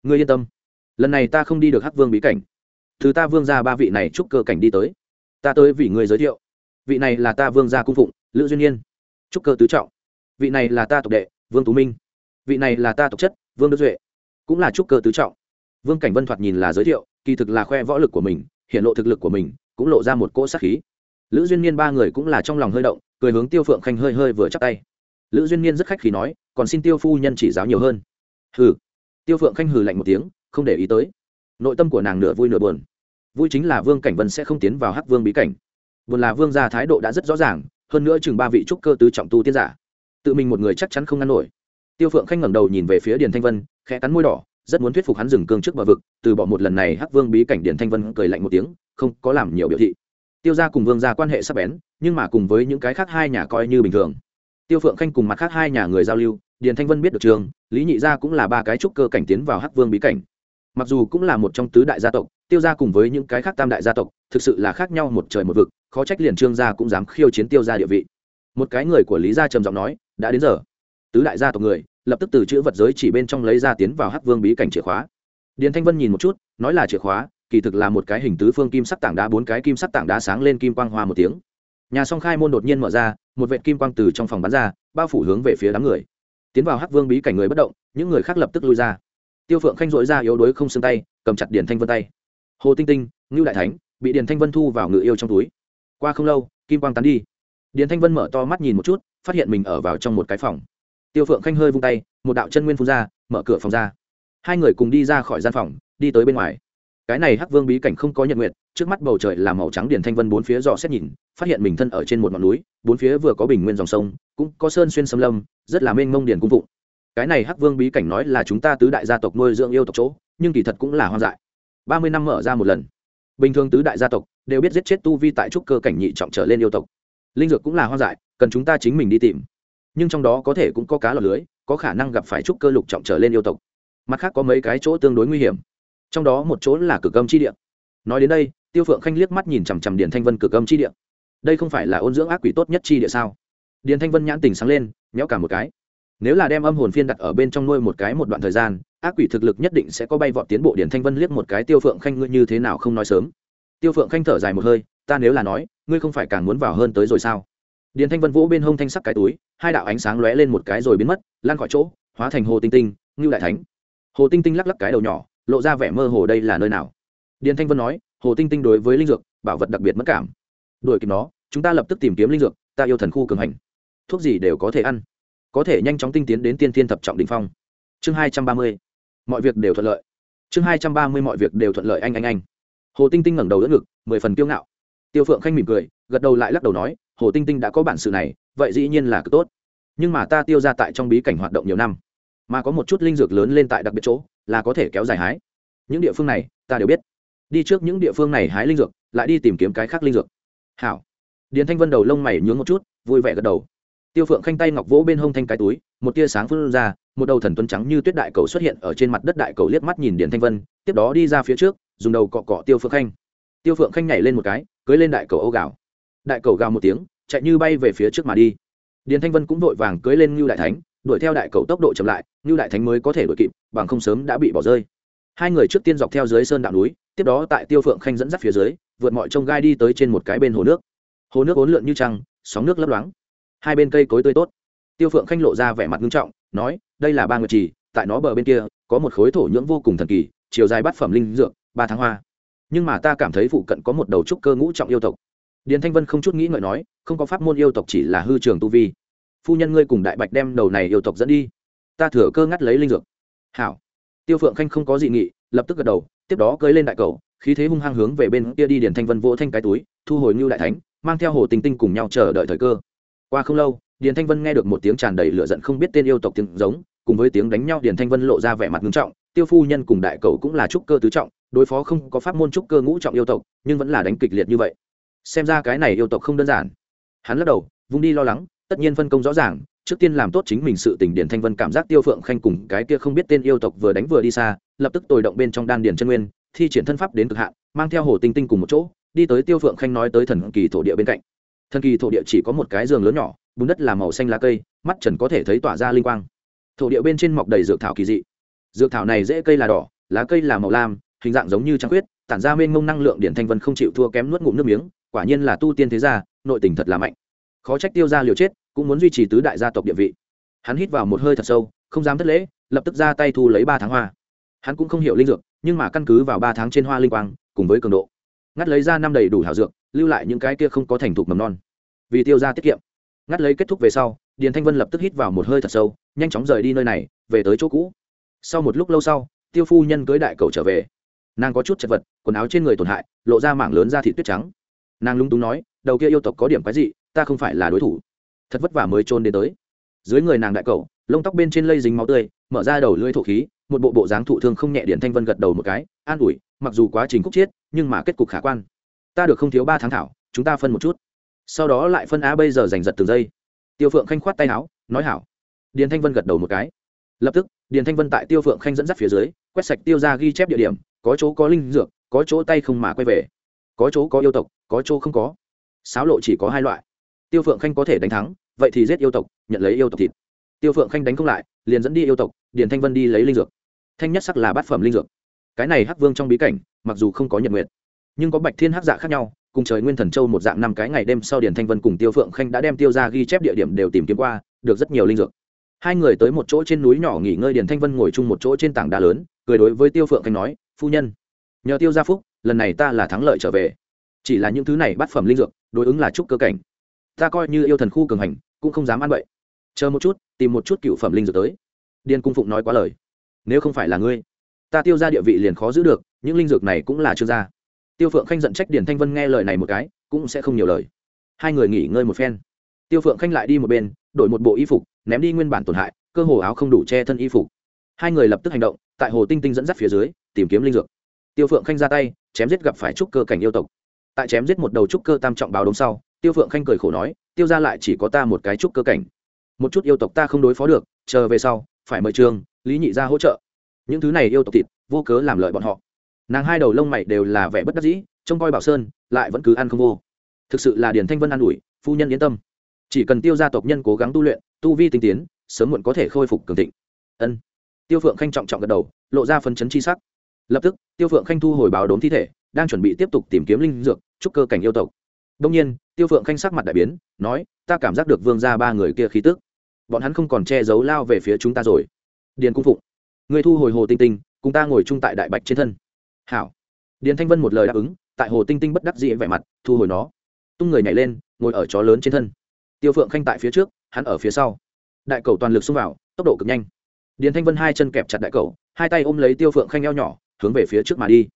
Ngươi yên tâm. Lần này ta không đi được hắc vương bí cảnh. Thứ ta vương ra ba vị này chúc cơ cảnh đi tới. Ta tới vì người giới thiệu. Vị này là ta vương gia cung phụng, lữ duyên nhiên trúc cơ tứ trọng. Vị này là ta tộc đệ vương tú minh. Vị này là ta tộc chất, vương đức duệ. Cũng là trúc cơ tứ trọng. Vương cảnh vân thoạt nhìn là giới thiệu, kỳ thực là khoe võ lực của mình, hiện lộ thực lực của mình, cũng lộ ra một cỗ sát khí. Lữ duyên niên ba người cũng là trong lòng hơi động, cười hướng tiêu phượng khanh hơi hơi vừa chắc tay. Lữ duyên niên rất khách khí nói, còn xin tiêu phu nhân chỉ giáo nhiều hơn. Hừ. Tiêu phượng khanh hừ lạnh một tiếng, không để ý tới. Nội tâm của nàng nửa vui nửa buồn. Vui chính là vương cảnh vân sẽ không tiến vào hắc vương bí cảnh. Buồn là vương gia thái độ đã rất rõ ràng, hơn nữa chừng ba vị trúc cơ tứ trọng tu tiên giả tự mình một người chắc chắn không ngăn nổi. Tiêu phượng khanh ngẩng đầu nhìn về phía điền thanh vân, khẽ cắn môi đỏ, rất muốn thuyết phục hắn dừng cương trước bờ vực, từ bỏ một lần này hắc vương bí cảnh điền thanh vân cười lạnh một tiếng, không có làm nhiều biểu thị. Tiêu gia cùng vương gia quan hệ sắp bén, nhưng mà cùng với những cái khác hai nhà coi như bình thường. Tiêu phượng khanh cùng mặt khác hai nhà người giao lưu, điền thanh vân biết được trường, lý nhị gia cũng là ba cái trúc cơ cảnh tiến vào hắc vương bí cảnh. Mặc dù cũng là một trong tứ đại gia tộc, tiêu gia cùng với những cái khác tam đại gia tộc, thực sự là khác nhau một trời một vực, khó trách liền trương gia cũng dám khiêu chiến tiêu gia địa vị. Một cái người của lý gia trầm giọng nói đã đến giờ. Tứ đại gia tộc người, lập tức từ chữ vật giới chỉ bên trong lấy ra tiến vào hắc vương bí cảnh chìa khóa. Điền thanh vân nhìn một chút, nói là chìa khóa, kỳ thực là một cái hình tứ phương kim sắc tảng đá bốn cái kim sắc tảng đá sáng lên kim quang hoa một tiếng. Nhà song khai môn đột nhiên mở ra, một vệ kim quang từ trong phòng bắn ra, bao phủ hướng về phía đám người. Tiến vào hắc vương bí cảnh người bất động, những người khác lập tức lui ra. Tiêu phượng khanh dội ra yếu đuối không xương tay, cầm chặt điền thanh vân tay. Hồ tinh tinh, ngưu đại thánh, bị điền thanh vân thu vào ngự yêu trong túi. Qua không lâu, kim quang tán đi. Điền thanh vân mở to mắt nhìn một chút phát hiện mình ở vào trong một cái phòng. Tiêu phượng khanh hơi vung tay, một đạo chân nguyên phun ra, mở cửa phòng ra. Hai người cùng đi ra khỏi gian phòng, đi tới bên ngoài. Cái này hắc vương bí cảnh không có nhật nguyện trước mắt bầu trời là màu trắng điển thanh vân bốn phía dò xét nhìn, phát hiện mình thân ở trên một ngọn núi, bốn phía vừa có bình nguyên dòng sông, cũng có sơn xuyên xâm lâm, rất là mênh mông điển cung vụng cái này hắc vương bí cảnh nói là chúng ta tứ đại gia tộc nuôi dưỡng yêu tộc chỗ, nhưng kỳ thật cũng là hoang dại. Ba mươi năm mở ra một lần. Bình thường tứ đại gia tộc đều biết giết chết tu vi tại trúc cơ cảnh nhị trọng trở lên yêu tộc. Linh dược cũng là hoang dại cần chúng ta chính mình đi tìm. Nhưng trong đó có thể cũng có cá lọt lưới, có khả năng gặp phải trúc cơ lục trọng trở lên yêu tộc. Mặt khác có mấy cái chỗ tương đối nguy hiểm. Trong đó một chỗ là cực âm chi địa. Nói đến đây, tiêu phượng khanh liếc mắt nhìn chằm chằm điền thanh vân cực âm chi địa. Đây không phải là ôn dưỡng ác quỷ tốt nhất chi địa sao? Điền thanh vân nhãn tình sáng lên nhéo cả một cái. Nếu là đem âm hồn phiên đặt ở bên trong nuôi một cái một đoạn thời gian, ác quỷ thực lực nhất định sẽ có bay vọt tiến bộ. Điển thanh vân liếc một cái tiêu phượng khanh ngươi như thế nào không nói sớm. Tiêu phượng khanh thở dài một hơi, ta nếu là nói, ngươi không phải càng muốn vào hơn tới rồi sao? Điền thanh vân vỗ bên hông thanh sắc cái túi, hai đạo ánh sáng lóe lên một cái rồi biến mất, lan khỏi chỗ, hóa thành hồ tinh tinh, ngưu đại thánh. Hồ tinh tinh lắc lắc cái đầu nhỏ, lộ ra vẻ mơ hồ đây là nơi nào. Điền thanh vân nói, hồ tinh tinh đối với linh dược, bảo vật đặc biệt mất cảm. Đuổi kịp nó, chúng ta lập tức tìm kiếm linh dược, ta yêu thần khu cường hành. Thuốc gì đều có thể ăn. Có thể nhanh chóng tinh tiến đến tiên thiên thập trọng đ ỉ n h phong. Chương hai trăm ba mươi, mọi việc đều thuận lợi. Chương hai trăm ba mươi, mọi việc đều thuận lợi, anh anh anh. Hồ tinh tinh ngẩng đầu đỡ ngực, mười phần kiêu ngạo. Tiêu phượng khanh mỉm cười, gật đầu lại lắc đầu nói hồ tinh tinh đã có bản sự này, vậy dĩ nhiên là cực tốt. Nhưng mà ta tiêu ra tại trong bí cảnh hoạt động nhiều năm, mà có một chút linh dược lớn lên tại đặc biệt chỗ, là có thể kéo dài hái. Những địa phương này, ta đều biết. Đi trước những địa phương này hái linh dược, lại đi tìm kiếm cái khác linh dược. Hảo. Điền thanh vân đầu lông mày nhướng một chút, vui vẻ gật đầu. Tiêu phượng khanh tay ngọc vỗ bên hông thanh cái túi, một tia sáng phun ra, một đầu thần tuấn trắng như tuyết đại cầu xuất hiện ở trên mặt đất đại cầu liếc mắt nhìn điền thanh vân, tiếp đó đi ra phía trước, dùng đầu cọ cọ tiêu phượng khanh. Tiêu phượng khanh nhảy lên một cái, cưới lên đại cầu âu gạo đại cầu gào một tiếng, chạy như bay về phía trước mà đi. Điền thanh vân cũng vội vàng cưới lên ngưu đại thánh, đuổi theo đại cầu tốc độ chậm lại, ngưu đại thánh mới có thể đuổi kịp, bằng không sớm đã bị bỏ rơi. Hai người trước tiên dọc theo dưới sơn đạo núi, tiếp đó tại tiêu phượng khanh dẫn dắt phía dưới, vượt mọi trông gai đi tới trên một cái bên hồ nước. Hồ nước ốn lượn như trăng, sóng nước lấp loáng. Hai bên cây cối tươi tốt. Tiêu phượng khanh lộ ra vẻ mặt nghiêm trọng, nói, đây là ba người trì, tại nó bờ bên kia, có một khối thổ nhưỡng vô cùng thần kỳ, chiều dài bát phẩm linh dược, ba tháng hoa. Nhưng mà ta cảm thấy phụ cận có một đầu trúc cơ ngũ trọng yêu tộc điền thanh vân không chút nghĩ ngợi nói, không có pháp môn yêu tộc chỉ là hư trường tu vi. Phu nhân ngươi cùng đại bạch đem đầu này yêu tộc dẫn đi. Ta thừa cơ ngắt lấy linh dược. Hảo. Tiêu phượng khanh không có dị nghị, lập tức gật đầu, tiếp đó cưới lên đại cầu, khí thế hung hăng hướng về bên kia đi điền thanh vân vỗ thanh cái túi, thu hồi ngưu đại thánh, mang theo hồ tình tinh cùng nhau chờ đợi thời cơ. Qua không lâu, điền thanh vân nghe được một tiếng tràn đầy lửa giận không biết tên yêu tộc tiếng giống, cùng với tiếng đánh nhau điền thanh vân lộ ra vẻ mặt nghiêm trọng, tiêu phu nhân cùng đại cầu cũng là trúc cơ tứ trọng, đối phó không có pháp môn trúc cơ ngũ trọng yêu tộc, nhưng vẫn là đánh kịch liệt như vậy xem ra cái này yêu tộc không đơn giản. Hắn lắc đầu, vung đi lo lắng, tất nhiên phân công rõ ràng, trước tiên làm tốt chính mình sự tình điển thanh vân cảm giác tiêu phượng khanh cùng cái kia không biết tên yêu tộc vừa đánh vừa đi xa, lập tức tồi động bên trong đan điền chân nguyên, thi triển thân pháp đến cực hạn, mang theo hồ tinh tinh cùng một chỗ, đi tới tiêu phượng khanh nói tới thần kỳ thổ địa bên cạnh. Thần kỳ thổ địa chỉ có một cái giường lớn nhỏ, bùn đất là màu xanh lá cây, mắt trần có thể thấy tỏa ra linh quang. Thổ địa bên trên mọc đầy dược thảo kỳ dị. Dược thảo này dễ cây là đỏ, lá cây là màu lam, hình dạng giống như trăng huyết tản ra mênh mông năng lượng điển thanh vân không chịu thua kém nuốt ngụm nước miếng quả nhiên là tu tiên thế gia, nội tình thật là mạnh. Khó trách tiêu ra liều chết, cũng muốn duy trì tứ đại gia tộc địa vị. Hắn hít vào một hơi thật sâu, không dám thất lễ, lập tức ra tay thu lấy ba tháng hoa. Hắn cũng không hiểu linh dược, nhưng mà căn cứ vào ba tháng trên hoa linh quang, cùng với cường độ, ngắt lấy ra năm đầy đủ hảo dược, lưu lại những cái kia không có thành thục mầm non. Vì tiêu ra tiết kiệm, ngắt lấy kết thúc về sau, điền thanh vân lập tức hít vào một hơi thật sâu, nhanh chóng rời đi nơi này, về tới chỗ cũ. Sau một lúc lâu sau, tiêu phu nhân cưới đại cầu trở về. Nàng có chút chật vật, quần áo trên người tổn hại, lộ ra mảng lớn da thịt tuyết trắng nàng lung túng nói, đầu kia yêu tộc có điểm cái gì ta không phải là đối thủ. Thật vất vả mới trôn đến tới. Dưới người nàng đại cầu lông tóc bên trên lây dính máu tươi, mở ra đầu lưỡi thổ khí, một bộ bộ dáng thụ thương không nhẹ điện thanh vân gật đầu một cái, an ủi, mặc dù quá trình khúc chiết, nhưng mà kết cục khả quan. Ta được không thiếu ba tháng thảo, chúng ta phân một chút. Sau đó lại phân á bây giờ giành giật từng giây. Tiêu phượng khanh khoát tay áo, nói hảo. Điền thanh vân gật đầu một cái. Lập tức, điền thanh vân tại tiêu phượng khanh dẫn dắt phía dưới, quét sạch tiêu ra ghi chép địa điểm, có chỗ có linh dược, có chỗ tay không mà quay về có chỗ có yêu tộc, có chỗ không có. Sáo lộ chỉ có hai loại. Tiêu phượng khanh có thể đánh thắng, vậy thì giết yêu tộc, nhận lấy yêu tộc thịt. Tiêu phượng khanh đánh không lại, liền dẫn đi yêu tộc, điền thanh vân đi lấy linh dược. Thanh nhất sắc là bát phẩm linh dược. Cái này hắc vương trong bí cảnh, mặc dù không có nhật nguyệt, nhưng có bạch thiên hắc dạ khác nhau, cùng trời nguyên thần châu một dạng năm cái ngày đêm sau điền thanh vân cùng tiêu phượng khanh đã đem tiêu ra ghi chép địa điểm đều tìm kiếm qua, được rất nhiều linh dược. Hai người tới một chỗ trên núi nhỏ nghỉ ngơi, điền thanh vân ngồi chung một chỗ trên tảng đá lớn, cười đối với tiêu phượng khanh nói, phu nhân, nhờ tiêu gia phúc lần này ta là thắng lợi trở về. Chỉ là những thứ này bát phẩm linh dược, đối ứng là trúc cơ cảnh. Ta coi như yêu thần khu cường hành, cũng không dám ăn vậy chờ một chút, tìm một chút cựu phẩm linh dược tới. Điền cung phụng nói quá lời. Nếu không phải là ngươi, ta tiêu ra địa vị liền khó giữ được, những linh dược này cũng là chưa ra. Tiêu phượng khanh giận trách điền thanh vân nghe lời này một cái, cũng sẽ không nhiều lời. Hai người nghỉ ngơi một phen. Tiêu phượng khanh lại đi một bên, đổi một bộ y phục, ném đi nguyên bản tổn hại, cơ hồ áo không đủ che thân y phục. Hai người lập tức hành động, tại hồ tinh tinh dẫn dắt phía dưới, tìm kiếm linh dược. Tiêu phượng khanh ra tay chém giết gặp phải trúc cơ cảnh yêu tộc. Tại chém giết một đầu trúc cơ tam trọng báo đống sau, tiêu phượng khanh cười khổ nói, tiêu ra lại chỉ có ta một cái trúc cơ cảnh. Một chút yêu tộc ta không đối phó được, chờ về sau, phải mời trường lý nhị ra hỗ trợ. Những thứ này yêu tộc thịt, vô cớ làm lợi bọn họ. Nàng hai đầu lông mày đều là vẻ bất đắc dĩ, trông coi bảo sơn, lại vẫn cứ ăn không vô. Thực sự là điền thanh vân an ủi, phu nhân yên tâm. Chỉ cần tiêu gia tộc nhân cố gắng tu luyện, tu vi tinh tiến, sớm muộn có thể khôi phục cường thịnh. Ân. Tiêu phượng khanh trọng trọng gật đầu, lộ ra phấn chấn chi sắc lập tức, tiêu phượng khanh thu hồi báo đốn thi thể, đang chuẩn bị tiếp tục tìm kiếm linh dược trúc cơ cảnh yêu tộc. Đông nhiên, tiêu phượng khanh sắc mặt đại biến, nói, ta cảm giác được vương ra ba người kia khí tức. Bọn hắn không còn che giấu lao về phía chúng ta rồi. Điền cung phụng người thu hồi hồ tinh tinh, cùng ta ngồi chung tại đại bạch trên thân. Hảo. Điền thanh vân một lời đáp ứng, tại hồ tinh tinh bất đắc dĩ vẻ mặt, thu hồi nó. Tung người nhảy lên, ngồi ở chó lớn trên thân. Tiêu phượng khanh tại phía trước, hắn ở phía sau. Đại cầu toàn lực xông vào, tốc độ cực nhanh. Điền thanh vân hai chân kẹp chặt đại cầu, hai tay ôm lấy tiêu phượng khanh eo nhỏ hướng về phía trước mà đi.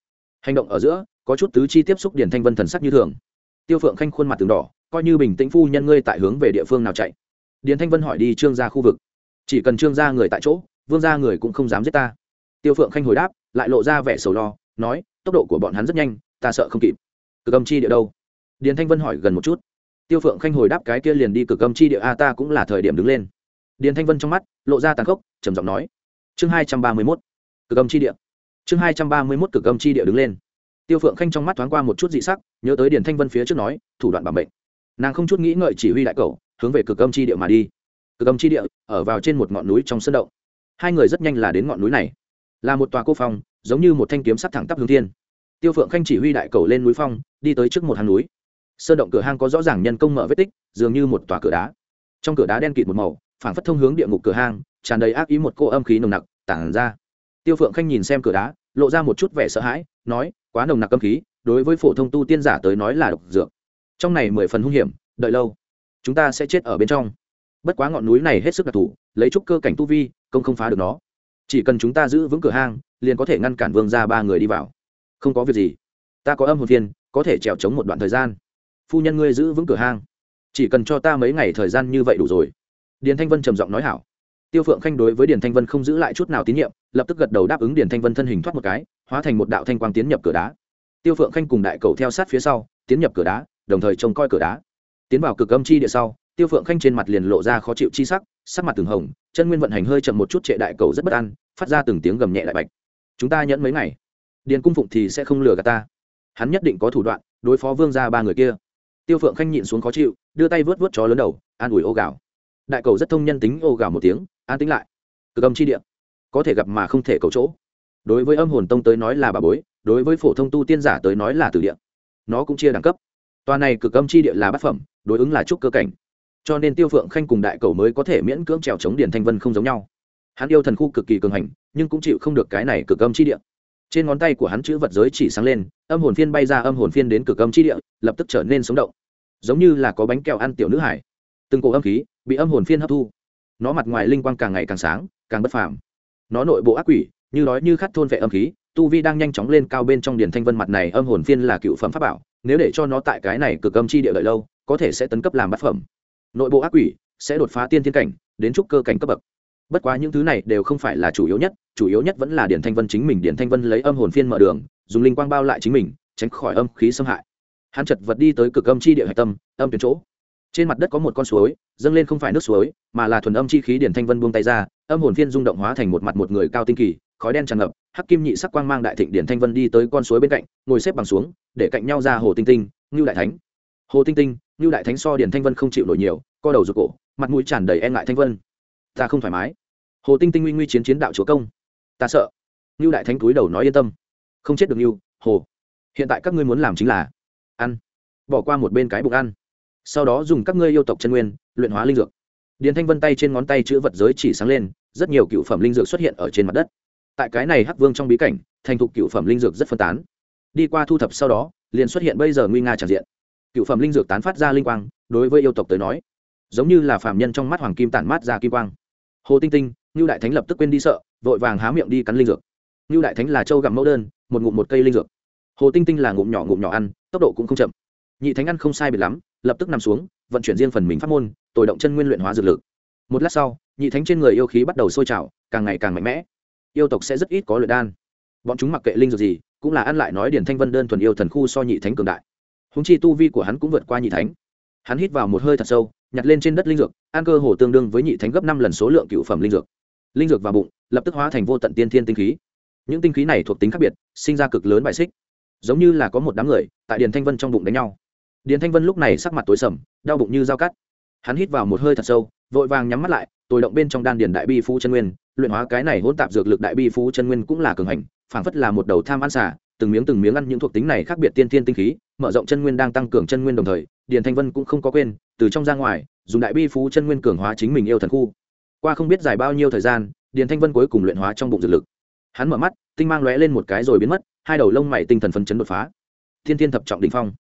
Hành động ở giữa, có chút tứ chi tiếp xúc điền thanh vân thần sắc như thường. Tiêu phượng khanh khuôn mặt từng đỏ, coi như bình tĩnh phu nhân ngươi tại hướng về địa phương nào chạy. Điền thanh vân hỏi đi trương gia khu vực. Chỉ cần trương gia người tại chỗ, vương gia người cũng không dám giết ta. Tiêu phượng khanh hồi đáp, lại lộ ra vẻ sầu lo, nói, tốc độ của bọn hắn rất nhanh, ta sợ không kịp. Cực âm chi địa đâu? Điền thanh vân hỏi gần một chút. Tiêu phượng khanh hồi đáp cái kia liền đi cực âm chi địa, a, ta cũng là thời điểm đứng lên. Điền thanh vân trong mắt, lộ ra tàn khốc, trầm giọng nói. Chương hai trăm ba mươi mốt. Cực âm chi địa chương hai trăm ba mươi mốt cực âm chi địa đứng lên. Tiêu phượng khanh trong mắt thoáng qua một chút dị sắc, nhớ tới điển thanh vân phía trước nói, thủ đoạn bảo mệnh nàng không chút nghĩ ngợi chỉ huy đại cầu, hướng về cực âm chi địa mà đi. Cực âm chi địa, ở vào trên một ngọn núi trong sân động. Hai người rất nhanh là đến ngọn núi này. Là một tòa cô phong, giống như một thanh kiếm sắt thẳng tắp hướng thiên. Tiêu phượng khanh chỉ huy đại cầu lên núi phong, đi tới trước một hang núi. Sơn động cửa hang có rõ ràng nhân công mở vết tích, dường như một tòa cửa đá. Trong cửa đá đen kịt một màu, phảng phất thông hướng địa ngục cửa hang, tràn đầy ác ý một cô âm khí nồng nặc, tản ra tiêu phượng khanh nhìn xem cửa đá, lộ ra một chút vẻ sợ hãi, nói, quá nồng nặc âm khí, đối với phổ thông tu tiên giả tới nói là độc dược. Trong này mười phần hung hiểm, đợi lâu, chúng ta sẽ chết ở bên trong. Bất quá ngọn núi này hết sức đặc thù, lấy chút cơ cảnh tu vi, công không phá được nó. Chỉ cần chúng ta giữ vững cửa hang, liền có thể ngăn cản vương ra ba người đi vào. Không có việc gì. Ta có âm hồn thiên có thể trèo trống một đoạn thời gian. Phu nhân ngươi giữ vững cửa hang. Chỉ cần cho ta mấy ngày thời gian như vậy đủ rồi. Điền thanh vân trầm giọng nói hảo tiêu phượng khanh đối với điền thanh vân không giữ lại chút nào tín nhiệm, lập tức gật đầu đáp ứng điền thanh vân thân hình thoát một cái, hóa thành một đạo thanh quang tiến nhập cửa đá. Tiêu phượng khanh cùng đại cầu theo sát phía sau, tiến nhập cửa đá, đồng thời trông coi cửa đá. Tiến vào cực âm chi địa sau, tiêu phượng khanh trên mặt liền lộ ra khó chịu chi sắc sắc mặt từng hồng, chân nguyên vận hành hơi chậm một chút trệ đại cầu rất bất an, phát ra từng tiếng gầm nhẹ lại bạch. Chúng ta nhẫn mấy ngày? Điền cung phụng thì sẽ không lừa gạt ta. Hắn nhất định có thủ đoạn, đối phó vương ra ba người kia. Tiêu phượng khanh nhịn xuống khó chịu, đưa tay vớt vớt chó lớn đầu, an ủi ô gạo đại cầu rất thông nhân tính ô gào một tiếng an tính lại. Cực âm chi địa có thể gặp mà không thể cầu chỗ. Đối với âm hồn tông tới nói là bà bối đối với phổ thông tu tiên giả tới nói là từ địa. Nó cũng chia đẳng cấp. Toàn này cực âm chi địa là bát phẩm, đối ứng là trúc cơ cảnh. Cho nên tiêu phượng khanh cùng đại cầu mới có thể miễn cưỡng trèo chống điển thanh vân không giống nhau. Hắn yêu thần khu cực kỳ cường hành nhưng cũng chịu không được cái này cực âm chi địa. Trên ngón tay của hắn chữ vật giới chỉ sáng lên âm hồn phiên bay ra âm hồn phiên đến cực âm chi địa lập tức trở nên sống động. Giống như là có bánh kẹo ăn tiểu nữ hải. Từng cổ âm khí bị âm hồn phiên hấp thu. Nó mặt ngoài linh quang càng ngày càng sáng, càng bất phàm. Nó nội bộ ác quỷ, như đói như khát thôn vệ âm khí, tu vi đang nhanh chóng lên cao bên trong điển thanh vân mặt này âm hồn phiên là cựu phẩm pháp bảo, nếu để cho nó tại cái này cực âm chi địa lợi lâu, có thể sẽ tấn cấp làm bát phẩm. Nội bộ ác quỷ sẽ đột phá tiên thiên cảnh, đến trúc cơ cảnh cấp bậc. Bất quá những thứ này đều không phải là chủ yếu nhất, chủ yếu nhất vẫn là điển thanh vân chính mình, điển thanh vân lấy âm hồn phiên mở đường, dùng linh quang bao lại chính mình, tránh khỏi âm khí xâm hại. Hắn chật vật đi tới cực âm chi địa hạch tâm, âm tuyến chỗ trên mặt đất có một con suối, dâng lên không phải nước suối, mà là thuần âm chi khí điển thanh vân buông tay ra, âm hồn phiên rung động hóa thành một mặt một người cao tinh kỳ, khói đen tràn ngập, hắc kim nhị sắc quang mang đại thịnh điển thanh vân đi tới con suối bên cạnh, ngồi xếp bằng xuống, để cạnh nhau ra hồ tinh tinh, ngưu đại thánh. Hồ tinh tinh, ngưu đại thánh so điển thanh vân không chịu nổi nhiều, co đầu rụt cổ, mặt mũi tràn đầy e ngại thanh vân. Ta không thoải mái. Hồ tinh tinh nguy nguy chiến chiến đạo chúa công. Ta sợ. Ngưu đại thánh túi đầu nói yên tâm. Không chết được ngưu, hồ. Hiện tại các ngươi muốn làm chính là ăn. Bỏ qua một bên cái bụng ăn sau đó dùng các ngươi yêu tộc chân nguyên, luyện hóa linh dược. Điền thanh vân tay trên ngón tay chữ vật giới chỉ sáng lên, rất nhiều cựu phẩm linh dược xuất hiện ở trên mặt đất. Tại cái này hắc vương trong bí cảnh, thành thục cựu phẩm linh dược rất phân tán. Đi qua thu thập sau đó, liền xuất hiện bây giờ nguy nga tràn diện. Cựu phẩm linh dược tán phát ra linh quang, đối với yêu tộc tới nói, giống như là phạm nhân trong mắt hoàng kim tản mát ra kim quang. Hồ tinh tinh, ngưu đại thánh lập tức quên đi sợ, vội vàng há miệng đi cắn linh dược. Ngưu đại thánh là châu gặm mẫu đơn, một ngụm một cây linh dược. Hồ tinh tinh là ngụm nhỏ ngụm nhỏ ăn, tốc độ cũng không chậm. Nhị thánh ăn không sai biệt lắm lập tức nằm xuống, vận chuyển riêng phần mình pháp môn tồi động chân nguyên luyện hóa dược lực. Một lát sau, nhị thánh trên người yêu khí bắt đầu sôi trào, càng ngày càng mạnh mẽ. Yêu tộc sẽ rất ít có luyện đan. Bọn chúng mặc kệ linh dược gì, cũng là ăn lại nói điển thanh vân đơn thuần yêu thần khu so nhị thánh cường đại. Húng chi tu vi của hắn cũng vượt qua nhị thánh. Hắn hít vào một hơi thật sâu, nhặt lên trên đất linh dược, ăn cơ hồ tương đương với nhị thánh gấp năm lần số lượng cựu phẩm linh dược. Linh dược vào bụng, lập tức hóa thành vô tận tiên thiên tinh khí. Những tinh khí này thuộc tính khác biệt, sinh ra cực lớn bại xích. Giống như là có một đám người, tại điền thanh vân trong bụng đánh nhau điền thanh vân lúc này sắc mặt tối sầm, đau bụng như dao cắt. Hắn hít vào một hơi thật sâu, vội vàng nhắm mắt lại tồi động bên trong đan điền đại bi phú chân nguyên, luyện hóa cái này hỗn tạp dược lực đại bi phú chân nguyên cũng là cường hành, phảng phất là một đầu tham ăn xả từng miếng từng miếng ăn những thuộc tính này khác biệt tiên thiên tinh khí, mở rộng chân nguyên đang tăng cường chân nguyên đồng thời, điền thanh vân cũng không có quên, từ trong ra ngoài, dùng đại bi phú chân nguyên cường hóa chính mình yêu thần khu. Qua không biết dài bao nhiêu thời gian, điền thanh vân cuối cùng luyện hóa trong bụng dược lực. Hắn mở mắt, tinh mang lóe lên một cái rồi biến mất, hai đầu lông mày tinh thần phấn chấn đột phá. Thiên thiên thập trọng đ phong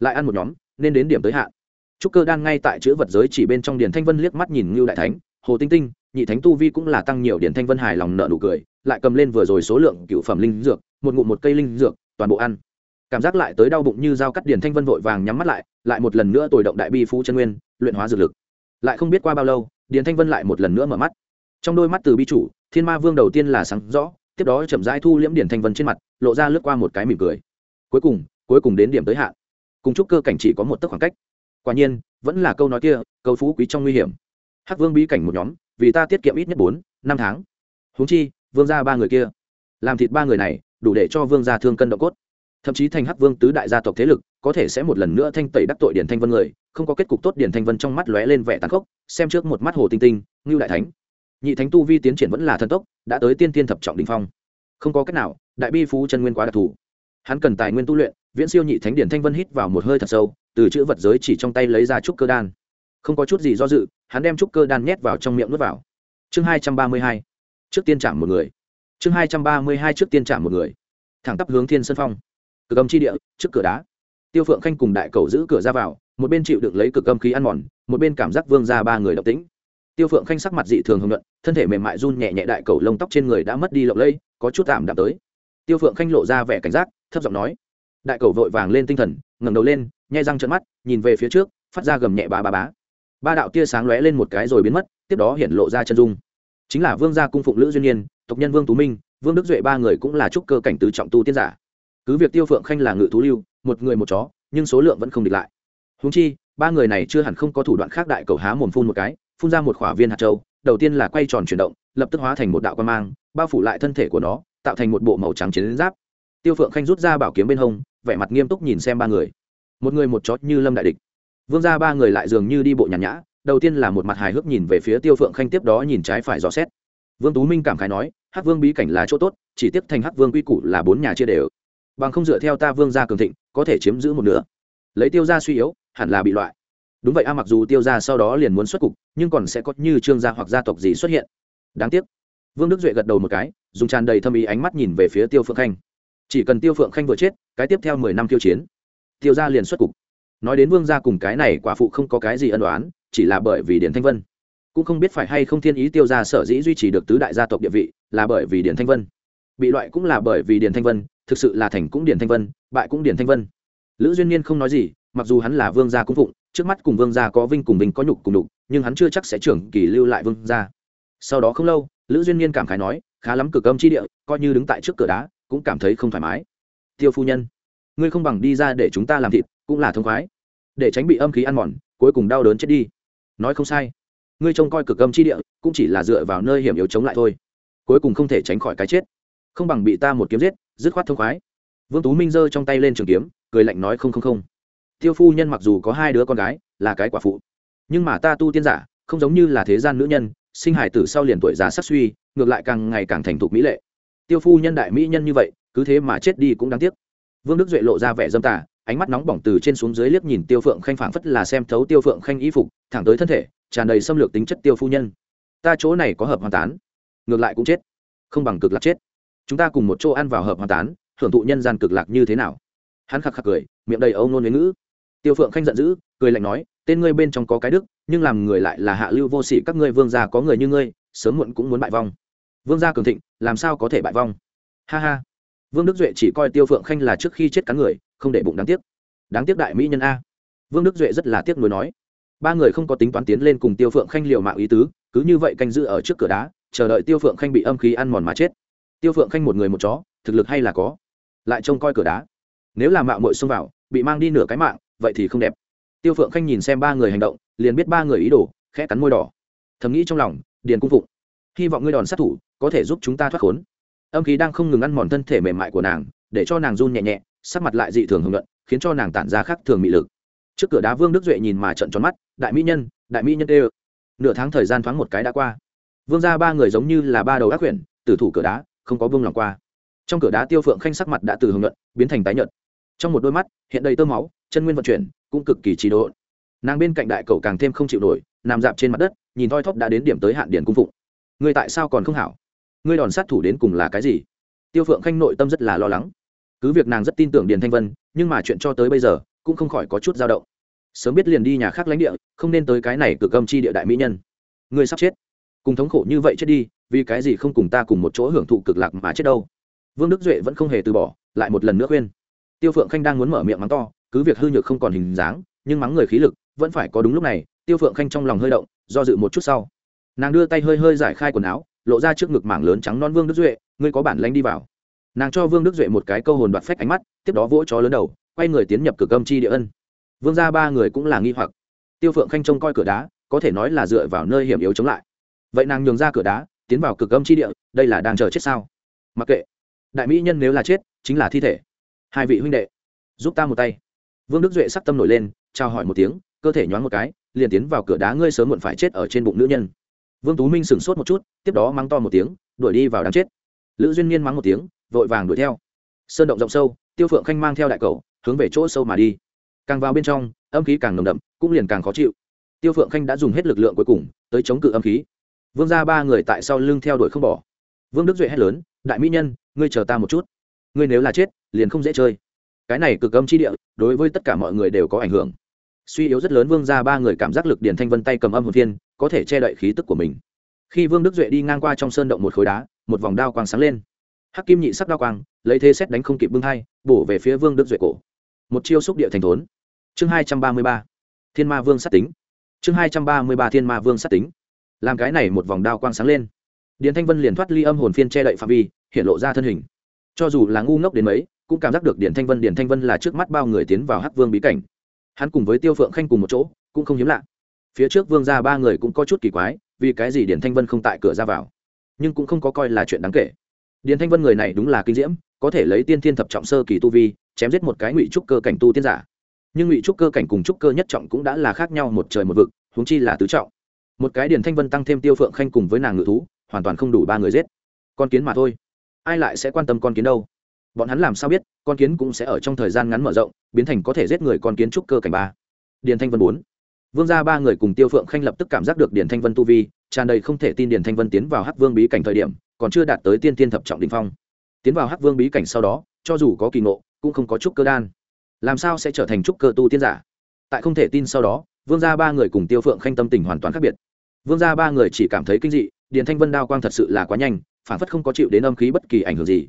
lại ăn một nhóm, nên đến điểm tới hạn. Trúc cơ đan ngay tại chữ vật giới chỉ bên trong điền thanh vân liếc mắt nhìn ngưu đại thánh, hồ tinh tinh, nhị thánh tu vi cũng là tăng nhiều. Điền thanh vân hài lòng nợ nụ cười, lại cầm lên vừa rồi số lượng cựu phẩm linh dược, một ngụm một cây linh dược, toàn bộ ăn. Cảm giác lại tới đau bụng như dao cắt, điền thanh vân vội vàng nhắm mắt lại lại một lần nữa tồi động đại bi phú chân nguyên, luyện hóa dược lực. Lại không biết qua bao lâu, điền thanh vân lại một lần nữa mở mắt. Trong đôi mắt từ bi chủ, thiên ma vương đầu tiên là sáng rõ, tiếp đó chậm rãi thu liễm điền thanh vân trên mặt, lộ ra lướt qua một cái mỉm cười. Cuối cùng cuối cùng đến điểm tới hạn cùng chúc cơ cảnh chỉ có một tấc khoảng cách. Quả nhiên, vẫn là câu nói kia, câu phú quý trong nguy hiểm. Hắc vương bí cảnh một nhóm, vì ta tiết kiệm ít nhất bốn, năm tháng. Huống chi, vương gia ba người kia. Làm thịt ba người này, đủ để cho vương gia thương cân độ cốt. Thậm chí thành hắc vương tứ đại gia tộc thế lực, có thể sẽ một lần nữa thanh tẩy đắc tội điển thanh vân người, không có kết cục tốt điển thanh vân trong mắt lóe lên vẻ tàn khốc, xem trước một mắt hồ tinh tinh, ngưu đại thánh. Nhị thánh tu vi tiến triển vẫn là thần tốc, đã tới tiên tiên thập trọng đình phong. Không có cách nào, đại bi phú chân nguyên quá đặc thù. Hắn cần tài nguyên tu luyện viễn siêu nhị thánh điển thanh vân hít vào một hơi thật sâu, từ chữ vật giới chỉ trong tay lấy ra trúc cơ đan. Không có chút gì do dự, hắn đem trúc cơ đan nhét vào trong miệng nuốt vào. Chương hai trăm ba mươi hai. Trước tiên chạm một người. Chương hai trăm ba mươi hai trước tiên chạm một người. Thẳng tắp hướng thiên sơn phong. Cực âm chi địa, trước cửa đá. Tiêu phượng khanh cùng đại cầu giữ cửa ra vào, một bên chịu được lấy cực âm khí ăn mòn, một bên cảm giác vương ra ba người độc tĩnh. Tiêu phượng khanh sắc mặt dị thường hồng luận thân thể mềm mại run nhẹ nhẹ đại cầu lông tóc trên người đã mất đi lộng lây có chút tạm đạm tới. Tiêu phượng khanh lộ ra vẻ cảnh giác, thấp giọng nói đại cầu vội vàng lên tinh thần, ngẩng đầu lên nhai răng trợn mắt, nhìn về phía trước, phát ra gầm nhẹ bá bá bá. Ba đạo tia sáng lóe lên một cái rồi biến mất, tiếp đó hiện lộ ra chân dung. Chính là vương gia cung phụng lữ duyên nhiên tộc nhân vương tú minh, vương đức duệ ba người cũng là trúc cơ cảnh tứ trọng tu tiên giả. Cứ việc tiêu phượng khanh là ngự thú lưu, một người một chó, nhưng số lượng vẫn không địch lại. Húng chi, ba người này chưa hẳn không có thủ đoạn khác đại cầu há mồm phun một cái, phun ra một khỏa viên hạt châu, đầu tiên là quay tròn chuyển động, lập tức hóa thành một đạo quan mang, bao phủ lại thân thể của nó, tạo thành một bộ màu trắng chiến giáp. Tiêu phượng khanh rút ra bảo kiếm bên hông vẻ mặt nghiêm túc nhìn xem ba người. Một người một chó như lâm đại địch. Vương ra ba người lại dường như đi bộ nhàn nhã, đầu tiên là một mặt hài hước nhìn về phía tiêu phượng khanh tiếp đó nhìn trái phải dò xét. Vương tú minh cảm khái nói, hắc vương bí cảnh là chỗ tốt, chỉ tiếp thành hắc vương quy củ là bốn nhà chia đều. Bằng không dựa theo ta vương gia cường thịnh, có thể chiếm giữ một nửa. Lấy tiêu ra suy yếu, hẳn là bị loại. Đúng vậy a, mặc dù tiêu ra sau đó liền muốn xuất cục, nhưng còn sẽ có như trương gia hoặc gia tộc gì xuất hiện. Đáng tiếc. Vương đức duệ gật đầu một cái, dùng tràn đầy thâm ý ánh mắt nhìn về phía tiêu phượng khanh chỉ cần tiêu phượng khanh vừa chết, cái tiếp theo mười năm tiêu chiến. Tiêu gia liền xuất cục. Nói đến vương gia cùng cái này quả phụ không có cái gì ân đoán chỉ là bởi vì điển thanh vân. Cũng không biết phải hay không thiên ý tiêu gia sở dĩ duy trì được tứ đại gia tộc địa vị, là bởi vì điển thanh vân. Bị loại cũng là bởi vì điển thanh vân, thực sự là thành cũng điển thanh vân, bại cũng điển thanh vân. Lữ duyên niên không nói gì, mặc dù hắn là vương gia cung phụng, trước mắt cùng vương gia có vinh cùng vinh có nhục cùng đục nhưng hắn chưa chắc sẽ trưởng kỳ lưu lại vương gia. Sau đó không lâu, lữ duyên niên cảm khái nói, khá lắm cực âm chi địa, coi như đứng tại trước cửa đá cũng cảm thấy không thoải mái. Tiêu phu nhân, ngươi không bằng đi ra để chúng ta làm thịt, cũng là thông khoái. Để tránh bị âm khí ăn mòn, cuối cùng đau đớn chết đi. Nói không sai. Ngươi trông coi cực âm chi địa, cũng chỉ là dựa vào nơi hiểm yếu chống lại thôi. Cuối cùng không thể tránh khỏi cái chết. Không bằng bị ta một kiếm giết, dứt khoát thông khoái. Vương tú minh giơ trong tay lên trường kiếm, cười lạnh nói không không không. Tiêu phu nhân mặc dù có hai đứa con gái, là cái quả phụ. Nhưng mà ta tu tiên giả, không giống như là thế gian nữ nhân, sinh hải tử sau liền tuổi già sắc suy, ngược lại càng ngày càng thành thục mỹ lệ tiêu phu nhân đại mỹ nhân như vậy, cứ thế mà chết đi cũng đáng tiếc. Vương đức duệ lộ ra vẻ dâm tả ánh mắt nóng bỏng từ trên xuống dưới liếc nhìn tiêu phượng khanh phảng phất là xem thấu tiêu phượng khanh y phục, thẳng tới thân thể, tràn đầy xâm lược tính chất tiêu phu nhân. Ta chỗ này có hợp hoàn tán, ngược lại cũng chết. Không bằng cực lạc chết. Chúng ta cùng một chỗ ăn vào hợp hoàn tán hưởng thụ nhân gian cực lạc như thế nào? Hắn khạc khạc cười, miệng đầy âu nôn với ngữ. Tiêu phượng khanh giận dữ, cười lạnh nói, tên ngươi bên trong có cái đức, nhưng làm người lại là hạ lưu vô sĩ các ngươi vương gia có người như ngươi, sớm muộn cũng muốn bại vong vương gia cường thịnh, làm sao có thể bại vong? Ha ha. Vương đức duệ chỉ coi tiêu phượng khanh là trước khi chết cắn người, không để bụng đáng tiếc. Đáng tiếc đại mỹ nhân a. Vương đức duệ rất là tiếc nuối nói. Ba người không có tính toán tiến lên cùng tiêu phượng khanh liều mạng ý tứ, cứ như vậy canh giữ ở trước cửa đá, chờ đợi tiêu phượng khanh bị âm khí ăn mòn mà chết. Tiêu phượng khanh một người một chó, thực lực hay là có. Lại trông coi cửa đá. Nếu là mạo mội xông vào, bị mang đi nửa cái mạng, vậy thì không đẹp. Tiêu phượng khanh nhìn xem ba người hành động, liền biết ba người ý đồ, khẽ cắn môi đỏ. Thầm nghĩ trong lòng, điền cung phụng. Hy vọng ngươi đòn sát thủ có thể giúp chúng ta thoát khốn. Âm khí đang không ngừng ăn mòn thân thể mềm mại của nàng, để cho nàng run nhẹ nhẹ, sắc mặt lại dị thường hưởng luận khiến cho nàng tản ra khác thường mị lực. Trước cửa đá vương đức duệ nhìn mà trận tròn mắt, đại mỹ nhân, đại mỹ nhân ê nửa tháng thời gian thoáng một cái đã qua. Vương ra ba người giống như là ba đầu ác quyển tử thủ cửa đá, không có vương lòng qua. Trong cửa đá tiêu phượng khanh sắc mặt đã từ hưởng luận biến thành tái nhợt. Trong một đôi mắt, hiện đầy tơ máu, chân nguyên vận chuyển, cũng cực kỳ trì độ nàng bên cạnh đại cầu càng thêm không chịu nổi, nằm dạp trên mặt đất, nhìn thoi thóp đã đến điểm tới hạn điển cung phụng. Người tại sao còn không hảo? Ngươi đòn sát thủ đến cùng là cái gì? Tiêu phượng khanh nội tâm rất là lo lắng. Cứ việc nàng rất tin tưởng điền thanh vân, nhưng mà chuyện cho tới bây giờ, cũng không khỏi có chút dao động. Sớm biết liền đi nhà khác lãnh địa, không nên tới cái này cực âm chi địa đại mỹ nhân. Ngươi sắp chết. Cùng thống khổ như vậy chết đi, vì cái gì không cùng ta cùng một chỗ hưởng thụ cực lạc mà chết đâu? Vương đức duệ vẫn không hề từ bỏ, lại một lần nữa khuyên. Tiêu phượng khanh đang muốn mở miệng mắng to, cứ việc hư nhược không còn hình dáng, nhưng mắng người khí lực, vẫn phải có đúng lúc này, tiêu phượng khanh trong lòng hơi động, do dự một chút sau. Nàng đưa tay hơi hơi giải khai quần áo lộ ra trước ngực mảng lớn trắng non vương đức duệ ngươi có bản lanh đi vào nàng cho vương đức duệ một cái câu hồn đoạt phách ánh mắt tiếp đó vỗ chó lớn đầu quay người tiến nhập cửa âm chi địa ân vương ra ba người cũng là nghi hoặc tiêu phượng khanh trông coi cửa đá có thể nói là dựa vào nơi hiểm yếu chống lại vậy nàng nhường ra cửa đá tiến vào cực âm chi địa đây là đang chờ chết sao mặc kệ đại mỹ nhân nếu là chết chính là thi thể hai vị huynh đệ giúp ta một tay vương đức duệ sắc tâm nổi lên trao hỏi một tiếng cơ thể nhoáng một cái liền tiến vào cửa đá ngươi sớm muộn phải chết ở trên bụng nữ nhân vương tú minh sửng sốt một chút, tiếp đó mắng to một tiếng, đuổi đi vào đáng chết. Lữ duyên niên mắng một tiếng, vội vàng đuổi theo. Sơn động rộng sâu, tiêu phượng khanh mang theo đại cầu hướng về chỗ sâu mà đi. Càng vào bên trong, âm khí càng nồng đậm, cũng liền càng khó chịu. Tiêu phượng khanh đã dùng hết lực lượng cuối cùng, tới chống cự âm khí. Vương ra ba người tại sau lưng theo đuổi không bỏ. Vương đức duệ hét lớn, đại mỹ nhân, ngươi chờ ta một chút. Ngươi nếu là chết, liền không dễ chơi. Cái này cực âm chi địa, đối với tất cả mọi người đều có ảnh hưởng. Suy yếu rất lớn, vương ra ba người cảm giác lực điển thanh vân tay cầm âm hồn thiên có thể che đậy khí tức của mình. Khi vương đức duệ đi ngang qua trong sơn động một khối đá, một vòng đao quang sáng lên. Hắc kim nhị sắc đao quang, lấy thế xét đánh không kịp bưng hai, bổ về phía vương đức duệ cổ. Một chiêu xúc địa thành thốn. Chương hai trăm ba mươi ba. Thiên ma vương sát tính. Chương hai trăm ba mươi ba thiên ma vương sát tính. Làm cái này một vòng đao quang sáng lên. Điền thanh vân liền thoát ly âm hồn phiên che đậy phạm vi, hiện lộ ra thân hình. Cho dù là ngu ngốc đến mấy, cũng cảm giác được điền thanh vân, điền thanh vân là trước mắt bao người tiến vào hắc vương bí cảnh. Hắn cùng với tiêu phượng khanh cùng một chỗ, cũng không hiếm lạ phía trước vương gia ba người cũng có chút kỳ quái, vì cái gì điền thanh vân không tại cửa ra vào? Nhưng cũng không có coi là chuyện đáng kể. Điền thanh vân người này đúng là kinh diễm, có thể lấy tiên thiên thập trọng sơ kỳ tu vi, chém giết một cái ngụy trúc cơ cảnh tu tiên giả. Nhưng ngụy trúc cơ cảnh cùng trúc cơ nhất trọng cũng đã là khác nhau một trời một vực, huống chi là tứ trọng. Một cái điền thanh vân tăng thêm tiêu phượng khanh cùng với nàng ngự thú, hoàn toàn không đủ ba người giết. Con kiến mà thôi. Ai lại sẽ quan tâm con kiến đâu? Bọn hắn làm sao biết, con kiến cũng sẽ ở trong thời gian ngắn mở rộng, biến thành có thể giết người con kiến trúc cơ cảnh ba. Điền thanh vân bốn vương gia ba người cùng tiêu phượng khanh lập tức cảm giác được điển thanh vân tu vi, tràn đầy không thể tin điển thanh vân tiến vào hắc vương bí cảnh thời điểm, còn chưa đạt tới tiên tiên thập trọng đình phong. Tiến vào hắc vương bí cảnh sau đó, cho dù có kỳ ngộ, cũng không có trúc cơ đan. Làm sao sẽ trở thành trúc cơ tu tiên giả? Tại không thể tin sau đó, vương gia ba người cùng tiêu phượng khanh tâm tình hoàn toàn khác biệt. Vương gia ba người chỉ cảm thấy kinh dị điển thanh vân đao quang thật sự là quá nhanh, phản phất không có chịu đến âm khí bất kỳ ảnh hưởng gì.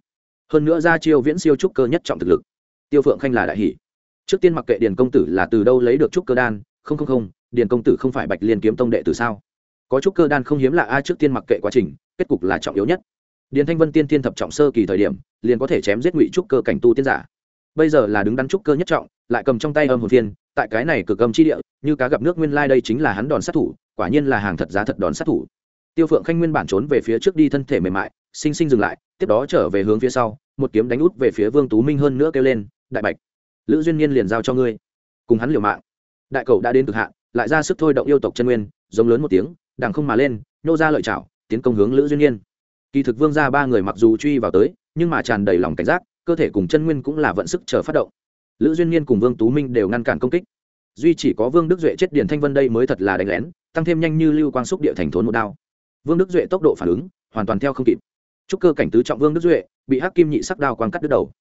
Hơn nữa ra chiêu viễn siêu trúc cơ nhất trọng thực lực. Tiêu phượng khanh là đại hỷ. Trước tiên mặc kệ điền công tử là từ đâu lấy được trúc cơ đan không không không, điền công tử không phải bạch liên kiếm tông đệ từ sao? Có trúc cơ đan không hiếm là ai trước tiên mặc kệ quá trình, kết cục là trọng yếu nhất. Điền thanh vân tiên tiên thập trọng sơ kỳ thời điểm, liền có thể chém giết ngụy trúc cơ cảnh tu tiên giả. Bây giờ là đứng đắn trúc cơ nhất trọng, lại cầm trong tay âm hồn phiên tại cái này cực âm chi địa, như cá gặp nước nguyên lai đây chính là hắn đòn sát thủ, quả nhiên là hàng thật giá thật đòn sát thủ. Tiêu phượng khanh nguyên bản trốn về phía trước đi thân thể mềm mại, sinh sinh dừng lại, tiếp đó trở về hướng phía sau, một kiếm đánh út về phía vương tú minh hơn nữa kêu lên, đại bạch, lữ duyên nhiên liền giao cho ngươi, cùng hắn liều mạng đại cầu đã đến cực hạn, lại ra sức thôi động yêu tộc chân nguyên, giống lớn một tiếng, đằng không mà lên nhô ra lợi chảo tiến công hướng lữ duyên nhiên kỳ thực vương ra ba người mặc dù truy vào tới, nhưng mà tràn đầy lòng cảnh giác, cơ thể cùng chân nguyên cũng là vận sức chờ phát động. Lữ duyên nhiên cùng vương tú minh đều ngăn cản công kích. Duy chỉ có vương đức duệ chết điển thanh vân đây mới thật là đánh lén, tăng thêm nhanh như lưu quang xúc địa thành thốn một đao. Vương đức duệ tốc độ phản ứng, hoàn toàn theo không kịp. Chúc cơ cảnh tứ trọng vương đức duệ, bị hắc kim nhị sắc đao quang cắt đứt đầu.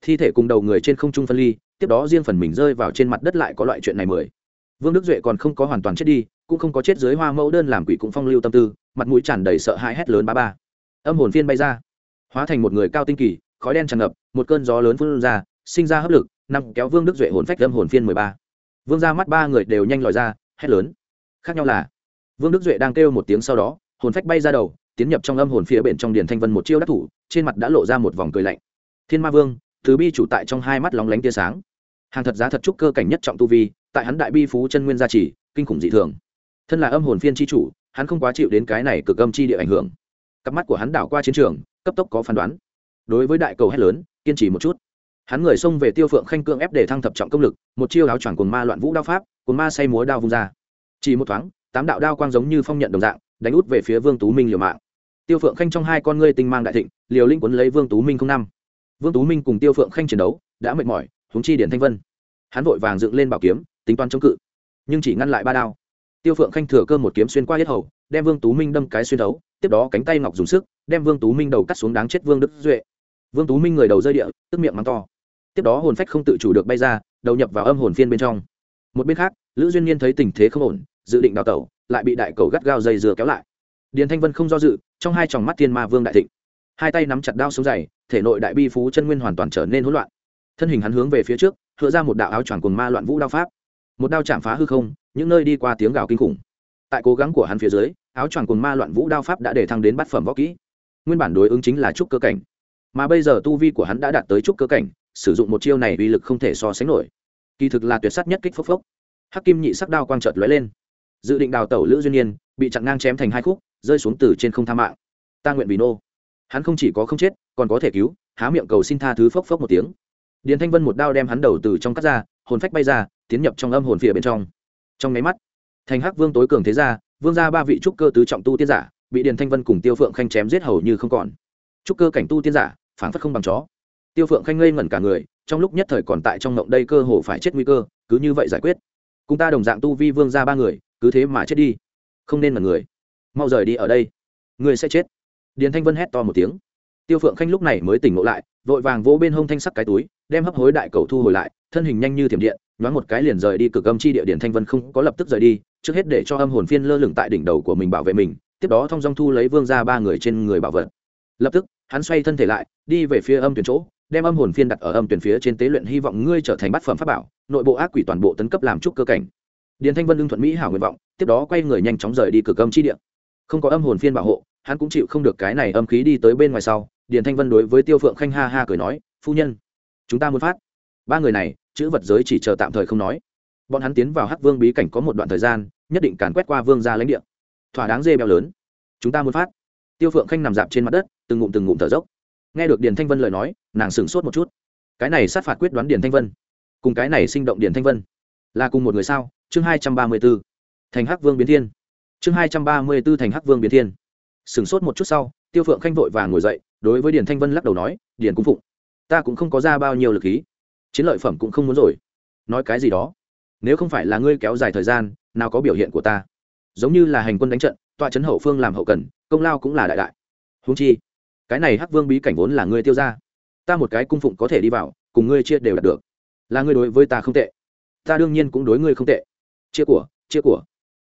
Thi thể cùng đầu người trên không trung phân ly, tiếp đó riêng phần mình rơi vào trên mặt đất lại có loại chuyện này mười vương đức duệ còn không có hoàn toàn chết đi, cũng không có chết dưới hoa mẫu đơn làm quỷ cũng phong lưu tâm tư, mặt mũi tràn đầy sợ hãi hét lớn ba ba. Âm hồn phiên bay ra, hóa thành một người cao tinh kỳ, khói đen tràn ngập, một cơn gió lớn phun ra, sinh ra hấp lực nằm kéo vương đức duệ hồn phách âm hồn phiên mười ba. Vương ra mắt ba người đều nhanh lòi ra, hét lớn. Khác nhau là, vương đức duệ đang kêu một tiếng sau đó, hồn phách bay ra đầu, tiến nhập trong âm hồn phía bên trong điền thanh vân một chiêu đắc thủ, trên mặt đã lộ ra một vòng cười lạnh. Thiên ma vương, thứ bi chủ tại trong hai mắt lóng lánh tia sáng hàng thật giá thật trúc cơ cảnh nhất trọng tu vi, tại hắn đại bi phú chân nguyên gia trì, kinh khủng dị thường. Thân là âm hồn phiên tri chủ, hắn không quá chịu đến cái này cực âm chi địa ảnh hưởng. Cặp mắt của hắn đảo qua chiến trường, cấp tốc có phán đoán. Đối với đại cầu hét lớn, kiên trì một chút. Hắn người xông về tiêu phượng khanh cương ép để thăng thập trọng công lực, một chiêu áo choàng cồn ma loạn vũ đao pháp cồn ma say múa đao vung ra. Chỉ một thoáng, tám đạo đao quang giống như phong nhận đồng dạng, đánh út về phía vương tú minh liều mạng. Tiêu phượng khanh trong hai con ngươi tinh mang đại thịnh, liều linh quấn lấy vương tú minh không năm. Vương tú minh cùng tiêu phượng khanh chiến đấu, đã mệt mỏi huống chi điển thanh vân. Hắn vội vàng dựng lên bảo kiếm, tính toán chống cự, nhưng chỉ ngăn lại ba đao. Tiêu phượng khanh thừa cơ một kiếm xuyên qua hết hầu, đem vương tú minh đâm cái xuyên đấu, tiếp đó cánh tay ngọc dùng sức, đem vương tú minh đầu cắt xuống đáng chết vương đức duệ. Vương tú minh người đầu rơi địa, tức miệng mắng to. Tiếp đó hồn phách không tự chủ được bay ra, đầu nhập vào âm hồn phiên bên trong. Một bên khác, lữ duyên nhiên thấy tình thế không ổn, dự định đào tẩu, lại bị đại cầu gắt gao dây dừa kéo lại. Điền thanh vân không do dự, trong hai tròng mắt thiên ma vương đại thịnh. Hai tay nắm chặt đao sống dày, thể nội đại bi phú chân nguyên hoàn toàn trở nên hỗn loạn thân hình hắn hướng về phía trước, hựa ra một đạo áo choàng cùng ma loạn vũ đao pháp. Một đao chạm phá hư không, những nơi đi qua tiếng gào kinh khủng. Tại cố gắng của hắn phía dưới, áo choàng cùng ma loạn vũ đao pháp đã để thăng đến bát phẩm võ kỹ. Nguyên bản đối ứng chính là trúc cơ cảnh. Mà bây giờ tu vi của hắn đã đạt tới trúc cơ cảnh, sử dụng một chiêu này uy lực không thể so sánh nổi. Kỳ thực là tuyệt sát nhất kích phốc phốc. Hắc kim nhị sắc đao quang trợt lóe lên. Dự định đào tẩu lữ duyên nhiên bị chặn ngang chém thành hai khúc, rơi xuống từ trên không tha mạng. Ta nguyện vì nô. Hắn không chỉ có không chết, còn có thể cứu, há miệng cầu xin tha thứ phốc phốc một tiếng điền thanh vân một đao đem hắn đầu từ trong cắt ra, hồn phách bay ra, tiến nhập trong âm hồn phía bên trong. Trong máy mắt, thành hắc vương tối cường thế gia, vương gia ba vị trúc cơ tứ trọng tu tiên giả, bị điền thanh vân cùng tiêu phượng khanh chém giết hầu như không còn. Trúc cơ cảnh tu tiên giả phản phất không bằng chó. Tiêu phượng khanh ngây ngẩn cả người, trong lúc nhất thời còn tại trong ngộng đây cơ hồ phải chết nguy cơ, cứ như vậy giải quyết. Cùng ta đồng dạng tu vi vương gia ba người, cứ thế mà chết đi. Không nên là người. Mau rời đi ở đây. Người sẽ chết. Điền thanh vân hét to một tiếng tiêu phượng khanh lúc này mới tỉnh ngộ lại, vội vàng vỗ bên hông thanh sắc cái túi, đem hấp hối đại cầu thu hồi lại, thân hình nhanh như thiểm điện, nhoáng một cái liền rời đi cực âm chi địa điện thanh vân không có lập tức rời đi, trước hết để cho âm hồn phiên lơ lửng tại đỉnh đầu của mình bảo vệ mình, tiếp đó thông dong thu lấy vương ra ba người trên người bảo vật. Lập tức, hắn xoay thân thể lại, đi về phía âm tuyển chỗ, đem âm hồn phiên đặt ở âm tuyển phía trên tế luyện hy vọng ngươi trở thành bát phẩm pháp bảo, nội bộ ác quỷ toàn bộ tấn cấp làm trúc cơ cảnh. Điền thanh vân lương thuận mỹ hảo nguyện vọng, tiếp đó quay người nhanh chóng rời đi cực âm chi địa. Không có âm hồn phiên bảo hộ, hắn cũng chịu không được cái này âm khí đi tới bên ngoài sau điền thanh vân đối với tiêu phượng khanh ha ha cười nói, phu nhân, chúng ta muốn phát. Ba người này, chữ vật giới chỉ chờ tạm thời không nói. Bọn hắn tiến vào hắc vương bí cảnh có một đoạn thời gian, nhất định càn quét qua vương ra lãnh địa. Thỏa đáng dê bèo lớn. Chúng ta muốn phát. Tiêu phượng khanh nằm dạp trên mặt đất, từng ngụm từng ngụm thở dốc. Nghe được điền thanh vân lời nói, nàng sửng sốt một chút. Cái này sát phạt quyết đoán điền thanh vân. Cùng cái này sinh động điền thanh vân. Là cùng một người sao? Chương hai trăm ba mươi b ố thành hắc vương biến thiên. Chương hai trăm ba mươi b ố thành hắc vương biến thiên. Sửng sốt một chút sau, tiêu phượng khanh vội và ngồi dậy đối với điền thanh vân lắc đầu nói, điền cung phụng, ta cũng không có ra bao nhiêu lực khí, chiến lợi phẩm cũng không muốn rồi. Nói cái gì đó? Nếu không phải là ngươi kéo dài thời gian, nào có biểu hiện của ta? Giống như là hành quân đánh trận, tọa trấn hậu phương làm hậu cần, công lao cũng là đại đại. Húng chi, cái này hắc vương bí cảnh vốn là ngươi tiêu ra. Ta một cái cung phụng có thể đi vào, cùng ngươi chia đều đạt được. Là ngươi đối với ta không tệ. Ta đương nhiên cũng đối ngươi không tệ. Chia của chia của.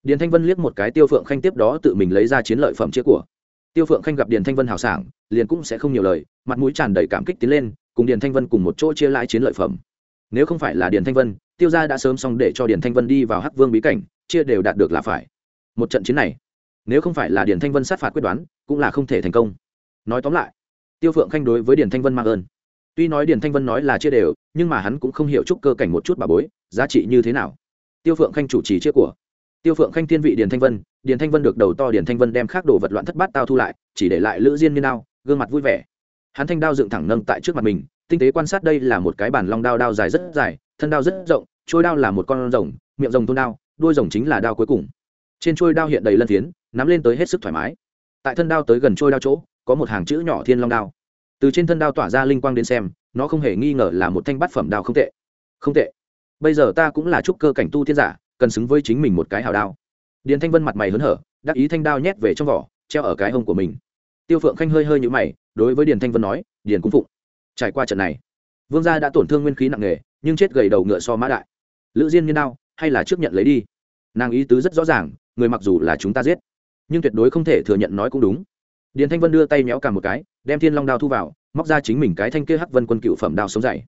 Điền thanh vân liếc một cái tiêu phượng khanh tiếp đó tự mình lấy ra chiến lợi phẩm chia của tiêu phượng khanh gặp điền thanh vân hào sảng, liền cũng sẽ không nhiều lời, mặt mũi tràn đầy cảm kích tiến lên, cùng điền thanh vân cùng một chỗ chia lãi chiến lợi phẩm. Nếu không phải là điền thanh vân, tiêu gia đã sớm xong để cho điền thanh vân đi vào hắc vương bí cảnh, chia đều đạt được là phải. Một trận chiến này, nếu không phải là điền thanh vân sát phạt quyết đoán, cũng là không thể thành công. Nói tóm lại, tiêu phượng khanh đối với điền thanh vân mang ơn. Tuy nói điền thanh vân nói là chia đều, nhưng mà hắn cũng không hiểu chút cơ cảnh một chút bà bối, giá trị như thế nào. Tiêu phượng khanh chủ trì chia của. Tiêu phượng khanh thiên vị điền thanh vân điền thanh vân được đầu to điền thanh vân đem khác đồ vật loạn thất bát tao thu lại, chỉ để lại lữ diên như đao, gương mặt vui vẻ. Hắn thanh đao dựng thẳng nâng tại trước mặt mình, tinh tế quan sát đây là một cái bản long đao đao dài rất dài, thân đao rất rộng trôi đao là một con rồng, miệng rồng thôn đao, đuôi rồng chính là đao cuối cùng. Trên trôi đao hiện đầy lân phiến, nắm lên tới hết sức thoải mái. Tại thân đao tới gần trôi đao chỗ, có một hàng chữ nhỏ thiên long đao. Từ trên thân đao tỏa ra linh quang đến xem, nó không hề nghi ngờ là một thanh bát phẩm đao không tệ. Không tệ. Bây giờ ta cũng là trúc cơ cảnh tu thiên giả, cần xứng với chính mình một cái hào đao điền thanh vân mặt mày hớn hở, đắc ý thanh đao nhét về trong vỏ, treo ở cái hông của mình. Tiêu phượng khanh hơi hơi nhũ mày, đối với điền thanh vân nói, điền cung phụng, trải qua trận này, vương gia đã tổn thương nguyên khí nặng nề, nhưng chết gầy đầu ngựa so mã đại. Lữ diên như đao, hay là trước nhận lấy đi? Nàng ý tứ rất rõ ràng, người mặc dù là chúng ta giết, nhưng tuyệt đối không thể thừa nhận nói cũng đúng. Điền thanh vân đưa tay méo cả một cái, đem thiên long đao thu vào, móc ra chính mình cái thanh kia hắc vân quân cựu phẩm đao sống dày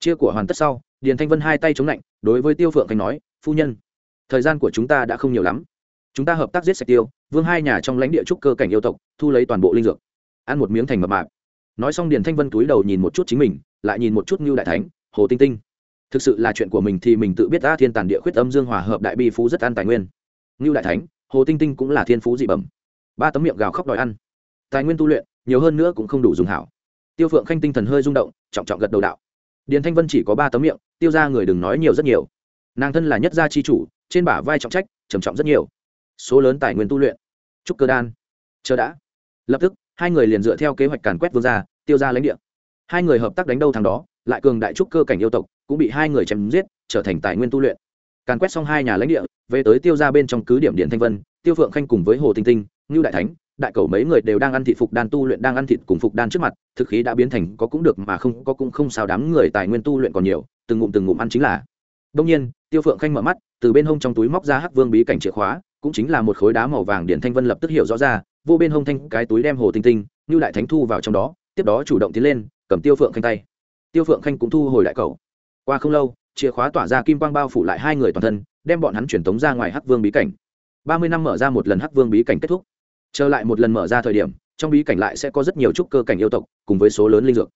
chia của hoàn tất sau, điền thanh vân hai tay chống lạnh, đối với tiêu phượng khanh nói, phu nhân, thời gian của chúng ta đã không nhiều lắm chúng ta hợp tác giết sạch tiêu, vương hai nhà trong lãnh địa trúc cơ cảnh yêu tộc, thu lấy toàn bộ linh dược. Ăn một miếng thành mập mạp. Nói xong điền thanh vân túi đầu nhìn một chút chính mình, lại nhìn một chút như đại thánh, hồ tinh tinh. Thực sự là chuyện của mình thì mình tự biết ta thiên tàn địa khuyết âm dương hòa hợp đại bi phú rất an tài nguyên. Như đại thánh, hồ tinh tinh cũng là thiên phú dị bẩm. Ba tấm miệng gào khóc đòi ăn. Tài nguyên tu luyện, nhiều hơn nữa cũng không đủ dùng hảo. Tiêu phượng khanh tinh thần hơi rung động, trọng trọng gật đầu đạo. Điền thanh vân chỉ có ba tấm miệng, tiêu ra người đừng nói nhiều rất nhiều. Nàng thân là nhất gia chi chủ, trên bả vai trọng trách, trầm trọng rất nhiều số lớn tài nguyên tu luyện. Trúc cơ đan. Chờ đã. Lập tức hai người liền dựa theo kế hoạch càn quét vương gia, tiêu ra lãnh địa. Hai người hợp tác đánh đâu thằng đó lại cường đại trúc cơ cảnh yêu tộc cũng bị hai người chém giết trở thành tài nguyên tu luyện. Càn quét xong hai nhà lãnh địa về tới tiêu ra bên trong cứ điểm điện thanh vân tiêu phượng khanh cùng với hồ tinh tinh ngưu đại thánh đại cầu mấy người đều đang ăn thịt phục đan tu luyện đang ăn thịt cùng phục đan trước mặt thực khí đã biến thành có cũng được mà không có cũng không sao đám người tài nguyên tu luyện còn nhiều từng ngụm từng ngụm ăn chính là. Đông nhiên tiêu phượng khanh mở mắt từ bên hông trong túi móc ra hắc vương bí cảnh chìa khóa cũng chính là một khối đá màu vàng điện thanh vân lập tức hiểu rõ ra, vô bên hông thanh cái túi đem hồ tinh tinh, như đại thánh thu vào trong đó, tiếp đó chủ động tiến lên, cầm tiêu phượng khanh tay. Tiêu phượng khanh cũng thu hồi đại cầu. Qua không lâu, chìa khóa tỏa ra kim quang bao phủ lại hai người toàn thân, đem bọn hắn truyền tống ra ngoài hắc vương bí cảnh. Ba mươi năm mở ra một lần hắc vương bí cảnh kết thúc. Trở lại một lần mở ra thời điểm, trong bí cảnh lại sẽ có rất nhiều trúc cơ cảnh yêu tộc, cùng với số lớn linh dược.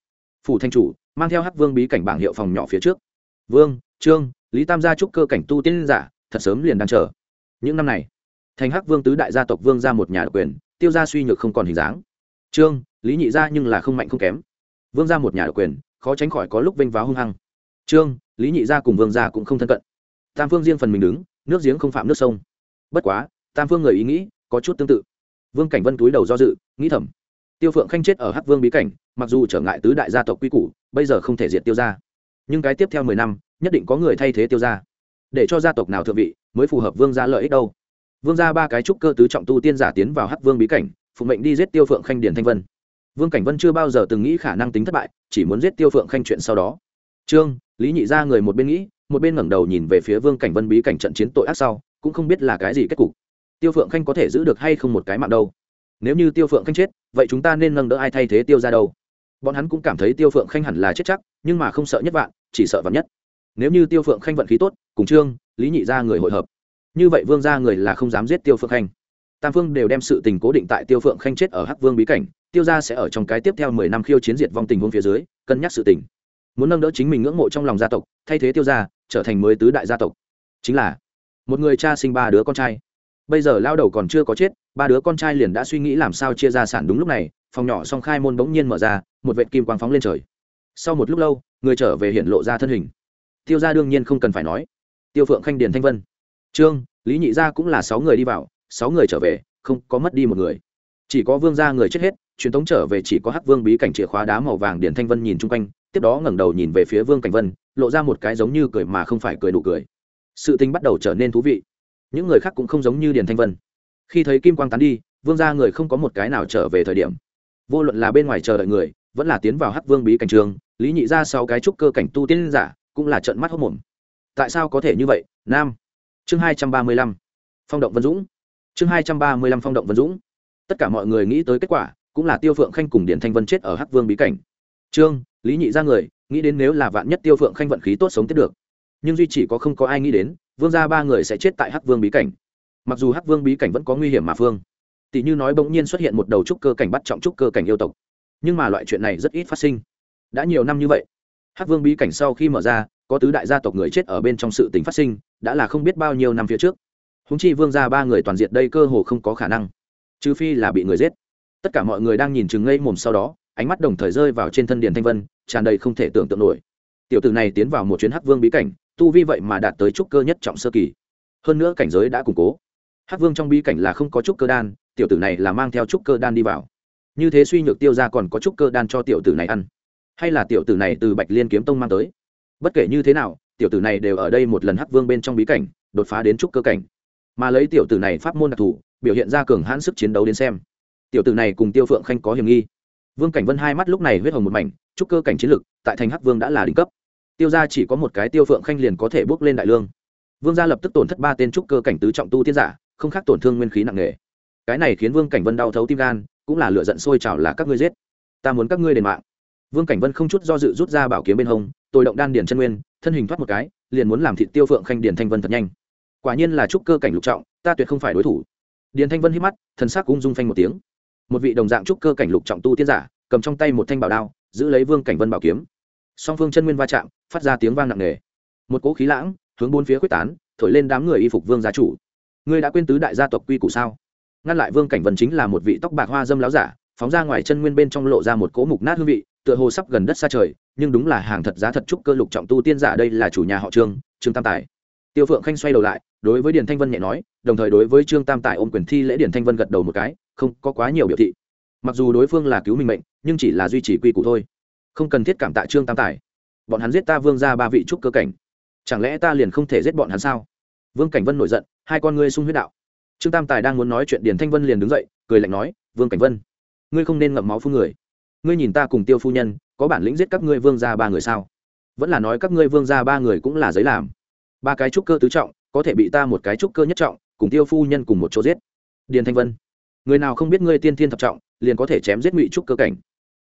Phủ thanh chủ, mang theo hắc vương bí cảnh bảng hiệu phòng nhỏ phía trước. Vương, trương, lý tam gia trúc cơ cảnh tu tiên giả, thật sớm liền đang chờ. Những năm này thành hắc vương tứ đại gia tộc vương ra một nhà độc quyền, tiêu gia suy nhược không còn hình dáng. Trương, lý nhị gia nhưng là không mạnh không kém. Vương ra một nhà độc quyền, khó tránh khỏi có lúc vênh váo hung hăng. Trương, lý nhị gia cùng vương gia cũng không thân cận. Tam phương riêng phần mình đứng, nước giếng không phạm nước sông. Bất quá, tam phương người ý nghĩ, có chút tương tự. Vương cảnh vân túi đầu do dự, nghĩ thầm. Tiêu phượng khanh chết ở hắc vương bí cảnh, mặc dù trở ngại tứ đại gia tộc quy củ, bây giờ không thể diệt tiêu ra nhưng cái tiếp theo mười năm, nhất định có người thay thế tiêu ra để cho gia tộc nào thượng vị, mới phù hợp vương gia lợi ích đâu vương gia ba cái trúc cơ tứ trọng tu tiên giả tiến vào hắc vương bí cảnh, phụ mệnh đi giết tiêu phượng khanh điển thanh vân. vương cảnh vân chưa bao giờ từng nghĩ khả năng tính thất bại, chỉ muốn giết tiêu phượng khanh chuyện sau đó. trương, lý nhị ra người một bên nghĩ, một bên ngẩng đầu nhìn về phía vương cảnh vân bí cảnh trận chiến tội ác sau, cũng không biết là cái gì kết cục. tiêu phượng khanh có thể giữ được hay không một cái mạng đâu? nếu như tiêu phượng khanh chết, vậy chúng ta nên nâng đỡ ai thay thế tiêu ra đâu? bọn hắn cũng cảm thấy tiêu phượng khanh hẳn là chết chắc, nhưng mà không sợ nhất vạn, chỉ sợ vạn nhất. nếu như tiêu phượng khanh vận khí tốt, cùng trương, lý nhị ra người hội hợp như vậy vương gia người là không dám giết tiêu phượng khanh. Tam phương đều đem sự tình cố định tại tiêu phượng khanh chết ở hắc vương bí cảnh, tiêu gia sẽ ở trong cái tiếp theo mười năm khiêu chiến diệt vong tình huống phía dưới, cân nhắc sự tình. Muốn nâng đỡ chính mình ngưỡng mộ trong lòng gia tộc, thay thế tiêu gia, trở thành mới tứ đại gia tộc. Chính là, một người cha sinh ba đứa con trai. Bây giờ lao đầu còn chưa có chết, ba đứa con trai liền đã suy nghĩ làm sao chia gia sản đúng lúc này, phòng nhỏ song khai môn bỗng nhiên mở ra, một vệ kim quang phóng lên trời. Sau một lúc lâu, người trở về hiện lộ ra thân hình. Tiêu gia đương nhiên không cần phải nói. Tiêu phượng khanh điền thanh vân trương, lý nhị gia cũng là sáu người đi vào, sáu người trở về, không có mất đi một người. Chỉ có vương gia người chết hết, truyền thống trở về chỉ có hắc vương bí cảnh chìa khóa đá màu vàng điền thanh vân nhìn chung quanh, tiếp đó ngẩng đầu nhìn về phía vương cảnh vân, lộ ra một cái giống như cười mà không phải cười đủ cười. Sự tình bắt đầu trở nên thú vị. Những người khác cũng không giống như điền thanh vân. Khi thấy kim quang tán đi, vương gia người không có một cái nào trở về thời điểm. Vô luận là bên ngoài chờ đợi người, vẫn là tiến vào hắc vương bí cảnh trường, lý nhị ra sau cái trúc cơ cảnh tu tiên giả, cũng là trận mắt hốc mồm. Tại sao có thể như vậy, nam? Chương hai trăm ba mươi lăm, phong động vân dũng. Chương hai trăm ba mươi lăm, phong động vân dũng. Tất cả mọi người nghĩ tới kết quả, cũng là tiêu phượng khanh cùng điện thanh vân chết ở hắc vương bí cảnh. Trương, lý nhị ra người, nghĩ đến nếu là vạn nhất tiêu phượng khanh vận khí tốt sống tiếp được. Nhưng duy chỉ có không có ai nghĩ đến, vương gia ba người sẽ chết tại hắc vương bí cảnh. Mặc dù hắc vương bí cảnh vẫn có nguy hiểm mà phương tỷ như nói bỗng nhiên xuất hiện một đầu trúc cơ cảnh bắt trọng trúc cơ cảnh yêu tộc. Nhưng mà loại chuyện này rất ít phát sinh. Đã nhiều năm như vậy, hắc vương bí cảnh sau khi mở ra có tứ đại gia tộc người chết ở bên trong sự tình phát sinh, đã là không biết bao nhiêu năm phía trước. Húng chi vương gia ba người toàn diện đây cơ hồ không có khả năng, trừ phi là bị người giết. Tất cả mọi người đang nhìn chừng ngây mồm sau đó, ánh mắt đồng thời rơi vào trên thân điền thanh vân, tràn đầy không thể tưởng tượng nổi. Tiểu tử này tiến vào một chuyến hắc vương bí cảnh, tu vi vậy mà đạt tới trúc cơ nhất trọng sơ kỳ. Hơn nữa cảnh giới đã củng cố. Hắc vương trong bí cảnh là không có trúc cơ đan, tiểu tử này là mang theo trúc cơ đan đi vào. Như thế suy nhược tiêu ra còn có trúc cơ đan cho tiểu tử này ăn. Hay là tiểu tử này từ bạch liên kiếm tông mang tới? Bất kể như thế nào, tiểu tử này đều ở đây một lần hắc vương bên trong bí cảnh, đột phá đến trúc cơ cảnh. Mà lấy tiểu tử này pháp môn đặc thù, biểu hiện ra cường hãn sức chiến đấu đến xem. Tiểu tử này cùng tiêu phượng khanh có hiểm nghi. Vương cảnh vân hai mắt lúc này huyết hồng một mảnh, trúc cơ cảnh chiến lực tại thành hắc vương đã là đỉnh cấp. Tiêu ra chỉ có một cái tiêu phượng khanh liền có thể bước lên đại lương. Vương gia lập tức tổn thất ba tên trúc cơ cảnh tứ trọng tu tiên giả, không khác tổn thương nguyên khí nặng nề. Cái này khiến vương cảnh vân đau thấu tim gan, cũng là lựa giận sôi trào là các ngươi giết. Ta muốn các ngươi đền mạng. Vương cảnh vân không chút do dự rút ra bảo kiếm bên hông tôi động đan điền chân nguyên, thân hình thoát một cái, liền muốn làm thịt tiêu phượng khanh điền thanh vân thật nhanh. Quả nhiên là trúc cơ cảnh lục trọng, ta tuyệt không phải đối thủ. Điền thanh vân hít mắt, thần sắc cũng rung phanh một tiếng. Một vị đồng dạng trúc cơ cảnh lục trọng tu tiên giả, cầm trong tay một thanh bảo đao, giữ lấy vương cảnh vân bảo kiếm. Song phương chân nguyên va chạm, phát ra tiếng vang nặng nề. Một cỗ khí lãng, hướng bốn phía quyết tán, thổi lên đám người y phục vương gia chủ. Ngươi đã quên tứ đại gia tộc quy củ sao? Ngăn lại vương cảnh vân chính là một vị tóc bạc hoa dâm láo giả phóng ra ngoài chân nguyên bên trong lộ ra một cỗ mục nát hương vị, tựa hồ sắp gần đất xa trời, nhưng đúng là hàng thật giá thật trúc cơ lục trọng tu tiên giả đây là chủ nhà họ trương trương tam tài. Tiêu phượng khanh xoay đầu lại, đối với điền thanh vân nhẹ nói, đồng thời đối với trương tam tài ôm quyền thi lễ điền thanh vân gật đầu một cái, không có quá nhiều biểu thị. Mặc dù đối phương là cứu mình mệnh, nhưng chỉ là duy trì quy củ thôi. Không cần thiết cảm tạ trương tam tài. Bọn hắn giết ta vương ra ba vị trúc cơ cảnh. Chẳng lẽ ta liền không thể giết bọn hắn sao? Vương cảnh vân nổi giận, hai con ngươi sung huyết đạo. Trương tam tài đang muốn nói chuyện, điền thanh vân liền đứng dậy, cười lạnh nói, vương cảnh vân ngươi không nên ngậm máu phu người. Ngươi nhìn ta cùng tiêu phu nhân, có bản lĩnh giết các ngươi vương ra ba người sao? Vẫn là nói các ngươi vương ra ba người cũng là giấy làm. Ba cái trúc cơ tứ trọng, có thể bị ta một cái trúc cơ nhất trọng, cùng tiêu phu nhân cùng một chỗ giết. Điền thanh vân, người nào không biết ngươi tiên thiên thập trọng, liền có thể chém giết ngụy trúc cơ cảnh.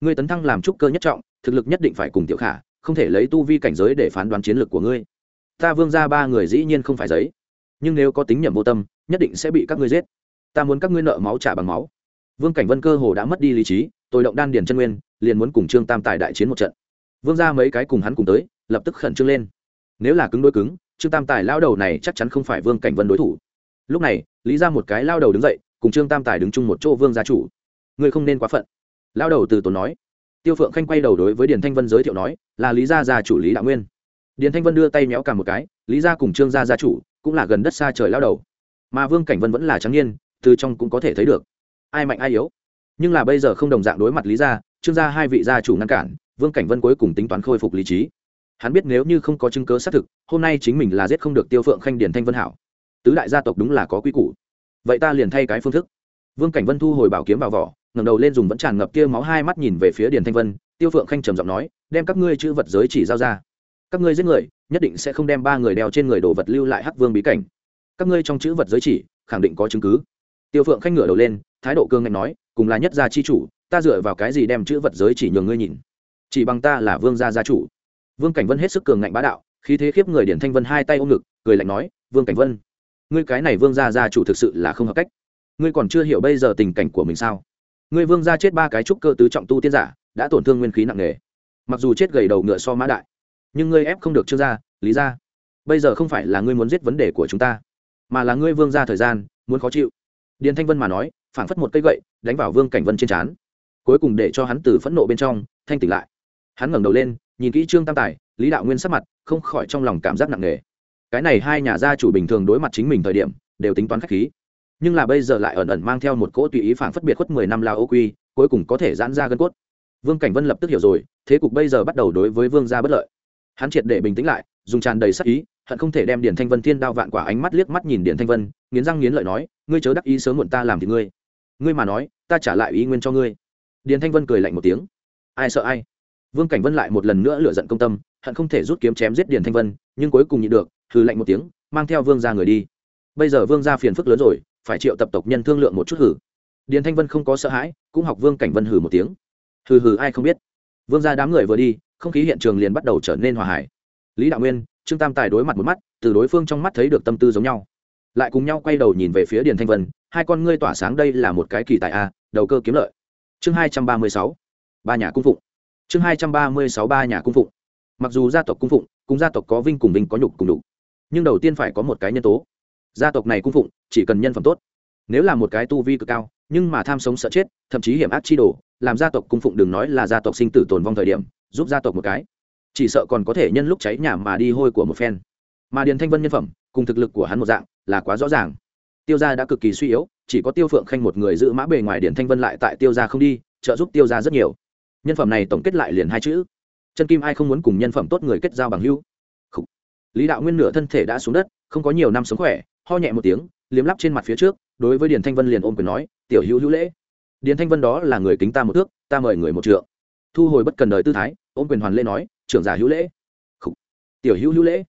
Ngươi tấn thăng làm trúc cơ nhất trọng, thực lực nhất định phải cùng tiểu khả, không thể lấy tu vi cảnh giới để phán đoán chiến lược của ngươi. Ta vương ra ba người dĩ nhiên không phải giấy, nhưng nếu có tính nhầm vô tâm, nhất định sẽ bị các ngươi giết. Ta muốn các ngươi nợ máu trả bằng máu vương cảnh vân cơ hồ đã mất đi lý trí, tôi động đan điền chân nguyên, liền muốn cùng trương tam tài đại chiến một trận. Vương ra mấy cái cùng hắn cùng tới, lập tức khẩn trương lên. Nếu là cứng đôi cứng, trương tam tài lao đầu này chắc chắn không phải vương cảnh vân đối thủ. Lúc này, lý ra một cái lao đầu đứng dậy, cùng trương tam tài đứng chung một chỗ vương gia chủ. Ngươi không nên quá phận. Lao đầu từ tốn nói. Tiêu phượng khanh quay đầu đối với điền thanh vân giới thiệu nói, là lý gia gia chủ lý đạo nguyên. Điền thanh vân đưa tay méo cả một cái, lý gia cùng trương gia gia chủ cũng là gần đất xa trời lao đầu. Mà vương cảnh vân vẫn là trắng nhiên từ trong cũng có thể thấy được ai mạnh ai yếu. Nhưng là bây giờ không đồng dạng đối mặt lý gia, trương gia hai vị gia chủ ngăn cản, vương cảnh vân cuối cùng tính toán khôi phục lý trí. Hắn biết nếu như không có chứng cớ xác thực, hôm nay chính mình là giết không được tiêu phượng khanh điền thanh vân hảo. Tứ đại gia tộc đúng là có quy củ. Vậy ta liền thay cái phương thức. Vương cảnh vân thu hồi bảo kiếm vào vỏ, ngẩng đầu lên dùng vẫn tràn ngập kia máu hai mắt nhìn về phía điền thanh vân. Tiêu phượng khanh trầm giọng nói, đem các ngươi chữ vật giới chỉ giao ra. Các ngươi giết người, nhất định sẽ không đem ba người đeo trên người đồ vật lưu lại hắc vương bí cảnh. Các ngươi trong chữ vật giới chỉ, khẳng định có chứng cứ. Tiêu phượng khanh ngửa đầu lên thái độ cương ngạnh nói, cùng là nhất gia chi chủ, ta dựa vào cái gì đem chữ vật giới chỉ nhường ngươi nhìn? Chỉ bằng ta là vương gia gia chủ. Vương cảnh vân hết sức cường ngạnh bá đạo, khí thế khiếp người điển thanh vân hai tay ôm ngực, cười lạnh nói, vương cảnh vân, ngươi cái này vương gia gia chủ thực sự là không hợp cách. Ngươi còn chưa hiểu bây giờ tình cảnh của mình sao? Ngươi vương gia chết ba cái trúc cơ tứ trọng tu tiên giả, đã tổn thương nguyên khí nặng nề. Mặc dù chết gầy đầu ngựa so mã đại, nhưng ngươi ép không được trương gia, lý gia. Bây giờ không phải là ngươi muốn giết vấn đề của chúng ta, mà là ngươi vương gia thời gian, muốn khó chịu. Điền thanh vân mà nói phảng phất một cây gậy, đánh vào vương cảnh vân trên trán. Cuối cùng để cho hắn từ phẫn nộ bên trong, thanh tỉnh lại. Hắn ngẩng đầu lên, nhìn kỹ trương tam tài, lý đạo nguyên sắc mặt, không khỏi trong lòng cảm giác nặng nề. Cái này hai nhà gia chủ bình thường đối mặt chính mình thời điểm, đều tính toán khách khí. Nhưng là bây giờ lại ẩn ẩn mang theo một cỗ tùy ý phản phất biệt khuất mười năm lao ô quy, cuối cùng có thể giãn ra gân cốt. Vương cảnh vân lập tức hiểu rồi, thế cục bây giờ bắt đầu đối với vương gia bất lợi. Hắn triệt để bình tĩnh lại, dùng tràn đầy sắc ý, hận không thể đem điển thanh vân thiên đao vạn quả ánh mắt liếc mắt nhìn điển thanh vân, nghiến răng nghiến lợi nói, ngươi chớ đắc ý sớm muộn ta làm thì ngươi ngươi mà nói, ta trả lại ý nguyên cho ngươi. Điền thanh vân cười lạnh một tiếng. Ai sợ ai? Vương cảnh vân lại một lần nữa lựa giận công tâm, hận không thể rút kiếm chém giết điền thanh vân, nhưng cuối cùng nhịn được, hừ lạnh một tiếng, mang theo vương ra người đi. Bây giờ vương ra phiền phức lớn rồi, phải triệu tập tộc nhân thương lượng một chút hử. Điền thanh vân không có sợ hãi, cũng học vương cảnh vân hử một tiếng. Hừ hừ, ai không biết. Vương ra đám người vừa đi, không khí hiện trường liền bắt đầu trở nên hòa hải lý đạo nguyên, trương tam tài đối mặt một mắt, từ đối phương trong mắt thấy được tâm tư giống nhau lại cùng nhau quay đầu nhìn về phía điền thanh vân hai con ngươi tỏa sáng đây là một cái kỳ tài a đầu cơ kiếm lợi. Chương hai trăm ba mươi sáu ba nhà cung phụng. Chương hai trăm ba mươi sáu ba nhà cung phụng. Mặc dù gia tộc cung phụng cùng gia tộc có vinh cùng vinh có nhục cùng nhục, nhưng đầu tiên phải có một cái nhân tố. Gia tộc này cung phụng chỉ cần nhân phẩm tốt. Nếu là một cái tu vi cực cao nhưng mà tham sống sợ chết thậm chí hiểm ác chi đồ làm gia tộc cung phụng đừng nói là gia tộc sinh tử tồn vong thời điểm giúp gia tộc một cái. Chỉ sợ còn có thể nhân lúc cháy nhà mà đi hôi của một phen mà điền thanh vân nhân phẩm cùng thực lực của hắn một dạng là quá rõ ràng. Tiêu gia đã cực kỳ suy yếu, chỉ có tiêu phượng khanh một người giữ mã bề ngoài điền thanh vân lại tại tiêu gia không đi, trợ giúp tiêu gia rất nhiều. Nhân phẩm này tổng kết lại liền hai chữ. Chân kim ai không muốn cùng nhân phẩm tốt người kết giao bằng hữu? Lý đạo nguyên nửa thân thể đã xuống đất, không có nhiều năm sống khỏe, ho nhẹ một tiếng, liếm lắp trên mặt phía trước, đối với điền thanh vân liền ôm quyền nói, tiểu hữu hữu lễ. Điền thanh vân đó là người kính ta một thước, ta mời người một trượng. Thu hồi bất cần đời tư thái, ôm quyền hoàn lễ nói, trưởng giả hữu lễ. Khủ. tiểu hữu hữu lễ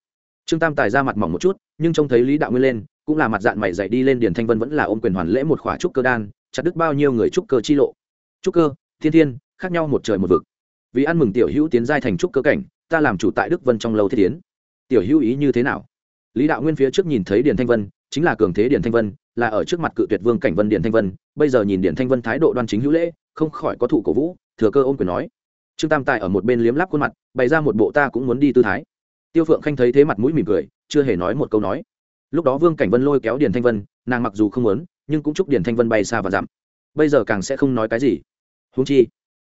trương tam tài ra mặt mỏng một chút, nhưng trông thấy lý đạo nguyên lên, cũng là mặt dạng mày dậy đi lên điền thanh vân vẫn là ôm quyền hoàn lễ một khỏa trúc cơ đan, chặt đứt bao nhiêu người trúc cơ chi lộ. Trúc cơ, thiên thiên, khác nhau một trời một vực. Vì ăn mừng tiểu hữu tiến giai thành trúc cơ cảnh, ta làm chủ tại đức vân trong lâu thiết tiến. Tiểu hữu ý như thế nào? Lý đạo nguyên phía trước nhìn thấy điền thanh vân, chính là cường thế điền thanh vân, là ở trước mặt cự tuyệt vương cảnh vân điền thanh vân, bây giờ nhìn điền thanh vân thái độ đoan chính hữu lễ, không khỏi có thủ cổ vũ, thừa cơ ôm quyền nói. Trương tam tài ở một bên liếm láp khuôn mặt, bày ra một bộ ta cũng muốn đi tư thái tiêu phượng khanh thấy thế mặt mũi mỉm cười, chưa hề nói một câu nói. Lúc đó vương cảnh vân lôi kéo điền thanh vân, nàng mặc dù không muốn, nhưng cũng chúc điền thanh vân bay xa và dặm bây giờ càng sẽ không nói cái gì. Húng chi,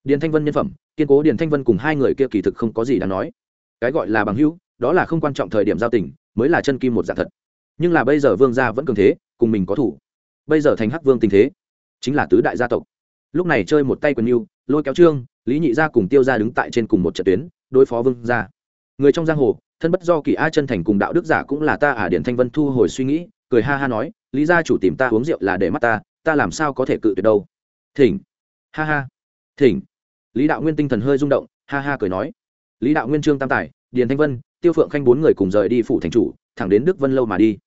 điền thanh vân nhân phẩm, kiên cố điền thanh vân cùng hai người kia kỳ thực không có gì đáng nói. Cái gọi là bằng hữu, đó là không quan trọng thời điểm giao tình, mới là chân kim một dạng thật. Nhưng là bây giờ vương gia vẫn cường thế, cùng mình có thủ. Bây giờ thành hắc vương tình thế, chính là tứ đại gia tộc. Lúc này chơi một tay quần mưu lôi kéo trương, lý nhị gia cùng tiêu gia đứng tại trên cùng một trận tuyến, đối phó vương gia người trong giang hồ, thân bất do kỳ a chân thành cùng đạo đức giả cũng là ta à điển thanh vân thu hồi suy nghĩ, cười ha ha nói, lý gia chủ tìm ta uống rượu là để mắt ta ta làm sao có thể cự tuyệt đâu. Thỉnh. Ha ha. Thỉnh. Lý đạo nguyên tinh thần hơi rung động, ha ha cười nói. Lý đạo nguyên trương tam tài, điền thanh vân, tiêu phượng khanh bốn người cùng rời đi phủ thành chủ, thẳng đến đức vân lâu mà đi.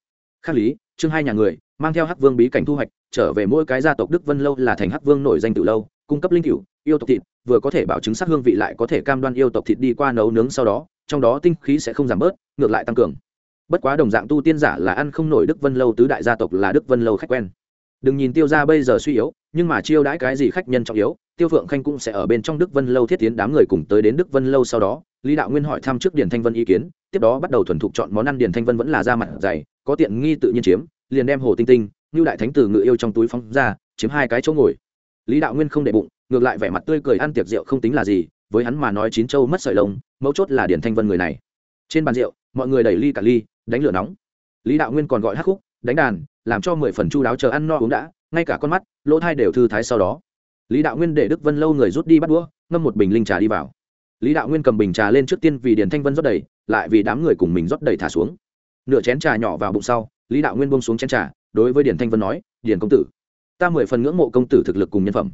Khắc lý trương hai nhà người, mang theo hắc vương bí cảnh thu hoạch, trở về mỗi cái gia tộc đức vân lâu là thành hắc vương nổi danh từ lâu, cung cấp linh cựu yêu tộc thịt, vừa có thể bảo chứng sắc hương vị lại có thể cam đoan yêu tộc thịt đi qua nấu nướng sau đó trong đó tinh khí sẽ không giảm bớt, ngược lại tăng cường. Bất quá đồng dạng tu tiên giả là ăn không nổi đức vân lâu tứ đại gia tộc là đức vân lâu khách quen. Đừng nhìn tiêu ra bây giờ suy yếu, nhưng mà chiêu đãi cái gì khách nhân trọng yếu, tiêu phượng khanh cũng sẽ ở bên trong đức vân lâu thiết tiến đám người cùng tới đến đức vân lâu sau đó, lý đạo nguyên hỏi thăm trước điền thanh vân ý kiến, tiếp đó bắt đầu thuần thục chọn món ăn điền thanh vân vẫn là da mặt dày, có tiện nghi tự nhiên chiếm, liền đem hồ tinh tinh như đại thánh tử ngự yêu trong túi phóng ra, chiếm hai cái chỗ ngồi. Lý đạo nguyên không để bụng, ngược lại vẻ mặt tươi cười ăn tiệc rượu không tính là gì, với hắn mà nói chín châu mất sợi lông mấu chốt là điền thanh vân người này trên bàn rượu mọi người đẩy ly cả ly đánh lửa nóng lý đạo nguyên còn gọi hát khúc đánh đàn làm cho mười phần chu đáo chờ ăn no uống đã ngay cả con mắt lỗ thai đều thư thái sau đó lý đạo nguyên để đức vân lâu người rút đi bắt đũa ngâm một bình linh trà đi vào lý đạo nguyên cầm bình trà lên trước tiên vì điền thanh vân rót đầy lại vì đám người cùng mình rót đầy thả xuống nửa chén trà nhỏ vào bụng sau lý đạo nguyên bông xuống chén trà đối với điền thanh vân nói điền công tử ta mười phần ngưỡng mộ công tử thực lực cùng nhân phẩm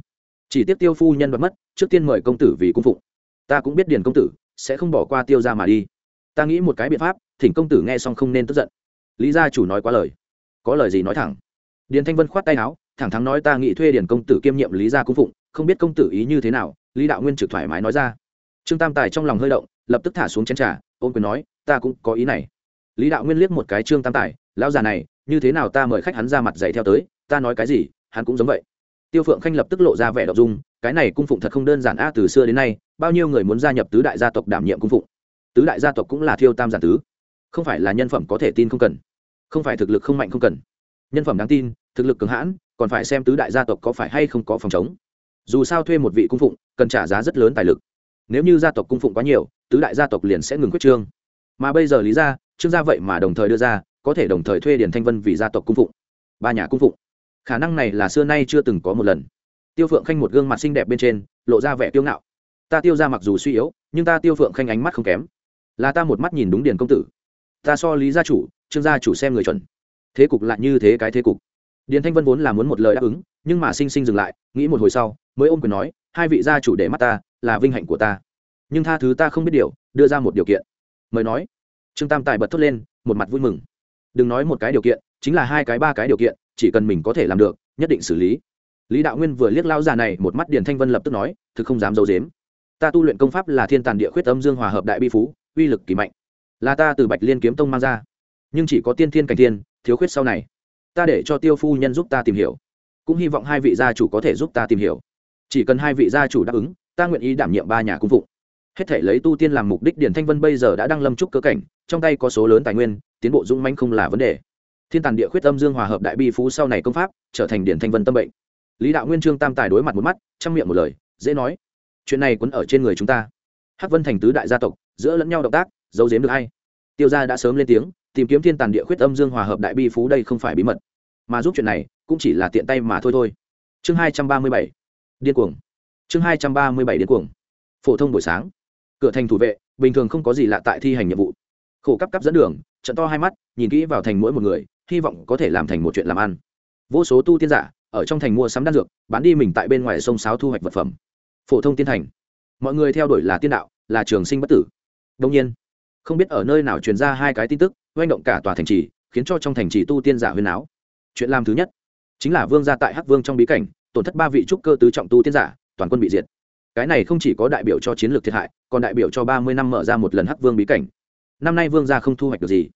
chỉ tiếp tiêu phu nhân đoạt mất trước tiên mời công tử vì cung phụng ta cũng biết điền công tử sẽ không bỏ qua tiêu ra mà đi. Ta nghĩ một cái biện pháp, thỉnh công tử nghe xong không nên tức giận. Lý gia chủ nói quá lời. Có lời gì nói thẳng. Điền thanh vân khoát tay áo, thẳng thắn nói ta nghĩ thuê điền công tử kiêm nhiệm lý gia cung phụng, không biết công tử ý như thế nào, lý đạo nguyên trực thoải mái nói ra. Trương tam tài trong lòng hơi động, lập tức thả xuống chén trà ôm quyền nói, ta cũng có ý này. Lý đạo nguyên liếc một cái trương tam tài, lão già này, như thế nào ta mời khách hắn ra mặt dạy theo tới, ta nói cái gì, hắn cũng giống vậy. Tiêu phượng khanh lập tức lộ ra vẻ đ ộ n dung cái này cung phụng thật không đơn giản a, từ xưa đến nay, bao nhiêu người muốn gia nhập tứ đại gia tộc đảm nhiệm cung phụng. Tứ đại gia tộc cũng là thiêu tam giản tứ. Không phải là nhân phẩm có thể tin không cần. Không phải thực lực không mạnh không cần. Nhân phẩm đáng tin, thực lực cường hãn, còn phải xem tứ đại gia tộc có phải hay không có phòng chống. Dù sao thuê một vị cung phụng, cần trả giá rất lớn tài lực. Nếu như gia tộc cung phụng quá nhiều, tứ đại gia tộc liền sẽ ngừng quyết trương. Mà bây giờ lý ra, trương gia vậy mà đồng thời đưa ra, có thể đồng thời thuê điền thanh vân vì gia tộc cung phụng. Ba nhà cung phụng. Khả năng này là xưa nay chưa từng có một lần tiêu phượng khanh một gương mặt xinh đẹp bên trên, lộ ra vẻ tiêu ngạo. Ta tiêu ra mặc dù suy yếu, nhưng ta tiêu phượng khanh ánh mắt không kém. Là ta một mắt nhìn đúng điền công tử. Ta so lý gia chủ, trương gia chủ xem người chuẩn. Thế cục lại như thế cái thế cục. Điền thanh vân vốn là muốn một lời đáp ứng, nhưng mà sinh sinh dừng lại, nghĩ một hồi sau, mới ôm quyền nói, hai vị gia chủ để mắt ta, là vinh hạnh của ta. Nhưng tha thứ ta không biết điều, đưa ra một điều kiện. Mời nói. Trương tam tài bật thốt lên, một mặt vui mừng. Đừng nói một cái điều kiện, chính là hai cái, ba cái điều kiện, chỉ cần mình có thể làm được, nhất định xử lý lý đạo nguyên vừa liếc lao già này, một mắt điền thanh vân lập tức nói, thực không dám d i ấ u dếm ta tu luyện công pháp là thiên tàn địa khuyết âm dương hòa hợp đại bi phú, uy lực kỳ mạnh. Là ta từ bạch liên kiếm tông mang ra. Nhưng chỉ có tiên thiên cảnh thiên, thiếu khuyết sau này. Ta để cho tiêu phu nhân giúp ta tìm hiểu. Cũng hy vọng hai vị gia chủ có thể giúp ta tìm hiểu. Chỉ cần hai vị gia chủ đáp ứng, ta nguyện ý đảm nhiệm ba nhà cung phụng. Hết thể lấy tu tiên làm mục đích điển thanh vân bây giờ đã đang lâm trúc cơ cảnh, trong tay có số lớn tài nguyên, tiến bộ dũng manh không là vấn đề. Thiên tàn địa khuyết âm dương hòa hợp đại bi phú sau này công pháp, trở thành điển thanh vân tâm bệnh lý đạo nguyên trương tam tài đối mặt một mắt, chăm miệng một lời, dễ nói, chuyện này quấn ở trên người chúng ta. Hắc vân thành tứ đại gia tộc, giữa lẫn nhau động tác, giấu giếm được hay tiêu gia đã sớm lên tiếng, tìm kiếm thiên tàn địa khuyết âm dương hòa hợp đại bi phú đây không phải bí mật. Mà giúp chuyện này, cũng chỉ là tiện tay mà thôi thôi. Chương hai trăm ba mươi bảy, điên cuồng. Chương hai trăm ba mươi bảy điên cuồng. Phổ thông buổi sáng. Cửa thành thủ vệ, bình thường không có gì lạ tại thi hành nhiệm vụ. Khổ cấp cấp dẫn đường, trận to hai mắt, nhìn kỹ vào thành mỗi một người, hy vọng có thể làm thành một chuyện làm ăn. Vô số tu tiên giả ở trong thành mua sắm đan dược, bán đi mình tại bên ngoài sông sáo thu hoạch vật phẩm. Phổ thông tiên thành. Mọi người theo đuổi là tiên đạo, là trường sinh bất tử. Đông nhiên, không biết ở nơi nào truyền ra hai cái tin tức oanh động cả tòa thành trì, khiến cho trong thành trì tu tiên giả huyên áo. Chuyện làm thứ nhất, chính là vương gia tại hắc vương trong bí cảnh, tổn thất ba vị trúc cơ tứ trọng tu tiên giả, toàn quân bị diệt. Cái này không chỉ có đại biểu cho chiến lược thiệt hại, còn đại biểu cho ba mươi năm mở ra một lần hắc vương bí cảnh. Năm nay vương gia không thu hoạch được gì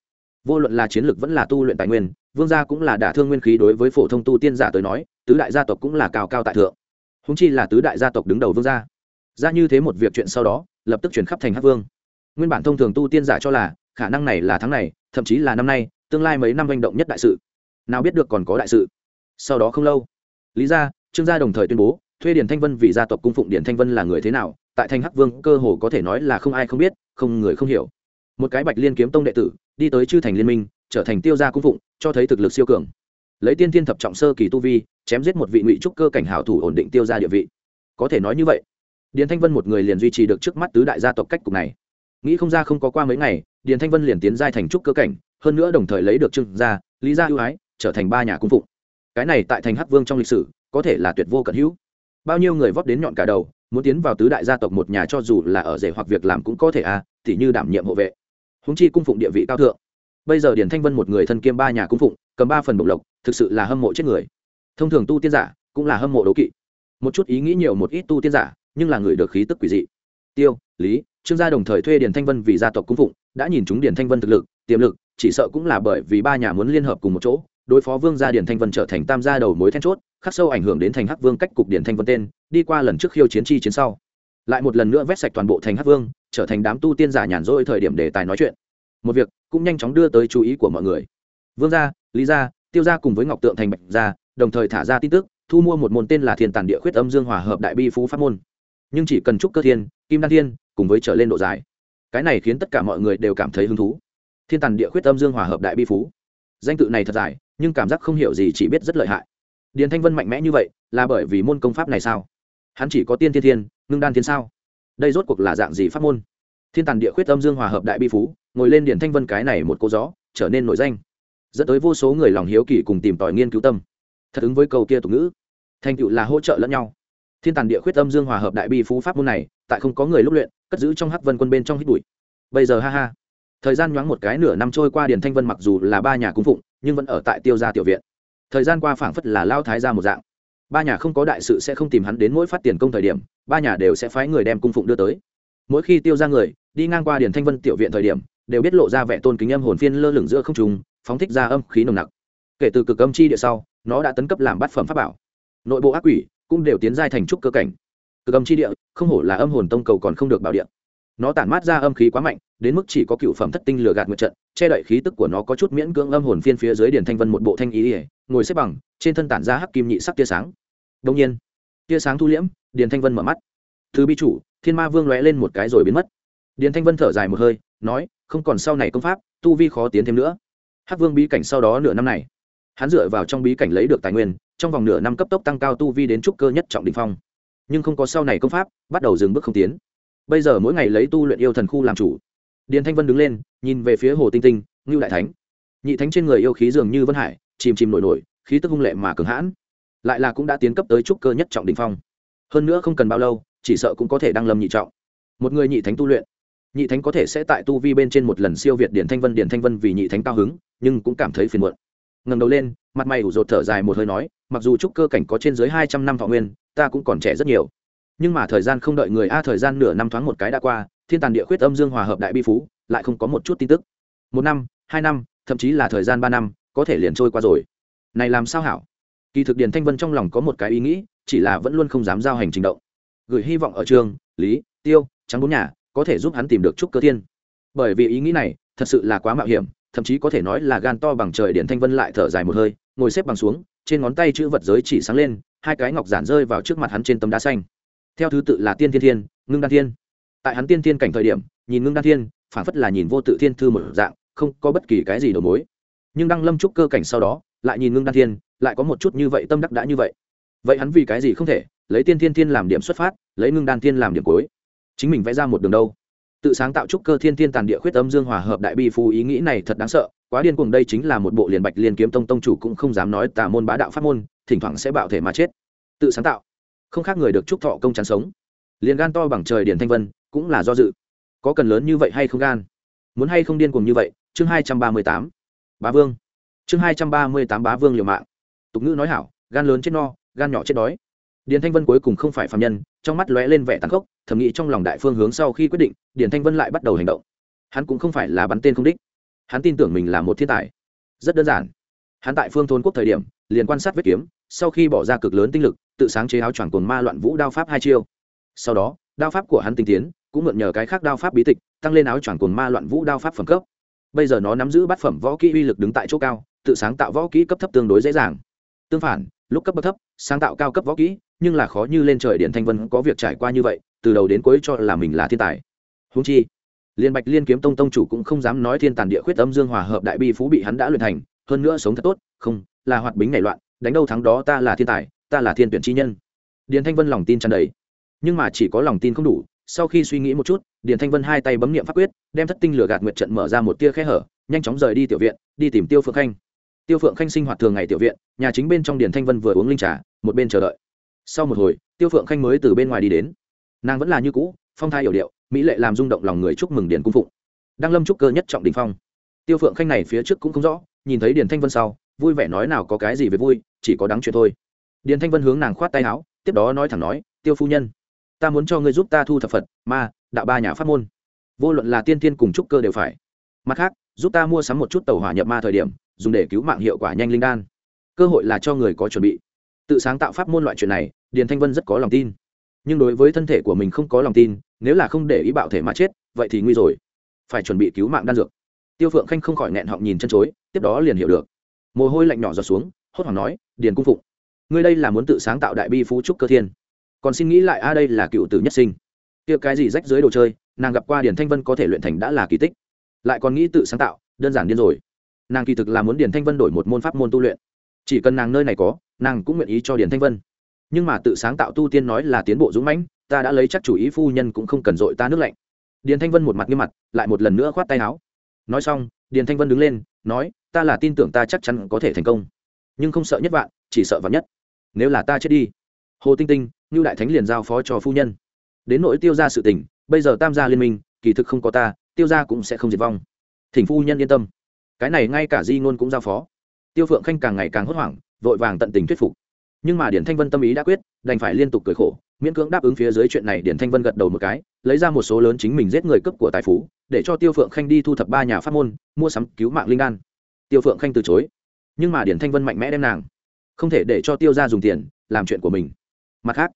vô luận là chiến lược vẫn là tu luyện tài nguyên, vương gia cũng là đả thương nguyên khí đối với phổ thông tu tiên giả tới nói, tứ đại gia tộc cũng là cao cao tại thượng. Húng chi là tứ đại gia tộc đứng đầu vương gia. Ra như thế một việc chuyện sau đó, lập tức chuyển khắp thành hắc vương. Nguyên bản thông thường tu tiên giả cho là, khả năng này là tháng này, thậm chí là năm nay, tương lai mấy năm manh động nhất đại sự. Nào biết được còn có đại sự. Sau đó không lâu, lý gia, trương gia đồng thời tuyên bố, thuê điển thanh vân vì gia tộc cung phụng điển thanh vân là người thế nào, tại thanh hắc vương cơ hồ có thể nói là không ai không biết, không người không hiểu. Một cái bạch liên kiếm tông đệ tử đi tới chư thành liên minh, trở thành tiêu gia cung phụng, cho thấy thực lực siêu cường. Lấy tiên thiên thập trọng sơ kỳ tu vi, chém giết một vị ngụy trúc cơ cảnh hảo thủ ổn định tiêu gia địa vị. Có thể nói như vậy, điền thanh vân một người liền duy trì được trước mắt tứ đại gia tộc cách cục này. Nghĩ không ra không có qua mấy ngày, điền thanh vân liền tiến giai thành trúc cơ cảnh, hơn nữa đồng thời lấy được trưng gia, lý gia ưu ái, trở thành ba nhà cung phụng. Cái này tại thành hắc vương trong lịch sử, có thể là tuyệt vô cận hữu. Bao nhiêu người vót đến nhọn cả đầu, muốn tiến vào tứ đại gia tộc một nhà cho dù là ở rể hoặc việc làm cũng có thể à thì như đảm nhiệm hộ vệ húng chi cung phụng địa vị cao thượng. Bây giờ điển thanh vân một người thân kiêm ba nhà cung phụng, cầm ba phần bộc lộc, thực sự là hâm mộ chết người. Thông thường tu tiên giả cũng là hâm mộ đấu kỵ. Một chút ý nghĩ nhiều một ít tu tiên giả, nhưng là người được khí tức quỷ dị. Tiêu, lý, trương gia đồng thời thuê điền thanh vân vì gia tộc cung phụng, đã nhìn chúng điền thanh vân thực lực, tiềm lực, chỉ sợ cũng là bởi vì ba nhà muốn liên hợp cùng một chỗ, đối phó vương gia điền thanh vân trở thành tam gia đầu mối then chốt, khắc sâu ảnh hưởng đến thành hắc vương cách cục điền thanh vân tên, đi qua lần trước khiêu chiến chi chiến sau. Lại một lần nữa vét sạch toàn bộ thành hắc vương trở thành đám tu tiên giả nhàn rỗi thời điểm đề tài nói chuyện. Một việc, cũng nhanh chóng đưa tới chú ý của mọi người. Vương gia, lý gia, tiêu gia cùng với ngọc tượng thành bạch gia, đồng thời thả ra tin tức, thu mua một môn tên là thiên tàn địa khuyết âm dương hòa hợp đại bi phú pháp môn. Nhưng chỉ cần trúc cơ thiên, kim đan thiên, cùng với trở lên độ dài. Cái này khiến tất cả mọi người đều cảm thấy hứng thú. Thiên tàn địa khuyết âm dương hòa hợp đại bi phú. Danh tự này thật dài, nhưng cảm giác không hiểu gì chỉ biết rất lợi hại. Điền thanh vân mạnh mẽ như vậy, là bởi vì môn công pháp này sao? Hắn chỉ có tiên thiên thiên, ngưng đan thiên sao? Đây rốt cuộc là dạng gì pháp môn? Thiên tàn địa khuyết âm dương hòa hợp đại bi phú, ngồi lên điền thanh vân cái này một cô gió, trở nên nổi danh. Dẫn tới vô số người lòng hiếu kỳ cùng tìm tòi nghiên cứu tâm. Thật ứng với câu kia tục ngữ. Thành tựu là hỗ trợ lẫn nhau. Thiên tàn địa khuyết âm dương hòa hợp đại bi phú pháp môn này, tại không có người lúc luyện, cất giữ trong hắc vân quân bên trong hít bụi. Bây giờ ha ha. Thời gian nhoáng một cái nửa năm trôi qua điền thanh vân mặc dù là ba nhà cung phụng, nhưng vẫn ở tại tiêu gia tiểu viện. Thời gian qua phảng phất là lao thái ra một dạng ba nhà không có đại sự sẽ không tìm hắn đến mỗi phát tiền công thời điểm, ba nhà đều sẽ phái người đem cung phụng đưa tới. Mỗi khi tiêu ra người, đi ngang qua điền thanh vân tiểu viện thời điểm, đều biết lộ ra vẻ tôn kính âm hồn phiên lơ lửng giữa không trùng phóng thích ra âm khí nồng nặc. Kể từ cực âm chi địa sau, nó đã tấn cấp làm bát phẩm pháp bảo. Nội bộ ác quỷ cũng đều tiến giai thành trúc cơ cảnh. Cực âm chi địa, không hổ là âm hồn tông cầu còn không được bảo địa nó tản mát ra âm khí quá mạnh, đến mức chỉ có cựu phẩm thất tinh lừa gạt nguyệt trận, che đậy khí tức của nó có chút miễn cưỡng âm hồn phiên phía dưới điền thanh vân một bộ thanh ý ỉa, ngồi xếp bằng, trên thân tản ra hắc kim nhị sắc tia sáng. Đông nhiên, tia sáng thu liễm, điền thanh vân mở mắt. Thứ bi chủ, thiên ma vương lóe lên một cái rồi biến mất. Điền thanh vân thở dài một hơi, nói, không còn sau này công pháp, tu vi khó tiến thêm nữa. Hắc vương bí cảnh sau đó nửa năm này. Hắn dựa vào trong bí cảnh lấy được tài nguyên, trong vòng nửa năm cấp tốc tăng cao tu vi đến trúc cơ nhất trọng đình phong. Nhưng không có sau này công pháp, bắt đầu dừng bước không tiến bây giờ mỗi ngày lấy tu luyện yêu thần khu làm chủ. Điền thanh vân đứng lên, nhìn về phía hồ tinh tinh, ngưu đại thánh. Nhị thánh trên người yêu khí dường như vân hải, chìm chìm nổi nổi, khí tức hung lệ mà cường hãn. Lại là cũng đã tiến cấp tới trúc cơ nhất trọng đình phong. Hơn nữa không cần bao lâu, chỉ sợ cũng có thể đăng lâm nhị trọng. Một người nhị thánh tu luyện. Nhị thánh có thể sẽ tại tu vi bên trên một lần siêu việt điển thanh vân điển thanh vân vì nhị thánh cao hứng, nhưng cũng cảm thấy phiền muộn. Ngẩng đầu lên, mặt mày ủ rột thở dài một hơi nói, mặc dù trúc cơ cảnh có trên dưới hai trăm năm thọ nguyên, ta cũng còn trẻ rất nhiều nhưng mà thời gian không đợi người a thời gian nửa năm thoáng một cái đã qua, thiên tàn địa khuyết âm dương hòa hợp đại bi phú, lại không có một chút tin tức. Một năm, hai năm, thậm chí là thời gian ba năm, có thể liền trôi qua rồi. Này làm sao hảo? Kỳ thực điền thanh vân trong lòng có một cái ý nghĩ, chỉ là vẫn luôn không dám giao hành trình động. Gửi hy vọng ở trường, lý, tiêu, trắng bốn nhà, có thể giúp hắn tìm được trúc cơ thiên. Bởi vì ý nghĩ này, thật sự là quá mạo hiểm, thậm chí có thể nói là gan to bằng trời điển thanh vân lại thở dài một hơi, ngồi xếp bằng xuống, trên ngón tay chữ vật giới chỉ sáng lên, hai cái ngọc giản rơi vào trước mặt hắn trên tấm đá xanh theo thứ tự là tiên thiên thiên, ngưng đan thiên. Tại hắn tiên thiên cảnh thời điểm, nhìn ngưng đan thiên, phản phất là nhìn vô tự thiên thư một dạng, không có bất kỳ cái gì đầu mối. Nhưng đăng lâm trúc cơ cảnh sau đó, lại nhìn ngưng đan thiên, lại có một chút như vậy tâm đắc đã như vậy. Vậy hắn vì cái gì không thể lấy tiên thiên thiên làm điểm xuất phát, lấy ngưng đan thiên làm điểm cuối? Chính mình vẽ ra một đường đâu? Tự sáng tạo trúc cơ thiên thiên tàn địa khuyết âm dương hòa hợp đại bi phú ý nghĩ này thật đáng sợ, quá điên cuồng đây chính là một bộ liền bạch liên kiếm tông tông chủ cũng không dám nói tà môn bá đạo pháp môn, thỉnh thoảng sẽ bạo thể mà chết. Tự sáng tạo không khác người được chúc thọ công chán sống. Liền gan to bằng trời điển thanh vân, cũng là do dự. Có cần lớn như vậy hay không gan? Muốn hay không điên cuồng như vậy? Chương hai trăm ba mươi tám. Bá vương. Chương hai trăm ba mươi tám bá vương liều mạng. Tục ngữ nói hảo, gan lớn chết no, gan nhỏ chết đói. Điền thanh vân cuối cùng không phải phạm nhân, trong mắt lóe lên vẻ tàn khốc, thầm nghĩ trong lòng đại phương hướng sau khi quyết định điền thanh vân lại bắt đầu hành động. Hắn cũng không phải là bắn tên không đích. Hắn tin tưởng mình là một thiên tài. Rất đơn giản. Hắn tại phương thôn quốc thời điểm, liền quan sát vết kiếm sau khi bỏ ra cực lớn tinh lực, tự sáng chế áo choàng cồn ma loạn vũ đao pháp hai chiêu. Sau đó, đao pháp của hắn tinh tiến, cũng mượn nhờ cái khác đao pháp bí tịch, tăng lên áo choàng cồn ma loạn vũ đao pháp phẩm cấp. Bây giờ nó nắm giữ bát phẩm võ kỹ uy lực đứng tại chỗ cao, tự sáng tạo võ kỹ cấp thấp tương đối dễ dàng. Tương phản, lúc cấp bậc thấp, sáng tạo cao cấp võ kỹ, nhưng là khó như lên trời điện thanh vân có việc trải qua như vậy, từ đầu đến cuối cho là mình là thiên tài. Húng chi, liên bạch liên kiếm tông tông chủ cũng không dám nói thiên tàn địa khuyết âm dương hòa hợp đại bi phú bị hắn đã luyện thành, hơn nữa sống thật tốt, không, là hoạt bính nảy loạn đánh đâu thắng đó ta là thiên tài, ta là thiên tuyển chi nhân. Điền thanh vân lòng tin tràn đầy. Nhưng mà chỉ có lòng tin không đủ, sau khi suy nghĩ một chút, điền thanh vân hai tay bấm nghiệm pháp quyết, đem thất tinh lửa gạt nguyệt trận mở ra một tia khe hở, nhanh chóng rời đi tiểu viện, đi tìm tiêu phượng khanh. Tiêu phượng khanh sinh hoạt thường ngày tiểu viện, nhà chính bên trong điền thanh vân vừa uống linh trà, một bên chờ đợi. Sau một hồi, tiêu phượng khanh mới từ bên ngoài đi đến. Nàng vẫn là như cũ, phong thai hiểu điệu, mỹ lệ làm rung động lòng người chúc mừng điền cung phụng. Đang lâm trúc cơ nhất trọng đình phong. Tiêu phượng khanh này phía trước cũng không rõ, nhìn thấy điền thanh vân sau, vui vẻ nói nào có cái gì về vui chỉ có đáng chuyện thôi. Điền thanh vân hướng nàng khoát tay áo, tiếp đó nói thẳng nói, tiêu phu nhân, ta muốn cho ngươi giúp ta thu thập phật, ma, đạo ba nhà pháp môn. Vô luận là tiên tiên cùng trúc cơ đều phải. Mặt khác, giúp ta mua sắm một chút tàu hỏa nhập ma thời điểm, dùng để cứu mạng hiệu quả nhanh linh đan. Cơ hội là cho người có chuẩn bị. Tự sáng tạo pháp môn loại chuyện này, điền thanh vân rất có lòng tin. Nhưng đối với thân thể của mình không có lòng tin, nếu là không để ý bạo thể mà chết, vậy thì nguy rồi. Phải chuẩn bị cứu mạng đan dược. Tiêu phượng khanh không khỏi nghẹn họng nhìn chân chối, tiếp đó liền hiểu được. Mồ hôi lạnh nhỏ giọt xuống hốt hoảng nói, điền cung phụng, ngươi đây là muốn tự sáng tạo đại bi phú trúc cơ thiên. Còn xin nghĩ lại, a, đây là cựu tử nhất sinh. Kia cái gì rách dưới đồ chơi, nàng gặp qua điền thanh vân có thể luyện thành đã là kỳ tích. Lại còn nghĩ tự sáng tạo, đơn giản điên rồi. Nàng kỳ thực là muốn điền thanh vân đổi một môn pháp môn tu luyện. Chỉ cần nàng nơi này có, nàng cũng nguyện ý cho điền thanh vân. Nhưng mà tự sáng tạo tu tiên nói là tiến bộ dũng mãnh, ta đã lấy chắc chủ ý phu nhân cũng không cần dội ta nước lạnh. Điền thanh vân một mặt nghiêm mặt, lại một lần nữa khoát tay áo. Nói xong, điền thanh vân đứng lên, nói, ta là tin tưởng ta chắc chắn có thể thành công nhưng không sợ nhất vạn, chỉ sợ vạn nhất. Nếu là ta chết đi, hồ tinh tinh như đại thánh liền giao phó cho phu nhân. Đến nỗi tiêu ra sự tình, bây giờ tam gia liên minh, kỳ thực không có ta, tiêu ra cũng sẽ không diệt vong. Thỉnh phu nhân yên tâm. Cái này ngay cả di ngôn cũng giao phó. Tiêu phượng khanh càng ngày càng hốt hoảng, vội vàng tận tình thuyết phục. Nhưng mà điển thanh vân tâm ý đã quyết, đành phải liên tục cười khổ, miễn cưỡng đáp ứng phía dưới chuyện này điển thanh vân gật đầu một cái, lấy ra một số lớn chính mình giết người cấp của tài phú, để cho tiêu phượng khanh đi thu thập ba nhà pháp môn, mua sắm cứu mạng linh đan. Tiêu phượng khanh từ chối nhưng mà điển thanh vân mạnh mẽ đem nàng không thể để cho tiêu ra dùng tiền làm chuyện của mình mặt khác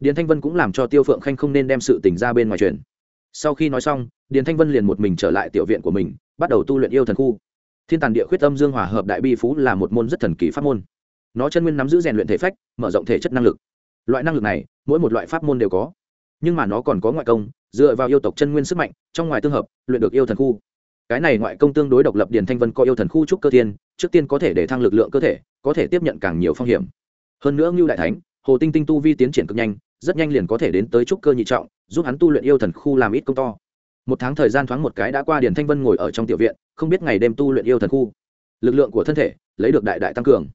điển thanh vân cũng làm cho tiêu phượng khanh không nên đem sự tình ra bên ngoài chuyện sau khi nói xong điển thanh vân liền một mình trở lại tiểu viện của mình bắt đầu tu luyện yêu thần khu thiên tàn địa khuyết âm dương hòa hợp đại bi phú là một môn rất thần kỳ pháp môn nó chân nguyên nắm giữ rèn luyện thể phách mở rộng thể chất năng lực loại năng lực này mỗi một loại pháp môn đều có nhưng mà nó còn có ngoại công dựa vào yêu tộc chân nguyên sức mạnh trong ngoài tương hợp luyện được yêu thần khu cái này ngoại công tương đối độc lập điền thanh vân có yêu thần khu trúc cơ thiên trước tiên có thể để thăng lực lượng cơ thể, có thể tiếp nhận càng nhiều phong hiểm. Hơn nữa ngưu đại thánh, hồ tinh tinh tu vi tiến triển cực nhanh, rất nhanh liền có thể đến tới trúc cơ nhị trọng, giúp hắn tu luyện yêu thần khu làm ít công to. Một tháng thời gian thoáng một cái đã qua điền thanh vân ngồi ở trong tiểu viện, không biết ngày đêm tu luyện yêu thần khu. Lực lượng của thân thể, lấy được đại đại tăng cường.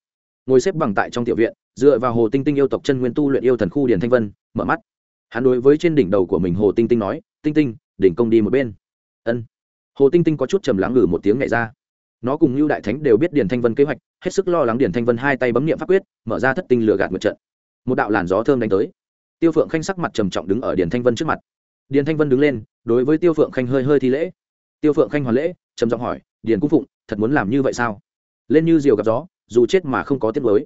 Ngồi xếp bằng tại trong tiểu viện, dựa vào hồ tinh tinh yêu tộc chân nguyên tu luyện yêu thần khu điền thanh vân, mở mắt. Hắn đối với trên đỉnh đầu của mình hồ tinh tinh nói, tinh tinh, đỉnh công đi một bên. Ân. Hồ tinh tinh có chút trầm lắng ngừ một tiếng nhảy ra nó cùng lưu đại thánh đều biết điền thanh vân kế hoạch, hết sức lo lắng điền thanh vân hai tay bấm nghiệm pháp quyết, mở ra thất tinh lửa gạt một trận. Một đạo làn gió thơm đánh tới. Tiêu phượng khanh sắc mặt trầm trọng đứng ở điền thanh vân trước mặt. Điền thanh vân đứng lên, đối với tiêu phượng khanh hơi hơi thi lễ. Tiêu phượng khanh hoàn lễ, trầm giọng hỏi, điền cung phụng, thật muốn làm như vậy sao? Lên như diều gặp gió, dù chết mà không có tiết mới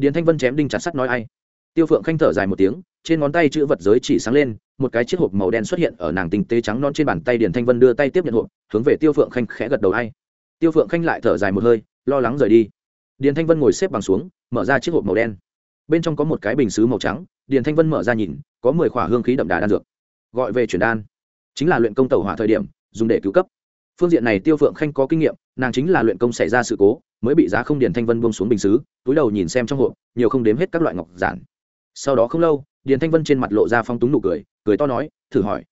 điền thanh vân chém đinh chặt sắt nói ai. Tiêu phượng khanh thở dài một tiếng, trên ngón tay chữ vật giới chỉ sáng lên, một cái chiếc hộp màu đen xuất hiện ở nàng tinh tế trắng non trên bàn tay điền thanh vân đưa tay tiếp nhận hộp, hướng về tiêu phượng khanh khẽ gật đầu ai tiêu phượng khanh lại thở dài một hơi, lo lắng rời đi. Điền thanh vân ngồi xếp bằng xuống, mở ra chiếc hộp màu đen. Bên trong có một cái bình xứ màu trắng, điền thanh vân mở ra nhìn, có mười khỏa hương khí đậm đà đan dược. Gọi về chuyển đan. Chính là luyện công tẩu hỏa thời điểm, dùng để cứu cấp. Phương diện này tiêu phượng khanh có kinh nghiệm, nàng chính là luyện công xảy ra sự cố, mới bị giá không điền thanh vân buông xuống bình xứ, túi đầu nhìn xem trong hộp, nhiều không đếm hết các loại ngọc giản. Sau đó không lâu, điền thanh vân trên mặt lộ ra phong túng nụ cười cười to nói, thử hỏi.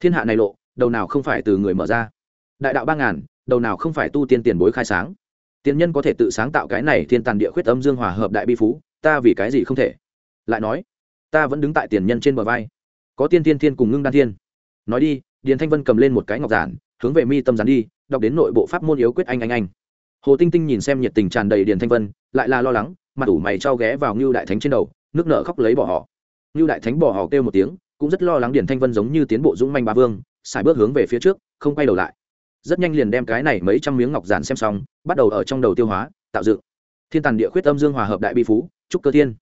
Thiên hạ này lộ, đầu nào không phải từ người mở ra? Đại đạo ba ngàn đầu nào không phải tu tiên tiền bối khai sáng. Tiền nhân có thể tự sáng tạo cái này thiên tàn địa khuyết âm dương hòa hợp đại bi phú, ta vì cái gì không thể? Lại nói, ta vẫn đứng tại tiền nhân trên bờ vai. Có tiên tiên thiên cùng ngưng đan thiên. Nói đi, điền thanh vân cầm lên một cái ngọc giản, hướng về mi tâm giản đi, đọc đến nội bộ pháp môn yếu quyết anh anh anh. Hồ tinh tinh nhìn xem nhiệt tình tràn đầy điền thanh vân, lại là lo lắng, mặt ủ mày trao ghé vào ngưu đại thánh trên đầu, nước nợ khóc lấy bỏ họ. Ngưu đại thánh bỏ họ kêu một tiếng, cũng rất lo lắng điền thanh vân giống như tiến bộ dũng manh ba vương xài bước hướng về phía trước, không quay đầu lại rất nhanh liền đem cái này mấy trăm miếng ngọc giản xem xong, bắt đầu ở trong đầu tiêu hóa, tạo dựng. Thiên tàn địa khuyết âm dương hòa hợp đại bi phú, trúc cơ thiên.